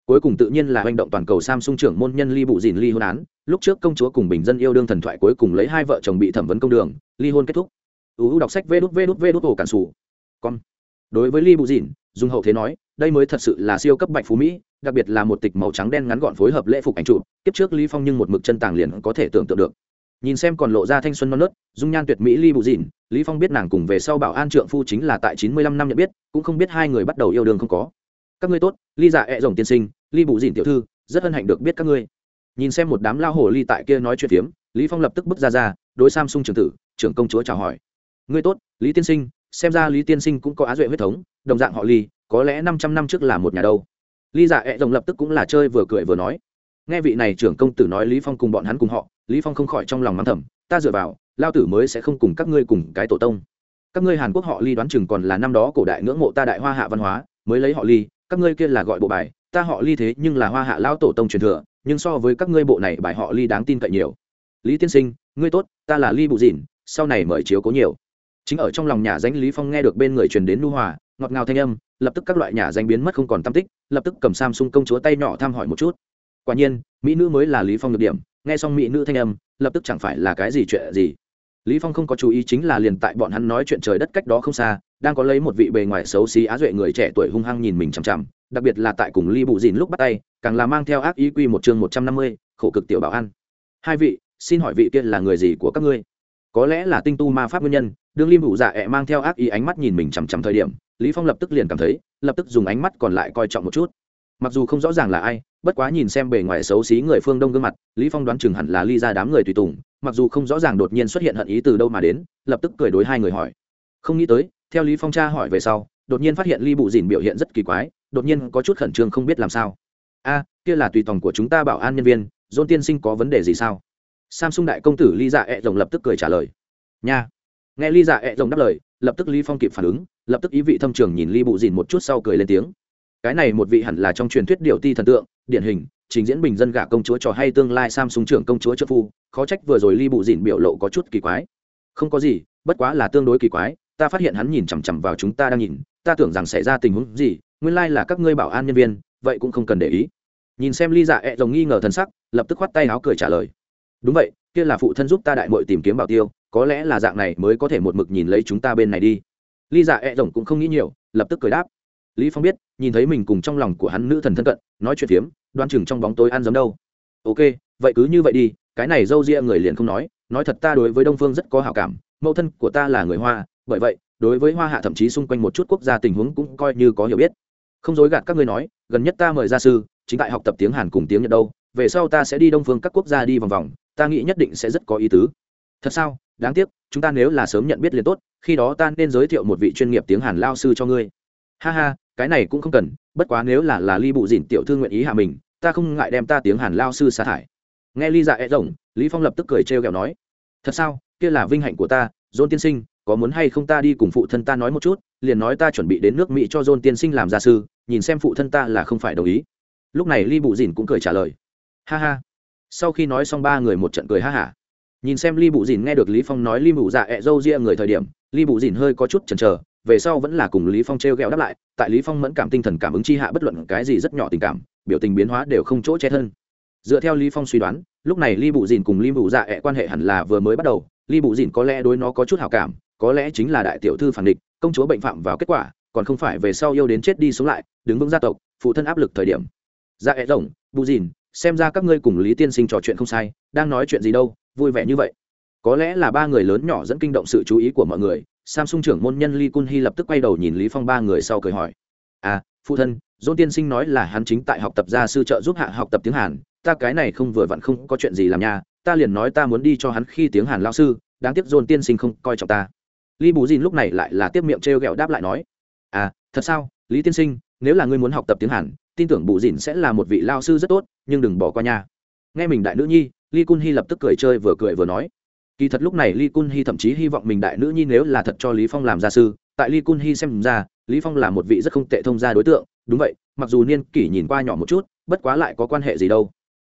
Cuối cùng tự nhiên là hành động toàn cầu samsung trưởng môn nhân lee bụ dìn ly hôn án lúc trước công chúa cùng bình dân yêu đương thần thoại cuối cùng lấy hai vợ chồng bị thẩm vấn công đường ly hôn kết thúc. Uu đọc sách vê đút vê đút vê đút ổ cản sủ. Con đối với lee bụ dìn dùng hậu thế nói, đây mới thật sự là siêu cấp bạch phú mỹ, đặc biệt là một tịch màu trắng đen ngắn gọn phối hợp lễ phục ảnh chụp, kiếp trước lý phong nhưng một mực chân tàng liền có thể tưởng tượng được. Nhìn xem còn lộ ra thanh xuân non nớt, dung nhan tuyệt mỹ ly bù dìn, lý phong biết nàng cùng về sau bảo an trượng phu chính là tại chín mươi lăm năm nhận biết, cũng không biết hai người bắt đầu yêu đương không có. Các ngươi tốt, ly dạ ẹ rồng tiên sinh, ly bù dìn tiểu thư, rất hân hạnh được biết các ngươi. Nhìn xem một đám lao hồ ly tại kia nói chuyện phiếm, lý phong lập tức bước ra ra, đối samsung trưởng tử, trưởng công chúa chào hỏi. Ngươi tốt, lý tiên sinh xem ra lý tiên sinh cũng có á duệ huyết thống, đồng dạng họ ly có lẽ năm trăm năm trước là một nhà đâu. Ly dạ ẹ rồng lập tức cũng là chơi vừa cười vừa nói. Nghe vị này trưởng công tử nói lý phong cùng bọn hắn cùng họ, lý phong không khỏi trong lòng mắng thầm, ta dựa vào, lao tử mới sẽ không cùng các ngươi cùng cái tổ tông. Các ngươi hàn quốc họ ly đoán chừng còn là năm đó cổ đại ngưỡng mộ ta đại hoa hạ văn hóa, mới lấy họ ly các ngươi kia là gọi bộ bài, ta họ ly thế nhưng là hoa hạ lao tổ tông truyền thừa, nhưng so với các ngươi bộ này bài họ ly đáng tin cậy nhiều. Lý tiên sinh, ngươi tốt, ta là ly bụ dịn, sau này mời chiếu cố nhiều chính ở trong lòng nhà danh lý phong nghe được bên người truyền đến nu hòa, ngọt ngào thanh âm, lập tức các loại nhà danh biến mất không còn tâm tích, lập tức cầm samsung công chúa tay nhỏ thăm hỏi một chút. Quả nhiên, mỹ nữ mới là lý phong được điểm, nghe xong mỹ nữ thanh âm, lập tức chẳng phải là cái gì chuyện gì. Lý phong không có chú ý chính là liền tại bọn hắn nói chuyện trời đất cách đó không xa, đang có lấy một vị bề ngoài xấu xí á duệ người trẻ tuổi hung hăng nhìn mình chằm chằm, đặc biệt là tại cùng ly bụ dìn lúc bắt tay, càng là mang theo ác ý quy một chương một trăm năm mươi, khổ cực tiểu bảo ăn. Hai vị, xin hỏi vị kia là người gì của các ngươi? Có lẽ là tinh tu ma pháp nguyên nhân đương lim vụ dạ ẹ mang theo ác ý ánh mắt nhìn mình chằm chằm thời điểm, lý phong lập tức liền cảm thấy, lập tức dùng ánh mắt còn lại coi trọng một chút. Mặc dù không rõ ràng là ai, bất quá nhìn xem bề ngoài xấu xí người phương đông gương mặt, lý phong đoán chừng hẳn là ly ra đám người tùy tùng, mặc dù không rõ ràng đột nhiên xuất hiện hận ý từ đâu mà đến, lập tức cười đối hai người hỏi. Không nghĩ tới, theo lý phong tra hỏi về sau, đột nhiên phát hiện ly bụ dìn biểu hiện rất kỳ quái, đột nhiên có chút khẩn trương không biết làm sao. A, kia là tùy tùng của chúng ta bảo an nhân viên dôn tiên sinh có vấn đề gì sao? Samsung đại công tử ly dạ ẹ rồng lập tức cười trả lời. Nha nghe ly dạ ẹ rồng đáp lời, lập tức ly phong kịp phản ứng, lập tức ý vị thâm trường nhìn ly bụ dìn một chút sau cười lên tiếng. Cái này một vị hẳn là trong truyền thuyết điều ti thần tượng, điển hình, trình diễn bình dân gả công chúa trò hay tương lai samsung trưởng công chúa trợ phu, khó trách vừa rồi ly bụ dìn biểu lộ có chút kỳ quái. Không có gì, bất quá là tương đối kỳ quái, ta phát hiện hắn nhìn chằm chằm vào chúng ta đang nhìn, ta tưởng rằng xảy ra tình huống gì, nguyên lai là các ngươi bảo an nhân viên, vậy cũng không cần để ý. Nhìn xem ly dạ ẹ rồng nghi ngờ thần sắc, lập tức khoát tay áo cười trả lời. Đúng vậy, kia là phụ thân giúp ta đại mội tìm kiếm bảo tiêu có lẽ là dạng này mới có thể một mực nhìn lấy chúng ta bên này đi. Ly dạ E rồng cũng không nghĩ nhiều, lập tức cười đáp. Lý phong biết, nhìn thấy mình cùng trong lòng của hắn nữ thần thân cận, nói chuyện phiếm, đoan chừng trong bóng tối ăn giấm đâu. Ok, vậy cứ như vậy đi, cái này dâu ria người liền không nói nói thật ta đối với đông phương rất có hảo cảm, mẫu thân của ta là người hoa, bởi vậy, đối với hoa hạ thậm chí xung quanh một chút quốc gia tình huống cũng coi như có hiểu biết. Không dối gạt các ngươi nói, gần nhất ta mời gia sư, chính tại học tập tiếng hàn cùng tiếng nhật đâu, về sau ta sẽ đi đông phương các quốc gia đi vòng vòng, ta nghĩ nhất định sẽ rất có ý tứ. Thật sao? Đáng tiếc, chúng ta nếu là sớm nhận biết liền tốt, khi đó ta nên giới thiệu một vị chuyên nghiệp tiếng hàn lao sư cho ngươi. Ha ha, cái này cũng không cần, bất quá nếu là là ly bụ dìn tiểu thư nguyện ý hạ mình, ta không ngại đem ta tiếng hàn lao sư sa thải. Nghe ly dạ e rồng lý phong lập tức cười trêu ghẹo nói, thật sao, kia là vinh hạnh của ta, dôn tiên sinh, có muốn hay không ta đi cùng phụ thân ta nói một chút, liền nói ta chuẩn bị đến nước mỹ cho dôn tiên sinh làm gia sư, nhìn xem phụ thân ta là không phải đồng ý. Lúc này ly bụ dìn cũng cười trả lời, ha ha. Sau khi nói xong ba người một trận cười ha hả nhìn xem ly bụ dìn nghe được lý phong nói ly bụ dạ ẹ dâu ria người thời điểm, ly bụ dìn hơi có chút chần chờ, về sau vẫn là cùng lý phong treo gẹo đáp lại, tại lý phong mẫn cảm tinh thần cảm ứng chi hạ bất luận cái gì rất nhỏ tình cảm, biểu tình biến hóa đều không chỗ che thân. Dựa theo lý phong suy đoán, lúc này ly bụ dìn cùng ly bụ dạ ẹ quan hệ hẳn là vừa mới bắt đầu, ly bụ dìn có lẽ đối nó có chút hảo cảm, có lẽ chính là đại tiểu thư phản địch, công chúa bệnh phạm vào kết quả, còn không phải về sau yêu đến chết đi sống lại, đứng vững gia tộc, phụ thân áp lực thời điểm. Dạ ẹ rồng, bụ dìn, xem ra các ngươi cùng lý tiên sinh trò chuyện không sai, đang nói chuyện gì đâu? Vui vẻ như vậy. Có lẽ là ba người lớn nhỏ dẫn kinh động sự chú ý của mọi người, samsung trưởng môn nhân lee kun hy lập tức quay đầu nhìn lý phong ba người sau cười hỏi. À phụ thân dôn tiên sinh nói là hắn chính tại học tập gia sư trợ giúp hạ học tập tiếng hàn, ta cái này không vừa vặn không có chuyện gì làm nha, ta liền nói ta muốn đi cho hắn khi tiếng hàn lao sư, đáng tiếc dôn tiên sinh không coi trọng ta. Lý bù dìn lúc này lại là tiếp miệng trêu ghẹo đáp lại nói. À thật sao, lý tiên sinh, nếu là ngươi muốn học tập tiếng hàn, tin tưởng bù dìn sẽ là một vị lao sư rất tốt, nhưng đừng bỏ qua nha. Nghe mình đại nữ nhi Lý kun hy lập tức cười chơi vừa cười vừa nói. Kỳ thật lúc này Lý kun hy thậm chí hy vọng mình đại nữ nhi nếu là thật cho lý phong làm gia sư, tại Lý kun hy xem ra, lý phong là một vị rất không tệ thông gia đối tượng, đúng vậy, mặc dù niên kỷ nhìn qua nhỏ một chút, bất quá lại có quan hệ gì đâu.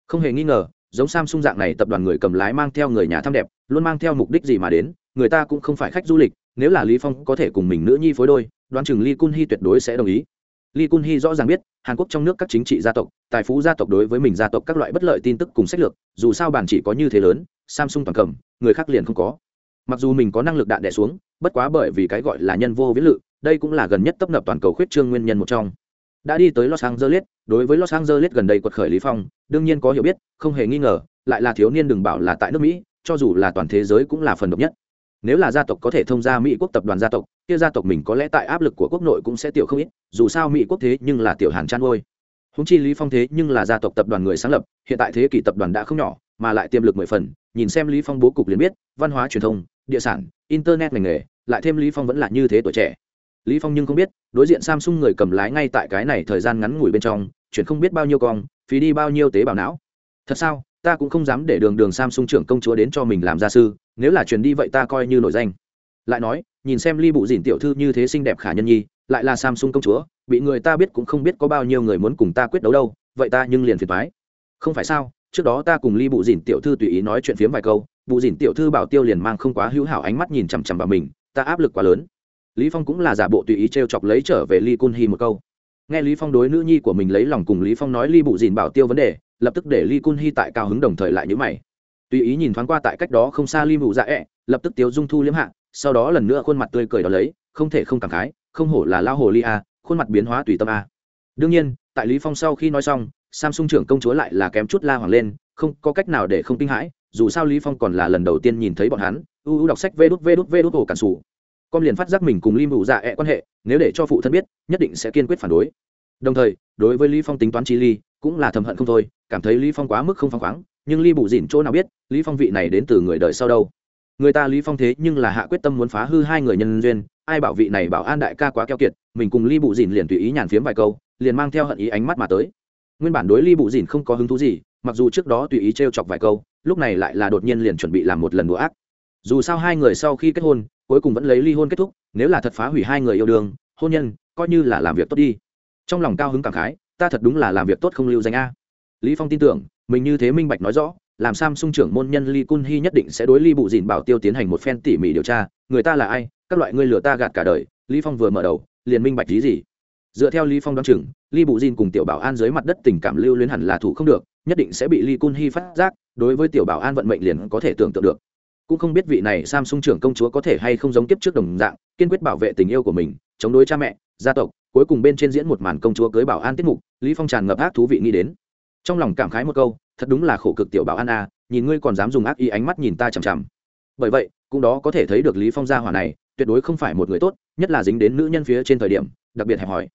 Không hề nghi ngờ, giống samsung dạng này tập đoàn người cầm lái mang theo người nhà thăm đẹp, luôn mang theo mục đích gì mà đến, người ta cũng không phải khách du lịch, nếu là lý phong có thể cùng mình nữ nhi phối đôi, đoán chừng lee kun Hee tuyệt đối sẽ đồng ý lee kun Hee rõ ràng biết, hàn quốc trong nước các chính trị gia tộc, tài phú gia tộc đối với mình gia tộc các loại bất lợi tin tức cùng sách lược, dù sao bản chỉ có như thế lớn, samsung toàn cầm, người khác liền không có. Mặc dù mình có năng lực đạn đè xuống, bất quá bởi vì cái gọi là nhân vô viễn lự, đây cũng là gần nhất tập nập toàn cầu khuyết trương nguyên nhân một trong. Đã đi tới los angeles, đối với los angeles gần đây quật khởi lý phong, đương nhiên có hiểu biết, không hề nghi ngờ, lại là thiếu niên đừng bảo là tại nước mỹ, cho dù là toàn thế giới cũng là phần độc nhất nếu là gia tộc có thể thông gia mỹ quốc tập đoàn gia tộc, kia gia tộc mình có lẽ tại áp lực của quốc nội cũng sẽ tiểu không ít, dù sao mỹ quốc thế nhưng là tiểu hàn chăn ngôi. Húng chi lý phong thế nhưng là gia tộc tập đoàn người sáng lập, hiện tại thế kỷ tập đoàn đã không nhỏ, mà lại tiềm lực mười phần, nhìn xem lý phong bố cục liền biết, văn hóa truyền thông, địa sản, internet ngành nghề, lại thêm lý phong vẫn là như thế tuổi trẻ. Lý phong nhưng không biết, đối diện samsung người cầm lái ngay tại cái này thời gian ngắn ngủi bên trong chuyển không biết bao nhiêu con phí đi bao nhiêu tế bào não. Thật sao? Ta cũng không dám để đường đường samsung trưởng công chúa đến cho mình làm gia sư, nếu là chuyển đi vậy ta coi như nổi danh. Lại nói, nhìn xem ly bụ dìn tiểu thư như thế xinh đẹp khả nhân nhi, lại là samsung công chúa, bị người ta biết cũng không biết có bao nhiêu người muốn cùng ta quyết đấu đâu, vậy ta nhưng liền phiền thoái không phải sao, trước đó ta cùng ly bụ dìn tiểu thư tùy ý nói chuyện phiếm vài câu, bụ dìn tiểu thư bảo tiêu liền mang không quá hữu hảo ánh mắt nhìn chằm chằm vào mình, ta áp lực quá lớn. Lý phong cũng là giả bộ tùy ý t chọc lấy trở về ly cun hi một câu. Nghe lý phong đối nữ nhi của mình lấy lòng cùng lý phong nói ly bụ dìn bảo tiêu vấn đề lập tức để ly kun hi tại cao hứng đồng thời lại nhíu mày. Tùy ý nhìn thoáng qua tại cách đó không xa ly Mụ dạ ẹ lập tức tiếu dung thu liếm hạ, sau đó lần nữa khuôn mặt tươi cười đó lấy, không thể không cảm khái, không hổ là lao hồ ly a, khuôn mặt biến hóa tùy tâm a. Đương nhiên, tại lý phong sau khi nói xong, samsung trưởng công chúa lại là kém chút la hoàng lên, không có cách nào để không kinh hãi, dù sao lý phong còn là lần đầu tiên nhìn thấy bọn hắn, u u đọc sách vê đút vê đút vê đút ổ cản sủ. Con liền phát giác mình cùng ly mụ dạ ẹ quan hệ, nếu để cho phụ thân biết, nhất định sẽ kiên quyết phản đối. Đồng thời, đối với lý phong tính toán chi ly cũng là thầm hận không thôi, cảm thấy lý phong quá mức không phăng khoáng, nhưng ly bù dỉn chỗ nào biết, lý phong vị này đến từ người đời sau đâu? Người ta lý phong thế nhưng là hạ quyết tâm muốn phá hư hai người nhân duyên, ai bảo vị này bảo an đại ca quá keo kiệt, mình cùng ly bù dỉn liền tùy ý nhàn phiếm vài câu, liền mang theo hận ý ánh mắt mà tới. Nguyên bản đối ly bù dỉn không có hứng thú gì, mặc dù trước đó tùy ý trêu chọc vài câu, lúc này lại là đột nhiên liền chuẩn bị làm một lần đùa ác. Dù sao hai người sau khi kết hôn, cuối cùng vẫn lấy ly hôn kết thúc, nếu là thật phá hủy hai người yêu đương, hôn nhân coi như là làm việc tốt đi. Trong lòng cao hứng cảm khái ta thật đúng là làm việc tốt không lưu danh a lý phong tin tưởng mình như thế minh bạch nói rõ làm Samsung trưởng môn nhân Lee Kun Hee nhất định sẽ đối Lee Bụ Dìn Bảo Tiêu tiến hành một phen tỉ mỉ điều tra, người ta là ai, các loại ngươi lừa ta gạt cả đời, Lý Phong vừa mở đầu, liền minh bạch lý gì. Dựa theo Lý Phong đoán chừng, Lee Bụ Dìn cùng tiểu bảo an dưới mặt đất tình cảm lưu luyến hẳn là thủ không được, nhất định sẽ bị Lee Kun Hee phát giác, đối với tiểu bảo an vận mệnh liền có thể tưởng tượng được. Cũng không biết vị này Samsung trưởng công chúa có thể hay không giống tiếp trước đồng dạng, kiên quyết bảo vệ tình yêu của mình, chống đối cha mẹ, gia tộc, cuối cùng bên trên diễn một màn công chúa cưới bảo an tiết mục, Lý Phong tràn ngập ác thú vị nghĩ đến. Trong lòng cảm khái một câu, thật đúng là khổ cực tiểu bảo an a nhìn ngươi còn dám dùng ác ý ánh mắt nhìn ta chằm chằm. Bởi vậy cũng đó có thể thấy được lý phong gia hỏa này tuyệt đối không phải một người tốt nhất là dính đến nữ nhân phía trên thời điểm đặc biệt hẹp hỏi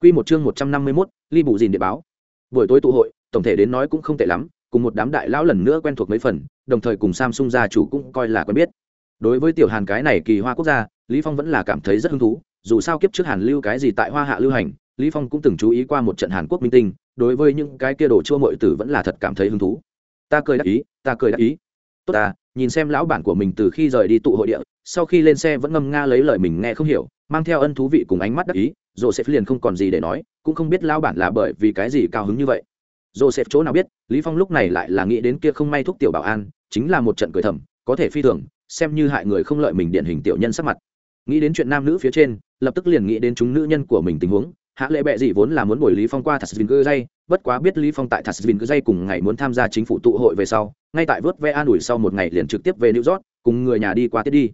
quy một chương một trăm năm mươi 151, ly bù dìn địa báo. Buổi tối tụ hội tổng thể đến nói cũng không tệ lắm cùng một đám đại lão lần nữa quen thuộc mấy phần đồng thời cùng samsung gia chủ cũng coi là quen biết. Đối với tiểu hàn cái này kỳ hoa quốc gia lý phong vẫn là cảm thấy rất hứng thú dù sao kiếp trước hàn lưu cái gì tại hoa hạ lưu hành, lý phong cũng từng chú ý qua một trận hàn quốc minh tinh, đối với những cái kia đồ chua mọi tử vẫn là thật cảm thấy hứng thú. Ta cười đắc ý, ta cười đắc ý. Tốt ta, nhìn xem lão bản của mình từ khi rời đi tụ hội địa, sau khi lên xe vẫn ngâm nga lấy lời mình nghe không hiểu, mang theo ân thú vị cùng ánh mắt đắc ý, joseph liền không còn gì để nói, cũng không biết lão bản là bởi vì cái gì cao hứng như vậy. Joseph chỗ nào biết, lý phong lúc này lại là nghĩ đến kia không may thuốc tiểu bảo an, chính là một trận cười thầm, có thể phi thường, xem như hại người không lợi mình điển hình tiểu nhân sắc mặt nghĩ đến chuyện nam nữ phía trên, lập tức liền nghĩ đến chúng nữ nhân của mình tình huống. Hạ lệ bệ gì vốn là muốn bồi lý phong qua thật vinh cơ dây, bất quá biết lý phong tại thật vinh cơ dây cùng ngày muốn tham gia chính phủ tụ hội về sau, ngay tại vớt ve an ủi sau một ngày liền trực tiếp về new york, cùng người nhà đi qua tết đi.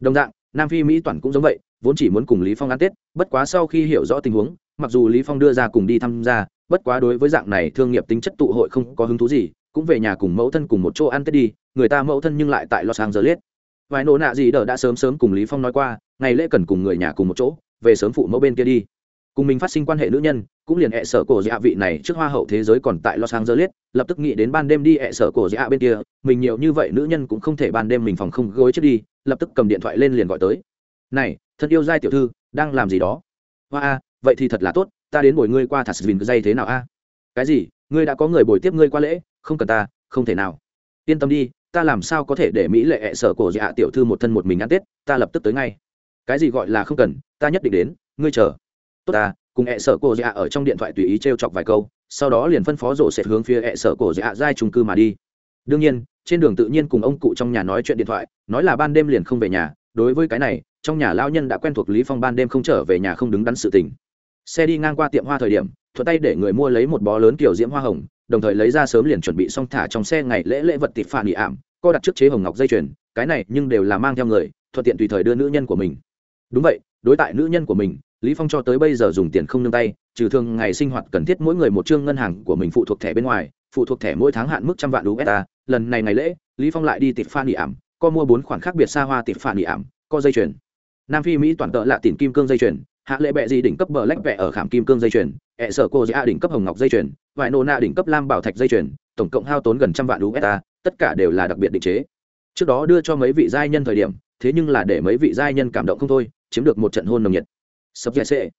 Đồng dạng, nam phi mỹ toàn cũng giống vậy, vốn chỉ muốn cùng lý phong ăn tết, bất quá sau khi hiểu rõ tình huống, mặc dù lý phong đưa ra cùng đi tham gia, bất quá đối với dạng này thương nghiệp tính chất tụ hội không có hứng thú gì, cũng về nhà cùng mẫu thân cùng một chỗ ăn tết đi, người ta mẫu thân nhưng lại tại los angeles vài nổ nạ gì đờ đã sớm sớm cùng lý phong nói qua, ngày lễ cần cùng người nhà cùng một chỗ, về sớm phụ mẫu bên kia đi. Cùng mình phát sinh quan hệ nữ nhân, cũng liền hẹ sở cổ dạ vị này trước hoa hậu thế giới còn tại los angeles, lập tức nghĩ đến ban đêm đi hẹ sở cổ dạ bên kia, mình nhiều như vậy nữ nhân cũng không thể ban đêm mình phòng không gối chết đi, lập tức cầm điện thoại lên liền gọi tới. Này thân yêu giai tiểu thư, đang làm gì đó? Hoa a, vậy thì thật là tốt, ta đến bồi ngươi qua thật vìn dây thế nào a? Cái gì? Ngươi đã có người bồi tiếp ngươi qua lễ, không cần ta, không thể nào. Yên tâm đi ta làm sao có thể để mỹ lệ hẹ sở cổ dạ tiểu thư một thân một mình ăn tết, ta lập tức tới ngay. Cái gì gọi là không cần, ta nhất định đến, ngươi chờ. Tốt ta, cùng hẹ sở cổ dạ ở trong điện thoại tùy ý t r e o chọc vài câu, sau đó liền phân phó rổ sẽ hướng phía hẹ sở cổ dạ giai trung cư mà đi. Đương nhiên, trên đường tự nhiên cùng ông cụ trong nhà nói chuyện điện thoại, nói là ban đêm liền không về nhà, đối với cái này, trong nhà lao nhân đã quen thuộc lý phong ban đêm không trở về nhà không đứng đắn sự tình. Xe đi ngang qua tiệm hoa thời điểm, thuận tay để người mua lấy một bó lớn kiểu diễm hoa hồng đồng thời lấy ra sớm liền chuẩn bị xong thả trong xe ngày lễ lễ vật tịp phản ỉ ảm, co đặt trước chế hồng ngọc dây chuyền, cái này nhưng đều là mang theo người, thuận tiện tùy thời đưa nữ nhân của mình. Đúng vậy, đối tại nữ nhân của mình, lý phong cho tới bây giờ dùng tiền không nương tay, trừ thường ngày sinh hoạt cần thiết mỗi người một chương ngân hàng của mình phụ thuộc thẻ bên ngoài, phụ thuộc thẻ mỗi tháng hạn mức trăm vạn usd lần này ngày lễ, lý phong lại đi tịp phan ỉ ảm, co mua bốn khoản khác biệt xa hoa tịp phan ỉ ảm, co dây chuyền. Nam phi mỹ toàn tợ lạ tiền kim cương dây chuyền, hạ lệ bệ gì đỉnh cấp bờ lách vẹ ở khảm kim cương dây chuyền, ẹ sở cô dạ đỉnh cấp hồng ngọc dây chuyền vải nô nạ đỉnh cấp lam bảo thạch dây chuyền, tổng cộng hao tốn gần trăm vạn usd tất cả đều là đặc biệt định chế. Trước đó đưa cho mấy vị giai nhân thời điểm, thế nhưng là để mấy vị giai nhân cảm động không thôi, chiếm được một trận hôn nồng nhiệt. Sập dẻ sệ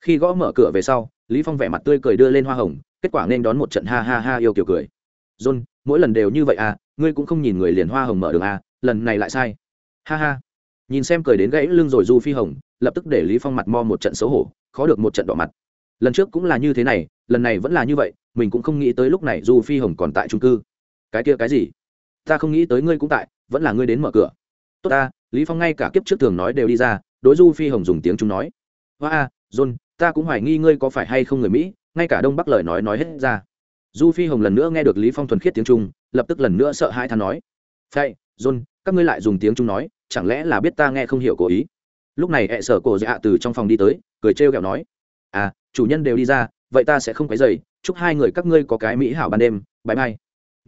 khi gõ mở cửa về sau, lý phong vẻ mặt tươi cười đưa lên hoa hồng, kết quả nên đón một trận ha ha ha yêu kiểu cười. John, mỗi lần đều như vậy à ngươi cũng không nhìn người liền hoa hồng mở đường à lần này lại sai. Ha ha. Nhìn xem cười đến gãy lưng rồi du phi hồng, lập tức để lý phong mặt mo một trận xấu hổ, khó được một trận đỏ mặt. Lần trước cũng là như thế này, lần này vẫn là như vậy mình cũng không nghĩ tới lúc này du phi hồng còn tại trung cư. Cái kia cái gì? Ta không nghĩ tới ngươi cũng tại vẫn là ngươi đến mở cửa. Tốt ta lý phong ngay cả kiếp trước thường nói đều đi ra đối du phi hồng dùng tiếng chúng nói. Hoa a john ta cũng hoài nghi ngươi có phải hay không người mỹ ngay cả đông bắc lời nói nói hết ra. Du phi hồng lần nữa nghe được lý phong thuần khiết tiếng trung lập tức lần nữa sợ hãi than nói. Vậy, john các ngươi lại dùng tiếng trung nói chẳng lẽ là biết ta nghe không hiểu cố ý? Lúc này hệ sở cổ dạ từ trong phòng đi tới cười trêu ghẹo nói. À chủ nhân đều đi ra vậy ta sẽ không quấy dày chúc hai người các ngươi có cái mỹ hảo ban đêm bãi mai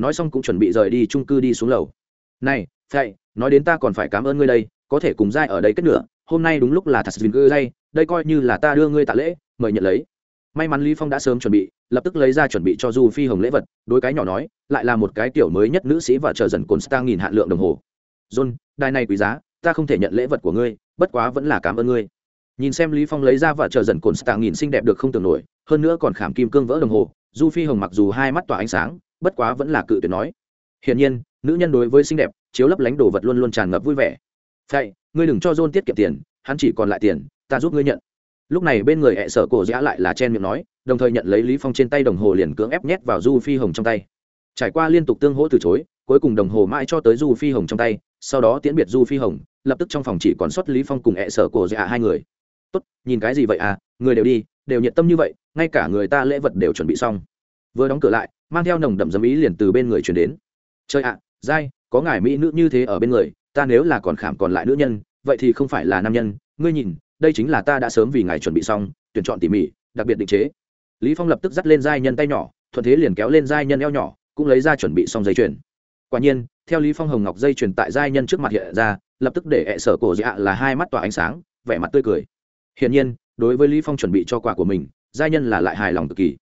nói xong cũng chuẩn bị rời đi trung cư đi xuống lầu. Này chạy nói đến ta còn phải cảm ơn ngươi đây, có thể cùng giai ở đây kết nửa, hôm nay đúng lúc là thật vinh cư dây đây coi như là ta đưa ngươi tạ lễ, mời nhận lấy. May mắn lý phong đã sớm chuẩn bị, lập tức lấy ra chuẩn bị cho du phi hồng lễ vật, đối cái nhỏ nói, lại là một cái tiểu mới nhất nữ sĩ và chờ dần cồn star nghìn hạn lượng đồng hồ. John, đài này quý giá, ta không thể nhận lễ vật của ngươi, bất quá vẫn là cảm ơn ngươi nhìn xem lý phong lấy ra và chờ dần cồn star nghìn xinh đẹp được không tưởng nổi hơn nữa còn khảm kim cương vỡ đồng hồ du phi hồng mặc dù hai mắt tỏa ánh sáng bất quá vẫn là cự tuyệt nói hiển nhiên nữ nhân đối với xinh đẹp chiếu lấp lánh đồ vật luôn luôn tràn ngập vui vẻ vậy ngươi đừng cho John tiết kiệm tiền, hắn chỉ còn lại tiền, ta giúp ngươi nhận. Lúc này bên người hệ sở cổ giã lại là chen miệng nói, đồng thời nhận lấy Lý Phong trên tay đồng hồ liền cưỡng ép nhét vào Du Phi Hồng trong tay. Trải qua liên tục tương hỗ từ chối, cuối cùng đồng hồ mãi cho tới Du Phi Hồng trong tay, sau đó tiễn biệt Du Phi Hồng, lập tức trong phòng chỉ còn xuất Lý Phong cùng hệ sở cổ giã hai người. Tốt, nhìn cái gì vậy à, người đều đi, đều nhiệt tâm như vậy, ngay cả người ta lễ vật đều chuẩn bị xong. Vừa đóng cửa lại, mang theo nồng đậm dâm ý liền từ bên người chuyển đến. Chơi ạ, à, dai, có ngài mỹ nữ như thế ở bên người, ta nếu là còn khảm còn lại nữ nhân vậy thì không phải là nam nhân ngươi nhìn đây chính là ta đã sớm vì ngài chuẩn bị xong tuyển chọn tỉ mỉ đặc biệt định chế lý phong lập tức dắt lên giai nhân tay nhỏ thuận thế liền kéo lên giai nhân eo nhỏ cũng lấy ra chuẩn bị xong dây chuyền quả nhiên theo lý phong hồng ngọc dây chuyền tại giai nhân trước mặt hiện ra lập tức để hệ sở cổ dạ là hai mắt tỏa ánh sáng vẻ mặt tươi cười hiển nhiên, đối với lý phong chuẩn bị cho quà của mình, giai nhân là lại hài lòng cực kỳ.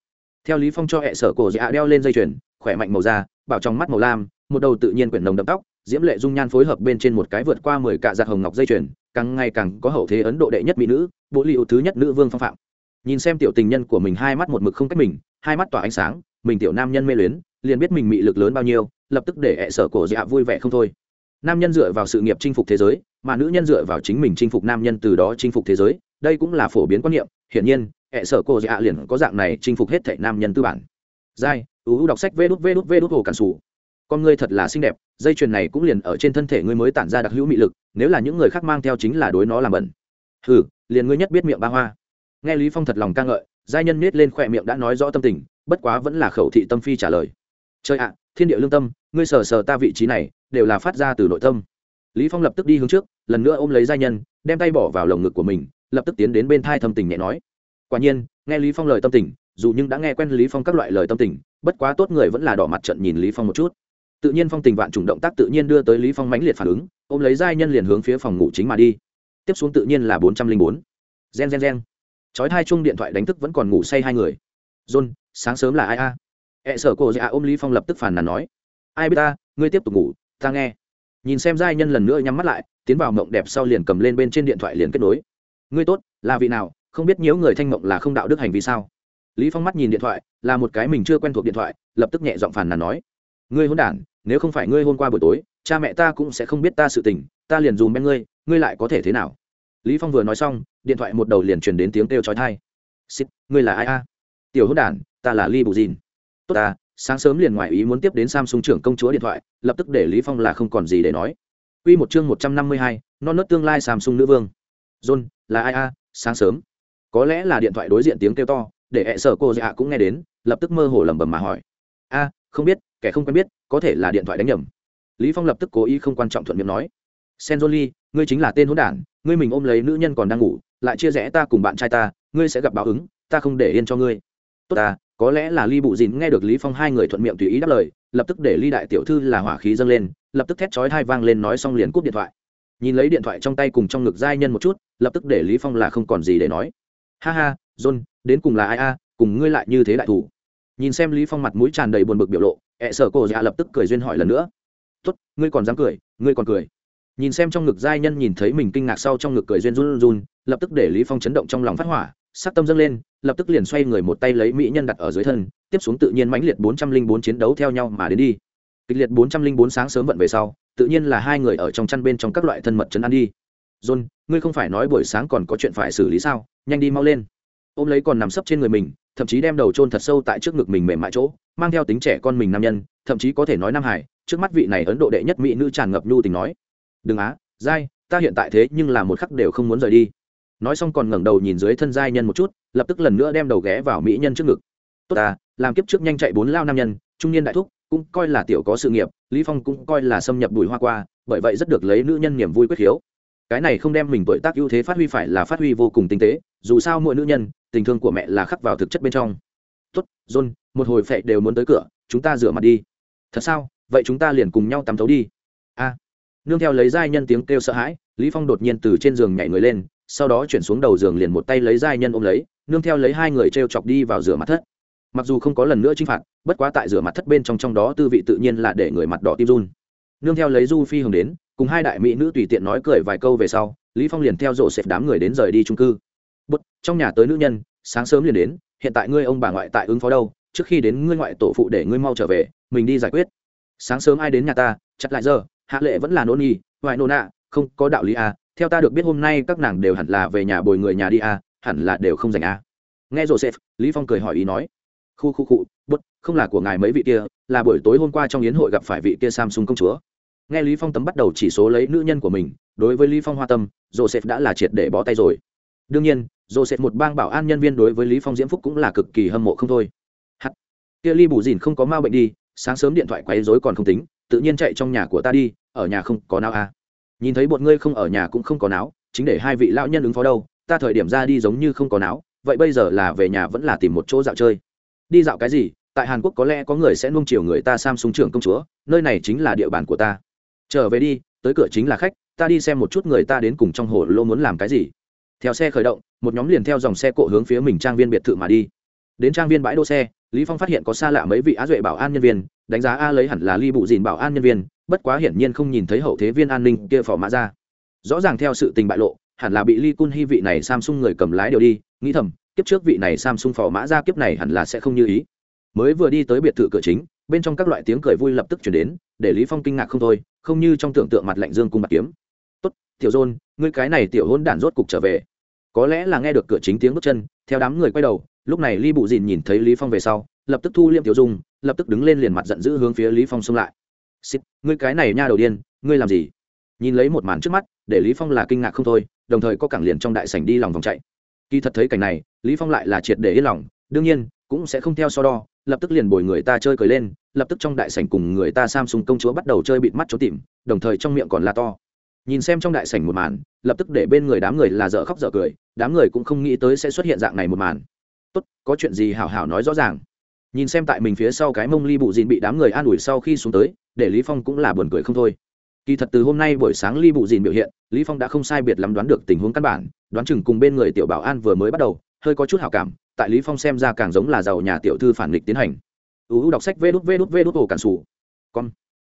Theo lý phong cho hệ sở cổ dạ đeo lên dây chuyền, khỏe mạnh màu da, bảo trong mắt màu lam, một đầu tự nhiên quyển nồng đậm tóc, diễm lệ dung nhan phối hợp bên trên một cái vượt qua mười cạ giặt hồng ngọc dây chuyền, càng ngày càng có hậu thế ấn độ đệ nhất mỹ nữ, bộ liệu thứ nhất nữ vương phong phạm. Nhìn xem tiểu tình nhân của mình hai mắt một mực không cách mình, hai mắt tỏa ánh sáng, mình tiểu nam nhân mê luyến, liền biết mình mị lực lớn bao nhiêu, lập tức để hệ sở cổ dạ vui vẻ không thôi. Nam nhân dựa vào sự nghiệp chinh phục thế giới, mà nữ nhân dựa vào chính mình chinh phục nam nhân từ đó chinh phục thế giới đây cũng là phổ biến quan niệm, hiển nhiên hệ sở cô dạ liền có dạng này chinh phục hết thể nam nhân tư bản. Giai ưu đọc sách vê đút vê đút vê đút hồ cản sủ. Con ngươi thật là xinh đẹp, dây chuyền này cũng liền ở trên thân thể ngươi mới tản ra đặc hữu mị lực, nếu là những người khác mang theo chính là đối nó làm bẩn. Hừ, liền ngươi nhất biết miệng ba hoa. Nghe lý phong thật lòng ca ngợi, giai nhân nết lên khỏe miệng đã nói rõ tâm tình, bất quá vẫn là khẩu thị tâm phi trả lời. Trời ạ, thiên địa lương tâm, ngươi sờ sờ ta vị trí này, đều là phát ra từ nội tâm. Lý phong lập tức đi hướng trước, lần nữa ôm lấy giai nhân, đem tay bỏ vào lồng ngực của mình lập tức tiến đến bên thai thâm tình nhẹ nói. Quả nhiên, nghe lý phong lời tâm tình, dù nhưng đã nghe quen lý phong các loại lời tâm tình, bất quá tốt người vẫn là đỏ mặt trận nhìn lý phong một chút. Tự nhiên phong tình vạn trùng động tác tự nhiên đưa tới lý phong mãnh liệt phản ứng, ôm lấy giai nhân liền hướng phía phòng ngủ chính mà đi. Tiếp xuống tự nhiên là bốn trăm linh bốn. Gen gen gen. Chói hai chung điện thoại đánh thức vẫn còn ngủ say hai người. John, sáng sớm là ai a? À? sở cô dạ ôm lý phong lập tức phản nàn nói. Ai biết ta, ngươi tiếp tục ngủ, ta nghe. Nhìn xem giai nhân lần nữa nhắm mắt lại, tiến vào mộng đẹp sau liền cầm lên bên trên điện thoại liền kết nối ngươi tốt là vị nào không biết nhiễu người thanh mộng là không đạo đức hành vi sao? Lý phong mắt nhìn điện thoại là một cái mình chưa quen thuộc điện thoại lập tức nhẹ giọng phản nàn nói. Ngươi hôn đản nếu không phải ngươi hôm qua buổi tối cha mẹ ta cũng sẽ không biết ta sự tình ta liền dùm bên ngươi ngươi lại có thể thế nào? Lý phong vừa nói xong điện thoại một đầu liền truyền đến tiếng kêu chói tai. Xích ngươi là ai a? Tiểu hôn đản ta là ly bù dìn. Tốt ta sáng sớm liền ngoại ý muốn tiếp đến samsung trưởng công chúa điện thoại lập tức để lý phong là không còn gì để nói. Quy một chương 152, non nớt tương lai Samsung nữ vương. John, là ai a? Sáng sớm. Có lẽ là điện thoại đối diện tiếng kêu to, để hệ sở cô dạ cũng nghe đến, lập tức mơ hồ lẩm bẩm mà hỏi. A, không biết, kẻ không quen biết, có thể là điện thoại đánh nhầm. Lý Phong lập tức cố ý không quan trọng thuận miệng nói. Senjoli, ngươi chính là tên hỗn đản, ngươi mình ôm lấy nữ nhân còn đang ngủ, lại chia rẽ ta cùng bạn trai ta, ngươi sẽ gặp báo ứng, ta không để yên cho ngươi. Tốt ta, có lẽ là Ly Bụ Dìn nghe được Lý Phong hai người thuận miệng tùy ý đáp lời, lập tức để Ly đại tiểu thư là hỏa khí dâng lên, lập tức thét chói hai vang lên nói xong liền cúp điện thoại nhìn lấy điện thoại trong tay cùng trong ngực giai nhân một chút lập tức để lý phong là không còn gì để nói. Ha ha, john, đến cùng là ai a, cùng ngươi lại như thế đại thủ. Nhìn xem lý phong mặt mũi tràn đầy buồn bực biểu lộ, ẹ sợ cô dạ lập tức cười duyên hỏi lần nữa. Tốt, ngươi còn dám cười, ngươi còn cười. Nhìn xem trong ngực giai nhân nhìn thấy mình kinh ngạc sau trong ngực cười duyên run run lập tức để lý phong chấn động trong lòng phát hỏa sát tâm dâng lên, lập tức liền xoay người một tay lấy mỹ nhân đặt ở dưới thân, tiếp xuống tự nhiên mãnh liệt bốn trăm linh bốn chiến đấu theo nhau mà đến đi. Kịch liệt bốn trăm linh bốn sáng sớm vận về sau, tự nhiên là hai người ở trong chăn bên trong các loại thân mật chấn ăn đi john, ngươi không phải nói buổi sáng còn có chuyện phải xử lý sao? Nhanh đi mau lên. Ôm lấy còn nằm sấp trên người mình, thậm chí đem đầu chôn thật sâu tại trước ngực mình mềm mại chỗ, mang theo tính trẻ con mình nam nhân, thậm chí có thể nói nam hải trước mắt vị này ấn độ đệ nhất mỹ nữ tràn ngập nhu tình nói, đừng á, giai, ta hiện tại thế nhưng là một khắc đều không muốn rời đi. Nói xong còn ngẩng đầu nhìn dưới thân giai nhân một chút, lập tức lần nữa đem đầu ghé vào mỹ nhân trước ngực. Tốt ta làm kiếp trước nhanh chạy bốn lao nam nhân, trung niên đại thúc, cũng coi là tiểu có sự nghiệp, lý phong cũng coi là xâm nhập bùi hoa qua, bởi vậy rất được lấy nữ nhân niềm vui quyết hiếu cái này không đem mình tuổi tác ưu thế phát huy phải là phát huy vô cùng tinh tế, dù sao mỗi nữ nhân, tình thương của mẹ là khắc vào thực chất bên trong. Tốt, john, một hồi phệ đều muốn tới cửa, chúng ta rửa mặt đi. Thật sao? Vậy chúng ta liền cùng nhau tắm thấu đi. A. Nương theo lấy giai nhân tiếng kêu sợ hãi, lý phong đột nhiên từ trên giường nhảy người lên, sau đó chuyển xuống đầu giường liền một tay lấy giai nhân ôm lấy, nương theo lấy hai người treo chọc đi vào rửa mặt thất. Mặc dù không có lần nữa trinh phạt, bất quá tại rửa mặt thất bên trong trong đó tư vị tự nhiên là để người mặt đỏ tim run. Nương theo lấy du phi hồng đến cùng hai đại mỹ nữ tùy tiện nói cười vài câu về sau, lý phong liền theo dỗ xẹp đám người đến rời đi trung cư. Bút trong nhà tới nữ nhân, sáng sớm liền đến, hiện tại ngươi ông bà ngoại tại ứng phó đâu, trước khi đến ngươi ngoại tổ phụ để ngươi mau trở về, mình đi giải quyết. Sáng sớm ai đến nhà ta, chặt lại giờ, hạ lệ vẫn là nôn nhi ngoại nôn nạ không có đạo lý à theo ta được biết hôm nay các nàng đều hẳn là về nhà bồi người nhà đi à hẳn là đều không dành à. Nghe joseph, lý phong cười hỏi ý nói. Khu khu khu bút không là của ngài mấy vị kia, là buổi tối hôm qua trong yến hội gặp phải vị kia samsung công chúa nghe lý phong tấm bắt đầu chỉ số lấy nữ nhân của mình, đối với lý phong hoa tâm, joseph đã là triệt để bó tay rồi. Đương nhiên, joseph một bang bảo an nhân viên đối với lý phong diễm phúc cũng là cực kỳ hâm mộ không thôi. Hắt. Kia ly bù dìn không có ma bệnh đi, sáng sớm điện thoại quấy rối còn không tính, tự nhiên chạy trong nhà của ta đi, ở nhà không có nào à nhìn thấy bọn ngươi không ở nhà cũng không có náo, chính để hai vị lão nhân ứng phó đâu, ta thời điểm ra đi giống như không có náo, vậy bây giờ là về nhà vẫn là tìm một chỗ dạo chơi. Đi dạo cái gì, tại hàn quốc có lẽ có người sẽ nuông chiều người ta samsung trưởng công chúa, nơi này chính là địa bàn của ta trở về đi, tới cửa chính là khách, ta đi xem một chút người ta đến cùng trong hồ lô muốn làm cái gì. Theo xe khởi động, một nhóm liền theo dòng xe cộ hướng phía mình trang viên biệt thự mà đi. Đến trang viên bãi đỗ xe, lý phong phát hiện có xa lạ mấy vị á duệ bảo an nhân viên, đánh giá a lấy hẳn là ly bụ dìn bảo an nhân viên, bất quá hiển nhiên không nhìn thấy hậu thế viên an ninh kia phò mã ra. Rõ ràng theo sự tình bại lộ, hẳn là bị ly cun hy vị này samsung người cầm lái đều đi, nghĩ thầm, kiếp trước vị này samsung phò mã ra kiếp này hẳn là sẽ không như ý. Mới vừa đi tới biệt thự cửa chính, bên trong các loại tiếng cười vui lập tức chuyển đến, để lý phong kinh ngạc không thôi không như trong tưởng tượng mặt lạnh dương cung bạc kiếm. Tốt, tiểu dôn, ngươi cái này tiểu hôn đản rốt cục trở về. Có lẽ là nghe được cửa chính tiếng bước chân, theo đám người quay đầu, lúc này ly bụ dìn nhìn thấy lý phong về sau, lập tức thu liêm tiểu dung, lập tức đứng lên liền mặt giận dữ hướng phía lý phong xông lại. Xịt, ngươi cái này nha đầu điên, ngươi làm gì? Nhìn lấy một màn trước mắt, để lý phong là kinh ngạc không thôi, đồng thời có cảng liền trong đại sảnh đi lòng vòng chạy. Kỳ thật thấy cảnh này, lý phong lại là triệt để yên lòng, đương nhiên cũng sẽ không theo so đo, lập tức liền bồi người ta chơi cười lên, lập tức trong đại sảnh cùng người ta samsung công chúa bắt đầu chơi bịt mắt trốn tìm, đồng thời trong miệng còn la to. Nhìn xem trong đại sảnh một màn, lập tức để bên người đám người là dở khóc dở cười, đám người cũng không nghĩ tới sẽ xuất hiện dạng này một màn. Tốt, có chuyện gì hảo hảo nói rõ ràng. Nhìn xem tại mình phía sau cái mông ly bụ dìn bị đám người an ủi sau khi xuống tới, để lý phong cũng là buồn cười không thôi. Kỳ thật từ hôm nay buổi sáng ly bụ dìn biểu hiện, lý phong đã không sai biệt lắm đoán được tình huống căn bản, đoán chừng cùng bên người tiểu bảo an vừa mới bắt đầu, hơi có chút hảo cảm tại lý phong xem ra càng giống là giàu nhà tiểu thư phản nghịch tiến hành. Uu đọc sách vê đút vê đút vê đút ổ cản sủ. Con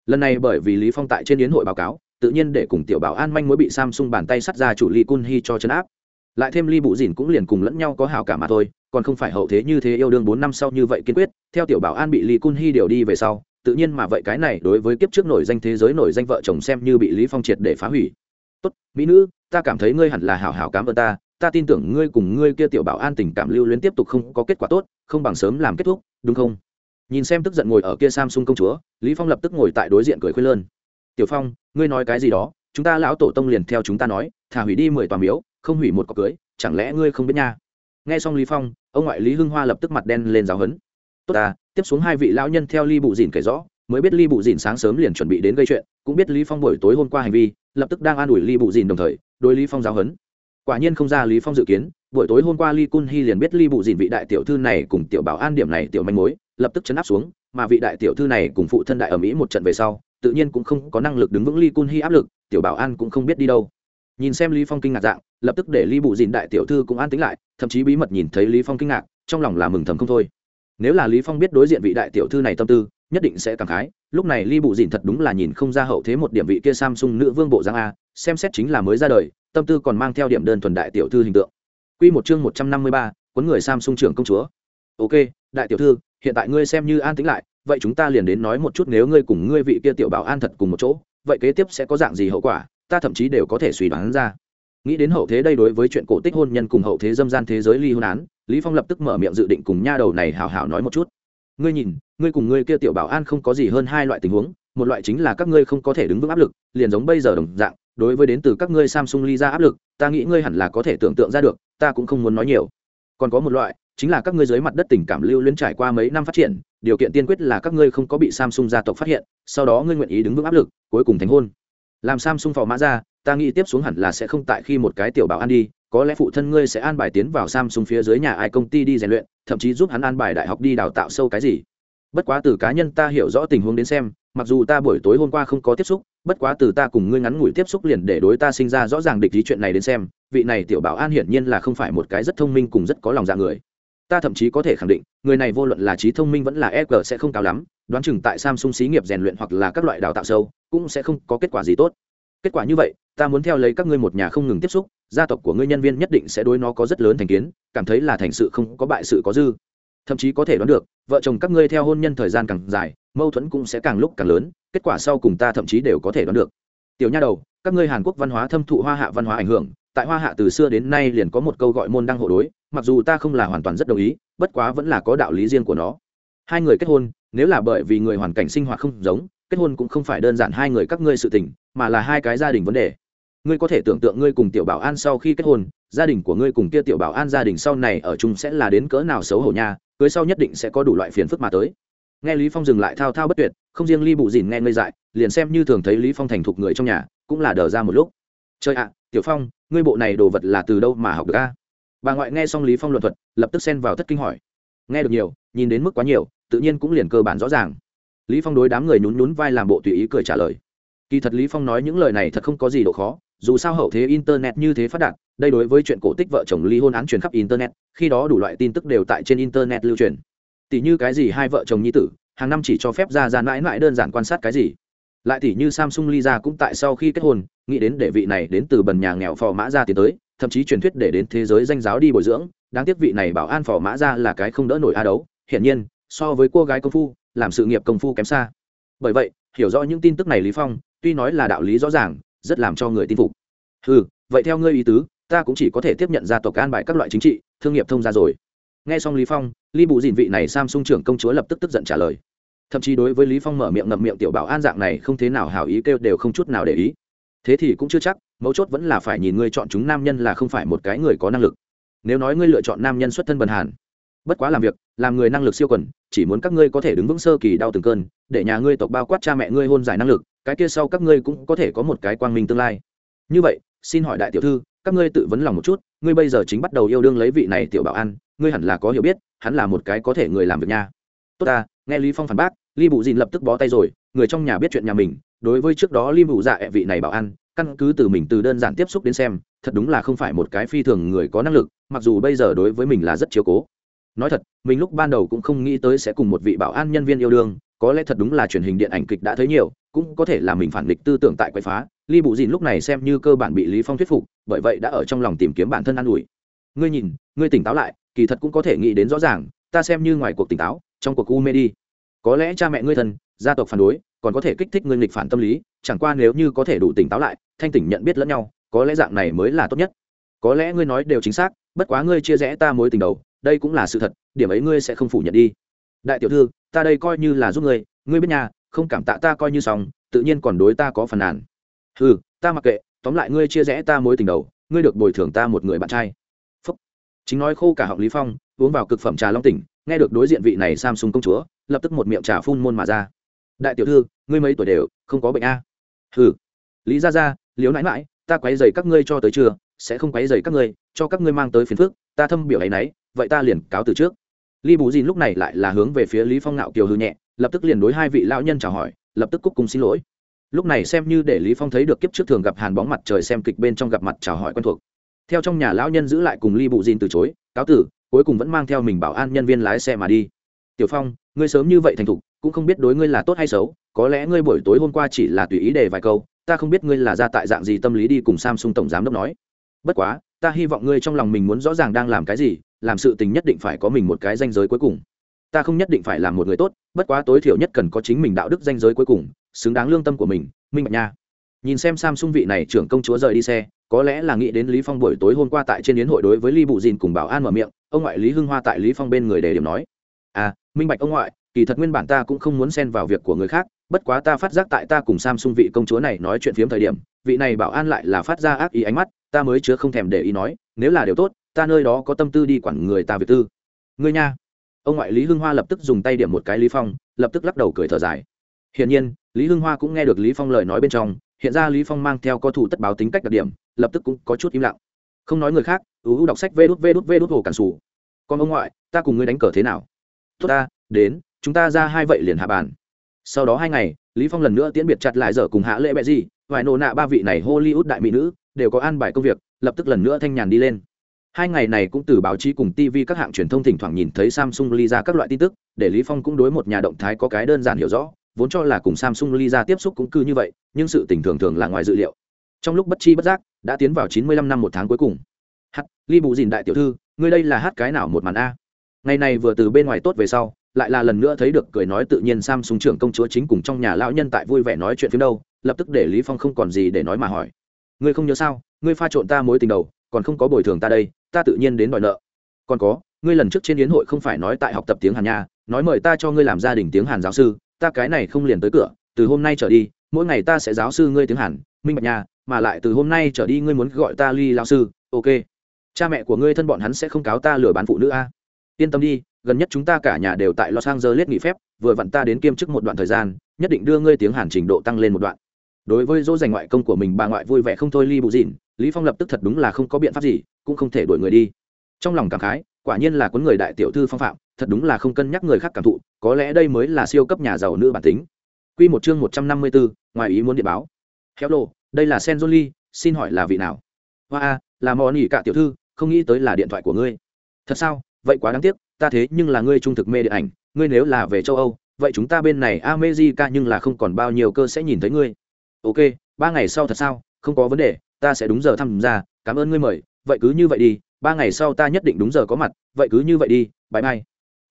lần này bởi vì lý phong tại trên yến hội báo cáo, tự nhiên để cùng tiểu bảo an manh mối bị samsung bàn tay sắt ra chủ ly kun hi cho chấn áp. Lại thêm ly bụ dìn cũng liền cùng lẫn nhau có hảo cảm mà thôi, còn không phải hậu thế như thế yêu đương bốn năm sau như vậy kiên quyết. Theo tiểu bảo an bị lý kun hi điều đi về sau, tự nhiên mà vậy cái này đối với kiếp trước nổi danh thế giới nổi danh vợ chồng xem như bị lý phong triệt để phá hủy. Tốt, mỹ nữ, ta cảm thấy ngươi hẳn là hảo hảo cảm ơn ta ta tin tưởng ngươi cùng ngươi kia tiểu bảo an tình cảm lưu luyến tiếp tục không có kết quả tốt, không bằng sớm làm kết thúc, đúng không? Nhìn xem tức giận ngồi ở kia samsung công chúa, lý phong lập tức ngồi tại đối diện cười khuyên lơn. Tiểu phong, ngươi nói cái gì đó, chúng ta lão tổ tông liền theo chúng ta nói, thả hủy đi mười tòa miếu, không hủy một cọc cưới, chẳng lẽ ngươi không biết nha? Nghe xong lý phong, ông ngoại lý hưng hoa lập tức mặt đen lên giáo hấn. Tốt ta, tiếp xuống hai vị lão nhân theo ly bụ dìn kể rõ, mới biết ly bụ dìn sáng sớm liền chuẩn bị đến gây chuyện, cũng biết lý phong buổi tối hôm qua hành vi, lập tức đang an ủi ly bụ dìn đồng thời, đối lý phong giáo hấn quả nhiên không ra lý phong dự kiến, buổi tối hôm qua ly cun hy liền biết ly bụ dìn vị đại tiểu thư này cùng tiểu bảo an điểm này tiểu manh mối, lập tức chấn áp xuống, mà vị đại tiểu thư này cùng phụ thân đại ở mỹ một trận về sau, tự nhiên cũng không có năng lực đứng vững ly cun hy áp lực, tiểu bảo an cũng không biết đi đâu. Nhìn xem lý phong kinh ngạc dạng, lập tức để ly bụ dìn đại tiểu thư cũng an tính lại, thậm chí bí mật nhìn thấy lý phong kinh ngạc, trong lòng là mừng thầm không thôi. Nếu là lý phong biết đối diện vị đại tiểu thư này tâm tư, nhất định sẽ cảm khái, lúc này ly bụ dìn thật đúng là nhìn không ra hậu thế một điểm vị kia samsung nữ vương bộ giang a, xem xét chính là mới ra đời tâm tư còn mang theo điểm đơn thuần đại tiểu thư hình tượng. Quy một chương một trăm năm mươi ba, cuốn người samsung trưởng công chúa. Ok đại tiểu thư hiện tại ngươi xem như an tĩnh lại vậy chúng ta liền đến nói một chút nếu ngươi cùng ngươi vị kia tiểu bảo an thật cùng một chỗ vậy kế tiếp sẽ có dạng gì hậu quả ta thậm chí đều có thể suy đoán ra. Nghĩ đến hậu thế đây đối với chuyện cổ tích hôn nhân cùng hậu thế dâm gian thế giới ly hôn án lý phong lập tức mở miệng dự định cùng nha đầu này hào hào nói một chút. Ngươi nhìn ngươi cùng ngươi kia tiểu bảo an không có gì hơn hai loại tình huống một loại chính là các ngươi không có thể đứng vững áp lực liền giống bây giờ đồng dạng đối với đến từ các ngươi samsung ly ra áp lực, ta nghĩ ngươi hẳn là có thể tưởng tượng ra được, ta cũng không muốn nói nhiều. Còn có một loại, chính là các ngươi dưới mặt đất tình cảm lưu luyến trải qua mấy năm phát triển, điều kiện tiên quyết là các ngươi không có bị samsung gia tộc phát hiện, sau đó ngươi nguyện ý đứng vững áp lực, cuối cùng thành hôn. Làm samsung phò mã ra, ta nghĩ tiếp xuống hẳn là sẽ không tại khi một cái tiểu bảo an đi, có lẽ phụ thân ngươi sẽ an bài tiến vào samsung phía dưới nhà ai công ty đi rèn luyện, thậm chí giúp hắn an bài đại học đi đào tạo sâu cái gì. Bất quá từ cá nhân ta hiểu rõ tình huống đến xem, mặc dù ta buổi tối hôm qua không có tiếp xúc bất quá từ ta cùng ngươi ngắn ngủi tiếp xúc liền để đối ta sinh ra rõ ràng địch lý chuyện này đến xem, vị này tiểu bảo an hiển nhiên là không phải một cái rất thông minh cùng rất có lòng dạ người. Ta thậm chí có thể khẳng định, người này vô luận là trí thông minh vẫn là e g sẽ không cao lắm, đoán chừng tại samsung xí nghiệp rèn luyện hoặc là các loại đào tạo sâu, cũng sẽ không có kết quả gì tốt. Kết quả như vậy, ta muốn theo lấy các ngươi một nhà không ngừng tiếp xúc, gia tộc của ngươi nhân viên nhất định sẽ đối nó có rất lớn thành kiến, cảm thấy là thành sự không có bại sự có dư. Thậm chí có thể đoán được, vợ chồng các ngươi theo hôn nhân thời gian càng dài mâu thuẫn cũng sẽ càng lúc càng lớn, kết quả sau cùng ta thậm chí đều có thể đoán được. Tiểu nha đầu, các ngươi hàn quốc văn hóa thâm thụ hoa hạ văn hóa ảnh hưởng, tại hoa hạ từ xưa đến nay liền có một câu gọi môn đăng hộ đối, mặc dù ta không là hoàn toàn rất đồng ý, bất quá vẫn là có đạo lý riêng của nó. Hai người kết hôn, nếu là bởi vì người hoàn cảnh sinh hoạt không giống, kết hôn cũng không phải đơn giản hai người các ngươi sự tình, mà là hai cái gia đình vấn đề. Ngươi có thể tưởng tượng ngươi cùng tiểu bảo an sau khi kết hôn, gia đình của ngươi cùng kia tiểu bảo an gia đình sau này ở chung sẽ là đến cỡ nào xấu hổ nha, cưới sau nhất định sẽ có đủ loại phiền phức mà tới nghe lý phong dừng lại thao thao bất tuyệt, không riêng ly bụ dìn nghe ngây dại, liền xem như thường thấy lý phong thành thục người trong nhà, cũng là đờ ra một lúc. Chơi ạ, tiểu phong, ngươi bộ này đồ vật là từ đâu mà học được a? Bà ngoại nghe xong lý phong luận thuật, lập tức xen vào thất kinh hỏi. Nghe được nhiều, nhìn đến mức quá nhiều, tự nhiên cũng liền cơ bản rõ ràng. Lý phong đối đám người nhún nhún vai làm bộ tùy ý cười trả lời. Kỳ thật lý phong nói những lời này thật không có gì độ khó, dù sao hậu thế internet như thế phát đạt, đây đối với chuyện cổ tích vợ chồng ly hôn án truyền khắp internet, khi đó đủ loại tin tức đều tại trên internet lưu truyền tỷ như cái gì hai vợ chồng nhi tử, hàng năm chỉ cho phép ra ra mãi mãi đơn giản quan sát cái gì. Lại tỷ như samsung Lisa cũng tại sau khi kết hôn, nghĩ đến để vị này đến từ bần nhà nghèo phò mã ra tiến tới, thậm chí truyền thuyết để đến thế giới danh giáo đi bồi dưỡng, đáng tiếc vị này bảo an phò mã ra là cái không đỡ nổi a đấu, hiển nhiên, so với cô gái công phu, làm sự nghiệp công phu kém xa. Bởi vậy, hiểu rõ những tin tức này lý phong, tuy nói là đạo lý rõ ràng, rất làm cho người tin phục. Ừ vậy theo ngươi ý tứ, ta cũng chỉ có thể tiếp nhận gia tộc an bài các loại chính trị, thương nghiệp thông ra rồi. Nghe xong lý phong lý bù Dĩn vị này samsung trưởng công chúa lập tức tức giận trả lời. Thậm chí đối với lý phong mở miệng ngậm miệng tiểu bảo an dạng này không thế nào hảo ý kêu đều không chút nào để ý. Thế thì cũng chưa chắc, mấu chốt vẫn là phải nhìn ngươi chọn chúng nam nhân là không phải một cái người có năng lực. Nếu nói ngươi lựa chọn nam nhân xuất thân bần hàn, bất quá làm việc, làm người năng lực siêu quần, chỉ muốn các ngươi có thể đứng vững sơ kỳ đau từng cơn, để nhà ngươi tộc bao quát cha mẹ ngươi hôn giải năng lực, cái kia sau các ngươi cũng có thể có một cái quang minh tương lai. Như vậy, xin hỏi đại tiểu thư, các ngươi tự vấn lòng một chút, ngươi bây giờ chính bắt đầu yêu đương lấy vị này tiểu bảo an ngươi hẳn là có hiểu biết, hắn là một cái có thể người làm việc nha. Tốt ta, nghe lý phong phản bác, Lý bụ dìn lập tức bó tay rồi, người trong nhà biết chuyện nhà mình, đối với trước đó Lý bụ dạ vị này bảo an, căn cứ từ mình từ đơn giản tiếp xúc đến xem, thật đúng là không phải một cái phi thường người có năng lực, mặc dù bây giờ đối với mình là rất chiếu cố. Nói thật, mình lúc ban đầu cũng không nghĩ tới sẽ cùng một vị bảo an nhân viên yêu đương, có lẽ thật đúng là truyền hình điện ảnh kịch đã thấy nhiều, cũng có thể là mình phản nghịch tư tưởng tại quậy phá. Lý bụ dìn lúc này xem như cơ bản bị lý phong thuyết phục, bởi vậy đã ở trong lòng tìm kiếm bản thân an ủi. Ngươi nhìn, ngươi tỉnh táo lại kỳ thật cũng có thể nghĩ đến rõ ràng, ta xem như ngoài cuộc tỉnh táo, trong cuộc u mê đi. Có lẽ cha mẹ ngươi thân, gia tộc phản đối, còn có thể kích thích ngươi nghịch phản tâm lý, chẳng qua nếu như có thể đủ tỉnh táo lại, thanh tỉnh nhận biết lẫn nhau, có lẽ dạng này mới là tốt nhất. Có lẽ ngươi nói đều chính xác, bất quá ngươi chia rẽ ta mối tình đầu, đây cũng là sự thật, điểm ấy ngươi sẽ không phủ nhận đi. Đại tiểu thư, ta đây coi như là giúp ngươi ngươi biết nhà không cảm tạ ta coi như xong, tự nhiên còn đối ta có phần nàn. Ừ ta mặc kệ, tóm lại ngươi chia rẽ ta mối tình đầu, ngươi được bồi thường ta một người bạn trai chính nói khô cả họng lý phong, uống vào cực phẩm trà long tỉnh, nghe được đối diện vị này samsung công chúa, lập tức một miệng trà phun môn mà ra. Đại tiểu thư, ngươi mấy tuổi đều, không có bệnh a? Hừ. Lý gia gia liếu nãi nãi, ta quấy giày các ngươi cho tới trưa, sẽ không quấy giày các ngươi, cho các ngươi mang tới phiền phức, ta thâm biểu ấy nấy, vậy ta liền cáo từ trước. Lý bù dìn lúc này lại là hướng về phía lý phong nạo kiều hư nhẹ, lập tức liền đối hai vị lão nhân chào hỏi, lập tức cúc cung xin lỗi. Lúc này xem như để lý phong thấy được kiếp trước thường gặp hàn bóng mặt trời xem kịch bên trong gặp mặt chào hỏi quen thuộc theo trong nhà lão nhân giữ lại cùng ly bụ dìn từ chối, cáo tử, cuối cùng vẫn mang theo mình bảo an nhân viên lái xe mà đi. Tiểu phong, ngươi sớm như vậy thành thục, cũng không biết đối ngươi là tốt hay xấu, có lẽ ngươi buổi tối hôm qua chỉ là tùy ý đề vài câu, ta không biết ngươi là ra tại dạng gì tâm lý đi cùng samsung tổng giám đốc nói. Bất quá, ta hy vọng ngươi trong lòng mình muốn rõ ràng đang làm cái gì, làm sự tình nhất định phải có mình một cái danh giới cuối cùng. Ta không nhất định phải làm một người tốt, bất quá tối thiểu nhất cần có chính mình đạo đức danh giới cuối cùng, xứng đáng lương tâm của mình, minh bạch nha. Nhìn xem samsung vị này trưởng công chúa rời đi xe có lẽ là nghĩ đến lý phong buổi tối hôm qua tại trên yến hội đối với Lý bụ dìn cùng bảo an mở miệng, ông ngoại lý hưng hoa tại lý phong bên người đề điểm nói. À minh bạch ông ngoại, kỳ thật nguyên bản ta cũng không muốn xen vào việc của người khác, bất quá ta phát giác tại ta cùng samsung vị công chúa này nói chuyện phiếm thời điểm, vị này bảo an lại là phát ra ác ý ánh mắt, ta mới chứa không thèm để ý nói, nếu là điều tốt, ta nơi đó có tâm tư đi quản người ta việc tư. Ngươi nha. Ông ngoại lý hưng hoa lập tức dùng tay điểm một cái lý phong, lập tức lắc đầu cười thở dài. Hiển nhiên, lý hưng hoa cũng nghe được lý phong lời nói bên trong hiện ra lý phong mang theo có thủ tất báo tính cách đặc điểm, lập tức cũng có chút im lặng. Không nói người khác ú u đọc sách vê đút vê đút vê đút hồ cản sủ. Còn ông ngoại, ta cùng ngươi đánh cờ thế nào? Tốt ta, đến, chúng ta ra hai vậy liền hạ bàn. Sau đó hai ngày, lý phong lần nữa tiễn biệt chặt lại giờ cùng hạ lễ bẹ gì vài nô nạ ba vị này hollywood đại mỹ nữ, đều có an bài công việc, lập tức lần nữa thanh nhàn đi lên. Hai ngày này cũng từ báo chí cùng tv các hạng truyền thông thỉnh thoảng nhìn thấy samsung ly ra các loại tin tức, để lý phong cũng đối một nhà động thái có cái đơn giản hiểu rõ vốn cho là cùng samsung ly ra tiếp xúc cũng cứ như vậy nhưng sự tình thường thường là ngoài dự liệu trong lúc bất chi bất giác đã tiến vào 95 năm một tháng cuối cùng hát ly bù dìn đại tiểu thư ngươi đây là hát cái nào một màn a ngày này vừa từ bên ngoài tốt về sau lại là lần nữa thấy được cười nói tự nhiên Samsung trưởng công chúa chính cùng trong nhà lão nhân tại vui vẻ nói chuyện phiếm đâu, lập tức để Lý Phong không còn gì để nói mà hỏi. Ngươi không nhớ sao, ngươi pha trộn ta mối tình đầu, còn không có bồi thường ta đây, ta tự nhiên đến đòi nợ. Còn có, ngươi lần trước trên yến hội không phải nói tại học tập tiếng Hàn nha, nói mời ta cho ngươi làm gia đình tiếng Hàn giáo sư, ta cái này không liền tới cửa, từ hôm nay trở đi, mỗi ngày ta sẽ giáo sư ngươi tiếng Hàn, minh bạch nhà mà lại từ hôm nay trở đi ngươi muốn gọi ta Ly lao sư, ok. Cha mẹ của ngươi thân bọn hắn sẽ không cáo ta lừa bán phụ nữ a. Yên tâm đi, gần nhất chúng ta cả nhà đều tại los angeles nghỉ phép vừa vặn ta đến kiêm chức một đoạn thời gian nhất định đưa ngươi tiếng hàn trình độ tăng lên một đoạn đối với dỗ dành ngoại công của mình bà ngoại vui vẻ không thôi ly bù dịn lý phong lập tức thật đúng là không có biện pháp gì cũng không thể đuổi người đi trong lòng cảm khái quả nhiên là cuốn người đại tiểu thư phong phạm thật đúng là không cân nhắc người khác cảm thụ có lẽ đây mới là siêu cấp nhà giàu nữ bản tính. Quy một chương 154, ngoài ý muốn điện báo. Hello đây là senjoli xin hỏi là vị nào? Hoa a là mò nỉ cả tiểu thư không nghĩ tới là điện thoại của ngươi. Thật sao? Vậy quá đáng tiếc ta thế nhưng là ngươi trung thực mê điện ảnh ngươi nếu là về châu âu vậy chúng ta bên này america nhưng là không còn bao nhiêu cơ sẽ nhìn thấy ngươi. Ok ba ngày sau thật sao? Không có vấn đề ta sẽ đúng giờ tham gia cảm ơn ngươi mời vậy cứ như vậy đi ba ngày sau ta nhất định đúng giờ có mặt, vậy cứ như vậy đi bãi mai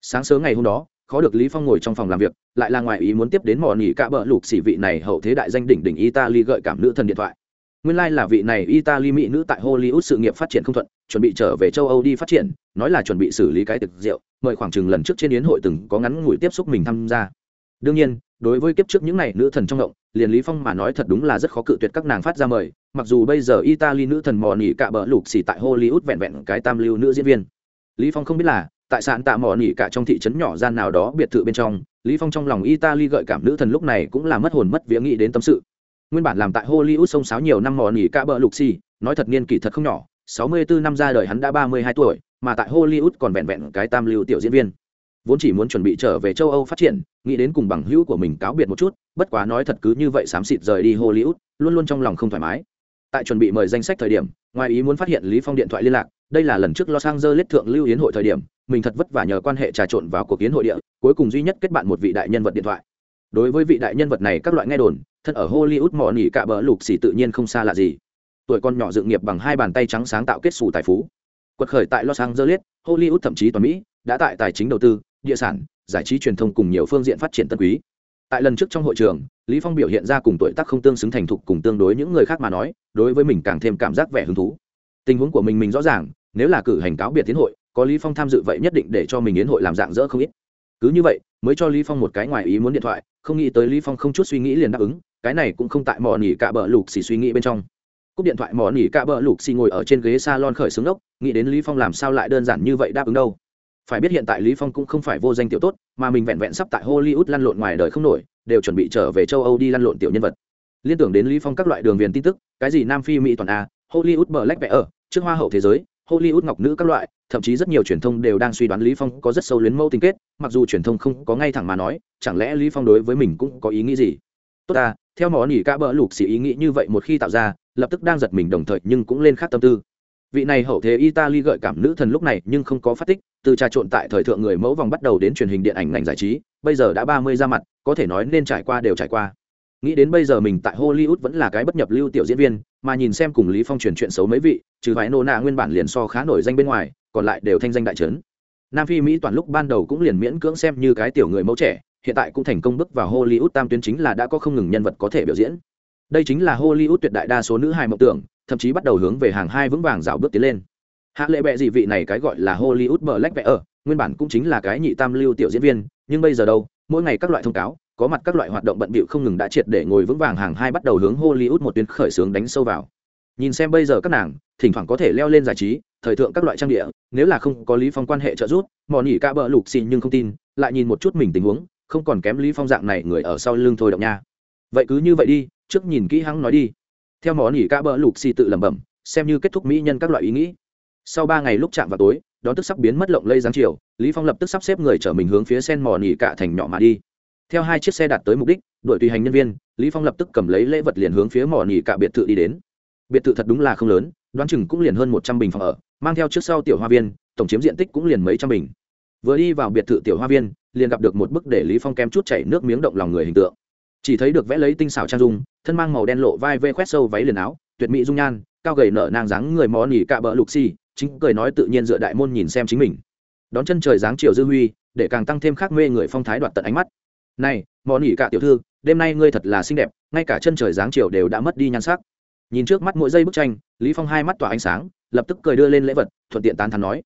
sáng sớm ngày hôm đó, khó được lý phong ngồi trong phòng làm việc, lại là ngoài ý muốn tiếp đến mò nỉ cả bờ lục xỉ vị này hậu thế đại danh đỉnh đỉnh italy gợi cảm nữ thần điện thoại. Nguyên lai là vị này italy mỹ nữ tại hollywood sự nghiệp phát triển không thuận, chuẩn bị trở về châu âu đi phát triển, nói là chuẩn bị xử lý cái thực rượu, mời khoảng chừng lần trước trên yến hội từng có ngắn ngủi tiếp xúc mình tham gia. Đương nhiên, đối với kiếp trước những này nữ thần trong động, liền lý phong mà nói thật đúng là rất khó cự tuyệt các nàng phát ra mời mặc dù bây giờ italy nữ thần mò nỉ cả bờ lục xỉ tại hollywood vẹn vẹn cái tam lưu nữ diễn viên. Lý phong không biết là, tại sạn tạ mò nỉ cả trong thị trấn nhỏ gian nào đó biệt thự bên trong, lý phong trong lòng italy gợi cảm nữ thần lúc này cũng là mất hồn mất vía nghĩ đến tâm sự. Nguyên bản làm tại hollywood sông sáo nhiều năm mò nỉ cả bờ lục xỉ nói thật niên kỷ thật không nhỏ 64 năm ra đời hắn đã 32 tuổi, mà tại hollywood còn vẹn vẹn cái tam lưu tiểu diễn viên. Vốn chỉ muốn chuẩn bị trở về châu âu phát triển, nghĩ đến cùng bằng hữu của mình cáo biệt một chút, bất quá nói thật cứ như vậy xám xịt rời đi hollywood, luôn luôn trong lòng không thoải mái tại chuẩn bị mời danh sách thời điểm, ngoài ý muốn phát hiện lý phong điện thoại liên lạc, đây là lần trước los angeles thượng lưu yến hội thời điểm, mình thật vất vả nhờ quan hệ trà trộn vào cuộc yến hội địa, cuối cùng duy nhất kết bạn một vị đại nhân vật điện thoại. Đối với vị đại nhân vật này các loại nghe đồn, thân ở hollywood mỏ nỉ cả bờ lục xì tự nhiên không xa lạ gì. Tuổi con nhỏ dựng nghiệp bằng hai bàn tay trắng sáng tạo kết xù tài phú. Quật khởi tại los angeles, hollywood thậm chí toàn mỹ, đã tại tài chính đầu tư, địa sản, giải trí truyền thông cùng nhiều phương diện phát triển tân quý tại lần trước trong hội trường, lý phong biểu hiện ra cùng tuổi tác không tương xứng thành thục cùng tương đối những người khác mà nói, đối với mình càng thêm cảm giác vẻ hứng thú. Tình huống của mình mình rõ ràng, nếu là cử hành cáo biệt tiến hội, có lý phong tham dự vậy nhất định để cho mình yến hội làm dạng dỡ không ít. Cứ như vậy, mới cho lý phong một cái ngoài ý muốn điện thoại, không nghĩ tới lý phong không chút suy nghĩ liền đáp ứng, cái này cũng không tại mò nỉ cả bờ lục xì suy nghĩ bên trong. Cúp điện thoại mò nỉ cả bờ lục xì ngồi ở trên ghế salon khởi xướng đốc nghĩ đến lý phong làm sao lại đơn giản như vậy đáp ứng đâu phải biết hiện tại lý phong cũng không phải vô danh tiểu tốt, mà mình vẹn vẹn sắp tại hollywood lăn lộn ngoài đời không nổi, đều chuẩn bị trở về châu âu đi lăn lộn tiểu nhân vật. Liên tưởng đến lý phong các loại đường viền tin tức, cái gì nam phi mỹ toàn a, hollywood black vẽ ở, trước hoa hậu thế giới, hollywood ngọc nữ các loại, thậm chí rất nhiều truyền thông đều đang suy đoán lý phong có rất sâu luyến mẫu tình kết, mặc dù truyền thông không có ngay thẳng mà nói, chẳng lẽ lý phong đối với mình cũng có ý nghĩ gì? Tốt ta theo mỏ nỉ ca bỡ lục xì ý nghĩ như vậy một khi tạo ra, lập tức đang giật mình đồng thời nhưng cũng lên khác tâm tư vị này hậu thế italy gợi cảm nữ thần lúc này nhưng không có phát tích, từ trà trộn tại thời thượng người mẫu vòng bắt đầu đến truyền hình điện ảnh ngành giải trí, bây giờ đã ba mươi ra mặt, có thể nói nên trải qua đều trải qua. Nghĩ đến bây giờ mình tại hollywood vẫn là cái bất nhập lưu tiểu diễn viên, mà nhìn xem cùng lý phong truyền chuyện xấu mấy vị, trừ vài nô nạ nguyên bản liền so khá nổi danh bên ngoài, còn lại đều thanh danh đại trấn. Nam phi mỹ toàn lúc ban đầu cũng liền miễn cưỡng xem như cái tiểu người mẫu trẻ, hiện tại cũng thành công bước vào hollywood tam tuyến chính là đã có không ngừng nhân vật có thể biểu diễn. Đây chính là hollywood tuyệt đại đa số nữ hài mộng tưởng thậm chí bắt đầu hướng về hàng hai vững vàng dạo bước tiến lên. Hạ lệ bệ dị vị này cái gọi là hollywood bờ lách vẽ ở nguyên bản cũng chính là cái nhị tam lưu tiểu diễn viên, nhưng bây giờ đâu, mỗi ngày các loại thông cáo, có mặt các loại hoạt động bận bịu không ngừng đã triệt để ngồi vững vàng hàng hai bắt đầu hướng hollywood một tuyến khởi xướng đánh sâu vào. Nhìn xem bây giờ các nàng, thỉnh thoảng có thể leo lên giải trí, thời thượng các loại trang địa, nếu là không có lý phong quan hệ trợ giúp, mò nỉ ca bỡ lục xì nhưng không tin, lại nhìn một chút mình tình huống, không còn kém lý phong dạng này người ở sau lưng thôi động nha. Vậy cứ như vậy đi, trước nhìn kỹ hắn nói đi theo món ỉ ca bỡ lục xì tự lẩm bẩm, xem như kết thúc mỹ nhân các loại ý nghĩ. Sau ba ngày lúc chạm vào tối, đón tức sắp biến mất lộng lây giáng chiều, lý phong lập tức sắp xếp người chở mình hướng phía sen mò nỉ cả thành nhỏ mà đi. Theo hai chiếc xe đạt tới mục đích đội tùy hành nhân viên, lý phong lập tức cầm lấy lễ vật liền hướng phía mỏ nỉ cả biệt thự đi đến. Biệt thự thật đúng là không lớn, đoán chừng cũng liền hơn một trăm bình phòng ở, mang theo trước sau tiểu hoa viên, tổng chiếm diện tích cũng liền mấy trăm bình. Vừa đi vào biệt thự tiểu hoa viên, liền gặp được một bức để lý phong kém chút chảy nước miếng động lòng người hình tượng chỉ thấy được vẽ lấy tinh xảo trang dung, thân mang màu đen lộ vai vê khoét sâu váy liền áo, tuyệt mỹ dung nhan, cao gầy nở nang dáng người mò nỉ cạ bờ lục xì, chính cười nói tự nhiên dựa đại môn nhìn xem chính mình. Đón chân trời dáng chiều dư huy, để càng tăng thêm khác mê người phong thái đoạt tận ánh mắt. Này mò nỉ cạ tiểu thư, đêm nay ngươi thật là xinh đẹp, ngay cả chân trời dáng chiều đều đã mất đi nhan sắc. Nhìn trước mắt mỗi giây bức tranh, lý phong hai mắt tỏa ánh sáng, lập tức cười đưa lên lễ vật, thuận tiện tán thắn nói.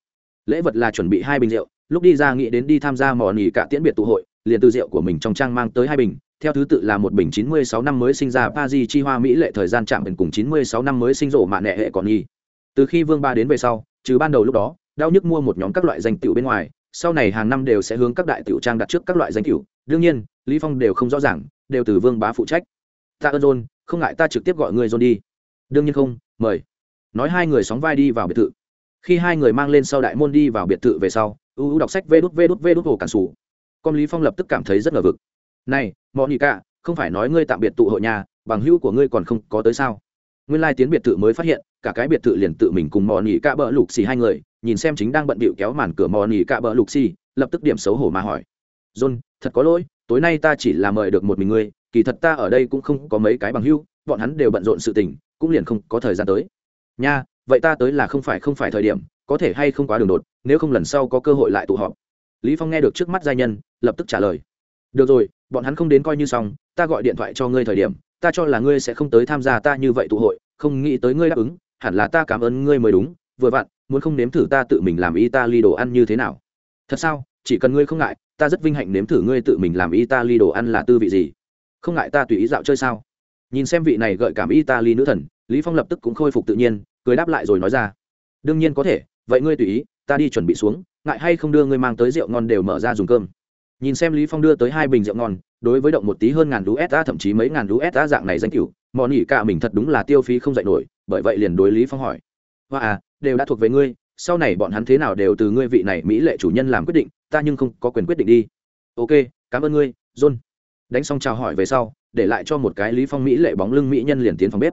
Lễ vật là chuẩn bị hai bình rượu, lúc đi ra nghĩ đến đi tham gia mò nỉ cạ tiễn biệt tụ hội, liền từ rượu của mình trong trang mang tới hai bình theo thứ tự là một bình 96 năm mới sinh ra Paris chi hoa mỹ lệ thời gian chạm bình cùng 96 năm mới sinh rộ mạ nệ hệ còn nghi. Từ khi Vương Ba đến về sau, trừ ban đầu lúc đó, đau nhức mua một nhóm các loại danh tiểu bên ngoài, sau này hàng năm đều sẽ hướng các đại tiểu trang đặt trước các loại danh tiểu, đương nhiên, Lý Phong đều không rõ ràng, đều từ Vương Bá phụ trách. Ta ơn John, không ngại ta trực tiếp gọi người John đi. Đương nhiên không, mời. Nói hai người sóng vai đi vào biệt thự. Khi hai người mang lên sau đại môn đi vào biệt thự về sau, u u đọc sách vê đút vê đút vê đút hồ cản sủ. Con Lý Phong lập tức cảm thấy rất ngờ vực này mọi nhị cả, không phải nói ngươi tạm biệt tụ hội nhà, bằng hữu của ngươi còn không có tới sao? Nguyên lai tiến biệt thự mới phát hiện, cả cái biệt thự liền tự mình cùng mò nhị cạ bỡ lục xì hai người, nhìn xem chính đang bận bịu kéo màn cửa mò nhị cạ bỡ lục xì, lập tức điểm xấu hổ mà hỏi. John, thật có lỗi, tối nay ta chỉ là mời được một mình ngươi, kỳ thật ta ở đây cũng không có mấy cái bằng hữu, bọn hắn đều bận rộn sự tình, cũng liền không có thời gian tới. Nha, vậy ta tới là không phải không phải thời điểm, có thể hay không quá đường đột, nếu không lần sau có cơ hội lại tụ họp. Lý phong nghe được trước mắt giai nhân, lập tức trả lời. Được rồi bọn hắn không đến coi như xong, ta gọi điện thoại cho ngươi thời điểm, ta cho là ngươi sẽ không tới tham gia ta như vậy tụ hội, không nghĩ tới ngươi đáp ứng, hẳn là ta cảm ơn ngươi mới đúng, vừa vặn, muốn không nếm thử ta tự mình làm italy đồ ăn như thế nào. Thật sao? Chỉ cần ngươi không ngại, ta rất vinh hạnh nếm thử ngươi tự mình làm italy đồ ăn là tư vị gì. Không ngại ta tùy ý dạo chơi sao? Nhìn xem vị này gợi cảm italy nữ thần, lý phong lập tức cũng khôi phục tự nhiên, cười đáp lại rồi nói ra. Đương nhiên có thể, vậy ngươi tùy ý, ta đi chuẩn bị xuống, ngại hay không đưa ngươi mang tới rượu ngon đều mở ra dùng cơm nhìn xem lý phong đưa tới hai bình rượu ngon, đối với động một tí hơn ngàn usd thậm chí mấy ngàn usd dạng này danh cửu mò nhỉ cả mình thật đúng là tiêu phí không dạy nổi, bởi vậy liền đối lý phong hỏi. Và à đều đã thuộc về ngươi, sau này bọn hắn thế nào đều từ ngươi vị này mỹ lệ chủ nhân làm quyết định, ta nhưng không có quyền quyết định đi. Ok, cảm ơn ngươi, john. Đánh xong chào hỏi về sau, để lại cho một cái lý phong mỹ lệ bóng lưng mỹ nhân liền tiến phòng bếp.